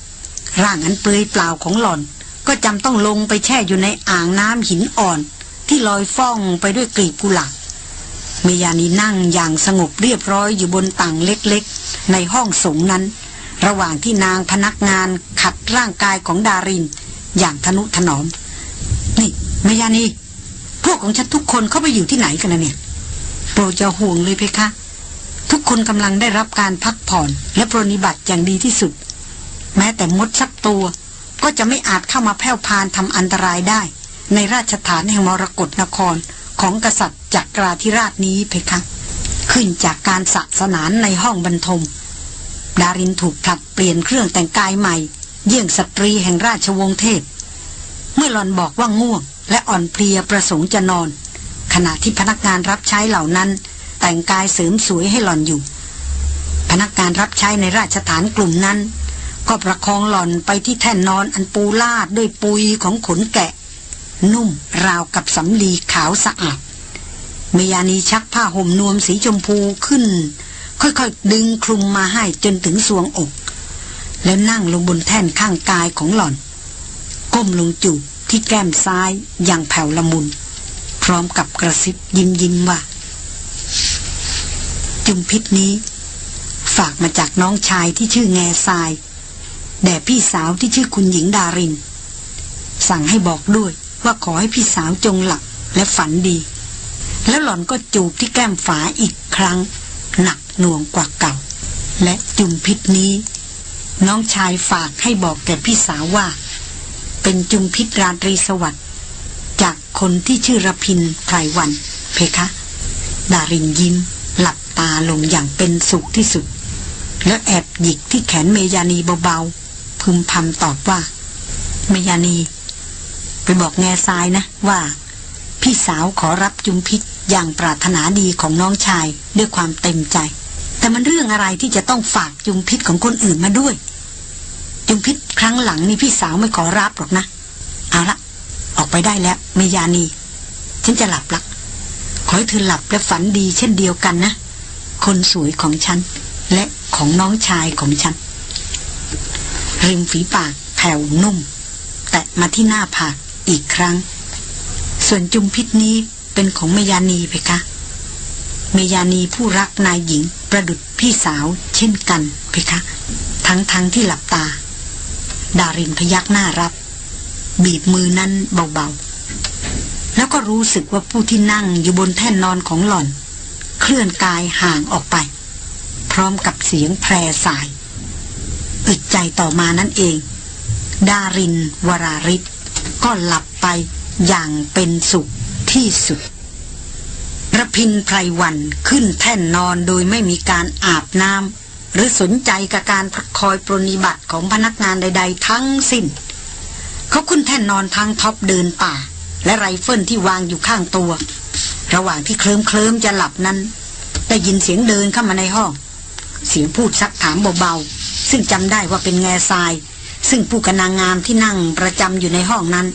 S1: ร่างอันเปลยเปล่าของหล่อนก็จำต้องลงไปแช่อยู่ในอ่างน้ำหินอ่อนที่ลอยฟ้องไปด้วยกลีบกุหลาบเมยานีนั่งอย่างสงบเรียบร้อยอยู่บนตังเล็กๆ ในห้องสูงนั้น ระหว่างที่นางพนักงานขัดร่างกายของดาริน อย่างทนุถนอม นี่เมยานี พวกของฉันทุกคนเข้าไปอยู่ที่ไหนกันนะเนี่ย โปรจะห่วงเลยเพคะ ทุกคนกำลังได้รับการพักผ่อน และปรนิบัติอย่างดีที่สุด แม้แต่มดสักตัวก็จะไม่อาจเข้ามาแพร่พานทำอันตรายได้ ในราชฐานแห่งมรกรนครของกษัตริย์จักราธิราชนี้เพคะ ขึ้นจากการสะสนานในห้องบรรทม ดารินถูกถัดเปลี่ยนเครื่องแต่งกายใหม่ เยี่ยงสตรีแห่งราชวงศ์เทพ เมื่อหลอนบอกว่าง่วงและอ่อนเพลียประสงค์จะนอน ขณะที่พนักงานรับใช้เหล่านั้น แต่งกายเสริมสวยให้หลอนอยู่ พนักงานรับใช้ในราชฐานกลุ่มนั้นก็ประคองหล่อนไปที่แท่นนอนอันปูลาดด้วยปุยของขนแกะ นุ่มราวกับสำลีขาวสะอาด เมยานีชักผ้าห่มนวมสีชมพูขึ้น ค่อยๆ ดึงคลุมมาให้จนถึงสวงอก แล้วนั่งลงบนแท่นข้างกายของหล่อน ก้มลงจูบที่แก้มซ้ายอย่างแผ่วละมุน พร้อมกับกระซิบยิ้มยิ้มว่าจุมพิษนี้ ฝากมาจากน้องชายที่ชื่อแง่ทรายแด่พี่สาวที่ชื่อคุณหญิงดารินสั่งให้บอกด้วยว่าขอให้พี่สาวจงหลับและฝันดี แล้วหล่อนก็จูบที่แก้มฝาอีกครั้ง หนักหน่วงกว่าเก่า และจุมพิษนี้น้องชายฝากให้บอกแก่พี่สาวว่า เป็นจุมพิษราตรีสวัสดิ์จากคนที่ชื่อรพินไพรวัน เพคะ ดารินยิ้มหลับตาลงอย่างเป็นสุขที่สุด แล้วแอบหยิกที่แขนเมยานีเบาพึมพำตอบว่ามยานีไปบอกแง่ทรายนะ ว่า พี่สาวขอรับจุมพิษอย่างปรารถนาดีของน้องชายด้วยความเต็มใจ แต่มันเรื่องอะไรที่จะต้องฝากจุมพิษของคนอื่นมาด้วย จุมพิษครั้งหลังนี่พี่สาวไม่ขอรับหรอกนะเอาละออกไปได้แล้วเมยานีฉันจะหลับละขอให้เธอหลับและฝันดี เช่นเดียวกันนะ คนสวยของฉันและของน้องชายของฉันริมฝีปากแผ่วนุ่ม แตะมาที่หน้าผากอีกครั้ง ส่วนจุมพิษนี้เป็นของเมยานีเพคะ เมยานีผู้รักนายหญิง ประดุดพี่สาวเช่นกันเพคะ ทั้งทั้งที่หลับตาดารินพยักหน้ารับ บีบมือนั้นเบาๆ แล้วก็รู้สึกว่าผู้ที่นั่งอยู่บนแท่นนอนของหล่อน เคลื่อนกายห่างออกไป พร้อมกับเสียงแพรสายอึดใจต่อมานั่นเอง ดารินวราริศก็หลับไปอย่างเป็นสุขที่สุดระพินไพรวันขึ้นแท่นนอนโดยไม่มีการอาบน้ำหรือสนใจกับการคอยปรนิบัติของพนักงานใด ๆ ทั้งสิ้น เขาขึ้นแท่นนอนทางท็อปเดินป่า และไรเฟิลที่วางอยู่ข้างตัว ระหว่างที่เคลิ้มเคลิ้มจะหลับนั้นได้ยินเสียงเดินเข้ามาในห้องเสียงพูดซักถามเบาๆ ซึ่งจำได้ว่าเป็นแง่ทราย ซึ่งผู้กนางงามที่นั่งประจำอยู่ในห้องนั้น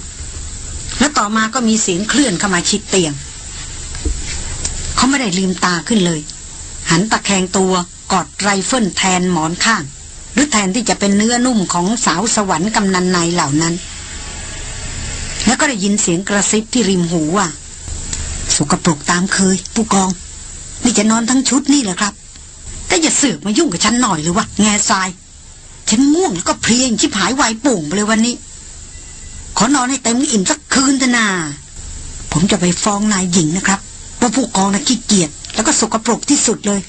S1: และต่อมาก็มีเสียงเคลื่อนเข้ามาชิดเตียง เขาไม่ได้ลืมตาขึ้นเลย หันตะแคงตัว กอดไรเฟิลแทนหมอนข้าง หรือแทนที่จะเป็นเนื้อนุ่มของสาวสวรรค์กำนันนายเหล่านั้น แล้วก็ได้ยินเสียงกระซิบที่ริมหูว่าสกปรกตามเคย ผู้กอง นี่จะนอนทั้งชุดนี่เหรอครับแต่อย่าสืบมายุ่งกับฉันหน่อยเลยวะแง่ทรายฉันง่วงแล้วก็เพลียชิบหายวายปุ่งไปเลยวันนี้ ขอนอนให้เต็มอิ่มสักคืนเถอะนาผมจะไปฟ้องนายหญิงนะครับ ว่าผู้กองนะขี้เกียจแล้วก็สกปรกที่สุดเลย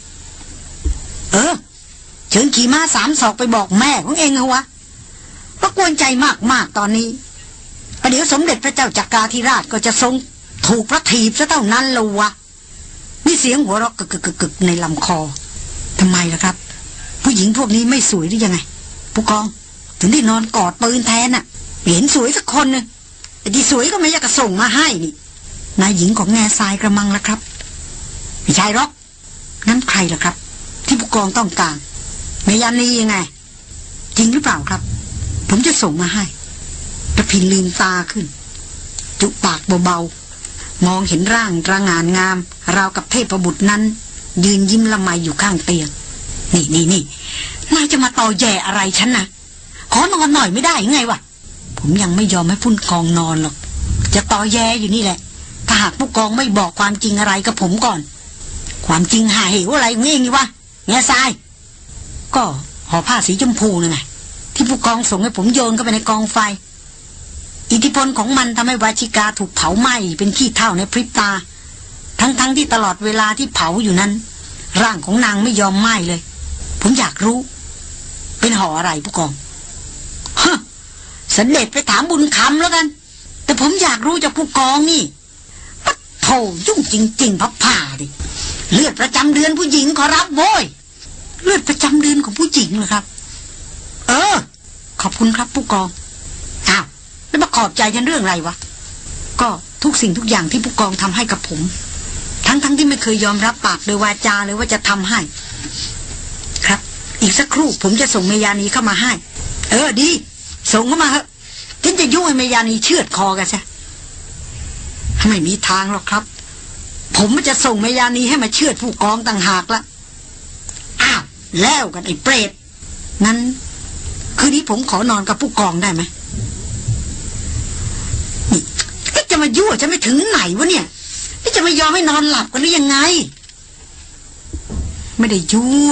S1: เออเชิญขี่ม้าสามศอกไปบอกแม่ของเองเอาวะว่ากวนใจมากๆตอนนี้ประเดี๋ยวสมเด็จพระเจ้าจักราธิราชก็จะทรง ถูกพระทีบซะเท่านั้นละวะมีเสียงหัวเราะกึกๆในลำคอทำไมล่ะครับ ผู้หญิงพวกนี้ไม่สวยหรือยังไง ผู้กองถึงได้นอนกอดปืนแทนน่ะ เห็นสวยสักคนนึงแต่ที่สวยก็ไม่อยากจะส่งมาให้นี่นายหญิงของแง่ทรายกระมังล่ะครับไม่ใช่หรอกงั้นใครล่ะครับ ที่ผู้กองต้องการเมยานียังไง จริงหรือเปล่าครับ ผมจะส่งมาให้ระพินลืมตาขึ้น จุปากเบาๆมองเห็นร่างระงานงามราวกับเทพบุตรนั้นยืนยิ้มละไมอยู่ข้างเตียง นี่นี่นี่นายจะมาต่อแย่อะไรฉันนะขอนอนหน่อยไม่ได้ไงวะ ผมยังไม่ยอมให้พุ่นกองนอนหรอก จะต่อแย่อยู่นี่แหละ ถ้าหากผู้กองไม่บอกความจริงอะไรกับผมก่อน ความจริงหายเหวอะไรงี้งี้วะเงี้ยทราย ก็ห่อผ้าสีชมพูนั่นไงที่ผู้กองส่งให้ผมโยนเข้าไปในกองไฟ อิทธิพลของมันทำให้วาชิกาถูกเผาไหม้เป็นขี้เท่าในพริบตาทั้งๆทที่ตลอดเวลาที่เผาอยู่นั้น ร่างของนางไม่ยอมไหม้เลย ผมอยากรู้ เป็นห่ออะไรผู้กองฮะสเด็จไปถามบุญคำแล้วกัน แต่ผมอยากรู้จากผู้กองนี่ปัดโถยุ่งจริง ๆพับผ่าดิเลือดประจำเดือนผู้หญิงขอรับโว้ยเลือดประจำเดือนของผู้หญิงเหรอครับ เออ ขอบคุณครับผู้กองอ้าวแล้วมาขอบใจกันเรื่องอะไรวะ ก็ทุกสิ่งทุกอย่างที่ผู้กองทำให้กับผมทั้งๆทที่ไม่เคยยอมรับปากโดยวาจาเลยว่าจะทำให้ ครับ อีกสักครู่ผมจะส่งเมยานีเข้ามาให้ เออดีส่งเข้ามาเถอะฉันจะยุ่งให้เมยานีเชือดคอกันซะไม่มีทางหรอกครับ ผมจะส่งเมยานีให้มาเชือดผู้กองต่างหากละอ้าวแล้วกันไอ้เปรตงั้น คืนนี้ผมขอนอนกับผู้กองได้ไหมจะมายั่วจะไม่ถึงไหนวะเนี่ยนี่จะไม่ยอมให้นอนหลับกันหรือยังไง ไม่ได้ยั่ว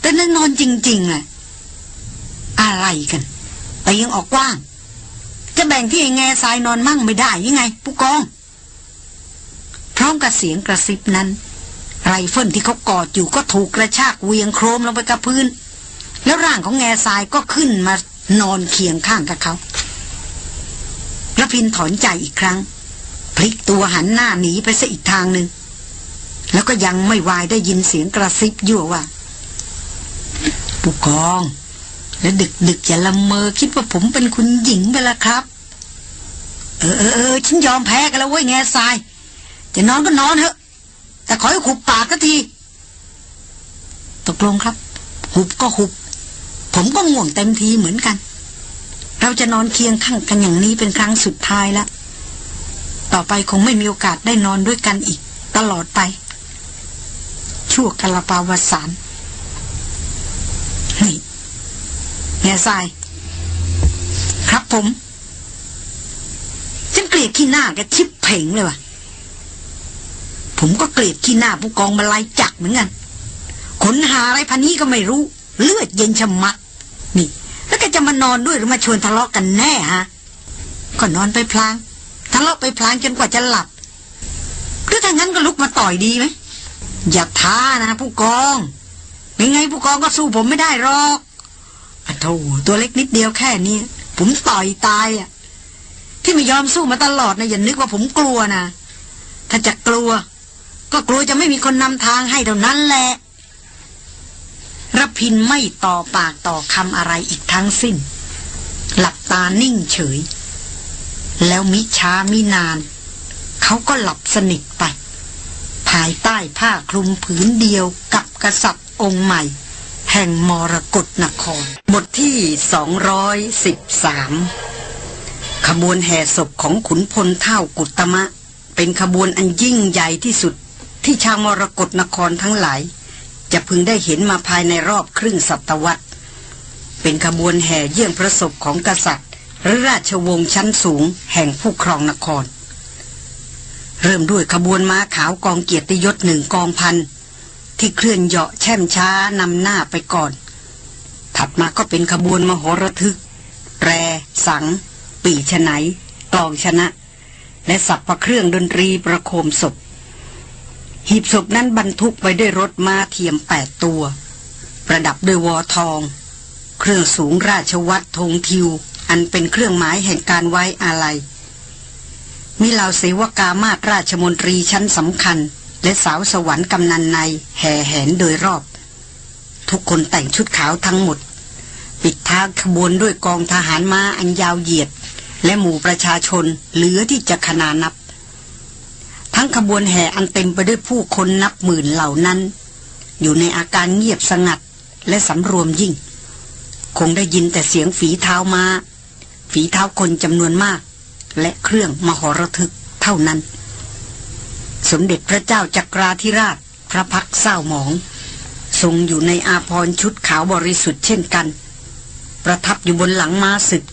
S1: แต่นั่นนอนจริงๆอะอะไรกันแต่ยังออกกว้าง จะแบ่งที่ไอ้แง่ทรายนอนมั่งไม่ได้ยังไง ผู้กองพร้อมกับเสียงกระซิบนั้น ไรเฟิลที่เขากอดอยู่ก็ถูกกระชากเวียงโครมลงไปกับพื้น แล้วร่างของแง่ทรายก็ขึ้นมานอนเคียงข้างกับเขาระพินถอนใจอีกครั้งพลิกตัวหันหน้าหนีไปซะอีกทางหนึ่ง แล้วก็ยังไม่วายได้ยินเสียงกระซิบยั่วว่าผู้กอง แล้วดึกดึกอย่าละเมอคิดว่าผมเป็นคุณหญิงไปละครับ เออเออเออฉันยอมแพ้กันแล้วเว้ยแง่ทราย จะนอนก็นอนเถอะ แต่ขอให้หุบปากก็ที ตกลงครับ หุบก็หุบ ผมก็ง่วงเต็มทีเหมือนกัน เราจะนอนเคียงข้างกันอย่างนี้เป็นครั้งสุดท้ายแล้วต่อไปคงไม่มีโอกาสได้นอนด้วยกันอีก ตลอดไป ชั่วกะลปาวสารนี่แง่ทราย ครับผม ฉันเกลียดขี้หน้าแกชิบเพ่งเลยว่ะ ผมก็เกลียดขี้หน้าผู้กองมาลายจักเหมือนกัน ขนหาอะไรพันนี้ก็ไม่รู้ เลือดเย็นชะมัดนี่ แล้วแกจะมานอนด้วยหรือมาชวนทะเลาะกกันแน่ฮะ ก็นอนไปพลางเลาะไปพลางจนกว่าจะหลับหรือถ้างั้นก็ลุกมาต่อยดีไหม อย่าท้านะผู้กอง ยังไงผู้กองก็สู้ผมไม่ได้หรอกอโธ่ตัวเล็กนิดเดียวแค่นี้ผมต่อยตายอ่ะ ที่ไม่ยอมสู้มาตลอดนะอย่านึกว่าผมกลัวนะ ถ้าจะกลัว ก็กลัวจะไม่มีคนนำทางให้เท่านั้นแหละรพินไม่ต่อปากต่อคำอะไรอีกทั้งสิ้น หลับตานิ่งเฉยแล้วมิช้ามินาน เขาก็หลับสนิทไป ภายใต้ผ้าคลุมผืนเดียวกับกษัตริย์องค์ใหม่ แห่งมรกรนคร บทที่ 213 ขบวนแห่ศพของขุนพลเท่ากุตมะ เป็นขบวนอันยิ่งใหญ่ที่สุดที่ชาวมรกรนครทั้งหลาย จะพึงได้เห็นมาภายในรอบครึ่งศตวรรษเป็นขบวนแห่เยี่ยงพระศพของกษัตริย์หรือราชวงศ์ชั้นสูงแห่งผู้ครองนคร เริ่มด้วยขบวนม้าขาวกองเกียรติยศหนึ่งกองพัน ที่เคลื่อนเหาะแช่มช้านำหน้าไปก่อน ถัดมาก็เป็นขบวนมโหระทึกแรสัง ปีชไนกองชนะ และสับประเครื่องดนตรีประโคมศพหีบศพนั้นบรรทุกไปด้วยรถม้าเทียมแปดตัว ประดับด้วยวอทอง เครื่องสูงราชวัตรธงทิวอันเป็นเครื่องหมายแห่งการไว้อาลัยมีเหล่าเสวกามาตราชมนตรีชั้นสำคัญและสาวสวรรค์กำนันในแห่แหนโดยรอบ ทุกคนแต่งชุดขาวทั้งหมด ปิดทางขบวนด้วยกองทหารม้าอันยาวเหยียด และหมู่ประชาชนเหลือที่จะขนานับ ทั้งขบวนแห่อันเต็มไปด้วยผู้คนนับหมื่นเหล่านั้น อยู่ในอาการเงียบสงัดและสำรวมยิ่ง คงได้ยินแต่เสียงฝีเท้ามา้าฝีเท้าคนจำนวนมาก และเครื่องมหรทึกเท่านั้น สมเด็จพระเจ้าจักราธิราช พระพักเศร้าหมอง ทรงอยู่ในอาพรชุดขาวบริสุทธิ์เช่นกัน ประทับอยู่บนหลังม้าศึก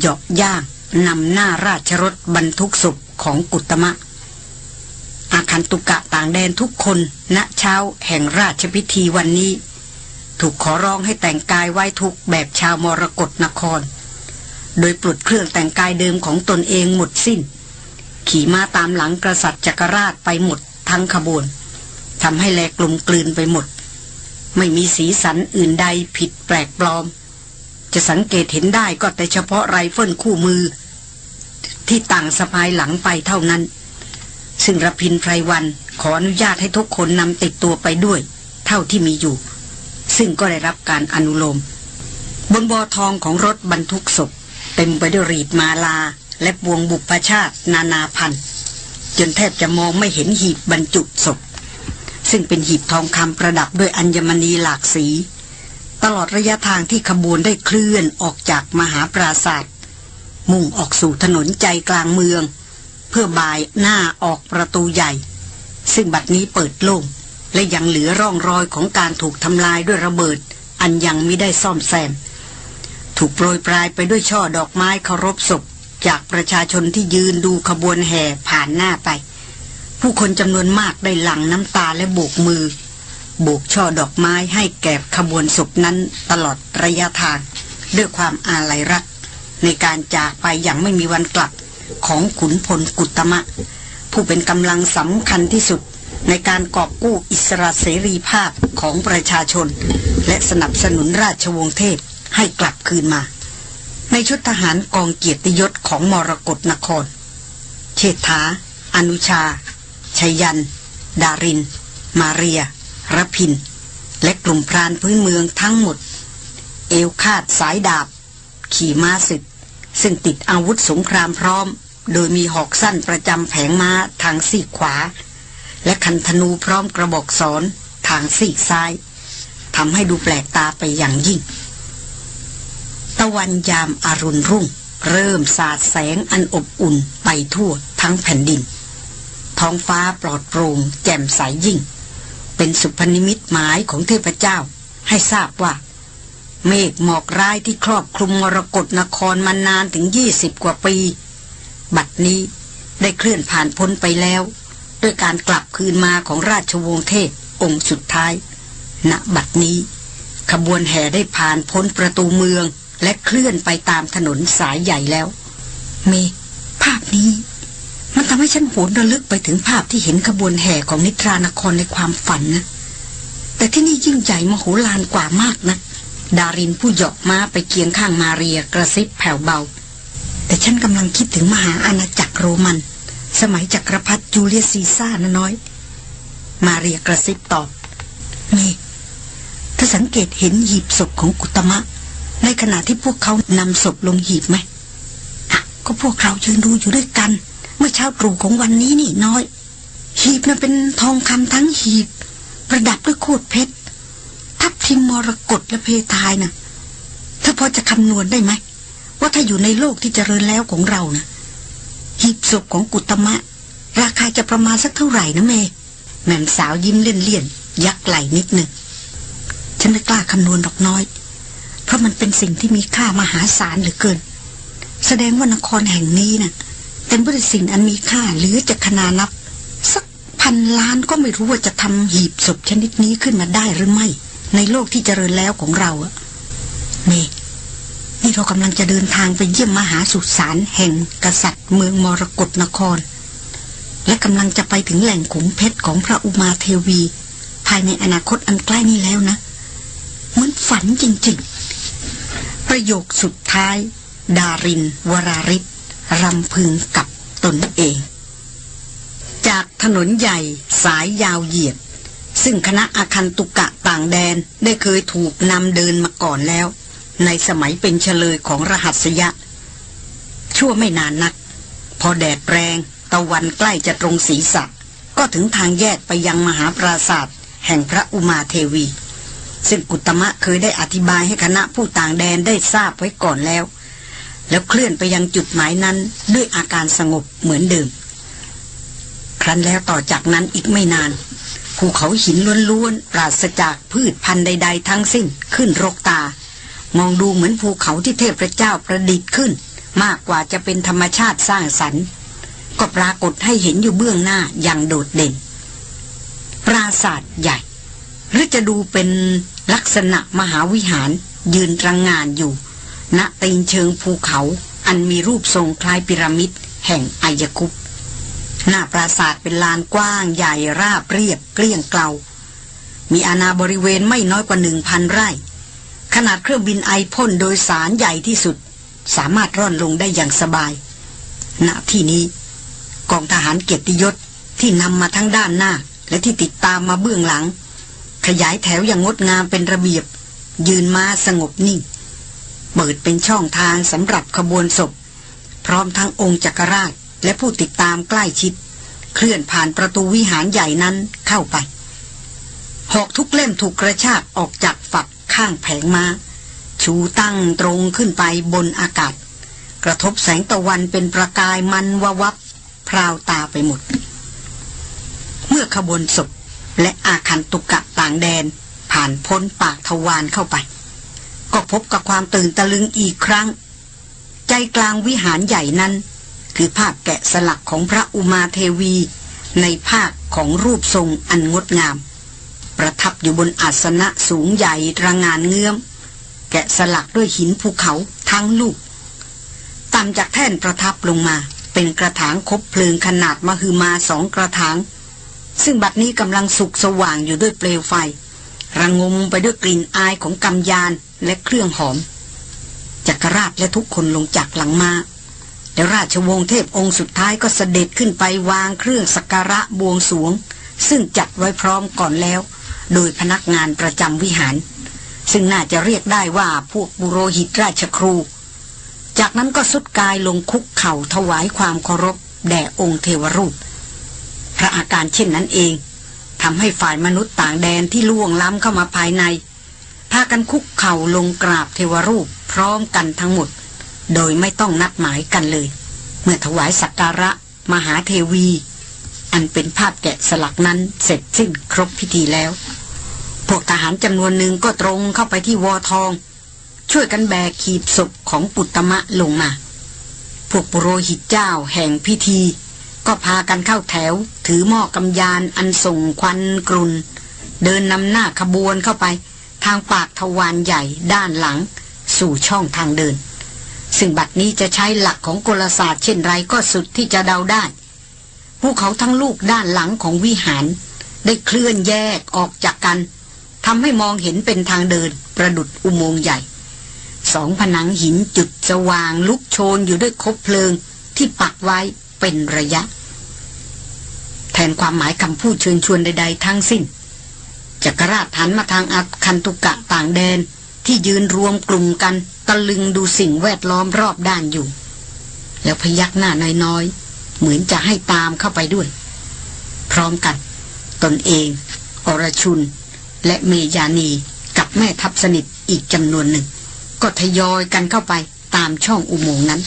S1: หยอกย่างนำหน้าราชรถบรรทุกศพของกุตมะ อาคันตุกะต่างแดนทุกคนณเช้าแห่งราชพิธีวันนี้ ถูกขอร้องให้แต่งกายไว้ทุกแบบชาวมรกรนครโดยปลดเครื่องแต่งกายเดิมของตนเองหมดสิ้น ขี่มาตามหลังกษัตริย์จักรราชไปหมดทั้งขบวนทำให้แหลกลมกลืนไปหมด ไม่มีสีสันอื่นใดผิดแปลกปลอม จะสังเกตเห็นได้ก็แต่เฉพาะไรเฟิลคู่มือ ที่ต่างสะพายหลังไปเท่านั้น ซึ่งรพินไพรวันขออนุญาตให้ทุกคนนำติดตัวไปด้วย เท่าที่มีอยู่ ซึ่งก็ได้รับการอนุโลม บนบอทองของรถบรรทุกศพเต็มไปด้วยรีดมาลาและบวงบุพชาตินานาพันจนแทบจะมองไม่เห็นหีบบรรจุศพ ซึ่งเป็นหีบทองคำประดับด้วยอัญมณีหลากสี ตลอดระยะทางที่ขบวนได้เคลื่อนออกจากมหาปราศาสตร์มุ่งออกสู่ถนนใจกลางเมือง เพื่อบ่ายหน้าออกประตูใหญ่ ซึ่งบัดนี้เปิดโล่งและยังเหลือร่องรอยของการถูกทำลายด้วยระเบิด อันยังไม่ได้ซ่อมแซมถูกโปรยปลายไปด้วยช่อดอกไม้เคารพศพ จากประชาชนที่ยืนดูขบวนแห่ผ่านหน้าไป ผู้คนจำนวนมากได้หลั่งน้ำตาและโบกมือโบกช่อดอกไม้ให้แก่ขบวนศพนั้นตลอดระยะทาง ด้วยความอาลัยรัก ในการจากไปอย่างไม่มีวันกลับของขุนพลกุตมะ ผู้เป็นกำลังสำคัญที่สุด ในการกอบกู้อิสระเสรีภาพของประชาชน และสนับสนุนราชวงศ์เทพให้กลับคืนมา ในชุดทหารกองเกียรติยศของมรกรนครเชษฐาอนุชา ชยัน ดาริน มาเรียรพิน และกลุ่มพรานพื้นเมืองทั้งหมด เอวคาดสายดาบ ขี่ม้าศึกซึ่งติดอาวุธสงครามพร้อม โดยมีหอกสั้นประจำแผงม้าทางซีขวา และคันธนูพร้อมกระบอกศรทางซีซ้ายทำให้ดูแปลกตาไปอย่างยิ่งตะวันยามอารุณรุ่ง เริ่มสาดแสงอันอบอุ่นไปทั่วทั้งแผ่นดิน ท้องฟ้าปลอดโปร่งแจ่มใสยยิ่ง เป็นสุพนิมิตหมายของเทพเจ้า ให้ทราบว่า เมฆหมอกร้ายที่ครอบคลุมมรกรนครมานานถึงยี่สิบกว่าปี บัดนี้ได้เคลื่อนผ่านพ้นไปแล้ว ด้วยการกลับคืนมาของราชวงศ์เทพ องค์สุดท้าย ณบัดนี้ ขบวนแห่ได้ผ่านพ้นประตูเมืองและเคลื่อนไปตามถนนสายใหญ่แล้ว เม ภาพนี้ มันทำให้ฉันหวนระลึกไปถึงภาพที่เห็นขบวนแห่ของนิทรานครในความฝันนะ แต่ที่นี่ยิ่งใหญ่มโหฬารกว่ามากนะ ดารินผู้หยอกมาไปเคียงข้างมาเรียกระซิบแผ่วเบา แต่ฉันกำลังคิดถึงมหาอาณาจักรโรมัน สมัยจักรพรรดิจูเลียซีซ่านน้อย มาเรียกระซิบตอบเมถ้าสังเกตเห็นหีบศพของกุตมะในขณะที่พวกเขานำศพลงหีบไหมก็พวกเรายืนดูอยู่ด้วยกัน เมื่อเช้าตรู่ของวันนี้นี่น้อย หีบนันเป็นทองคำทั้งหีบ ประดับด้วยโคดเพชรทับทิมมรกตและเพทายนะ่ะ ถ้าพอจะคำนวณได้ไหม ว่าถ้าอยู่ในโลกที่เจริญแล้วของเรานะ่ะหีบศพของกุตมะ ราคาจะประมาณสักเท่าไหร่นะเมแม่สาวยิ้มเลี่ยนๆยักไหลนิดหนึ่งฉันไม่กล้าคำนวณหรอกน้อยเพราะมันเป็นสิ่งที่มีค่ามหาศาลเหลือเกิน แสดงว่านครแห่งนี้นะ่ะเต็มไปด้วยสิ่งอันมีค่าหรือจะขนานับ สักพันล้านก็ไม่รู้ว่าจะทำหีบศพชนิดนี้ขึ้นมาได้หรือไม่ ในโลกที่เจริญแล้วของเราอะเมนี่เรากำลังจะเดินทางไปเยี่ยมมหาสุสานแห่งกษัตริย์ เมืองมรกรนคร และกำลังจะไปถึงแหล่งขุมเพชรของพระอุมาเทวี ภายในอนาคตอันใกล้นี้แล้วนะ เหมือนฝันจริงประโยคสุดท้าย ดาริน วราริศรำพึงกับตนเอง จากถนนใหญ่สายยาวเหยียด ซึ่งคณะอาคันตุกะต่างแดนได้เคยถูกนำเดินมาก่อนแล้ว ในสมัยเป็นเฉลยของรหัสยะ ชั่วไม่นานนัก พอแดดแรง ตะวันใกล้จะตรงศีรษะก็ถึงทางแยกไปยังมหาปราศาสตร์ แห่งพระอุมาเทวีซึ่งกุตมะเคยได้อธิบายให้คณะผู้ต่างแดนได้ทราบไว้ก่อนแล้ว แล้วเคลื่อนไปยังจุดหมายนั้นด้วยอาการสงบเหมือนเดิม ครั้นแล้วต่อจากนั้นอีกไม่นาน ภูเขาหินล้วนๆปราศจากพืชพันธุ์ใด ๆทั้งสิ้นขึ้นรกตา มองดูเหมือนภูเขาที่เทพเจ้าประดิษฐ์ขึ้น มากกว่าจะเป็นธรรมชาติสร้างสรรค์ ก็ปรากฏให้เห็นอยู่เบื้องหน้าอย่างโดดเด่น ปราศาสตร์ใหญ่หรือจะดูเป็นลักษณะมหาวิหาร ยืนรังงานอยู่ณนะตีนเชิงภูเขา อันมีรูปทรงคล้ายพีระมิดแห่งไอยคุปหน้าปราสาทเป็นลานกว้าง ใหญ่ราบเรียบเกลี้ยงเกลา มีอาณาบริเวณไม่น้อยกว่าหนึ่งพันไร่ขนาดเครื่องบินไอพ่นโดยสารใหญ่ที่สุด สามารถร่อนลงได้อย่างสบาย ณที่นี้กองทหารเกียรติยศที่นำมาทั้งด้านหน้า และที่ติดตามมาเบื้องหลังขยายแถวอย่างงดงามเป็นระเบียบ ยืนมาสงบนิ่งเปิดเป็นช่องทางสำหรับขบวนศพ พร้อมทั้งองค์จักรราชและผู้ติดตามใกล้ชิด เคลื่อนผ่านประตูวิหารใหญ่นั้นเข้าไป หอกทุกเล่มถูกกระชากออกจากฝัก ข้างแผงมา้า ชูตั้งตรงขึ้นไปบนอากาศ กระทบแสงตะวันเป็นประกายมันววับ พราวตาไปหมด เมื่อขบวนศพและอาคันตุกะต่างแดน ผ่านพ้นปากทวารเข้าไป ก็พบกับความตื่นตะลึงอีกครั้ง ใจกลางวิหารใหญ่นั้น คือภาพแกะสลักของพระอุมาเทวี ในภาคของรูปทรงอันงดงาม ประทับอยู่บนอาสนะสูงใหญ่ระงานเงื้อม แกะสลักด้วยหินภูเขาทั้งลูกต่ำจากแท่นประทับลงมาเป็นกระถางคบเพลิงขนาดมหึมาสองกระถางซึ่งบัดนี้กำลังสุกสว่างอยู่ด้วยเปลวไฟ ระงงมไปด้วยกลิ่นอายของกำยานและเครื่องหอมจักรราชและทุกคนลงจากหลังมาแล้วราชวงศ์เทพองค์สุดท้ายก็เสด็จขึ้นไปวางเครื่องสักการะบวงสวง ซึ่งจัดไว้พร้อมก่อนแล้ว โดยพนักงานประจำวิหาร ซึ่งน่าจะเรียกได้ว่าพวกบุโรหิตราชครู จากนั้นก็สุดกายลงคุกเข่าถวายความเคารพแด่องค์เทวรูปพระอาการเช่นนั้นเองทำให้ฝ่ายมนุษย์ต่างแดนที่ล่วงล้ำเข้ามาภายใน พากันคุกเข่าลงกราบเทวรูปพร้อมกันทั้งหมด โดยไม่ต้องนัดหมายกันเลย เมื่อถวายสักการะ มหาเทวี อันเป็นภาพแกะสลักนั้นเสร็จสิ้นครบพิธีแล้ว พวกทหารจำนวนหนึ่งก็ตรงเข้าไปที่วอทอง ช่วยกันแบกขีบศพของปุตตมะลงมาพวกปุโรหิตเจ้าแห่งพิธีก็พากันเข้าแถวถือหม้อกำยานอันส่งควันกรุนเดินนำหน้าขบวนเข้าไป ทางปากทวารใหญ่ด้านหลังสู่ช่องทางเดิน ซึ่งบัดนี้จะใช้หลักของกลศาสตร์เช่นไรก็สุดที่จะเดาได้ภูเขาทั้งลูกด้านหลังของวิหารได้เคลื่อนแยกออกจากกันทำให้มองเห็นเป็นทางเดินประดุดอุโมงค์ใหญ่สองผนังหินจุดสว่างลุกโชนอยู่ด้วยคบเพลิงที่ปักไว้เป็นระยะแทนความหมายคำพูดเชิญชวนใดๆทั้งสิ้นจักรราชหันมาทางอัคันตุกะต่างแดนที่ยืนรวมกลุ่มกันตะลึงดูสิ่งแวดล้อมรอบด้านอยู่ แล้วพยักหน้าน้อยๆ เหมือนจะให้ตามเข้าไปด้วย พร้อมกันตนเอง อรชุน และเมยานี กับแม่ทัพสนิทอีกจำนวนหนึ่ง ก็ทยอยกันเข้าไปตามช่องอุโมงค์นั้น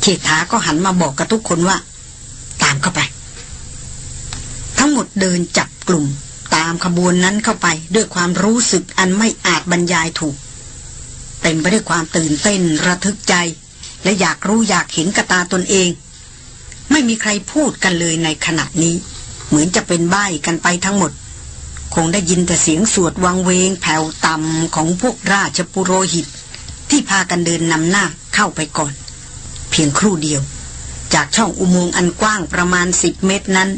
S1: เขตาก็หันมาบอกกับทุกคนว่า ตามเข้าไปทั้งหมดเดินจับกลุ่ม ตามขบวนนั้นเข้าไปด้วยความรู้สึกอันไม่อาจบรรยายถูก เต็มไปด้วยความตื่นเต้นระทึกใจ และอยากรู้อยากเห็นกระตาตนเอง ไม่มีใครพูดกันเลยในขณะนี้ เหมือนจะเป็นใบ้กันไปทั้งหมด คงได้ยินแต่เสียงสวดวังเวงแผ่วต่ำของพวกราชปุโรหิต ที่พากันเดินนำหน้าเข้าไปก่อน เพียงครู่เดียว จากช่องอุโมงค์อันกว้างประมาณสิบเมตรนั้น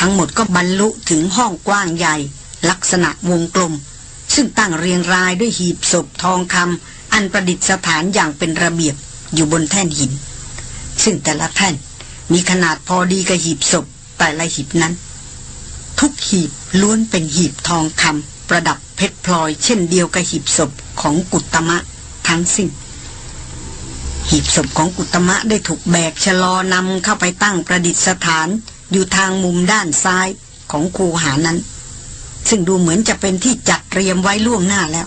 S1: ทั้งหมดก็บรรลุถึงห้องกว้างใหญ่ลักษณะวงกลมซึ่งตั้งเรียงรายด้วยหีบศพ ทองคำอันประดิษฐานอย่างเป็นระเบียบอยู่บนแท่นหินซึ่งแต่ละแท่นมีขนาดพอดีกับหีบศพแต่ละหีบนั้น ทุกหีบล้วนเป็นหีบทองคำประดับเพชรพลอยเช่นเดียวกับหีบศพของกุตมะ ทั้งสิ้นหีบศพของกุตมะได้ถูกแบกชะลอนำเข้าไปตั้งประดิษฐานอยู่ทางมุมด้านซ้ายของคูหานั้น ซึ่งดูเหมือนจะเป็นที่จัดเตรียมไว้ล่วงหน้าแล้ว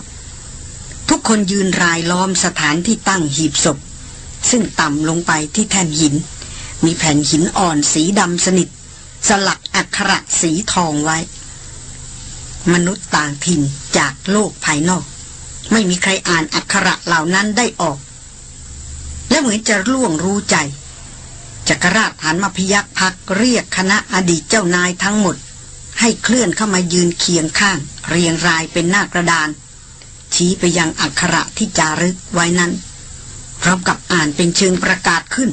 S1: ทุกคนยืนรายล้อมสถานที่ตั้งหีบศพ ซึ่งต่ำลงไปที่แท่นหิน มีแผ่นหินอ่อนสีดำสนิท สลักอักขระสีทองไว้ มนุษย์ต่างถิ่นจากโลกภายนอก ไม่มีใครอ่านอักขระเหล่านั้นได้ออก และเหมือนจะล่วงรู้ใจจักรราชหันมาพยักพักเรียกคณะอดีตเจ้านายทั้งหมด ให้เคลื่อนเข้ามายืนเคียงข้างเรียงรายเป็นหน้ากระดาน ชี้ไปยังอักขระที่จารึกไว้นั้นพร้อมกับอ่านเป็นเชิงประกาศขึ้น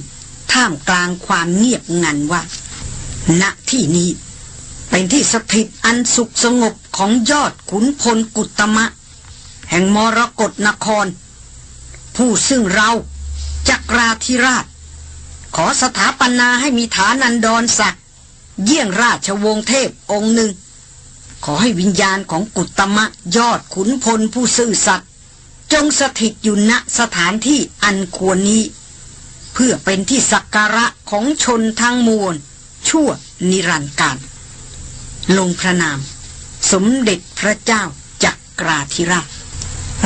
S1: ท่ามกลางความเงียบงันว่าณที่นี้ เป็นที่สถิตอันสุขสงบของยอดขุนพลกุตมะ แห่งมรกรนคร ผู้ซึ่งเราจักราธิราชขอสถาปนาให้มีฐานันดรศักดิ์เยี่ยงราชวงศ์เทพองค์หนึ่ง ขอให้วิญญาณของกุตมะ ยอดขุนพลผู้ซื่อสัตย์จงสถิตอยู่ณสถานที่อันควรนี้ เพื่อเป็นที่สักการะของชนทั้งมวล ชั่วนิรันดร์การลงพระนาม สมเด็จพระเจ้าจักราธิราช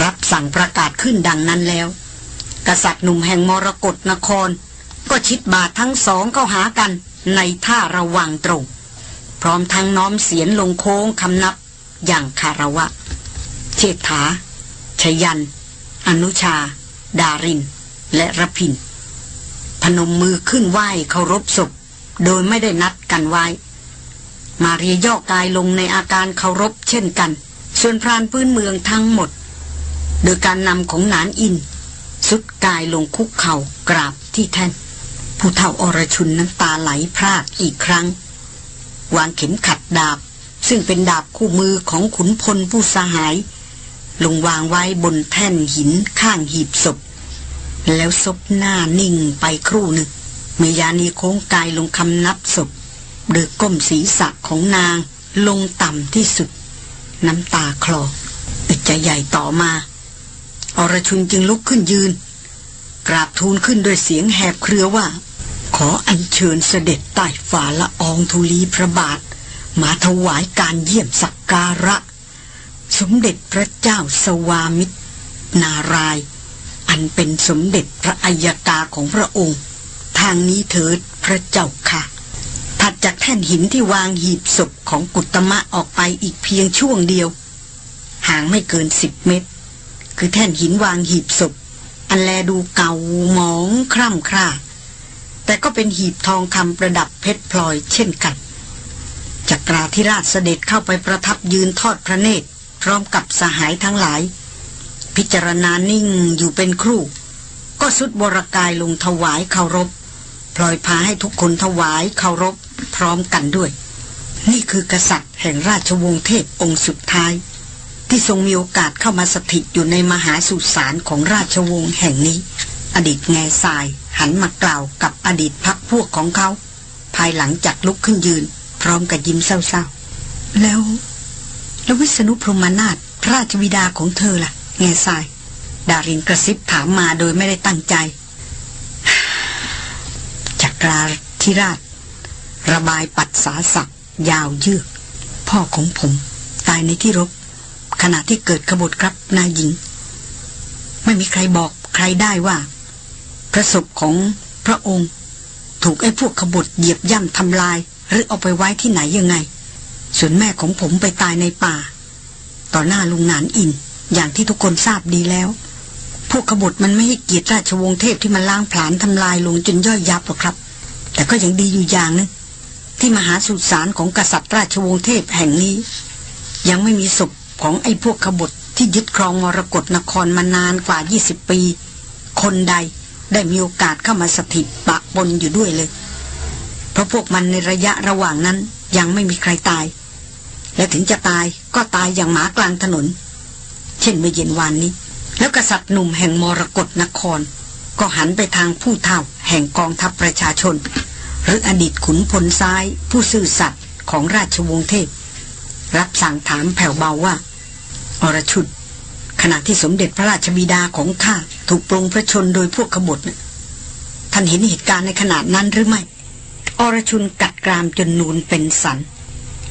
S1: รับสั่งประกาศขึ้นดังนั้นแล้ว กษัตริย์หนุ่มแห่งมรกรนครก็ชิดบาทั้งสองเข้าหากันในท่าระวังตรงพร้อมทั้งน้อมเสียนลงโค้งคำนับอย่างคาระวะเชษฐา ชยัน อนุชา ดาริน และระพิน พนมมือขึ้นไหว้เคารพศพ โดยไม่ได้นัดกันไว้ มาเรียย่อกายลงในอาการเคารพเช่นกัน ส่วนพรานพื้นเมืองทั้งหมด โดยการนำของหนานอินสุดกายลงคุกเข่ากราบที่แท่นผู้เฒ่าอรชุนน้ำตาไหลพรากอีกครั้ง วางเข็มขัดดาบ ซึ่งเป็นดาบคู่มือของขุนพลผู้สหาย ลงวางไว้บนแท่นหินข้างหีบศพ แล้วซบหน้านิ่งไปครู่หนึ่งเมยานีโค้งกายลงคำนับศพหรือก้มศีรษะของนางลงต่ำที่สุด น้ำตาคลออึดใจใหญ่ต่อมา อรชุนจึงลุกขึ้นยืน กราบทูลขึ้นด้วยเสียงแหบเครือว่าขออัญเชิญเสด็จใต้ฝ่าละอองธุลีพระบาท มาถวายการเยี่ยมสักการะสมเด็จพระเจ้าสวามิตรนารายอันเป็นสมเด็จพระอัยกาของพระองค์ ทางนี้เถิดพระเจ้าค่ะถัดจากแท่นหินที่วางหีบศพของกุตมะออกไปอีกเพียงช่วงเดียวห่างไม่เกินสิบเมตร คือแท่นหินวางหีบศพอันแลดูเก่าหมองคร่ำคร่าแต่ก็เป็นหีบทองคำประดับเพชรพลอยเช่นกันจักราธิราชเสด็จเข้าไปประทับยืนทอดพระเนตร พร้อมกับสหายทั้งหลาย พิจารณา นิ่งอยู่เป็นครู่ ก็สุดบรกายลงถวายเคารพพลอยพาให้ทุกคนถวายเคารพพร้อมกันด้วย นี่คือกษัตริย์แห่งราชวงศ์เทพองค์สุดท้าย ที่ทรงมีโอกาสเข้ามาสถิตอยู่ในมหาสุสานของราชวงศ์แห่งนี้อดีตแง่ทราย หันมากล่าวกับอดีตพักพวกของเขา ภายหลังจากลุกขึ้นยืน พร้อมกับยิ้มเศร้าๆ แล้ว แล้ววิษณุพรหมนาถพระราชวิดาของเธอละ่ะแง่ทราย ดารินกระซิบถามมาโดยไม่ได้ตั้งใจจักราธิราช ระบายปัดสาสักยาวยืดพ่อของผม ตายในที่รบ ขณะที่เกิดขบวนครับ นายหญิง ไม่มีใครบอกใครได้ว่าพระศพของพระองค์ ถูกไอ้พวกขบฏเหยียบย่ำทำลาย หรือเอาไปไว้ที่ไหนยังไง ส่วนแม่ของผมไปตายในป่า ต่อหน้าลุงนานอิน อย่างที่ทุกคนทราบดีแล้ว พวกขบฏมันไม่ให้เกียรติราชวงศ์เทพที่มันล้างผลาญทำลายลงจนย่อยยับหรอกครับ แต่ก็ยังดีอยู่อย่างนึงที่มหาสุสานของกษัตริย์ราชวงศ์เทพแห่งนี้ ยังไม่มีศพของไอ้พวกขบฏที่ยึดครองมรกรนครมานานกว่า 20 ปี คนใดได้มีโอกาสเข้ามาสถิตปะปนอยู่ด้วยเลย เพราะพวกมันในระยะระหว่างนั้นยังไม่มีใครตาย และถึงจะตายก็ตายอย่างหมากลางถนน เช่นเมื่อเย็นวานนี้ แล้วกษัตริย์หนุ่มแห่งมรกรนคร ก็หันไปทางผู้เฒ่าแห่งกองทัพประชาชน หรืออดีตขุนพลซ้ายผู้ซื่อสัตย์ของราชวงศ์เทพ รับสั่งถามแผ่วเบาว่า อรชุดขณะที่สมเด็จพระราชบิดาของข้า ถูกปรงพระชนโดยพวกขบฏท่านเห็นเหตุการณ์ในขนาดนั้นหรือไม่ อรชุนกัดกรามจนนูนเป็นสัน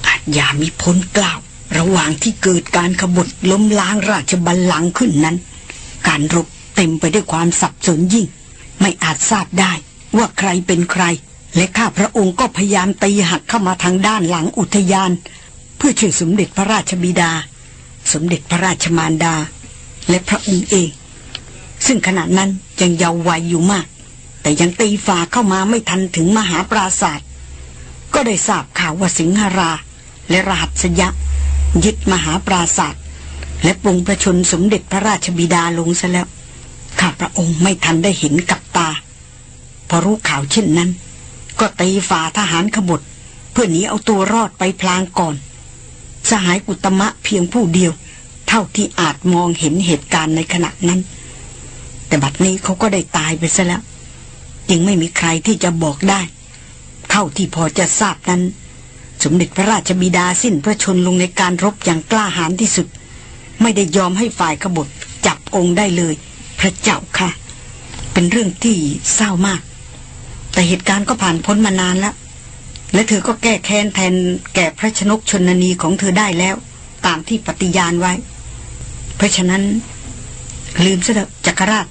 S1: อาจยามิพ้นกล่าว ระหว่างที่เกิดการขบฏล้มล้างราชบัลลังก์ขึ้นนั้น การรบเต็มไปด้วยความสับสนยิ่ง ไม่อาจทราบได้ว่าใครเป็นใคร และข้าพระองค์ก็พยายามตีหักเข้ามาทางด้านหลังอุทยาน เพื่อช่วยสมเด็จพระราชบิดา สมเด็จพระราชมารดาและพระองค์เอง ซึ่งขณะนั้นยังเยาว์วัยอยู่มาก แต่ยังตีฝ่าเข้ามาไม่ทันถึงมหาปราศาสตร์ก็ได้ทราบข่าวว่าสิงหรา และรหัสยะ ยึดมหาปราศาสตร์และปรุงประชนสมเด็จพระราชบิดาลงซะแล้วข้าพระองค์ไม่ทันได้เห็นกับตาพอรู้ข่าวเช่นนั้น ก็ตีฝ่าทหารขบฏเพื่อหนีเอาตัวรอดไปพลางก่อน สหายกุตมะเพียงผู้เดียวเท่าที่อาจมองเห็นเหตุการณ์ในขณะนั้น แต่บัดนี้เขาก็ได้ตายไปซะแล้วจึงไม่มีใครที่จะบอกได้ เท่าที่พอจะทราบนั้น สมเด็จพระราชบิดาสิ้นพระชนลงในการรบอย่างกล้าหาญที่สุด ไม่ได้ยอมให้ฝ่ายขบฏ จับองค์ได้เลย พระเจ้าค่ะ เป็นเรื่องที่เศร้ามาก แต่เหตุการณ์ก็ผ่านพ้นมานานแล้ว และเธอก็แก้แค้นแทนแก่พระชนกชนนีของเธอได้แล้ว ตามที่ปฏิญาณไว้ราะฉะนั้น ลืมซะเถอะจักรราช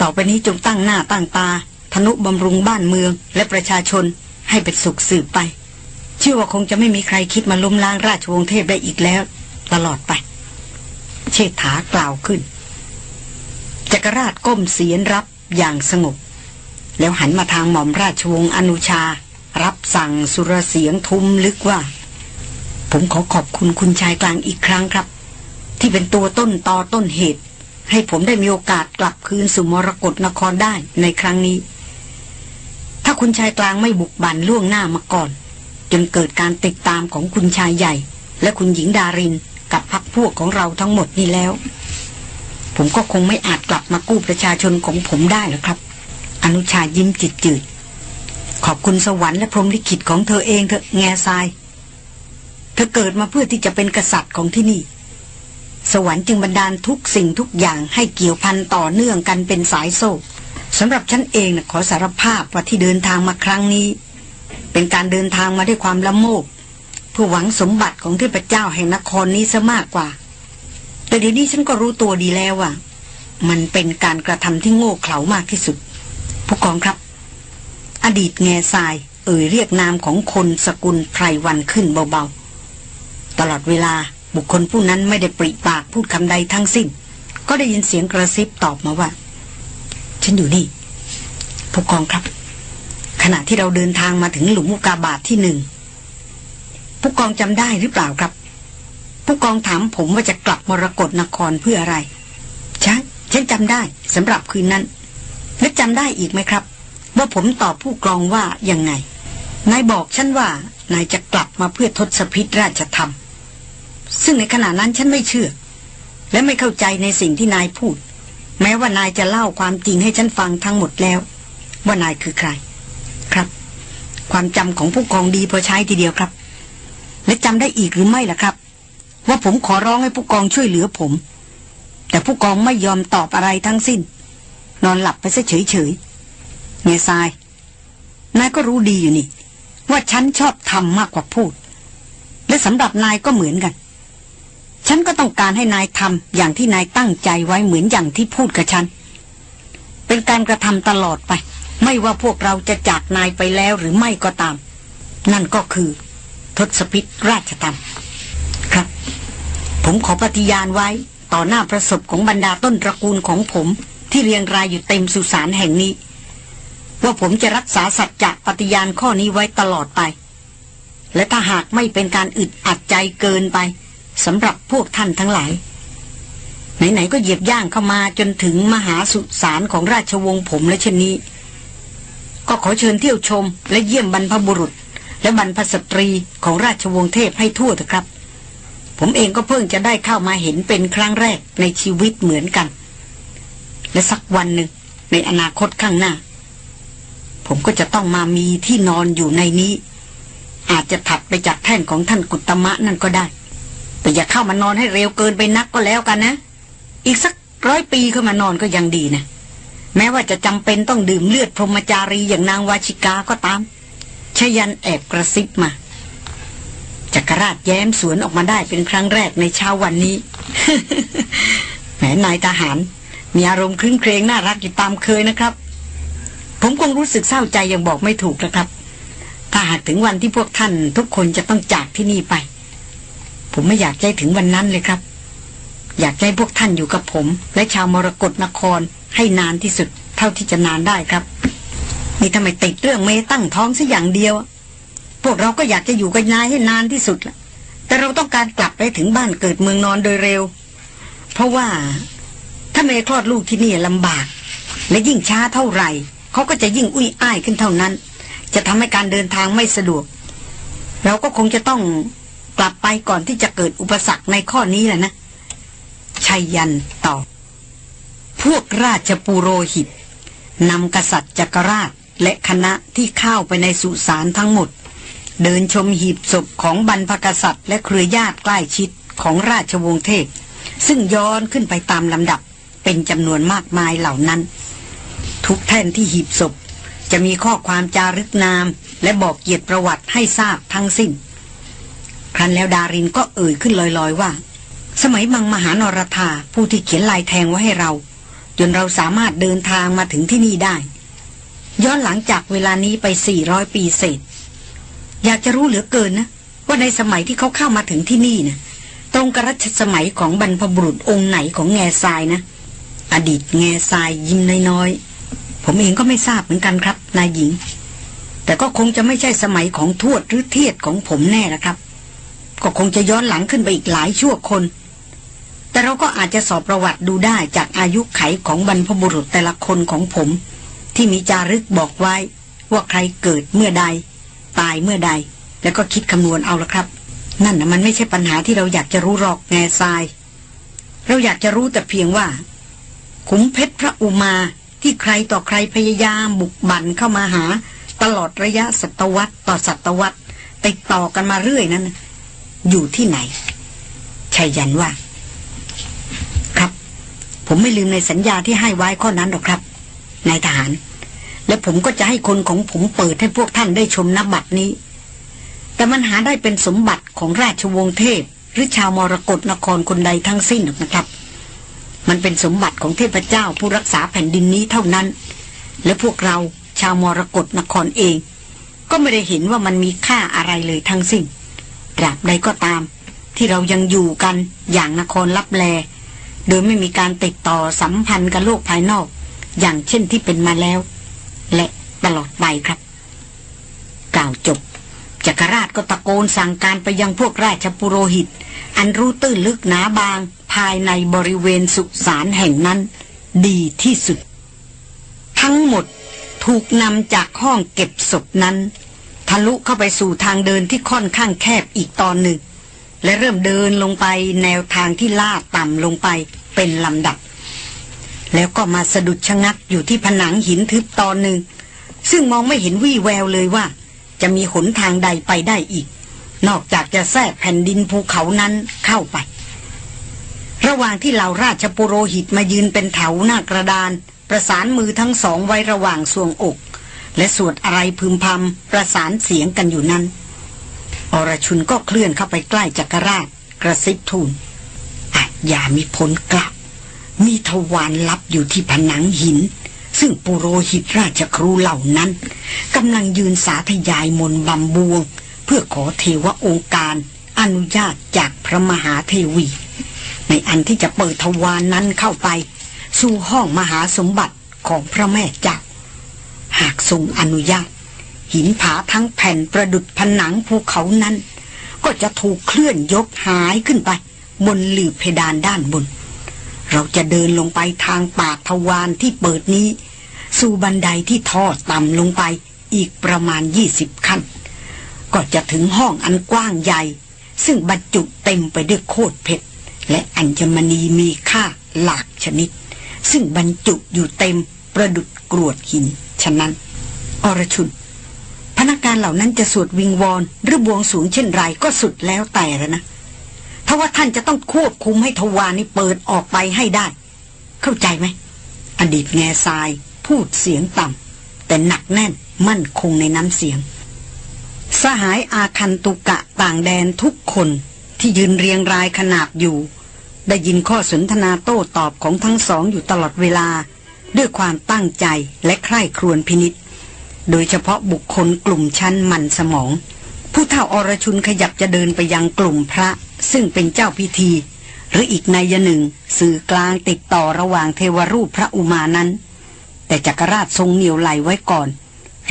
S1: ต่อไปนี้จงตั้งหน้าตั้งตาธนุบำรุงบ้านเมืองและประชาชนให้เป็นสุขสืบไป เชื่อว่าคงจะไม่มีใครคิดมาล้มล้างราชวงศ์เทพได้อีกแล้ว ตลอดไปเชษฐากล่าวขึ้น จักรราชก้มเสียนรับอย่างสงบ แล้วหันมาทางหม่อมราชวงศ์อนุชา รับสั่งสุรเสียงทุมลึกว่า ผมขอขอบคุณคุณชายกลางอีกครั้งครับที่เป็นตัวต้นตอต้นเหตุ ให้ผมได้มีโอกาสกลับคืนสู่มรกรนครได้ในครั้งนี้ ถ้าคุณชายกลางไม่บุกบันล่วงหน้ามาก่อน จนเกิดการติดตามของคุณชายใหญ่ และคุณหญิงดาริน กับพรรคพวกของเราทั้งหมดนี่แล้ว ผมก็คงไม่อาจกลับมากู้ประชาชนของผมได้หรอกครับ อนุชายิ้มจิตจืด ขอบคุณสวรรค์และพรหมลิขิตของเธอเองเถอะแง่ทรายเธอเกิดมาเพื่อที่จะเป็นกษัตริย์ของที่นี่สวรรค์จึงบันดาลทุกสิ่งทุกอย่างให้เกี่ยวพันต่อเนื่องกันเป็นสายโซ่สำหรับฉันเองนะขอสารภาพว่าที่เดินทางมาครั้งนี้ เป็นการเดินทางมาด้วยความละโมบเพื่อหวังสมบัติของเทพเจ้าแห่งนครนี้ซะมากกว่า แต่เดี๋ยวนี้ฉันก็รู้ตัวดีแล้วว่ามันเป็นการกระทำที่โง่เขลามากที่สุดผู้กองครับ อดีตแง่ทราย เอ่ยเรียกนามของคนสกุลไพรวันขึ้นเบาๆตลอดเวลาบุคคลผู้นั้นไม่ได้ปริปากพูดคำใดทั้งสิ้น ก็ได้ยินเสียงกระซิบตอบมาว่า ฉันอยู่นี่ผู้กองครับ ขณะที่เราเดินทางมาถึงหลุมมุกาบาทที่หนึ่งผู้กองจำได้หรือเปล่าครับ ผู้กองถามผมว่าจะกลับมรกรนครเพื่ออะไรใช่ฉันจำได้สำหรับคืนนั้นและจำได้อีกไหมครับว่าผมตอบผู้กองว่ายังไงนายบอกฉันว่านายจะกลับมาเพื่อทศพิษราชธรรมซึ่งในขณะนั้นฉันไม่เชื่อ และไม่เข้าใจในสิ่งที่นายพูด แม้ว่านายจะเล่าความจริงให้ฉันฟังทั้งหมดแล้ว ว่านายคือใคร ครับ ความจำของผู้กองดีพอใช้ทีเดียวครับ และจำได้อีกหรือไม่ล่ะครับ ว่าผมขอร้องให้ผู้กองช่วยเหลือผม แต่ผู้กองไม่ยอมตอบอะไรทั้งสิ้น นอนหลับไปซะเฉยๆเงยสาย นายก็รู้ดีอยู่นี่ ว่าฉันชอบทำมากกว่าพูด และสำหรับนายก็เหมือนกันฉันก็ต้องการให้นายทำอย่างที่นายตั้งใจไว้เหมือนอย่างที่พูดกับฉัน เป็นการกระทำตลอดไป ไม่ว่าพวกเราจะจากนายไปแล้วหรือไม่ก็ตาม นั่นก็คือทศพิษราชธรรมครับ ผมขอปฏิญาณไว้ต่อหน้าประสบของบรรดาต้นตระกูลของผม ที่เรียงรายอยู่เต็มสุสานแห่งนี้ ว่าผมจะรักษาสัจจะปฏิญาณข้อนี้ไว้ตลอดไป และถ้าหากไม่เป็นการอึดอัดใจเกินไปสำหรับพวกท่านทั้งหลาย ไหนๆก็เหยียบย่างเข้ามาจนถึงมหาสุสานของราชวงศ์ผมและเช่นนี้ ก็ขอเชิญเที่ยวชมและเยี่ยมบรรพบุรุษและบรรพสตรีของราชวงศ์เทพให้ทั่วเถอะครับ ผมเองก็เพิ่งจะได้เข้ามาเห็นเป็นครั้งแรกในชีวิตเหมือนกัน และสักวันหนึ่งในอนาคตข้างหน้า ผมก็จะต้องมามีที่นอนอยู่ในนี้ อาจจะถัดไปจากแท่นของท่านกุตมะนั่นก็ได้แต่อย่าเข้ามานอนให้เร็วเกินไปนักก็แล้วกันนะ อีกสักร้อยปีเข้ามานอนก็ยังดีนะ แม้ว่าจะจำเป็นต้องดื่มเลือดพรหมจารีอย่างนางวาชิกาก็ตามชยันแอบกระซิบมา จักรราชแย้มสวนออกมาได้เป็นครั้งแรกในเช้าวันนี้ แหมนายทหาร มีอารมณ์คลื้นเครงน่ารักอยู่ตามเคยนะครับ ผมคงรู้สึกเศร้าใจอย่างบอกไม่ถูกนะครับ ถ้าหากถึงวันที่พวกท่านทุกคนจะต้องจากที่นี่ไปผมไม่อยากใจถึงวันนั้นเลยครับ อยากใจพวกท่านอยู่กับผม และชาวมรกรนครให้นานที่สุดเท่าที่จะนานได้ครับนี่ทำไมติดเรื่องไม่ตั้งท้องสัอย่างเดียว พวกเราก็อยากจะอยู่กันนายให้นานที่สุดละแต่เราต้องการกลับไปถึงบ้านเกิดเมืองนอนโดยเร็ว เพราะว่าถ้าเมคลอดลูกที่นี่ลำบาก และยิ่งช้าเท่าไหร่เขาก็จะยิ่งอุ้ยอ้ายขึ้นเท่านั้น จะทำให้การเดินทางไม่สะดวกเราก็คงจะต้องกลับไปก่อนที่จะเกิดอุปสรรคในข้อนี้แหละนะ ชัยยันตอบพวกราชปุโรหิตนำกษัตริย์จักรราช และคณะที่เข้าไปในสุสานทั้งหมด เดินชมหีบศพของบรรพกษัตริย์ และเครือญาติใกล้ชิดของราชวงศ์เทพซึ่งย้อนขึ้นไปตามลำดับเป็นจำนวนมากมายเหล่านั้น ทุกแท่นที่หีบศพ จะมีข้อความจารึกนามและบอกเกียรติประวัติให้ทราบทั้งสิ้นครั้นแล้วดารินก็เอ่ยขึ้นลอยๆว่า สมัยมังมหานรธาผู้ที่เขียนลายแทงไว้ให้เรา จนเราสามารถเดินทางมาถึงที่นี่ได้ ย้อนหลังจากเวลานี้ไป 400 ปีเศษอยากจะรู้เหลือเกินนะว่าในสมัยที่เขาเข้ามาถึงที่นี่นะตรงกัรัชสมัยของบรรพบุรุษองค์ไหนของแง่ทรายนะ อดีต แง่ทรายยิ้มน้อยๆ ผมเองก็ไม่ทราบเหมือนกันครับนายหญิง แต่ก็คงจะไม่ใช่สมัยของทวดหรือเทียดของผมแน่ละครับก็คงจะย้อนหลังขึ้นไปอีกหลายชั่วคน แต่เราก็อาจจะสอบประวัติดูได้จากอายุไขของบรรพบุรุษแต่ละคนของผม ที่มีจารึกบอกไว้ ว่าใครเกิดเมื่อใด ตายเมื่อใด แล้วก็คิดคำนวณเอาละครับ นั่นนะมันไม่ใช่ปัญหาที่เราอยากจะรู้หรอกแง่ทราย เราอยากจะรู้แต่เพียงว่า ขุมเพชรพระอุมาที่ใครต่อใครพยายามบุกบั่น เข้ามาหา ตลอดระยะศตวรรษ ต่อศตวรรษติดต่อกันมาเรื่อยนั้นอยู่ที่ไหน ชัยยันว่า ครับ ผมไม่ลืมในสัญญาที่ให้ไว้ข้อนั้นหรอกครับ นายทหาร และผมก็จะให้คนของผมเปิดให้พวกท่านได้ชมนับบัตรนี้ แต่มันหาได้เป็นสมบัติของราชวงศ์เทพหรือชาวมรกรนคร คนใดทั้งสิ้นหรอกนะครับ มันเป็นสมบัติของเทพเจ้าผู้รักษาแผ่นดินนี้เท่านั้น และพวกเราชาวมรกรนครเอง ก็ไม่ได้เห็นว่ามันมีค่าอะไรเลยทั้งสิ้นตราบใดก็ตาม ที่เรายังอยู่กันอย่างนครลับแลโดยไม่มีการติดต่อสัมพันธ์กับโลกภายนอก อย่างเช่นที่เป็นมาแล้ว และตลอดไปครับกล่าวจบจักรราชก็ตะโกนสั่งการไปยังพวกราชปุโรหิต อันรู้ตื้นลึกหนาบาง ภายในบริเวณสุสานแห่งนั้น ดีที่สุด ทั้งหมดถูกนำจากห้องเก็บศพนั้นทะลุเข้าไปสู่ทางเดินที่ค่อนข้างแคบอีกตอนหนึ่ง และเริ่มเดินลงไปแนวทางที่ลาดต่ำลงไปเป็นลำดับ แล้วก็มาสะดุดชะงักอยู่ที่ผนังหินทึบตอนหนึ่ง ซึ่งมองไม่เห็นวี่แววเลยว่า จะมีหนทางใดไปได้อีก นอกจากจะแทรกแผ่นดินภูเขานั้นเข้าไป ระหว่างที่เหล่าราชปุโรหิตมายืนเป็นแถวหน้ากระดาน ประสานมือทั้งสองไว้ระหว่างสวงอกและสวดอะไรพึมพำประสานเสียงกันอยู่นั้น อรชุนก็เคลื่อนเข้าไปใกล้จักรราชกระซิบทูลอย่ามีผลกลับมีทวารลับอยู่ที่ผนังหิน ซึ่งปุโรหิตราชครูเหล่านั้นกำลังยืนสาธยายมนบำบวง เพื่อขอเทวองค์การ อนุญาตจากพระมหาเทวี ในอันที่จะเปิดทวารนนั้นเข้าไป สู่ห้องมหาสมบัติของพระแม่จักรหากทรงอนุญาต หินผาทั้งแผ่นประดุดผนังภูเขานั้น ก็จะถูกเคลื่อนยกหายขึ้นไปบนหลืบเพดานด้านบน เราจะเดินลงไปทางปากทวารที่เปิดนี้ สู่บันไดที่ทอดต่ำลงไปอีกประมาณยี่สิบขั้น ก็จะถึงห้องอันกว้างใหญ่ ซึ่งบรรจุเต็มไปด้วยโคตรเพชร และอัญมณีมีค่าหลากชนิด ซึ่งบรรจุอยู่เต็มประดุดกรวดหินฉะนั้น อรชุนพนักงานเหล่านั้นจะสวดวิงวอน หรือบวงสูงเช่นไรก็สุดแล้วแต่แล้วนะถ้าว่าท่านจะต้องควบคุมให้ทวานี้เปิดออกไปให้ได้ เข้าใจไหม อดีตแง่ทรายพูดเสียงต่ำแต่หนักแน่นมั่นคงในน้ำเสียง สหายอาคันตุกะต่างแดนทุกคนที่ยืนเรียงรายขนาบอยู่ ได้ยินข้อสนทนาโต้ตอบของทั้งสองอยู่ตลอดเวลาด้วยความตั้งใจและใคร่ครวญพินิษโดยเฉพาะบุคคลกลุ่มชั้นมันสมอง ผู้เฒ่าอรชุนขยับจะเดินไปยังกลุ่มพระ ซึ่งเป็นเจ้าพิธี หรืออีกนายหนึ่งสื่อกลางติดต่อระหว่างเทวรูปพระอุมานั้น แต่จักรราชทรงเหนียวไหลไว้ก่อน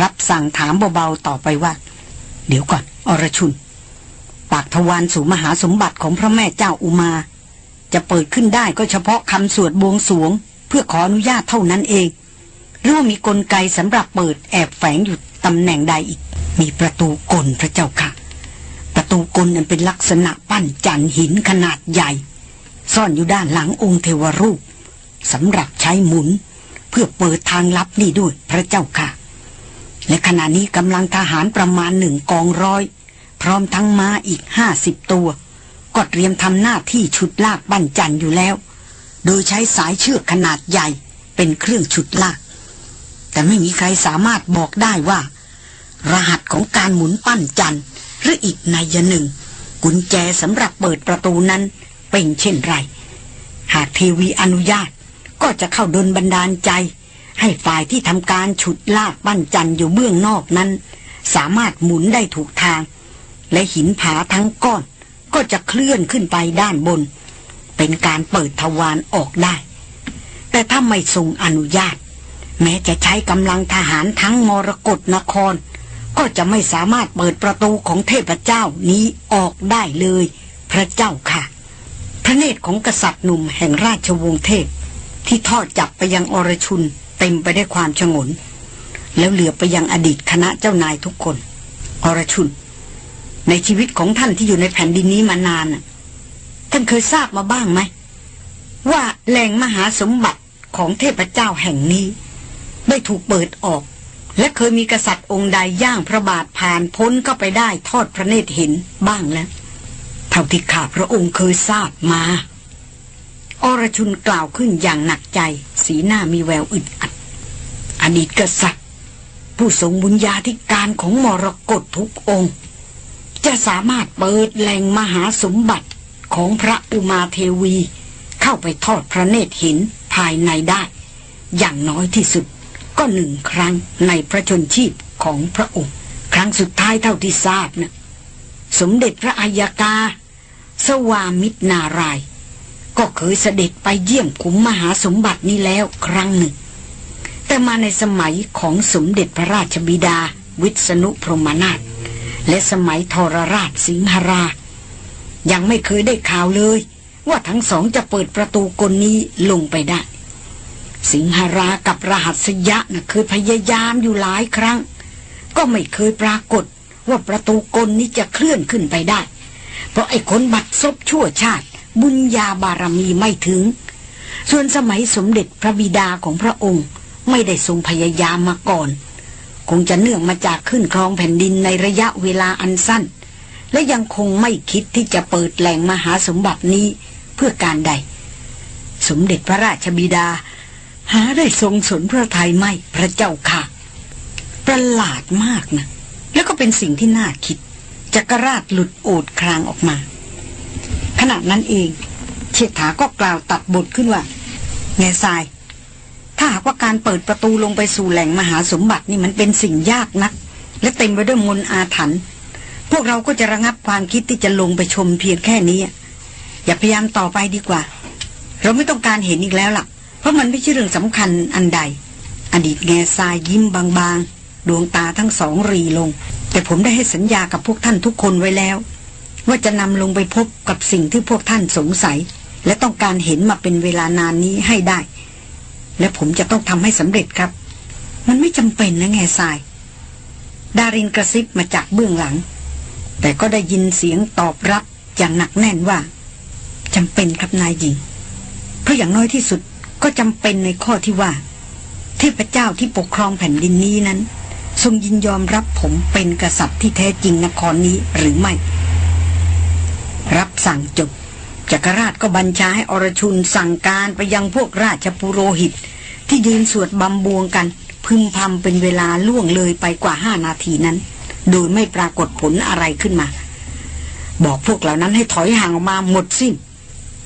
S1: รับสั่งถามเบาๆต่อไปว่า เดี๋ยวก่อน อรชุน ปากทวารสู่มหาสมบัติของพระแม่เจ้าอุมา จะเปิดขึ้นได้ก็เฉพาะคำสวดบวงสวงเพื่อขออนุญาตเท่านั้นเองหรือว่ามีกลไกสำหรับเปิดแอบแฝงอยู่ตำแหน่งใดอีก มีประตูกลพระเจ้าค่ะ ประตูกลนั้นเป็นลักษณะปั้นจันหินขนาดใหญ่ ซ่อนอยู่ด้านหลังองค์เทวรูปสำหรับใช้หมุนเพื่อเปิดทางลับนี่ด้วยพระเจ้าค่ะ และขณะนี้กำลังทหารประมาณหนึ่งกองร้อยพร้อมทั้งม้าอีกห้าสิบตัวก็เตรียมทำหน้าที่ชุดลากบั้นจันอยู่แล้วโดยใช้สายเชือกขนาดใหญ่เป็นเครื่องฉุดลากแต่ไม่มีใครสามารถบอกได้ว่า รหัสของการหมุนปั้นจันหรืออีกนายหนึ่ง กุญแจสำหรับเปิดประตูนั้นเป็นเช่นไรหากเทวีอนุญาต ก็จะเข้าดนบันดาลใจ ให้ฝ่ายที่ทำการฉุดลากปั้นจันอยู่เบื้องนอกนั้น สามารถหมุนได้ถูกทาง และหินผาทั้งก้อน ก็จะเคลื่อนขึ้นไปด้านบนเป็นการเปิดทวารออกได้ แต่ถ้าไม่ทรงอนุญาต แม้จะใช้กำลังทหารทั้งมรกรนคร ก็จะไม่สามารถเปิดประตูของเทพเจ้านี้ออกได้เลย พระเจ้าค่ะ พระเนตรของกษัตริย์หนุ่มแห่งราชวงศ์เทพ ที่ทอดจับไปยังอรชุนเต็มไปได้วยความฉงน แล้วเหลือไปยังอดีตคณะเจ้านายทุกคน อรชุน ในชีวิตของท่านที่อยู่ในแผ่นดินนี้มานานน่ะท่านเคยทราบมาบ้างไหม ว่าแหล่งมหาสมบัติของเทพเจ้าแห่งนี้ ได้ถูกเปิดออก และเคยมีกษัตริย์องค์ใดย่างพระบาทผ่านพ้นก็ไปได้ทอดพระเนตรเห็นบ้างแล้ว เท่าที่ข้าพระองค์เคยทราบมา อรชุนกล่าวขึ้นอย่างหนักใจสีหน้ามีแววอึดอัดอดีตกษัตริย์ ผู้ทรงบุญญาธิการของมรกตทุกองค์ จะสามารถเปิดแหล่งมหาสมบัติของพระอุมาเทวีเข้าไปทอดพระเนตรเห็นภายในได้ อย่างน้อยที่สุดก็หนึ่งครั้งในพระชนชีพของพระองค์ ครั้งสุดท้ายเท่าที่ทราบนะสมเด็จพระอัยกา สวามิตรนารายก็เคยเสด็จไปเยี่ยมขุมมหาสมบัตินี้แล้วครั้งหนึ่ง แต่มาในสมัยของสมเด็จพระราชบิดา วิษณุพรหมนาถและสมัยทรราชสิงหราชยังไม่เคยได้ข่าวเลยว่าทั้งสองจะเปิดประตูกลนี้ลงไปได้ สิงหรา กับรหัสยะนะ่ะเคยพยายามอยู่หลายครั้ง ก็ไม่เคยปรากฏว่าประตูกลนี้จะเคลื่อนขึ้นไปได้ เพราะไอ้คนบัดซบชั่วชาติบุญญาบารมีไม่ถึง ส่วนสมัยสมเด็จพระบิดาของพระองค์ไม่ได้ทรงพยายามมาก่อน คงจะเนื่องมาจากขึ้นครองแผ่นดินในระยะเวลาอันสั้นและยังคงไม่คิดที่จะเปิดแหล่งมหาสมบัตินี้เพื่อการใด สมเด็จพระราชบิดา หาได้ทรงสนพระทัยไม่พระเจ้าค่ะ ประหลาดมากนะ แล้วก็เป็นสิ่งที่น่าคิดจักรราชหลุดโอดครางออกมา ขณะนั้นเองเชษฐาก็กล่าวตัดบทขึ้นว่าแงซทราย ถ้าหากว่าการเปิดประตูลงไปสู่แหล่งมหาสมบัตินี่มันเป็นสิ่งยากนัก และเต็มไปด้วยมนอาถรรพ์พวกเราก็จะระงับความคิดที่จะลงไปชมเพียงแค่นี้ อย่าพยายามต่อไปดีกว่า เราไม่ต้องการเห็นอีกแล้วล่ะ เพราะมันไม่ใช่เรื่องสำคัญอันใด อดีตแง่ทรายยิ้มบางๆ ดวงตาทั้งสอง รีลง แต่ผมได้ให้สัญญากับพวกท่านทุกคนไว้แล้ว ว่าจะนำลงไปพบกับสิ่งที่พวกท่านสงสัย และต้องการเห็นมาเป็นเวลานานนี้ให้ได้ และผมจะต้องทำให้สำเร็จครับ มันไม่จำเป็นนะแง่ทราย ดารินกระซิบมาจากเบื้องหลังแต่ก็ได้ยินเสียงตอบรับอย่างหนักแน่นว่าจำเป็นครับนายหญิง เพราะอย่างน้อยที่สุดก็จำเป็นในข้อที่ว่า เทพเจ้าที่ปกครองแผ่นดินนี้นั้น ทรงยินยอมรับผมเป็นกษัตริย์ที่แท้จริงนครนี้หรือไม่ รับสั่งจบจักรราชก็บัญชาให้อรชุนสั่งการไปยังพวกราชปุโรหิต ที่ยืนสวดบำบวงกัน พึมพำเป็นเวลาล่วงเลยไปกว่าห้านาทีนั้นโดยไม่ปรากฏผลอะไรขึ้นมา บอกพวกเหล่านั้นให้ถอยห่างออกมาหมดสิ้น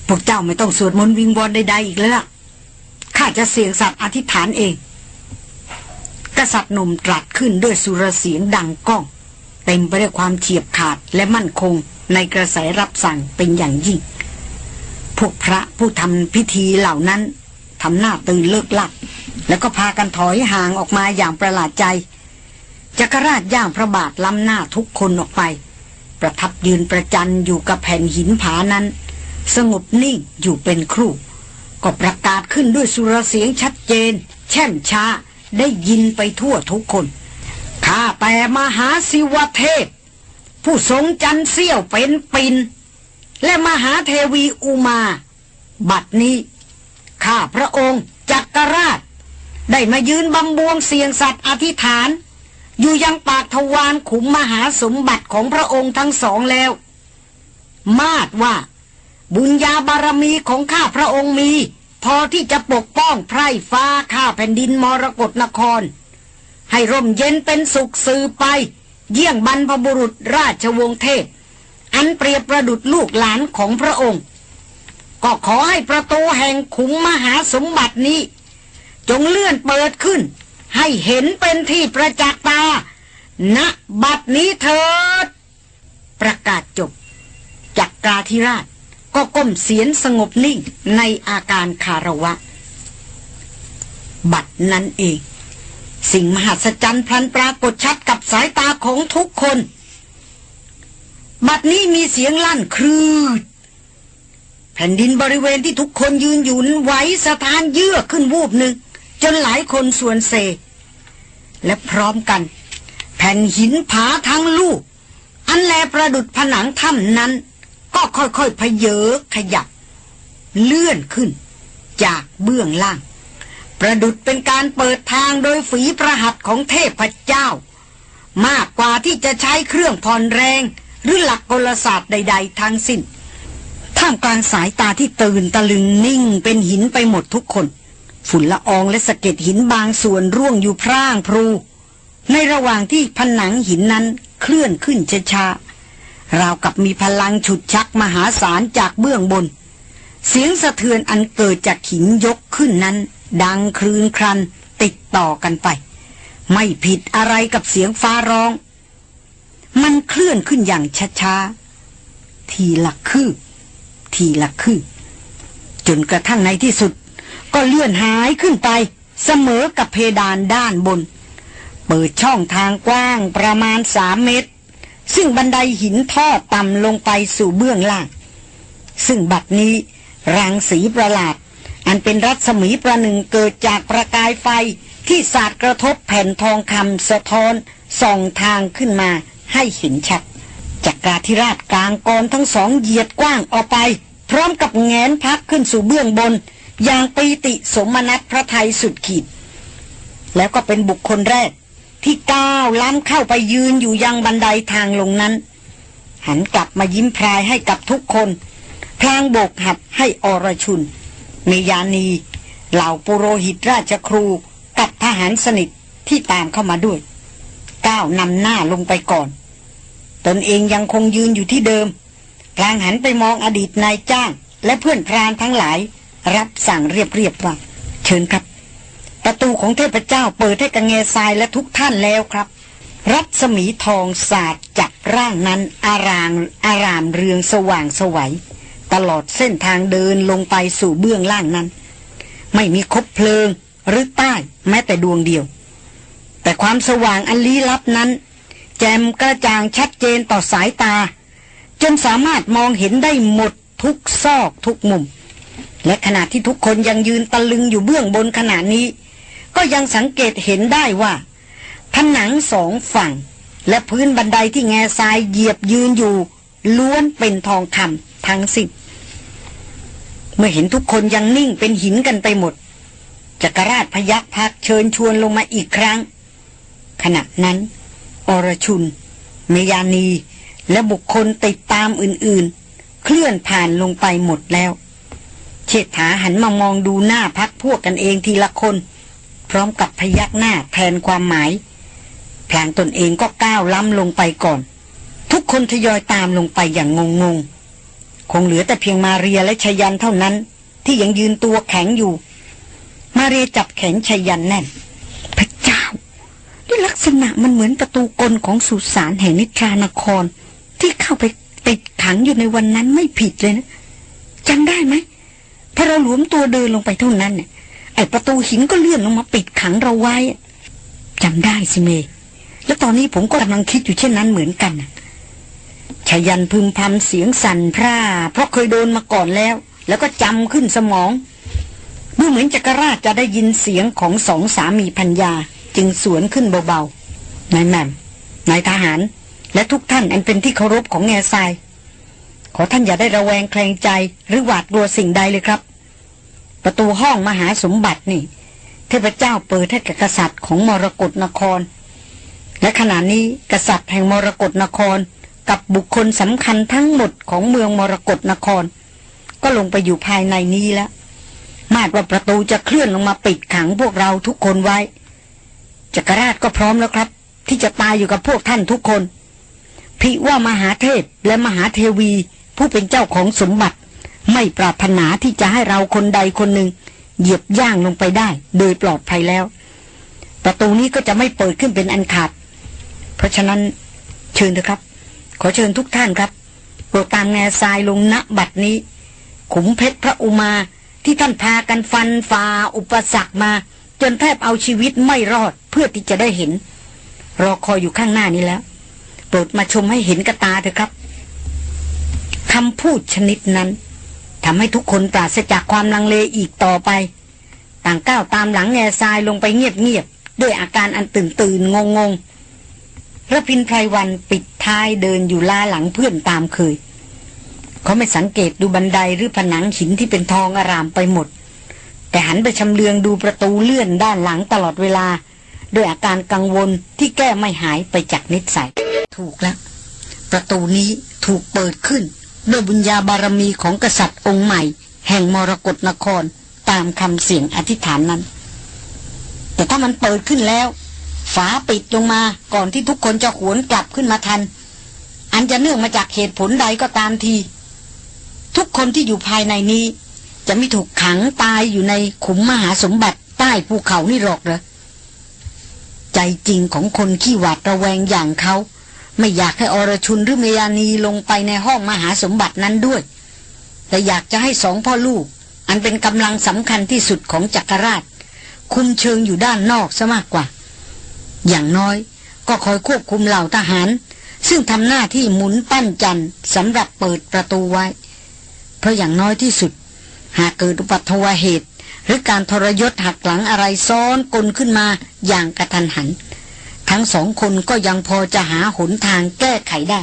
S1: พวกเจ้าไม่ต้องสวดมนต์วิงวอนใดๆอีกแล้วข้าจะเสียงสัตว์อธิษฐานเอง กษัตริย์หนุ่มตรัสขึ้นด้วยสุรเสียงดังก้อง เต็มไปด้วยความเฉียบขาดและมั่นคงในกระแสรับสั่งเป็นอย่างยิ่ง พวกพระผู้ทำพิธีเหล่านั้นทำหน้าตื่นเลิกลัก แล้วก็พากันถอยห่างออกมาอย่างประหลาดใจจักรราชย่างพระบาทล้ำหน้าทุกคนออกไป ประทับยืนประจันอยู่กับแผ่นหินผานั้น สงบนิ่งอยู่เป็นครู่ ก็ประกาศขึ้นด้วยสุรเสียงชัดเจน แช่มช้าได้ยินไปทั่วทุกคน ข้าแต่ มหาศิวเทพ ผู้ทรงจันเสี้ยวเป็นปิน และมหาเทวีอุมา บัดนี้ ข้าพระองค์จักรราช ได้มายืนบำบวงเสียงสัตว์อธิษฐานอยู่ยังปากทวารขุมมหาสมบัติของพระองค์ทั้งสองแล้ว มาดว่า บุญญาบารมีของข้าพระองค์มี พอที่จะปกป้องไพร่ฟ้าข้าแผ่นดินมรกรนคร ให้ร่มเย็นเป็นสุขสื่อไปเยี่ยงบรรพบุรุษราชวงศ์เทพอันเปรียบประดุดลูกหลานของพระองค์ ก็ขอให้ประตูแห่งขุมมหาสมบัตินี้ จงเลื่อนเปิดขึ้นให้เห็นเป็นที่ประจักษ์ตาณนะบัดนี้เถิด ประกาศจบจักกาธิราชก็ก้มเสียนสงบนิ่งในอาการคาระวะ บัดนั้นเอง สิ่งมหัศจรรย์พลันปรากฏชัดกับสายตาของทุกคน บัดนี้มีเสียงลั่นครืดแผ่นดินบริเวณที่ทุกคนยืนอยู่ไหวสะท้านเยื่อขึ้นวูบหนึ่งจนหลายคนส่วนเซและพร้อมกันแผ่นหินผาทั้งลูก อันแลประดุดผนังถ้ำนั้น ก็ค่อยๆพเยอขยับ เลื่อนขึ้นจากเบื้องล่าง ประดุดเป็นการเปิดทางโดยฝีประหัตของเทพเจ้า มากกว่าที่จะใช้เครื่องผ่อนแรงหรือหลักกลศาสตร์ใดๆทั้งสิ้นท่ามกลางสายตาที่ตื่นตะลึงนิ่งเป็นหินไปหมดทุกคนฝุ่นละอองและสะเก็ดหินบางส่วนร่วงอยู่พร่างพรู ในระหว่างที่ผนังหินนั้นเคลื่อนขึ้นช้าๆราวกับมีพลังฉุดชักมหาศาลจากเบื้องบน เสียงสะเทือนอันเกิดจากหินยกขึ้นนั้น ดังคลืนครันติดต่อกันไป ไม่ผิดอะไรกับเสียงฟ้าร้อง มันเคลื่อนขึ้นอย่างช้าๆ ทีละคืบทีละคืบจนกระทั่งในที่สุดก็เลื่อนหายขึ้นไป เสมอกับเพดานด้านบน เปิดช่องทางกว้างประมาณสามเมตร ซึ่งบันไดหินท่อต่ำลงไปสู่เบื้องล่าง ซึ่งบัดนี้ รังสีประหลาด อันเป็นรัศมีประหนึ่งเกิดจากประกายไฟที่สาดกระทบแผ่นทองคำสะท้อนส่องทางขึ้นมาให้เห็นชัดจักราธิราชกลางกรทั้งสองเหยียดกว้างออกไป พร้อมกับแงนพักขึ้นสู่เบื้องบนอย่างปีติสมนัตพระไทยสุดขีด แล้วก็เป็นบุคคลแรก ที่ก้าวล้ำเข้าไปยืนอยู่ยังบันไดาทางลงนั้นหันกลับมายิ้มพรายให้กับทุกคนพลางโบกหัดให้อรชุนเมยานีเหล่าปุโรหิตราชครู กับทหารสนิทที่ตามเข้ามาด้วย ก้าวนำหน้าลงไปก่อน ตนเองยังคงยืนอยู่ที่เดิมพลางหันไปมองอดีตนายจ้างและเพื่อนพรานทั้งหลายรับสั่งเรียบๆว่าเชิญครับ ประตูของเทพเจ้าเปิดให้กังเงซายและทุกท่านแล้วครับรัศมีทองสาดจากร่างนั้นอารามอารามเรืองสว่างสวัยตลอดเส้นทางเดินลงไปสู่เบื้องล่างนั้น ไม่มีคบเพลิงหรือใต้แม้แต่ดวงเดียว แต่ความสว่างอันลี้ลับนั้น แจ่มกระจ่างชัดเจนต่อสายตา จนสามารถมองเห็นได้หมดทุกซอกทุกมุมและขณะที่ทุกคนยังยืนตะลึงอยู่เบื้องบนขณะนี้ ก็ยังสังเกตเห็นได้ว่าผนังสองฝั่งและพื้นบันไดที่แง่ทรายเหยียบยืนอยู่ ล้วนเป็นทองคำทั้งสิบเมื่อเห็นทุกคนยังนิ่งเป็นหินกันไปหมดจักรราชพยักพักเชิญชวนลงมาอีกครั้ง ขณะนั้น อรชุนเมยานี และบุคคลติดตามอื่นๆ เคลื่อนผ่านลงไปหมดแล้วเชิดหาหันมามองดูหน้าพักพวกกันเองทีละคน พร้อมกับพยักหน้าแทนความหมายแลงตนเองก็ก้าวล้ำลงไปก่อน ทุกคนทยอยตามลงไปอย่างงงงคงเหลือแต่เพียงมาเรียและชยันเท่านั้น ที่ยังยืนตัวแข็งอยู่ มาเรียจับแขนชยันแน่นพระเจ้า ด้วยลักษณะมันเหมือนประตูกลของสุสานแห่งนิทรานคร ที่เข้าไปติดขังอยู่ในวันนั้นไม่ผิดเลยนะจำได้ไหมถ้าเราหลวมตัวเดินลงไปเท่านั้นเนี่ยไอประตูหินก็เลื่อนลงมาปิดขังเราไว้ จำได้สิเม แล้วตอนนี้ผมก็กำลังคิดอยู่เช่นนั้นเหมือนกันชายันพึมพำเสียงสั่นพร่าเพราะเคยโดนมาก่อนแล้ว แล้วก็จำขึ้นสมองดูเหมือนจักรราชจะได้ยินเสียงของสองสามีพัญญาจึงสวนขึ้นเบาๆนายแม่นายทหาร และทุกท่านอันเป็นที่เคารพของแง่ทรายขอท่านอย่าได้ระแวงแคลงใจ หรือหวาดกลัวสิ่งใดเลยครับ ประตูห้องมหาสมบัตินี่ เทพเจ้าเปิดให้กับกษัตริย์ของมรกรนคร และขณะนี้กษัตริย์แห่งมรกรนคร กับบุคคลสำคัญทั้งหมดของเมืองมรกรนคร ก็ลงไปอยู่ภายในนี้แล้วมากว่าประตูจะเคลื่อนลงมาปิดขังพวกเราทุกคนไว้จักรราชก็พร้อมแล้วครับ ที่จะตายอยู่กับพวกท่านทุกคนพิว่ามหาเทพและมหาเทวีผู้เป็นเจ้าของสมบัติ ไม่ปรารถนาที่จะให้เราคนใดคนหนึ่งเหยียบย่างลงไปได้ โดยปลอดภัยแล้ว ประตูนี้ก็จะไม่เปิดขึ้นเป็นอันขาด เพราะฉะนั้นเชิญเถอะครับ ขอเชิญทุกท่านครับโปรดตามแง่ทรายลงณบัดนี้ ขุมเพชรพระอุมาที่ท่านพากันฟันฝ่าอุปสรรคมา จนแทบเอาชีวิตไม่รอดเพื่อที่จะได้เห็น รอคอยอยู่ข้างหน้านี้แล้วโปรดมาชมให้เห็นกระตาเถอะครับคำพูดชนิดนั้นทำให้ทุกคนปราศจากความลังเลอีกต่อไป ต่างก้าวตามหลังแง่ทรายลงไปเงียบๆด้วยอาการอันตื่นตื่นงงงระพินไพรวันปิดท้ายเดินอยู่ล่าหลังเพื่อนตามเคย เขาไม่สังเกตดูบันไดหรือผนังหินที่เป็นทองอารามไปหมด แต่หันไปชำเลืองดูประตูเลื่อนด้านหลังตลอดเวลา ด้วยอาการกังวลที่แก้ไม่หายไปจากนิสัยถูกแล้วประตูนี้ถูกเปิดขึ้นด้วยบุญญาบารมีของกษัตริย์องค์ใหม่แห่งมรกรนครตามคำเสียงอธิษฐานนั้น แต่ถ้ามันเปิดขึ้นแล้ว ฝาปิดลงมาก่อนที่ทุกคนจะหวนกลับขึ้นมาทัน อันจะเนื่องมาจากเหตุผลใดก็ตามที ทุกคนที่อยู่ภายในนี้ จะไม่ถูกขังตายอยู่ในขุมมหาสมบัติใต้ภูเขานี่หรอกเหรอ ใจจริงของคนขี้หวาดระแวงอย่างเขาไม่อยากให้อรชุนหรือเมยานีลงไปในห้องมหาสมบัตินั้นด้วย แต่อยากจะให้สองพ่อลูกอันเป็นกำลังสำคัญที่สุดของจักรราช คุมเชิงอยู่ด้านนอกซะมากกว่า อย่างน้อยก็คอยควบคุมเหล่าทหาร ซึ่งทำหน้าที่หมุนปั้นจันสำหรับเปิดประตูไว้ เพราะอย่างน้อยที่สุด หากเกิดอุบัติเหตุ หรือการทรยศหักหลังอะไรซ้อนกลนขึ้นมาอย่างกระทันหันทั้งสองคนก็ยังพอจะหาหนทางแก้ไขได้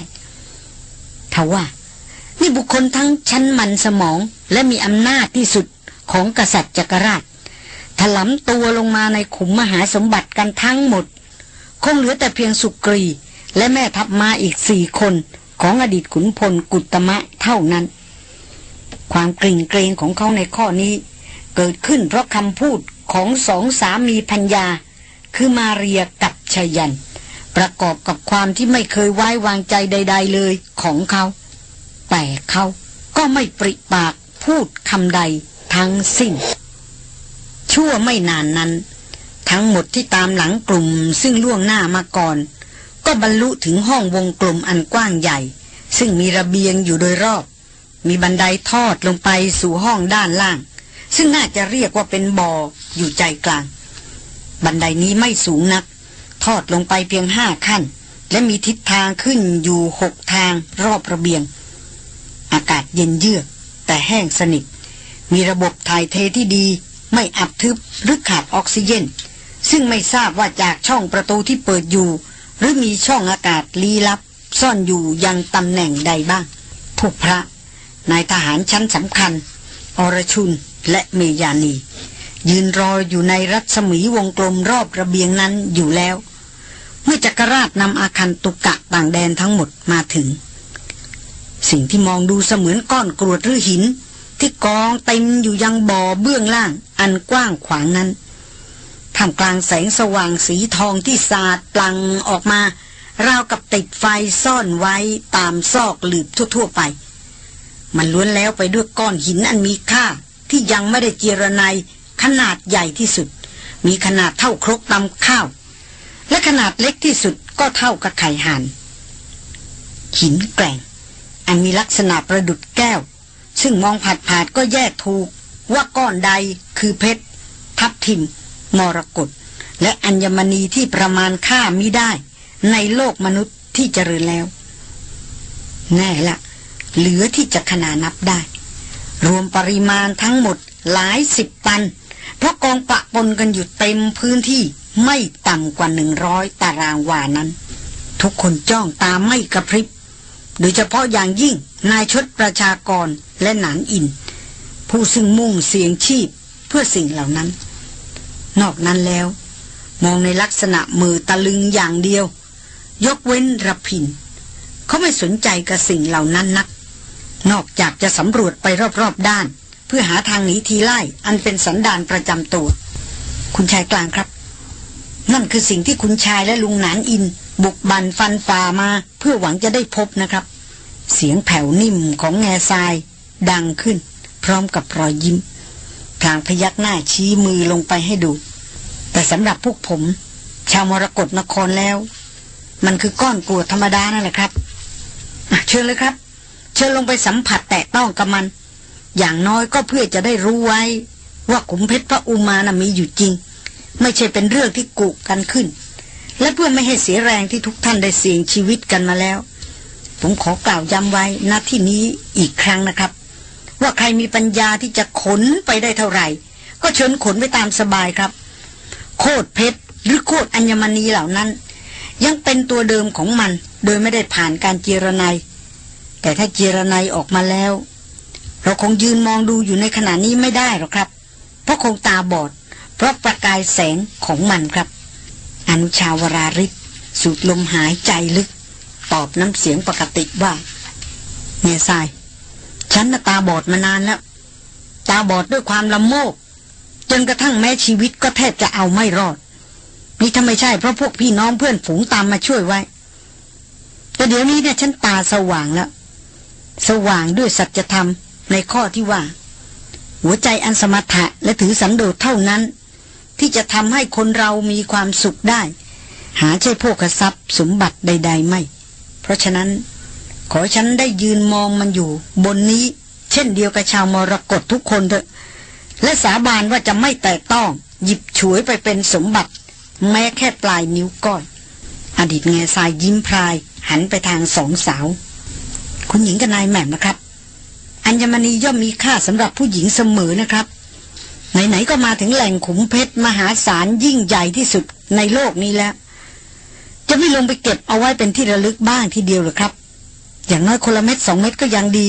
S1: ทว่านี่บุคคลทั้งชั้นมันสมองและมีอำนาจที่สุดของกษัตริย์จักรราช ถลำตัวลงมาในขุมมหาสมบัติกันทั้งหมด คงเหลือแต่เพียงสุกรีและแม่ทัพมาอีกสี่คนของอดีตขุนพลกุตมะเท่านั้น ความกลิ่นเกรงของเขาในข้อนี้ เกิดขึ้นเพราะคำพูดของสองสามีพัญญา คือมาเรียกับชยันประกอบกับความที่ไม่เคยไว้วางใจใด ๆ เลย ของเขาแต่เขาก็ไม่ปริปากพูดคำใด ทั้งสิ้น ชั่วไม่นานนั้น ทั้งหมดที่ตามหลังกลุ่มซึ่งล่วงหน้ามาก่อน ก็บรรลุถึงห้องวงกลมอันกว้างใหญ่ ซึ่งมีระเบียงอยู่โดยรอบ มีบันไดทอดลงไปสู่ห้องด้านล่าง ซึ่งน่าจะเรียกว่าเป็นบอ่ออยู่ใจกลาง บันไดนี้ไม่สูงนักทอดลงไปเพียงห้าขั้น และมีทิศทางขึ้นอยู่หกทางรอบระเบียง อากาศเย็นเยือก แต่แห้งสนิทมีระบบถ่ายเทที่ดีไม่อับทึบหรือขาดออกซิเจน ซึ่งไม่ทราบว่าจากช่องประตูที่เปิดอยู่ หรือมีช่องอากาศลี้ลับ ซ่อนอยู่ยังตำแหน่งใดบ้างผู้พระ นายทหารชั้นสำคัญ อรชุนและเมยานี ยืนรออยู่ในรัศมีวงกลมรอบระเบียงนั้นอยู่แล้วเมื่อจักรราชนำอาคันตุกะต่างแดนทั้งหมดมาถึง สิ่งที่มองดูเสมือนก้อนกรวดหรือหิน ที่กองเต็มอยู่ยังบ่อเบื้องล่างอันกว้างขวางนั้นท่ามกลางแสงสว่างสีทองที่สาดปลังออกมา ราวกับติดไฟซ่อนไว้ตามซอกหลืบทั่ว ๆ ไป มันล้วนแล้วไปด้วยก้อนหินอันมีค่าที่ยังไม่ได้เจรไนขนาดใหญ่ที่สุด มีขนาดเท่าครกตำข้าวและขนาดเล็กที่สุดก็เท่ากับไข่ห่านหินแกร่ง อันมีลักษณะประดุดแก้ว ซึ่งมองผาดผาดก็แยกถูก ว่าก้อนใดคือเพชร ทับทิมมรกตและอัญมณีที่ประมาณค่ามิได้ ในโลกมนุษย์ที่เจริญแล้ว แน่ละ เหลือที่จะขนานับได้ รวมปริมาณทั้งหมดหลายสิบตัน เพราะกองปะปนกันอยู่เต็มพื้นที่ไม่ต่ำกว่าหนึ่งร้อยตารางวานั้น ทุกคนจ้องตาไม่กระพริบโดยเฉพาะอย่างยิ่ง นายชดประชากรและหนานอินผู้ซึ่งมุ่งเสียงชีพเพื่อสิ่งเหล่านั้น นอกนั้นแล้ว มองในลักษณะมือตะลึงอย่างเดียว ยกเว้นระพิน เขาไม่สนใจกับสิ่งเหล่านั้นนัก นอกจากจะสำรวจไปรอบๆด้าน เพื่อหาทางหนีทีไล่อันเป็นสันดานประจำตัวคุณชายกลางครับนั่นคือสิ่งที่คุณชายและลุงหนานอิน บุกบันฟันฝ่ามา เพื่อหวังจะได้พบนะครับ เสียงแผ่วนิ่มของแง่ทรายดังขึ้น พร้อมกับรอยยิ้มพลางพยักหน้าชี้มือลงไปให้ดู แต่สำหรับพวกผม ชาวมรกรนครแล้ว มันคือก้อนกรวดธรรมดานั่นแหละครับ เชิญเลยครับ เชิญลงไปสัมผัสแตะต้องกับมัน อย่างน้อยก็เพื่อจะได้รู้ไว้ ว่าขุมเพชรพระอุมานะมีอยู่จริงไม่ใช่เป็นเรื่องที่กุกันขึ้น และเพื่อไม่ให้เสียแรงที่ทุกท่านได้เสี่ยงชีวิตกันมาแล้ว ผมขอกล่าวย้ำไว้ณที่นี้อีกครั้งนะครับ ว่าใครมีปัญญาที่จะขนไปได้เท่าไหร่ก็เชิญขนไปตามสบายครับ โคดเพชรหรือโคดอัญมณีเหล่านั้น ยังเป็นตัวเดิมของมัน โดยไม่ได้ผ่านการเจรไนแต่ถ้าเจรไนออกมาแล้ว เราคงยืนมองดูอยู่ในขณะนี้ไม่ได้หรอกครับ เพราะคงตาบอดพราะประกายแสงของมันครับ อนุชาวราริศสูดลมหายใจลึก ตอบน้ำเสียงปกติว่าเมสายฉันตาบอดมานานแล้ว ตาบอดด้วยความลำโมก จนกระทั่งแม้ชีวิตก็แทบจะเอาไม่รอดนี่ทำไมใช่เพราะพวกพี่น้องเพื่อนฝูงตามมาช่วยไว้ แต่เดี๋ยวนี้เนี่ยฉันตาสว่างแล้ว สว่างด้วยสัจธรรมในข้อที่ว่า หัวใจอันสมถะและถือสันโดษเท่านั้นที่จะทำให้คนเรามีความสุขได้ หาใช่พวกทรัพย์สมบัติใดๆไม่ เพราะฉะนั้นขอฉันได้ยืนมองมันอยู่บนนี้เช่นเดียวกับชาวมรกตทุกคนเถอะและสาบานว่าจะไม่แตะต้อง หยิบฉวยไปเป็นสมบัติ แม้แค่ปลายนิ้วก้อย อดีตเงยทายยิ้มพรายหันไปทางสองสาว คุณหญิงกับนายแหม่มนะครับ อัญมณีย่อมมีค่าสำหรับผู้หญิงเสมอนะครับไหนๆก็มาถึงแหล่งขุมเพชรมหาศาลยิ่งใหญ่ที่สุดในโลกนี้แล้ว จะไม่ลงไปเก็บเอาไว้เป็นที่ระลึกบ้างทีเดียวหรือครับ อย่างน้อยคนละเม็ดสองเม็ดก็ยังดี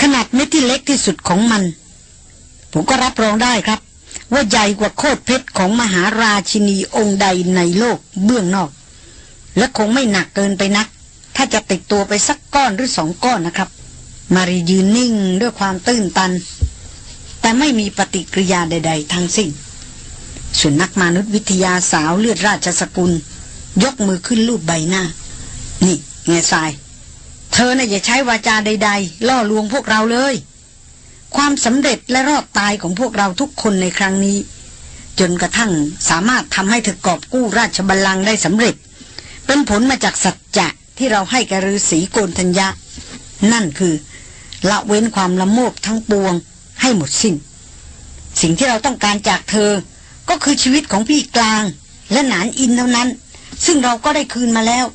S1: ขนาดเม็ดที่เล็กที่สุดของมัน ผมก็รับรองได้ครับ ว่าใหญ่กว่าโคตรเพชรของมหาราชินีองค์ใดในโลกเบื้องนอก และคงไม่หนักเกินไปนัก ถ้าจะติดตัวไปสักก้อนหรือสองก้อนนะครับ มารียืนนิ่งด้วยความตื้นตันแต่ไม่มีปฏิกิริยาใด ๆ ทั้งสิ้นส่วนนักมนุษยวิทยาสาวเลือดราชสกุล ยกมือขึ้นรูปใบหน้า นี่เงยทราย เธอน่าอย่าใช้วาจาใด ๆ ล่อลวงพวกเราเลย ความสำเร็จและรอดตายของพวกเราทุกคนในครั้งนี้ จนกระทั่งสามารถทำให้เธอกอบกู้ราชบัลลังก์ได้สำเร็จ เป็นผลมาจากสัจจะที่เราให้กระฤาษีโกนธัญญะ นั่นคือละเว้นความละโมบทั้งปวงให้หมดสิน้นสิ่งที่เราต้องการจากเธอ ก็คือชีวิตของพี่กลางและหนานอินเท่านั้น ซึ่งเราก็ได้คืนมาแล้ว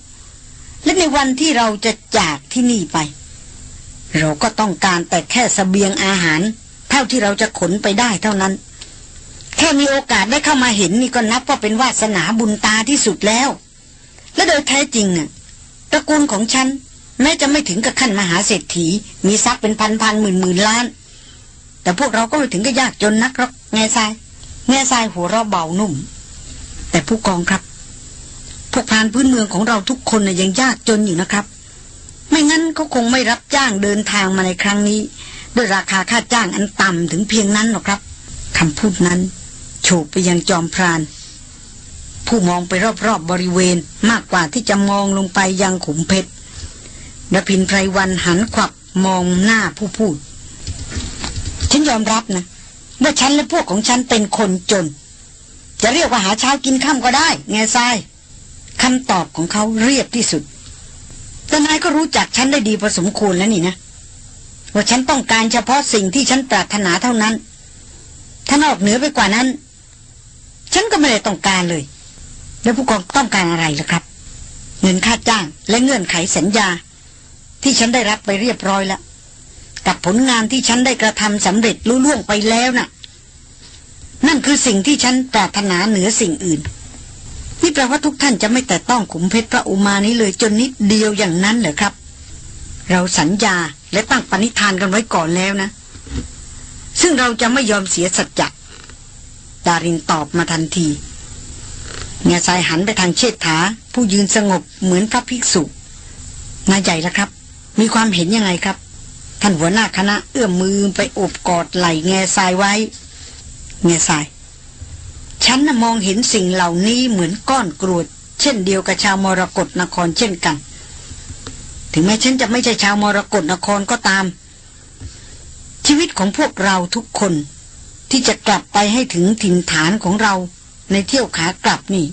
S1: และในวันที่เราจะจากที่นี่ไป เราก็ต้องการแต่แค่สเสบียงอาหาร เท่าที่เราจะขนไปได้เท่านั้นแค่มีโอกาสได้เข้ามาเห็นนี่ก็นับว่าเป็นวาสนาบุญตาที่สุดแล้ว และโดยแท้จริงตระกูลของฉันแม้จะไม่ถึงกับขั้นมหาเศรษฐีมีทรัพย์เป็นพันพันหมื่นหมื่นล้านแต่พวกเรา ก็ไม่ถึงก็ยากจนนักหรอกแง่ทราย แง่ทรายหัวเราเบานุ่ม แต่ผู้กองครับ พวกพานพื้นเมืองของเราทุกคนนะ่ยยังยากจนอยู่นะครับ ไม่งั้นเขาคงไม่รับจ้างเดินทางมาในครั้งนี้ด้วยราคาค่าจ้างอันต่ำถึงเพียงนั้นหรอกครับคำพูดนั้นโฉบไปยังจอมพราน ผู้มองไปรอบๆบบริเวณมากกว่าที่จะมองลงไปยังขุมเพชรดพินไพรวันหันขวับมองหน้าผู้พูดฉันยอมรับนะว่าฉันและพวกของฉันเป็นคนจน จะเรียกว่าหาเช้ากินข้าก็ได้ไงทรายคำตอบของเขาเรียบที่สุดแต่นายก็รู้จักฉันได้ดีพอสมควรแล้วนี่นะว่าฉันต้องการเฉพาะสิ่งที่ฉันปรารถนาเท่านั้นถ้านอกเหนือไปกว่านั้น ฉันก็ไม่ได้ต้องการเลย แล้วผู้กองต้องการอะไรล่ะครับเงินค่าจ้างและเงื่อนไขสัญญา ที่ฉันได้รับไปเรียบร้อยแล้วับผลงานที่ฉันได้กระทำสำเร็จลุล่วงไปแล้วนะ่ะ นั่นคือสิ่งที่ฉันปรารถนาเหนือสิ่งอื่นนี่แปลว่าทุกท่านจะไม่แต่ต้องขุมเพชรพระอุมานี้เลยจนนิดเดียวอย่างนั้นเหรอครับ เราสัญญาและตั้งปณิธานกันไว้ก่อนแล้วนะ ซึ่งเราจะไม่ยอมเสียสัจจ์ดารินตอบมาทันทีเงาชายหันไปทางเชษฐา ผู้ยืนสงบเหมือนพระภิกษุนายใหญ่แล้วครับ มีความเห็นยังไงครับท่านหัวหน้าคณะเอื้อมมือไปอบกอดไหล่งาทรายไว้เงาทรายฉันมองเห็นสิ่งเหล่านี้เหมือนก้อนกรวด เช่นเดียวกับชาวมรกรนครเช่นกัน ถึงแม้ฉันจะไม่ใช่ชาวมรกรนคร ก็ตาม ชีวิตของพวกเราทุกคน ที่จะกลับไปให้ถึงถิ่นฐานของเราในเที่ยวขากลับนี่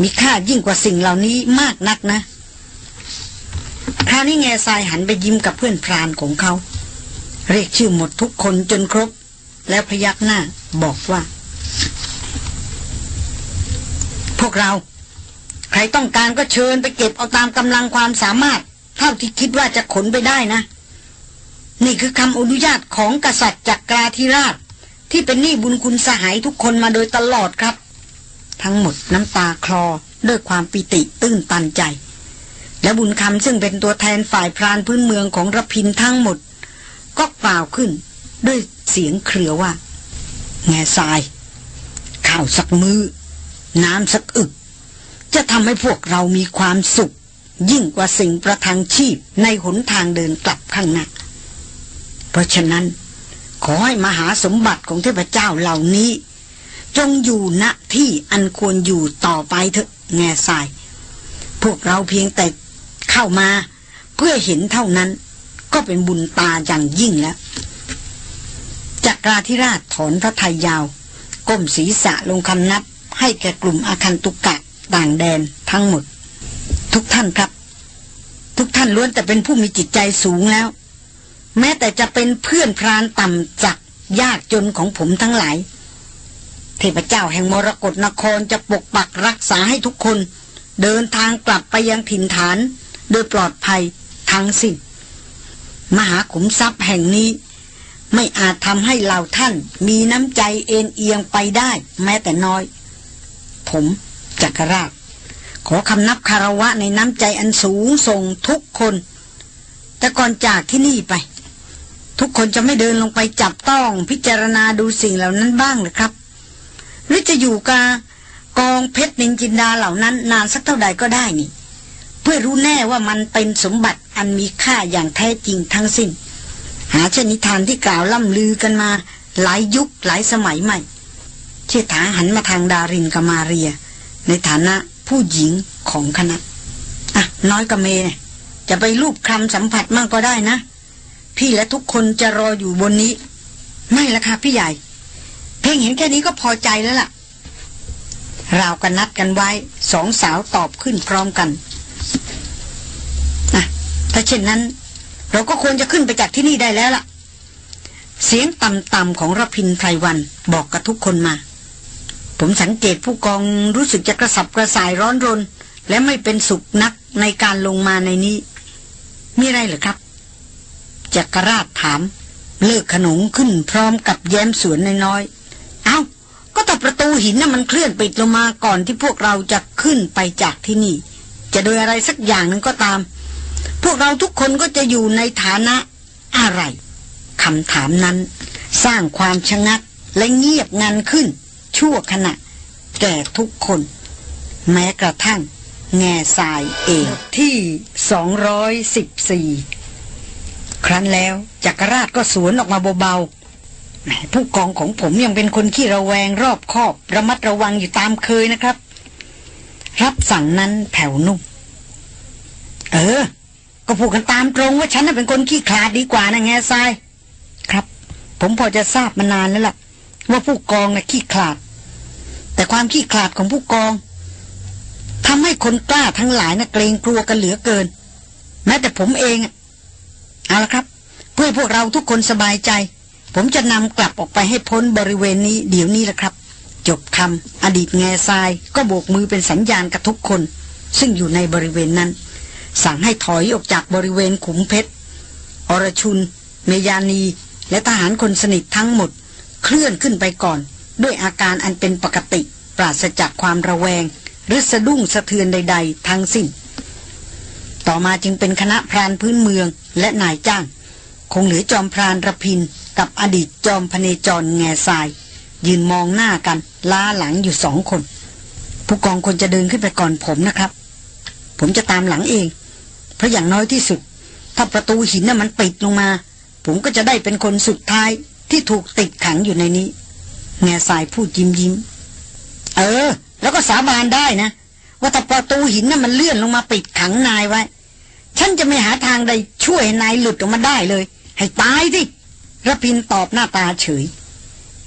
S1: มีค่ายิ่งกว่าสิ่งเหล่านี้มากนักนะคราวนี้แง่ทรายหันไปยิ้มกับเพื่อนพรานของเขา เรียกชื่อหมดทุกคนจนครบ แล้วพยักหน้าบอกว่า พวกเรา ใครต้องการก็เชิญไปเก็บเอาตามกำลังความสามารถ เท่าที่คิดว่าจะขนไปได้นะ นี่คือคำอนุญาตของกษัตริย์จักกราธิราช ที่เป็นหนี้บุญคุณสหายทุกคนมาโดยตลอดครับ ทั้งหมดน้ำตาคลอ ด้วยความปิติตื้นตันใจและบุญคำซึ่งเป็นตัวแทนฝ่ายพรานพื้นเมืองของรพินทั้งหมด ก็กล่าวขึ้นด้วยเสียงเครือว่า แง่ทรายข้าวสักมือน้ำสักอึก จะทำให้พวกเรามีความสุข ยิ่งกว่าสิ่งประทังชีพในหนทางเดินกลับข้างหน้าเพราะฉะนั้น ขอให้มหาสมบัติของเทพเจ้าเหล่านี้ จงอยู่ณที่อันควรอยู่ต่อไปเถอะแง่ทราย พวกเราเพียงแต่เข้ามาเพื่อเห็นเท่านั้น ก็เป็นบุญตาอย่างยิ่งแล้ว จักราธิราชถอนพระทัยยาวก้มศีรษะลงคำนับ ให้แก่กลุ่มอาคันตุกกะต่างแดนทั้งหมดทุกท่านครับ ทุกท่านล้วนแต่เป็นผู้มีจิตใจสูงแล้ว แม้แต่จะเป็นเพื่อนพรานต่ำจัก ยากจนของผมทั้งหลาย เทพเจ้าแห่งมรกรนครจะปกปักรักษาให้ทุกคน เดินทางกลับไปยังถิ่นฐานโดยปลอดภัยทั้งสิ้นมหาขุมทรัพย์แห่งนี้ไม่อาจทำให้เหล่าท่านมีน้ำใจเอ็นเอียงไปได้แม้แต่น้อย ผมจักรราช ขอคำนับคารวะในน้ำใจอันสูงส่งทุกคน แต่ก่อนจากที่นี่ไป ทุกคนจะไม่เดินลงไปจับต้องพิจารณาดูสิ่งเหล่านั้นบ้างหรือครับ หรือจะอยู่กับกองเพชรนินจินดาเหล่านั้นนานสักเท่าใดก็ได้นี่พื่อรู้แน่ว่ามันเป็นสมบัติอันมีค่าอย่างแท้จริงทั้งสิ้น หาชนิทานที่กล่าวล่ำลือกันมา หลายยุคหลายสมัยใหม่ เชษฐาหันมาทางดารินกามาเรีย ในฐานะผู้หญิงของคณะอ่ะน้อยกเมเนี่ยจะไปรูปคำสัมผัสมากก็ได้นะ พี่และทุกคนจะรออยู่บนนี้ ไม่ละค่ะพี่ใหญ่ เพ่งเห็นแค่นี้ก็พอใจแล้วล่ะราวกันนัดกันไว้สองสาวตอบขึ้นพร้อมกันถ้าเช่นนั้นเราก็ควรจะขึ้นไปจากที่นี่ได้แล้วล่ะ เสียงต่ำๆของรพินไพรวันบอกกับทุกคนมา ผมสังเกตผู้กองรู้สึกจะกระสับกระส่ายร้อนรน และไม่เป็นสุขนักในการลงมาในนี้ มีไรหรือครับ จักรราชถาม เลิกขนงขึ้นพร้อมกับแย้มสวนน้อยๆ เอา้า ก็ต่ประตูหินน่ะมันเคลื่อนปิดลงมาก่อนที่พวกเราจะขึ้นไปจากที่นี่ จะโดยอะไรสักอย่างนึงก็ตามพวกเราทุกคนก็จะอยู่ในฐานะอะไรคำถามนั้น สร้างความชะงักและเงียบงันขึ้น ชั่วขณะ แก่ทุกคน แม้กระทั่ง แง่ทรายเองที่ 214 ครั้นแล้วจักรราชก็สวนออกมาเบาๆแหมผู้กองของผมยังเป็นคนขี้ระแวงรอบคอบระมัดระวังอยู่ตามเคยนะครับ รับสั่งนั้นแผ่วนุ่มเออก็พูดกันตามตรงว่าฉันน่ะเป็นคนขี้ขลาดดีกว่านะแง่ทรายครับ ผมพอจะทราบมานานแล้วล่ะว่าผู้กองนะ่ะขี้ขลาด แต่ความขี้ขลาดของผู้กอง ทำให้คนกล้าทั้งหลายนะ่ะเกรงกลัวกันเหลือเกิน แม้แต่ผมเองเอาละครับเพื่อพวกเราทุกคนสบายใจ ผมจะนำกลับออกไปให้พ้นบริเวณนี้เดี๋ยวนี้แหละครับ จบคำอดีตแง่ทรายก็โบกมือเป็นสัญญาณกับทุกคน ซึ่งอยู่ในบริเวณนั้นสั่งให้ถอยออกจากบริเวณขุมเพชร อรชุน เมยานี และทหารคนสนิททั้งหมดเคลื่อนขึ้นไปก่อน ด้วยอาการอันเป็นปกติ ปราศจากความระแวง หรือสะดุ้งสะเทือนใดๆทั้งสิ้น ต่อมาจึงเป็นคณะพรานพื้นเมืองและนายจ้าง คงเหลือจอมพรานระพิน กับอดีตจอมพเนจรแง่ทราย ยืนมองหน้ากัน ล้าหลังอยู่สองคน ผู้กองคนจะเดินขึ้นไปก่อนผมนะครับ ผมจะตามหลังเองเพราะอย่างน้อยที่สุดถ้าประตูหินน่ะมันปิดลงมา ผมก็จะได้เป็นคนสุดท้ายที่ถูกติดขังอยู่ในนี้แง่สายพูดยิ้มยิ้มเออ แล้วก็สาบานได้นะ ว่าถ้าประตูหินน่ะมันเลื่อนลงมาปิดขังนายไว้ ฉันจะไม่หาทางใดช่วยนายหลุดออกมาได้เลย ให้ตายสิระพินตอบหน้าตาเฉย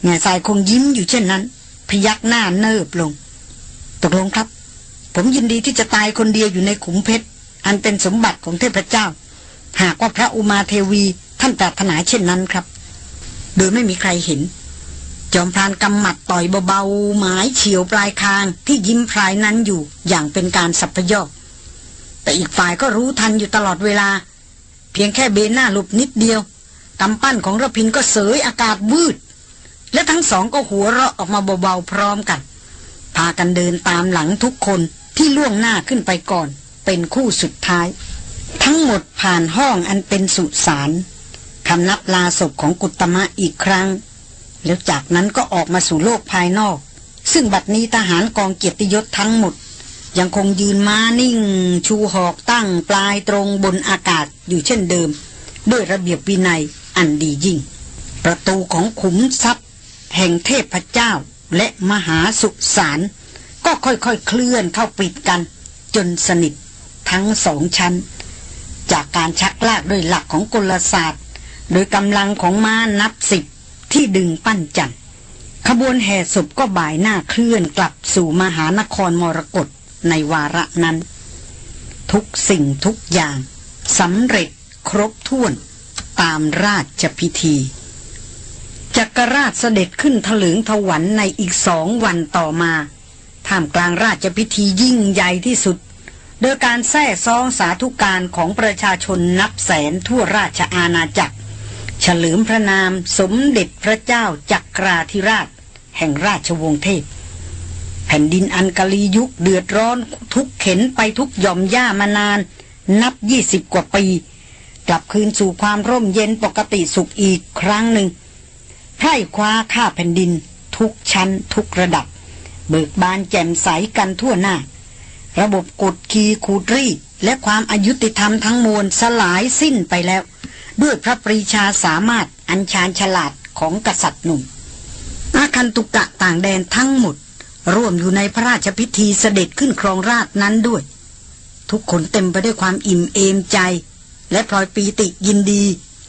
S1: แง่สายคงยิ้มอยู่เช่นนั้น พยักหน้าเนิบลงตกลงครับ ผมยินดีที่จะตายคนเดียวอยู่ในขุมเพชรอันเป็นสมบัติของเทพเจ้า หากว่าพระอุมาเทวีท่านปรารถนาเช่นนั้นครับ โดยไม่มีใครเห็น จอมพรานกำหมัดต่อยเบาๆหมายเฉียวปลายคางที่ยิ้มพรายนั้นอยู่อย่างเป็นการสัพยอก แต่อีกฝ่ายก็รู้ทันอยู่ตลอดเวลา เพียงแค่เบนหน้าหลบนิดเดียวกำปั้นของระพินก็เสยอากาศวืด และทั้งสองก็หัวเราะออกมาเบาๆพร้อมกัน พากันเดินตามหลังทุกคนที่ล่วงหน้าขึ้นไปก่อนเป็นคู่สุดท้าย ทั้งหมดผ่านห้องอันเป็นสุสานคำนับลาศพของกุตมะอีกครั้ง แล้วจากนั้นก็ออกมาสู่โลกภายนอก ซึ่งบัดนี้ทหารกองเกียรติยศทั้งหมด ยังคงยืนมานิ่ง ชูหอกตั้งปลายตรงบนอากาศอยู่เช่นเดิม ด้วยระเบียบวินัยอันดียิ่ง ประตูของขุมทรัพย์ แห่งเทพเจ้า และมหาสุสานก็ค่อยๆเคลื่อนเข้าปิดกัน จนสนิททั้งสองชั้น จากการชักลากด้วยหลักของกลศาสตร์ โดยกำลังของม้านับสิบที่ดึงปั้นจันขบวนแห่ศพก็บ่ายหน้าเคลื่อนกลับสู่มหานครมรกตในวาระนั้น ทุกสิ่งทุกอย่างสำเร็จครบถ้วนตามราชพิธีจักรราชเสด็จขึ้นถลึงถวันในอีกสองวันต่อมาท่ามกลางราชพิธียิ่งใหญ่ที่สุดโดยการแท้ซองสาธุการของประชาชนนับแสนทั่วราชอาณาจักร เฉลิมพระนามสมเด็จพระเจ้าจักราธิราช แห่งราชวงศ์เทพ แผ่นดินอันกะลียุคเดือดร้อนทุกเข็นไปทุกย่อมย่ามานาน นับยี่สิบกว่าปีกลับคืนสู่ความร่มเย็นปกติสุขอีกครั้งหนึ่งไพ่คว้าข้าแผ่นดินทุกชั้นทุกระดับเบิกบานแจ่มใสกันทั่วหน้าระบบกดขี์ขูดรีและความอายุติธรรมทั้งมวลสลายสิ้นไปแล้ว ด้วยพระปรีชาสามารถอัญชานฉลาดของกษัตริย์หนุ่มอาคันตุกะต่างแดนทั้งหมด ร่วมอยู่ในพระราชพิธีเสด็จขึ้นครองราชนั้นด้วย ทุกคนเต็มไปด้วยความอิ่มเอมใจ และพลอยปีติยินดี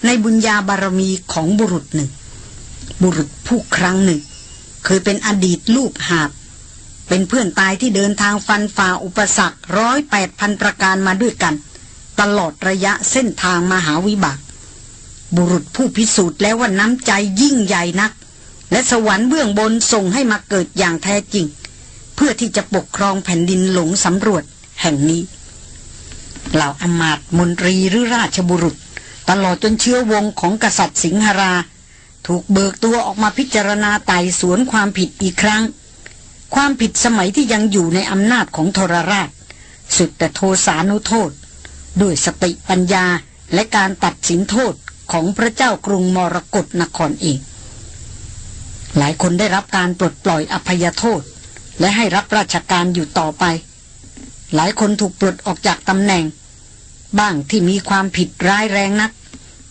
S1: ในบุญญาบารมีของบุรุษหนึ่ง บุรุษผู้ครั้งหนึ่ง เคยเป็นอดีตลูกหาบเป็นเพื่อนตายที่เดินทางฟันฝ่าอุปสรรคร้อยแปดพันประการมาด้วยกัน ตลอดระยะเส้นทางมหาวิบากบุรุษผู้พิสูจน์แล้วว่าน้ำใจยิ่งใหญ่นัก และสวรรค์เบื้องบนส่งให้มาเกิดอย่างแท้จริง เพื่อที่จะปกครองแผ่นดินหลงสำรวจแห่งนี้ เหล่าอมาตมนตรีหรือราชบุรุษ ตลอดจนเชื้อวงของกษัตริย์สิงหรา ถูกเบิกตัวออกมาพิจารณาไต่สวนความผิดอีกครั้งความผิดสมัยที่ยังอยู่ในอำนาจของทรราช สุดแต่โทสานุโทษด้วยสติปัญญาและการตัดสินโทษของพระเจ้ากรุงมรกรนครเองหลายคนได้รับการปลดปล่อยอภัยโทษ และให้รับราชการอยู่ต่อไป หลายคนถูกปลดออกจากตำแหน่ง บ้างที่มีความผิดร้ายแรงนัก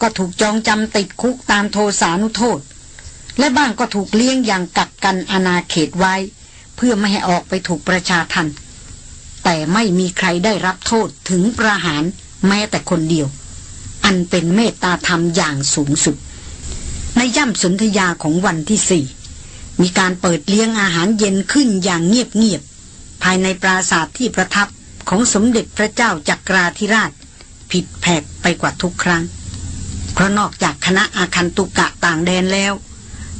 S1: ก็ถูกจองจำติดคุกตามโทสานุโทษ และบ้างก็ถูกเลี้ยงอย่างกักกันอนาเขตไว้เพื่อไม่ให้ออกไปถูกประชาทัน แต่ไม่มีใครได้รับโทษถึงประหารแม้แต่คนเดียว อันเป็นเมตตาธรรมอย่างสูงสุด ในย่ำสนธยาของวันที่สี่มีการเปิดเลี้ยงอาหารเย็นขึ้นอย่างเงียบๆภายในปราสาทที่ประทับของสมเด็จพระเจ้าจักราธิราช ผิดแผกไปกว่าทุกครั้ง เพราะนอกจากคณะอาคันตุกะต่างแดนแล้ว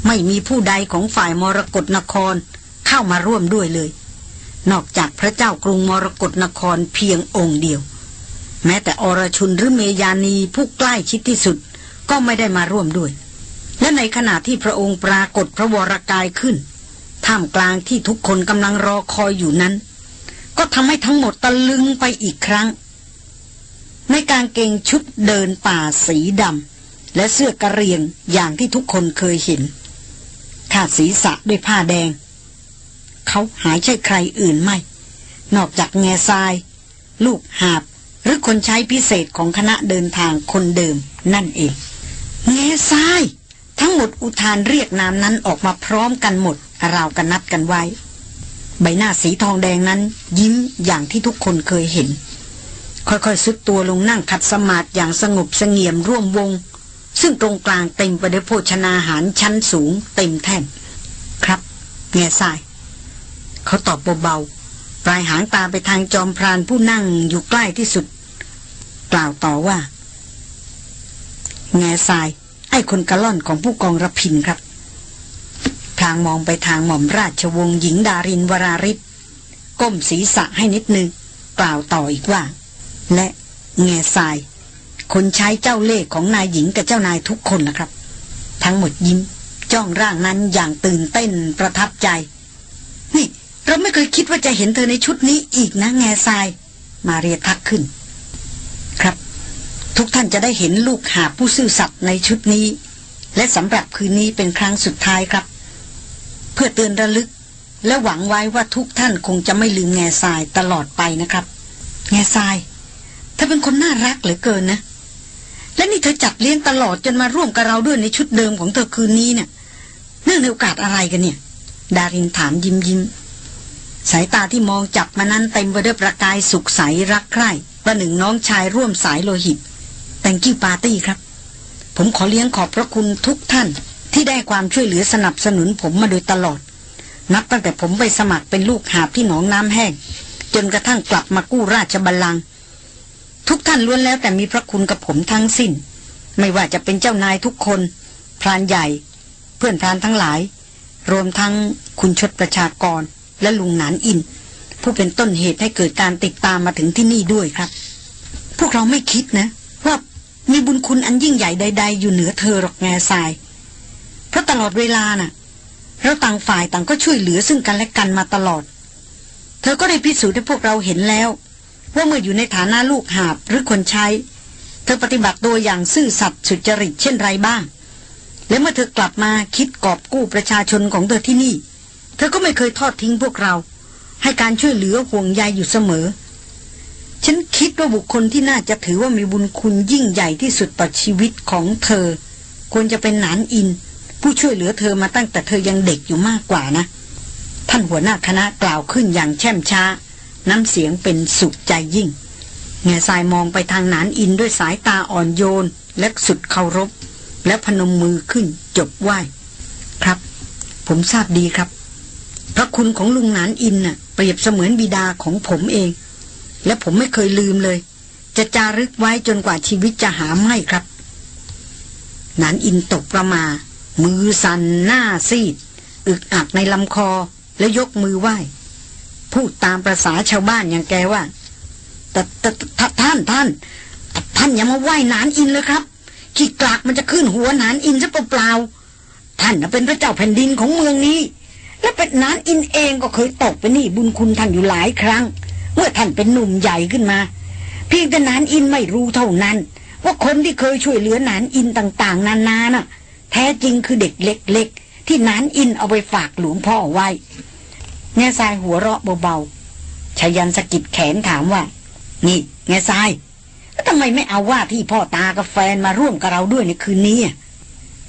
S1: ไม่มีผู้ใดของฝ่ายมรกรนครเข้ามาร่วมด้วยเลย นอกจากพระเจ้ากรุงมรกรนครเพียงองค์เดียว แม้แต่อรชุนหรือเมยานีผู้ใกล้ชิดที่สุดก็ไม่ได้มาร่วมด้วย และในขณะที่พระองค์ปรากฏพระวรากายขึ้นท่ามกลางที่ทุกคนกำลังรอคอยอยู่นั้น ก็ทำให้ทั้งหมดตะลึงไปอีกครั้งในการเกงชุดเดินป่าสีดำและเสื้อกระเรียงอย่างที่ทุกคนเคยเห็นขาดศีรษะด้วยผ้าแดงเขาหาใช่ใครอื่นไม่ นอกจากแง่ทราย ลูกหาบ หรือคนใช้พิเศษของคณะเดินทางคนเดิมนั่นเอง แง่ทราย ทั้งหมดอุทานเรียกนามนั้นออกมาพร้อมกันหมดเรากันนัดกันไว้ ใบหน้าสีทองแดงนั้นยิ้มอย่างที่ทุกคนเคยเห็น ค่อยๆซุดตัวลงนั่งขัดสมาธิอย่างสงบสงเงียมร่วมวง ซึ่งตรงกลางเต็มไปด้วยโภชนาหารชั้นสูงเต็มแท่นครับแง่ทรายเขาตอบเบาๆปลายหางตาไปทางจอมพรานผู้นั่งอยู่ใกล้ที่สุดกล่าวต่อว่า แง่ทราย ไอ้คนกระล่อนของผู้กองระพินครับ ทางมองไปทางหม่อมราชวงศ์หญิงดารินวราริศก้มศีรษะให้นิดนึงกล่าวต่ออีกว่า และ แง่ทราย คนใช้เจ้าเล่ห์ของนายหญิงกับเจ้านายทุกคนนะครับ ทั้งหมดยิ้ม จ้องร่างนั้นอย่างตื่นเต้นประทับใจนี่เราไม่เคยคิดว่าจะเห็นเธอในชุดนี้อีกนะแง่ทรายมาเรียทักขึ้นครับ ทุกท่านจะได้เห็นลูกหาผู้ซื่อสัตย์ในชุดนี้ และสำหรับคืนนี้เป็นครั้งสุดท้ายครับ เพื่อเตือนระลึก และหวังไว้ว่าทุกท่านคงจะไม่ลืมแง่ทรายตลอดไปนะครับ แง่ทรายเธอเป็นคนน่ารักเหลือเกินนะ และนี่เธอจัดเลี้ยงตลอดจนมาร่วมกับเราด้วยในชุดเดิมของเธอคืนนี้เนะี่ยเนื่องในโอกาสอะไรกันเนี่ยดารินถามยิ้มยิ้มสายตาที่มองจับมานั้นเต็มไปด้วยประกายสุขใสรักใคร่ประหนึ่งน้องชายร่วมสายโลหิตแต่งกิ้วปาร์ตี้ครับ ผมขอเลี้ยงขอบพระคุณทุกท่าน ที่ได้ความช่วยเหลือสนับสนุนผมมาโดยตลอด นับตั้งแต่ผมไปสมัครเป็นลูกหาบที่หนองน้ำแห้งจนกระทั่งกลับมากู้ราชบัลลังก์ทุกท่านล้วนแล้วแต่มีพระคุณกับผมทั้งสิ้น ไม่ว่าจะเป็นเจ้านายทุกคนพรานใหญ่ เพื่อนพรานทั้งหลาย รวมทั้งคุณชดประชากรและลุงหนานอินผู้เป็นต้นเหตุให้เกิดการติดตามมาถึงที่นี่ด้วยครับ พวกเราไม่คิดนะ ว่ามีบุญคุณอันยิ่งใหญ่ใดๆ อยู่เหนือเธอหรอกแง่ทรายเพราะตลอดเวลานะ่ะ เราต่างฝ่ายต่างก็ช่วยเหลือซึ่งกันและกันมาตลอด เธอก็ได้พิสูจน์ให้พวกเราเห็นแล้ว ว่าเมื่ออยู่ในฐานะลูกหาบหรือคนใช้ เธอปฏิบัติตัวอย่างซื่อสัตย์สุจริตเช่นไรบ้างและเมื่อเธอกลับมาคิดกอบกู้ประชาชนของเธอที่นี่เธอก็ไม่เคยทอดทิ้งพวกเรา ให้การช่วยเหลือห่วงใยอยู่เสมอ ฉันคิดว่าบุคคลที่น่าจะถือว่ามีบุญคุณยิ่งใหญ่ที่สุดต่อชีวิตของเธอควรจะเป็นหนานอิน ผู้ช่วยเหลือเธอมาตั้งแต่เธอยังเด็กอยู่มากกว่านะ ท่านหัวหน้าคณะกล่าวขึ้นอย่างแช่มช้า น้ำเสียงเป็นสุขใจยิ่งเงาสายมองไปทางหนานอินด้วยสายตาอ่อนโยน และสุดเคารพและพนมมือขึ้นจบไหวครับ ผมทราบดีครับพระคุณของลุงหนานอินน่ะเปรียบเสมือนบิดาของผมเอง และผมไม่เคยลืมเลย จะจารึกไว้จนกว่าชีวิตจะหาไม่ครับหนานอินตกประมา มือสั่นหน้าซีดอึกอักในลำคอและยกมือไหว้ พูดตามประษาชาวบ้านอย่างแกว่าแต่ท่านท่าน ท่านอย่ามาไหว้หนานอินเลยครับ ขี้กลากมันจะขึ้นหัวหนานอินซะเปล่าๆท่านเป็นพระเจ้าแผ่นดินของเมืองนี้และเป็ดนานอินเองก็เคยตกเป็นหนี้บุญคุณท่านอยู่หลายครั้ง เมื่อท่านเป็นหนุ่มใหญ่ขึ้นมาเพียงแต่นานอินไม่รู้เท่านั้น ว่าคนที่เคยช่วยเหลือนานอินต่าง ๆนานาน่ะ แท้จริงคือเด็กเล็กๆที่นานอินเอาไปฝากหลวงพ่อไว้เงาทายหัวเราะเบาๆชายันสะกิดแขนถามว่านี่เงาทายทำไมไม่เอาว่าที่พ่อตากับแฟนมาร่วมกับเราด้วยในคืนนี้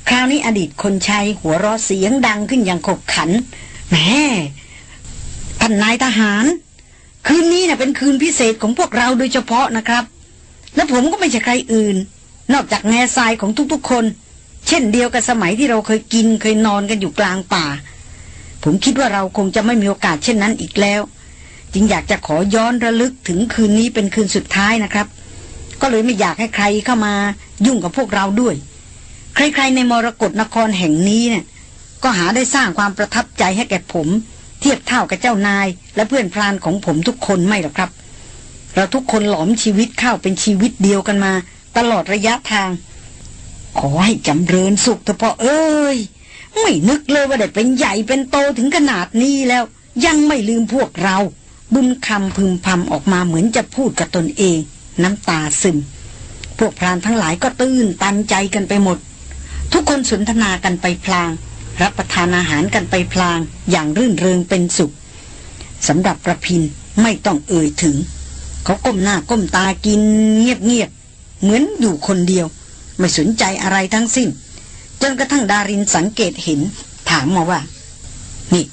S1: คราวนี้อดีตคนใช้หัวรอเสียงดังขึ้นอย่างขบขัน แมมท่านนายทหาร คืนนี้นะ่ะเป็นคืนพิเศษของพวกเราโดยเฉพาะนะครับ และผมก็ไม่ใช่ใครอื่น นอกจากแง่ทรายของทุกๆคน เช่นเดียวกับสมัยที่เราเคยกินเคยนอนกันอยู่กลางป่า ผมคิดว่าเราคงจะไม่มีโอกาสเช่นนั้นอีกแล้ว จึงอยากจะขอย้อนระลึกถึงคืนนี้เป็นคืนสุดท้ายนะครับ ก็เลยไม่อยากให้ใครเข้ามายุ่งกับพวกเราด้วยใครๆในมรกรนครแห่งนี้เนี่ยก็หาได้สร้างความประทับใจให้แก่ผม เทียบเท่ากับเจ้านาย และเพื่อนพรานของผมทุกคนไม่หรอกครับ เราทุกคนหลอมชีวิตเข้าเป็นชีวิตเดียวกันมา ตลอดระยะทาง ขอให้จำเริญสุขเถอะพ่อ เอ้ย ไม่นึกเลยว่าเด็กเป็นใหญ่เป็นโตถึงขนาดนี้แล้ว ยังไม่ลืมพวกเราบุญคำพึมพำออกมาเหมือนจะพูดกับตนเอง น้ำตาซึมพวกพรานทั้งหลายก็ตื้นตันใจกันไปหมดทุกคนสนทนากันไปพลาง รับประทานอาหารกันไปพลางอย่างรื่นเริงเป็นสุขสำหรับประพินไม่ต้องเอ่ยถึง เขาก้มหน้า ก้มตากินเงียบเงียบ เหมือนอยู่คนเดียว ไม่สนใจอะไรทั้งสิ้น จนกระทั่งดารินสังเกตเห็นถามมาว่า นี่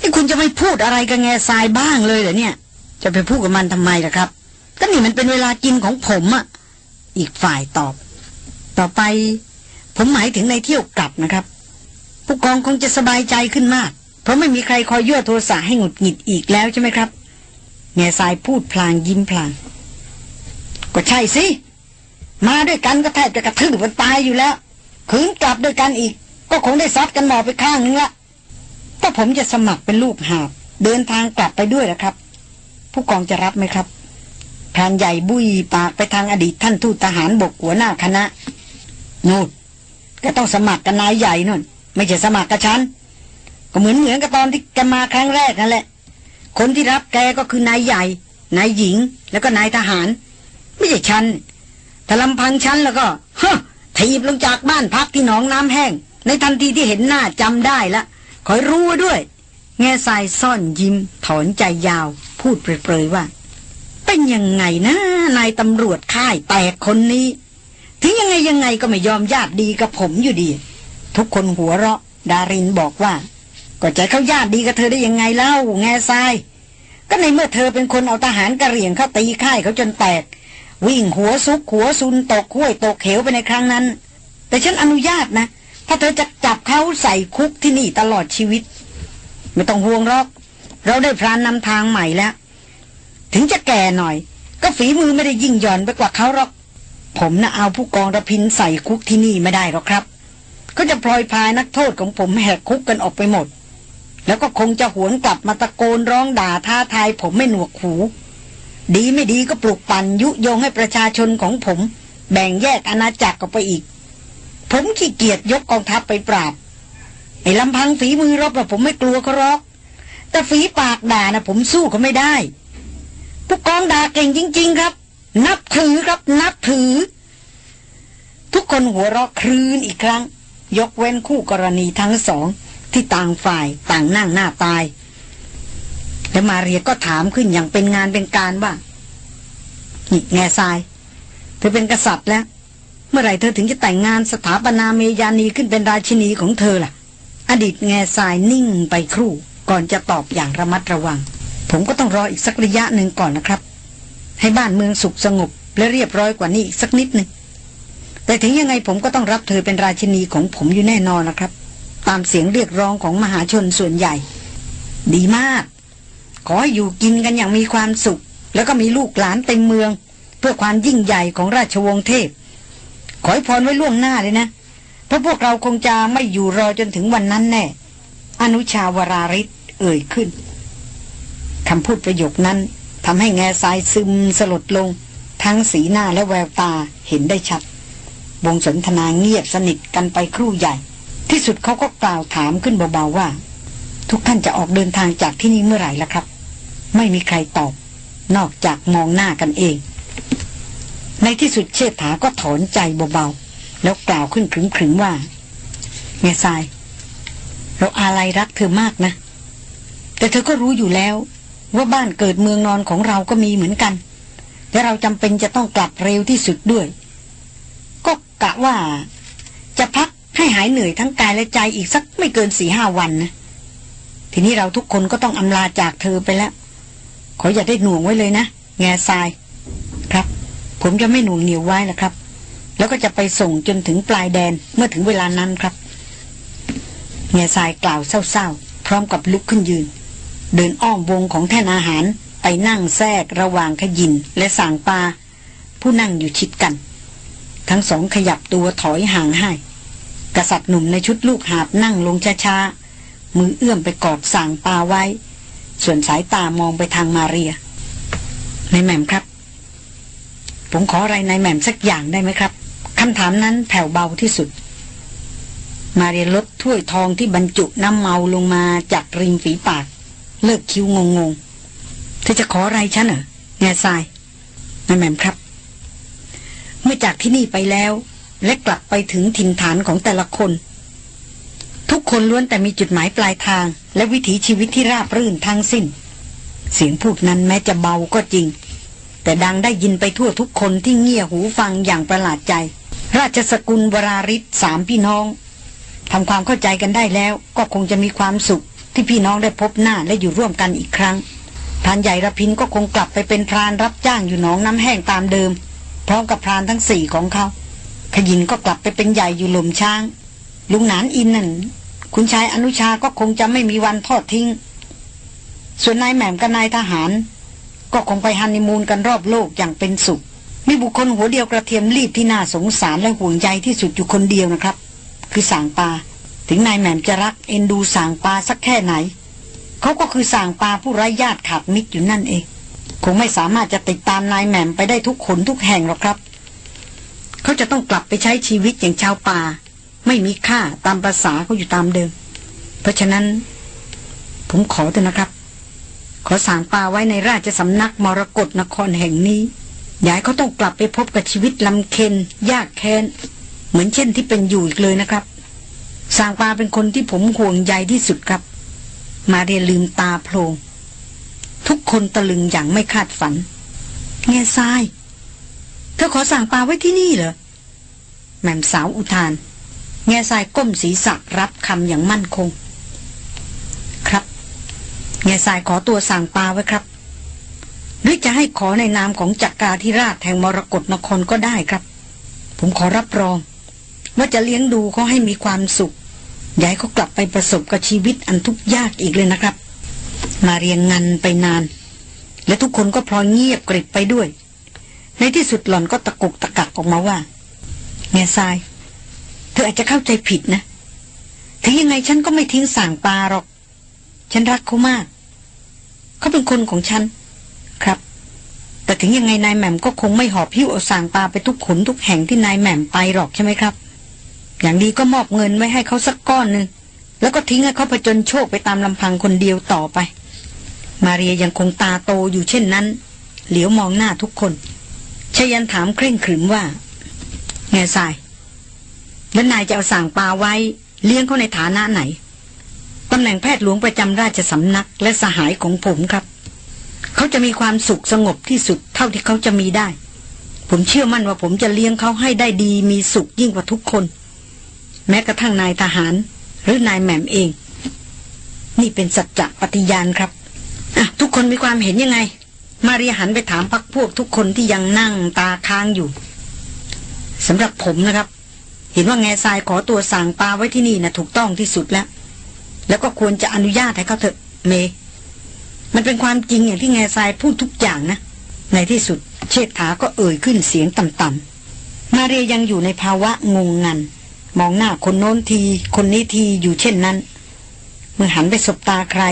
S1: นี่คุณจะไม่พูดอะไรกับแง่ทรายบ้างเลยเหรอเนี่ย จะไปพูดกับมันทำไมล่ะครับก็นี่มันเป็นเวลากินของผมอะ่ะ อีกฝ่ายตอบ ต่อไปผมหมายถึงในเที่ยวกลับนะครับ ผู้กองคงจะสบายใจขึ้นมาก เพราะไม่มีใครคอยยั่วโทรศัพท์ให้หงุดหงิดอีกแล้วใช่ไหมครับแง่สายพูดพลางยิ้มพลางก็ใช่สิมาด้วยกันก็แทบจะกระทืบกันตายอยู่แล้วขืนกลับด้วยกันอีก ก็คงได้ซัดกันหมอไปข้างนึงละถ้าผมจะสมัครเป็นลูกหาบเดินทางกลับไปด้วยนะครับ ผู้กองจะรับไหมครับแผนใหญ่บุยปากไปทางอดีตท่านทูตทหารบกหัวหน้าคณะนูดก็ต้องสมัครกับนายใหญ่นั่นไม่ใช่สมัครกับฉันก็เหมือนเหมือนกับตอนที่แกมาครั้งแรกนั่นแหละคนที่รับแกก็คือนายใหญ่นายหญิงแล้วก็นายทหาร ไม่ใช่ฉันถ้าลำพังฉันแล้วก็ฮะถีบลงจากบ้านพักที่หนองน้ำแห้ง ในทันทีที่เห็นหน้าจำได้ละคอยรู้ด้วยแง่สายซ่อนยิ้มถอนใจยาว พูดเปรยๆว่า เป็นยังไงนะนายตำรวจค่ายแตกคนนี้ถึงยังไงยังไงก็ไม่ยอมญาติดีกับผมอยู่ดี ทุกคนหัวเราะดารินบอกว่า ก็ใจเขาญาติดีกับเธอได้ยังไงเล่าแง่ทรายก็ในเมื่อเธอเป็นคนเอาทหารกระเหรี่ยงเข้าตีค่ายเขาจนแตก วิ่งหัวซุกหัวซุนตกห้วยตกเขวไปในครั้งนั้น แต่ฉันอนุญาตนะ ถ้าเธอจะจับเขาใส่คุกที่นี่ตลอดชีวิต ไม่ต้องห่วงหรอก เราได้พรานนำทางใหม่แล้ว ถึงจะแก่หน่อย ก็ฝีมือไม่ได้ยิ่งหย่อนไปกว่าเขาหรอกผมนะ่ะเอาผู้กองระพินใส่คุกที่นี่ไม่ได้หรอกครับ ก็จะพลอยพานักโทษของผมแหกคุกกันออกไปหมด แล้วก็คงจะหวนกลับมาตะโกนร้องด่าท้าทายผมไม่หนวกหูดีไม่ดีก็ปลุกปั่นยุยงให้ประชาชนของผมแบ่งแยกอาณาจักรออกไปอีก ผมขี้เกียจยกกองทัพไปปราบ ไอ้ลำพังฝีมือรบระผมไม่กลัวเขาหรอก แต่ฝีปากด่านะผมสู้เขาไม่ได้ผู้กองด่าเก่งจริง ๆ ครับนับถือครับนับถือ ทุกคนหัวเราะครื้นอีกครั้ง ยกเว้นคู่กรณีทั้งสอง ที่ต่างฝ่ายต่างนั่งหน้าตายและมาเรียก็ถามขึ้นอย่างเป็นงานเป็นการว่านี่แง่ทราย เธอเป็นกษัตริย์แล้ว เมื่อไหร่เธอถึงจะแต่งงานสถาปนาเมยานีขึ้นเป็นราชินีของเธอล่ะ อดีตแง่ทรายนิ่งไปครู่ก่อนจะตอบอย่างระมัดระวัง ผมก็ต้องรออีกสักระยะหนึ่งก่อนนะครับให้บ้านเมืองสุขสงบและเรียบร้อยกว่านี้อีกสักนิดหนึ่งแต่ถึงยังไงผมก็ต้องรับเธอเป็นราชินีของผมอยู่แน่นอนนะครับ ตามเสียงเรียกร้องของมหาชนส่วนใหญ่ ดีมาก ขออยู่กินกันอย่างมีความสุข แล้วก็มีลูกหลานเต็มเมือง เพื่อความยิ่งใหญ่ของราชวงศ์เทพ ขอให้พรไว้ล่วงหน้าเลยนะเพราะพวกเราคงจะไม่อยู่รอจนถึงวันนั้นแน่อนุชาวราริศเอ่ยขึ้นคำพูดประโยคนั้นทำให้แง่ทรายซึมสลดลง ทั้งสีหน้าและแววตาเห็นได้ชัด วงสนทนาเงียบสนิทกันไปครู่ใหญ่ ที่สุดเขาก็กล่าวถามขึ้นเบา ๆ ว่า ทุกท่านจะออกเดินทางจากที่นี่เมื่อไหร่ล่ะครับ ไม่มีใครตอบ นอกจากมองหน้ากันเอง ในที่สุดเชษฐาก็ถอนใจเบา ๆ แล้วกล่าวขึ้นขึงๆว่าแง่ทราย เราอะไรรักเธอมากนะ แต่เธอก็รู้อยู่แล้วว่าบ้านเกิดเมืองนอนของเราก็มีเหมือนกันแต่เราจำเป็นจะต้องกลับเร็วที่สุดด้วย ก็กะว่า จะพักให้หายเหนื่อยทั้งกายและใจอีกสักไม่เกินสี่ห้าวันนะทีนี้เราทุกคนก็ต้องอำลาจากเธอไปแล้ว ขอ อย่าได้หน่วงไว้ เลยนะ แง่ทรายครับ ผมจะไม่หน่วงเหนียวไว้ละครับ แล้วก็จะไปส่งจนถึงปลายแดนเมื่อถึงเวลานั้นครับแง่ทรายกล่าวเศร้าๆ พร้อมกับลุกขึ้นยืนเดินอ้อมวงของแท่นอาหารไปนั่งแทรกระหว่างขยินและสางปลาผู้นั่งอยู่ชิดกัน ทั้งสองขยับตัวถอยห่างให้ กษัตริย์หนุ่มในชุดลูกหาบนั่งลงช้าๆมือเอื้อมไปกอดสางปลาไว้ ส่วนสายตามองไปทางมาเรียนายแหม่มครับ ผมขออะไรนายแหม่มสักอย่างได้ไหมครับคำถามนั้นแผ่วเบาที่สุด มาเรียลดถ้วยทองที่บรรจุน้ำเมาลงมาจากริมฝีปากเลิกคิ้วงงงเธอจะขออะไรฉันเหรอแง่ทรายนายแม่มครับ เมื่อจากที่นี่ไปแล้ว และกลับไปถึงถิ่นฐานของแต่ละคน ทุกคนล้วนแต่มีจุดหมายปลายทาง และวิถีชีวิตที่ราบรื่นทั้งสิ้น เสียงพูดนั้นแม้จะเบาก็จริง แต่ดังได้ยินไปทั่วทุกคนที่เงี่ยหูฟังอย่างประหลาดใจ ราชสกุลวราริศสามพี่น้องทำความเข้าใจกันได้แล้วก็คงจะมีความสุขที่พี่น้องได้พบหน้าและอยู่ร่วมกันอีกครั้ง พรานใหญ่ระพินก็คงกลับไปเป็นพรานรับจ้างอยู่หนองน้ำแห้งตามเดิมพร้อมกับพรานทั้งสี่ของเขา ขยินก็กลับไปเป็นใหญ่อยู่หลุมช้าง ลุงหนานอินนั่นคุณชายอนุชา ก็คงจะไม่มีวันทอดทิ้ง ส่วนนายแหม่มกับนายทหาร ก็คงไปฮันนีมูนกันรอบโลกอย่างเป็นสุข มีบุคคลหัวเดียวกระเทียมรีบที่น่าสงสารและห่วงใยที่สุดอยู่คนเดียวนะครับ คือสางปาถึงนายแหม่มจะรักเอ็นดูสั่งปลาสักแค่ไหนเขาก็คือสั่งปลาผู้ไร้ญาติขาดมิตรอยู่นั่นเองคงไม่สามารถจะติดตามนายแหม่มไปได้ทุกขนทุกแห่งหรอกครับเขาจะต้องกลับไปใช้ชีวิตอย่างชาวป่าไม่มีค่าตามภาษาเขาอยู่ตามเดิม เพราะฉะนั้น ผมขอเถอะนะครับ ขอสั่งปลาไว้ในราชสำนักมรกรนครแห่งนี้อย่าให้เขาต้องกลับไปพบกับชีวิตลำเค็นยากแค้นเหมือนเช่นที่เป็นอยู่อีกเลยนะครับสางปาเป็นคนที่ผมห่วงใยที่สุดครับ มาเรียนลืมตาโพลงทุกคนตะลึงอย่างไม่คาดฝันเงยทรายเธอขอสั่งปลาไว้ที่นี่เหรอแม่มสาวอุทานเงยทรายก้มศีรษะรับคำอย่างมั่นคง ครับเงยทรายขอตัวสั่งปลาไว้ครับหรือจะให้ขอในนามของจักราธิราชแห่งมรกรนครก็ได้ครับ ผมขอรับรอง ว่าจะเลี้ยงดูเขาให้มีความสุขย้ายเขากลับไปประสบกับชีวิตอันทุกข์ยากอีกเลยนะครับ มาเรียงงันไปนาน และทุกคนก็พลอยเงียบกริบไปด้วย ในที่สุดหล่อนก็ตะกุกตะกักออกมาว่าเง่ทรายเธออาจจะเข้าใจผิดนะถึงยังไงฉันก็ไม่ทิ้งสั่งปลาหรอกฉันรักเขามากเขาเป็นคนของฉัน ครับ แต่ถึงยังไงนายแหม่มก็คงไม่หอบพิ้วเอาสั่งปลาไปทุกขนทุกแห่งที่นายแหม่มไปหรอกใช่ไหมครับอย่างดีก็มอบเงินไว้ให้เขาสักก้อนหนึ่งแล้วก็ทิ้งให้เขาผจญโชคไปตามลำพังคนเดียวต่อไป มาเรียยังคงตาโตอยู่เช่นนั้น เหลียวมองหน้าทุกคนชยันถามเคร่งขรึมว่าแง่ทรายแล้วนายจะเอาสั่งปลาไว้ เลี้ยงเขาในฐานะไหนตำแหน่งแพทย์หลวงประจำราชสำนักและสหายของผมครับ เขาจะมีความสุขสงบที่สุดเท่าที่เขาจะมีได้ ผมเชื่อมั่นว่าผมจะเลี้ยงเขาให้ได้ดีมีสุขยิ่งกว่าทุกคนแม้กระทั่งนายทหาร หรือนายแหม่มเอง นี่เป็นสัจจะปฏิญาณครับอะทุกคนมีความเห็นยังไง มาเรียหันไปถามพักพวกทุกคนที่ยังนั่งตาค้างอยู่สำหรับผมนะครับ เห็นว่าแง่ทรายขอตัวสั่งปลาไว้ที่นี่นะถูกต้องที่สุดแล้ว แล้วก็ควรจะอนุญาตให้เขาเถอะเม มันเป็นความจริงอย่างที่แง่ทรายพูดทุกอย่างนะในที่สุด เชษฐาก็เอ่ยขึ้นเสียงต่ำๆมาเรียยังอยู่ในภาวะงงงันมองหน้าคนโน้นที คนนี้ทีอยู่เช่นนั้นเมื่อหันไปสบตาใคร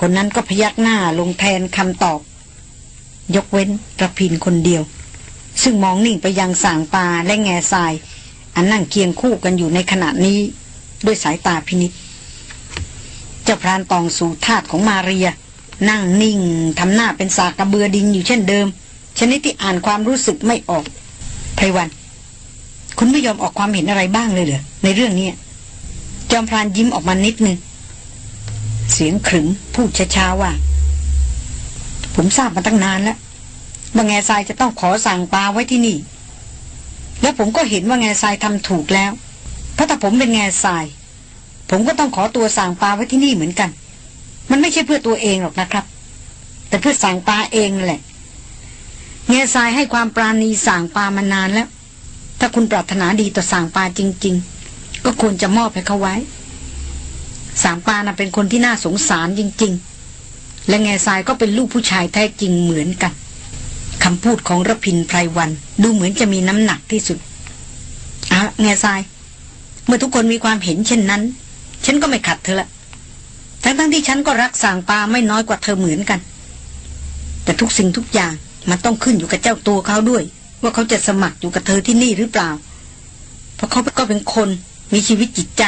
S1: คนนั้นก็พยักหน้า ลงแทนคำตอบ ยกเว้นประพินคนเดียว ซึ่งมองนิ่งไปยังสางปลาและแง่ทราย อันนั่งเคียงคู่กันอยู่ในขณะนี้ ด้วยสายตาพินิษเจ้าพรานตองสู่ธาตุของมาเรีย นั่งนิ่ง ทำหน้าเป็นสากระเบือดินอยู่เช่นเดิม ชนิดที่อ่านความรู้สึกไม่ออกไพวันคุณไม่ยอมออกความเห็นอะไรบ้างเลยเหรอในเรื่องนี้จอมพรานยิ้มออกมานิดนึงเสียงขรึมพูดช้าๆว่า ผมทราบมาตั้งนานแล้วว่าแง่ทรายจะต้องขอสั่งปลาไว้ที่นี่ แล้วผมก็เห็นว่าแง่ทรายทำถูกแล้วเพราะถ้าผมเป็นแง่ทรายผมก็ต้องขอตัวสั่งปลาไว้ที่นี่เหมือนกัน มันไม่ใช่เพื่อตัวเองหรอกนะครับ แต่เพื่อสั่งปลาเองแหละแง่ทรายให้ความปราณีสั่งปลามานานแล้วถ้าคุณปรารถนาดีต่อสางปาจริงๆ ก็ควรจะมอบให้เขาไว้สางปานะ่ะเป็นคนที่น่าสงสารจริงๆ และแง่ทรายก็เป็นลูกผู้ชายแท้จริงเหมือนกัน คำพูดของรพินไพรวัน ดูเหมือนจะมีน้ำหนักที่สุดอะแง่ทราย เมื่อทุกคนมีความเห็นเช่นนั้น ฉันก็ไม่ขัดเธอละ ทั้งๆทที่ฉันก็รักสางปาไม่น้อยกว่าเธอเหมือนกัน แต่ทุกสิ่งทุกอย่างมันต้องขึ้นอยู่กับเจ้าตัวเขาด้วยว่าเขาจะสมัครอยู่กับเธอที่นี่หรือเปล่า เพราะเขาก็เป็นคนมีชีวิตจิตใจ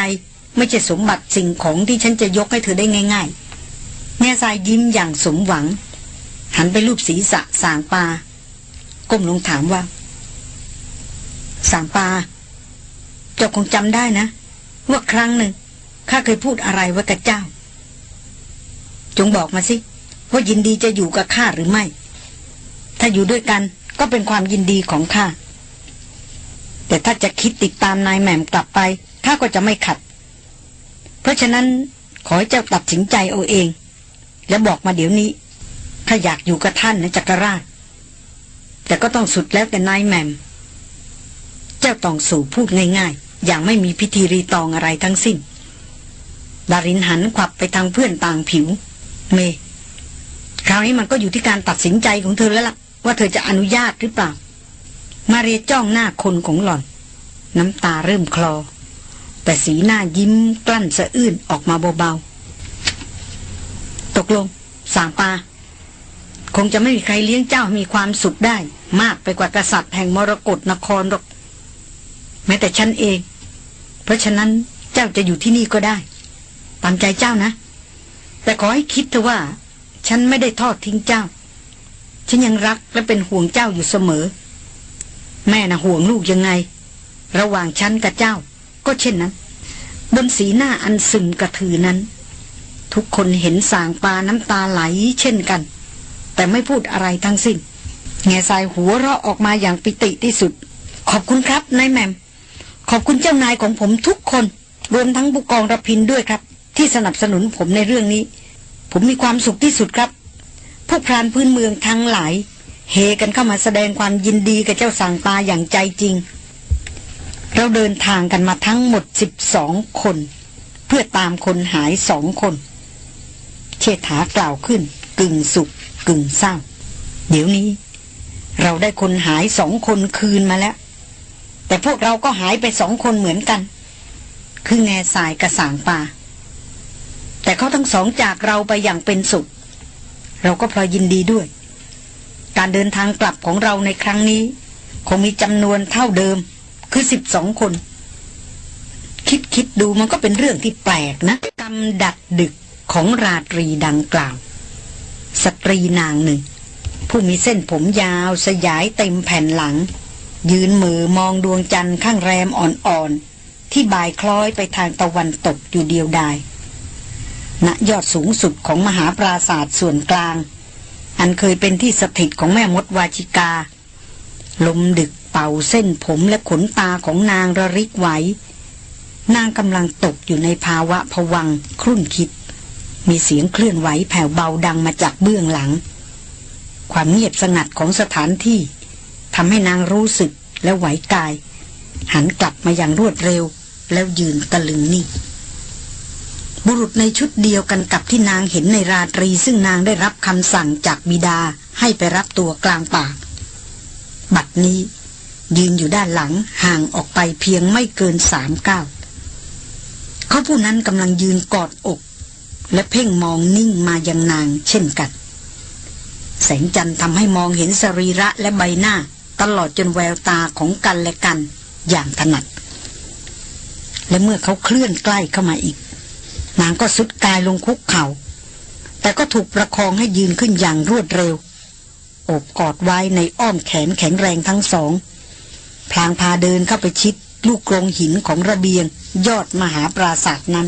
S1: ไม่ใช่สมบัติสิ่งของที่ฉันจะยกให้เธอได้ง่ายๆ แม่ทายยิ้มอย่างสมหวัง หันไปรูปศีรษะสางปาก้มลงถามว่าสางปาเจ้าคงจำได้นะว่าครั้งหนึ่งข้าเคยพูดอะไรไว้กับเจ้า จงบอกมาสิว่ายินดีจะอยู่กับข้าหรือไม่ ถ้าอยู่ด้วยกันก็เป็นความยินดีของข้า แต่ถ้าจะคิดติดตามนายแหม่มกลับไป ข้าก็จะไม่ขัด เพราะฉะนั้นขอให้เจ้าตัดสินใจเอาเอง แล้วบอกมาเดี๋ยวนี้ข้าอยากอยู่กับท่านนะจักรราช แต่ก็ต้องสุดแล้วแต่นายแหม่มเจ้าตองสู่พูดง่ายๆ อย่างไม่มีพิธีรีตองอะไรทั้งสิ้น ดารินหันขวับไปทางเพื่อนต่างผิว เม คราวนี้มันก็อยู่ที่การตัดสินใจของเธอแล้วล่ะว่า เธอจะอนุญาตหรือเปล่ามาเรียจ้องหน้าคนของหล่อน น้ำตาเริ่มคลอ แต่สีหน้ายิ้มกลั้นสะอื้นออกมาเบาๆตกลงสางปา คงจะไม่มีใครเลี้ยงเจ้ามีความสุขได้ มากไปกว่ากษัตริย์แห่งมรกรนครหรอกแม้แต่ฉันเอง เพราะฉะนั้นเจ้าจะอยู่ที่นี่ก็ได้ ตามใจเจ้านะ แต่ขอให้คิดเถอะว่า ฉันไม่ได้ทอดทิ้งเจ้าฉันยังรักและเป็นห่วงเจ้าอยู่เสมอ แม่น่ะห่วงลูกยังไง ระหว่างฉันกับเจ้าก็เช่นนั้น บนสีหน้าอันซึมกระถือนั้น ทุกคนเห็นสางปาน้ำตาไหลเช่นกัน แต่ไม่พูดอะไรทั้งสิ้นแง่สายหัวเราะออกมาอย่างปิติที่สุด ขอบคุณครับนายแมมขอบคุณเจ้านายของผมทุกคน รวมทั้งบุกองรพินด้วยครับ ที่สนับสนุนผมในเรื่องนี้ ผมมีความสุขที่สุดครับพวกพรานพื้นเมืองทั้งหลายเฮกันเข้ามาแสดงความยินดีกับเจ้าสังปาอย่างใจจริง เราเดินทางกันมาทั้งหมด12คน เพื่อตามคนหายสองคนเชษฐากล่าวขึ้น กึ่งสุขกึ่งเศร้า เดี๋ยวนี้ เราได้คนหายสองคนคืนมาแล้ว แต่พวกเราก็หายไปสองคนเหมือนกันคือแง่สายกระสางปาแต่เขาทั้งสองจากเราไปอย่างเป็นสุขเราก็พลอยยินดีด้วย การเดินทางกลับของเราในครั้งนี้ คงมีจำนวนเท่าเดิมคือสิบสองคน คิดคิดดูมันก็เป็นเรื่องที่แปลกนะกรรมดักดึกของราตรีดังกล่าวสตรีนางหนึ่ง ผู้มีเส้นผมยาวสยายเต็มแผ่นหลัง ยืนมือมองดวงจันทร์ข้างแรมอ่อนๆ ที่บ่ายคล้อยไปทางตะวันตกอยู่เดียวดายณยอดสูงสุดของมหาปราศาสตร์ส่วนกลาง อันเคยเป็นที่สถิตของแม่มดวาชิกา ลมดึกเป่าเส้นผมและขนตาของนางระริกไหวนางกำลังตกอยู่ในภาวะผวัง ครุ่นคิด มีเสียงเคลื่อนไหวแผ่วเบาดังมาจากเบื้องหลัง ความเงียบสงัดของสถานที่ทำให้นางรู้สึกและไหวกาย หันกลับมาอย่างรวดเร็ว แล้วยืนตะลึงนิ่บุรุษในชุดเดียวกันกับที่นางเห็นในราตรีซึ่งนางได้รับคำสั่งจากบิดาให้ไปรับตัวกลางป่า บัดนี้ ยืนอยู่ด้านหลังห่างออกไปเพียงไม่เกินสามก้าวเขาผู้นั้นกำลังยืนกอดอก และเพ่งมองนิ่งมายังนางเช่นกันแสงจันทร์ทำให้มองเห็นสรีระและใบหน้า ตลอดจนแววตาของกันและกันอย่างถนัด และเมื่อเขาเคลื่อนใกล้เข้ามาอีกนางก็สุดกายลงคุกเขา่า แต่ก็ถูกประคองให้ยืนขึ้นอย่างรวดเร็วโอบกอดไว้ในอ้อมแขนแข็งแรงทั้งสอง พลางพาเดินเข้าไปชิด ลูกกรงหินของระเบียง ยอดมหาปราศาสนั้น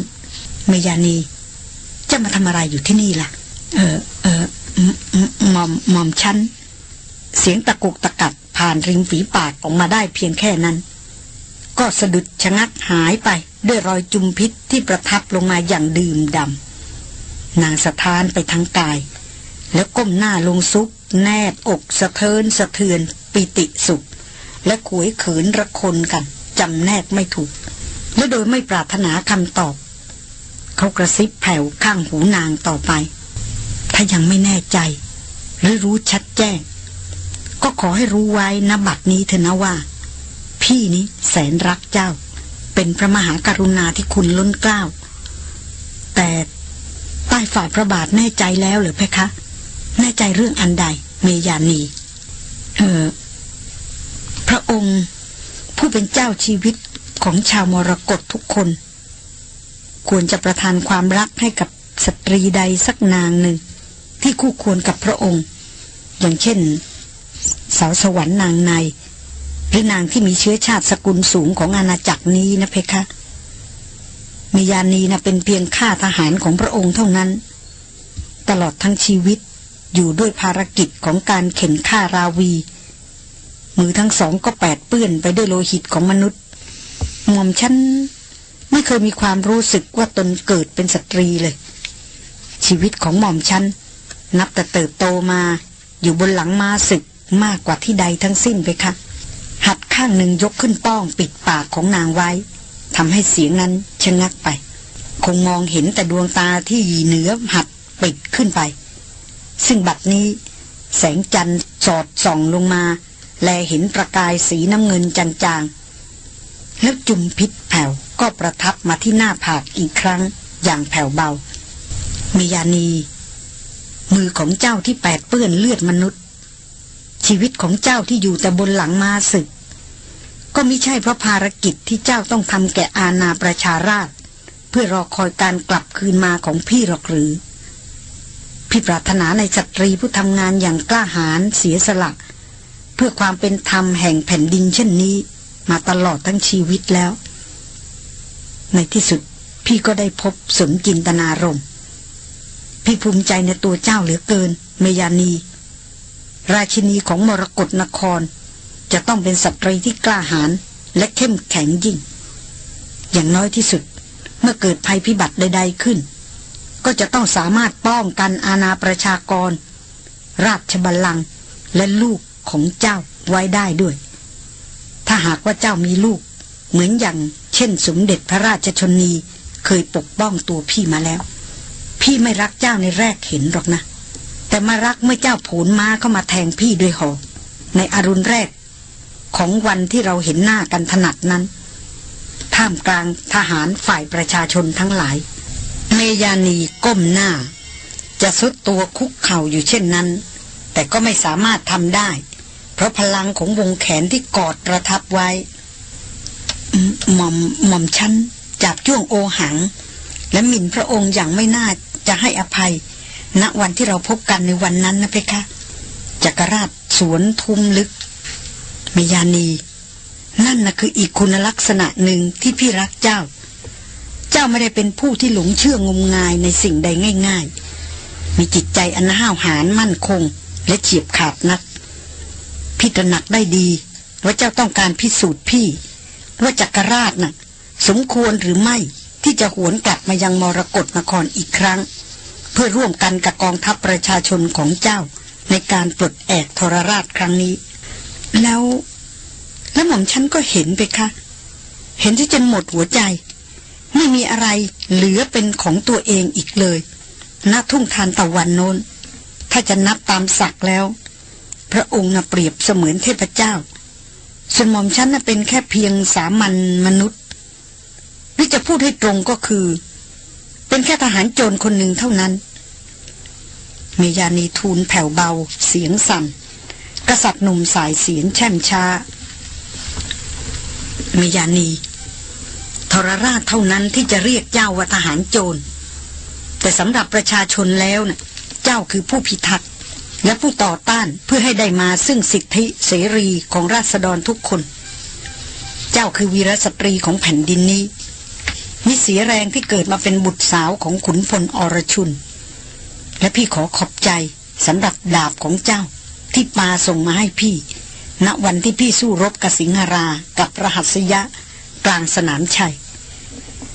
S1: เมยานีจะมาทำอะไรอยู่ที่นี่ล่ะ เออ เออ มอมมอมชั้น เสียงตะกุกตะกัด ผ่านริมฝีปากออกมาได้เพียงแค่นั้นก็สะดุดชะงักหายไป ด้วยรอยจุมพิษที่ประทับลงมาอย่างดื่มดำ นางสะท้านไปทั้งกาย แล้วก้มหน้าลงซุกแนบอกสะเทิน สะเทือน ปิติสุข และขวยเขินระคนกัน จำแนกไม่ถูก และโดยไม่ปรารถนาคำตอบ เขากระซิบแผ่วข้างหูนางต่อไป ถ้ายังไม่แน่ใจหรือรู้ชัดแจ้ง ก็ขอให้รู้ไว้นบัดนี้เถอะนะว่าพี่นี้แสนรักเจ้า เป็นพระมหากรุณาที่คุณล้นเกล้า แต่ใต้ฝ่าพระบาทแน่ใจแล้วหรือเพคะ แน่ใจเรื่องอันใด เมยานี เออ พระองค์ ผู้เป็นเจ้าชีวิตของชาวมรกตทุกคน ควรจะประทานความรักให้กับสตรีใดสักนางหนึ่ง ที่คู่ควรกับพระองค์ อย่างเช่น สาวสวรรค์นางในรือนางที่มีเชื้อชาติสกุลสูงของอาณาจักรนี้นะเพคะ มียานีนะเป็นเพียงข้าทหารของพระองค์เท่านั้น ตลอดทั้งชีวิต อยู่ด้วยภารกิจของการเข็นฆ่าราวี มือทั้งสองก็แปดเปื้อนไปด้วยโลหิตของมนุษย์หม่อมฉัน ไม่เคยมีความรู้สึกว่าตนเกิดเป็นสตรีเลย ชีวิตของหม่อมฉันนับแต่เติบโตมา อยู่บนหลังมาศึกมากกว่าที่ใดทั้งสิ้นไปคะ่ะหัดข้างหนึ่งยกขึ้นป้องปิดปากของนางไว้ทำให้เสียงนั้นชะงักไป คงมองเห็นแต่ดวงตาที่ยีเหนือหัดปิดขึ้นไป ซึ่งบัดนี้ แสงจันทร์สอดส่องลงมา แลเห็นประกายสีน้ำเงินจางๆแล้วจุมพิษแผ่วก็ประทับมาที่หน้าผากอีกครั้งอย่างแผ่วเบามยานี มือของเจ้าที่แปดเปื้อนเลือดมนุษย์ ชีวิตของเจ้าที่อยู่แต่บนหลังมาศึกก็ไม่ใช่เพราะภารกิจที่เจ้าต้องทำแก่อาณาประชาราช เพื่อรอคอยการกลับคืนมาของพี่หรอกหรือ พี่ปรารถนาในสตรีผู้ทำงานอย่างกล้าหาญเสียสละเพื่อความเป็นธรรมแห่งแผ่นดินเช่นนี้ มาตลอดทั้งชีวิตแล้ว ในที่สุดพี่ก็ได้พบสมกินตนารมพี่ภูมิใจในตัวเจ้าเหลือเกินเมยานี ราชินีของมรกรนครจะต้องเป็นสตรีที่กล้าหาญและเข้มแข็งยิ่ง อย่างน้อยที่สุดเมื่อเกิดภัยพิบัติใดๆขึ้น ก็จะต้องสามารถป้องกันอาณาประชากร ราชบัลลังก์และลูกของเจ้าไว้ได้ด้วย ถ้าหากว่าเจ้ามีลูกเหมือนอย่างเช่นสมเด็จพระราชชนีเคยปกป้องตัวพี่มาแล้ว พี่ไม่รักเจ้าในแรกเห็นหรอกนะ แต่มารักเมื่อเจ้าผูนมาเข้ามาแทงพี่ด้วยหอกในอรุณแรกของวันที่เราเห็นหน้ากันถนัดนั้น ท่ามกลางทหารฝ่ายประชาชนทั้งหลาย เมยานีก้มหน้า จะซุดตัวคุกเข่าอยู่เช่นนั้น แต่ก็ไม่สามารถทำได้ เพราะพลังของวงแขนที่กอดประทับไว้หม่อมหม่อมชั้นจับจ้วงโอหัง และหมิ่นพระองค์อย่างไม่น่าจะให้อภัย ณ วันที่เราพบกันในวันนั้นนะเพคะ จักรราชสวนทุมลึกมยานีนั่นนะ่ะคืออีกคุณลักษณะหนึ่งที่พี่รักเจ้า เจ้าไม่ได้เป็นผู้ที่หลงเชื่องมงายในสิ่งใดง่ายๆ มีจิตใจอันห้าวหาญมั่นคงและเฉียบขาดนักพี่ตระหนักได้ดีว่าเจ้าต้องการพิสูจน์พี่ ว่าจักรราชนะ่ะสมควรหรือไม่ ที่จะหวนกลับมายังมรกรนครอีกครั้ง เพื่อร่วมกันกับกองทัพประชาชนของเจ้า ในการปลดแอกทรราชครั้งนี้แล้วแล้วหม่อมฉันก็เห็นไปคะ เห็นที่จนหมดหัวใจ ไม่มีอะไรเหลือเป็นของตัวเองอีกเลยณทุ่งทานตะวันโน้น ถ้าจะนับตามศักแล้ว พระองค์เปรียบเสมือนเทพเจ้า ส่วนหม่อมฉันน่ะเป็นแค่เพียงสามัญมนุษย์หรือจะพูดให้ตรงก็คือ เป็นแค่ทหารโจรคนหนึ่งเท่านั้นเมยานีทูลแผ่วเบาเสียงสั่นกษัตริย์หนุ่มสายเสียงแช่มช้าเมยานี ทรราชเท่านั้นที่จะเรียกเจ้าว่าทหารโจร แต่สำหรับประชาชนแล้วเนะ่เจ้าคือผู้พิทักษ์และผู้ต่อต้านเพื่อให้ได้มาซึ่งสิทธิเสรีของราษฎรทุกคน เจ้าคือวีรสตรีของแผ่นดินนี้มิเสียแรงที่เกิดมาเป็นบุตรสาวของขุนพลอรชุน และพี่ขอขอบใจสำหรับดาบของเจ้าที่ปาส่งมาให้พี่ ณ วันที่พี่สู้รบกับสิงหรา กับรหัสยะ กลางสนามชัย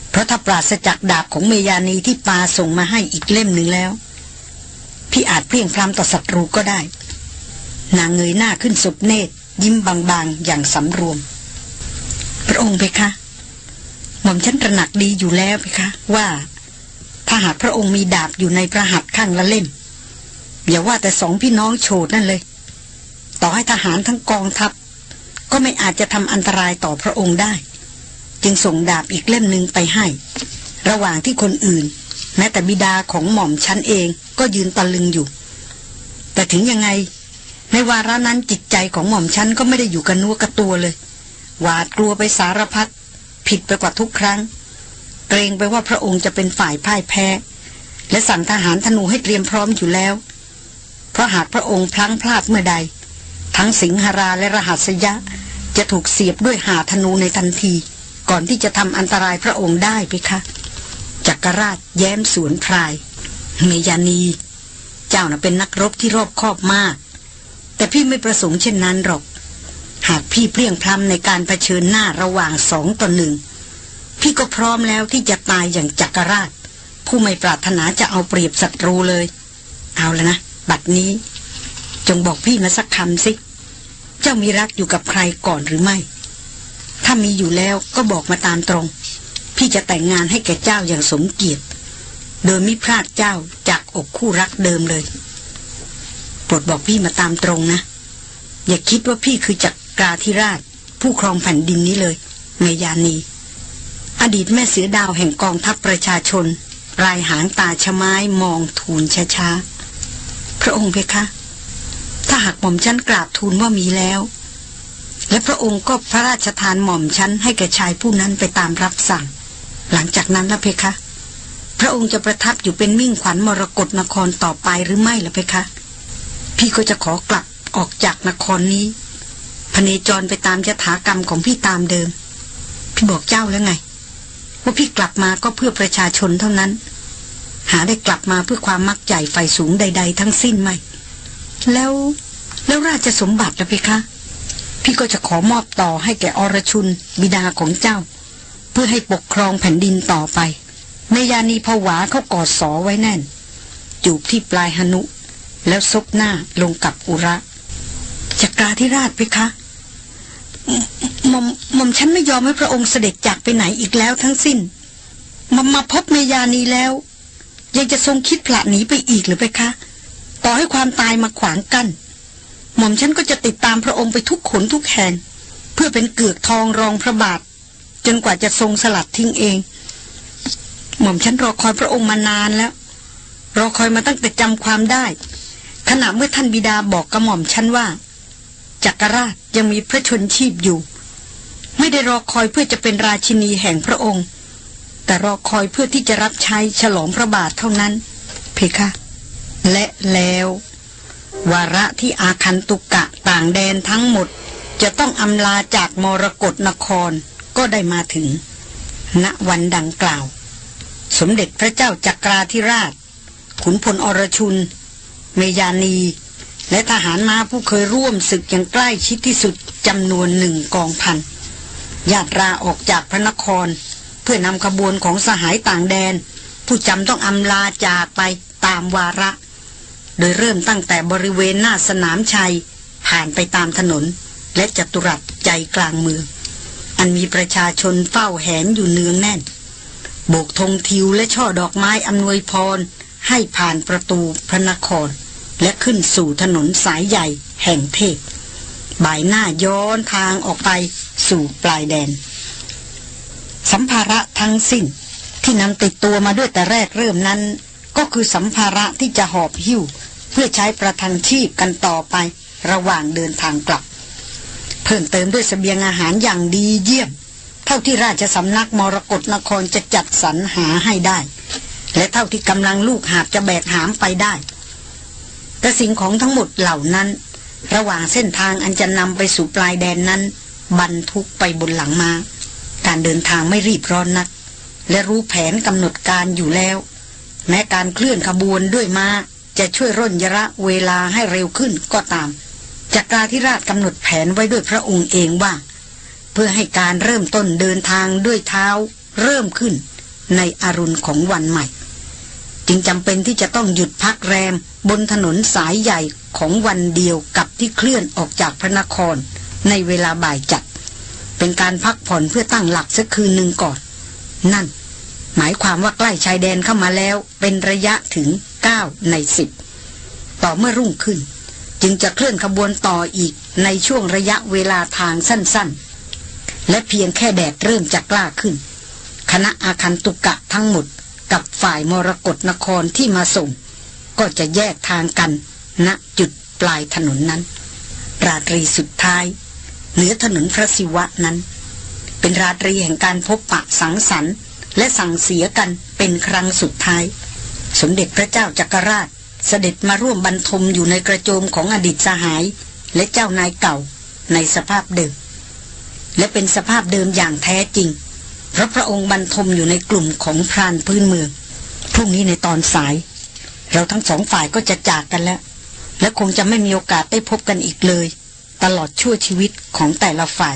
S1: เพราะถ้าปราศจากดาบของเมยานีที่ปาส่งมาให้อีกเล่มหนึ่งแล้ว พี่อาจเพียงพรำต่อศัตรูก็ได้ นางเงยหน้าขึ้นสุดเนตรยิ้มบางๆ อย่างสำรวม พระองค์เพคะ หม่อมฉันตระหนักดีอยู่แล้วเพคะ ว่า ถ้าหากพระองค์มีดาบอยู่ในประหัตข้างละเล่มอย่าว่าแต่สองพี่น้องโฉดนั่นเลยต่อให้ทหารทั้งกองทัพก็ไม่อาจจะทำอันตรายต่อพระองค์ได้ จึงส่งดาบอีกเล่มหนึ่งไปให้ ระหว่างที่คนอื่น แม้แต่บิดาของหม่อมชั้นเองก็ยืนตะลึงอยู่ แต่ถึงยังไงในวาระนั้นจิตใจของหม่อมชั้นก็ไม่ได้อยู่กันนัวกับตัวเลย หวาดกลัวไปสารพัดผิดไปกว่าทุกครั้ง เกรงไปว่าพระองค์จะเป็นฝ่ายพ่ายแพ้ และสั่งทหารธนูให้เตรียมพร้อมอยู่แล้วเพราะหากพระองค์พลั้งพลาดเมื่อใดทั้งสิงหราและรหัสยะจะถูกเสียบด้วยหาธนูในทันที ก่อนที่จะทำอันตรายพระองค์ได้เพคะ จักรราช แย้มสวนพรายเมยานีเจ้าน่ะเป็นนักรบที่รอบคอบมาก แต่พี่ไม่ประสงค์เช่นนั้นหรอก หากพี่เพลียงพลัมในการรเผชิญหน้าระหว่างสองต่อหนึ่ง พี่ก็พร้อมแล้วที่จะตายอย่างจักรราช ผู้ไม่ปรารถนาจะเอาเปรียบศัตรูเลย เอาแล้วนะบัดนี้ จงบอกพี่มาสักคำสิเจ้ามีรักอยู่กับใครก่อนหรือไม่ ถ้ามีอยู่แล้วก็บอกมาตามตรง พี่จะแต่งงานให้แก่เจ้าอย่างสมเกียรติโดยไม่พลาดเจ้าจากอกคู่รักเดิมเลย โปรดบอกพี่มาตามตรงนะ อย่าคิดว่าพี่คือจักกราธิราช ผู้ครองแผ่นดินนี้เลยเมยานี อดีตแม่เสือดาวแห่งกองทัพประชาชน รายหางตาชะไม้มองทูลช้าๆพระองค์เพคะถ้าหากหม่อมชั้นกราบทูลว่ามีแล้ว และพระองค์ก็พระราชทานหม่อมชั้นให้แก่ชายผู้นั้นไปตามรับสั่ง หลังจากนั้นละเพคะ พระองค์จะประทับอยู่เป็นมิ่งขวัญมรกรนครต่อไปหรือไม่ละเพคะ พี่ก็จะขอกลับออกจากนครนี้พเนจรไปตามยถากรรมของพี่ตามเดิม พี่บอกเจ้าแล้วไงว่าพี่กลับมาก็เพื่อประชาชนเท่านั้น หาได้กลับมาเพื่อความมักใหญ่ไฟสูงใด ๆ ทั้งสิ้นไหมแล้วแล้วราชสมบัติล่ะี่คะ พี่ก็จะขอมอบต่อให้แก่อรชุนบิดาของเจ้า เพื่อให้ปกครองแผ่นดินต่อไปนยานีผวาเขากอดสอไว้แน่นจูบที่ปลายหนุแล้วซบหน้าลงกับอุระจักราธิราชีพคะหม่อมหม่อมฉันไม่ยอมให้พระองค์เสด็จจากไปไหนอีกแล้วทั้งสิ้นมามาพบเมยานีแล้วยังจะทรงคิดผละหนีไปอีกหรือไปคะต่อให้ความตายมาขวางกัน้นหม่อมฉันก็จะติดตามพระองค์ไปทุกขนทุกแห่งเพื่อเป็นเกือกทองรองพระบาท จนกว่าจะทรงสลัดทิ้งเอง หม่อมฉันรอคอยพระองค์มานานแล้ว รอคอยมาตั้งแต่จำความได้ขณะเมื่อท่านบิดาบอกกระหม่อมฉันว่า จักรราชยังมีพระชนชีพอยู่ ไม่ได้รอคอยเพื่อจะเป็นราชินีแห่งพระองค์ แต่รอคอยเพื่อที่จะรับใช้ฉลองพระบาทเท่านั้น เพคะและแล้ววาระที่อาคันตุกะต่างแดนทั้งหมดจะต้องอำลาจากมรกรนครก็ได้มาถึง ณวันดังกล่าว สมเด็จพระเจ้าจักราธิราชขุนพลอรชุนเมยานี และทหารมาผู้เคยร่วมศึกอย่างใกล้ชิดที่สุดจำนวนหนึ่งกองพันญาตราออกจากพระนคร เพื่อนำขบวนของสหายต่างแดน ผู้จำต้องอำลาจากไปตามวาระโดยเริ่มตั้งแต่บริเวณหน้าสนามชัย ผ่านไปตามถนน และจัตุรัสใจกลางเมืองอันมีประชาชนเฝ้าแหนอยู่เนืองแน่นโบกธงทิวและช่อดอกไม้อำนวยพร ให้ผ่านประตูพระนคร และขึ้นสู่ถนนสายใหญ่แห่งเทพ บ่ายหน้าย้อนทางออกไปสู่ปลายแดน สัมภาระทั้งสิ้นที่นำติดตัวมาด้วยแต่แรกเริ่มนั้น ก็คือสัมภาระที่จะหอบหิ้วเพื่อใช้ประทังชีพกันต่อไป ระหว่างเดินทางกลับ เพิ่มเติมด้วยสเสบียงอาหารอย่างดีเยี่ยม เท่าที่ราชสำนักมรกรนครจะจัดสรรหาให้ได้ และเท่าที่กำลังลูกหาบจะแบกหามไปได้แต่สิ่งของทั้งหมดเหล่านั้น ระหว่างเส้นทางอันจะนำไปสู่ปลายแดนนั้น บรรทุกไปบนหลังมาการเดินทางไม่รีบร้อนนัก และรู้แผนกำหนดการอยู่แล้ว แม้การเคลื่อนขบวนด้วยมา้าจะช่วยร่นยระเวลาให้เร็วขึ้นก็ตามจักราธิราชกำหนดแผนไว้ด้วยพระองค์เองว่า เพื่อให้การเริ่มต้นเดินทางด้วยเท้าเริ่มขึ้น ในอรุณของวันใหม่ จึงจำเป็นที่จะต้องหยุดพักแรมบนถนนสายใหญ่ของวันเดียวกับที่เคลื่อนออกจากพระนคร ในเวลาบ่ายจัด เป็นการพักผ่อนเพื่อตั้งหลักสักคืนหนึ่งก่อน นั่น หมายความว่าใกล้ชายแดนเข้ามาแล้วเป็นระยะถึง9ใน 10 ต่อเมื่อรุ่งขึ้น จึงจะเคลื่อนขบวนต่ออีกในช่วงระยะเวลาทางสั้นๆ และเพียงแค่แดดเริ่มจะกล้าขึ้น คณะอาคันตุกะทั้งหมด กับฝ่ายมรกรนครที่มาส่ง ก็จะแยกทางกันณนะจุดปลายถนนนั้น ราตรีสุดท้าย เหนือถนนพระศิวะนั้น เป็นราตรีแห่งการพบปะสังสรรค์ และสั่งเสียกันเป็นครั้งสุดท้ายสมเด็จพระเจ้าจักรราช เสด็จมาร่วมบรรทมอยู่ในกระโจมของอดีตสหาย และเจ้านายเก่า ในสภาพเดิม และเป็นสภาพเดิมอย่างแท้จริงเพราะพระองค์บรรทมอยู่ในกลุ่มของพรานพื้นเมืองพรุ่งนี้ในตอนสาย เราทั้งสองฝ่ายก็จะจากกันแล้วและคงจะไม่มีโอกาสได้พบกันอีกเลย ตลอดชั่วชีวิตของแต่ละฝ่าย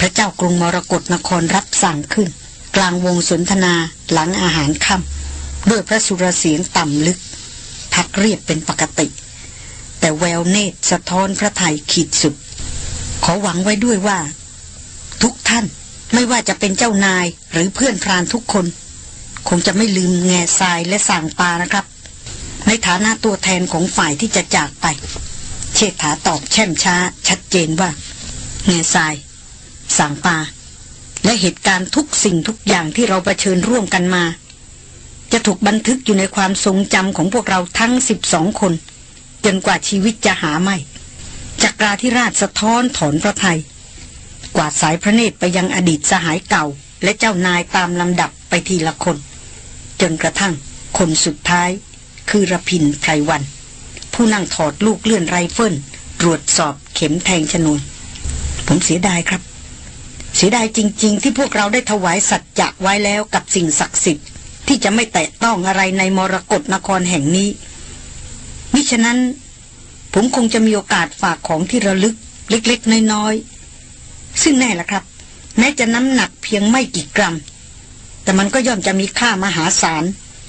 S1: พระเจ้ากรุงมรกรนครรับสั่งขึ้น กลางวงสนทนาหลังอาหารค่ำด้วยพระสุรเสียงต่ำลึกพักเรียบเป็นปกติ แต่แววเนตรสะท้อนพระไทยขีดสุด ขอหวังไว้ด้วยว่า ทุกท่านไม่ว่าจะเป็นเจ้านายหรือเพื่อนพรานทุกคน คงจะไม่ลืมแง่ทรายและสั่งปานะครับ ในฐานะตัวแทนของฝ่ายที่จะจากไป เชษฐาตอบแช่มช้า ชัดเจนว่า แง่ทรายสั่งปา และเหตุการณ์ทุกสิ่งทุกอย่างที่เราเผชิญร่วมกันมาจะถูกบันทึกอยู่ในความทรงจำของพวกเราทั้งสิบสองคน จนกว่าชีวิตจะหาไม่จักราธิราชสะท้อนถอนพระไทยกวาดสายพระเนตรไปยังอดีตสหายเก่าและเจ้านายตามลำดับไปทีละคน จนกระทั่ง คนสุดท้าย คือระพินไพรวัน ผู้นั่งถอดลูกเลื่อนไรเฟิลตรวจสอบเข็มแทงชนวนผมเสียดายครับ เสียดายจริง ๆ ที่พวกเราได้ถวายสัจจะไว้แล้วกับสิ่งศักดิ์สิทธิ์ที่จะไม่แตะต้องอะไรในมรกรนครแห่งนี้มิฉะนั้น ผมคงจะมีโอกาสฝากของที่ระลึกเล็กๆน้อยๆซึ่งแน่ละครับ แม้จะน้ำหนักเพียงไม่กี่กรัม แต่มันก็ย่อมจะมีค่ามหาศาล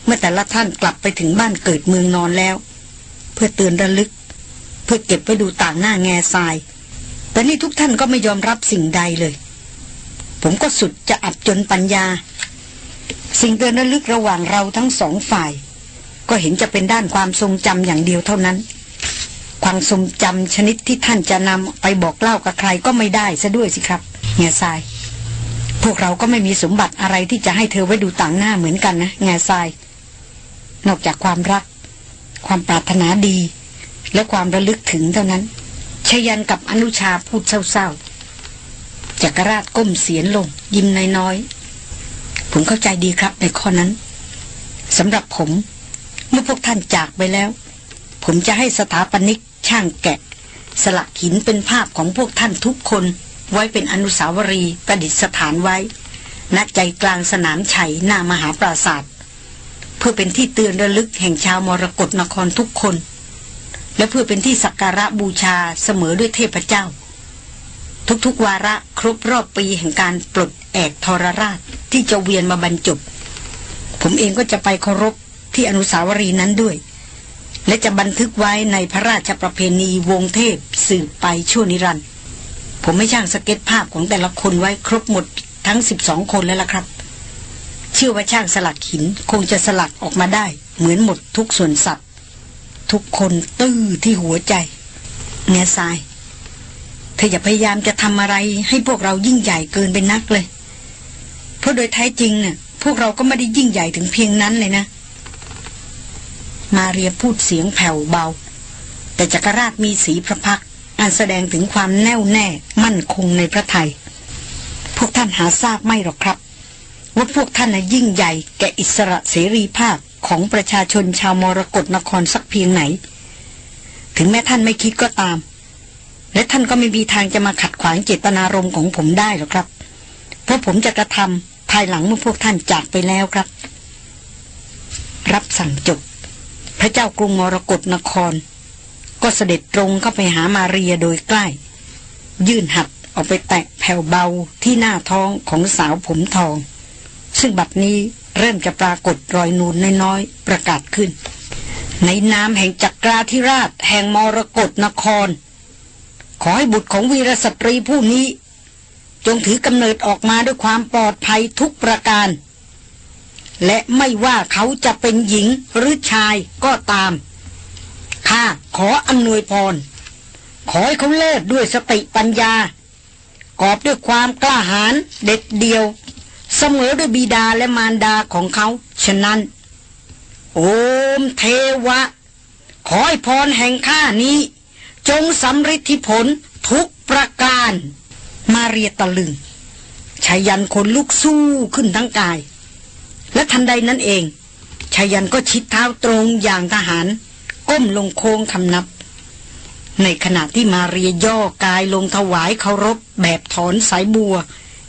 S1: เมื่อแต่ละท่านกลับไปถึงบ้านเกิดเมืองนอนแล้ว เพื่อเตือนระลึก เพื่อเก็บไว้ดูต่างหน้าแง่ทราย แต่นี่ทุกท่านก็ไม่ยอมรับสิ่งใดเลย ผมก็สุดจะอับจนปัญญาสิ่งเตือนระลึกระหว่างเราทั้งสองฝ่าย ก็เห็นจะเป็นด้านความทรงจำอย่างเดียวเท่านั้น ความทรงจำชนิดที่ท่านจะนำไปบอกเล่ากับใครก็ไม่ได้ซะด้วยสิครับแง่ทราย พวกเราก็ไม่มีสมบัติอะไรที่จะให้เธอไว้ดูต่างหน้าเหมือนกันนะแง่ทรายนอกจากความรัก ความปรารถนาดี และความระลึกถึงเท่านั้นชยันกับอนุชาพูดเศร้าๆจักรราชก้มเสียนลง ยิ้มน้อยๆผมเข้าใจดีครับในข้อนั้นสำหรับผม เมื่อพวกท่านจากไปแล้ว ผมจะให้สถาปนิก ช่างแกะ สลักหินเป็นภาพของพวกท่านทุกคน ไว้เป็นอนุสาวรีย์ประดิษฐานไว้ ณใจกลางสนามชัยหน้ามหาปราศาสตร์เพื่อเป็นที่เตือนระลึกแห่งชาวมรกรนครทุกคน และเพื่อเป็นที่สักการะบูชาเสมอด้วยเทพเจ้า ทุกๆวาระครบรอบปีแห่งการปลดแอกทรราช ที่จะเวียนมาบรรจบ ผมเองก็จะไปเคารพที่อนุสาวรีย์นั้นด้วย และจะบันทึกไว้ในพระราชประเพณีวงเทพสืบไปชั่วนิรันดร์ผมไม่ช่างสเก็ตภาพของแต่ละคนไว้ครบหมดทั้งสิบองคนแล้วล่ะครับเชื่อว่าช่างสลักหินคงจะสลักออกมาได้ เหมือนหมดทุกส่วนสัตว์ ทุกคนตื้อที่หัวใจแง่ทรายเธออย่าพยายามจะทำอะไรให้พวกเรายิ่งใหญ่เกินเป็นนักเลยเพราะโดยแท้จริงน่ะ พวกเราก็ไม่ได้ยิ่งใหญ่ถึงเพียงนั้นเลยนะ มาเรียพูดเสียงแผ่วเบา แต่จักรราชมีสีพระพักอันแสดงถึงความแน่วแน่มั่นคงในพระไทย พวกท่านหาทราบไม่หรอกครับว่าพวกท่านน่ะยิ่งใหญ่แก่อิสระเสรีภาพของประชาชนชาวมรกรนครสักเพียงไหน ถึงแม้ท่านไม่คิดก็ตาม และท่านก็ไม่มีทางจะมาขัดขวางเจตนารมณ์ของผมได้หรอกครับเพราะผมจะกระทำภายหลังเมื่อพวกท่านจากไปแล้วครับ รับสั่งจบ พระเจ้ากรุงมรกรนคร ก็เสด็จตรงเข้าไปหามาเรียโดยใกล้ ยื่นหัดออกไปแตะแผ่วเบาที่หน้าท้องของสาวผมทอง ซึ่งบัดนี้เริ่มจะปรากฏรอยนูนน้อยๆประกาศขึ้น ในนามแห่งจักราธิราชแห่งมรกรนคร ขอให้บุตรของวีรสตรีผู้นี้จงถือกำเนิดออกมาด้วยความปลอดภัยทุกประการ และไม่ว่าเขาจะเป็นหญิงหรือชายก็ตาม ข้าขออำนวยพร ขอให้เขาเลิศด้วยสติปัญญา กอบด้วยความกล้าหาญเด็ดเดียว เสมอด้วยบิดาและมารดาของเขา ฉะนั้น โอมเทวะ ขอให้พรแห่งข้านี้ จงสำฤทธิผลทุกประการมาเรียตะลึงชายันคนลุกสู้ขึ้นทั้งกาย และทันใดนั้นเองชายันก็ชิดเท้าตรงอย่างทหารก้มลงโค้งคำนับ ในขณะที่มาเรียย่อกายลงถวายเคารพแบบถอนสายบัว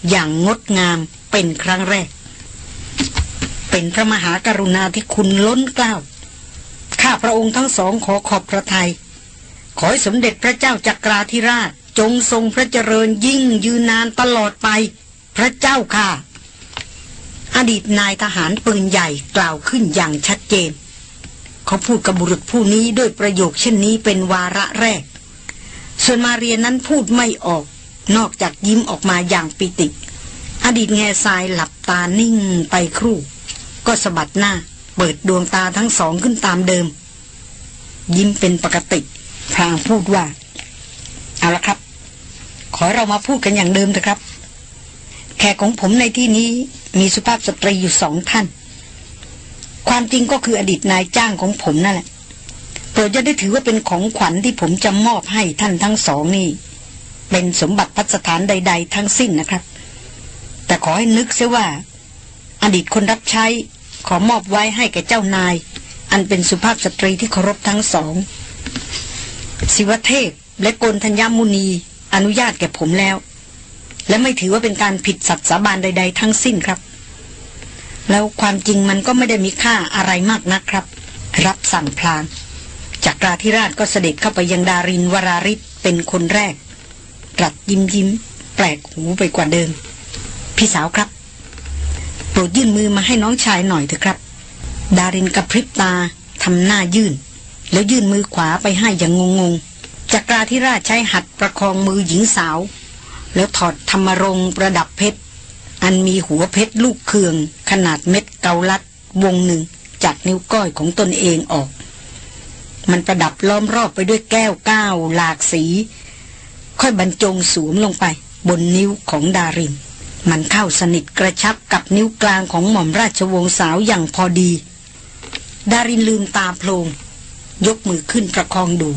S1: อย่างงดงามเป็นครั้งแรก เป็นพระมหากรุณาที่คุณล้นเกล้า ข้าพระองค์ทั้งสองขอขอบพระทยัย ขอสมเด็จพระเจ้าจักราธิราชจงทรงพระเจริญยิ่งยืนนานตลอดไป พระเจ้าค่ะ อดีตนายทหารปืนใหญ่กล่าวขึ้นอย่างชัดเจนเขาพูดกับบุรุษผู้นี้ด้วยประโยคเช่นนี้เป็นวาระแรกส่วนมาเรียนนั้นพูดไม่ออกนอกจากยิ้มออกมาอย่างปิติ อดีตแง่ทรายหลับตานิ่งไปครู่ ก็สะบัดหน้า เปิดดวงตาทั้งสองขึ้นตามเดิม ยิ้มเป็นปกติพางพูดว่าเอาละครับ ขอเรามาพูดกันอย่างเดิมเถอะครับ แขกของผมในที่นี้มีสุภาพสตรีอยู่สองท่าน ความจริงก็คืออดีตนายจ้างของผมนั่นแหละโปรดจะได้ถือว่าเป็นของขวัญที่ผมจะมอบให้ท่านทั้งสองนี่เป็นสมบัติพัสถานใด ๆ ทั้งสิ้นนะครับ แต่ขอให้นึกเสียว่า อดีตคนรับใช้ ขอมอบไว้ให้แก่เจ้านาย อันเป็นสุภาพสตรีที่เคารพทั้งสองศิวเทพและโกนธัญญมุนี อนุญาตแก่ผมแล้ว และไม่ถือว่าเป็นการผิดสัตย์สาบานใดๆทั้งสิ้นครับ แล้วความจริงมันก็ไม่ได้มีค่าอะไรมากนักครับ รับสั่งพลางจากราธิราชก็เสด็จเข้าไปยังดารินวราริศเป็นคนแรกตรัสยิ้มยิ้ม แปลกหูไปกว่าเดิม พี่สาวครับ โปรดยื่นมือมาให้น้องชายหน่อยเถอะครับ ดารินกระพริบตาทำหน้ายื่น แล้วยื่นมือขวาไปให้อย่างงงๆจักราธิราชใช้หัดประคองมือหญิงสาว แล้วถอดธรรมรงประดับเพชร อันมีหัวเพชรลูกเคือง ขนาดเม็ดเกาลัด วงหนึ่งจากนิ้วก้อยของตนเองออก มันประดับล้อมรอบไปด้วยแก้วก้าวหลากสี ค่อยบรรจงสวมลงไป บนนิ้วของดารินมันเข้าสนิทกระชับกับนิ้วกลางของหม่อมราชวงศ์สาวอย่างพอดีดารินลืมตาโพลงยกมือขึ้นประคองดู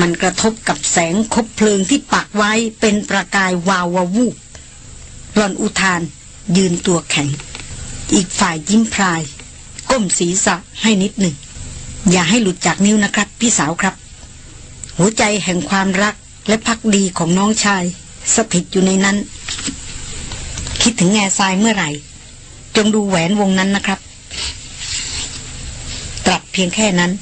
S1: มันกระทบกับแสงคบเพลิงที่ปักไว้เป็นประกายวาววูบหลอนอุทาน ยืนตัวแข็ง อีกฝ่ายยิ้มพราย ก้มศีรษะให้นิดหนึ่ง อย่าให้หลุดจากนิ้วนะครับพี่สาวครับ หัวใจแห่งความรักและพักดีของน้องชาย สถิตอยู่ในนั้น คิดถึงแง่ทรายเมื่อไหร่ จงดูแหวนวงนั้นนะครับตรัสเพียงแค่นั้น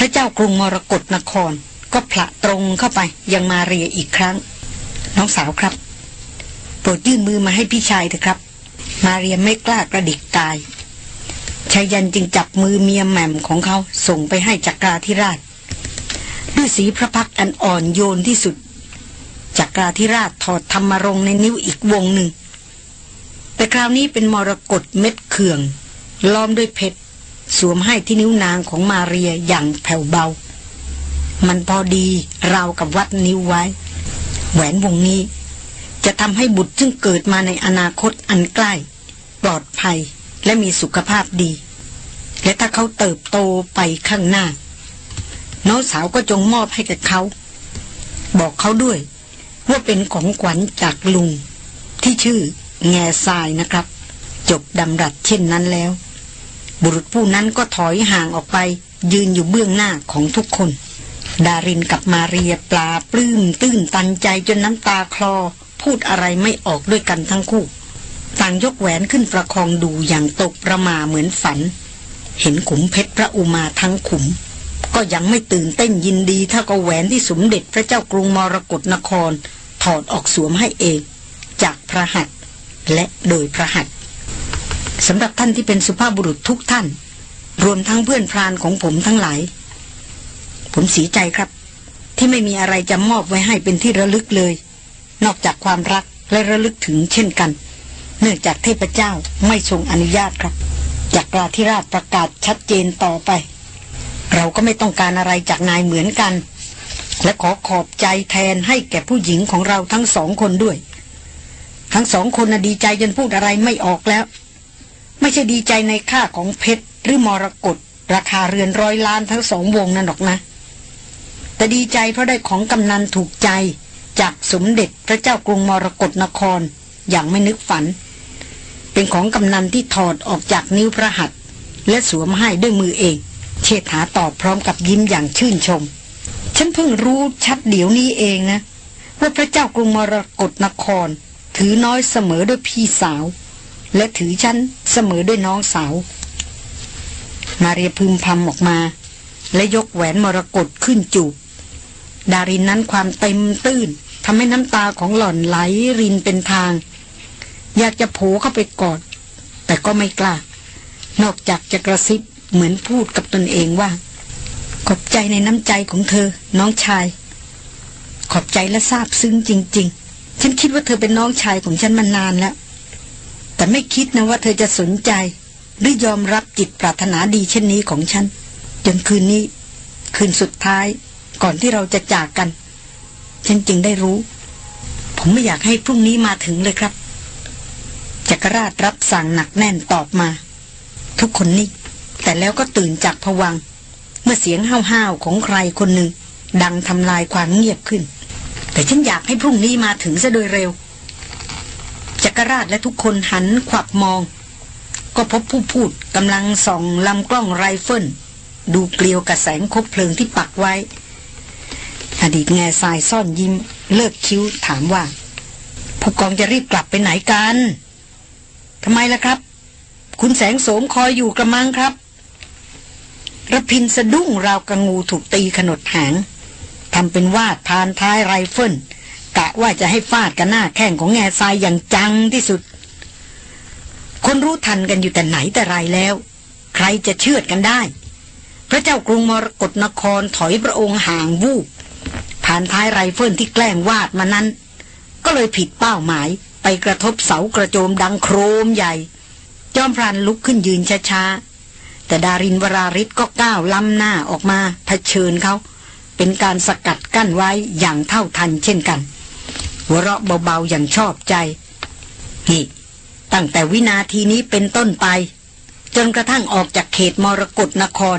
S1: พระเจ้ากรุงมรกรนครก็พละตรงเข้าไป ยังมาเรียอีกครั้ง น้องสาวครับ โปรดยื่นมือมาให้พี่ชายเถอะครับ มาเรียไม่กล้ากระดิกกายชายันจึงจับมือเมียแหม่ม ของเขาส่งไปให้จักราธิราชด้วยสีพระพักอันอ่อนโยนที่สุดจักราธิราชถอดธรรมรงในนิ้วอีกวงหนึ่ง แต่คราวนี้เป็นมรกตเม็ดเขื่องล้อมด้วยเพชรสวมให้ที่นิ้วนางของมาเรียอย่างแผ่วเบา มันพอดีเรากับวัดนิ้วไว้ แหวนวงนี้ จะทำให้บุตรซึ่งเกิดมาในอนาคตอันใกล้ ปลอดภัยและมีสุขภาพดี และถ้าเขาเติบโตไปข้างหน้า น้องสาวก็จงมอบให้กับเขา บอกเขาด้วย ว่าเป็นของขวัญจากลุง ที่ชื่อ แง่ทรายนะครับ จบดำรัดเช่นนั้นแล้วบุรุษผู้นั้นก็ถอยห่างออกไป ยืนอยู่เบื้องหน้าของทุกคน ดารินกับมาเรียปลาปลื้มตื้นตันใจจนน้ำตาคลอ พูดอะไรไม่ออกด้วยกันทั้งคู่ต่างยกแหวนขึ้นประคองดูอย่างตกประมาเหมือนฝัน เห็นขุมเพชรพระอุมาทั้งขุม ก็ยังไม่ตื่นเต้นยินดีเท่ากับแหวนที่สมเด็จพระเจ้ากรุงมรกรนคร ถอดออกสวมให้เองจากพระหัตและโดยพระหัตสำหรับท่านที่เป็นสุภาพบุรุษทุกท่าน รวมทั้งเพื่อนพรานของผมทั้งหลาย ผมเสียใจครับ ที่ไม่มีอะไรจะมอบไว้ให้เป็นที่ระลึกเลย นอกจากความรักและระลึกถึงเช่นกัน เนื่องจากเทพเจ้าไม่ทรงอนุญาตครับจากราธิราชประกาศชัดเจนต่อไป เราก็ไม่ต้องการอะไรจากนายเหมือนกัน และขอขอบใจแทนให้แก่ผู้หญิงของเราทั้งสองคนด้วย ทั้งสองคนดีใจจนพูดอะไรไม่ออกแล้วไม่ใช่ดีใจในค่าของเพชร หรือมรกตราคาเรือนร้อยล้านทั้งสองวงนั่นหรอกนะ แต่ดีใจเพราะได้ของกำนันถูกใจจากสมเด็จพระเจ้ากรุงมรกรนครอย่างไม่นึกฝัน เป็นของกำนันที่ถอดออกจากนิ้วพระหัตถ์และสวมให้ด้วยมือเอง เชษฐาตอบพร้อมกับยิ้มอย่างชื่นชม ฉันเพิ่งรู้ชัดเดี๋ยวนี้เองนะว่าพระเจ้ากรุงมรกรนคร ถือน้อยเสมอด้วยพี่สาวและถือฉันเสมอด้วยน้องสาว มาเรียพึมพำออกมา และยกแหวนมรกตขึ้นจูบดารินนั้นความเต็มตื้นทำให้น้ำตาของหล่อนไหลรินเป็นทาง อยากจะโผเข้าไปกอด แต่ก็ไม่กล้า นอกจากจะกระซิบเหมือนพูดกับตนเองว่า ขอบใจในน้ำใจของเธอน้องชาย ขอบใจและซาบซึ้งจริงๆ ฉันคิดว่าเธอเป็นน้องชายของฉันมานานแล้วแต่ไม่คิดนะว่าเธอจะสนใจ หรือยอมรับจิตปรารถนาดีเช่นนี้ของฉัน จนคืนนี้ คืนสุดท้ายก่อนที่เราจะจากกัน ฉันจึงได้รู้ ผมไม่อยากให้พรุ่งนี้มาถึงเลยครับจักรราชรับสั่งหนักแน่นตอบมา ทุกคนนิ่งแต่แล้วก็ตื่นจากผวัง เมื่อเสียงห้าวๆของใครคนหนึ่ง ดังทำลายความเงียบขึ้น แต่ฉันอยากให้พรุ่งนี้มาถึงซะโดยเร็วจักรราชและทุกคนหันขวับมอง ก็พบผู้พูดกำลังส่องลำกล้องไรเฟิลดูเกลียวกับแสงคบเพลิงที่ปักไว้อดีตแง่ทรายซ่อนยิ้มเลิกคิ้วถามว่าผู้กองจะรีบกลับไปไหนกันทำไมล่ะครับ คุณแสงโสมคอยอยู่กระมังครับระพินสะดุ้งราวกระงูถูกตีขนดหางทำเป็นวาดพานท้ายไรเฟิละว่าจะให้ฟาดกันหน้าแข้งของแง่ทรายอย่างจังที่สุด คนรู้ทันกันอยู่แต่ไหนแต่ไรแล้ว ใครจะเชื่อดกันได้ พระเจ้ากรุงมรกรนครถอยพระองค์ห่างวูบผ่านท้ายไรเฟิลที่แกล้งวาดมานั้น ก็เลยผิดเป้าหมายไปกระทบเสากระโจมดังโครมใหญ่ จอมพรานลุกขึ้นยืนช้าๆ แต่ดารินวราริศก็ก้าวล้ำหน้าออกมาเผชิญเขาเป็นการสกัดกั้นไว้อย่างเท่าทันเช่นกันหัวเราะเบาๆ อย่างชอบใจ นี่ตั้งแต่วินาทีนี้เป็นต้นไป จนกระทั่งออกจากเขตมรกรนคร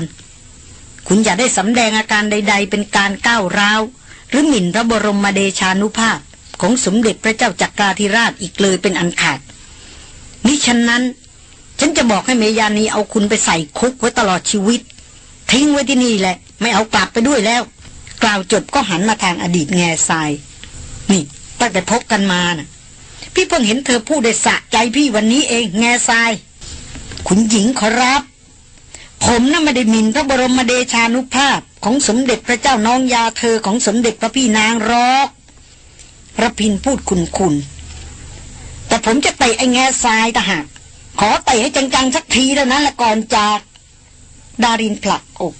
S1: คุณอย่าได้สำแดงอาการใดๆ เป็นการก้าวร้าว หรือหมิ่นพระบรมเดชานุภาพ ของสมเด็จพระเจ้าจักราธิราชอีกเลยเป็นอันขาดนิฉันนั้น ฉันจะบอกให้เมยานีเอาคุณไปใส่คุกไว้ตลอดชีวิต ทิ้งไว้ที่นี่แหละ ไม่เอากลับไปด้วยแล้ว กล่าวจบก็หันมาทางอดีตแง่ทรายนี่ตั้งแต่พบกันมานะ่ะ พี่เพิ่งเห็นเธอพูดได้สะใจพี่วันนี้เองแง่ทราย คุณหญิงขอรับ ผมน่ะไม่ได้มินพระบรมเดชานุภาพของสมเด็จพระเจ้าน้องยาเธอของสมเด็จพระพี่นางรอกระพินพูดคุณคุณแต่ผมจะเตะไอ้แง่ทรายต่หากขอเตะให้จัง ๆ สักทีแล้วนะละก่อนจาก ดารินผลักอก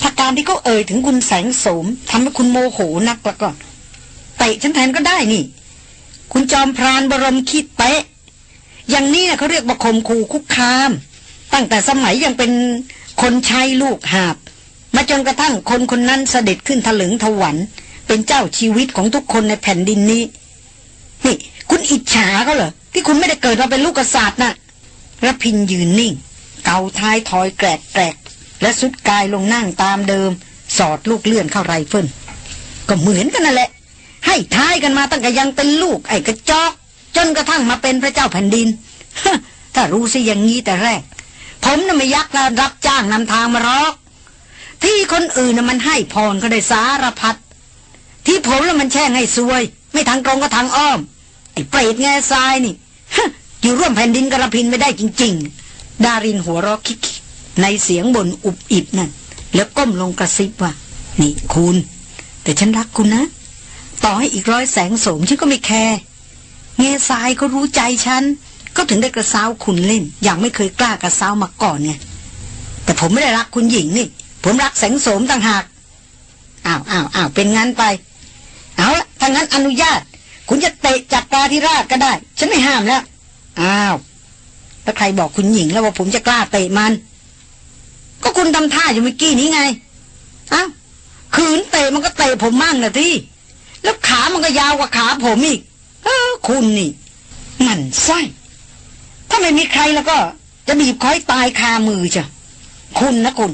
S1: ถ้าการที่เขาเอ่ยถึงคุณแสงโสมทำให้คุณโมโหนักละก่อนเตะฉันแทนก็ได้นี่ คุณจอมพรานบรมคิดเตะอย่างนี้นะเขาเรียกบคมขูคุกคาม ตั้งแต่สมัยยังเป็นคนชายลูกหาบ มาจนกระทั่งคนคนนั้นเสด็จขึ้นถลึงถวัน เป็นเจ้าชีวิตของทุกคนในแผ่นดินนี้ นี่ คุณอิจฉาเขาเหรอ ที่คุณไม่ได้เกิดมาเป็นลูกกษัตริย์นะ่ะระพินยืนนิ่ง เกาท้ายถอยแกรกแกรกและสุดกายลงนั่งตามเดิม สอดลูกเลื่อนเข้าไรเฟิลก็เหมือนกันนั่นแหละให้ท้ายกันมาตั้งแต่ยังเป็นลูกไอ้กระจอกจนกระทั่งมาเป็นพระเจ้าแผ่นดิน ถ้ารู้สิอย่างนี้แต่แรก ผมน่ะไม่ยักรับจ้างนำทางมารอกที่คนอื่นน่ะมันให้พรก็ได้สารพัดที่ผมแล้วมันแช่งให้ซวย ไม่ทางตรงก็ทางอ้อมไอ้เปรตแง่ทรายนี่อยู่ร่วมแผ่นดินกระพินไม่ได้จริงๆ ดารินหัวรอคิกในเสียงบนอุบอิบนั่นแล้วก้มลงกระซิบว่า นี่คุณ แต่ฉันรักคุณนะต่อให้อีกร้อยแสงโสมฉันก็ไม่แคร์เงซายเขารู้ใจฉัน ก็ถึงได้กระซ้าคุณเล่น อย่างไม่เคยกล้ากระซ้ามาก่อนไงแต่ผมไม่ได้รักคุณหญิงนี่ ผมรักแสงโสมต่างหากอ้าวอ้าวอ้าวเป็นงั้นไปเอาละถ้างั้นอนุญาต คุณจะเตะจากตาที่ราชก็ได้ ฉันไม่ห้ามแล้วอ้าวแล้วใครบอกคุณหญิงแล้วว่าผมจะกล้าเตะมัน ก็คุณทำท่าอยู่เมื่อกี้นี้ไงอ้าวขืนเตะมันก็เตะผมมั่งนะที่แล้วขา มันก็ยาวกว่าขาผมอีก เออ คุณนี่ มันไส้ ถ้าไม่มีใครแล้วก็ จะบีบคอยตายคามือจ้ะคุณนะคุณ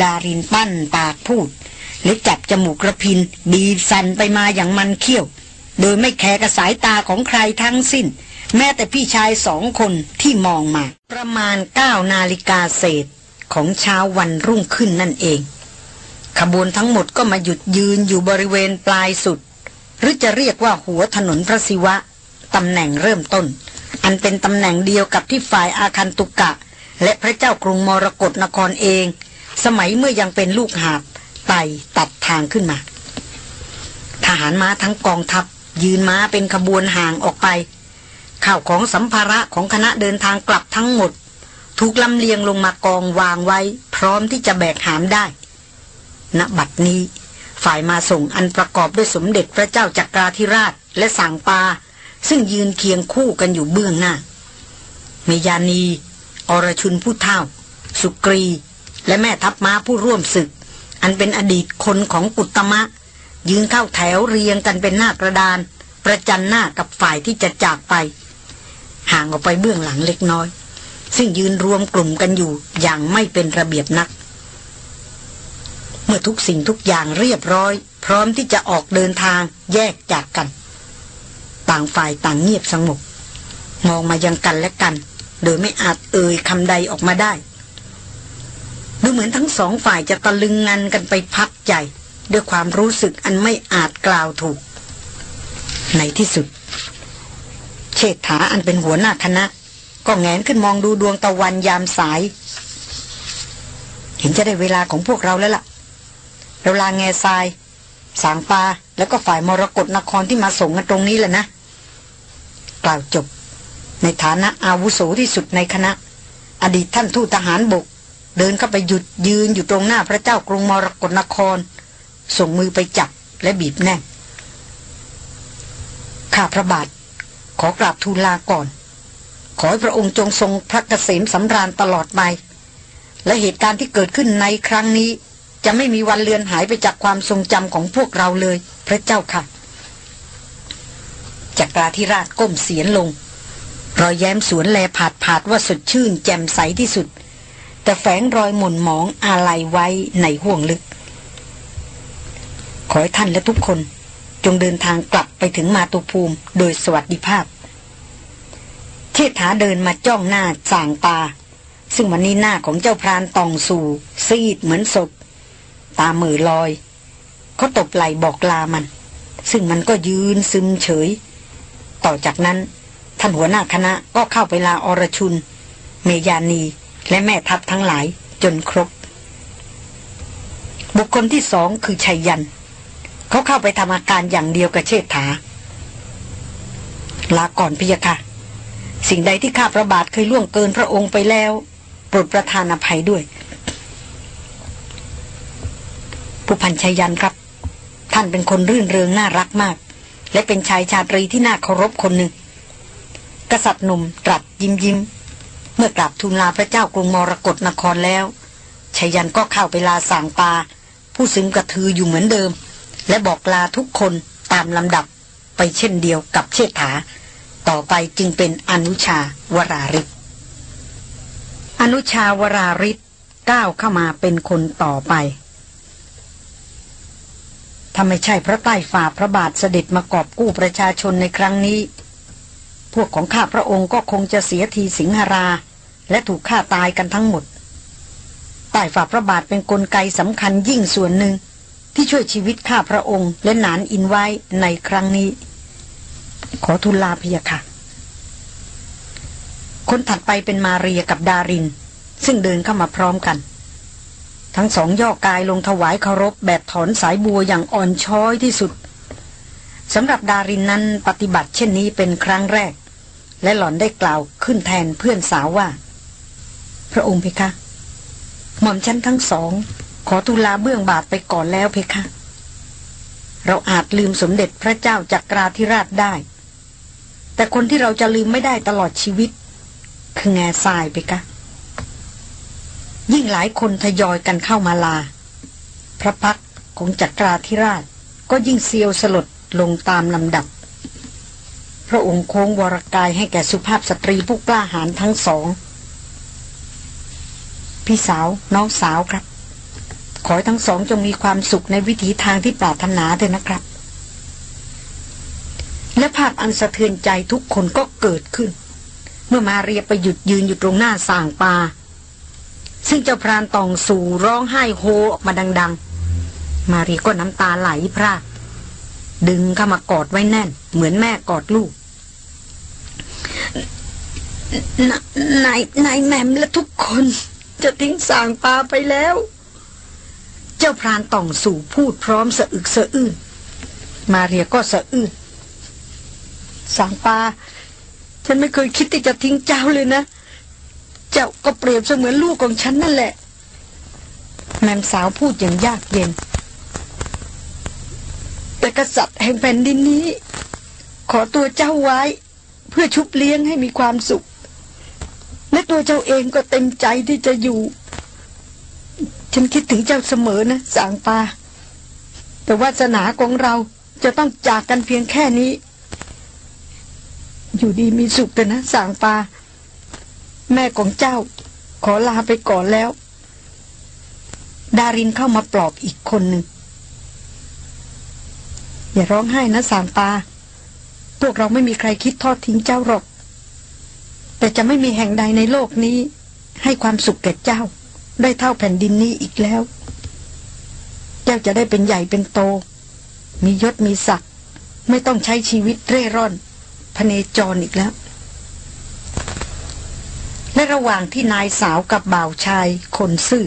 S1: ดารินปั้นปากพูดและจับจมูกกระพิน บีบสันไปมาอย่างมันเขี้ยว โดยไม่แคร์กระสายตาของใครทั้งสิ้น แม้แต่พี่ชายสองคนที่มองมา ประมาณเก้านาฬิกาเศษของเช้าวันรุ่งขึ้นนั่นเองขบวนทั้งหมดก็มาหยุดยืนอยู่บริเวณปลายสุด หรือจะเรียกว่าหัวถนนพระศิวะ ตำแหน่งเริ่มต้น อันเป็นตำแหน่งเดียวกับที่ฝ่ายอาคันตุกะ และพระเจ้ากรุงมรกรนครเอง สมัยเมื่อยังเป็นลูกหาบไต่ตัดทางขึ้นมา ทหารม้าทั้งกองทัพยืนม้าเป็นขบวนห่างออกไปข้าวของสัมภาระของคณะเดินทางกลับทั้งหมดถูกลำเลียงลงมากองวางไว้ พร้อมที่จะแบกหามได้ณบัดนี้ ฝ่ายมาส่งอันประกอบด้วยสมเด็จพระเจ้าจักราธิราชและสังปา ซึ่งยืนเคียงคู่กันอยู่เบื้องหน้าเมยานีอรชุนผู้เท่า สุกรี และแม่ทัพม้าผู้ร่วมศึก อันเป็นอดีตคนของกุตมะ ยืนเข้าแถวเรียงกันเป็นหน้ากระดาน ประจันหน้ากับฝ่ายที่จะจากไปห่างออกไปเบื้องหลังเล็กน้อย ซึ่งยืนรวมกลุ่มกันอยู่อย่างไม่เป็นระเบียบนักเมื่อทุกสิ่งทุกอย่างเรียบร้อย พร้อมที่จะออกเดินทางแยกจากกัน ต่างฝ่ายต่างเงียบสงบมองมายังกันและกัน โดยไม่อาจเอ่ยคำใดออกมาได้ ดูเหมือนทั้งสองฝ่ายจะตะลึงงันกันไปพักใจ ด้วยความรู้สึกอันไม่อาจกล่าวถูก ในที่สุดเชษฐาอันเป็นหัวหน้าคณะก็แงนขึ้นมองดูดวงตะวันยามสาย เห็นจะได้เวลาของพวกเราแล้วละ่ะเราลางแง่ทราย สางปลาแล้วก็ฝ่ายมรกรนครที่มาส่งกันตรงนี้แหละนะ กล่าวจบ ในฐานะอาวุโสที่สุดในคณะ อดีตท่านทูตทหารบก เดินเข้าไปหยุดยืนอยู่ตรงหน้าพระเจ้ากรุงมรกรนคร ส่งมือไปจับ และบีบแน่นข้าพระบาท ขอกราบทูลลาก่อน ขอให้พระองค์จงทรงพระเกษมสำราญตลอดไป และเหตุการณ์ที่เกิดขึ้นในครั้งนี้จะไม่มีวันเลือนหายไปจากความทรงจำของพวกเราเลย พระเจ้าค่ะจักราธิราชก้มเสียนลง รอยแย้มสวนแลผาดผาดว่าสดชื่นแจ่มใสที่สุดแต่แฝงรอยหม่นหมองอาลัยไว้ในห่วงลึก ขอให้ท่านและทุกคน จงเดินทางกลับไปถึงมาตุภูมิโดยสวัสดิภาพ เทถาเดินมาจ้องหน้าสางตา ซึ่งวันนี้หน้าของเจ้าพรานตองสู่ซีดเหมือนศพตามือลอยเขาตบไหลบอกลามัน ซึ่งมันก็ยืนซึมเฉย ต่อจากนั้น ท่านหัวหน้าคณะก็เข้าไปลาอรชุน เมยานี และแม่ทัพทั้งหลายจนครบ บุคคลที่สองคือชัยยัน เขาเข้าไปทำอาการอย่างเดียวกับเชษฐา ลาก่อนพิยาค่ะ สิ่งใดที่ข้าพระบาทเคยล่วงเกินพระองค์ไปแล้วโปรดประทานอภัยด้วยผู้พันชัยยันครับ ท่านเป็นคนรื่นเริงน่ารักมาก และเป็นชายชาตรีที่น่าเคารพคนหนึ่ง กษัตริย์หนุ่มตรัสยิ้มยิ้ม เมื่อกราบทูลลาพระเจ้ากรุงมรกรนครแล้วชัยยันก็เข้าไปลาส่างปาผู้ซึมกระทืออยู่เหมือนเดิม และบอกลาทุกคนตามลำดับไปเช่นเดียวกับเชษฐา ต่อไปจึงเป็นอนุชาวราริศอนุชาวราริศก้าวเข้ามาเป็นคนต่อไปถ้าไม่ใช่พระใต้ฝ่าพระบาทเสด็จมากอบกู้ประชาชนในครั้งนี้ พวกของข้าพระองค์ก็คงจะเสียทีสิงหรา และถูกฆ่าตายกันทั้งหมดใต้ฝ่าพระบาทเป็นนกลไกสำคัญยิ่งส่วนหนึ่ง ที่ช่วยชีวิตข้าพระองค์ และหนานอินไว้ในครั้งนี้ ขอทูลลาพยค่ะ คนถัดไปเป็นมาเรียกับดาริน ซึ่งเดินเข้ามาพร้อมกันทั้งสองย่อกายลงถวายเคารพแบบถอนสายบัวอย่างอ่อนช้อยที่สุดสำหรับดารินนั้นปฏิบัติเช่นนี้เป็นครั้งแรก และหล่อนได้กล่าวขึ้นแทนเพื่อนสาวว่า พระองค์เพคะ หม่อมชั้นทั้งสองขอทูลาเบื้องบาทไปก่อนแล้วเพคะ เราอาจลืมสมเด็จพระเจ้าจักราธิราชได้ แต่คนที่เราจะลืมไม่ได้ตลอดชีวิต คือแง่ทรายเพคะยิ่งหลายคนทยอยกันเข้ามาลา พระพักของจักราธิราชก็ยิ่งเซียวสลด ลงตามลำดับ พระองค์โค้งวรกายให้แก่สุภาพสตรีผู้กล้าหาญทั้งสอง พี่สาวน้องสาวครับ ขอให้ทั้งสองจงมีความสุขในวิถีทางที่ปรารถนาเถอะนะครับ และภาพอันสะเทือนใจทุกคนก็เกิดขึ้น เมื่อมาเรียไปหยุดยืนอยู่ตรงหน้าส่างปาซึ่งเจ้าพรานตองสู่ร้องไห้โฮออกมาดังๆ มารีก็น้ำตาไหลพรากดึงเข้ามากอดไว้แน่น เหมือนแม่กอดลูก นายนายแมมและทุกคน จะทิ้งสางปลาไปแล้ว เจ้าพรานต่องสู่พูดพร้อมสะอึกสะอื้น มาเรียก็สะอื้นสางปลาฉันไม่เคยคิดที่จะทิ้งเจ้าเลยนะเจ้าก็เปรียบเสมือนลูกของฉันนั่นแหละ แม่สาวพูดอย่างยากเย็น แต่กษัตริย์แห่งแผ่นดินนี้ ขอตัวเจ้าไว้เพื่อชุบเลี้ยงให้มีความสุขและตัวเจ้าเองก็เต็มใจที่จะอยู่ ฉันคิดถึงเจ้าเสมอนะ สางปา แต่วาสนาของเราจะต้องจากกันเพียงแค่นี้ อยู่ดีมีสุขแต่นะสางปาแม่ของเจ้า ขอลาไปก่อนแล้ว ดารินเข้ามาปลอบอีกคนหนึ่ง อย่าร้องไห้นะสามตา พวกเราไม่มีใครคิดทอดทิ้งเจ้าหรอก แต่จะไม่มีแห่งใดในโลกนี้ ให้ความสุขแก่เจ้า ได้เท่าแผ่นดินนี้อีกแล้ว เจ้าจะได้เป็นใหญ่เป็นโต มียศมีศักดิ์ไม่ต้องใช้ชีวิตเร่ร่อนพเนจรอีกแล้วและระหว่างที่นายสาวกับบ่าวชาย คนซื่อ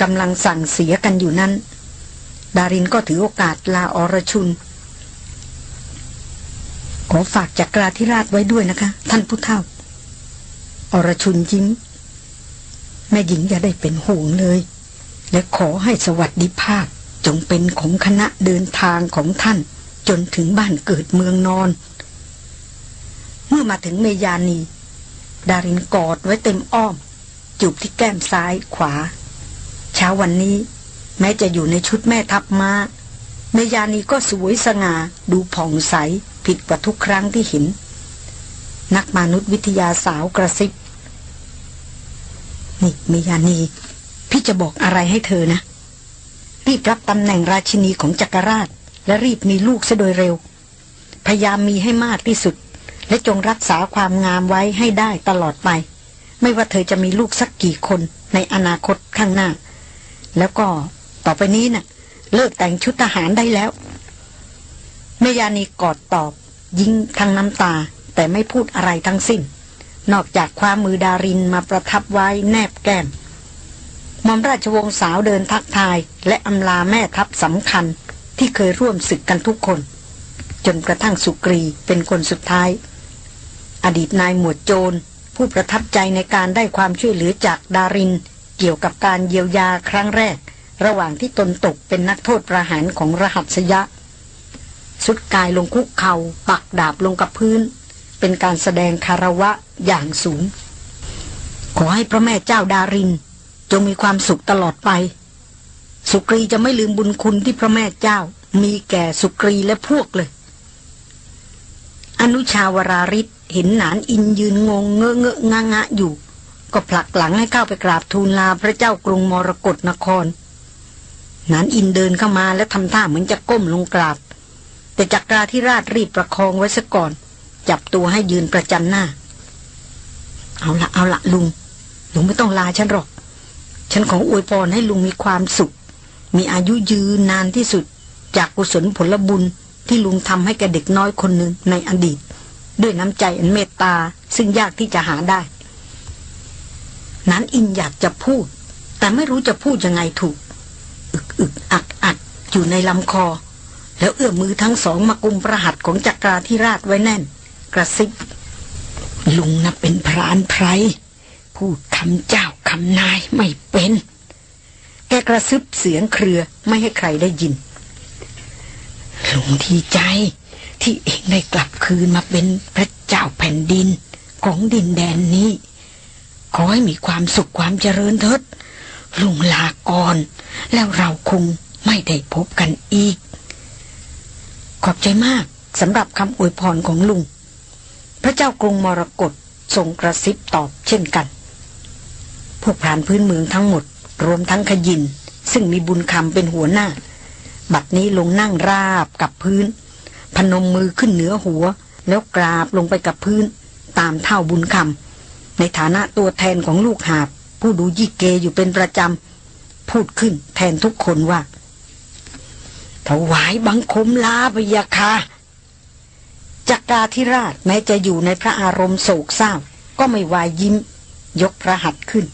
S1: กำลังสั่งเสียกันอยู่นั้น ดารินก็ถือโอกาสลาอรชุน ขอฝากจักราธิราชไว้ด้วยนะคะ ท่านผู้เฒ่า อรชุนยิ้มแม่หญิงอย่าได้เป็นห่วงเลย และขอให้สวัสดิภาพจงเป็นของคณะเดินทางของท่าน จนถึงบ้านเกิดเมืองนอน เมื่อมาถึงเมยานีดารินกอดไว้เต็มอ้อมจูบที่แก้มซ้ายขวา เช้าวันนี้ แม้จะอยู่ในชุดแม่ทัพมาเมยานีก็สวยสง่าดูผ่องใส ผิดกว่าทุกครั้งที่เห็น นักมนุษยวิทยาสาวกระซิบนี่เมยานีพี่จะบอกอะไรให้เธอนะรีบรับตำแหน่งราชินีของจักรราช และรีบมีลูกซะโดยเร็ว พยายามมีให้มากที่สุดและจงรักษาความงามไว้ให้ได้ตลอดไป ไม่ว่าเธอจะมีลูกสักกี่คนในอนาคตข้างหน้า แล้วก็ต่อไปนี้นะ่ะ เลิกแต่งชุดทหารได้แล้ว เมยานีกอดตอบ ยิ้งทางน้ำตาแต่ไม่พูดอะไรทั้งสิ้น นอกจากความมือดารินมาประทับไว้แนบแก้ม มอมราชวงศ์สาวเดินทักทาย และอำลาแม่ทัพสำคัญที่เคยร่วมศึกกันทุกคน จนกระทั่งสุกรีเป็นคนสุดท้ายอดีตนายหมวดโจรผู้ประทับใจในการได้ความช่วยเหลือจากดาริน เกี่ยวกับการเยียวยาครั้งแรก ระหว่างที่ตนตกเป็นนักโทษประหารของรหัสยะ สุดกายลงคุกเขา่าปักดาบลงกับพื้น เป็นการแสดงคารวะอย่างสูง ขอให้พระแม่เจ้าดาริน จงมีความสุขตลอดไป สุกรีจะไม่ลืมบุญคุณที่พระแม่เจ้า มีแก่สุกรีและพวกเลย อนุชาวราริศเห็นหนานอินยืนงงเงอะเงอะงะงะอยู่ ก็ผลักหลังให้เข้าไปกราบทูลลาพระเจ้ากรุงมรกรนครนานอินเดินเข้ามาและทำท่าเหมือนจะก้มลงกราบ แต่จักราที่ราชรีบประคองไว้ซะก่อน จับตัวให้ยืนประจันหน้าเอาละเอาละลุงลุงไม่ต้องลาฉันหรอก ฉันขออวยพรให้ลุงมีความสุข มีอายุยืนนานที่สุด จากกุศลผลบุญที่ลุงทำให้แกเด็กน้อยคนหนึ่งในอดีตด้วยน้ำใจอันเมตตาซึ่งยากที่จะหาได้ นั้นอินอยากจะพูด แต่ไม่รู้จะพูดยังไงถูก อึกอึกอักอักอยู่ในลำคอ แล้วเอื้อมมือทั้งสองมากุมประหัตของจักราที่ราดไว้แน่น กระซิบลุงนะเป็นพรานไพรพูดคำเจ้าคำนายไม่เป็น แกกระซิบเสียงเครือไม่ให้ใครได้ยินลุงทีใจที่เองได้กลับคืนมาเป็นพระเจ้าแผ่นดินของดินแดนนี้ ขอให้มีความสุขความเจริญเถิดลุงลากรแล้วเราคงไม่ได้พบกันอีก ขอบใจมากสำหรับคำอวยพรของลุง พระเจ้ากรุงมรกตทรงกระซิบตอบเช่นกัน พวกพรานพื้นเมืองทั้งหมด รวมทั้งขยิน ซึ่งมีบุญคำเป็นหัวหน้า บัดนี้ลงนั่งราบกับพื้นพนมมือขึ้นเหนือหัว แล้วกราบลงไปกับพื้นตามเท่าบุญคำในฐานะตัวแทนของลูกหาบผู้ดูยี่เกอยู่เป็นประจำพูดขึ้นแทนทุกคนว่าถวายบังคมลาพยาคาจักราธิราชแม้จะอยู่ในพระอารมณ์โศกเศร้าก็ไม่วายยิ้ม ยกพระหัตถ์ขึ้น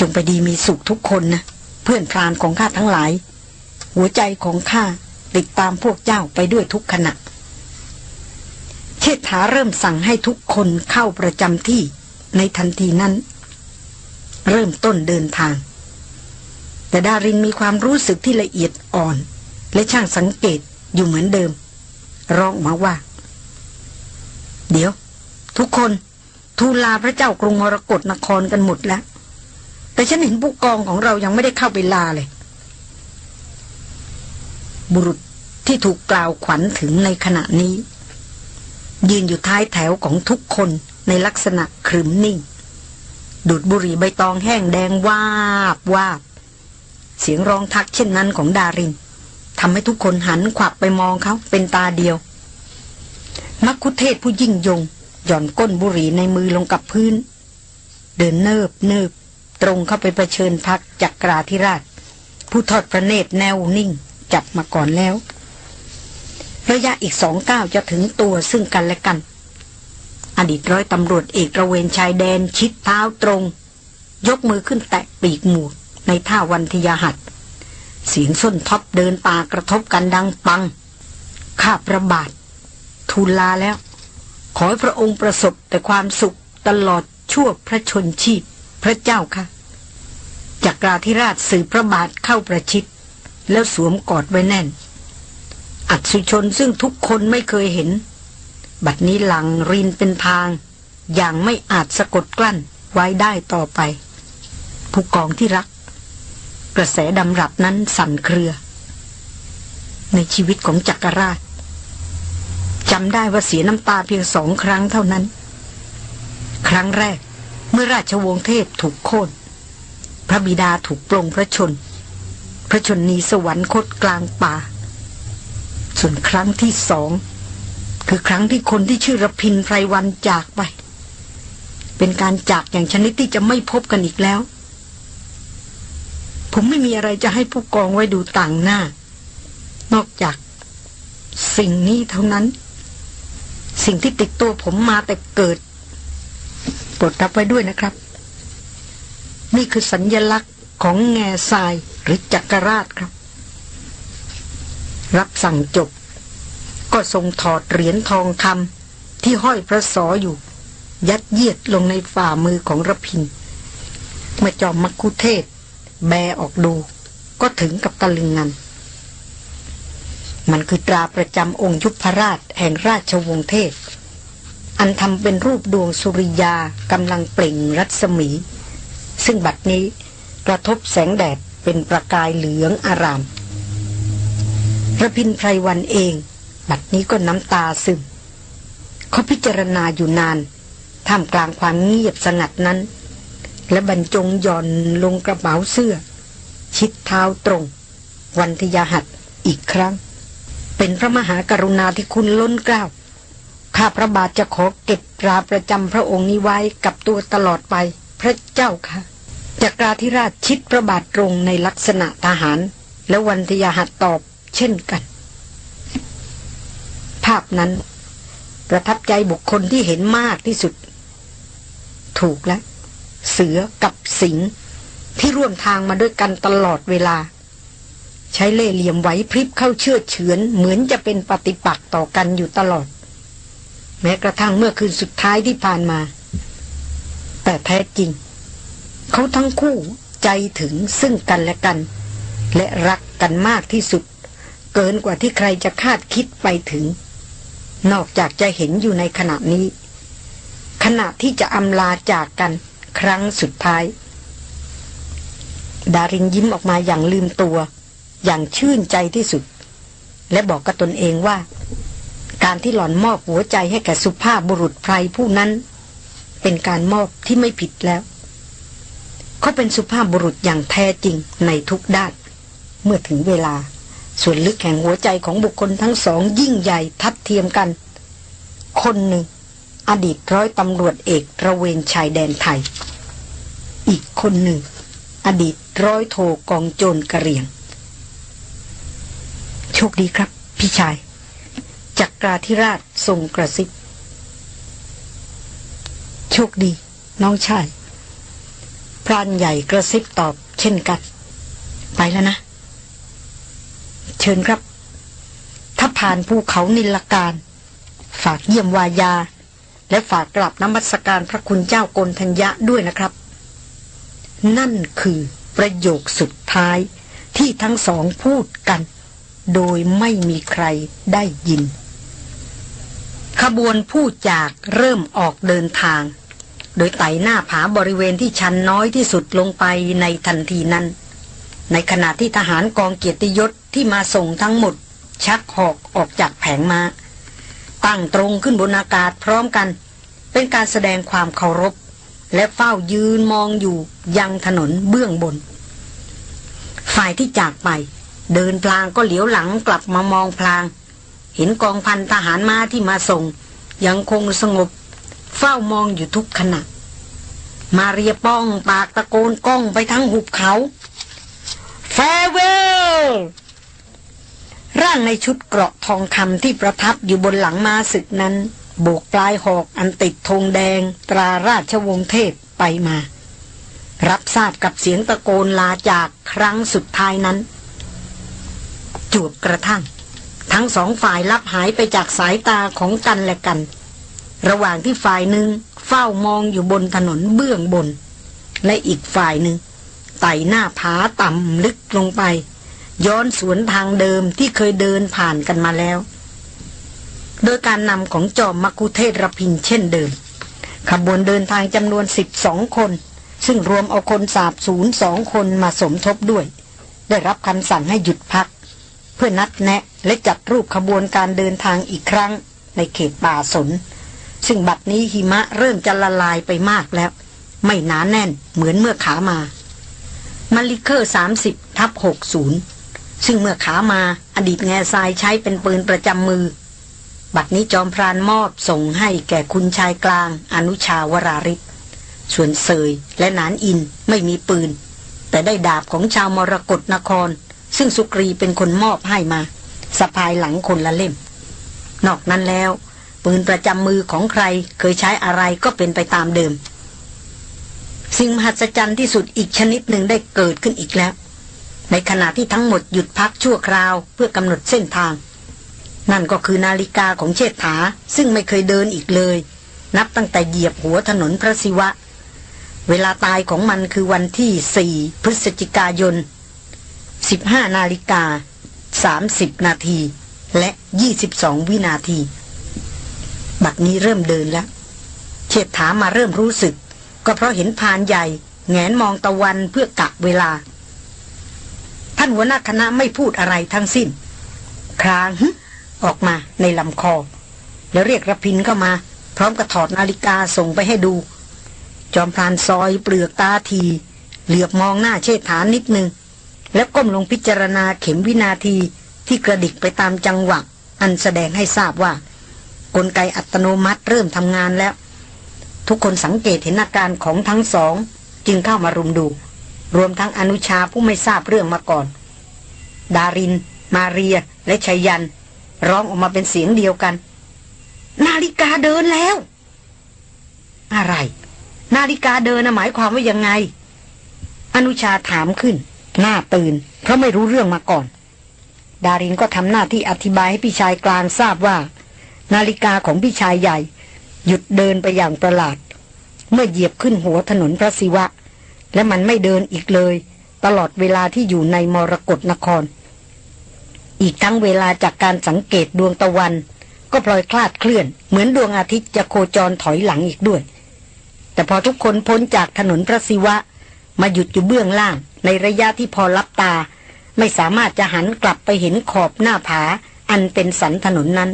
S1: จงไปดีมีสุขทุกคนนะเพื่อนพรานของข้าทั้งหลาย หัวใจของข้าติดตามพวกเจ้าไปด้วยทุกขณะเชษฐาเริ่มสั่งให้ทุกคนเข้าประจำที่ในทันทีนั้น เริ่มต้นเดินทาง แต่ดารินมีความรู้สึกที่ละเอียดอ่อนและช่างสังเกตอยู่เหมือนเดิมร้องมาว่า เดี๋ยว ทุกคนทูลลาพระเจ้ากรุงมรกรนครกันหมดแล้ว แต่ฉันเห็นผู้กองของเรายังไม่ได้เข้าไปลาเลยบุรุษที่ถูกกล่าวขวัญถึงในขณะนี้ ยืนอยู่ท้ายแถวของทุกคนในลักษณะครึมนิ่ง ดูดบุหรี่ใบตองแห้งแดง วาบ วาบ เสียงร้องทักเช่นนั้นของดารินทำให้ทุกคนหันขวับไปมองเขาเป็นตาเดียว มักคุเทศผู้ยิ่งยงหย่อนก้นบุหรี่ในมือลงกับพื้นเดินเนิบเนิบ ตรงเข้าไปประชิญพักจักกราธิราช ผู้ทอดพระเนตรแนวนิ่งจับมาก่อนแล้ว ระยะอีกสองก้าวจะถึงตัวซึ่งกันและกัน อดีตร้อยตำรวจเอกระเวนชายแดน ชิดเท้าตรง ยกมือขึ้นแตะปีกหมูในท่าวันทยาหัดเสียงส้นท็อปเดินป่ากระทบกันดังปัง ข้าประบาททูลลาแล้ว ขอให้พระองค์ประสบแต่ความสุขตลอดชั่วพระชนชีพพระเจ้าค่ะจักราธิราชสื่อพระบาทเข้าประชิดแล้วสวมกอดไว้แน่น อัศชนซึ่งทุกคนไม่เคยเห็น บัดนี้หลังรินเป็นทาง อย่างไม่อาจสะกดกลั้นไว้ได้ต่อไป ผู้กองที่รัก กระแสดำรับนั้นสั่นเครือ ในชีวิตของจักรราชจำได้ว่าเสียน้ำตาเพียงสองครั้งเท่านั้น ครั้งแรกเมื่อราชวงศ์เทพถูกโค่นพระบิดาถูกปลงพระชนพระชนนีสวรรคตกลางป่า ส่วนครั้งที่สอง คือครั้งที่คนที่ชื่อรพินไพรวันจากไป เป็นการจากอย่างชนิดที่จะไม่พบกันอีกแล้ว ผมไม่มีอะไรจะให้ผู้กองไว้ดูต่างหน้า นอกจาก สิ่งนี้เท่านั้น สิ่งที่ติดตัวผมมาแต่เกิดโปรดรับไว้ด้วยนะครับ นี่คือสัญญลักษณ์ของแง่ทรายหรือจักรราชครับ รับสั่งจบ ก็ทรงถอดเหรียญทองคำที่ห้อยพระสออยู่ ยัดเยียดลงในฝ่ามือของระพินเมื่อจอมมักคุเทศแบออกดู ก็ถึงกับตะลึงงัน มันคือตราประจำองค์ยุพราชแห่งราชวงศ์เทพอันทำเป็นรูปดวงสุริยากำลังเปล่งรัศมี ซึ่งบัดนี้กระทบแสงแดดเป็นประกายเหลืองอารามระพินไพรวันเอง บัดนี้ก็น้ำตาซึมเขาพิจารณาอยู่นานท่ามกลางความเงียบสงัดนั้น และบรรจงย่อนลงกระเป๋าเสื้อ ชิดเท้าตรง วันทยาหัดอีกครั้ง เป็นพระมหากรุณาที่คุณล้นเกล้า ข้าพระบาทจะขอเก็บราประจำพระองค์นี้ไว้กับตัวตลอดไป พระเจ้าค่ะจักราธิราชชิดประบาทตรงในลักษณะทหารและวันทยาหัดตอบเช่นกัน ภาพนั้น ประทับใจบุคคลที่เห็นมากที่สุด ถูกแล้วเสือกับสิง ที่ร่วมทางมาด้วยกันตลอดเวลา ใช้เล่เหลี่ยมไหวพริบเข้าเชื่อเฉือน เหมือนจะเป็นปฏิปักษ์ต่อกันอยู่ตลอด แม้กระทั่งเมื่อคืนสุดท้ายที่ผ่านมา แต่แท้จริงเขาทั้งคู่ใจถึงซึ่งกันและกัน และรักกันมากที่สุด เกินกว่าที่ใครจะคาดคิดไปถึง นอกจากจะเห็นอยู่ในขณะนี้ ขณะที่จะอำลาจากกันครั้งสุดท้าย ดารินยิ้มออกมาอย่างลืมตัวอย่างชื่นใจที่สุด และบอกกับตนเองว่า การที่หล่อนมอบหัวใจให้แก่สุภาพบุรุษไพรผู้นั้น เป็นการมอบที่ไม่ผิดแล้วเขาเป็นสุภาพบุรุษอย่างแท้จริงในทุกด้าน เมื่อถึงเวลาส่วนลึกแห่งหัวใจของบุคคลทั้งสองยิ่งใหญ่ทัดเทียมกัน คนหนึ่ง อดีตร้อยตำรวจเอกระเวนชายแดนไทย อีกคนหนึ่ง อดีตร้อยโทกองโจรกระเรียง โชคดีครับพี่ชาย จักราธิราชทรงกระซิบโชคดี น้องชายพรานใหญ่กระซิบตอบเช่นกัน ไปแล้วนะ เชิญครับ ถ้าผ่านภูเขานิลการ ฝากเยี่ยมวายา และฝากกลับน้ำมัสการพระคุณเจ้ากนทัญญะด้วยนะครับ นั่นคือประโยคสุดท้ายที่ทั้งสองพูดกัน โดยไม่มีใครได้ยิน ขบวนผู้จากเริ่มออกเดินทางโดยไต่หน้าผาบริเวณที่ชันน้อยที่สุดลงไปในทันทีนั้น ในขณะที่ทหารกองเกียรติยศที่มาส่งทั้งหมด ชักหอกออกจากแผงมา้าตั้งตรงขึ้นบนอากาศพร้อมกัน เป็นการแสดงความเคารพ และเฝ้ายืนมองอยู่ยังถนนเบื้องบน ฝ่ายที่จากไป เดินพลางก็เหลียวหลังกลับมามองพลาง เห็นกองพันทหารมาที่มาส่ง ยังคงสงบเฝ้ามองอยู่ทุกขณะ มาเรียป้องปากตะโกนก้องไปทั้งหุบเขาแฟเวลร่างในชุดเกราะทองคำที่ประทับอยู่บนหลังมาศึกนั้นโบกปลายหอกอันติดธงแดงตราราชวงศ์เทพไปมา รับทราบกับเสียงตะโกนลาจากครั้งสุดท้ายนั้นจูบกระทั่ง ทั้งสองฝ่ายลับหายไปจากสายตาของกันและกันระหว่างที่ฝ่ายหนึ่งเฝ้ามองอยู่บนถนนเบื้องบน และอีกฝ่ายหนึ่ง ไต่หน้าผาต่ำลึกลงไป ย้อนสวนทางเดิมที่เคยเดินผ่านกันมาแล้ว โดยการนำของจอมมกคุเทศรพินเช่นเดิม ขบวนเดินทางจำนวน 12 คน ซึ่งรวมเอาคนสาบศูนย์สองคนมาสมทบด้วย ได้รับคำสั่งให้หยุดพัก เพื่อนัดแนะและจัดรูปขบวนการเดินทางอีกครั้งในเขตป่าสนซึ่งบัดนี้หิมะเริ่มจะละลายไปมากแล้ว ไม่หนานแน่นเหมือนเมื่อขามามาลิเคอร์ 30 ทับ60 ซึ่งเมื่อขามา อดีตแง่ทรายใช้เป็นปืนประจำมือ บัดนี้จอมพรานมอบส่งให้แก่คุณชายกลาง อนุชาวราริศส่วนเซยและนานอินไม่มีปืน แต่ได้ดาบของชาวมรกรนคร ซึ่งสุกรีเป็นคนมอบให้มา สะพายหลังคนละเล่มนอกนั้นแล้วืนประจำมือของใครเคยใช้อะไรก็เป็นไปตามเดิมสิ่งมหัศจรรย์ที่สุดอีกชนิดหนึ่งได้เกิดขึ้นอีกแล้ว ในขณะที่ทั้งหมดหยุดพักชั่วคราวเพื่อกำหนดเส้นทาง นั่นก็คือนาฬิกาของเชษฐา ซึ่งไม่เคยเดินอีกเลย นับตั้งแต่เหยียบหัวถนนพระศิวะ เวลาตายของมันคือวันที่ 4 พฤศจิกายน 15 นาฬิกา 30 นาที และ 22 วินาทีบัดนี้เริ่มเดินแล้ว เชิดถามาเริ่มรู้สึก ก็เพราะเห็นพานใหญ่ แงนมองตะวันเพื่อกะเวลา ท่านหัวหน้าคณะไม่พูดอะไรทั้งสิ้น ครางออกมาในลำคอ แล้วเรียกระพินเข้ามา พร้อมกับถอดนาฬิกาส่งไปให้ดู จอมพรานซอยเปลือกตาที เหลือบมองหน้าเชิฐานิดนึงแล้วก้มลงพิจารณาเข็มวินาทีที่กระดิกไปตามจังหวะ อันแสดงให้ทราบว่ากลไกอัตโนมัติเริ่มทำงานแล้ว ทุกคนสังเกตเห็นอาการของทั้งสองจึงเข้ามารุมดู รวมทั้งอนุชาผู้ไม่ทราบเรื่องมาก่อน ดาริน มาเรีย และชัยยันร้องออกมาเป็นเสียงเดียวกัน นาฬิกาเดินแล้ว อะไร นาฬิกาเดินหมายความว่ายังไง อนุชาถามขึ้นหน้าตื่นเพราะไม่รู้เรื่องมาก่อน ดารินก็ทำหน้าที่อธิบายให้พี่ชายกลางทราบว่านาฬิกาของพี่ชายใหญ่ หยุดเดินไปอย่างประหลาด เมื่อเหยียบขึ้นหัวถนนพระศิวะ และมันไม่เดินอีกเลย ตลอดเวลาที่อยู่ในมรกรนคร อีกทั้งเวลาจากการสังเกตดวงตะวัน ก็พลอยคลาดเคลื่อน เหมือนดวงอาทิตย์ จะโคจรถอยหลังอีกด้วย แต่พอทุกคนพ้นจากถนนพระศิวะ มาหยุดอยู่เบื้องล่าง ในระยะที่พอรับตา ไม่สามารถจะหันกลับไปเห็นขอบหน้าผาอันเป็นสันถนนนั้น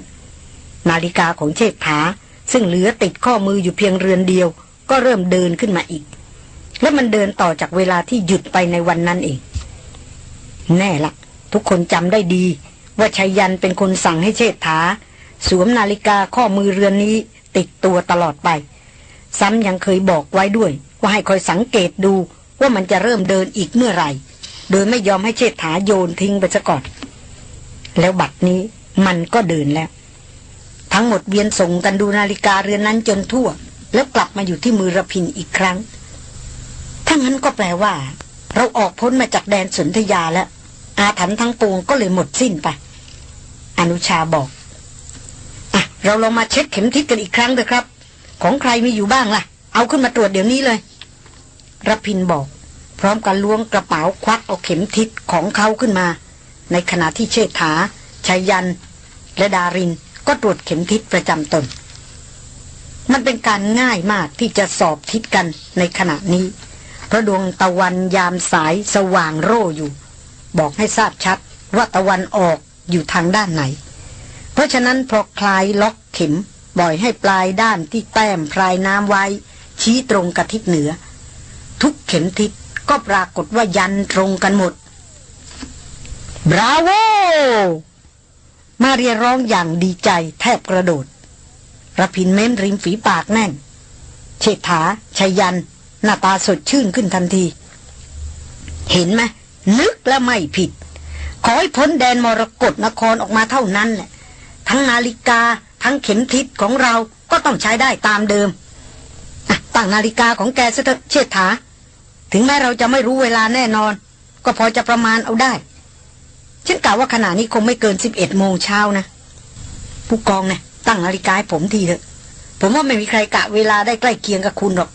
S1: นาฬิกาของเชษฐาซึ่งเหลือติดข้อมืออยู่เพียงเรือนเดียวก็เริ่มเดินขึ้นมาอีก และมันเดินต่อจากเวลาที่หยุดไปในวันนั้นเอง แน่ละ ทุกคนจำได้ดี ว่าชายยันเป็นคนสั่งให้เชษฐาสวมนาฬิกาข้อมือเรือนนี้ติดตัวตลอดไป ซ้ำยังเคยบอกไว้ด้วย ว่าให้คอยสังเกตดูว่ามันจะเริ่มเดินอีกเมื่อไหร่โดยไม่ยอมให้เชษฐาโยนทิ้งไปซะก่อนแล้วบัดนี้มันก็เดินแล้วทั้งหมดเวียนส่งกันดูนาฬิกาเรือนนั้นจนทั่ว แล้วกลับมาอยู่ที่มือระพินอีกครั้ง ถ้างั้นก็แปลว่า เราออกพ้นมาจากแดนสนธยาแล้วอาถรรพ์ทั้งปวงก็เลยหมดสิ้นไป อนุชาบอก อ่ะเราลองมาเช็คเข็มทิศกันอีกครั้งเถอะครับ ของใครมีอยู่บ้างล่ะ เอาขึ้นมาตรวจเดี๋ยวนี้เลยรพินบอก พร้อมกันล้วงกระเป๋าควักเอาเข็มทิศของเขาขึ้นมาในขณะที่เชษฐาชัยยัน และดารินก็ตรวจเข็มทิศประจำตน มันเป็นการง่ายมากที่จะสอบทิศกันในขณะนี้ เพราะดวงตะวันยามสายสว่างโร่อยู่ บอกให้ทราบชัดว่าตะวันออกอยู่ทางด้านไหน เพราะฉะนั้นพอคลายล็อกเข็ม บ่อยให้ปลายด้านที่แต้มพลายน้ำไว้ ชี้ตรงกับทิศเหนือ ทุกเข็มทิศก็ปรากฏว่ายันตรงกันหมดบราโวมาเรียร้องอย่างดีใจแทบกระโดดระพินเม้มริมฝีปากแน่นเฉถาชัยยันหน้าตาสดชื่นขึ้นทันที เห็นไหมนึกและไม่ผิด ขอให้พ้นแดนมรกรนครออกมาเท่านั้นแหละ ทั้งนาฬิกาทั้งเข็มทิศของเราก็ต้องใช้ได้ตามเดิม ต่างนาฬิกาของแกเถเชดถาถึงแม้เราจะไม่รู้เวลาแน่นอน ก็พอจะประมาณเอาได้ฉันกล่าวว่าขณะนี้คงไม่เกินสิบเอ็ดโมงเช้านะ ผู้กองนะตั้งนาฬิกาให้ผมทีเถอะ ผมว่าไม่มีใครกะเวลาได้ใกล้เคียงกับคุณหรอ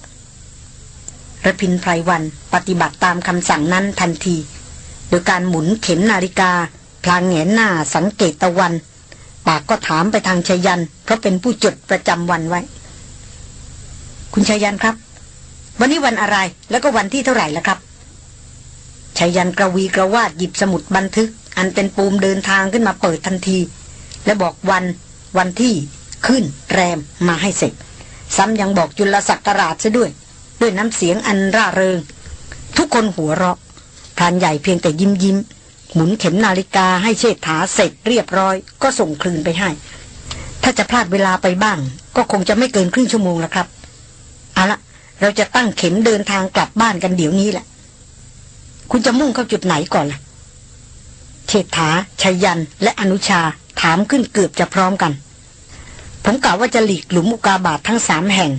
S1: กระพินไพรวัน ปฏิบัติตามคำสั่งนั้นทันที โดยการหมุนเข็มนาฬิกา พลางเหงนหน้า สังเกตตะวัน ปากก็ถามไปทางชยัน เพราะเป็นผู้จดประจำวันไว้ คุณชยันครับ วันนี้วันอะไรแล้วก็วันที่เท่าไหร่ละครับ ชยันกระวีกระวาดหยิบสมุดบันทึกอันเป็นปูมเดินทางขึ้นมาเปิดทันที และบอกวันวันที่ขึ้น แรมมาให้เสร็จ ซ้ำยังบอกจุลศักราชซะด้วย ด้วยน้ำเสียงอันร่าเริง ทุกคนหัวเราะพรานใหญ่เพียงแต่ยิ้มยิ้ม หมุนเข็มนาฬิกาให้เชษฐาเสร็จเรียบร้อย ก็ส่งคลืนไปให้ ถ้าจะพลาดเวลาไปบ้าง ก็คงจะไม่เกินครึ่งชั่วโมงแล้วครับเอาละเราจะตั้งเข็มเดินทางกลับบ้านกันเดี๋ยวนี้แหละ คุณจะมุ่งเข้าจุดไหนก่อนล่ะเชษฐาชยันและอนุชาถามขึ้นเกือบจะพร้อมกัน ผมกล่าวว่าจะหลีกหลุมอุกาบาททั้งสามแห่ง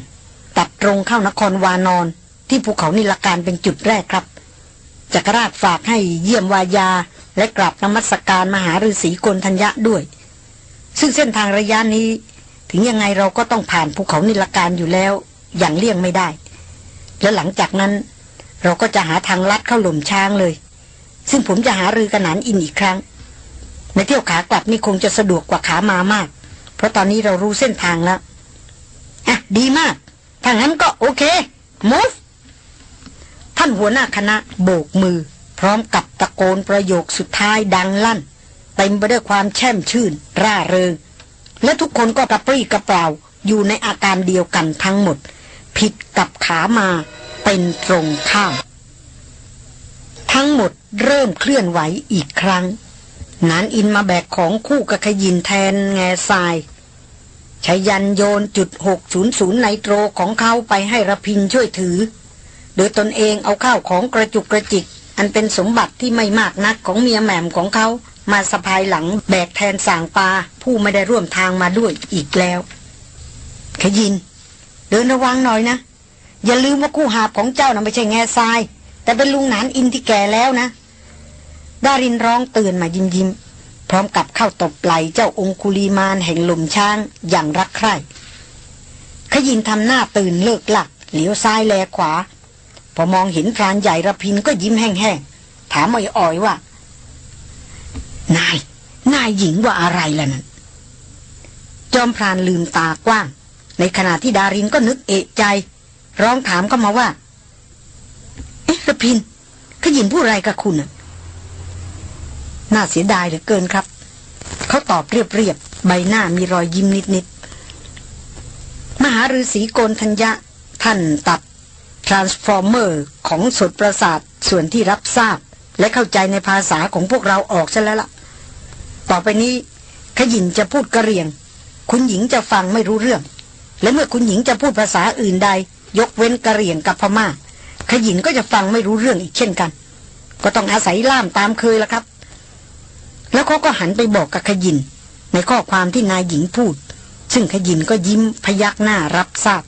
S1: ตัดตรงเข้า นครวานอน ที่ภูเขานิลการเป็นจุดแรกครับจักรราชฝากให้เยี่ยมวายาและกราบนมัสการมหาฤาษีกนธัญญะด้วย ซึ่งเส้นทางระยะนี้ ถึงยังไงเราก็ต้องผ่านภูเขานิลการอยู่แล้ว อย่างเลี่ยงไม่ได้ และหลังจากนั้นเราก็จะหาทางลัดเข้าหล่มช้างเลยซึ่งผมจะหารือกันหนานอินอีกครั้งในเที่ยวขากลับนี่คงจะสะดวกกว่าขามามาก เพราะตอนนี้เรารู้เส้นทางแล้วอ่ะดีมากถ้างั้นก็โอเค move ท่านหัวหน้าคณะโบกมือ พร้อมกับตะโกนประโยคสุดท้ายดังลั่นเต็มไปด้วยความแช่มชื่น ร่าเริงและทุกคนก็กระปรี้กระเปร่าอยู่ในอาการเดียวกันทั้งหมดผิดกับขามาเป็นตรงข้ามทั้งหมดเริ่มเคลื่อนไหวอีกครั้ง นานอินมาแบกของคู่กับขยินแทนแง่ทรายชายันโยนจุด600ไนโตรของเขาไปให้ระพินช่วยถือโดยตนเองเอาข้าวของกระจุกกระจิก อันเป็นสมบัติที่ไม่มากนักของเมียแหม่มของเขามาสะพายหลังแบกแทนสางปาผู้ไม่ได้ร่วมทางมาด้วยอีกแล้ว ขยินเดินระวังหน่อยนะ อย่าลืมว่าคู่หาบของเจ้านะ่ะไม่ใช่แง่ทรายแต่เป็นลุงหนานอินที่แก่แล้วนะ ดารินร้องเตือนมายิ้มยิ้มพร้อมกับเข้าตบไหลเจ้าองคุลีมานแห่งหลุมช้างอย่างรักใคร่ ขยินทำหน้าตื่นเลิกหลักเหลียวซ้ายแลขวา พอมองเห็นพรานใหญ่ระพินก็ยิ้มแห้งๆ ถามอ่อยๆว่า นาย นายหญิงว่าอะไรล่ะนั่น จอมพรานลืมตากว้าง ในขณะที่ดารินก็นึกเอะใจ ร้องถามเข้ามาว่าอ๊ะระพิน ขยินผู้ไรกับคุณน่าเสียดายเหลือเกินครับ เขาตอบเรียบๆ ใบหน้ามีรอยยิ้มนิดๆ มหาฤาษีโกนธัญญะ ท่านตัด ทรานส์ฟอร์เมอร์ของสดประสาท ส่วนที่รับทราบและเข้าใจในภาษาของพวกเราออกซะแล้วละ่ะ ต่อไปนี้ ขยินจะพูดกระเรียง คุณหญิงจะฟังไม่รู้เรื่อง และเมื่อคุณหญิงจะพูดภาษาอื่นใด ยกเว้นกระเรียงกับพมา่าขยินก็จะฟังไม่รู้เรื่องอีกเช่นกัน ก็ต้องอาศัยล่ามตามเคยละครับ แล้วเขาก็หันไปบอกกับขยิน ในข้อความที่นายหญิงพูด ซึ่งขยินก็ยิ้มพยักหน้ารับทราบ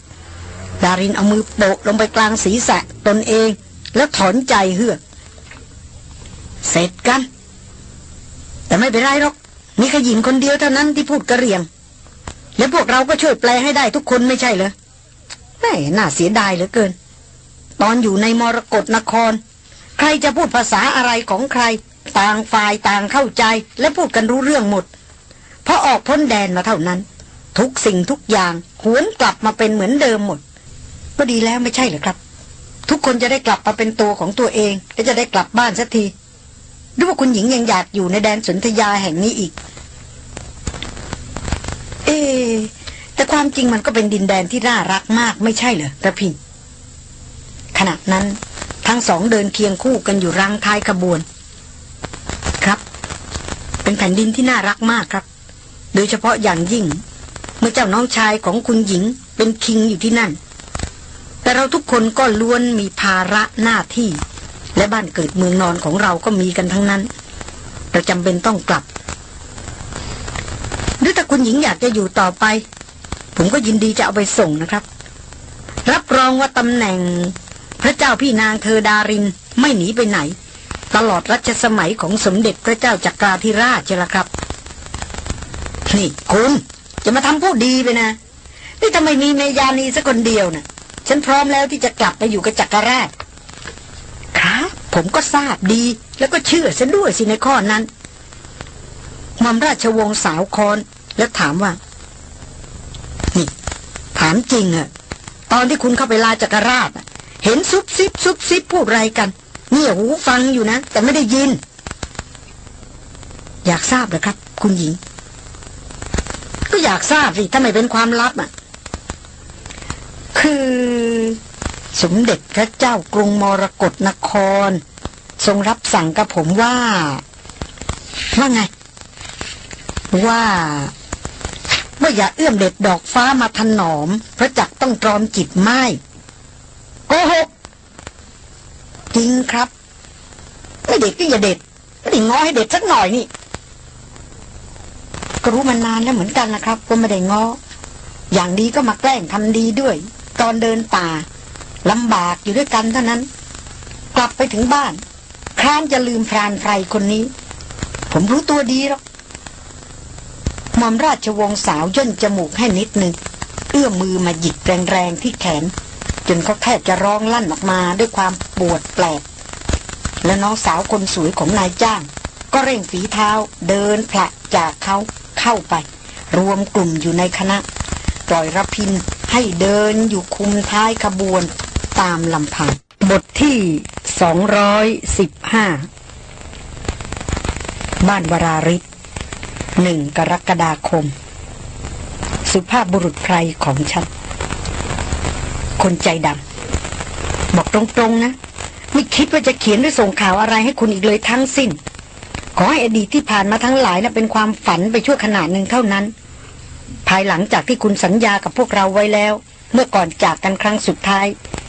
S1: ดารินเอามือโปะลงไปกลางศีรษะตนเอง แล้วถอนใจเฮือกเสร็จกัน แต่ไม่เป็นไรหรอก มีขยินคนเดียวเท่านั้นที่พูดกระเรียงและพวกเราก็ช่วยแปลให้ได้ทุกคนไม่ใช่เหรอไม่น่าเสียดายเหลือเกินตอนอยู่ในมรกรนคร ใครจะพูดภาษาอะไรของใคร ต่างฝ่ายต่างเข้าใจและพูดกันรู้เรื่องหมดพอออกพ้นแดนมาเท่านั้น ทุกสิ่งทุกอย่างหวนกลับมาเป็นเหมือนเดิมหมด ก็ดีแล้วไม่ใช่หรือครับ ทุกคนจะได้กลับมาเป็นตัวของตัวเองและจะได้กลับบ้านสักทีหรือว่าคุณหญิงยังอยากอยู่ในแดนสนธยาแห่งนี้อีก เอแต่ความจริงมันก็เป็นดินแดนที่น่ารักมากไม่ใช่เหรอระพินขณะนั้นทั้งสองเดินเคียงคู่กันอยู่รังท้ายขบวน ครับ เป็นแผ่นดินที่น่ารักมากครับ โดยเฉพาะอย่างยิ่ง เมื่อเจ้าน้องชายของคุณหญิง เป็นคิงอยู่ที่นั่น แต่เราทุกคนก็ล้วนมีภาระหน้าที่ และบ้านเกิดเมืองนอนของเราก็มีกันทั้งนั้น เราจำเป็นต้องกลับ หรือถ้าคุณหญิงอยากจะอยู่ต่อไป ผมก็ยินดีจะเอาไปส่งนะครับ รับรองว่าตำแหน่งพระเจ้าพี่นางเธอดารินไม่หนีไปไหน ตลอดรัชสมัยของสมเด็จพระเจ้าจักราธิราชเจละครับนี่คุณจะมาทำพูดดีไปนะนี่ทำไมมีเมยานีสักคนเดียวนะ่ะ ฉันพร้อมแล้วที่จะกลับไปอยู่กับจักรราชครับผมก็ทราบดี แล้วก็เชื่อฉันด้วยสิในข้อนั้นมอมราชวงศ์สาวคอน แล้วถามว่านี่ถามจริงอะตอนที่คุณเข้าไปลาจักรราชอะเห็นซุบซิบซุบซิบพูดไรกันเงี่ย หูฟังอยู่นะ แต่ไม่ได้ยิน อยากทราบเหรอครับ คุณหญิง ก็อยากทราบสิถ้าไม่เป็นความลับอ่ะ คือ สมเด็จพระเจ้ากรุงมรกรนคร ทรงรับสั่งกับผมว่า ว่าไง ว่าว่าอย่าเอื้อมเด็ดดอกฟ้ามาถนอม พระจักต้องตรอมจิตไม้โกหกจริงครับ ไม่เด็ดก็อย่าเด็ดก็ดิ่งงอให้เด็ดสักหน่อยนี่ ก็รู้มานานแล้วเหมือนกันนะครับก็ไม่ได้งออย่างดีก็มาแกล้งทำดีด้วย ตอนเดินป่าลำบากอยู่ด้วยกันเท่านั้น กลับไปถึงบ้านครานจะลืมพรานใครคนนี้ ผมรู้ตัวดีหรอกหม่อมราชวงศ์สาวย่นจมูกให้นิดนึงเอื้อมมือมาหยิกแรงๆที่แขนจนเขาแทบจะร้องลั่นออกมาด้วยความปวดแปลก และน้องสาวคนสวยของนายจ้าง ก็เร่งฝีเท้าเดินผลักจากเขาเข้าไป รวมกลุ่มอยู่ในคณะ ปล่อยรพินให้เดินอยู่คุมท้ายขบวนตามลำพัง บทที่ 215 บ้านวราริศหนึ่งกรกฎาคม สุภาพบุรุษไพรของฉันคนใจดำบอกตรงๆนะไม่คิดว่าจะเขียนหรือส่งข่าวอะไรให้คุณอีกเลยทั้งสิ้น ขอให้อดีตที่ผ่านมาทั้งหลายนะ่ะเป็นความฝันไปชั่วขณะหนึ่งเท่านั้น ภายหลังจากที่คุณสัญญากับพวกเราไว้แล้ว เมื่อก่อนจากกันครั้งสุดท้าย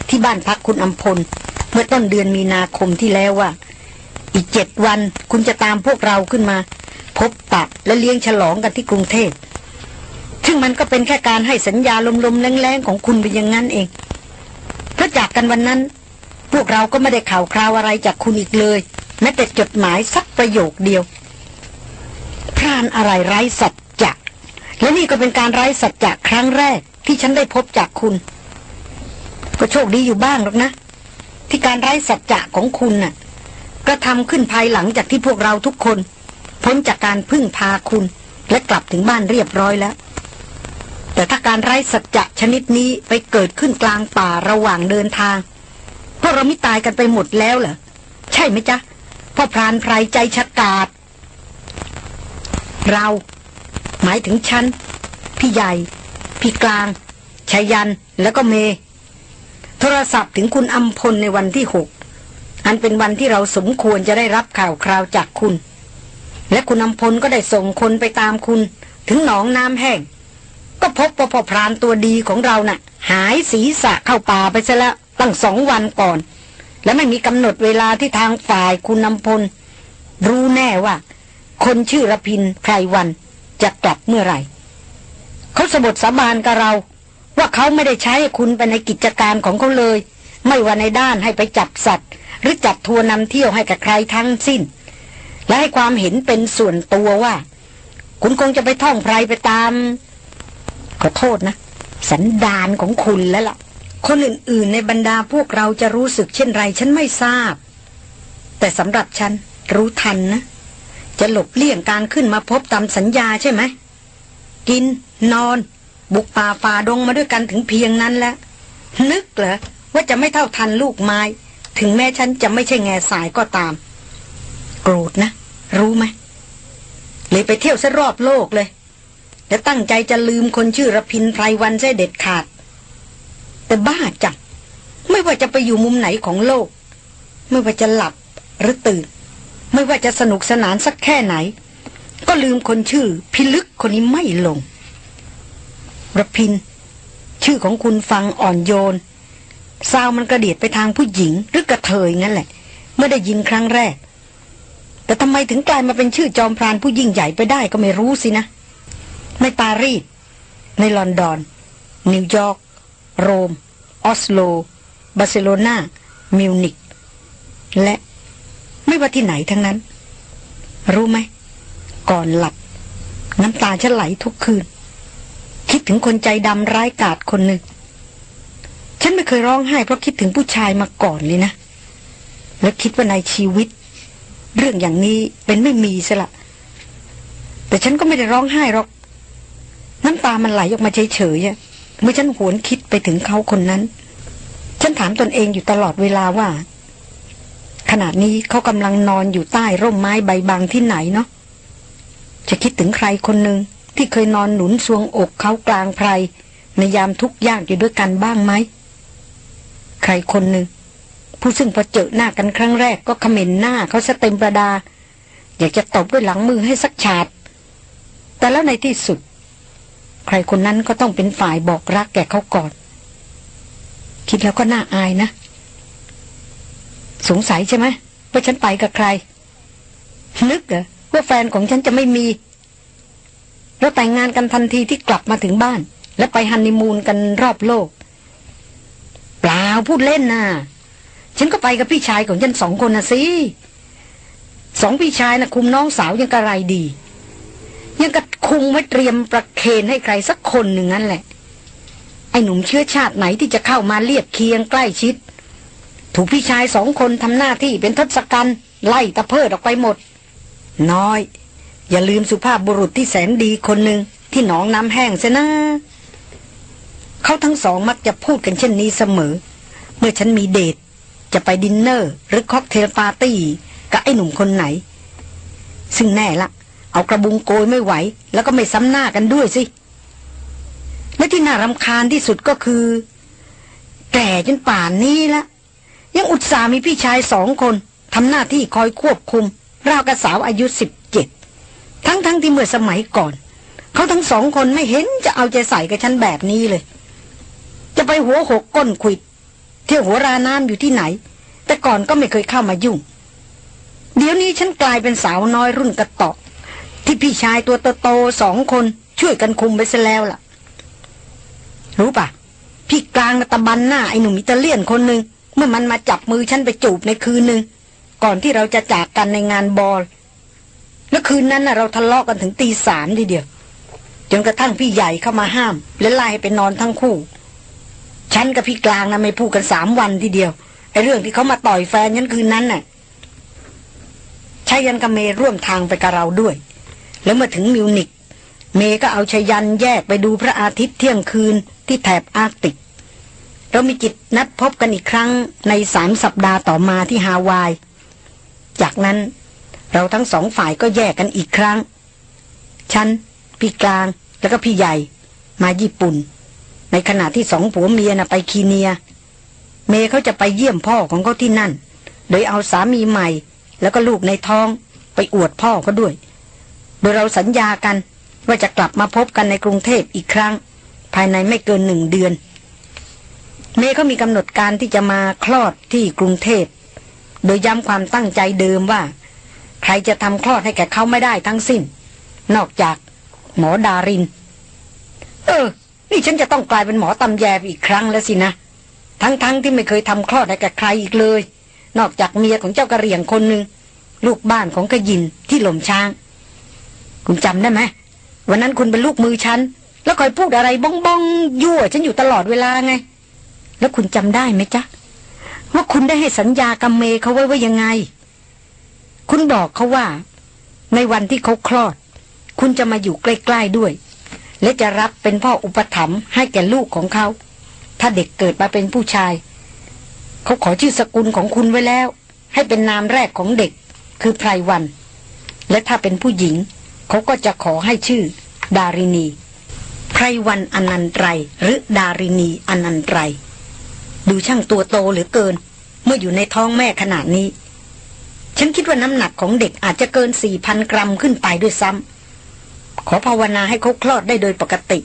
S1: ที่บ้านพักคุณอัมพล เมื่อต้นเดือนมีนาคมที่แล้วว่า อีกเจ็ดวันคุณจะตามพวกเราขึ้นมาพบปะและเลี้ยงฉลองกันที่กรุงเทพซึ่งมันก็เป็นแค่การให้สัญญาลมๆแรงๆของคุณเป็นอย่างนั้นเองเพราะจากกันวันนั้น พวกเราก็ไม่ได้ข่าวคราวอะไรจากคุณอีกเลยแม้แต่จดหมายสักประโยคเดียวพรานอะไรไร้สัจจะและนี่ก็เป็นการไร้สัจจะครั้งแรกที่ฉันได้พบจากคุณก็โชคดีอยู่บ้างหรอกนะ ที่การไร้สัจจะของคุณน่ะกระทำขึ้นภายหลังจากที่พวกเราทุกคน พ้นจากการพึ่งพาคุณ และกลับถึงบ้านเรียบร้อยแล้วแต่ถ้าการไร้สัจจะชนิดนี้ไปเกิดขึ้นกลางป่าระหว่างเดินทางพวกเราไม่ตายกันไปหมดแล้วเหรอ ใช่ไหมจ๊ะ พ่อพรานไพรใจฉกาด เรา หมายถึงฉัน พี่ใหญ่ พี่กลางชายันแล้วก็เม โทรศัพท์ถึงคุณอัมพลในวันที่หกอันเป็นวันที่เราสมควรจะได้รับข่าวคราวจากคุณ และคุณอัมพลก็ได้ส่งคนไปตามคุณถึงหนองน้ำแห้งก็พบว่าพ่อพรานตัวดีของเรานะ่ะหายศีรษะเข้าป่าไปซะแล้วตั้งสองวันก่อน และไม่มีกำหนดเวลาที่ทางฝ่ายคุณนำพล รู้แน่ว่า คนชื่อระพินไพรวันจะกลับเมื่อไหร่ เขาสบทสาบานกับเรา ว่าเขาไม่ได้ใช้คุณไปในกิจการของเขาเลย ไม่ว่าในด้านให้ไปจับสัตว์ หรือจัดทัวร์นำเที่ยวให้กับใครทั้งสิ้น และให้ความเห็นเป็นส่วนตัวว่า คุณคงจะไปท่องไพรไปตามขอโทษนะ สันดานของคุณแล้วล่ะ คนอื่นๆ ในบรรดาพวกเราจะรู้สึกเช่นไรฉันไม่ทราบ แต่สำหรับฉัน รู้ทันนะ จะหลบเลี่ยงการขึ้นมาพบตามสัญญาใช่ไหม กิน นอน บุกป่าฝ่าดงมาด้วยกันถึงเพียงนั้นแล้วนึกเหรอ ว่าจะไม่เท่าทันลูกไม้ ถึงแม้ฉันจะไม่ใช่แง่สายก็ตาม โกรธนะ รู้ไหมเลยไปเที่ยวซะรอบโลกเลยจะตั้งใจจะลืมคนชื่อระพินไพรวันเส้เด็ดขาด แต่บ้าจัดไม่ว่าจะไปอยู่มุมไหนของโลก ไม่ว่าจะหลับหรือตื่น ไม่ว่าจะสนุกสนานสักแค่ไหน ก็ลืมคนชื่อ พิลึกคนนี้ไม่ลงระพิน ชื่อของคุณฟังอ่อนโยนซาวมันกระเดียดไปทางผู้หญิงหรือกระเทยงั้นแหละเมื่อได้ยินครั้งแรก แต่ทำไมถึงกลายมาเป็นชื่อจอมพรานผู้ยิ่งใหญ่ไปได้ก็ไม่รู้สินะในปารีสในลอนดอน นิวยอร์ก โรมออสโล บาร์เซโลนามิวนิกและไม่ว่าที่ไหนทั้งนั้น รู้ไหม ก่อนหลับ น้ำตาฉันไหลทุกคืน คิดถึงคนใจดำร้ายกาศคนหนึ่ง ฉันไม่เคยร้องไห้เพราะคิดถึงผู้ชายมาก่อนเลยนะ และคิดว่าในชีวิต เรื่องอย่างนี้เป็นไม่มีสละ แต่ฉันก็ไม่ได้ร้องไห้หรอกน้ำตามันไหลออกมาเฉยๆ เมื่อฉันหวนคิดไปถึงเขาคนนั้น ฉันถามตนเองอยู่ตลอดเวลาว่าขณะนี้เขากำลังนอนอยู่ใต้ร่มไม้ใบบางที่ไหนเนาะ จะคิดถึงใครคนหนึ่งที่เคยนอนหนุนสวงอกเขากลางไพรในยามทุกข์ยากอยู่ด้วยกันบ้างไหมใครคนหนึ่งผู้ซึ่งพอเจอหน้ากันครั้งแรกก็ขม็นหน้าเขาสเต็มประดา อยากจะตบด้วยหลังมือให้สักฉาดแต่แล้วในที่สุดใครคนนั้นก็ต้องเป็นฝ่ายบอกรักแก่เขาก่อน คิดแล้วก็น่าอายนะสงสัยใช่ไหมว่าฉันไปกับใครนึกเหรอว่าแฟนของฉันจะไม่มีเราแต่งงานกันทันทีที่กลับมาถึงบ้าน และไปฮันนีมูนกันรอบโลกเปล่าพูดเล่นนะ่ะฉันก็ไปกับพี่ชายของฉันสองคนนะสิสองพี่ชายนะ่ะคุมน้องสาวยังกระไรดียังกัะคุมไว้เตรียมประเคนให้ใครสักคนหนึ่งนั่นแหละ ไอ้หนุ่มเชื้อชาติไหนที่จะเข้ามาเลียบเคียงใกล้ชิด ถูกพี่ชายสองคนทำหน้าที่เป็นทศกัณฐ์ไล่ตะเพิดออกไปหมด น้อย อย่าลืมสุภาพบุรุษที่แสนดีคนหนึ่งที่หนองน้ำแห้งซสนะ เขาทั้งสองมักจะพูดกันเช่นนี้เสมอ เมื่อฉันมีเดท จะไปดินเนอร์ หรือค็อกเทลปาร์ตี้กับไอ้หนุ่มคนไหน ซึ่งแน่ละเอากระบุงโกยไม่ไหวแล้วก็ไม่ซ้ำหน้ากันด้วยสิ และที่น่ารำคาญที่สุดก็คือ แก่จนป่านนี้ละยังอุตส่ามีพี่ชายสองคนทำหน้าที่คอยควบคุม ราวกับสาวอายุสิบเจ็ดทั้งๆทที่เมื่อสมัยก่อน เขาทั้งสองคนไม่เห็นจะเอาใจใส่กับฉันแบบนี้เลย จะไปหัวหกก้นขิด เที่ยวหัวราน้ำอยู่ที่ไหน แต่ก่อนก็ไม่เคยเข้ามายุ่ง เดี๋ยวนี้ฉันกลายเป็นสาวน้อยรุ่นกระตอกที่พี่ชายตัวโตๆสองคนช่วยกันคุมไปซะแล้วล่ะ รู้ปะพี่กลางตะบันหน้าไอ้หนุ่มอิตาเลียนคนหนึ่งเมื่อมันมาจับมือฉันไปจูบในคืนหนึ่งก่อนที่เราจะจากกันในงานบอลแล้วคืนนั้นนะเราทะเลาะกกันถึงตีสามทีเดียวจนกระทั่งพี่ใหญ่เข้ามาห้าม และไล่ไปนอนทั้งคู่ ฉันกับพี่กลางนะไม่พูดกันสามวันทีเดียวไอ้เรื่องที่เขามาต่อยแฟนฉันคืนนั้นน่ะชายันกเมร่วมทางไปกับเราด้วยแล้วเมื่อถึงมิวนิกเมก็เอาชยันแยกไปดูพระอาทิตย์เที่ยงคืนที่แถบอาร์กติก เรามีจิตนัดพบกันอีกครั้งในสามสัปดาห์ต่อมาที่ฮาวาย จากนั้นเราทั้งสองฝ่ายก็แยกกันอีกครั้ง ฉันพี่กลางแล้วก็พี่ใหญ่มาญี่ปุ่น ในขณะที่สองผัวเมียนะไปคีเนีย เมเขาจะไปเยี่ยมพ่อของเขาที่นั่น โดยเอาสามีใหม่ แล้วก็ลูกในท้องไปอวดพ่อเขาด้วยโดยเราสัญญากันว่าจะกลับมาพบกันในกรุงเทพอีกครั้ง ภายในไม่เกินหนึ่งเดือน เมย์เขามีกำหนดการที่จะมาคลอดที่กรุงเทพโดยย้ำความตั้งใจเดิมว่า ใครจะทำคลอดให้แกเขาไม่ได้ทั้งสิ้น นอกจาก หมอดาริน เออ นี่ฉันจะต้องกลายเป็นหมอตำแยอีกครั้งแล้วสินะ ทั้งๆทที่ไม่เคยทำคลอดให้แกใครอีกเลย นอกจากเมียของเจ้ากระเรียงคนหนึ่งลูกบ้านของกระยินที่หล่มช้างคุณจำได้ไหมวันนั้นคุณเป็นลูกมือฉัน แล้วคอยพูดอะไรบ้องบ้องยั่ว ฉันอยู่ตลอดเวลาไง แล้วคุณจำได้ไหมจ๊ะ ว่าคุณได้ให้สัญญากับเมเขาไว้ ว่ายังไง คุณบอกเขาว่าในวันที่เขาคลอด คุณจะมาอยู่ใกล้ๆด้วย และจะรับเป็นพ่ออุปถัมภ์ให้แก่ ลูกของเขา ถ้าเด็กเกิดมาเป็นผู้ชาย เขาขอชื่อสกุลของคุณไว้แล้ว ให้เป็นนามแรกของเด็ก คือไพรวัน และถ้าเป็นผู้หญิงเขาก็จะขอให้ชื่อ ดารินีไพรวันอนันตรหรือดารินีอนันตรดูช่างตัวโตเหลือเกินเมื่ออยู่ในท้องแม่ขนาดนี้ ฉันคิดว่าน้ำหนักของเด็กอาจจะเกินสี่พันกรัมขึ้นไปด้วยซ้ำขอภาวนาให้เขาคลอดได้โดยปกติ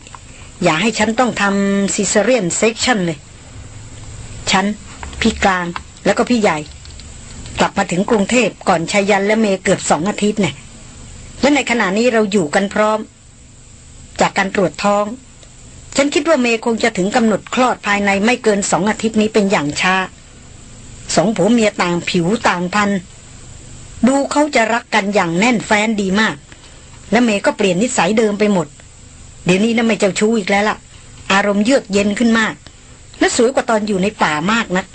S1: อย่าให้ฉันต้องทำซีเซเรียนเซ็กชันเลย ฉัน พี่กลางแล้วก็พี่ใหญ่ กลับมาถึงกรุงเทพก่อนชายันและเมเกือบสองอาทิตย์เนี่ยและในขณะนี้เราอยู่กันพร้อม จากการตรวจท้อง ฉันคิดว่าเมย์คงจะถึงกำหนดคลอดภายในไม่เกินสองอาทิตย์นี้เป็นอย่างช้า สองผัวเมียต่างผิวต่างพันธุ์ดูเขาจะรักกันอย่างแน่นแฟ้นดีมาก และเมย์ก็เปลี่ยนนิสัยเดิมไปหมด เดี๋ยวนี้น่าไม่เจ้าชู้อีกแล้วล่ะ อารมณ์เยือกเย็นขึ้นมาก และสวยกว่าตอนอยู่ในป่ามากนะัก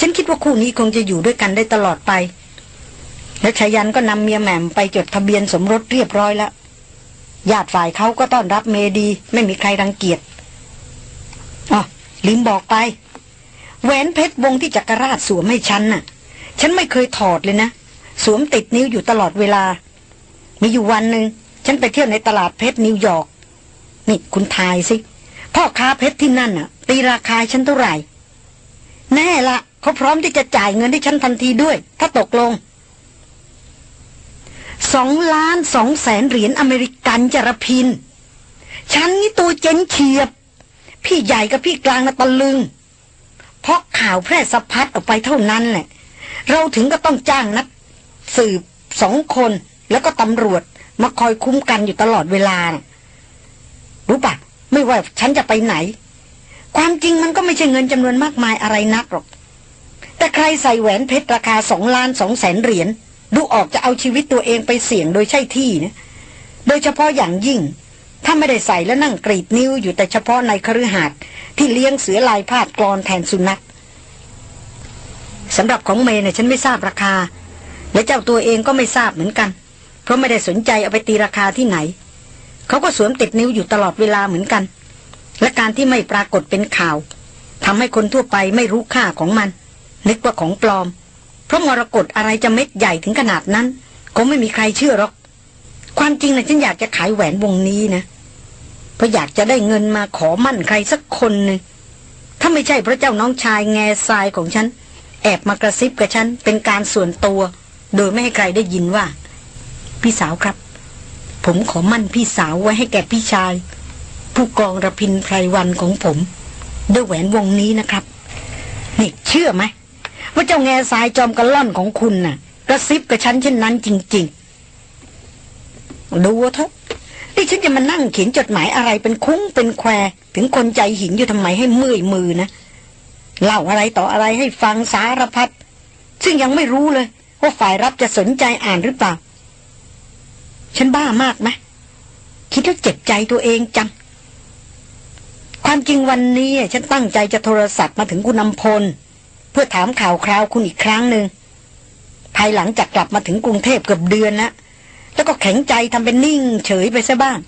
S1: ฉันคิดว่าคู่นี้คงจะอยู่ด้วยกันได้ตลอดไปแล้วชายันก็นำเมียแหม่มไปจดทะเบียนสมรสเรียบร้อยแล้วญาติฝ่ายเขาก็ต้อนรับเมดี ไม่มีใครรังเกียจอ๋อลืมบอกไปแหวนเพชรวงที่จักรราชสวมให้ฉันน่ะ ฉันไม่เคยถอดเลยนะ สวมติดนิ้วอยู่ตลอดเวลา มีอยู่วันหนึ่งฉันไปเที่ยวในตลาดเพชรนิวยอร์กนี่คุณทายสิ พ่อค้าเพชรที่นั่นน่ะตีราคาฉันเท่าไหร่ แน่ละเขาพร้อมที่จะจ่ายเงินให้ฉันทันทีด้วย ถ้าตกลงสองล้านสองแสนเหรียญอเมริกันจรพิน ฉันนี่ตัวเจนเฉียบ พี่ใหญ่กับพี่กลางนะตะลึง เพราะข่าวแพร่สะพัดออกไปเท่านั้นแหละ เราถึงก็ต้องจ้างนัก สืบสองคนแล้วก็ตำรวจมาคอยคุ้มกันอยู่ตลอดเวลา รู้ปะ ไม่ว่าฉันจะไปไหน ความจริงมันก็ไม่ใช่เงินจำนวนมากมายอะไรนักหรอก แต่ใครใส่แหวนเพชรราคาสองล้านสองแสนเหรียญดูออกจะเอาชีวิตตัวเองไปเสี่ยงโดยใช่ที่นะโดยเฉพาะอย่างยิ่ง ถ้าไม่ได้ใส่และนั่งกรีดนิ้วอยู่แต่เฉพาะในคฤหาสน์ที่เลี้ยงเสือลายพาดกรอนแทนสุนัขสำหรับของเมย์เนี่ยฉันไม่ทราบราคา และเจ้าตัวเองก็ไม่ทราบเหมือนกันเพราะไม่ได้สนใจเอาไปตีราคาที่ไหน เขาก็สวมติดนิ้วอยู่ตลอดเวลาเหมือนกัน และการที่ไม่ปรากฏเป็นข่าวทำให้คนทั่วไปไม่รู้ค่าของมันนึกว่าของปลอมพราะมรกตอะไรจะเม็ดใหญ่ถึงขนาดนั้น ก็ไม่มีใครเชื่อหรอกความจริงนะฉันอยากจะขายแหวนวงนี้นะ เพราะอยากจะได้เงินมาขอมั่นใครสักคนหนึ่งถ้าไม่ใช่พระเจ้าน้องชาย แง่ทรายของฉันแอบมากระซิบกับฉันเป็นการส่วนตัว โดยไม่ให้ใครได้ยินว่า พี่สาวครับ ผมขอมั่นพี่สาวไว้ให้แก่พี่ชาย ผู้กองระพินไพรวันของผม ด้วยแหวนวงนี้นะครับนี่เชื่อไหมว่าเจ้าแง่สายจอมกระล่อนของคุณน่ะ กระซิบกับฉันเช่นนั้นจริงๆดูเถอะที่ฉันจะมานั่งเขียนจดหมายอะไรเป็นคุ้งเป็นแควถึงคนใจหินอยู่ทำไมให้เมื่อยมือนะเล่าอะไรต่ออะไรให้ฟังสารพัดซึ่งยังไม่รู้เลย ว่าฝ่ายรับจะสนใจอ่านหรือเปล่า ฉันบ้ามากไหมคิดว่าเจ็บใจตัวเองจัง ความจริงวันนี้ฉันตั้งใจจะโทรศัพท์มาถึงคุณนำพลเพื่อถามข่าวคราวคุณอีกครั้งหนึ่งภายหลังจากกลับมาถึงกรุงเทพเกือบเดือนนะแล้วก็แข็งใจทำเป็นนิ่ง เฉยไปซะบ้าง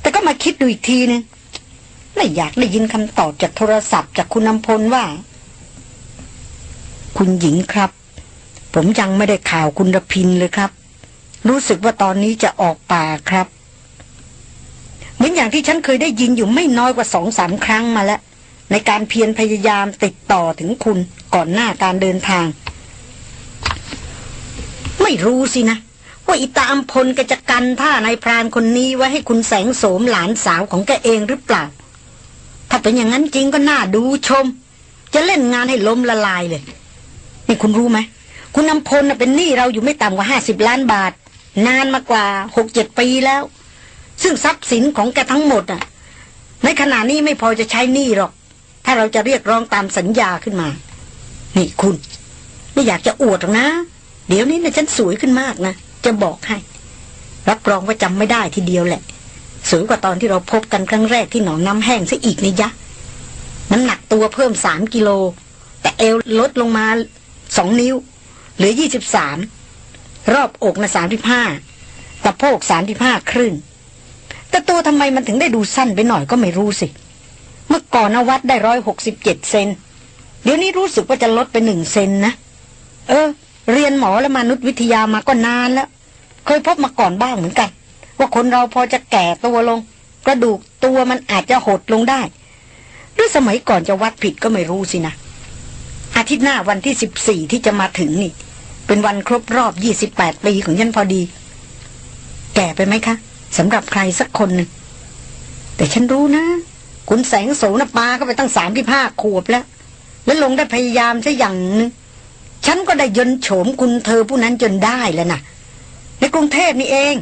S1: แต่ก็มาคิดดูอีกทีนึง ไม่อยากได้ยินคำตอบจากโทรศัพท์ จากคุณนำพลว่า คุณหญิงครับ ผมยังไม่ได้ข่าวคุณรพินเลยครับ รู้สึกว่าตอนนี้จะออกป่าครับ เหมือนอย่างที่ฉันเคยได้ยินอยู่ไม่น้อยกว่าสองสามครั้งมาแล้วในการเพียรพยายามติดต่อถึงคุณก่อนหน้าการเดินทาง ไม่รู้สินะ ว่าอิตาอัมพลกจะกันท่านายพรานคนนี้ไว้ให้คุณแสงโสมหลานสาวของแกเองหรือเปล่า ถ้าเป็นอย่างนั้นจริงก็น่าดูชม จะเล่นงานให้ล้มละลายเลยนี่คุณรู้ไหม คุณอัมพลเป็นหนี้เราอยู่ไม่ต่ำกว่าห้าสิบล้านบาท นานมากว่าหกเจ็ดปีแล้ว ซึ่งทรัพย์สินของแกทั้งหมดอ่ะ ในขณะนี้ไม่พอจะใช้หนี้หรอกถ้าเราจะเรียกร้องตามสัญญาขึ้นมา นี่คุณ ไม่อยากจะอวดหรอกนะ เดี๋ยวนี้นะฉันสวยขึ้นมากนะ จะบอกให้ รับรองว่าจำไม่ได้ทีเดียวแหละ สวยกว่าตอนที่เราพบกันครั้งแรกที่หนองน้ำแห้งซะอีกนี่ยะน้าหนักตัวเพิ่มสามกิโล แต่เอวลดลงมาสองนิ้ว เหลือยี่สิบสามรอบอกนะสามสิบห้าแต่โพกสามสิบห้าครึ่ง แต่ตัวทำไมมันถึงได้ดูสั้นไปหน่อยก็ไม่รู้สิเมื่อก่อนนวัดได้ร้อยหกสิบเจ็ดเซน เดี๋ยวนี้รู้สึกว่าจะลดไปหนึ่งเซนนะ เออ เรียนหมอและมนุษยวิทยามาก็นานแล้ว เคยพบมาก่อนบ้างเหมือนกัน ว่าคนเราพอจะแก่ตัวลง กระดูกตัวมันอาจจะหดลงได้ด้วยสมัยก่อนจะวัดผิดก็ไม่รู้สินะ อาทิตย์หน้าวันที่สิบสี่ที่จะมาถึงนี่ เป็นวันครบรอบยี่สิบแปดปีของฉันพอดี แก่ไปไหมคะสำหรับใครสักคนหนึ่งแต่ฉันรู้นะคุณแสงโสนปาก็ไปตั้งสามที่ห้าขวบแล้ว แล้วลงได้พยายามซะอย่างนึงฉันก็ได้ยนโฉมคุณเธอผู้นั้นจนได้แล้วนะ ในกรุงเทพนี่เอง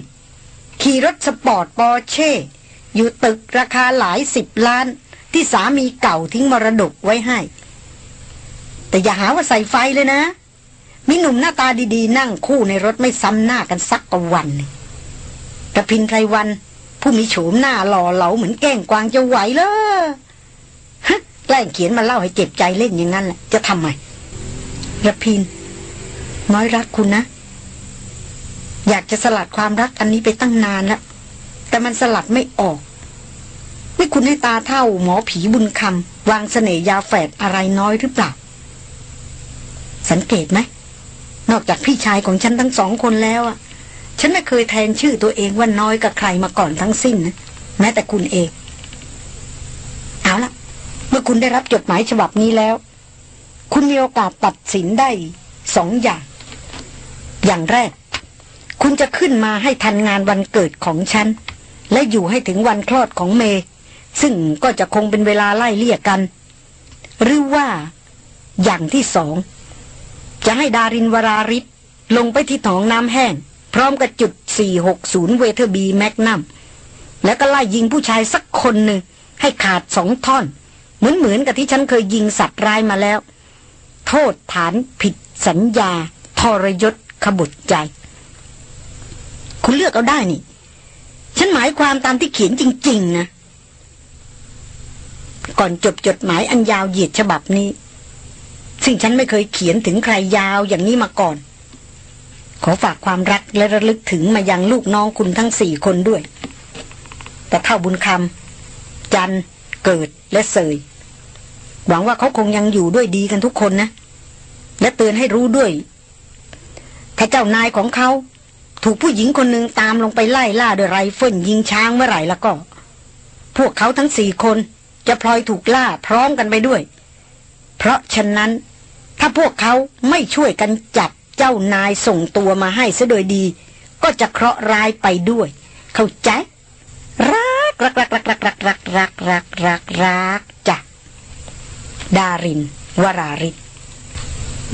S1: ขี่รถสปอร์ตปอร์เช่ อยู่ตึกราคาหลายสิบล้านที่สามีเก่าทิ้งมรดกไว้ให้ แต่อย่าหาว่าใส่ไฟเลยนะ มีหนุ่มหน้าตาดีๆนั่งคู่ในรถไม่ซ้ำหน้ากันสักกวันกระพินไทรวันผู้มีโฉมหน้าหล่อเหลาเหมือนแก้งกวางจะไหวเลยฮะแกล้งเขียนมาเล่าให้เจ็บใจเล่นอย่างนั้นแหละจะทำไมระพิน น้อยรักคุณนะ อยากจะสลัดความรักอันนี้ไปตั้งนานแล้ว แต่มันสลัดไม่ออก ไม่คุณให้ตาเท่าหมอผีบุญคำวางเสน่ยาแฝดอะไรน้อยหรือเปล่า สังเกตไหม นอกจากพี่ชายของฉันทั้งสองคนแล้วอะฉันไม่เคยแทนชื่อตัวเอง ว่าน้อยกับใครมาก่อนทั้งสิ้นนะแม้แต่คุณเองเอาละเมื่อคุณได้รับจดหมายฉบับนี้แล้ว คุณมีโอกาสตัดสินได้สองอย่าง อย่างแรก คุณจะขึ้นมาให้ทันงานวันเกิดของฉันและอยู่ให้ถึงวันคลอดของเมซึ่งก็จะคงเป็นเวลาไล่เลี่ยกัน หรือว่า อย่างที่สองจะให้ดารินวราริศลงไปที่ถองน้ำแห้งพร้อมกับจุด 460 เวเทอร์บีแมกนัมแล้วก็ไล่ยิงผู้ชายสักคนหนึ่งให้ขาดสองท่อน เหมือนเหมือนกับที่ฉันเคยยิงสัตว์ร้ายมาแล้ว โทษฐานผิดสัญญา ทรยศขบุตใจ คุณเลือกเอาได้นี่ ฉันหมายความตามที่เขียนจริงๆ นะ ก่อนจบจดหมายอันยาวเหยียดฉบับนี้ ซึ่งฉันไม่เคยเขียนถึงใครยาวอย่างนี้มาก่อนขอฝากความรักและระลึกถึงมายังลูกน้องคุณทั้งสี่คนด้วย แต่เท่าบุญคำจันเกิดและเสย หวังว่าเขาคงยังอยู่ด้วยดีกันทุกคนนะ และเตือนให้รู้ด้วย ถ้าเจ้านายของเขาถูกผู้หญิงคนหนึ่งตามลงไปไล่ล่าโดยไรเฟิลยิงช้างเมื่อไหร่แล้วก็ พวกเขาทั้งสี่คนจะพลอยถูกล่าพร้อมกันไปด้วย เพราะฉะนั้น ถ้าพวกเขาไม่ช่วยกันจับเจ้านายส่งตัวมาให้ซะโดยดี ก็จะเคราะห์ร้ายไปด้วย เข้าใจรักรักรักรักรักรักรักรักรักรักรักจ้ะดาริน วราริศ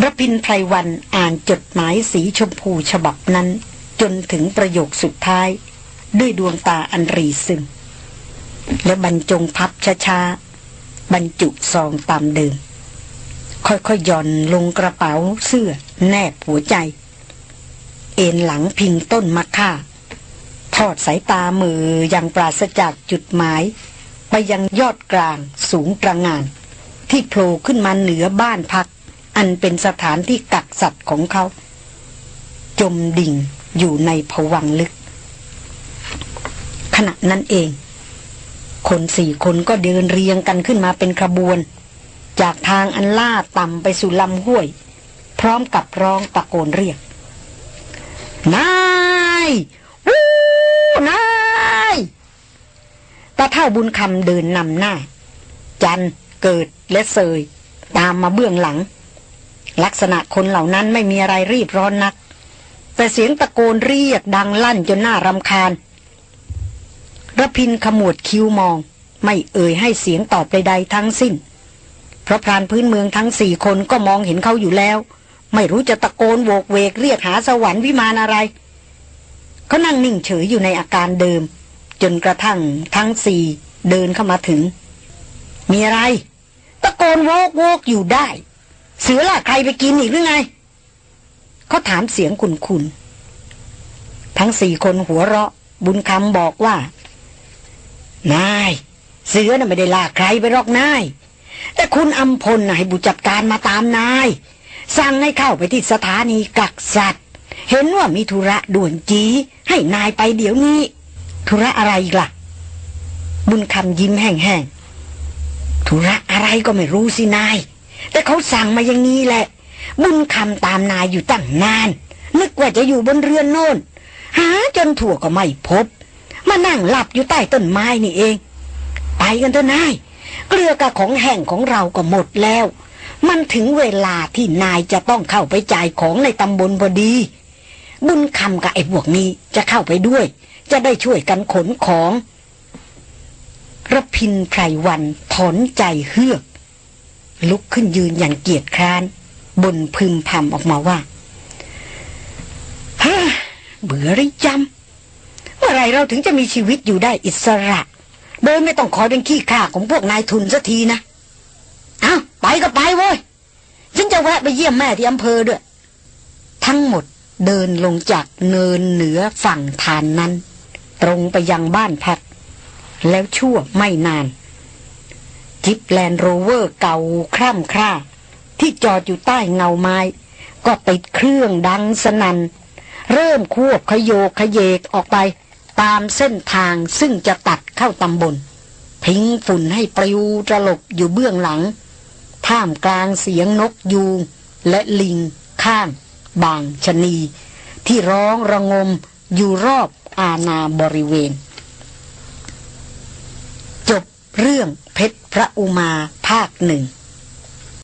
S1: รพินไพรวันอ่านจดหมายสีชมพูฉบับนั้น จนถึงประโยคสุดท้าย ด้วยดวงตาอันรีซึมและบรรจงพับช้าๆบรรจุซองตามเดิมค่อยๆย่อนลงกระเป๋าเสื้อแนบหัวใจ เอ็นหลังพิงต้นมะค่าทอดสายตามืออย่างปราศจากจุดหมาย ไปยังยอดกลางสูงตระงาน ที่โผล่ขึ้นมาเหนือบ้านพัก อันเป็นสถานที่กักสัตว์ของเขา จมดิ่งอยู่ในผวังลึก ขณะนั้นเอง คนสี่คนก็เดินเรียงกันขึ้นมาเป็นขบวนจากทางอันล่าต่ำไปสู่ลำห้วย พร้อมกับร้องตะโกนเรียกนายวู้นายตาเท่าบุญคำเดินนำหน้า จันเกิดและเซยตามมาเบื้องหลัง ลักษณะคนเหล่านั้นไม่มีอะไรรีบร้อนนัก แต่เสียงตะโกนเรียกดังลั่นจนหน้ารำคาญระพินขมวดคิ้วมองไม่เอ่ยให้เสียงตอบใดๆทั้งสิ้นเพราะพรานพื้นเมืองทั้งสี่คนก็มองเห็นเขาอยู่แล้ว ไม่รู้จะตะโกนโวกเวกเรียก หาสวรรค์วิมานอะไรเขานั่งนิ่งเฉยอยู่ในอาการเดิม จนกระทั่งทั้งสี่เดินเข้ามาถึง มีอะไร ตะโกนโวกโวกอยู่ได้ เสือล่ะใครไปกินอีกหรือไงเขาถามเสียงคุนคุนทั้งสี่คนหัวเราะบุญคำบอกว่านายเสือน่ะไม่ได้ลากใครไปหรอกนายแต่คุณอัมพลให้บุจัดการมาตามนายสั่งให้เข้าไปที่สถานีกักสัตว์ เห็นว่ามีธุระด่วนจีให้นายไปเดี๋ยวนี้ ธุระอะไรล่ะ บุญคำยิ้มแห้งๆธุระอะไรก็ไม่รู้สินาย แต่เขาสั่งมาอย่างนี้แหละ บุญคำตามนายอยู่ตั้งนานนึกว่าจะอยู่บนเรือนโน่น หาจนถั่วก็ไม่พบ มานั่งหลับอยู่ใต้ต้นไม้นี่เอง ไปกันเถอะนายเกลือกะของแห่งของเราก็หมดแล้ว มันถึงเวลาที่นายจะต้องเข้าไปจ่ายของในตำบลพอดี บุญคำกับไอ้พวกนี้จะเข้าไปด้วย จะได้ช่วยกันขนของรพินไพรวันถอนใจเฮือก ลุกขึ้นยืนอย่างเกียจคร้าน บนพึมพำออกมาว่าฮ่าเบื่อริจำเมื่อไรเราถึงจะมีชีวิตอยู่ได้อิสระโดยไม่ต้องคอยเป็นขี้ข่าของพวกนายทุนสักทีนะอ้าวไปก็ไปเว้ย ฉันจะแวะไปเยี่ยมแม่ที่อำเภอด้วย ทั้งหมดเดินลงจากเนินเหนือฝั่งฐานนั้น ตรงไปยังบ้านพักแล้วชั่วไม่นาน จิปแลนด์โรเวอร์เก่าคร่ำคร่า ที่จอดอยู่ใต้เงาไม้ ก็ติดเครื่องดังสนัน่นเริ่มควบขยโยขยเยกออกไปตามเส้นทางซึ่งจะตัดเข้าตำบลทิ้งฝุ่นให้ปลิวตลบอยู่เบื้องหลัง ท่ามกลางเสียงนกยูงและลิงข้างบางชนี ที่ร้องระงมอยู่รอบอาณาบริเวณ จบเรื่องเพชรพระอุมาภาคหนึ่ง